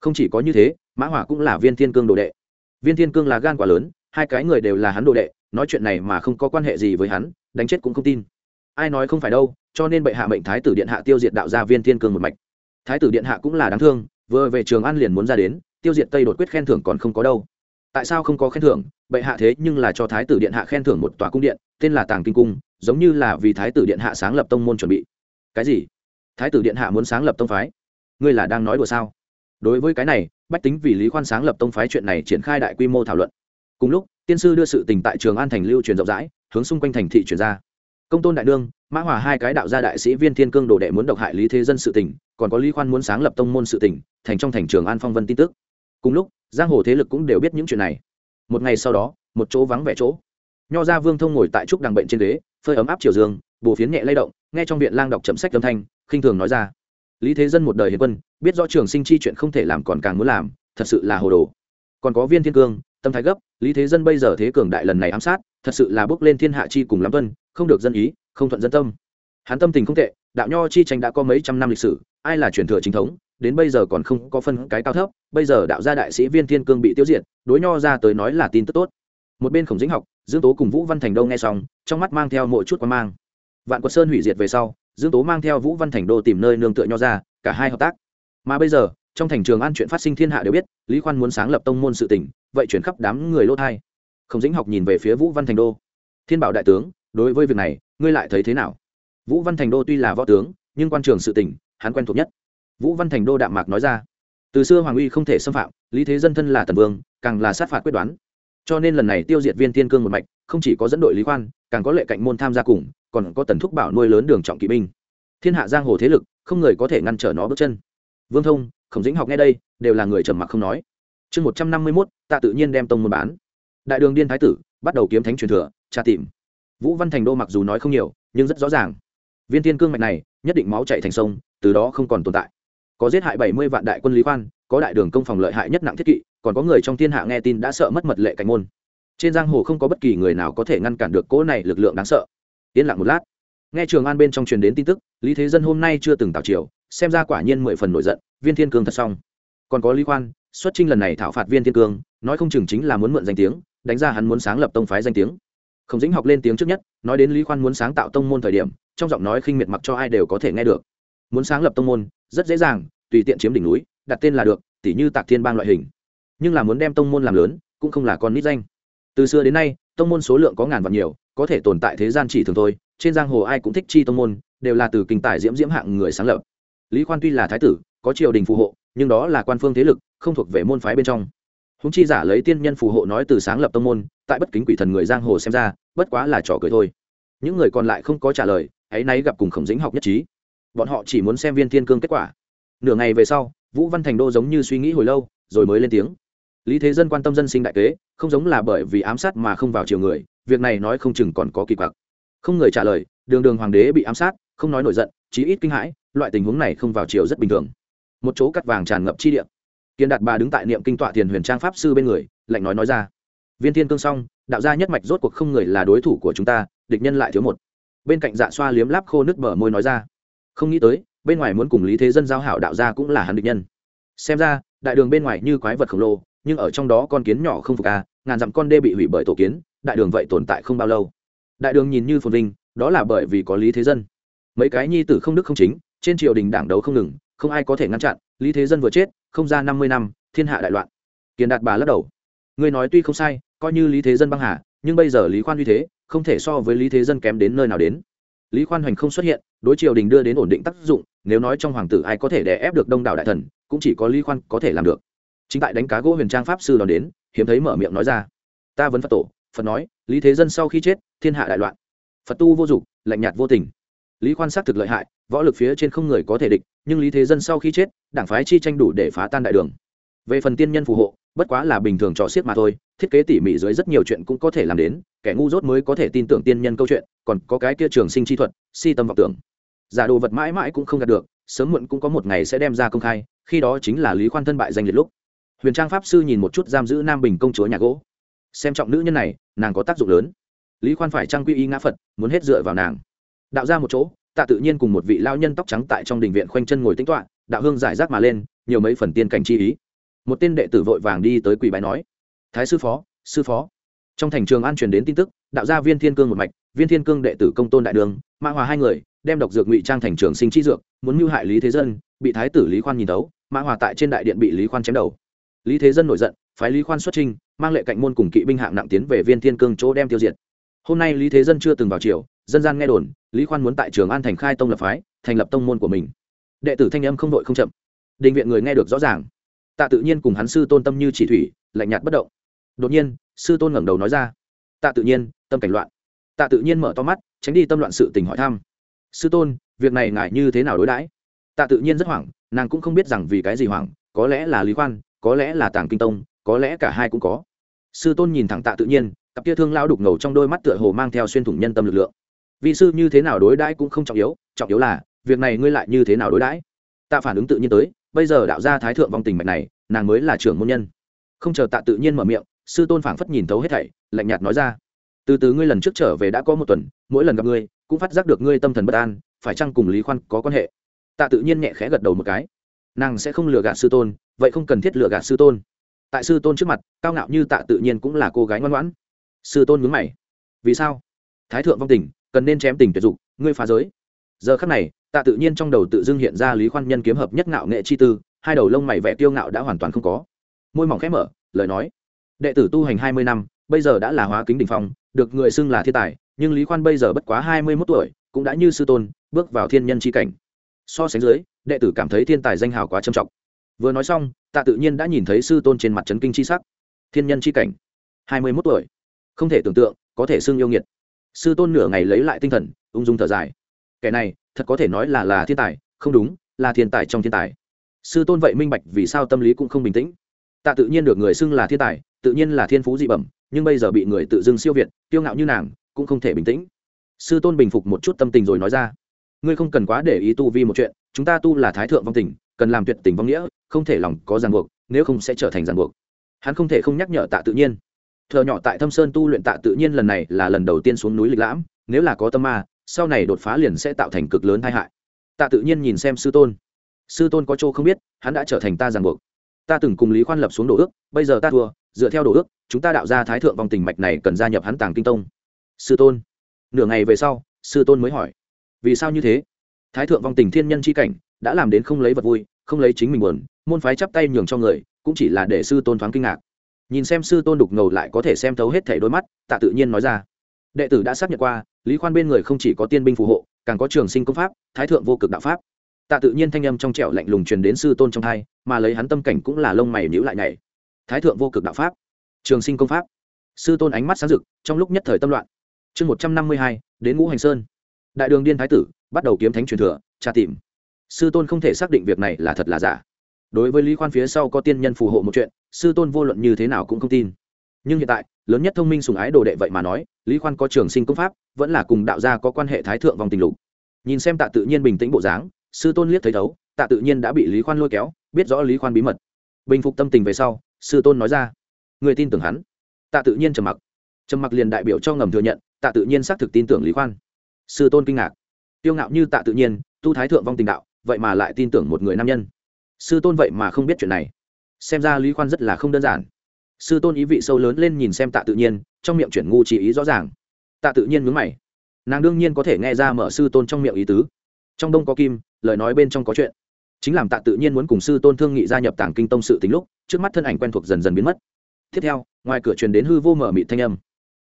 không chỉ có như thế, mã hỏa cũng là viên thiên cương đồ đệ. Viên thiên cương là gan quá lớn, hai cái người đều là hắn đồ đệ, nói chuyện này mà không có quan hệ gì với hắn, đánh chết cũng không tin. Ai nói không phải đâu, cho nên bệ hạ mệnh thái tử điện hạ tiêu diệt đạo gia viên thiên cương một mạch. Thái tử điện hạ cũng là đáng thương, vừa về trường an liền muốn ra đến, tiêu diệt tây đột quyết khen thưởng còn không có đâu. Tại sao không có khen thưởng? Bệ hạ thế nhưng là cho thái tử điện hạ khen thưởng một tòa cung điện, tên là tàng kinh cung, giống như là vì thái tử điện hạ sáng lập tông môn chuẩn bị. Cái gì? Thái tử điện hạ muốn sáng lập tông phái? Ngươi là đang nói đùa sao? Đối với cái này, bách tính vì lý khoan sáng lập tông phái chuyện này triển khai đại quy mô thảo luận. Cùng lúc, tiên sư đưa sự tình tại trường an thành lưu truyền rộng rãi, hướng xung quanh thành thị truyền ra. Công tôn đại đương mã hòa hai cái đạo gia đại sĩ viên thiên cương đồ đệ muốn độc hại lý thế dân sự tỉnh còn có lý khoan muốn sáng lập tông môn sự tỉnh thành trong thành trường an phong vân tin tức. Cùng lúc, giang hồ thế lực cũng đều biết những chuyện này. Một ngày sau đó, một chỗ vắng vẻ chỗ. Nho gia vương thông ngồi tại trúc đằng bệnh trên ghế, phơi ấm áp chiều dương bồ phiến nhẹ lay động, nghe trong viện lang đọc chậm sách âm thanh, khinh thường nói ra lý thế dân một đời hiền quân, biết rõ trường sinh chi chuyện không thể làm còn càng muốn làm, thật sự là hồ đồ. Còn có viên thiên cương, tâm thái gấp, lý thế dân bây giờ thế cường đại lần này ám sát, thật sự là bước lên thiên hạ chi cùng lắm tuân, không được dân ý, không thuận dân tâm. Hắn tâm tình không tệ, đạo nho chi tranh đã có mấy trăm năm lịch sử, ai là truyền thừa chính thống, đến bây giờ còn không có phân cái cao thấp, bây giờ đạo gia đại sĩ viên thiên cương bị tiêu diệt, đối nho ra tới nói là tin tức tốt. Một bên khổng dĩnh học, dương tố cùng vũ văn thành đâu nghe xong, trong mắt mang theo mỗi chút quan mang. Vạn quật sơn hủy diệt về sau dương tố mang theo vũ văn thành đô tìm nơi nương tựa nho ra, cả hai hợp tác. Mà bây giờ, trong thành trường an chuyện phát sinh thiên hạ đều biết, lý khoan muốn sáng lập tông môn sự tỉnh, vậy chuyển khắp đám người lỗ thai. Khổng dĩnh học nhìn về phía vũ văn thành đô. Thiên bảo đại tướng, đối với việc này, ngươi lại thấy thế nào? Vũ văn thành đô tuy là võ tướng, nhưng quan trường sự tỉnh, hắn quen thuộc nhất. Vũ văn thành đô đạm mạc nói ra. Từ xưa hoàng uy không thể xâm phạm, lý thế dân thân là tần vương, càng là sát phạt quyết đoán cho nên lần này tiêu diệt viên thiên cương một mạch, không chỉ có dẫn đội lý khoan, càng có lệ cạnh môn tham gia cùng, còn có tần thúc bảo nuôi lớn đường trọng kỵ binh. Thiên hạ giang hồ thế lực, không người có thể ngăn trở nó bước chân. Vương thông, khổng dĩnh học nghe đây, đều là người trầm mặc không nói. Chương một trăm năm mươi mốt, tạ tự nhiên đem tông môn bán. Đại đường điên thái tử, bắt đầu kiếm thánh truyền thừa, tra tìm. Vũ văn thành đô mặc dù nói không nhiều, nhưng rất rõ ràng. Viên thiên cương mạch này, nhất định máu chạy thành sông, từ đó không còn tồn tại có giết hại bảy mươi vạn đại quân lý khoan, có đại đường công phòng lợi hại nhất nặng thiết kỵ, còn có người trong thiên hạ nghe tin đã sợ mất mật lệ cảnh môn. Trên giang hồ không có bất kỳ người nào có thể ngăn cản được cỗ này lực lượng đáng sợ. Yên lặng một lát. Nghe trường an bên trong truyền đến tin tức, lý thế dân hôm nay chưa từng tạo triều, xem ra quả nhiên mười phần nổi giận, viên thiên cương thật xong. Còn có lý khoan, xuất trinh lần này thảo phạt viên thiên cương, nói không chừng chính là muốn mượn danh tiếng, đánh ra hắn muốn sáng lập tông phái danh tiếng. Không dĩnh học lên tiếng trước nhất, nói đến lý khoan muốn sáng tạo tông môn thời điểm, trong giọng nói khinh miệt mặc cho ai đều có thể nghe được muốn sáng lập tông môn, rất dễ dàng, tùy tiện chiếm đỉnh núi, đặt tên là được, tỉ như tạc thiên bang loại hình. Nhưng là muốn đem tông môn làm lớn, cũng không là con nít danh. Từ xưa đến nay, tông môn số lượng có ngàn vạn nhiều, có thể tồn tại thế gian chỉ thường thôi, trên giang hồ ai cũng thích chi tông môn, đều là từ kinh tài diễm diễm hạng người sáng lập. Lý khoan tuy là thái tử, có triều đình phù hộ, nhưng đó là quan phương thế lực, không thuộc về môn phái bên trong. Húng chi giả lấy tiên nhân phù hộ nói từ sáng lập tông môn, tại bất kính quỷ thần người giang hồ xem ra, bất quá là trò cười thôi. Những người còn lại không có trả lời, hãy nay gặp cùng khổng dĩnh học nhất trí bọn họ chỉ muốn xem viên thiên cương kết quả. Nửa ngày về sau, vũ văn thành đô giống như suy nghĩ hồi lâu, rồi mới lên tiếng. Lý thế dân quan tâm dân sinh đại kế, không giống là bởi vì ám sát mà không vào chiều người, việc này nói không chừng còn có kỳ quặc. Không người trả lời, đường đường hoàng đế bị ám sát, không nói nổi giận, chí ít kinh hãi, loại tình huống này không vào chiều rất bình thường. Một chỗ cắt vàng tràn ngập chi địa. Kiên đạt bà đứng tại niệm kinh tọa thiền huyền trang pháp sư bên người, lạnh nói nói ra. Viên thiên cương xong, đạo gia nhất mạch rốt cuộc không người là đối thủ của chúng ta, địch nhân lại thiếu một. Bên cạnh dạ xoa liếm láp khô nước bờ môi nói ra không nghĩ tới, bên ngoài muốn cùng lý thế dân giao hảo đạo gia cũng là hắn địch nhân. Xem ra, đại đường bên ngoài như quái vật khổng lồ, nhưng ở trong đó con kiến nhỏ không phục a ngàn dặm con đê bị hủy bởi tổ kiến, đại đường vậy tồn tại không bao lâu. Đại đường nhìn như phồn vinh, đó là bởi vì có lý thế dân. Mấy cái nhi tử không đức không chính, trên triều đình đảng đấu không ngừng, không ai có thể ngăn chặn, lý thế dân vừa chết, không ra năm mươi năm, thiên hạ đại loạn. Kiền đạt bà lắc đầu. Ngươi nói tuy không sai, coi như lý thế dân băng hà, nhưng bây giờ lý khoan uy thế, không thể so với lý thế dân kém đến nơi nào đến. Lý khoan hoành không xuất hiện đối triều đình đưa đến ổn định tác dụng, nếu nói trong hoàng tử ai có thể đè ép được đông đảo đại thần, cũng chỉ có lý khoan có thể làm được. Chính tại đánh cá gỗ huyền trang pháp sư đón đến, hiếm thấy mở miệng nói ra, ta vẫn phật tổ. Phật nói, lý thế dân sau khi chết, thiên hạ đại loạn. Phật tu vô dụng, lạnh nhạt vô tình. Lý khoan xác thực lợi hại, võ lực phía trên không người có thể địch, nhưng lý thế dân sau khi chết, đảng phái chi tranh đủ để phá tan đại đường. Về phần tiên nhân phù hộ, bất quá là bình thường trò xiết mà thôi thiết kế tỉ mỉ dưới rất nhiều chuyện cũng có thể làm đến, kẻ ngu dốt mới có thể tin tưởng tiên nhân câu chuyện, còn có cái kia trường sinh chi thuật, si tâm vọng tưởng. Giả đồ vật mãi mãi cũng không đạt được, sớm muộn cũng có một ngày sẽ đem ra công khai, khi đó chính là lý khoan thân bại danh liệt lúc. Huyền trang pháp sư nhìn một chút giam giữ nam bình công chúa nhà gỗ. Xem trọng nữ nhân này, nàng có tác dụng lớn. Lý khoan phải trang quy y ngã phật, muốn hết dựa vào nàng. Đạo ra một chỗ, tạ tự nhiên cùng một vị lao nhân tóc trắng tại trong đình viện khoanh chân ngồi tính toạ đạo hương giải rác mà lên, nhiều mấy phần tiên cảnh chi ý. Một tên đệ tử vội vàng đi tới quỳ bài nói thái sư phó sư phó. Trong thành trường an truyền đến tin tức đạo gia viên thiên cương một mạch viên thiên cương đệ tử công tôn đại đường mã hòa hai người đem độc dược ngụy trang thành trường sinh chi dược muốn mưu hại lý thế dân bị thái tử lý khoan nhìn tấu mã hòa tại trên đại điện bị lý khoan chém đầu. Lý thế dân nổi giận phái lý khoan xuất trình, mang lệ cạnh môn cùng kỵ binh hạng nặng tiến về viên thiên cương chỗ đem tiêu diệt. Hôm nay lý thế dân chưa từng vào triều dân gian nghe đồn lý khoan muốn tại trường an thành khai tông lập phái thành lập tông môn của mình. Đệ tử thanh âm không đội không chậm. Định viện người nghe được rõ ràng. Tạ tự nhiên cùng hắn sư tôn tâm như chỉ thủy lạnh nhạt bất động đột nhiên, sư tôn ngẩng đầu nói ra. Tạ tự nhiên, tâm cảnh loạn. Tạ tự nhiên mở to mắt, tránh đi tâm loạn sự tình hỏi thăm. Sư tôn, việc này ngại như thế nào đối đãi? Tạ tự nhiên rất hoảng, nàng cũng không biết rằng vì cái gì hoảng, có lẽ là lý khoan, có lẽ là tàng kinh tông, có lẽ cả hai cũng có. Sư tôn nhìn thẳng tạ tự nhiên, cặp kia thương lao đục ngầu trong đôi mắt tựa hồ mang theo xuyên thủng nhân tâm lực lượng. Vị sư như thế nào đối đãi cũng không trọng yếu trọng yếu là, việc này ngươi lại như thế nào đối đãi? Tạ phản ứng tự nhiên tới, bây giờ đạo ra thái thượng vong tình mạch này, nàng mới là trưởng môn nhân. Không chờ tạ tự nhiên mở miệng sư tôn phảng phất nhìn thấu hết thảy, lạnh nhạt nói ra. Từ từ ngươi lần trước trở về đã có một tuần, mỗi lần gặp ngươi, cũng phát giác được ngươi tâm thần bất an, phải chăng cùng lý khoan có quan hệ? Tạ tự nhiên nhẹ khẽ gật đầu một cái. Nàng sẽ không lừa gạt sư tôn, vậy không cần thiết lừa gạt sư tôn. Tại sư tôn trước mặt, cao ngạo như tạ tự nhiên cũng là cô gái ngoan ngoãn. Sư tôn nhướng mày. Vì sao? Thái thượng vong tình, cần nên chém tình tuyệt dục, ngươi phá giới. Giờ khắc này, tạ tự nhiên trong đầu tự dưng hiện ra lý khoan nhân kiếm hợp nhất ngạo nghệ chi tư, hai đầu lông mày vẻ tiêu ngạo đã hoàn toàn không có. Môi mỏng khẽ mở, lời nói đệ tử tu hành hai mươi năm, bây giờ đã là hóa kính đỉnh phong, được người xưng là thiên tài, nhưng lý khoan bây giờ bất quá hai mươi mốt tuổi, cũng đã như sư tôn, bước vào thiên nhân c cảnh. So sánh dưới, đệ tử cảm thấy thiên tài danh hào quá trầm trọng. Vừa nói xong, tạ tự nhiên đã nhìn thấy sư tôn trên mặt trấn kinh c h i sắc. Thiên nhân c h i cảnh, hai mươi mốt tuổi. Không thể tưởng tượng, có thể xưng yêu nghiệt. Sư tôn nửa ngày lấy lại tinh thần, ung dung thở dài. Kẻ này, thật có thể nói là là thiên tài, không đúng, là thiên tài trong thiên tài. Sư tôn vậy minh bạch vì sao tâm lý cũng không bình tĩnh. Tạ tự nhiên được người xưng là thiên tài tự nhiên là thiên phú dị bẩm, nhưng bây giờ bị người tự dưng siêu việt, kiêu ngạo như nàng, cũng không thể bình tĩnh. Sư tôn bình phục một chút tâm tình rồi nói ra. Ngươi không cần quá để ý tu vi một chuyện, chúng ta tu là thái thượng vong tình, cần làm tuyệt tình vong nghĩa, không thể lòng có ràng buộc, nếu không sẽ trở thành ràng buộc. Hắn không thể không nhắc nhở tạ tự nhiên. Thợ nhỏ tại thâm sơn tu luyện tạ tự nhiên lần này là lần đầu tiên xuống núi lịch lãm, nếu là có tâm ma, sau này đột phá liền sẽ tạo thành cực lớn tai hại. Tạ tự nhiên nhìn xem sư tôn. Sư tôn có chỗ không biết, hắn đã trở thành ta ràng buộc. Ta từng cùng lý khoan lập xuống đồ ước, bây giờ ta thua dựa theo đồ ước, chúng ta đạo ra thái thượng vong tình mạch này cần gia nhập hắn tàng kinh tông. Sư tôn. Nửa ngày về sau, sư tôn mới hỏi, vì sao như thế? Thái thượng vong tình thiên nhân c h i cảnh đã làm đến không lấy vật vui, không lấy chính mình buồn, môn phái chắp tay nhường cho người, cũng chỉ là để sư tôn thoáng kinh ngạc. Nhìn xem sư tôn đục ngầu lại có thể xem thấu hết thảy đôi mắt, tạ tự nhiên nói ra, đệ tử đã xác nhận qua, lý khoan bên người không chỉ có tiên binh phù hộ, càng có trường sinh công pháp, thái thượng vô cực đạo pháp. Tạ tự nhiên thanh âm trong trẻo lạnh lùng truyền đến sư tôn trong thai mà lấy hắn tâm cảnh cũng là lông mày nhữ lại này thái thượng vô cực đạo pháp. Trường sinh công pháp. Sư tôn ánh mắt sáng rực, trong lúc nhất thời tâm loạn. Chương một trăm năm mươi hai, đến ngũ hành sơn. Đại đường điên thái tử, bắt đầu kiếm thánh truyền thừa, tra tìm. Sư tôn không thể xác định việc này là thật là giả. Đối với lý khoan phía sau có tiên nhân phù hộ một chuyện, sư tôn vô luận như thế nào cũng không tin. Nhưng hiện tại, lớn nhất thông minh sùng ái đồ đệ vậy mà nói, lý khoan có trường sinh công pháp, vẫn là cùng đạo gia có quan hệ thái thượng vòng tình lục. Nhìn xem tạ tự nhiên bình tĩnh bộ dáng, sư tôn liếc thấy thấu, tạ tự nhiên đã bị lý khoan lôi kéo, biết rõ lý khoan bí mật. Bình phục tâm tình về sau sư tôn nói ra. Người tin tưởng hắn. Tạ tự nhiên trầm mặc. Trầm mặc liền đại biểu cho ngầm thừa nhận, tạ tự nhiên xác thực tin tưởng lý khoan. Sư tôn kinh ngạc. Tiêu ngạo như tạ tự nhiên, tu thái thượng vong tình đạo, vậy mà lại tin tưởng một người nam nhân. Sư tôn vậy mà không biết chuyện này. Xem ra lý khoan rất là không đơn giản. Sư tôn ý vị sâu lớn lên nhìn xem tạ tự nhiên, trong miệng chuyển ngu chỉ ý rõ ràng. Tạ tự nhiên mướn mày. Nàng đương nhiên có thể nghe ra mở sư tôn trong miệng ý tứ. Trong đông có kim, lời nói bên trong có chuyện chính làm tạ tự nhiên muốn cùng sư tôn thương nghị gia nhập tàng kinh tông sự tính lúc, trước mắt thân ảnh quen thuộc dần dần biến mất. Tiếp theo, ngoài cửa truyền đến hư vô mở mị thanh âm.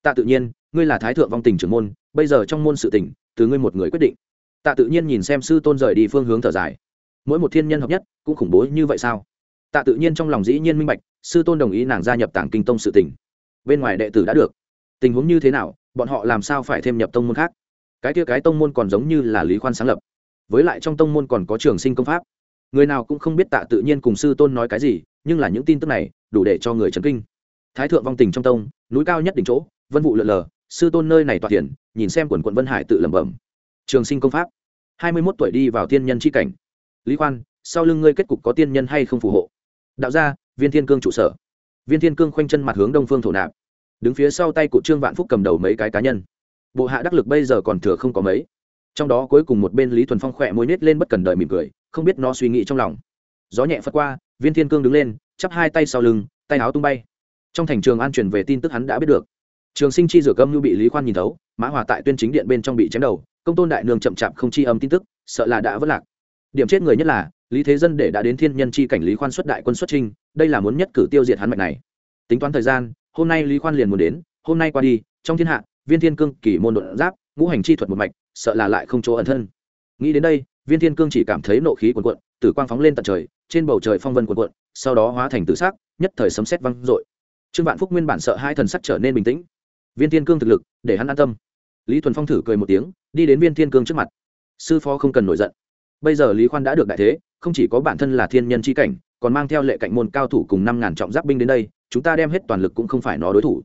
Tạ tự nhiên, ngươi là thái thượng vong tình trưởng môn, bây giờ trong môn sự tỉnh từ ngươi một người quyết định. Tạ tự nhiên nhìn xem sư tôn rời đi phương hướng thở dài. Mỗi một thiên nhân hợp nhất, cũng khủng bố như vậy sao? Tạ tự nhiên trong lòng dĩ nhiên minh bạch, sư tôn đồng ý nàng gia nhập tảng kinh tông sự tỉnh bên ngoài đệ tử đã được. Tình huống như thế nào, bọn họ làm sao phải thêm nhập tông môn khác? Cái kia cái tông môn còn giống như là lý khoan sáng lập. Với lại trong tông môn còn có trường sinh công pháp người nào cũng không biết tạ tự nhiên cùng sư tôn nói cái gì, nhưng là những tin tức này đủ để cho người chấn kinh. Thái thượng vong tình trong tông, núi cao nhất đỉnh chỗ, vân vụ lượn lờ, sư tôn nơi này tọa tiền nhìn xem quần quận vân hải tự lẩm bẩm. Trường sinh công pháp. Hai mươi mốt tuổi đi vào tiên nhân c h i cảnh. Lý khoan, sau lưng ngươi kết cục có tiên nhân hay không phù hộ? Đạo gia, viên thiên cương trụ sở. Viên thiên cương khoanh chân mặt hướng đông phương thổ nạp. Đứng phía sau tay cụ trương vạn phúc cầm đầu mấy cái cá nhân. Bộ hạ đắc lực bây giờ còn thừa không có mấy. Trong đó cuối cùng một bên lý thuần phong khỏe môi nết lên bất cần đợi mỉm cười không biết nó suy nghĩ trong lòng. Gió nhẹ phất qua, viên thiên cương đứng lên, chắp hai tay sau lưng, tay áo tung bay. Trong thành trường an truyền về tin tức hắn đã biết được. Trường sinh chi rửa cơm như bị lý khoan nhìn thấu, mã hòa tại tuyên chính điện bên trong bị chém đầu, công tôn đại nương chậm chạp không chi âm tin tức, sợ là đã vất lạc. Điểm chết người nhất là, lý thế dân để đã đến thiên nhân chi cảnh lý khoan xuất đại quân xuất trinh, đây là muốn nhất cử tiêu diệt hắn mạch này. Tính toán thời gian, hôm nay lý khoan liền muốn đến, hôm nay qua đi, trong thiên hạ, viên thiên cương kỳ môn đột giáp, ngũ hành chi thuật một mạch, sợ là lại không chỗ ẩn thân. Nghĩ đến đây viên thiên cương chỉ cảm thấy nộ khí cuồn cuộn, tử quang phóng lên tận trời, trên bầu trời phong vân cuồn cuộn, sau đó hóa thành tự xác nhất thời sấm sét văng dội. Trương vạn phúc nguyên bản sợ hai thần sắc trở nên bình tĩnh. Viên thiên cương thực lực, để hắn an tâm. Lý thuần phong thử cười một tiếng, đi đến viên thiên cương trước mặt. Sư phó không cần nổi giận. Bây giờ lý khoan đã được đại thế, không chỉ có bản thân là thiên nhân c h i cảnh, còn mang theo lệ cạnh môn cao thủ cùng năm ngàn trọng giáp binh đến đây, chúng ta đem hết toàn lực cũng không phải nó đối thủ.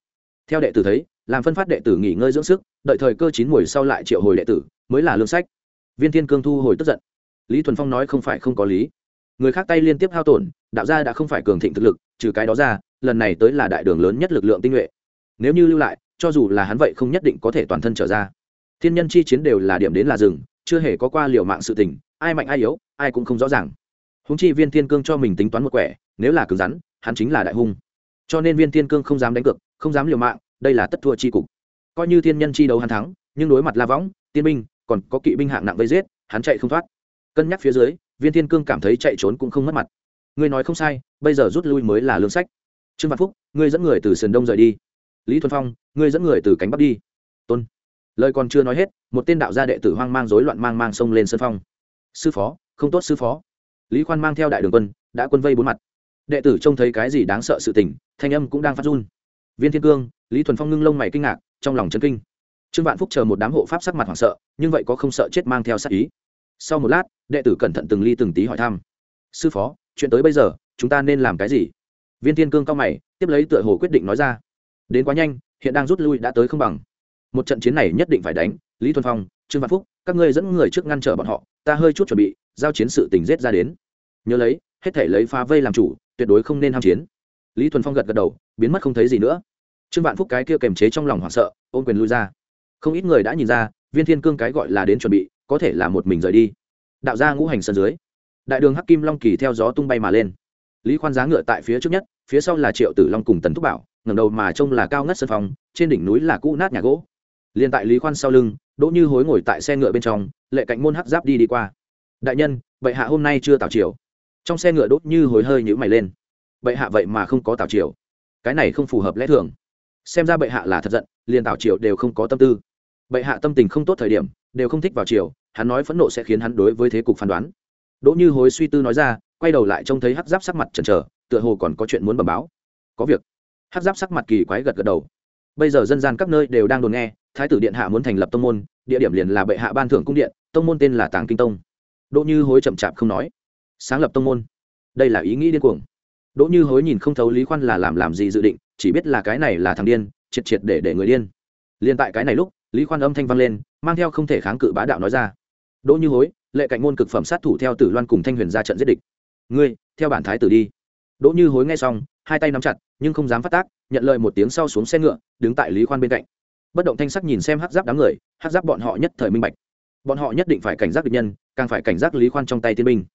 Theo đệ tử thấy, làm phân phát đệ tử nghỉ ngơi dưỡng sức, đợi thời cơ chín mùi sau lại triệu hồi đệ tử, mới là lương sách viên thiên cương thu hồi tức giận. Lý thuần phong nói không phải không có lý. Người khác tay liên tiếp hao tổn, đạo gia đã không phải cường thịnh thực lực, trừ cái đó ra, lần này tới là đại đường lớn nhất lực lượng tinh nhuệ. Nếu như lưu lại, cho dù là hắn vậy không nhất định có thể toàn thân trở ra. Thiên nhân chi chiến đều là điểm đến là rừng chưa hề có qua liều mạng sự tình, ai mạnh ai yếu, ai cũng không rõ ràng. Húng chi viên thiên cương cho mình tính toán một quẻ, nếu là cứng rắn, hắn chính là đại hung. Cho nên viên thiên cương không dám đánh cược, không dám liều mạng, đây là tất thua chi cục. Coi như thiên nhân chi đấu hắn thắng, nhưng đối mặt la võng, tiên binh còn có kỵ binh hạng nặng vây giết, hắn chạy không thoát. Cân nhắc phía dưới, viên thiên cương cảm thấy chạy trốn cũng không mất mặt. Ngươi nói không sai, bây giờ rút lui mới là lương sách. Trương văn phúc, ngươi dẫn người từ sườn đông rời đi. Lý thuần phong, ngươi dẫn người từ cánh bắc đi. Tôn. Lời còn chưa nói hết, một tên đạo gia đệ tử hoang mang rối loạn mang mang sông lên sân phong. Sư phó, không tốt sư phó. Lý khoan mang theo đại đường quân, đã quân vây bốn mặt. Đệ tử trông thấy cái gì đáng sợ sự tình, thanh âm cũng đang phát run. Viên thiên cương, lý thuần phong ngưng lông mày kinh ngạc, trong lòng chấn kinh trương vạn phúc chờ một đám hộ pháp sắc mặt hoảng sợ, nhưng vậy có không sợ chết mang theo sát ý. Sau một lát, đệ tử cẩn thận từng ly từng tí hỏi thăm. Sư phó, chuyện tới bây giờ, chúng ta nên làm cái gì? Viên thiên cương cao mày, tiếp lấy tựa hồ quyết định nói ra. Đến quá nhanh, hiện đang rút lui đã tới không bằng. Một trận chiến này nhất định phải đánh, lý thuần phong, trương văn phúc, các ngươi dẫn người trước ngăn trở bọn họ, ta hơi chút chuẩn bị, giao chiến sự tình giết ra đến. Nhớ lấy, hết thể lấy phá vây làm chủ, tuyệt đối không nên ham chiến. Lý thuần phong gật gật đầu, biến mất không thấy gì nữa. Trương vạn phúc cái kia kềm chế trong lòng hoảng sợ, ôm quyền lui ra không ít người đã nhìn ra, viên thiên cương cái gọi là đến chuẩn bị, có thể là một mình rời đi. Đạo gia ngũ hành sân dưới, đại đường hắc kim long kỳ theo gió tung bay mà lên. Lý khoan giá ngựa tại phía trước nhất, phía sau là triệu tử long cùng tần thúc bảo, ngẩng đầu mà trông là cao ngất sân phòng trên đỉnh núi là cũ nát nhà gỗ. Liền tại lý khoan sau lưng, đỗ như hối ngồi tại xe ngựa bên trong, lệ cạnh môn hắc giáp đi đi qua. Đại nhân, bệ hạ hôm nay chưa tảo chiều trong xe ngựa đốt như hối hơi nhữ mày lên. Bệ hạ vậy mà không có tảo chiều cái này không phù hợp lẽ thường. Xem ra bệ hạ là thật giận, liền tảo triều đều không có tâm tư bệ hạ tâm tình không tốt thời điểm, đều không thích vào chiều hắn nói phẫn nộ sẽ khiến hắn đối với thế cục phán đoán. Đỗ như hối suy tư nói ra, quay đầu lại trông thấy hắc giáp sắc mặt chần chờ, tựa hồ còn có chuyện muốn bẩm báo. Có việc. Hắc giáp sắc mặt kỳ quái gật gật đầu. Bây giờ dân gian các nơi đều đang đồn nghe, thái tử điện hạ muốn thành lập tông môn, địa điểm liền là bệ hạ ban thưởng cung điện, tông môn tên là tàng kinh tông. Đỗ như hối chậm chạp không nói. Sáng lập tông môn. Đây là ý nghĩ điên cuồng. Đỗ như hối nhìn không thấu lý khoan là làm làm gì dự định, chỉ biết là cái này là thằng điên, triệt triệt để để người điên. Liên tại cái này lúc lý khoan âm thanh vang lên, mang theo không thể kháng cự bá đạo nói ra. Đỗ như hối, lệ cạnh môn cực phẩm sát thủ theo tử loan cùng thanh huyền ra trận giết địch. Ngươi, theo bản thái tử đi. Đỗ như hối nghe xong, hai tay nắm chặt, nhưng không dám phát tác, nhận lời một tiếng sau xuống xe ngựa, đứng tại lý khoan bên cạnh. Bất động thanh sắc nhìn xem hát giáp đám người hát giáp bọn họ nhất thời minh bạch. Bọn họ nhất định phải cảnh giác địch nhân, càng phải cảnh giác lý khoan trong tay tiên binh.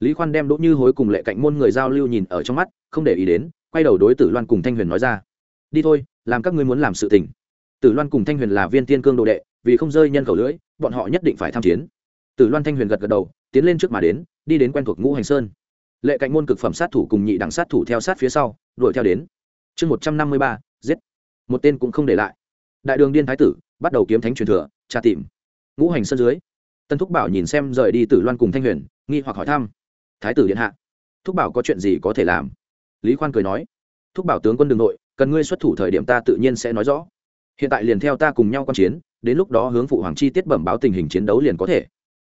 Lý khoan đem đỗ như hối cùng lệ cạnh môn người giao lưu nhìn ở trong mắt, không để ý đến, quay đầu đối tử loan cùng thanh huyền nói ra. Đi thôi, làm các ngươi muốn làm sự tình tử loan cùng thanh huyền là viên tiên cương đồ đệ, vì không rơi nhân khẩu lưỡi, bọn họ nhất định phải tham chiến. Tử loan thanh huyền gật gật đầu, tiến lên trước mà đến, đi đến quen thuộc ngũ hành sơn. Lệ cạnh môn cực phẩm sát thủ cùng nhị đẳng sát thủ theo sát phía sau, đuổi theo đến. Chương một trăm năm mươi ba, giết. Một tên cũng không để lại. Đại đường điên thái tử, bắt đầu kiếm thánh truyền thừa, tra tìm. Ngũ hành sơn dưới. Tân thúc bảo nhìn xem rời đi tử loan cùng thanh huyền, nghi hoặc hỏi thăm. Thái tử điện hạ. Thúc bảo có chuyện gì có thể làm? Lý khoan cười nói. Thúc bảo tướng quân đường nội, cần ngươi xuất thủ thời điểm ta tự nhiên sẽ nói rõ hiện tại liền theo ta cùng nhau q chiến, đến lúc đó hướng phụ hoàng chi tiết bẩm báo tình hình chiến đấu liền có thể.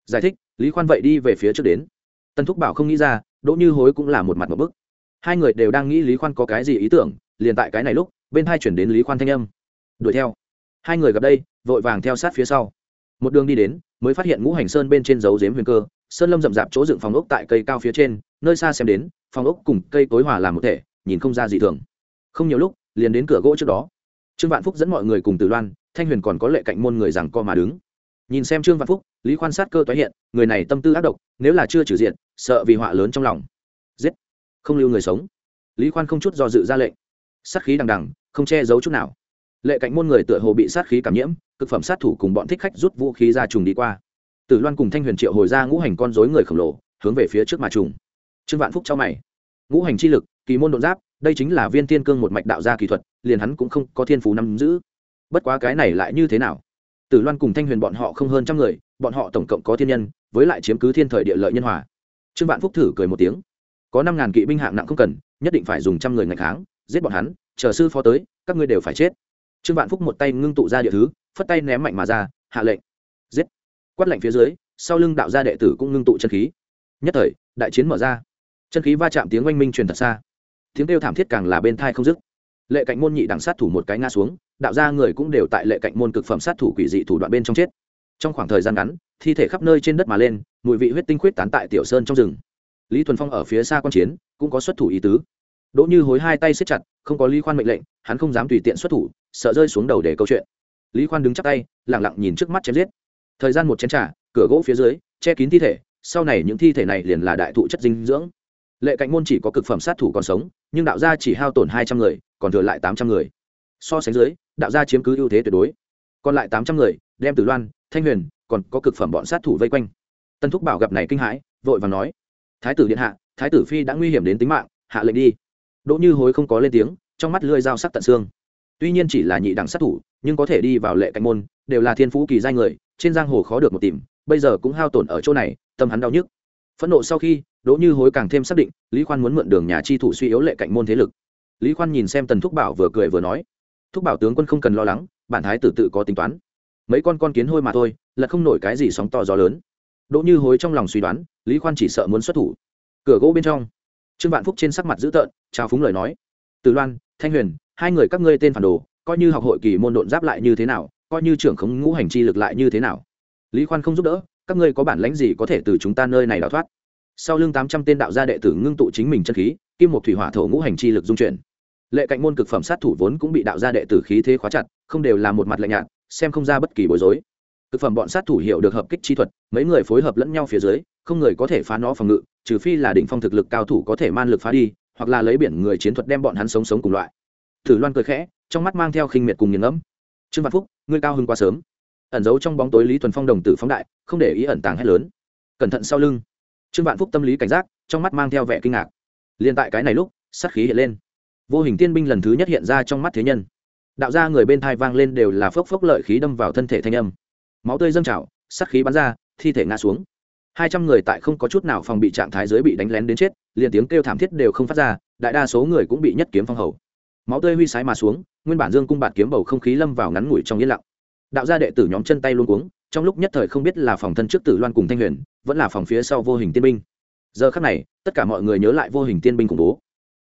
Giải thích, lý khoan vậy đi về phía trước đến. Tân thúc bảo không nghĩ ra, đỗ như hối cũng là một mặt một bức. Hai người đều đang nghĩ lý khoan có cái gì ý tưởng, liền tại cái này lúc, bên hai chuyển đến lý khoan thanh âm. Đuổi theo. Hai người gặp đây, vội vàng theo sát phía sau. Một đường đi đến, mới phát hiện ngũ hành sơn bên trên dấu dếm huyền cơ, sơn lâm rậm rạp chỗ dựng phòng ốc tại cây cao phía trên, nơi xa xem đến, phòng ốc cùng cây tối hòa làm một thể, nhìn không ra gì thường. Không nhiều lúc, liền đến cửa gỗ trước đó trương vạn phúc dẫn mọi người cùng từ loan, thanh huyền còn có lệ cạnh môn người rằng co mà đứng. Nhìn xem trương vạn phúc, lý khoan sát cơ tái hiện, người này tâm tư ác độc, nếu là chưa trừ diện, sợ vì họa lớn trong lòng. Giết! Không lưu người sống. Lý khoan không chút do dự ra lệnh. Sát khí đằng đằng, không che giấu chút nào. Lệ cạnh môn người tựa hồ bị sát khí cảm nhiễm, cực phẩm sát thủ cùng bọn thích khách rút vũ khí ra trùng đi qua. Tử loan cùng thanh huyền triệu hồi ra ngũ hành con dối người khổng lồ, hướng về phía trước mà trùng. Trương vạn phúc cho mày. Ngũ hành chi lực, kỳ môn đột giáp đây chính là viên thiên cương một mạch đạo gia kỳ thuật, liền hắn cũng không có thiên phú nắm giữ. Bất quá cái này lại như thế nào? Tử loan cùng thanh huyền bọn họ không hơn trăm người, bọn họ tổng cộng có thiên nhân, với lại chiếm cứ thiên thời địa lợi nhân hòa. Trương vạn phúc thử cười một tiếng. Có năm ngàn kỵ binh hạng nặng không cần, nhất định phải dùng trăm người ngày kháng, giết bọn hắn, chờ sư phó tới, các ngươi đều phải chết. Trương vạn phúc một tay ngưng tụ ra địa thứ, phất tay ném mạnh mà ra, hạ lệnh. Giết. Quát lệnh phía dưới, sau lưng đạo gia đệ tử cũng ngưng tụ chân khí. Nhất thời, đại chiến mở ra. Chân khí va chạm tiếng oanh minh truyền thật xa tiếng kêu thảm thiết càng là bên thai không dứt. Lệ cạnh môn nhị đẳng sát thủ một cái ngã xuống, đạo gia người cũng đều tại lệ cạnh môn cực phẩm sát thủ quỷ dị thủ đoạn bên trong chết. Trong khoảng thời gian ngắn, thi thể khắp nơi trên đất mà lên, mùi vị huyết tinh khuyết tán tại tiểu sơn trong rừng. Lý thuần phong ở phía xa quan chiến, cũng có xuất thủ ý tứ. Đỗ như hối hai tay xếp chặt, không có lý khoan mệnh lệnh, hắn không dám tùy tiện xuất thủ, sợ rơi xuống đầu để câu chuyện. Lý khoan đứng chắc tay lẳng lặng nhìn trước mắt chém giết. Thời gian một chén t r à cửa gỗ phía dưới, che kín thi thể, sau này những thi thể này liền là đại thụ chất dinh dưỡng. Lệ cạnh môn chỉ có cực phẩm sát thủ còn sống nhưng đạo gia chỉ hao tổn hai trăm người, còn thừa lại tám trăm người. So sánh dưới, đạo gia chiếm cứ ưu thế tuyệt đối. Còn lại tám trăm người, đem từ loan, thanh huyền, còn có cực phẩm bọn sát thủ vây quanh. Tân thúc bảo gặp này kinh hãi, vội và nói, thái tử điện hạ, thái tử phi đã nguy hiểm đến tính mạng, hạ lệnh đi. Đỗ như hối không có lên tiếng, trong mắt lưỡi dao sắc tận xương. Tuy nhiên chỉ là nhị đẳng sát thủ, nhưng có thể đi vào lệ cạnh môn, đều là thiên phú kỳ giai người, trên giang hồ khó được một tìm, bây giờ cũng hao tổn ở chỗ này, tâm hắn đau nhức phẫn nộ sau khi, đỗ như hối càng thêm xác định, lý khoan muốn mượn đường nhà chi thủ suy yếu lệ cạnh môn thế lực. Lý khoan nhìn xem tần thúc bảo vừa cười vừa nói, thúc bảo tướng quân không cần lo lắng, bản thái tử tự có tính toán. Mấy con con kiến hôi mà thôi, là không nổi cái gì sóng to gió lớn. Đỗ như hối trong lòng suy đoán, lý khoan chỉ sợ muốn xuất thủ. Cửa gỗ bên trong, trương vạn phúc trên sắc mặt dữ tợn trao phúng lời nói từ loan, thanh huyền, hai người các ngươi tên phản đồ, coi như học hội kỳ môn độn giáp lại như thế nào, coi như trưởng khống ngũ hành chi lực lại như thế nào. Lý khoan không giúp đỡ các ngươi có bản lãnh gì có thể từ chúng ta nơi này đào thoát? Sau lưng tám trăm tên đạo gia đệ tử ngưng tụ chính mình chân khí, kim một thủy hỏa thổ ngũ hành chi lực dung chuyển. Lệ cạnh môn cực phẩm sát thủ vốn cũng bị đạo gia đệ tử khí thế khóa chặt, không đều là một mặt lạnh nhạt, xem không ra bất kỳ bối rối. Cực phẩm bọn sát thủ hiểu được hợp kích chi thuật, mấy người phối hợp lẫn nhau phía dưới, không người có thể phá nó phòng ngự, trừ phi là đỉnh phong thực lực cao thủ có thể man lực phá đi, hoặc là lấy biển người chiến thuật đem bọn hắn sống sống cùng loại. Thử loan cười khẽ, trong mắt mang theo khinh miệt cùng nghiền ngẫm. Trương văn phúc, ngươi cao hơn quá sớm ẩn giấu trong bóng tối lý thuần phong đồng tử phóng đại, không để ý ẩn tàng hết lớn. Cẩn thận sau lưng. Trương vạn phúc tâm lý cảnh giác, trong mắt mang theo vẻ kinh ngạc. Liền tại cái này lúc, sát khí hiện lên. Vô hình tiên binh lần thứ nhất hiện ra trong mắt thế nhân. Đạo ra người bên thai vang lên đều là phốc phốc lợi khí đâm vào thân thể thanh âm. Máu tươi dâng trào, sát khí bắn ra, thi thể ngã xuống. Hai trăm người tại không có chút nào phòng bị trạng thái dưới bị đánh lén đến chết, liền tiếng kêu thảm thiết đều không phát ra, đại đa số người cũng bị nhất kiếm phong hầu. Máu tươi huy sái mà xuống, nguyên bản dương cung bạt kiếm bầu không khí lâm vào ngắn ngủi trong yên lặng đạo gia đệ tử nhóm chân tay luôn cuống, trong lúc nhất thời không biết là phòng thân trước tử loan cùng thanh huyền, vẫn là phòng phía sau vô hình tiên binh. Giờ khắc này, tất cả mọi người nhớ lại vô hình tiên binh khủng bố.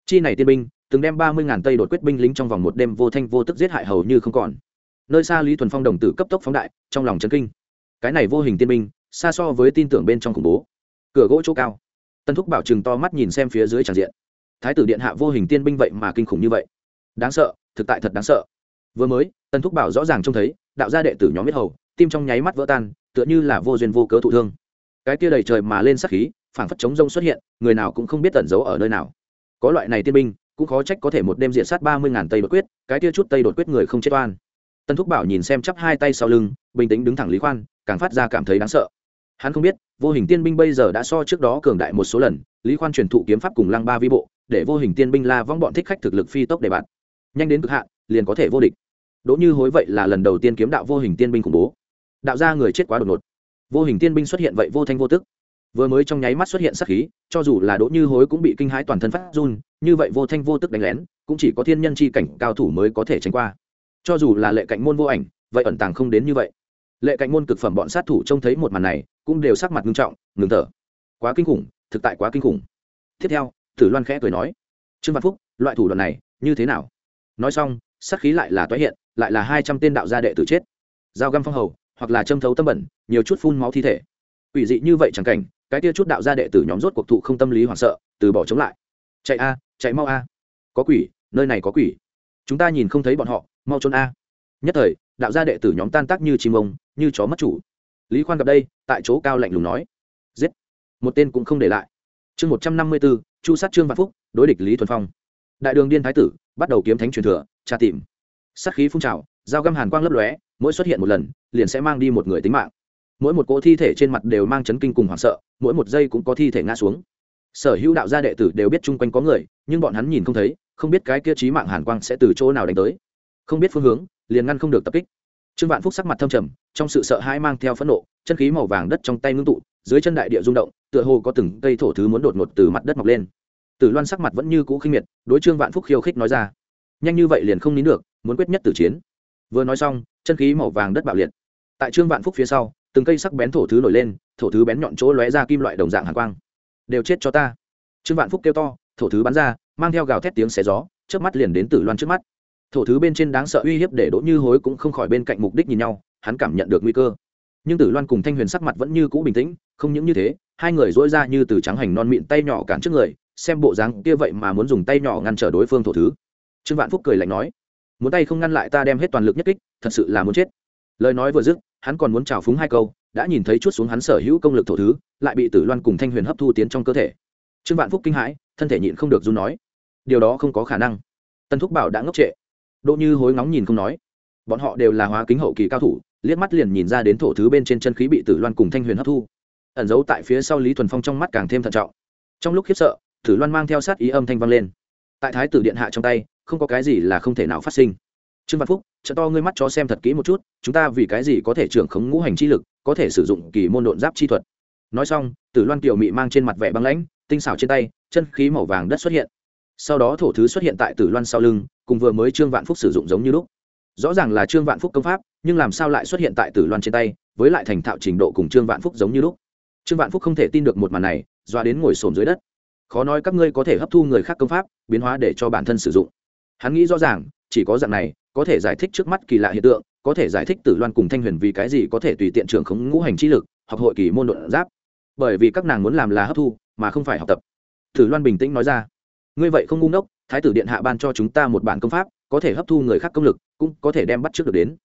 Chi này tiên binh, từng đem ba mươi ngàn tây đột quyết binh lính trong vòng một đêm vô thanh vô tức giết hại hầu như không còn. Nơi xa lý thuần phong đồng tử cấp tốc phóng đại, trong lòng chấn kinh. Cái này vô hình tiên binh, xa so với tin tưởng bên trong khủng bố. Cửa gỗ chỗ cao. Tân thúc bảo chừng to mắt nhìn xem phía dưới tràn diện. Thái tử điện hạ vô hình tiên binh vậy mà kinh khủng như vậy. Đáng sợ, thực tại thật đáng sợ vừa mới, tần thúc bảo rõ ràng trông thấy, đạo gia đệ tử nhóm biết hầu, tim trong nháy mắt vỡ tan, tựa như là vô duyên vô cớ thụ thương. Cái tia đầy trời mà lên sắc khí, phảng phất chống rông xuất hiện, người nào cũng không biết tẩn giấu ở nơi nào. Có loại này tiên binh, cũng khó trách có thể một đêm diện sát ba mươi ngàn tây đột quyết, cái tia chút tây đột quyết người không chết oan. Tân thúc bảo nhìn xem chắp hai tay sau lưng, bình tĩnh đứng thẳng lý khoan, càng phát ra cảm thấy đáng sợ. Hắn không biết, vô hình tiên binh bây giờ đã so trước đó cường đại một số lần, lý khoan truyền thụ kiếm pháp cùng lăng ba vi bộ, để vô hình tiên binh la vong bọn thích khách thực lực phi tốc để bạn. Nhanh đến cực hạn, liền có thể vô địch đỗ như hối vậy là lần đầu tiên kiếm đạo vô hình tiên binh khủng bố. Đạo ra người chết quá đột ngột. Vô hình tiên binh xuất hiện vậy vô thanh vô tức. Vừa mới trong nháy mắt xuất hiện sắc khí, cho dù là đỗ như hối cũng bị kinh hãi toàn thân phát run, như vậy vô thanh vô tức đánh lén, cũng chỉ có thiên nhân c h i cảnh cao thủ mới có thể tránh qua. Cho dù là lệ cạnh môn vô ảnh, vậy ẩn tàng không đến như vậy. Lệ cạnh môn cực phẩm bọn sát thủ trông thấy một màn này, cũng đều sắc mặt nghiêm trọng, ngừng thở. Quá kinh khủng, thực tại quá kinh khủng. Tiếp theo thử loan khẽ cười nói, trương văn phúc, loại thủ đoạn này, như thế nào? Nói xong sắc khí lại là toái hiện lại là hai trăm tên đạo gia đệ tử chết. Dao găm phong hầu, hoặc là châm thấu tâm bẩn, nhiều chút phun máu thi thể. Ủy dị như vậy chẳng cảnh, cái tia chút đạo gia đệ tử nhóm rốt cuộc thụ không tâm lý hoảng sợ, từ bỏ chống lại. Chạy a, chạy mau a. Có quỷ, nơi này có quỷ. Chúng ta nhìn không thấy bọn họ, mau trốn a. Nhất thời, đạo gia đệ tử nhóm tan tác như chim ông, như chó mất chủ. Lý khoan gặp đây, tại chỗ cao lạnh lùng nói. Giết. Một tên cũng không để lại. Chương một trăm năm mươi bốn chu sát trương văn phúc, đối địch lý thuần phong. Đại đường điên thái tử, bắt đầu kiếm thánh truyền thừa, tra tìm sát khí phun trào, dao găm hàn quang lấp lóe, mỗi xuất hiện một lần, liền sẽ mang đi một người tính mạng. Mỗi một cỗ thi thể trên mặt đều mang chấn kinh cùng hoảng sợ, mỗi một giây cũng có thi thể ngã xuống. Sở hữu đạo gia đệ tử đều biết chung quanh có người, nhưng bọn hắn nhìn không thấy, không biết cái kia trí mạng hàn quang sẽ từ chỗ nào đánh tới. Không biết phương hướng, liền ngăn không được tập kích. Trương vạn phúc sắc mặt thâm trầm, trong sự sợ hãi mang theo phẫn nộ, chân khí màu vàng đất trong tay ngưng tụ, dưới chân đại địa rung động, tựa hồ có từng cây thổ thứ muốn đột ngột từ mặt đất mọc lên. Tử loan sắc mặt vẫn như cũ khinh miệt, đối trương vạn phúc khiêu khích nói ra. Nhanh như vậy liền không nín được muốn quyết nhất tử chiến. Vừa nói xong, chân khí màu vàng đất bạo liệt. Tại trương vạn phúc phía sau, từng cây sắc bén thổ thứ nổi lên, thổ thứ bén nhọn chỗ lóe ra kim loại đồng dạng hàn quang. Đều chết cho ta. Trương vạn phúc kêu to, thổ thứ bắn ra, mang theo gào thét tiếng xé gió trước mắt liền đến tử loan trước mắt. Thổ thứ bên trên đáng sợ uy hiếp để đỗ như hối cũng không khỏi bên cạnh mục đích nhìn nhau, hắn cảm nhận được nguy cơ. Nhưng tử loan cùng thanh huyền sắc mặt vẫn như cũ bình tĩnh, không những như thế, hai người dỗi ra như từ trắng hành non mịn tay nhỏ cản trước người, xem bộ dáng kia vậy mà muốn dùng tay nhỏ ngăn trở đối phương thổ thứ. Trương vạn phúc cười lạnh nói muốn tay không ngăn lại ta đem hết toàn lực nhất kích, thật sự là muốn chết. Lời nói vừa dứt, hắn còn muốn trào phúng hai câu, đã nhìn thấy chút xuống hắn sở hữu công lực thổ thứ, lại bị tử loan cùng thanh huyền hấp thu tiến trong cơ thể. Trương vạn phúc kinh hãi, thân thể nhịn không được run nói, điều đó không có khả năng. Tân thúc bảo đã ngốc trệ. Đỗ như hối ngóng nhìn không nói. Bọn họ đều là hóa kính hậu kỳ cao thủ, liếc mắt liền nhìn ra đến thổ thứ bên trên chân khí bị tử loan cùng thanh huyền hấp thu. Ẩn giấu tại phía sau lý thuần phong trong mắt càng thêm thận trọng. Trong lúc khiếp sợ, tử loan mang theo sát ý âm thanh vang lên. Tại thái tử điện hạ trong tay không có cái gì là không thể nào phát sinh. Trương văn phúc chợ to ngươi mắt cho xem thật kỹ một chút, chúng ta vì cái gì có thể trưởng khống ngũ hành chi lực, có thể sử dụng kỳ môn độn giáp chi thuật? Nói xong, tử loan kiều mị mang trên mặt vẻ băng lãnh, tinh xảo trên tay, chân khí màu vàng đất xuất hiện. Sau đó thổ thứ xuất hiện tại tử loan sau lưng, cùng vừa mới trương vạn phúc sử dụng giống như lúc. Rõ ràng là trương vạn phúc công pháp, nhưng làm sao lại xuất hiện tại tử loan trên tay, với lại thành thạo trình độ cùng trương vạn phúc giống như lúc. Trương vạn phúc không thể tin được một màn này, doa đến ngồi xổm dưới đất. Khó nói các ngươi có thể hấp thu người khác công pháp, biến hóa để cho bản thân sử dụng hắn nghĩ rõ ràng, chỉ có dạng này, có thể giải thích trước mắt kỳ lạ hiện tượng, có thể giải thích tử loan cùng thanh huyền vì cái gì có thể tùy tiện trưởng khống ngũ hành chi lực học hội kỳ môn luận giáp. Bởi vì các nàng muốn làm là hấp thu, mà không phải học tập. Tử loan bình tĩnh nói ra. Ngươi vậy không ngu ngốc, thái tử điện hạ ban cho chúng ta một bản công pháp, có thể hấp thu người khác công lực, cũng có thể đem bắt trước được đến.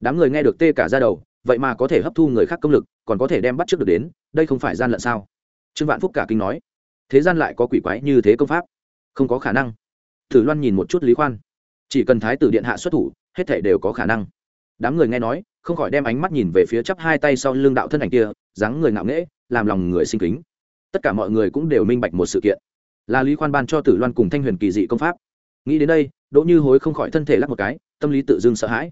Đám người nghe được tê cả ra đầu, vậy mà có thể hấp thu người khác công lực, còn có thể đem bắt trước được đến, đây không phải gian lận sao? Trương vạn phúc cả kinh nói. Thế gian lại có quỷ quái như thế công pháp? Không có khả năng thử loan nhìn một chút lý khoan. Chỉ cần thái tử điện hạ xuất thủ, hết thể đều có khả năng. Đám người nghe nói, không khỏi đem ánh mắt nhìn về phía chắp hai tay sau lưng đạo thân ảnh kia, dáng người ngạo nghễ, làm lòng người sinh kính. Tất cả mọi người cũng đều minh bạch một sự kiện. Là lý khoan ban cho tử loan cùng thanh huyền kỳ dị công pháp. Nghĩ đến đây, đỗ như hối không khỏi thân thể lắc một cái, tâm lý tự dưng sợ hãi.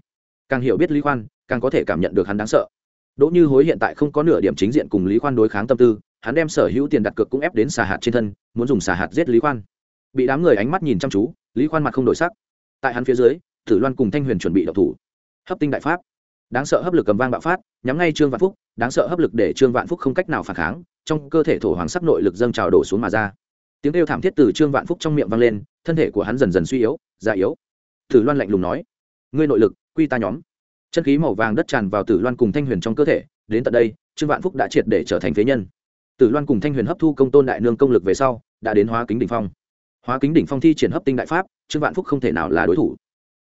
Càng hiểu biết lý khoan, càng có thể cảm nhận được hắn đáng sợ. Đỗ như hối hiện tại không có nửa điểm chính diện cùng lý khoan đối kháng tâm tư, hắn đem sở hữu tiền đặt cược cũng ép đến xà hạt trên thân, muốn dùng xà hạt giết lý khoan bị đám người ánh mắt nhìn chăm chú, lý khoan mặt không đổi sắc. Tại hắn phía dưới, tử loan cùng thanh huyền chuẩn bị đậu thủ. Hấp tinh đại pháp. Đáng sợ hấp lực cầm vang bạo phát, nhắm ngay trương vạn phúc, đáng sợ hấp lực để trương vạn phúc không cách nào phản kháng, trong cơ thể thổ hoàng sắc nội lực dâng trào đổ xuống mà ra. Tiếng kêu thảm thiết từ trương vạn phúc trong miệng vang lên, thân thể của hắn dần dần suy yếu, già yếu. Tử loan lạnh lùng nói, ngươi nội lực, quy ta nhóm. Chân khí màu vàng đất tràn vào tử loan cùng thanh huyền trong cơ thể, đến tận đây, trương vạn phúc đã triệt để trở thành phế nhân. Tử loan cùng thanh huyền hấp thu công tôn đại nương công lực về sau, đã đến hóa kính đỉnh phong hóa kính đỉnh phong thi triển hấp tinh đại pháp, trương vạn phúc không thể nào là đối thủ.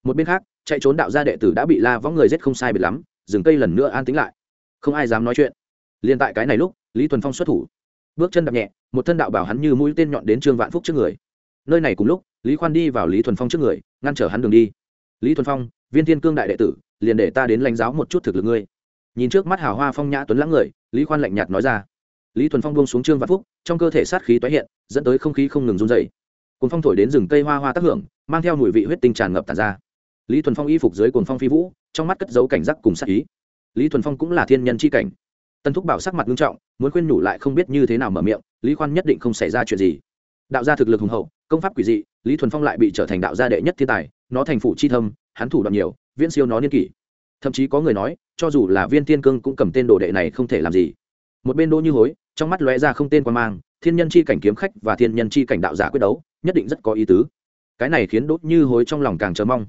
Một bên khác, chạy trốn đạo gia đệ tử đã bị la võng người giết không sai biệt lắm dừng cây lần nữa an tính lại. Không ai dám nói chuyện. Liên tại cái này lúc, lý thuần phong xuất thủ. Bước chân đập nhẹ, một thân đạo bảo hắn như mũi tên nhọn đến trương vạn phúc trước người. Nơi này cùng lúc, lý khoan đi vào lý thuần phong trước người, ngăn trở hắn đường đi. Lý thuần phong, viên thiên cương đại đệ tử, liền để ta đến lãnh giáo một chút thực lực ngươi. Nhìn trước mắt hào hoa phong nhã tuấn lãng người, lý khoan lạnh nhạt nói ra. Lý thuần phong buông xuống trương vạn phúc, trong cơ thể sát khí tái hiện, dẫn tới không khí không ngừng run dày cuốn phong thổi đến rừng cây hoa hoa tác hưởng, mang theo mùi vị huyết tinh tràn ngập tàn ra. Lý thuần phong y phục dưới cồn phong phi vũ, trong mắt cất dấu cảnh giác cùng sát ý. Lý thuần phong cũng là thiên nhân c h i cảnh. Tân thúc bảo sắc mặt nghiêm trọng, muốn khuyên nhủ lại không biết như thế nào mở miệng, lý khoan nhất định không xảy ra chuyện gì. Đạo gia thực lực hùng hậu, công pháp quỷ dị, lý thuần phong lại bị trở thành đạo gia đệ nhất thiên tài, nó thành phủ chi thâm, hắn thủ đoạn nhiều, viễn siêu nó niên kỷ. Thậm chí có người nói, cho dù là viên thiên cương cũng cầm tên đồ đệ này không thể làm gì. Một bên đỗ như hối, trong mắt lóe ra không tên quan mang thiên nhân chi cảnh kiếm khách và thiên nhân chi cảnh đạo giả quyết đấu, nhất định rất có ý tứ. Cái này khiến đỗ như hối trong lòng càng chờ mong.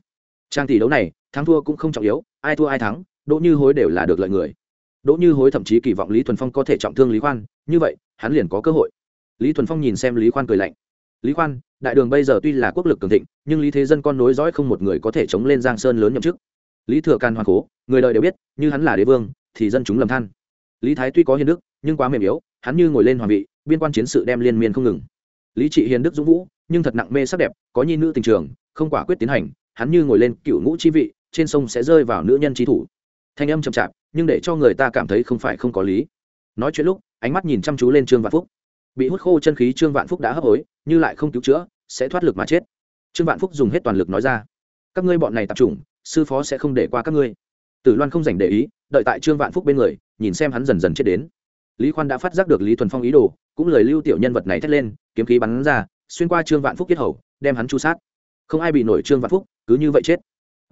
Trang tỷ đấu này, thắng thua cũng không trọng yếu, ai thua ai thắng, đỗ như hối đều là được lợi người. Đỗ như hối thậm chí kỳ vọng lý thuần phong có thể trọng thương lý khoan, như vậy, hắn liền có cơ hội. Lý thuần phong nhìn xem lý khoan cười lạnh. Lý khoan, đại đường bây giờ tuy là quốc lực cường thịnh, nhưng lý thế dân con nối dõi không một người có thể chống lên giang sơn lớn nhậm chức. Lý thừa can hoàng cố người đời đều biết, như hắn là đế vương, thì dân chúng lầm than. Lý thái tuy có hiền đức, nhưng quá mềm yếu, hắn như ngồi lên hoàng vị biên quan chiến sự đem liên miên không ngừng. Lý trị hiền, đức dũng vũ, nhưng thật nặng mê sắc đẹp, có nhi nữ tình trường, không quả quyết tiến hành, hắn như ngồi lên cựu ngũ chi vị, trên sông sẽ rơi vào nữ nhân trí thủ. Thanh âm chậm chạp, nhưng để cho người ta cảm thấy không phải không có lý. Nói chuyện lúc, ánh mắt nhìn chăm chú lên trương vạn phúc. Bị hút khô chân khí trương vạn phúc đã hấp hối, như lại không cứu chữa, sẽ thoát lực mà chết. Trương vạn phúc dùng hết toàn lực nói ra, các ngươi bọn này tập trung, sư phó sẽ không để qua các ngươi. Tử loan không dành để ý, đợi tại trương vạn phúc bên người, nhìn xem hắn dần dần chết đến lý khoan đã phát giác được lý thuần phong ý đồ, cũng lời lưu tiểu nhân vật này thét lên, kiếm khí bắn ra, xuyên qua trương vạn phúc kết hầu, đem hắn chu sát. Không ai bị nổi trương vạn phúc, cứ như vậy chết.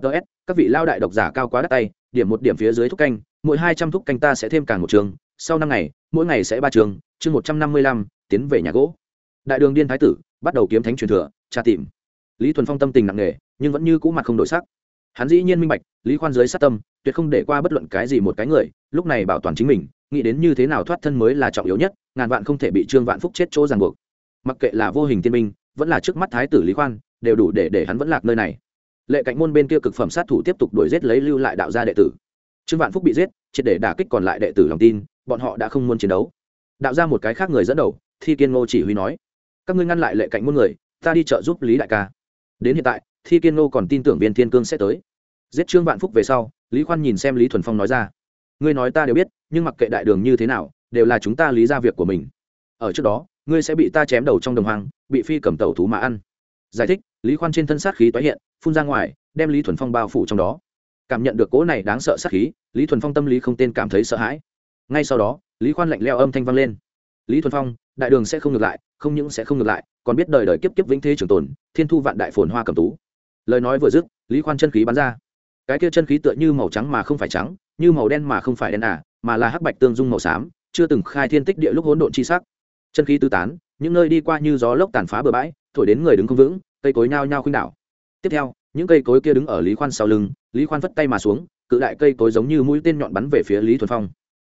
Ts các vị lao đại độc giả cao quá đắt tay, điểm một điểm phía dưới thúc canh, mỗi hai trăm thúc canh ta sẽ thêm càng một trường, sau năm ngày, mỗi ngày sẽ ba trường, chương một trăm năm mươi lăm, tiến về nhà gỗ. Đại đường điên thái tử, bắt đầu kiếm thánh truyền thừa, tra tìm. Lý thuần phong tâm tình nặng nề, nhưng vẫn như cũ mặt không đổi sắc. Hắn dĩ nhiên minh bạch, lý khoan dưới sát tâm, tuyệt không để qua bất luận cái gì một cái người, lúc này bảo toàn chính mình nghĩ đến như thế nào thoát thân mới là trọng yếu nhất, ngàn vạn không thể bị trương vạn phúc chết chỗ ràng buộc. Mặc kệ là vô hình tiên minh, vẫn là trước mắt thái tử lý khoan, đều đủ để để hắn vẫn lạc nơi này. Lệ cạnh môn bên kia cực phẩm sát thủ tiếp tục đuổi giết lấy lưu lại đạo gia đệ tử. Trương vạn phúc bị giết, triệt để đả kích còn lại đệ tử lòng tin, bọn họ đã không muốn chiến đấu. Đạo ra một cái khác người dẫn đầu, thi kiên ngô chỉ huy nói, các ngươi ngăn lại lệ cạnh môn người, ta đi trợ giúp lý đại ca. Đến hiện tại, thi kiên ngô còn tin tưởng viên thiên cương sẽ tới. Giết trương vạn phúc về sau, lý khoan nhìn xem lý thuần phong nói ra ngươi nói ta đều biết, nhưng mặc kệ đại đường như thế nào, đều là chúng ta lý ra việc của mình. Ở trước đó, ngươi sẽ bị ta chém đầu trong đồng hoang, bị phi cầm tàu thú mà ăn. Giải thích, lý khoan trên thân sát khí tái hiện, phun ra ngoài, đem lý thuần phong bao phủ trong đó. Cảm nhận được cỗ này đáng sợ sát khí, lý thuần phong tâm lý không tên cảm thấy sợ hãi. Ngay sau đó, lý khoan lạnh leo âm thanh vang lên. Lý thuần phong, đại đường sẽ không ngược lại, không những sẽ không ngược lại, còn biết đời đời kiếp kiếp vĩnh thế trường tồn, thiên thu vạn đại phồn hoa cầm tú. Lời nói vừa dứt, lý khoan chân khí bắn ra cái kia chân khí tựa như màu trắng mà không phải trắng, như màu đen mà không phải đen à mà là hắc bạch tương dung màu xám, chưa từng khai thiên tích địa lúc hỗn độn chi sắc. Chân khí tứ tán, những nơi đi qua như gió lốc tàn phá bờ bãi, thổi đến người đứng không vững, cây cối nhao nhao khuynh đảo. Tiếp theo, những cây cối kia đứng ở lý khoan sau lưng, lý khoan vất tay mà xuống, cự đại cây cối giống như mũi tên nhọn bắn về phía lý thuần phong.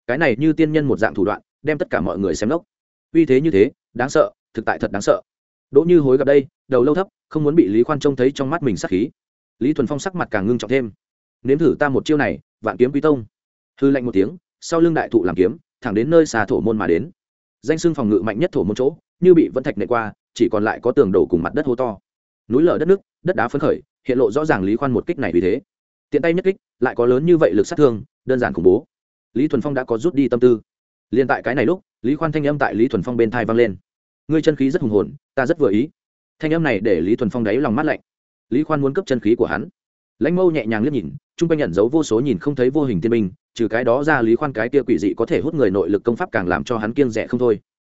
Cái này như tiên nhân một dạng thủ đoạn, đem tất cả mọi người xem lốc uy thế như thế, đáng sợ, thực tại thật đáng sợ. Đỗ như hối gặp đây, đầu lâu thấp, không muốn bị lý khoan trông thấy trong mắt mình sắc khí lý thuần phong sắc mặt càng ngưng trọng thêm. Nếm thử ta một chiêu này, vạn kiếm quý tông. Hư lạnh một tiếng, sau lưng đại thụ làm kiếm, thẳng đến nơi xà thổ môn mà đến. Danh xưng phòng ngự mạnh nhất thổ môn chỗ, như bị vẫn thạch nệ qua, chỉ còn lại có tường đổ cùng mặt đất hô to. Núi lở đất nước, đất đá phấn khởi, hiện lộ rõ ràng lý khoan một kích này vì thế. Tiện tay nhất kích, lại có lớn như vậy lực sát thương, đơn giản khủng bố. Lý thuần phong đã có rút đi tâm tư. Liền tại cái này lúc, lý khoan thanh âm tại lý thuần phong bên thai vang lên. Ngươi chân khí rất hùng hồn, ta rất vừa ý. Thanh âm này để lý thuần phong đáy lòng mát lạnh lý khoan muốn cấp chân khí của hắn. Lãnh mâu nhẹ nhàng liếc nhìn chung quanh nhận dấu vô số nhìn không thấy vô hình tiên minh, trừ cái đó ra lý khoan cái kia quỷ dị có thể hút người nội lực công pháp càng làm cho hắn kiêng rẻ không thôi.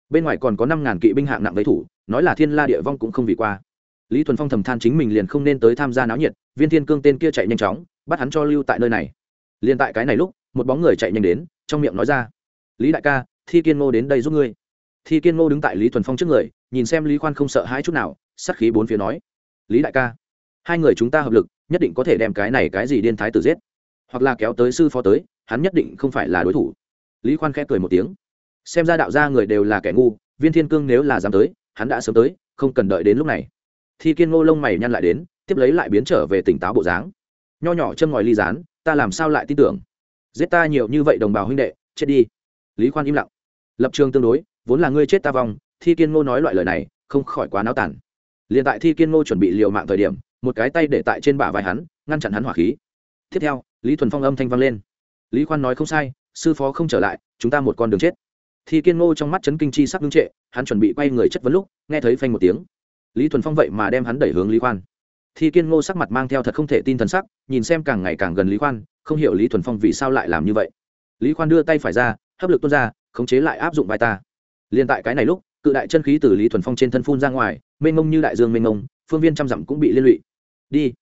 Bên ngoài còn có năm ngàn kỵ binh hạng nặng với thủ nói là thiên la địa vong cũng không vì qua. Lý thuần phong thầm than chính mình liền không nên tới tham gia náo nhiệt viên thiên cương tên kia chạy nhanh chóng bắt hắn cho lưu tại nơi này. Liền tại cái này lúc một bóng người chạy nhanh đến trong miệng nói ra lý đại ca thi kiên ngô đến đây giúp ngươi. Thi kiên ngô đứng tại lý thuần phong trước người nhìn xem lý khoan không sợ hãi chút nào sắc khí bốn phía nói lý đại ca hai người chúng ta hợp lực, nhất định có thể đem cái này cái gì điên thái tử giết. Hoặc là kéo tới sư phó tới, hắn nhất định không phải là đối thủ. Lý khoan khẽ cười một tiếng. Xem ra đạo gia người đều là kẻ ngu, viên thiên cương nếu là dám tới, hắn đã sớm tới, không cần đợi đến lúc này. Thi kiên ngô lông mày nhăn lại đến, tiếp lấy lại biến trở về tỉnh táo bộ dáng. Nho nhỏ châm ngòi ly dán ta làm sao lại tin tưởng? Giết ta nhiều như vậy đồng bào huynh đệ, chết đi. Lý khoan im lặng. Lập trường tương đối, vốn là ngươi chết ta vong, thi kiên ngô nói loại lời này, không khỏi quá náo tàn. Liền tại thi kiên ngô chuẩn bị liều mạng thời điểm một cái tay để tại trên bả vai hắn, ngăn chặn hắn hỏa khí. Tiếp theo, lý thuần phong âm thanh vang lên. Lý khoan nói không sai, sư phó không trở lại, chúng ta một con đường chết. Thi kiên ngô trong mắt chấn kinh chi sắc ngưng trệ, hắn chuẩn bị quay người chất vấn lúc, nghe thấy phanh một tiếng. Lý thuần phong vậy mà đem hắn đẩy hướng lý khoan. Thi kiên ngô sắc mặt mang theo thật không thể tin thần sắc, nhìn xem càng ngày càng gần lý khoan, không hiểu lý thuần phong vì sao lại làm như vậy. Lý khoan đưa tay phải ra, hấp lực tuôn ra, khống chế lại áp dụng vai ta. Liền tại cái này lúc, cự đại chân khí từ lý thuần phong trên thân phun ra ngoài, mênh mông như đại dương mênh mông, phương viên trăm dặm cũng bị liên lụy đi.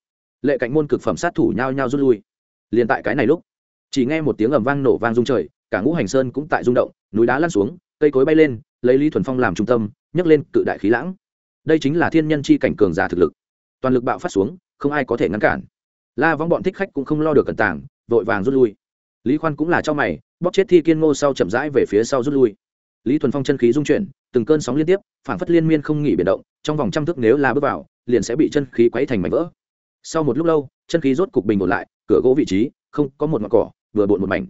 Lệ cạnh môn cực phẩm sát thủ nhao nhao rút lui. Liền tại cái này lúc, chỉ nghe một tiếng ầm vang nổ vang rung trời, cả ngũ hành sơn cũng tại rung động, núi đá lăn xuống, cây cối bay lên, lấy lý thuần phong làm trung tâm, nhấc lên cự đại khí lãng. Đây chính là thiên nhân chi cảnh cường giả thực lực. Toàn lực bạo phát xuống, không ai có thể ngăn cản. La vong bọn thích khách cũng không lo được cẩn tảng vội vàng rút lui. Lý khoan cũng là cho mày, bóp chết thi kiên ngô sau chậm rãi về phía sau rút lui. Lý thuần phong chân khí dung chuyển, từng cơn sóng liên tiếp phản phất liên miên không nghỉ biến động, trong vòng trăm thước nếu là bước vào, liền sẽ bị chân khí quấy thành mảnh vỡ sau một lúc lâu, chân khí rốt cục bình ổn lại, cửa gỗ vị trí, không có một ngọn cỏ, vừa bộn một mảnh.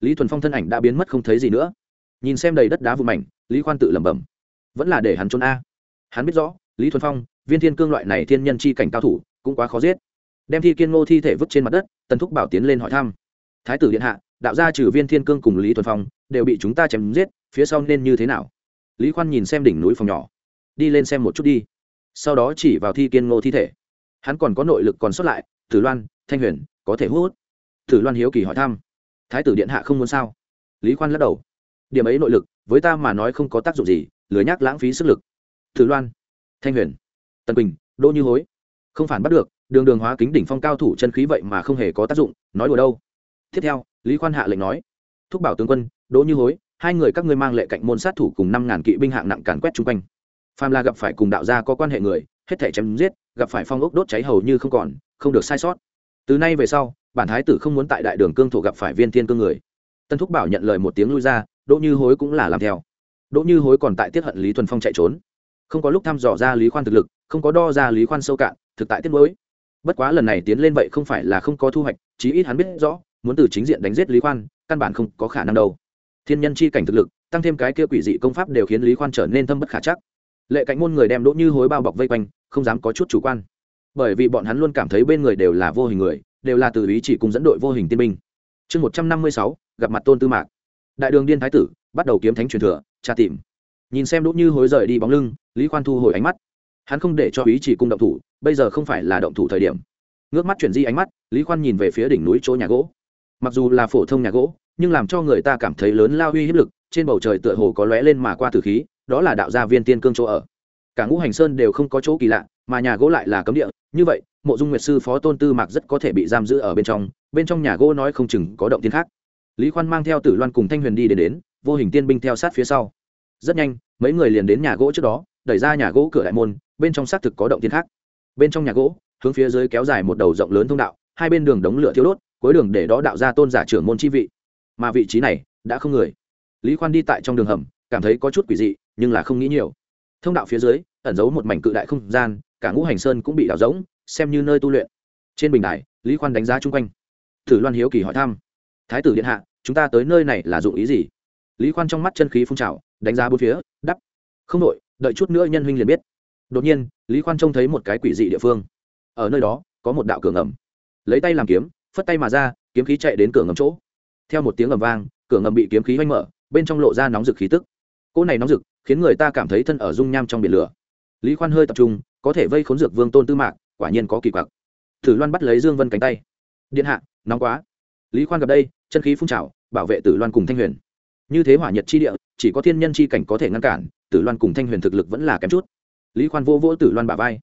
Lý thuần phong thân ảnh đã biến mất không thấy gì nữa. Nhìn xem đầy đất đá vụ mảnh, lý khoan tự lẩm bẩm, vẫn là để hắn trốn a. Hắn biết rõ, lý thuần phong, viên thiên cương loại này thiên nhân chi cảnh cao thủ, cũng quá khó giết. Đem thi kiên ngô thi thể vứt trên mặt đất, tần thúc bảo tiến lên hỏi thăm. Thái tử điện hạ, đạo gia trừ viên thiên cương cùng lý thuần phong, đều bị chúng ta chém giết, phía sau nên như thế nào? Lý khoan nhìn xem đỉnh núi phòng nhỏ, đi lên xem một chút đi. Sau đó chỉ vào thi kiên ngô thi thể hắn còn có nội lực còn sót lại tử loan thanh huyền có thể hút. Tử loan hiếu kỳ hỏi thăm. Thái tử điện hạ không muốn sao? Lý khoan lắc đầu. Điểm ấy nội lực với ta mà nói không có tác dụng gì lười nhác lãng phí sức lực. Tử loan thanh huyền tần Bình, đỗ như hối. Không phản bắt được đường đường hóa kính đỉnh phong cao thủ chân khí vậy mà không hề có tác dụng nói đùa đâu. Tiếp theo lý khoan hạ lệnh nói. Thúc bảo tướng quân đỗ như hối hai người các ngươi mang lệ cạnh môn sát thủ cùng năm ngàn kỵ binh hạng nặng càn quét chung quanh. Phàm là gặp phải cùng đạo gia có quan hệ người hết thể chém giết, gặp phải phong ốc đốt cháy hầu như không còn, không được sai sót. Từ nay về sau, bản thái tử không muốn tại đại đường cương thổ gặp phải viên thiên cương người. Tân thúc bảo nhận lời một tiếng lui ra, đỗ như hối cũng là làm theo. Đỗ như hối còn tại tiết hận lý thuần phong chạy trốn. Không có lúc thăm dò ra lý khoan thực lực, không có đo ra lý khoan sâu cạn, thực tại tiết mới bất quá lần này tiến lên vậy không phải là không có thu hoạch, chí ít hắn biết rõ, muốn từ chính diện đánh giết lý khoan, căn bản không có khả năng đâu. Thiên nhân chi cảnh thực lực, tăng thêm cái kia quỷ dị công pháp đều khiến lý khoan trở nên thâm bất khả chắc lệ cạnh môn người đem đỗ như hối bao bọc vây quanh, không dám có chút chủ quan. Bởi vì bọn hắn luôn cảm thấy bên người đều là vô hình người, đều là từ ý chỉ cùng dẫn đội vô hình tiên binh. Chương một trăm năm mươi sáu, gặp mặt tôn tư mạc. Đại đường điên thái tử, bắt đầu kiếm thánh truyền thừa, tra tìm. Nhìn xem đỗ như hối rời đi bóng lưng, lý khoan thu hồi ánh mắt. Hắn không để cho ý chỉ cung động thủ, bây giờ không phải là động thủ thời điểm. Ngước mắt chuyển di ánh mắt, lý khoan nhìn về phía đỉnh núi chỗ nhà gỗ. Mặc dù là phổ thông nhà gỗ, nhưng làm cho người ta cảm thấy lớn lao uy hiếp lực, trên bầu trời tựa hồ có lóe lên mà qua từ khí đó là đạo gia viên tiên cương chỗ ở. Cả ngũ hành sơn đều không có chỗ kỳ lạ, mà nhà gỗ lại là cấm địa, như vậy, mộ dung nguyệt sư phó tôn tư mạc rất có thể bị giam giữ ở bên trong bên trong nhà gỗ nói không chừng có động tiên khác. Lý khoan mang theo tử loan cùng thanh huyền đi đến đến, vô hình tiên binh theo sát phía sau. Rất nhanh, mấy người liền đến nhà gỗ trước đó, đẩy ra nhà gỗ cửa đại môn, bên trong xác thực có động tiên khác. Bên trong nhà gỗ, hướng phía dưới kéo dài một đầu rộng lớn thông đạo, hai bên đường đống lửa thiếu đốt, cuối đường để đó đạo ra tôn giả trưởng môn chi vị. Mà vị trí này, đã không người. Lý khoan đi tại trong đường hầm, cảm thấy có chút quỷ dị nhưng là không nghĩ nhiều. Thông đạo phía dưới, ẩn giấu một mảnh cự đại không gian, cả ngũ hành sơn cũng bị đảo rỗng, xem như nơi tu luyện. Trên bình đài, lý khoan đánh giá chung quanh. Thử loan hiếu kỳ hỏi thăm. Thái tử điện hạ, chúng ta tới nơi này là dụng ý gì? Lý khoan trong mắt chân khí phun trào, đánh giá bốn phía đắp không đội đợi chút nữa nhân huynh liền biết. Đột nhiên, lý khoan trông thấy một cái quỷ dị địa phương. Ở nơi đó, có một đạo cửa ngầm. Lấy tay làm kiếm, phất tay mà ra, kiếm khí chạy đến cửa ngầm chỗ. Theo một tiếng ngầm vang, cửa ngầm bị kiếm khí oanh mở, bên trong lộ ra nóng rực khí tức cỗ này nóng rực khiến người ta cảm thấy thân ở dung nham trong biển lửa. Lý khoan hơi tập trung, có thể vây khốn dược vương tôn tư mạc, quả nhiên có kỳ quặc. Thử loan bắt lấy dương vân cánh tay. Điện hạ, nóng quá. Lý khoan gặp đây, chân khí phun trào, bảo vệ tử loan cùng thanh huyền. Như thế hỏa nhật chi địa, chỉ có thiên nhân chi cảnh có thể ngăn cản, tử loan cùng thanh huyền thực lực vẫn là kém chút. Lý khoan vô vỗ tử loan bả vai.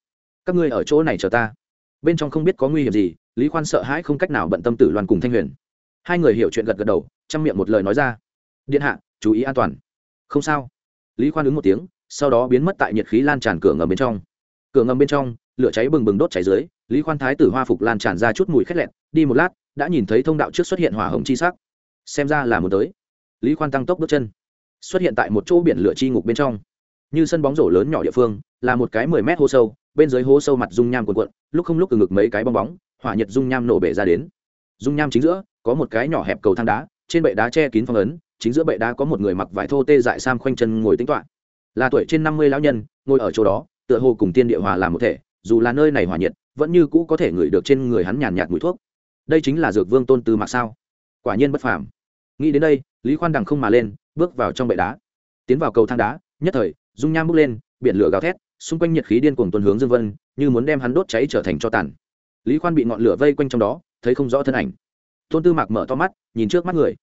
Các ngươi ở chỗ này chờ ta. Bên trong không biết có nguy hiểm gì, lý khoan sợ hãi không cách nào bận tâm tử loan cùng thanh huyền. Hai người hiểu chuyện gật gật đầu, chăm miệng một lời nói ra. Điện hạ, chú ý an toàn không sao. Lý khoan ứng một tiếng, sau đó biến mất tại nhiệt khí lan tràn cửa ngầm bên trong. Cửa ngầm bên trong, lửa cháy bừng bừng đốt cháy dưới, lý khoan thái tử hoa phục lan tràn ra chút mùi khét lẹn, đi một lát, đã nhìn thấy thông đạo trước xuất hiện hỏa hồng chi sắc. Xem ra là muốn tới. Lý khoan tăng tốc bước chân. Xuất hiện tại một chỗ biển lửa chi ngục bên trong. Như sân bóng rổ lớn nhỏ địa phương, là một cái mười mét hô sâu, bên dưới hố sâu mặt dung nham cuộn cuộn, lúc không lúc từ ngực mấy cái bong bóng, hỏa nhiệt dung nham nổ bể ra đến. Dung nham chính giữa, có một cái nhỏ hẹp cầu thang đá, trên bệ đá che kín phong ấn chính giữa bệ đá có một người mặc vải thô tê dại sam khoanh chân ngồi tính toạ là tuổi trên năm mươi lão nhân, ngồi ở chỗ đó, tựa hồ cùng tiên địa hòa làm một thể, dù là nơi này hòa nhiệt, vẫn như cũ có thể ngửi được trên người hắn nhàn nhạt mùi thuốc. Đây chính là dược vương tôn tư mạc sao? Quả nhiên bất phàm. Nghĩ đến đây, lý khoan đằng không mà lên, bước vào trong bệ đá. Tiến vào cầu thang đá, nhất thời, dung nham bước lên, biển lửa gào thét, xung quanh nhiệt khí điên cuồng tuần hướng dương vân, như muốn đem hắn đốt cháy trở thành cho tàn. Lý khoan bị ngọn lửa vây quanh trong đó, thấy không rõ thân ảnh. Tôn tư mạc mở to mắt, nhìn trước mắt người.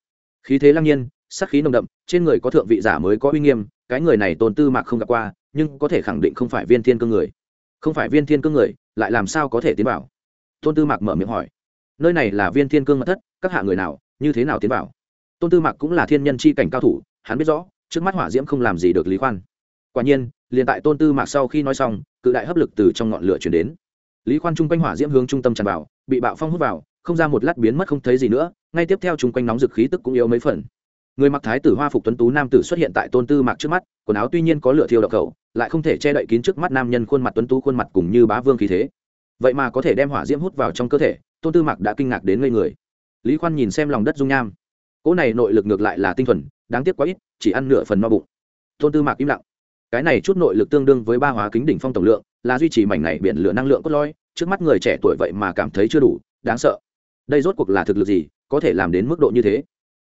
Khí thế lăng nhiên sắc khí nồng đậm, trên người có thượng vị giả mới có uy nghiêm, cái người này tôn tư mạc không gặp qua, nhưng có thể khẳng định không phải viên thiên cương người. Không phải viên thiên cương người, lại làm sao có thể tiến vào? Tôn tư mạc mở miệng hỏi. Nơi này là viên thiên cương mật thất, các hạ người nào, như thế nào tiến vào? Tôn tư mạc cũng là thiên nhân c h i cảnh cao thủ, hắn biết rõ, trước mắt hỏa diễm không làm gì được lý khoan. Quả nhiên, liền tại tôn tư mạc sau khi nói xong, cự đại hấp lực từ trong ngọn lửa chuyển đến. Lý khoan chung quanh hỏa diễm hướng trung tâm tràn vào, bị bạo phong hút vào, không ra một lát biến mất không thấy gì nữa, ngay tiếp theo chung quanh nóng dực khí tức cũng yếu mấy phần người mặc thái tử hoa phục tuấn tú nam tử xuất hiện tại tôn tư mạc trước mắt, quần áo tuy nhiên có lửa thiêu độc khẩu, lại không thể che đậy kín trước mắt nam nhân khuôn mặt tuấn tú khuôn mặt cùng như bá vương khí thế. Vậy mà có thể đem hỏa diễm hút vào trong cơ thể, tôn tư mạc đã kinh ngạc đến ngây người. Lý khoan nhìn xem lòng đất dung nham. Cỗ này nội lực ngược lại là tinh thuần, đáng tiếc quá ít, chỉ ăn nửa phần no bụng. Tôn tư mạc im lặng. Cái này chút nội lực tương đương với ba hóa kính đỉnh phong tổng lượng, là duy trì mảnh này biển lửa năng lượng cốt lõi, trước mắt người trẻ tuổi vậy mà cảm thấy chưa đủ, đáng sợ. Đây rốt cuộc là thực lực gì, có thể làm đến mức độ như thế?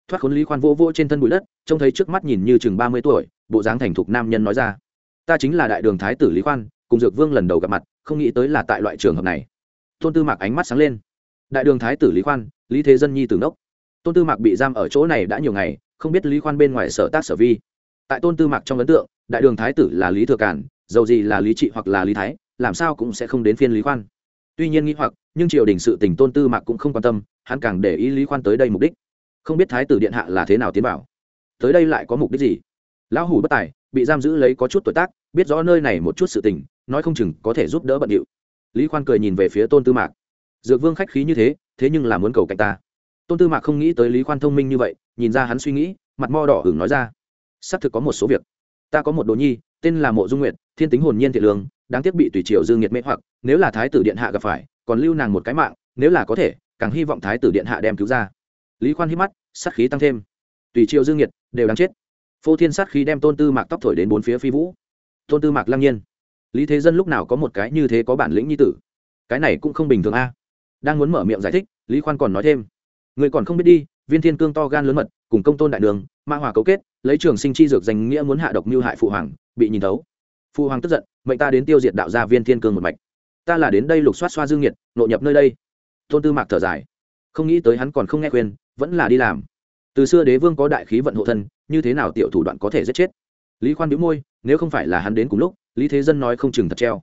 Thoát khốn lý khoan vô vô trên thân bụi đất, trông thấy trước mắt nhìn như chừng ba mươi tuổi, bộ dáng thành thục nam nhân nói ra. Ta chính là đại đường thái tử lý khoan, cùng dược vương lần đầu gặp mặt, không nghĩ tới là tại loại trường hợp này. Tôn tư mạc ánh mắt sáng lên. Đại đường thái tử lý khoan, lý thế dân nhi tử ngốc tôn tư mạc bị giam ở chỗ này đã nhiều ngày, không biết lý khoan bên ngoài sở tác sở vi. Tại tôn tư mạc trong ấn tượng, đại đường thái tử là lý thừa cản dầu gì là lý trị hoặc là lý thái, làm sao cũng sẽ không đến phiên lý khoan. Tuy nhiên nghĩ hoặc, nhưng triều đình sự tình tôn tư mạc cũng không quan tâm, hắn càng để ý lý khoan tới đây mục đích không biết thái tử điện hạ là thế nào tiến bảo tới đây lại có mục đích gì? Lão hủ bất tài, bị giam giữ lấy có chút tuổi tác, biết rõ nơi này một chút sự tình, nói không chừng có thể giúp đỡ bận điệu. Lý khoan cười nhìn về phía tôn tư mạc. Dược vương khách khí như thế thế nhưng là muốn cầu cạnh ta. Tôn tư mạc không nghĩ tới lý khoan thông minh như vậy, nhìn ra hắn suy nghĩ, mặt mo đỏ hửng nói ra. Xác thực có một số việc. Ta có một đồ nhi, tên là mộ dung nguyệt, thiên tính hồn nhiên thiện lương, đáng tiếc bị tùy triều dương nhiệt mê hoặc, nếu là thái tử điện hạ gặp phải, còn lưu nàng một cái mạng, nếu là có thể, càng hy vọng thái tử điện hạ đem cứu ra lý khoan hít mắt, sát khí tăng thêm. Tùy triệu dương nhiệt đều đáng chết. Phô thiên sát khí đem tôn tư mạc tóc thổi đến bốn phía phi vũ. Tôn tư mạc lăng nhiên. Lý thế dân lúc nào có một cái như thế có bản lĩnh như tử? Cái này cũng không bình thường a. Đang muốn mở miệng giải thích, lý khoan còn nói thêm. Người còn không biết đi, viên thiên cương to gan lớn mật, cùng công tôn đại đường, ma hòa cấu kết, lấy trường sinh chi dược danh nghĩa muốn hạ độc mưu hại phụ hoàng, bị nhìn thấu. Phụ hoàng tức giận, mệnh ta đến tiêu diệt đạo gia viên thiên cương một mạch. Ta là đến đây lục soát xoa dương nhiệt, nội nhập nơi đây. Tôn tư mạc thở dài. Không nghĩ tới hắn còn không nghe khuyên vẫn là đi làm. Từ xưa đế vương có đại khí vận hộ thân, như thế nào tiểu thủ đoạn có thể giết chết? Lý khoan biếu môi, nếu không phải là hắn đến cùng lúc, lý thế dân nói không chừng thật treo.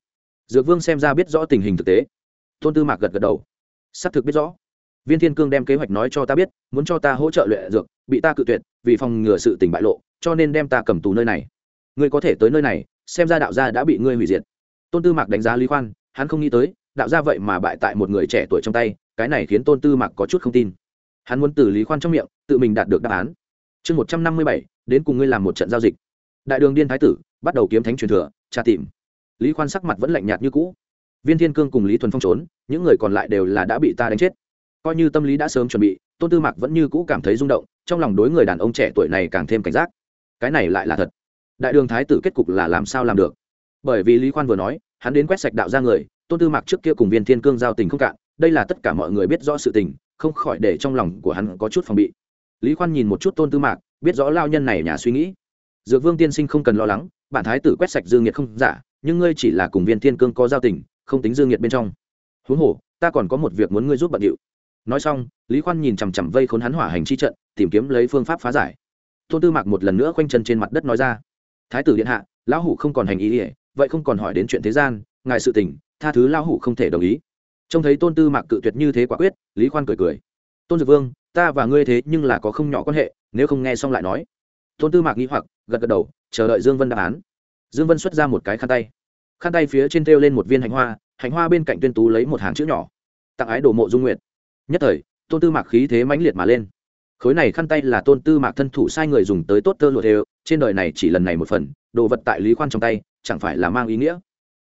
Dược vương xem ra biết rõ tình hình thực tế. Tôn tư mạc gật gật đầu. Xác thực biết rõ. Viên thiên cương đem kế hoạch nói cho ta biết, muốn cho ta hỗ trợ luyện dược, bị ta cự tuyệt, vì phòng ngừa sự tình bại lộ, cho nên đem ta cầm tù nơi này. Ngươi có thể tới nơi này, xem ra đạo gia đã bị ngươi hủy diệt. Tôn tư mạc đánh giá lý khoan, hắn không nghĩ tới, đạo gia vậy mà bại tại một người trẻ tuổi trong tay, cái này khiến tôn tư mạc có chút không tin hắn muốn từ lý khoan trong miệng, tự mình đạt được đáp án. Chương một trăm năm mươi bảy, đến cùng ngươi làm một trận giao dịch. Đại đường điên thái tử, bắt đầu kiếm thánh truyền thừa, tra tìm. Lý khoan sắc mặt vẫn lạnh nhạt như cũ. Viên thiên cương cùng lý thuần phong trốn, những người còn lại đều là đã bị ta đánh chết. Coi như tâm lý đã sớm chuẩn bị, tôn tư mạc vẫn như cũ cảm thấy rung động, trong lòng đối người đàn ông trẻ tuổi này càng thêm cảnh giác. Cái này lại là thật. Đại đường thái tử kết cục là làm sao làm được? Bởi vì lý khoan vừa nói, hắn đến quét sạch đạo ra người, tôn tư mạc trước kia cùng viên thiên cương giao tình không cạn, đây là tất cả mọi người biết rõ sự tình không khỏi để trong lòng của hắn có chút phòng bị. Lý khoan nhìn một chút tôn tư mạc, biết rõ lao nhân này nhà suy nghĩ. Dược vương tiên sinh không cần lo lắng bản thái tử quét sạch dương nhiệt không giả, nhưng ngươi chỉ là cùng viên thiên cương có giao tình, không tính dương nhiệt bên trong. Huống hồ, ta còn có một việc muốn ngươi giúp bận điệu. Nói xong, lý khoan nhìn chằm chằm vây khốn hắn hỏa hành chi trận, tìm kiếm lấy phương pháp phá giải. Tôn tư mạc một lần nữa khoanh chân trên mặt đất nói ra, thái tử điện hạ, lão hủ không còn hành ý ỉa vậy không còn hỏi đến chuyện thế gian, ngài sự tình, tha thứ lão hủ không thể đồng ý trông thấy tôn tư mạc cự tuyệt như thế quả quyết, lý khoan cười cười. Tôn dược vương, ta và ngươi thế nhưng là có không nhỏ quan hệ, nếu không nghe xong lại nói. Tôn tư mạc nghĩ hoặc, gật gật đầu, chờ đợi dương vân đáp án. Dương vân xuất ra một cái khăn tay. Khăn tay phía trên thêu lên một viên hành hoa hành hoa bên cạnh tuyên tú lấy một hàng chữ nhỏ. Tặng ái đồ mộ dung nguyệt. Nhất thời, tôn tư mạc khí thế mãnh liệt mà lên. Khối này khăn tay là tôn tư mạc thân thủ sai người dùng tới tốt tơ lụa đều, trên đời này chỉ lần này một phần, đồ vật tại lý khoan trong tay, chẳng phải là mang ý nghĩa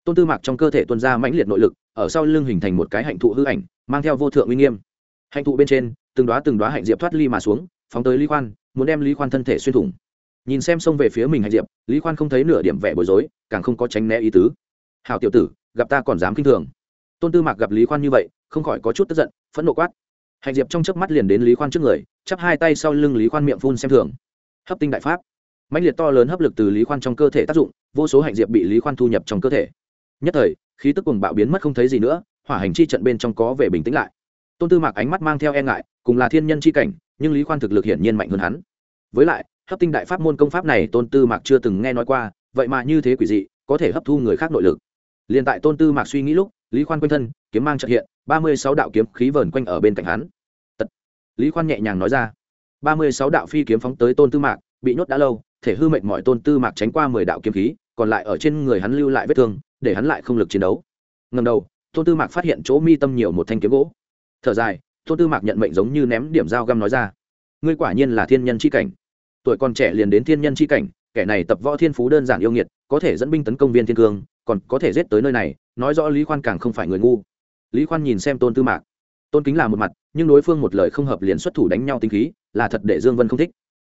tôn tư mạc trong cơ thể tuân ra mãnh liệt nội lực, ở sau lưng hình thành một cái hạnh thụ hư ảnh, mang theo vô thượng uy nghiêm. Hạnh thụ bên trên, từng đoá từng đoá hạnh diệp thoát ly mà xuống, phóng tới lý khoan, muốn đem lý khoan thân thể xuyên thủng. Nhìn xem xông về phía mình hạnh diệp, lý khoan không thấy nửa điểm vẻ bối rối, càng không có tránh né ý tứ. Hào tiểu tử, gặp ta còn dám k i n h thường. Tôn tư mạc gặp lý khoan như vậy, không khỏi có chút tức giận, phẫn nộ quát. Hạnh diệp trong chớp mắt liền đến lý khoan trước người, chắp hai tay sau lưng lý khoan miệng phun xem thường. Hấp tinh đại pháp. Mạnh liệt to lớn hấp lực từ lý khoan trong cơ thể tác dụng, vô số hạnh diệp bị lý khoan thu nhập trong cơ thể nhất thời, khí tức cùng bạo biến mất không thấy gì nữa, hỏa hành chi trận bên trong có về bình tĩnh lại. Tôn tư mạc ánh mắt mang theo e ngại, cùng là thiên nhân chi cảnh, nhưng lý khoan thực lực hiển nhiên mạnh hơn hắn. Với lại, hấp tinh đại pháp môn công pháp này tôn tư mạc chưa từng nghe nói qua, vậy mà như thế quỷ dị, có thể hấp thu người khác nội lực. Liền tại tôn tư mạc suy nghĩ lúc, lý khoan quanh thân, kiếm mang trợ hiện, ba mươi sáu đạo kiếm khí vờn quanh ở bên cạnh hắn. Tật. lý khoan nhẹ nhàng nói ra. ba mươi sáu đạo phi kiếm phóng tới tôn tư mạc, bị nhốt đã lâu, thể hư mệnh mọi tôn tư mạc tránh qua mười đạo kiếm khí còn lại ở trên người hắn lưu lại vết thương, để hắn lại không lực chiến đấu. Ngầm đầu, tôn tư mạc phát hiện chỗ mi tâm nhiều một thanh kiếm gỗ. Thở dài, tôn tư mạc nhận mệnh giống như ném điểm dao găm nói ra. Ngươi quả nhiên là thiên nhân c h i cảnh. Tuổi còn trẻ liền đến thiên nhân c h i cảnh, kẻ này tập võ thiên phú đơn giản yêu nghiệt, có thể dẫn binh tấn công viên thiên cương, còn có thể giết tới nơi này, nói rõ lý khoan càng không phải người ngu. Lý khoan nhìn xem tôn tư mạc. Tôn kính là một mặt, nhưng đối phương một lời không hợp liền xuất thủ đánh nhau tinh khí, là thật để dương vân không thích.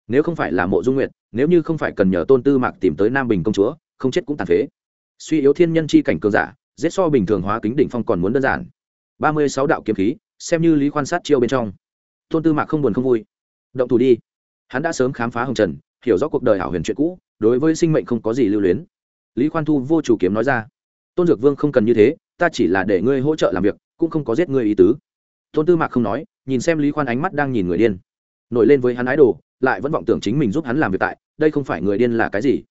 Nếu không phải là mộ dung nguyệt, nếu như không phải cần nhờ tôn tư mạc tìm tới nam bình công chúa không chết cũng tàn phế. Suy yếu thiên nhân chi cảnh cường giả, giết so bình thường hóa kính đỉnh phong còn muốn đơn giản. Ba mươi sáu đạo kiếm khí, xem như lý quan sát chiêu bên trong. Tôn tư mạc không buồn không vui. Động thủ đi. Hắn đã sớm khám phá hồng trần, hiểu rõ cuộc đời hảo huyền chuyện cũ, đối với sinh mệnh không có gì lưu luyến. Lý khoan thu vô chủ kiếm nói ra, tôn dược vương không cần như thế, ta chỉ là để ngươi hỗ trợ làm việc, cũng không có giết ngươi ý tứ. Tôn tư mạc không nói, nhìn xem lý khoan ánh mắt đang nhìn người điên. Nổi lên với hắn ái đồ lại vẫn vọng tưởng chính mình giúp hắn làm việc tại, đây không phải người điên là cái gì?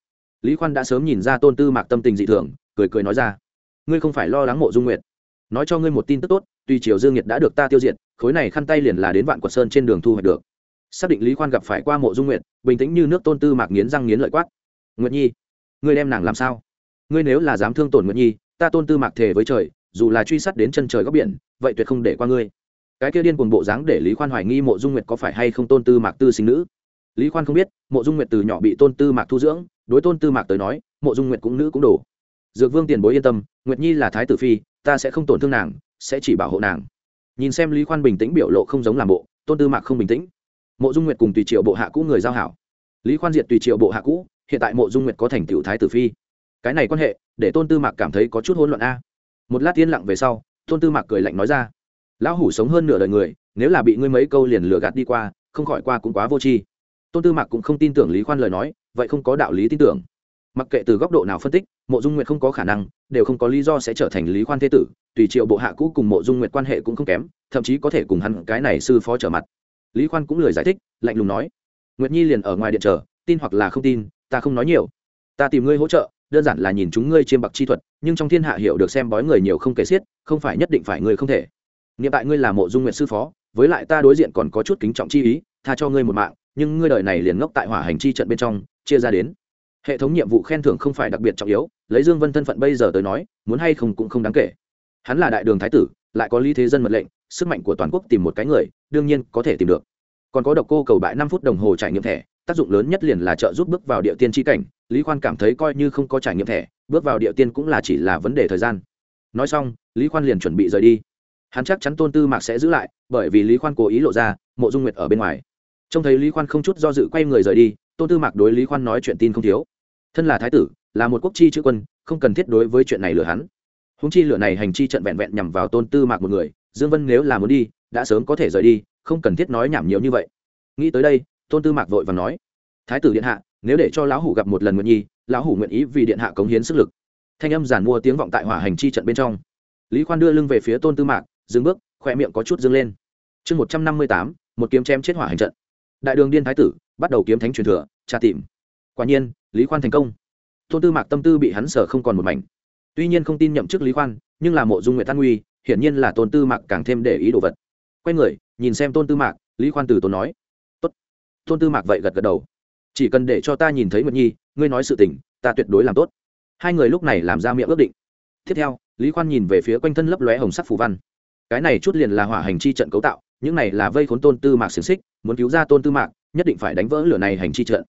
Lý khoan đã sớm nhìn ra tôn tư mạc tâm tình dị thường, cười cười nói ra, ngươi không phải lo lắng mộ dung nguyệt. Nói cho ngươi một tin tức tốt, tuy triều dương nhiệt đã được ta tiêu diệt, khối này khăn tay liền là đến vạn quật sơn trên đường thu hoạch được. Xác định lý khoan gặp phải qua mộ dung nguyệt, bình tĩnh như nước tôn tư mạc nghiến răng nghiến lợi quát, nguyệt nhi, ngươi đem nàng làm sao? Ngươi nếu là dám thương tổn nguyệt nhi, ta tôn tư mạc thề với trời, dù là truy sát đến chân trời góc biển, vậy tuyệt không để qua ngươi. Cái kia điên cuồng bộ dáng để lý khoan hoài nghi mộ dung nguyệt có phải hay không tôn tư mạc tư sinh nữ. Lý khoan không biết, mộ dung nguyệt từ nhỏ bị tôn tư mạc thu dưỡng đối tôn tư mạc tới nói, mộ dung nguyệt cũng nữ cũng đủ dược vương tiền bối yên tâm, nguyệt nhi là thái tử phi, ta sẽ không tổn thương nàng, sẽ chỉ bảo hộ nàng. Nhìn xem lý khoan bình tĩnh biểu lộ không giống làm bộ, tôn tư mạc không bình tĩnh. Mộ dung nguyệt cùng tùy triệu bộ hạ cũ người giao hảo. Lý khoan diệt tùy triệu bộ hạ cũ, hiện tại mộ dung nguyệt có thành tiểu thái tử phi. Cái này quan hệ, để tôn tư mạc cảm thấy có chút hỗn loạn a. Một lát yên lặng về sau, tôn tư mạc cười lạnh nói ra. Lão hủ sống hơn nửa đời người, nếu là bị ngươi mấy câu liền lừa gạt đi qua, không khỏi qua cũng quá vô tri. Tôn tư mạc cũng không tin tưởng lý khoan lời nói vậy không có đạo lý tin tưởng. Mặc kệ từ góc độ nào phân tích, mộ dung nguyệt không có khả năng, đều không có lý do sẽ trở thành lý khoan thế tử, tùy triệu bộ hạ cũ cùng mộ dung nguyệt quan hệ cũng không kém, thậm chí có thể cùng hắn cái này sư phó trở mặt. Lý khoan cũng lười giải thích, lạnh lùng nói, nguyệt nhi liền ở ngoài điện chờ, tin hoặc là không tin, ta không nói nhiều. Ta tìm ngươi hỗ trợ, đơn giản là nhìn chúng ngươi chiêm bạc chi thuật, nhưng trong thiên hạ hiểu được xem bói người nhiều không kể xiết, không phải nhất định phải ngươi không thể. Nghiệm tại ngươi là mộ dung nguyệt sư phó, với lại ta đối diện còn có chút kính trọng chi ý, tha cho ngươi một mạng nhưng ngươi đời này liền ngốc tại hỏa hành chi trận bên trong, chia ra đến. Hệ thống nhiệm vụ khen thưởng không phải đặc biệt trọng yếu, lấy dương vân thân phận bây giờ tới nói, muốn hay không cũng không đáng kể. Hắn là đại đường thái tử, lại có lý thế dân mật lệnh, sức mạnh của toàn quốc tìm một cái người, đương nhiên có thể tìm được. Còn có độc cô cầu bại năm phút đồng hồ trải nghiệm thẻ, tác dụng lớn nhất liền là trợ giúp bước vào địa tiên tri cảnh, lý khoan cảm thấy coi như không có trải nghiệm thẻ, bước vào địa tiên cũng là chỉ là vấn đề thời gian. Nói xong, lý khoan liền chuẩn bị rời đi. Hắn chắc chắn tôn tư mạc sẽ giữ lại, bởi vì lý khoan cố ý lộ ra, mộ dung nguyệt ở bên ngoài trông thấy lý khoan không chút do dự quay người rời đi tôn tư mạc đối lý khoan nói chuyện tin không thiếu. Thân là thái tử, là một quốc chi chữ quân, không cần thiết đối với chuyện này lừa hắn. Húng chi lửa này hành chi trận vẹn vẹn nhằm vào tôn tư mạc một người, dương vân nếu là muốn đi, đã sớm có thể rời đi, không cần thiết nói nhảm nhiều như vậy. Nghĩ tới đây, tôn tư mạc vội và nói, thái tử điện hạ, nếu để cho lão hủ gặp một lần nguyện nhi lão hủ nguyện ý vì điện hạ cống hiến sức lực. Thanh âm giản mua tiếng vọng tại hỏa hành chi trận bên trong. Lý khoan đưa lưng về phía tôn tư mạc, dừng bước khoe miệng có chút dâng lên. Chương một trăm năm mươi tám, một kiếm chém chết hỏa hành trận đại đường điên thái tử, bắt đầu kiếm thánh truyền thừa, tra tìm. Quả nhiên, lý khoan thành công. Tôn tư mạc tâm tư bị hắn sở không còn một mảnh. Tuy nhiên không tin nhậm chức lý khoan, nhưng là mộ dung nguyện tan nguy, hiển nhiên là tôn tư mạc càng thêm để ý đồ vật. Quay người, nhìn xem tôn tư mạc, lý khoan từ tốn nói. Tốt. Tôn tư mạc vậy gật gật đầu. Chỉ cần để cho ta nhìn thấy nguyệt nhi, ngươi nói sự tình, ta tuyệt đối làm tốt. Hai người lúc này làm ra miệng ước định. Tiếp theo, lý khoan nhìn về phía quanh thân lấp lóe hồng sắc phù văn cái này chút liền là hỏa hành chi trận cấu tạo, những này là vây khốn tôn tư mạc xiềng xích, muốn cứu ra tôn tư mạc, nhất định phải đánh vỡ lửa này hành chi trận.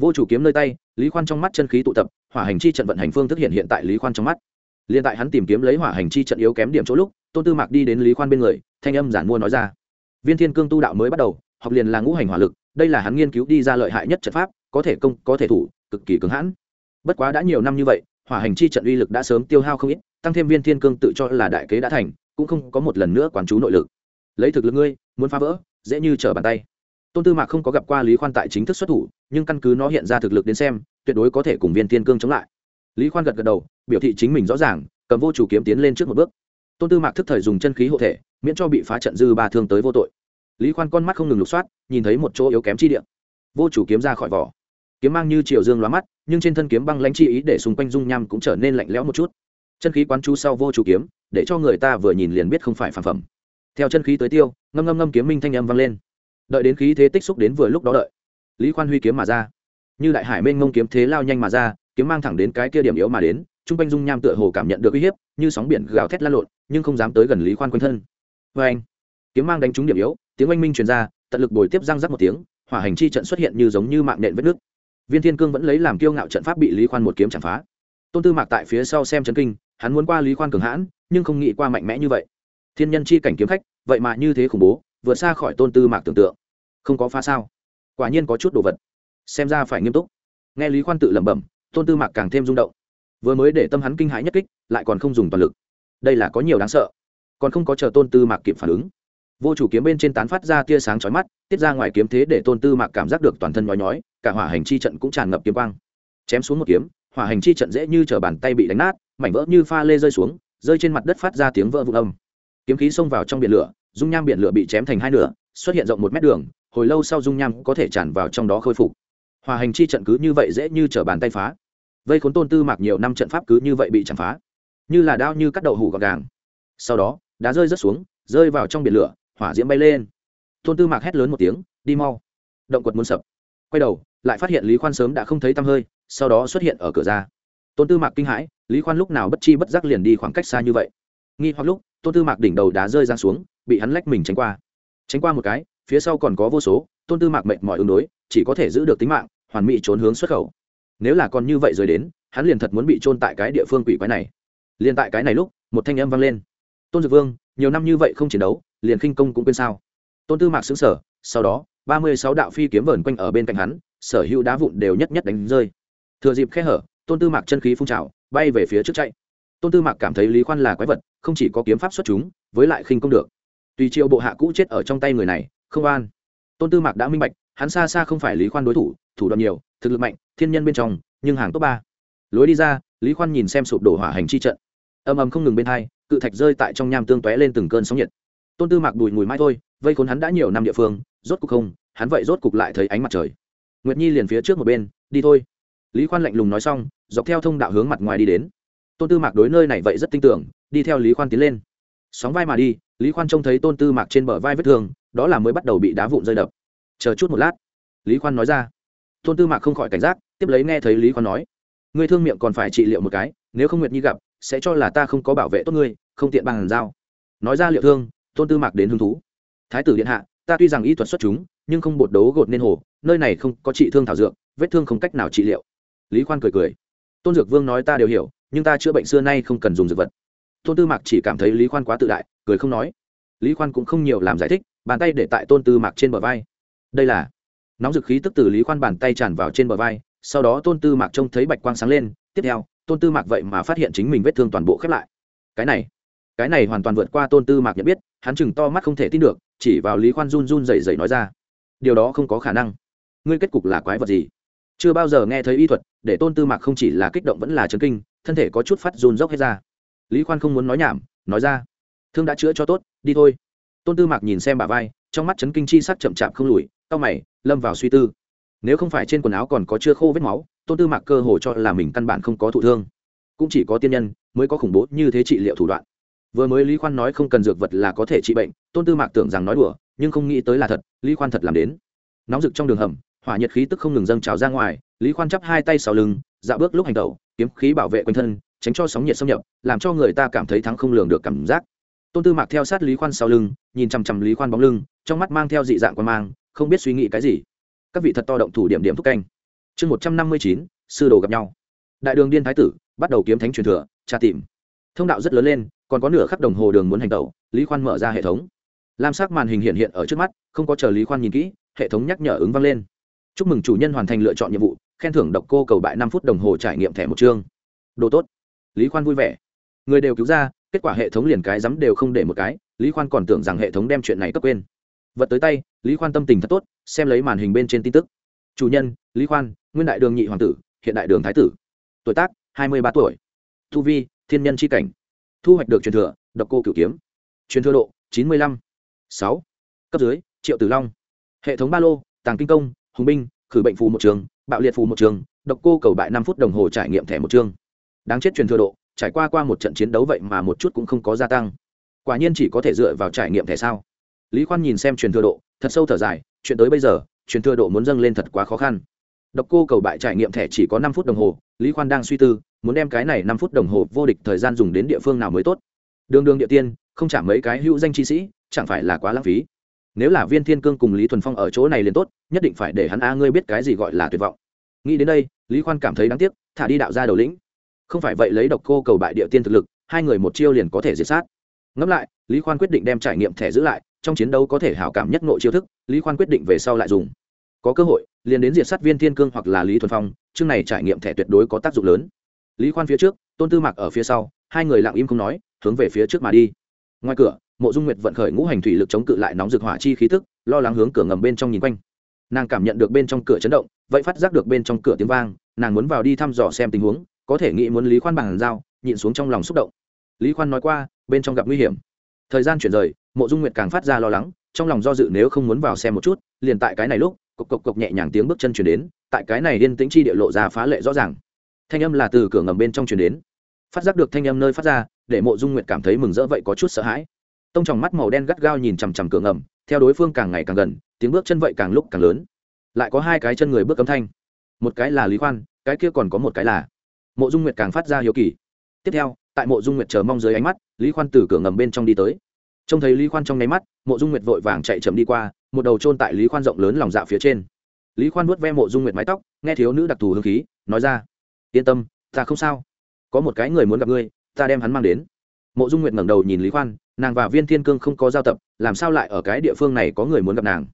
Vô chủ kiếm nơi tay, lý khoan trong mắt chân khí tụ tập, hỏa hành chi trận vận hành phương thức hiện hiện tại lý khoan trong mắt. Liền tại hắn tìm kiếm lấy hỏa hành chi trận yếu kém điểm chỗ lúc, tôn tư mạc đi đến lý khoan bên người, thanh âm giản mua nói ra. Viên thiên cương tu đạo mới bắt đầu, học liền là ngũ hành hỏa lực, đây là hắn nghiên cứu đi ra lợi hại nhất trận pháp, có thể công, có thể thủ, cực kỳ cứng hãn. Bất quá đã nhiều năm như vậy, hỏa hành chi trận uy lực đã sớm tiêu hao không ít, tăng thêm viên thiên cương tự cho là đại kế đã thành cũng không có một lần nữa quán chú nội lực. Lấy thực lực ngươi, muốn phá vỡ, dễ như trở bàn tay. Tôn tư mạc không có gặp qua lý khoan tại chính thức xuất thủ, nhưng căn cứ nó hiện ra thực lực đến xem, tuyệt đối có thể cùng viên thiên cương chống lại. Lý khoan gật gật đầu, biểu thị chính mình rõ ràng, cầm vô chủ kiếm tiến lên trước một bước. Tôn tư mạc thức thời dùng chân khí hộ thể, miễn cho bị phá trận dư ba thương tới vô tội. Lý khoan con mắt không ngừng lục soát, nhìn thấy một chỗ yếu kém chi điện vô chủ kiếm ra khỏi vỏ. Kiếm mang như chiều dương lóa mắt, nhưng trên thân kiếm băng lãnh chi ý để xung quanh dung nham cũng trở nên lạnh lẽo một chút. Chân khí quán chú sau vô chủ kiếm để cho người ta vừa nhìn liền biết không phải phản phẩm. Theo chân khí tới tiêu, ngâm ngâm ngâm kiếm minh thanh âm vang lên. Đợi đến khí thế tích xúc đến vừa lúc đó đợi, lý khoan huy kiếm mà ra. Như đại hải mênh ngông kiếm thế lao nhanh mà ra, kiếm mang thẳng đến cái kia điểm yếu mà đến, trung quanh dung nham tựa hồ cảm nhận được uy hiếp, như sóng biển gào thét lan lộn, nhưng không dám tới gần lý khoan quanh thân. Vê anh, kiếm mang đánh trúng điểm yếu, tiếng oanh minh truyền ra, tận lực bồi tiếp răng rắc một tiếng, hỏa hành chi trận xuất hiện như giống như mạng nện vết nước. Viên thiên cương vẫn lấy làm kiêu ngạo trận pháp bị lý khoan một kiếm chạm phá. Tôn tư mạc tại phía sau xem chấn kinh, hắn muốn qua lý khoan cường hãn nhưng không nghĩ qua mạnh mẽ như vậy. Thiên nhân chi cảnh kiếm khách, vậy mà như thế khủng bố, vượt xa khỏi tôn tư mạc tưởng tượng. Không có phá sao? Quả nhiên có chút đồ vật. Xem ra phải nghiêm túc. Nghe lý khoan tự lẩm bẩm, tôn tư mạc càng thêm rung động. Vừa mới để tâm hắn kinh hãi nhất kích, lại còn không dùng toàn lực. Đây là có nhiều đáng sợ. Còn không có chờ tôn tư mạc kịp phản ứng. Vô chủ kiếm bên trên tán phát ra tia sáng chói mắt, tiết ra ngoài kiếm thế để tôn tư mạc cảm giác được toàn thân nhói nhói, cả hỏa hành chi trận cũng tràn ngập kiếm quang. Chém xuống một kiếm, hỏa hành chi trận dễ như t bàn tay bị đánh nát, mảnh vỡ như pha lê rơi xuống rơi trên mặt đất phát ra tiếng vỡ vụn âm. Kiếm khí xông vào trong biển lửa, dung nham biển lửa bị chém thành hai nửa, xuất hiện rộng một mét đường, hồi lâu sau dung nham có thể tràn vào trong đó khôi phục. Hòa hành chi trận cứ như vậy dễ như trở bàn tay phá. Vây khốn tôn tư mạc nhiều năm trận pháp cứ như vậy bị chạm phá. Như là đao như cắt đậu hủ gọt gàng. Sau đó, đá rơi rớt xuống, rơi vào trong biển lửa, hỏa diễm bay lên. Tôn tư mạc hét lớn một tiếng, đi mau. Động quật muốn sập. Quay đầu, lại phát hiện lý khoan sớm đã không thấy tăm hơi, sau đó xuất hiện ở cửa ra tôn tư mạc kinh hãi, lý khoan lúc nào bất chi bất giác liền đi khoảng cách xa như vậy. nghi hoặc lúc, tôn tư mạc đỉnh đầu đá rơi ra xuống, bị hắn lách mình tránh qua. tránh qua một cái, phía sau còn có vô số, tôn tư mạc mệnh mọi ứng đối, chỉ có thể giữ được tính mạng, hoàn mỹ trốn hướng xuất khẩu. nếu là còn như vậy rồi đến, hắn liền thật muốn bị trôn tại cái địa phương quỷ quái này. liền tại cái này lúc, một thanh âm vang lên. tôn dược vương, nhiều năm như vậy không chiến đấu, liền khinh công cũng quên sao? tôn tư mạc xứng sở sau đó, ba mươi sáu đạo phi kiếm vờn quanh ở bên cạnh hắn, sở hữu đá vụn đều nhất nhất đánh rơi. thừa dịp khe hở tôn tư mạc chân khí phun trào, bay về phía trước chạy. Tôn tư mạc cảm thấy lý khoan là quái vật, không chỉ có kiếm pháp xuất chúng, với lại khinh công được. Tùy triệu bộ hạ cũ chết ở trong tay người này, không an tôn tư mạc đã minh bạch, hắn xa xa không phải lý khoan đối thủ thủ đoạn nhiều, thực lực mạnh, thiên nhân bên trong, nhưng hàng top ba. Lối đi ra, lý khoan nhìn xem sụp đổ hỏa hành chi trận. Âm ầm không ngừng bên hai, cự thạch rơi tại trong nham tương tóe lên từng cơn sóng nhiệt. Tôn tư mạc đùi mùi mai thôi, vây khốn hắn đã nhiều năm địa phương, rốt cục không, hắn vậy rốt cục lại thấy ánh mặt trời. Nguyệt nhi liền phía trước một bên, đi thôi. Lý khoan lạnh lùng nói xong dọc theo thông đạo hướng mặt ngoài đi đến. Tôn tư mạc đối nơi này vậy rất tin tưởng, đi theo lý khoan tiến lên. Sóng vai mà đi, lý khoan trông thấy tôn tư mạc trên bờ vai vết thương, đó là mới bắt đầu bị đá vụn rơi đập. Chờ chút một lát, lý khoan nói ra. Tôn tư mạc không khỏi cảnh giác, tiếp lấy nghe thấy lý khoan nói. Ngươi thương miệng còn phải trị liệu một cái, nếu không nguyệt nhi gặp, sẽ cho là ta không có bảo vệ tốt ngươi, không tiện bằng hàn giao. Nói ra liệu thương, tôn tư mạc đến hứng thú. Thái tử điện hạ, ta tuy rằng y thuật xuất chúng, nhưng không bột đấu gột nên hồ, nơi này không có trị thương thảo dược, vết thương không cách nào trị liệu. Lý khoan cười cười tôn dược vương nói ta đều hiểu, nhưng ta chữa bệnh xưa nay không cần dùng dược vật. Tôn tư mạc chỉ cảm thấy lý khoan quá tự đại, cười không nói. Lý khoan cũng không nhiều làm giải thích, bàn tay để tại tôn tư mạc trên bờ vai. Đây là nóng dực khí tức từ lý khoan bàn tay tràn vào trên bờ vai, sau đó tôn tư mạc trông thấy bạch quang sáng lên, tiếp theo, tôn tư mạc vậy mà phát hiện chính mình vết thương toàn bộ khép lại. Cái này cái này hoàn toàn vượt qua tôn tư mạc nhận biết, hắn chừng to mắt không thể tin được, chỉ vào lý khoan run run dày dày nói ra. Điều đó không có khả năng. Ngươi kết cục là quái vật gì? Chưa bao giờ nghe thấy y thuật, để tôn tư mạc không chỉ là kích động vẫn là chấn kinh, thân thể có chút phát run dốc hết ra. Lý khoan không muốn nói nhảm, nói ra, thương đã chữa cho tốt, đi thôi. Tôn tư mạc nhìn xem bà vai, trong mắt chấn kinh chi sắc chậm chạp không lùi, cau mày, lâm vào suy tư. Nếu không phải trên quần áo còn có chưa khô vết máu, tôn tư mạc cơ hồ cho là mình căn bản không có thụ thương. Cũng chỉ có tiên nhân mới có khủng bố như thế trị liệu thủ đoạn. Vừa mới lý khoan nói không cần dược vật là có thể trị bệnh, tôn tư mạc tưởng rằng nói đùa, nhưng không nghĩ tới là thật, lý khoan thật làm đến. Nóng rực trong đường hầm hỏa nhiệt khí tức không ngừng dâng trào ra ngoài, lý khoan chắp hai tay sau lưng dạo bước lúc hành tẩu, kiếm khí bảo vệ quanh thân, tránh cho sóng nhiệt xâm nhập, làm cho người ta cảm thấy thắng không lường được cảm giác. Tôn tư mạc theo sát lý khoan sau lưng, nhìn chằm chằm lý khoan bóng lưng, trong mắt mang theo dị dạng quan mang, không biết suy nghĩ cái gì. Các vị thật to động thủ điểm điểm thúc canh. Chương một trăm năm mươi chín, sư đồ gặp nhau. Đại đường điên thái tử, bắt đầu kiếm thánh truyền thừa, tra tìm. Thông đạo rất lớn lên, còn có nửa khắc đồng hồ đường muốn hành tẩu, lý khoan mở ra hệ thống. Lam sắc màn hình hiện hiện ở trước mắt, không có chờ lý khoan nhìn kỹ, hệ thống nhắc nhở ứng vang lên chúc mừng chủ nhân hoàn thành lựa chọn nhiệm vụ, khen thưởng độc cô cầu bại năm phút đồng hồ trải nghiệm thẻ một chương. Đồ tốt. Lý khoan vui vẻ. Người đều cứu ra, kết quả hệ thống liền cái dám đều không để một cái, lý khoan còn tưởng rằng hệ thống đem chuyện này cấp quên. Vật tới tay, lý khoan tâm tình thật tốt, xem lấy màn hình bên trên tin tức. Chủ nhân, lý khoan, nguyên đại đường nhị hoàng tử, hiện đại đường thái tử. Tuổi tác, hai mươi ba tuổi. Thu vi, thiên nhân c h i cảnh. Thu hoạch được truyền thừa, độc cô cửu kiếm. Truyền thừa độ, chín mươi lăm, sáu. Cấp dưới, triệu tử long. Hệ thống ba lô, tàng kinh công hùng binh, khử bệnh phù một trường, bạo liệt phù một trường, độc cô cầu bại năm phút đồng hồ trải nghiệm thẻ một chương. Đáng chết truyền thừa độ, trải qua qua một trận chiến đấu vậy mà một chút cũng không có gia tăng. Quả nhiên chỉ có thể dựa vào trải nghiệm thẻ sao? Lý khoan nhìn xem truyền thừa độ, thật sâu thở dài, chuyện tới bây giờ, truyền thừa độ muốn dâng lên thật quá khó khăn. Độc cô cầu bại trải nghiệm thẻ chỉ có năm phút đồng hồ, lý khoan đang suy tư, muốn đem cái này năm phút đồng hồ vô địch thời gian dùng đến địa phương nào mới tốt. Đường đường địa tiên, không trả mấy cái hữu danh chi sĩ, chẳng phải là quá lãng phí nếu là viên thiên cương cùng lý thuần phong ở chỗ này liền tốt, nhất định phải để hắn a ngươi biết cái gì gọi là tuyệt vọng. Nghĩ đến đây, lý khoan cảm thấy đáng tiếc, thả đi đạo ra đầu lĩnh. Không phải vậy lấy độc cô cầu bại địa tiên thực lực, hai người một chiêu liền có thể diệt sát. Ngẫm lại, lý khoan quyết định đem trải nghiệm thẻ giữ lại, trong chiến đấu có thể hảo cảm nhất nội chiêu thức, lý khoan quyết định về sau lại dùng. Có cơ hội, liền đến diệt sát viên thiên cương hoặc là lý thuần phong, chương này trải nghiệm thẻ tuyệt đối có tác dụng lớn. Lý khoan phía trước, tôn tư mạc ở phía sau, hai người lặng im không nói, hướng về phía trước mà đi. Ngoài cửa mộ dung nguyệt vận khởi ngũ hành thủy lực chống cự lại nóng rực hỏa chi khí tức, lo lắng hướng cửa ngầm bên trong nhìn quanh. Nàng cảm nhận được bên trong cửa chấn động, vậy phát giác được bên trong cửa tiếng vang, nàng muốn vào đi thăm dò xem tình huống, có thể nghĩ muốn lý khoan bằng dao nhịn xuống trong lòng xúc động. Lý khoan nói qua, bên trong gặp nguy hiểm. Thời gian chuyển rời, mộ dung nguyệt càng phát ra lo lắng, trong lòng do dự nếu không muốn vào xem một chút, liền tại cái này lúc, cộc cộc cộc nhẹ nhàng tiếng bước chân chuyển đến, tại cái này yên tĩnh chi địa lộ ra phá lệ rõ ràng. Thanh âm là từ cửa ngầm bên trong chuyển đến. Phát giác được thanh âm nơi phát ra, để mộ dung nguyệt cảm thấy mừng rỡ vậy có chút sợ hãi tông tròng mắt màu đen gắt gao nhìn chằm chằm cửa ngầm, theo đối phương càng ngày càng gần, tiếng bước chân vậy càng lúc càng lớn. Lại có hai cái chân người bước cấm thanh. Một cái là lý khoan, cái kia còn có một cái là mộ dung nguyệt càng phát ra hiếu kỳ. Tiếp theo, tại mộ dung nguyệt chờ mong dưới ánh mắt, lý khoan từ cửa ngầm bên trong đi tới. Trông thấy lý khoan trong nháy mắt, mộ dung nguyệt vội vàng chạy chậm đi qua, một đầu trôn tại lý khoan rộng lớn lòng dạ phía trên. Lý khoan vuốt ve mộ dung nguyệt mái tóc, nghe thiếu nữ đặc thù hương khí, nói ra, yên tâm, ta không sao. Có một cái người muốn gặp ngươi, ta đem hắn mang đến. Mộ dung nguyệt ngẩng đầu nhìn lý khoan nàng và viên thiên cương không có giao tập, làm sao lại ở cái địa phương này có người muốn gặp nàng?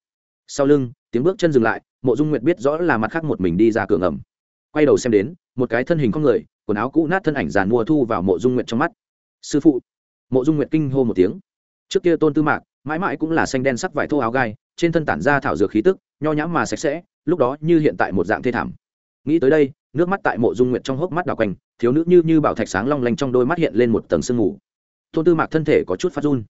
Sau lưng, tiếng bước chân dừng lại, mộ dung nguyệt biết rõ là mặt khác một mình đi ra cửa ngầm. Quay đầu xem đến, một cái thân hình con người, quần áo cũ nát thân ảnh giàn mua thu vào mộ dung nguyệt trong mắt. Sư phụ. Mộ dung nguyệt kinh hô một tiếng. Trước kia tôn tư mạc, mãi mãi cũng là xanh đen sắc vải thô áo gai, trên thân tản ra thảo dược khí tức, nho nhãm mà sạch sẽ, lúc đó như hiện tại một dạng thê thảm. Nghĩ tới đây, nước mắt tại mộ dung nguyệt trong hốc mắt đào quanh, thiếu nữ như như bảo thạch sáng long lanh trong đôi mắt hiện lên một tầng sương mù tôn tư mạc thân thể có chút phát run.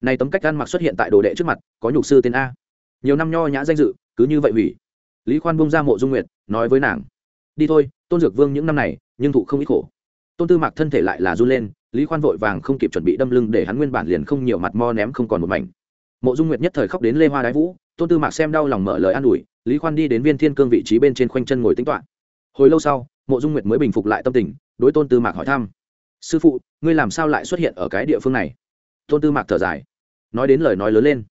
Này tấm cách ăn mặc xuất hiện tại đồ đệ trước mặt, có nhục sư tên a. Nhiều năm nho nhã danh dự, cứ như vậy hủy. Lý khoan bông ra mộ dung nguyệt, nói với nàng. Đi thôi, tôn dược vương những năm này, nhưng thụ không ít khổ. Tôn tư mạc thân thể lại là run lên, lý khoan vội vàng không kịp chuẩn bị đâm lưng để hắn nguyên bản liền không nhiều mặt mo ném không còn một mảnh. Mộ dung nguyệt nhất thời khóc đến lê hoa đái vũ, tôn tư mạc xem đau lòng mở lời an ủi, lý khoan đi đến viên thiên cương vị trí bên trên khoanh chân ngồi tính toạ hồi lâu sau, mộ dung nguyệt mới bình phục lại tâm tình, đối tôn tư mạc hỏi thăm sư phụ, ngươi làm sao lại xuất hiện ở cái địa phương này? Tôn tư mạc thở dài, nói đến lời nói lớn lên.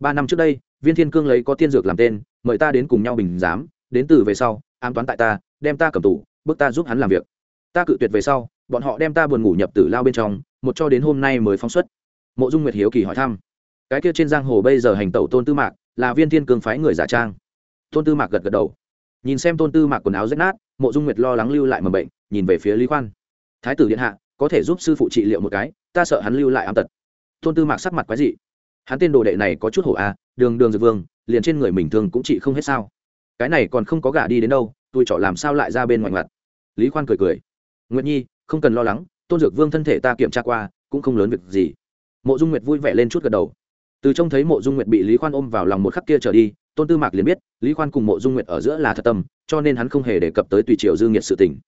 Ba năm trước đây, viên thiên cương lấy có tiên dược làm tên, mời ta đến cùng nhau bình giám, đến từ về sau, ám toán tại ta, đem ta cầm tủ bước ta giúp hắn làm việc. Ta cự tuyệt về sau, bọn họ đem ta buồn ngủ nhập tử lao bên trong, một cho đến hôm nay mới phóng xuất. Mộ dung nguyệt hiếu kỳ hỏi thăm, cái kia trên giang hồ bây giờ hành tẩu tôn tư mạc, là viên thiên cương phái người giả trang. Tôn tư mạc gật gật đầu. Nhìn xem tôn tư mạc quần áo rách nát, mộ dung nguyệt lo lắng lưu lại mầm bệnh, nhìn về phía lý khoan. Thái tử điện hạ có thể giúp sư phụ trị liệu một cái, ta sợ hắn lưu lại ám tật. Tôn tư mạc sắc mặt quái dị. Hắn tên đồ đệ này có chút hổ a đường đường dược vương, liền trên người mình thường cũng trị không hết sao. Cái này còn không có gả đi đến đâu, tôi trọ làm sao lại ra bên ngoài mặt. Lý khoan cười cười. Nguyệt nhi, không cần lo lắng, tôn dược vương thân thể ta kiểm tra qua, cũng không lớn việc gì. Mộ dung nguyệt vui vẻ lên chút gật đầu. Từ trông thấy mộ dung nguyệt bị lý khoan ôm vào lòng một khắc kia trở đi, tôn tư mạc liền biết, lý khoan cùng mộ dung nguyệt ở giữa là thật tâm, cho nên hắn không hề đề cập tới tùy triều dư nghiệt sự tình.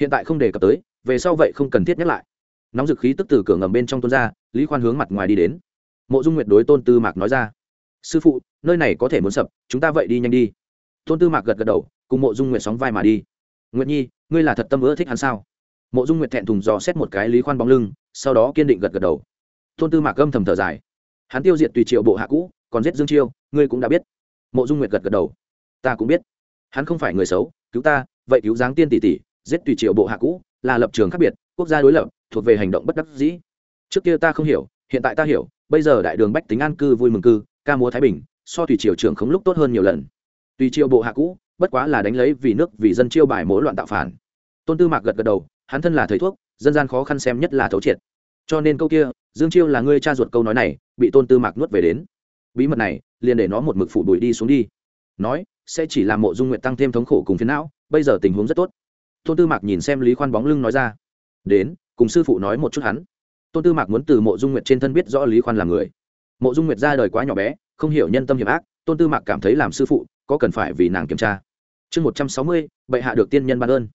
Hiện tại không đề cập tới về sau vậy không cần thiết nhắc lại. Nóng dực khí tức từ cửa ngầm bên trong tuôn ra, lý khoan hướng mặt ngoài đi đến. Mộ dung nguyệt đối tôn tư mạc nói ra, sư phụ, nơi này có thể muốn sập, chúng ta vậy đi nhanh đi. Tôn tư mạc gật gật đầu, cùng mộ dung nguyệt sóng vai mà đi. Nguyệt nhi, ngươi là thật tâm ưa thích hắn sao? Mộ dung nguyệt thẹn thùng dò xét một cái lý khoan bóng lưng, sau đó kiên định gật gật đầu. Tôn tư mạc gâm thầm thở dài, hắn tiêu diệt tùy triệu bộ hạ cũ, còn giết dương chiêu, ngươi cũng đã biết. Mộ dung nguyệt gật gật đầu, ta cũng biết. Hắn không phải người xấu, cứu ta, vậy cứu giáng tiên tỷ tỷ, giết tùy triệu bộ hạ cũ là lập trường khác biệt, quốc gia đối lập, thuộc về hành động bất đắc dĩ. Trước kia ta không hiểu, hiện tại ta hiểu, bây giờ đại đường bách tính an cư vui mừng cư, ca múa thái bình, so tùy triều trưởng không lúc tốt hơn nhiều lần. Tùy triều bộ hạ cũ, bất quá là đánh lấy vì nước, vì dân chiêu bài mối loạn tạo phản. Tôn tư mạc gật gật đầu, hắn thân là thầy thuốc, dân gian khó khăn xem nhất là thấu triệt. Cho nên câu kia, dương chiêu là ngươi cha ruột câu nói này, bị tôn tư mạc nuốt về đến. Bí mật này, liền để nó một mực phủ đuổi đi xuống đi. Nói, sẽ chỉ làm mộ dung nguyện tăng thêm thống khổ cùng phiến não, bây giờ tình huống rất tốt tôn tư mạc nhìn xem lý khoan bóng lưng nói ra đến cùng sư phụ nói một chút hắn tôn tư mạc muốn từ mộ dung nguyệt trên thân biết rõ lý khoan là người mộ dung nguyệt ra đời quá nhỏ bé không hiểu nhân tâm hiểm ác tôn tư mạc cảm thấy làm sư phụ có cần phải vì nàng kiểm tra chương một trăm sáu mươi, bệ hạ được tiên nhân ban ơn.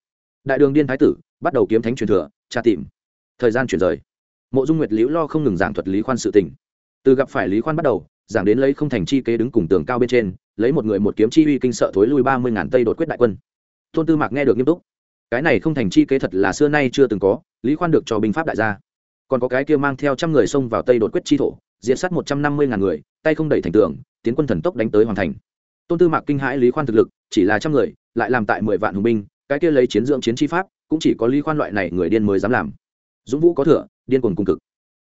Đại đường điên thái tử, bắt đầu kiếm thánh truyền thừa, tra tìm. Thời gian chuyển rời. Mộ dung nguyệt liễu lo không ngừng giảng thuật lý khoan sự tình. Từ gặp phải lý khoan bắt đầu, giảng đến lấy không thành chi kế đứng cùng tường cao bên trên, lấy một người một kiếm chi uy kinh sợ thối lui ba mươi ngàn tây đột quyết đại quân. Tôn tư mạc nghe được nghiêm túc cái này không thành chi kế thật là xưa nay chưa từng có, lý khoan được cho binh pháp đại gia. Còn có cái kia mang theo trăm người xông vào tây đột quyết chi thổ diện sát một trăm năm mươi ngàn người, tay không đẩy thành tường, tiến quân thần tốc đánh tới hoàn thành. Tôn tư mạc kinh hãi lý khoan thực lực, chỉ là trăm người, lại làm tại mười vạn hùng binh, cái kia lấy chiến dưỡng chiến chi pháp, cũng chỉ có lý khoan loại này người điên mới dám làm. Dũng vũ có thừa, điên cuồng cung cực.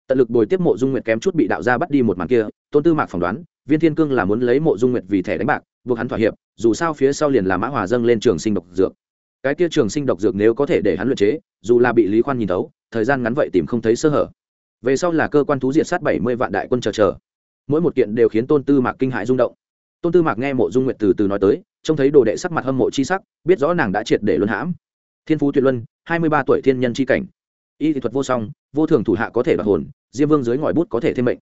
Tận lực bồi tiếp mộ dung nguyệt kém chút bị đạo gia bắt đi một màn kia, tôn tư mạc phỏng đoán, viên thiên cương là muốn lấy mộ dung nguyệt vì thẻ đánh bạc, buộc hắn thỏa hiệp, dù sao phía sau liền là mã hòa dâng lên trường sinh độc dược cái kia trường sinh độc dược nếu có thể để hắn luyện chế, dù là bị lý khoan nhìn thấu, thời gian ngắn vậy tìm không thấy sơ hở. Về sau là cơ quan thú diệt sát bảy mươi vạn đại quân chờ chờ. Mỗi một kiện đều khiến tôn tư mạc kinh hãi rung động. Tôn tư mạc nghe mộ dung nguyệt từ từ nói tới, trông thấy đồ đệ sắc mặt hâm mộ chi sắc, biết rõ nàng đã triệt để luân hãm. Thiên phú tuyệt luân, hai mươi ba tuổi thiên nhân chi cảnh. Y thị thuật vô song, vô thường thủ hạ có thể đoạt hồn, diêm vương dưới ngòi bút có thể thêm mệnh.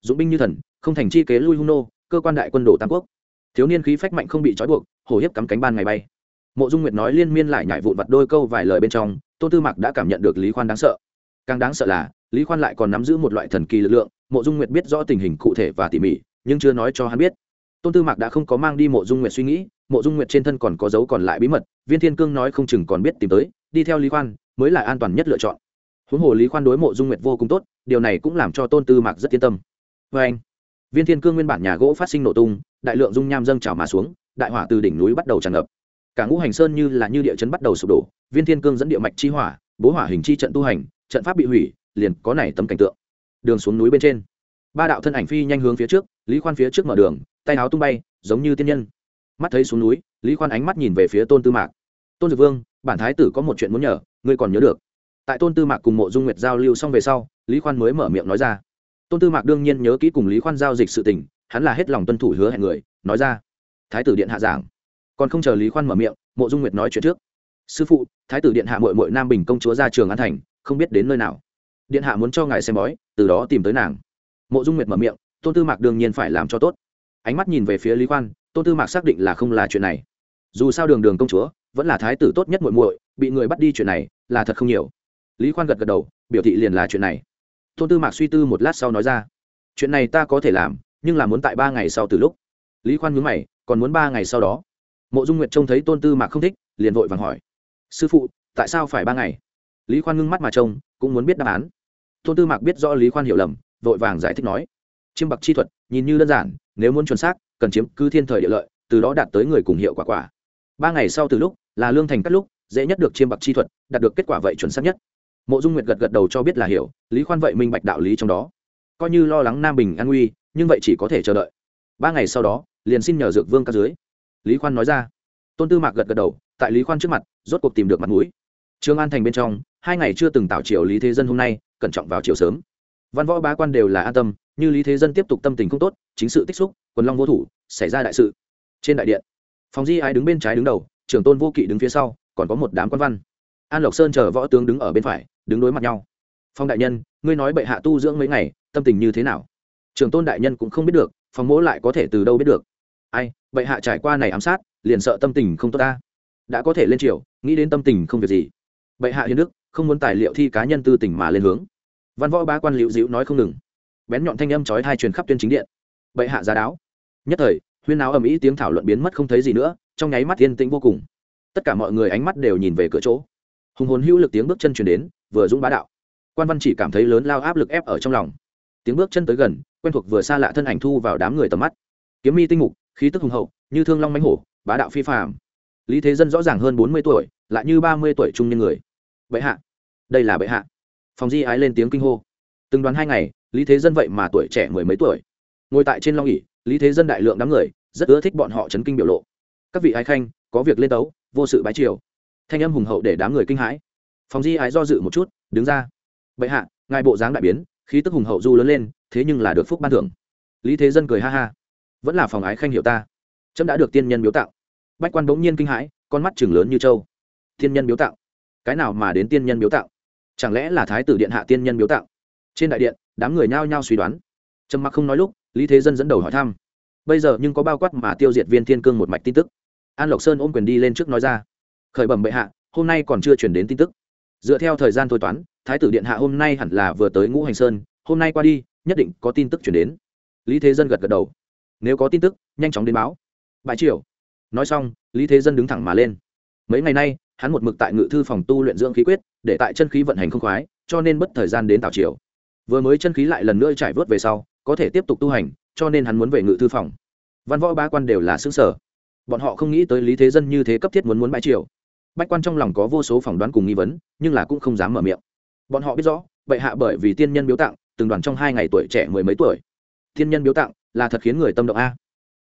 Dũng binh như thần, không thành chi kế lui hung nô, cơ quan đại quân đồ tam quốc. Thiếu niên khí phách mạnh không bị trói buộc, hổ hiếp cắm cánh ban ngày bay mộ dung nguyệt nói liên miên lại nhảy vụn vặt đôi câu vài lời bên trong tôn tư mạc đã cảm nhận được lý khoan đáng sợ. Càng đáng sợ là, lý khoan lại còn nắm giữ một loại thần kỳ lực lượng, mộ dung nguyệt biết rõ tình hình cụ thể và tỉ mỉ, nhưng chưa nói cho hắn biết. Tôn tư mạc đã không có mang đi mộ dung nguyệt suy nghĩ, mộ dung nguyệt trên thân còn có dấu còn lại bí mật, viên thiên cương nói không chừng còn biết tìm tới, đi theo lý khoan, mới là an toàn nhất lựa chọn. Huống hồ lý khoan đối mộ dung nguyệt vô cùng tốt, điều này cũng làm cho tôn tư mạc rất yên tâm. Vê anh, viên thiên cương nguyên bản nhà gỗ phát sinh nổ tung, đại lượng dung nham dâng trào mà xuống, đại hỏa từ đỉnh núi bắt đầu tràn ngập cả ngũ hành sơn như là như địa chấn bắt đầu sụp đổ, viên thiên cương dẫn địa mạch chi hỏa, bố hỏa hình chi trận tu hành, trận pháp bị hủy, liền có này tấm cảnh tượng. Đường xuống núi bên trên, ba đạo thân ảnh phi nhanh hướng phía trước, lý khoan phía trước mở đường, tay áo tung bay, giống như tiên nhân. Mắt thấy xuống núi, lý khoan ánh mắt nhìn về phía tôn tư mạc. Tôn dược vương, bản thái tử có một chuyện muốn nhờ, ngươi còn nhớ được. Tại tôn tư mạc cùng mộ dung nguyệt giao lưu xong về sau, lý khoan mới mở miệng nói ra. Tôn tư mạc đương nhiên nhớ kỹ cùng lý khoan giao dịch sự tình, hắn là hết lòng tuân thủ hứa hẹn người, nói ra, thái tử điện hạ giảng còn không chờ lý khoan mở miệng, mộ dung nguyệt nói chuyện trước. Sư phụ, thái tử điện hạ mội mội nam bình công chúa ra trường an thành, không biết đến nơi nào. Điện hạ muốn cho ngài xem bói, từ đó tìm tới nàng. Mộ dung nguyệt mở miệng, tôn tư mạc đương nhiên phải làm cho tốt. Ánh mắt nhìn về phía lý khoan, tôn tư mạc xác định là không là chuyện này. Dù sao đường đường công chúa, vẫn là thái tử tốt nhất muội muội, bị người bắt đi chuyện này, là thật không nhiều. Lý khoan gật gật đầu, biểu thị liền là chuyện này. Tôn tư mạc suy tư một lát sau nói ra, chuyện này ta có thể làm, nhưng là muốn tại ba ngày sau từ lúc. Lý khoan nhớ mày, còn muốn ba ngày sau đó? Mộ dung nguyệt trông thấy tôn tư mạc không thích, liền vội vàng hỏi, sư phụ, tại sao phải ba ngày? Lý khoan ngưng mắt mà trông, cũng muốn biết đáp án. Tôn tư mạc biết rõ lý khoan hiểu lầm, vội vàng giải thích nói, chiêm bạc chi thuật, nhìn như đơn giản, nếu muốn chuẩn xác, cần chiếm cứ thiên thời địa lợi, từ đó đạt tới người cùng hiệu quả quả. Ba ngày sau từ lúc, là lương thành cắt lúc, dễ nhất được chiêm bạc chi thuật, đạt được kết quả vậy chuẩn xác nhất. Mộ dung nguyệt gật gật đầu cho biết là hiểu, lý khoan vậy minh bạch đạo lý trong đó. Coi như lo lắng nam bình an nguy, nhưng vậy chỉ có thể chờ đợi. Ba ngày sau đó, liền xin nhờ dược vương các dưới lý khoan nói ra. Tôn tư mạc gật gật đầu, tại lý khoan trước mặt, rốt cuộc tìm được mặt mũi. Trương an thành bên trong, hai ngày chưa từng tạo triều lý thế dân hôm nay, cẩn trọng vào chiều sớm. Văn võ bá quan đều là an tâm, như lý thế dân tiếp tục tâm tình không tốt, chính sự tích xúc, quần long vô thủ, xảy ra đại sự. Trên đại điện phòng di ai đứng bên trái đứng đầu, trưởng tôn vô kỵ đứng phía sau, còn có một đám quan văn. An lộc sơn chờ võ tướng đứng ở bên phải, đứng đối mặt nhau. Phong đại nhân, ngươi nói bệ hạ tu dưỡng mấy ngày, tâm tình như thế nào? Trưởng tôn đại nhân cũng không biết được phòng mỗ lại có thể từ đâu biết được? Ai bệ hạ trải qua này ám sát, liền sợ tâm tình không tốt ta. Đã có thể lên triều, nghĩ đến tâm tình không việc gì. Bệ hạ hiến đức, không muốn tài liệu thi cá nhân tư tình mà lên hướng. Văn võ ba quan liễu dịu nói không ngừng. Bén nhọn thanh âm chói hai truyền khắp tuyên chính điện. Bệ hạ giá đáo. Nhất thời, huyên áo ầm ĩ tiếng thảo luận biến mất không thấy gì nữa, trong nháy mắt yên tĩnh vô cùng. Tất cả mọi người ánh mắt đều nhìn về cửa chỗ. Hùng hồn hữu lực tiếng bước chân chuyển đến, vừa dũng bá đạo. Quan văn chỉ cảm thấy lớn lao áp lực ép ở trong lòng. Tiếng bước chân tới gần, quen thuộc vừa xa lạ thân ảnh thu vào đám người tầm mắt. Kiếm mi tinh mục khí tức hùng hậu, như thương long mánh hổ, bá đạo phi phạm lý thế dân rõ ràng hơn bốn mươi tuổi, lại như ba mươi tuổi trung niên người. Bệ hạ. Đây là bệ hạ. Phòng di ái lên tiếng kinh hô. Từng đoán hai ngày, lý thế dân vậy mà tuổi trẻ mười mấy tuổi. Ngồi tại trên long ỉ lý thế dân đại lượng đám người, rất ưa thích bọn họ chấn kinh biểu lộ. Các vị ái khanh, có việc lên tấu, vô sự bái triều. Thanh âm hùng hậu để đám người kinh hãi. Phòng di ái do dự một chút, đứng ra. Bệ hạ, ngài bộ dáng đại biến, khí tức hùng hậu du lớn lên, thế nhưng là được phúc ban thưởng. Lý thế dân cười ha ha vẫn là phòng ái khanh hiệu ta. Trâm đã được tiên nhân biếu tạo. Bách quan bỗng nhiên kinh hãi, con mắt chừng lớn như trâu. Tiên nhân biếu tạo? Cái nào mà đến tiên nhân biếu tạo? Chẳng lẽ là thái tử điện hạ tiên nhân biếu tạo? Trên đại điện, đám người nhao nhao suy đoán. Trâm mặc không nói lúc, lý thế dân dẫn đầu hỏi thăm. Bây giờ nhưng có bao quát mà tiêu diệt viên thiên cương một mạch tin tức. An lộc sơn ôm quyền đi lên trước nói ra. Khởi bẩm bệ hạ, hôm nay còn chưa chuyển đến tin tức. Dựa theo thời gian thôi toán, thái tử điện hạ hôm nay hẳn là vừa tới ngũ hành sơn. Hôm nay qua đi, nhất định có tin tức chuyển đến. Lý thế dân gật gật đầu nếu có tin tức, nhanh chóng đến báo. Bãi triều. Nói xong, lý thế dân đứng thẳng mà lên. Mấy ngày nay, hắn một mực tại ngự thư phòng tu luyện dưỡng khí quyết, để tại chân khí vận hành không khoái, cho nên mất thời gian đến tào triều. Vừa mới chân khí lại lần nữa trải vớt về sau, có thể tiếp tục tu hành, cho nên hắn muốn về ngự thư phòng. Văn võ ba quan đều là xứ sở bọn họ không nghĩ tới lý thế dân như thế cấp thiết muốn muốn bãi triều. Bách quan trong lòng có vô số phỏng đoán cùng nghi vấn, nhưng là cũng không dám mở miệng. Bọn họ biết rõ, bệ hạ bởi vì tiên nhân biếu tặng, từng đoàn trong hai ngày tuổi trẻ mười mấy tuổi. Tiên nhân biếu tặng là thật khiến người tâm động a.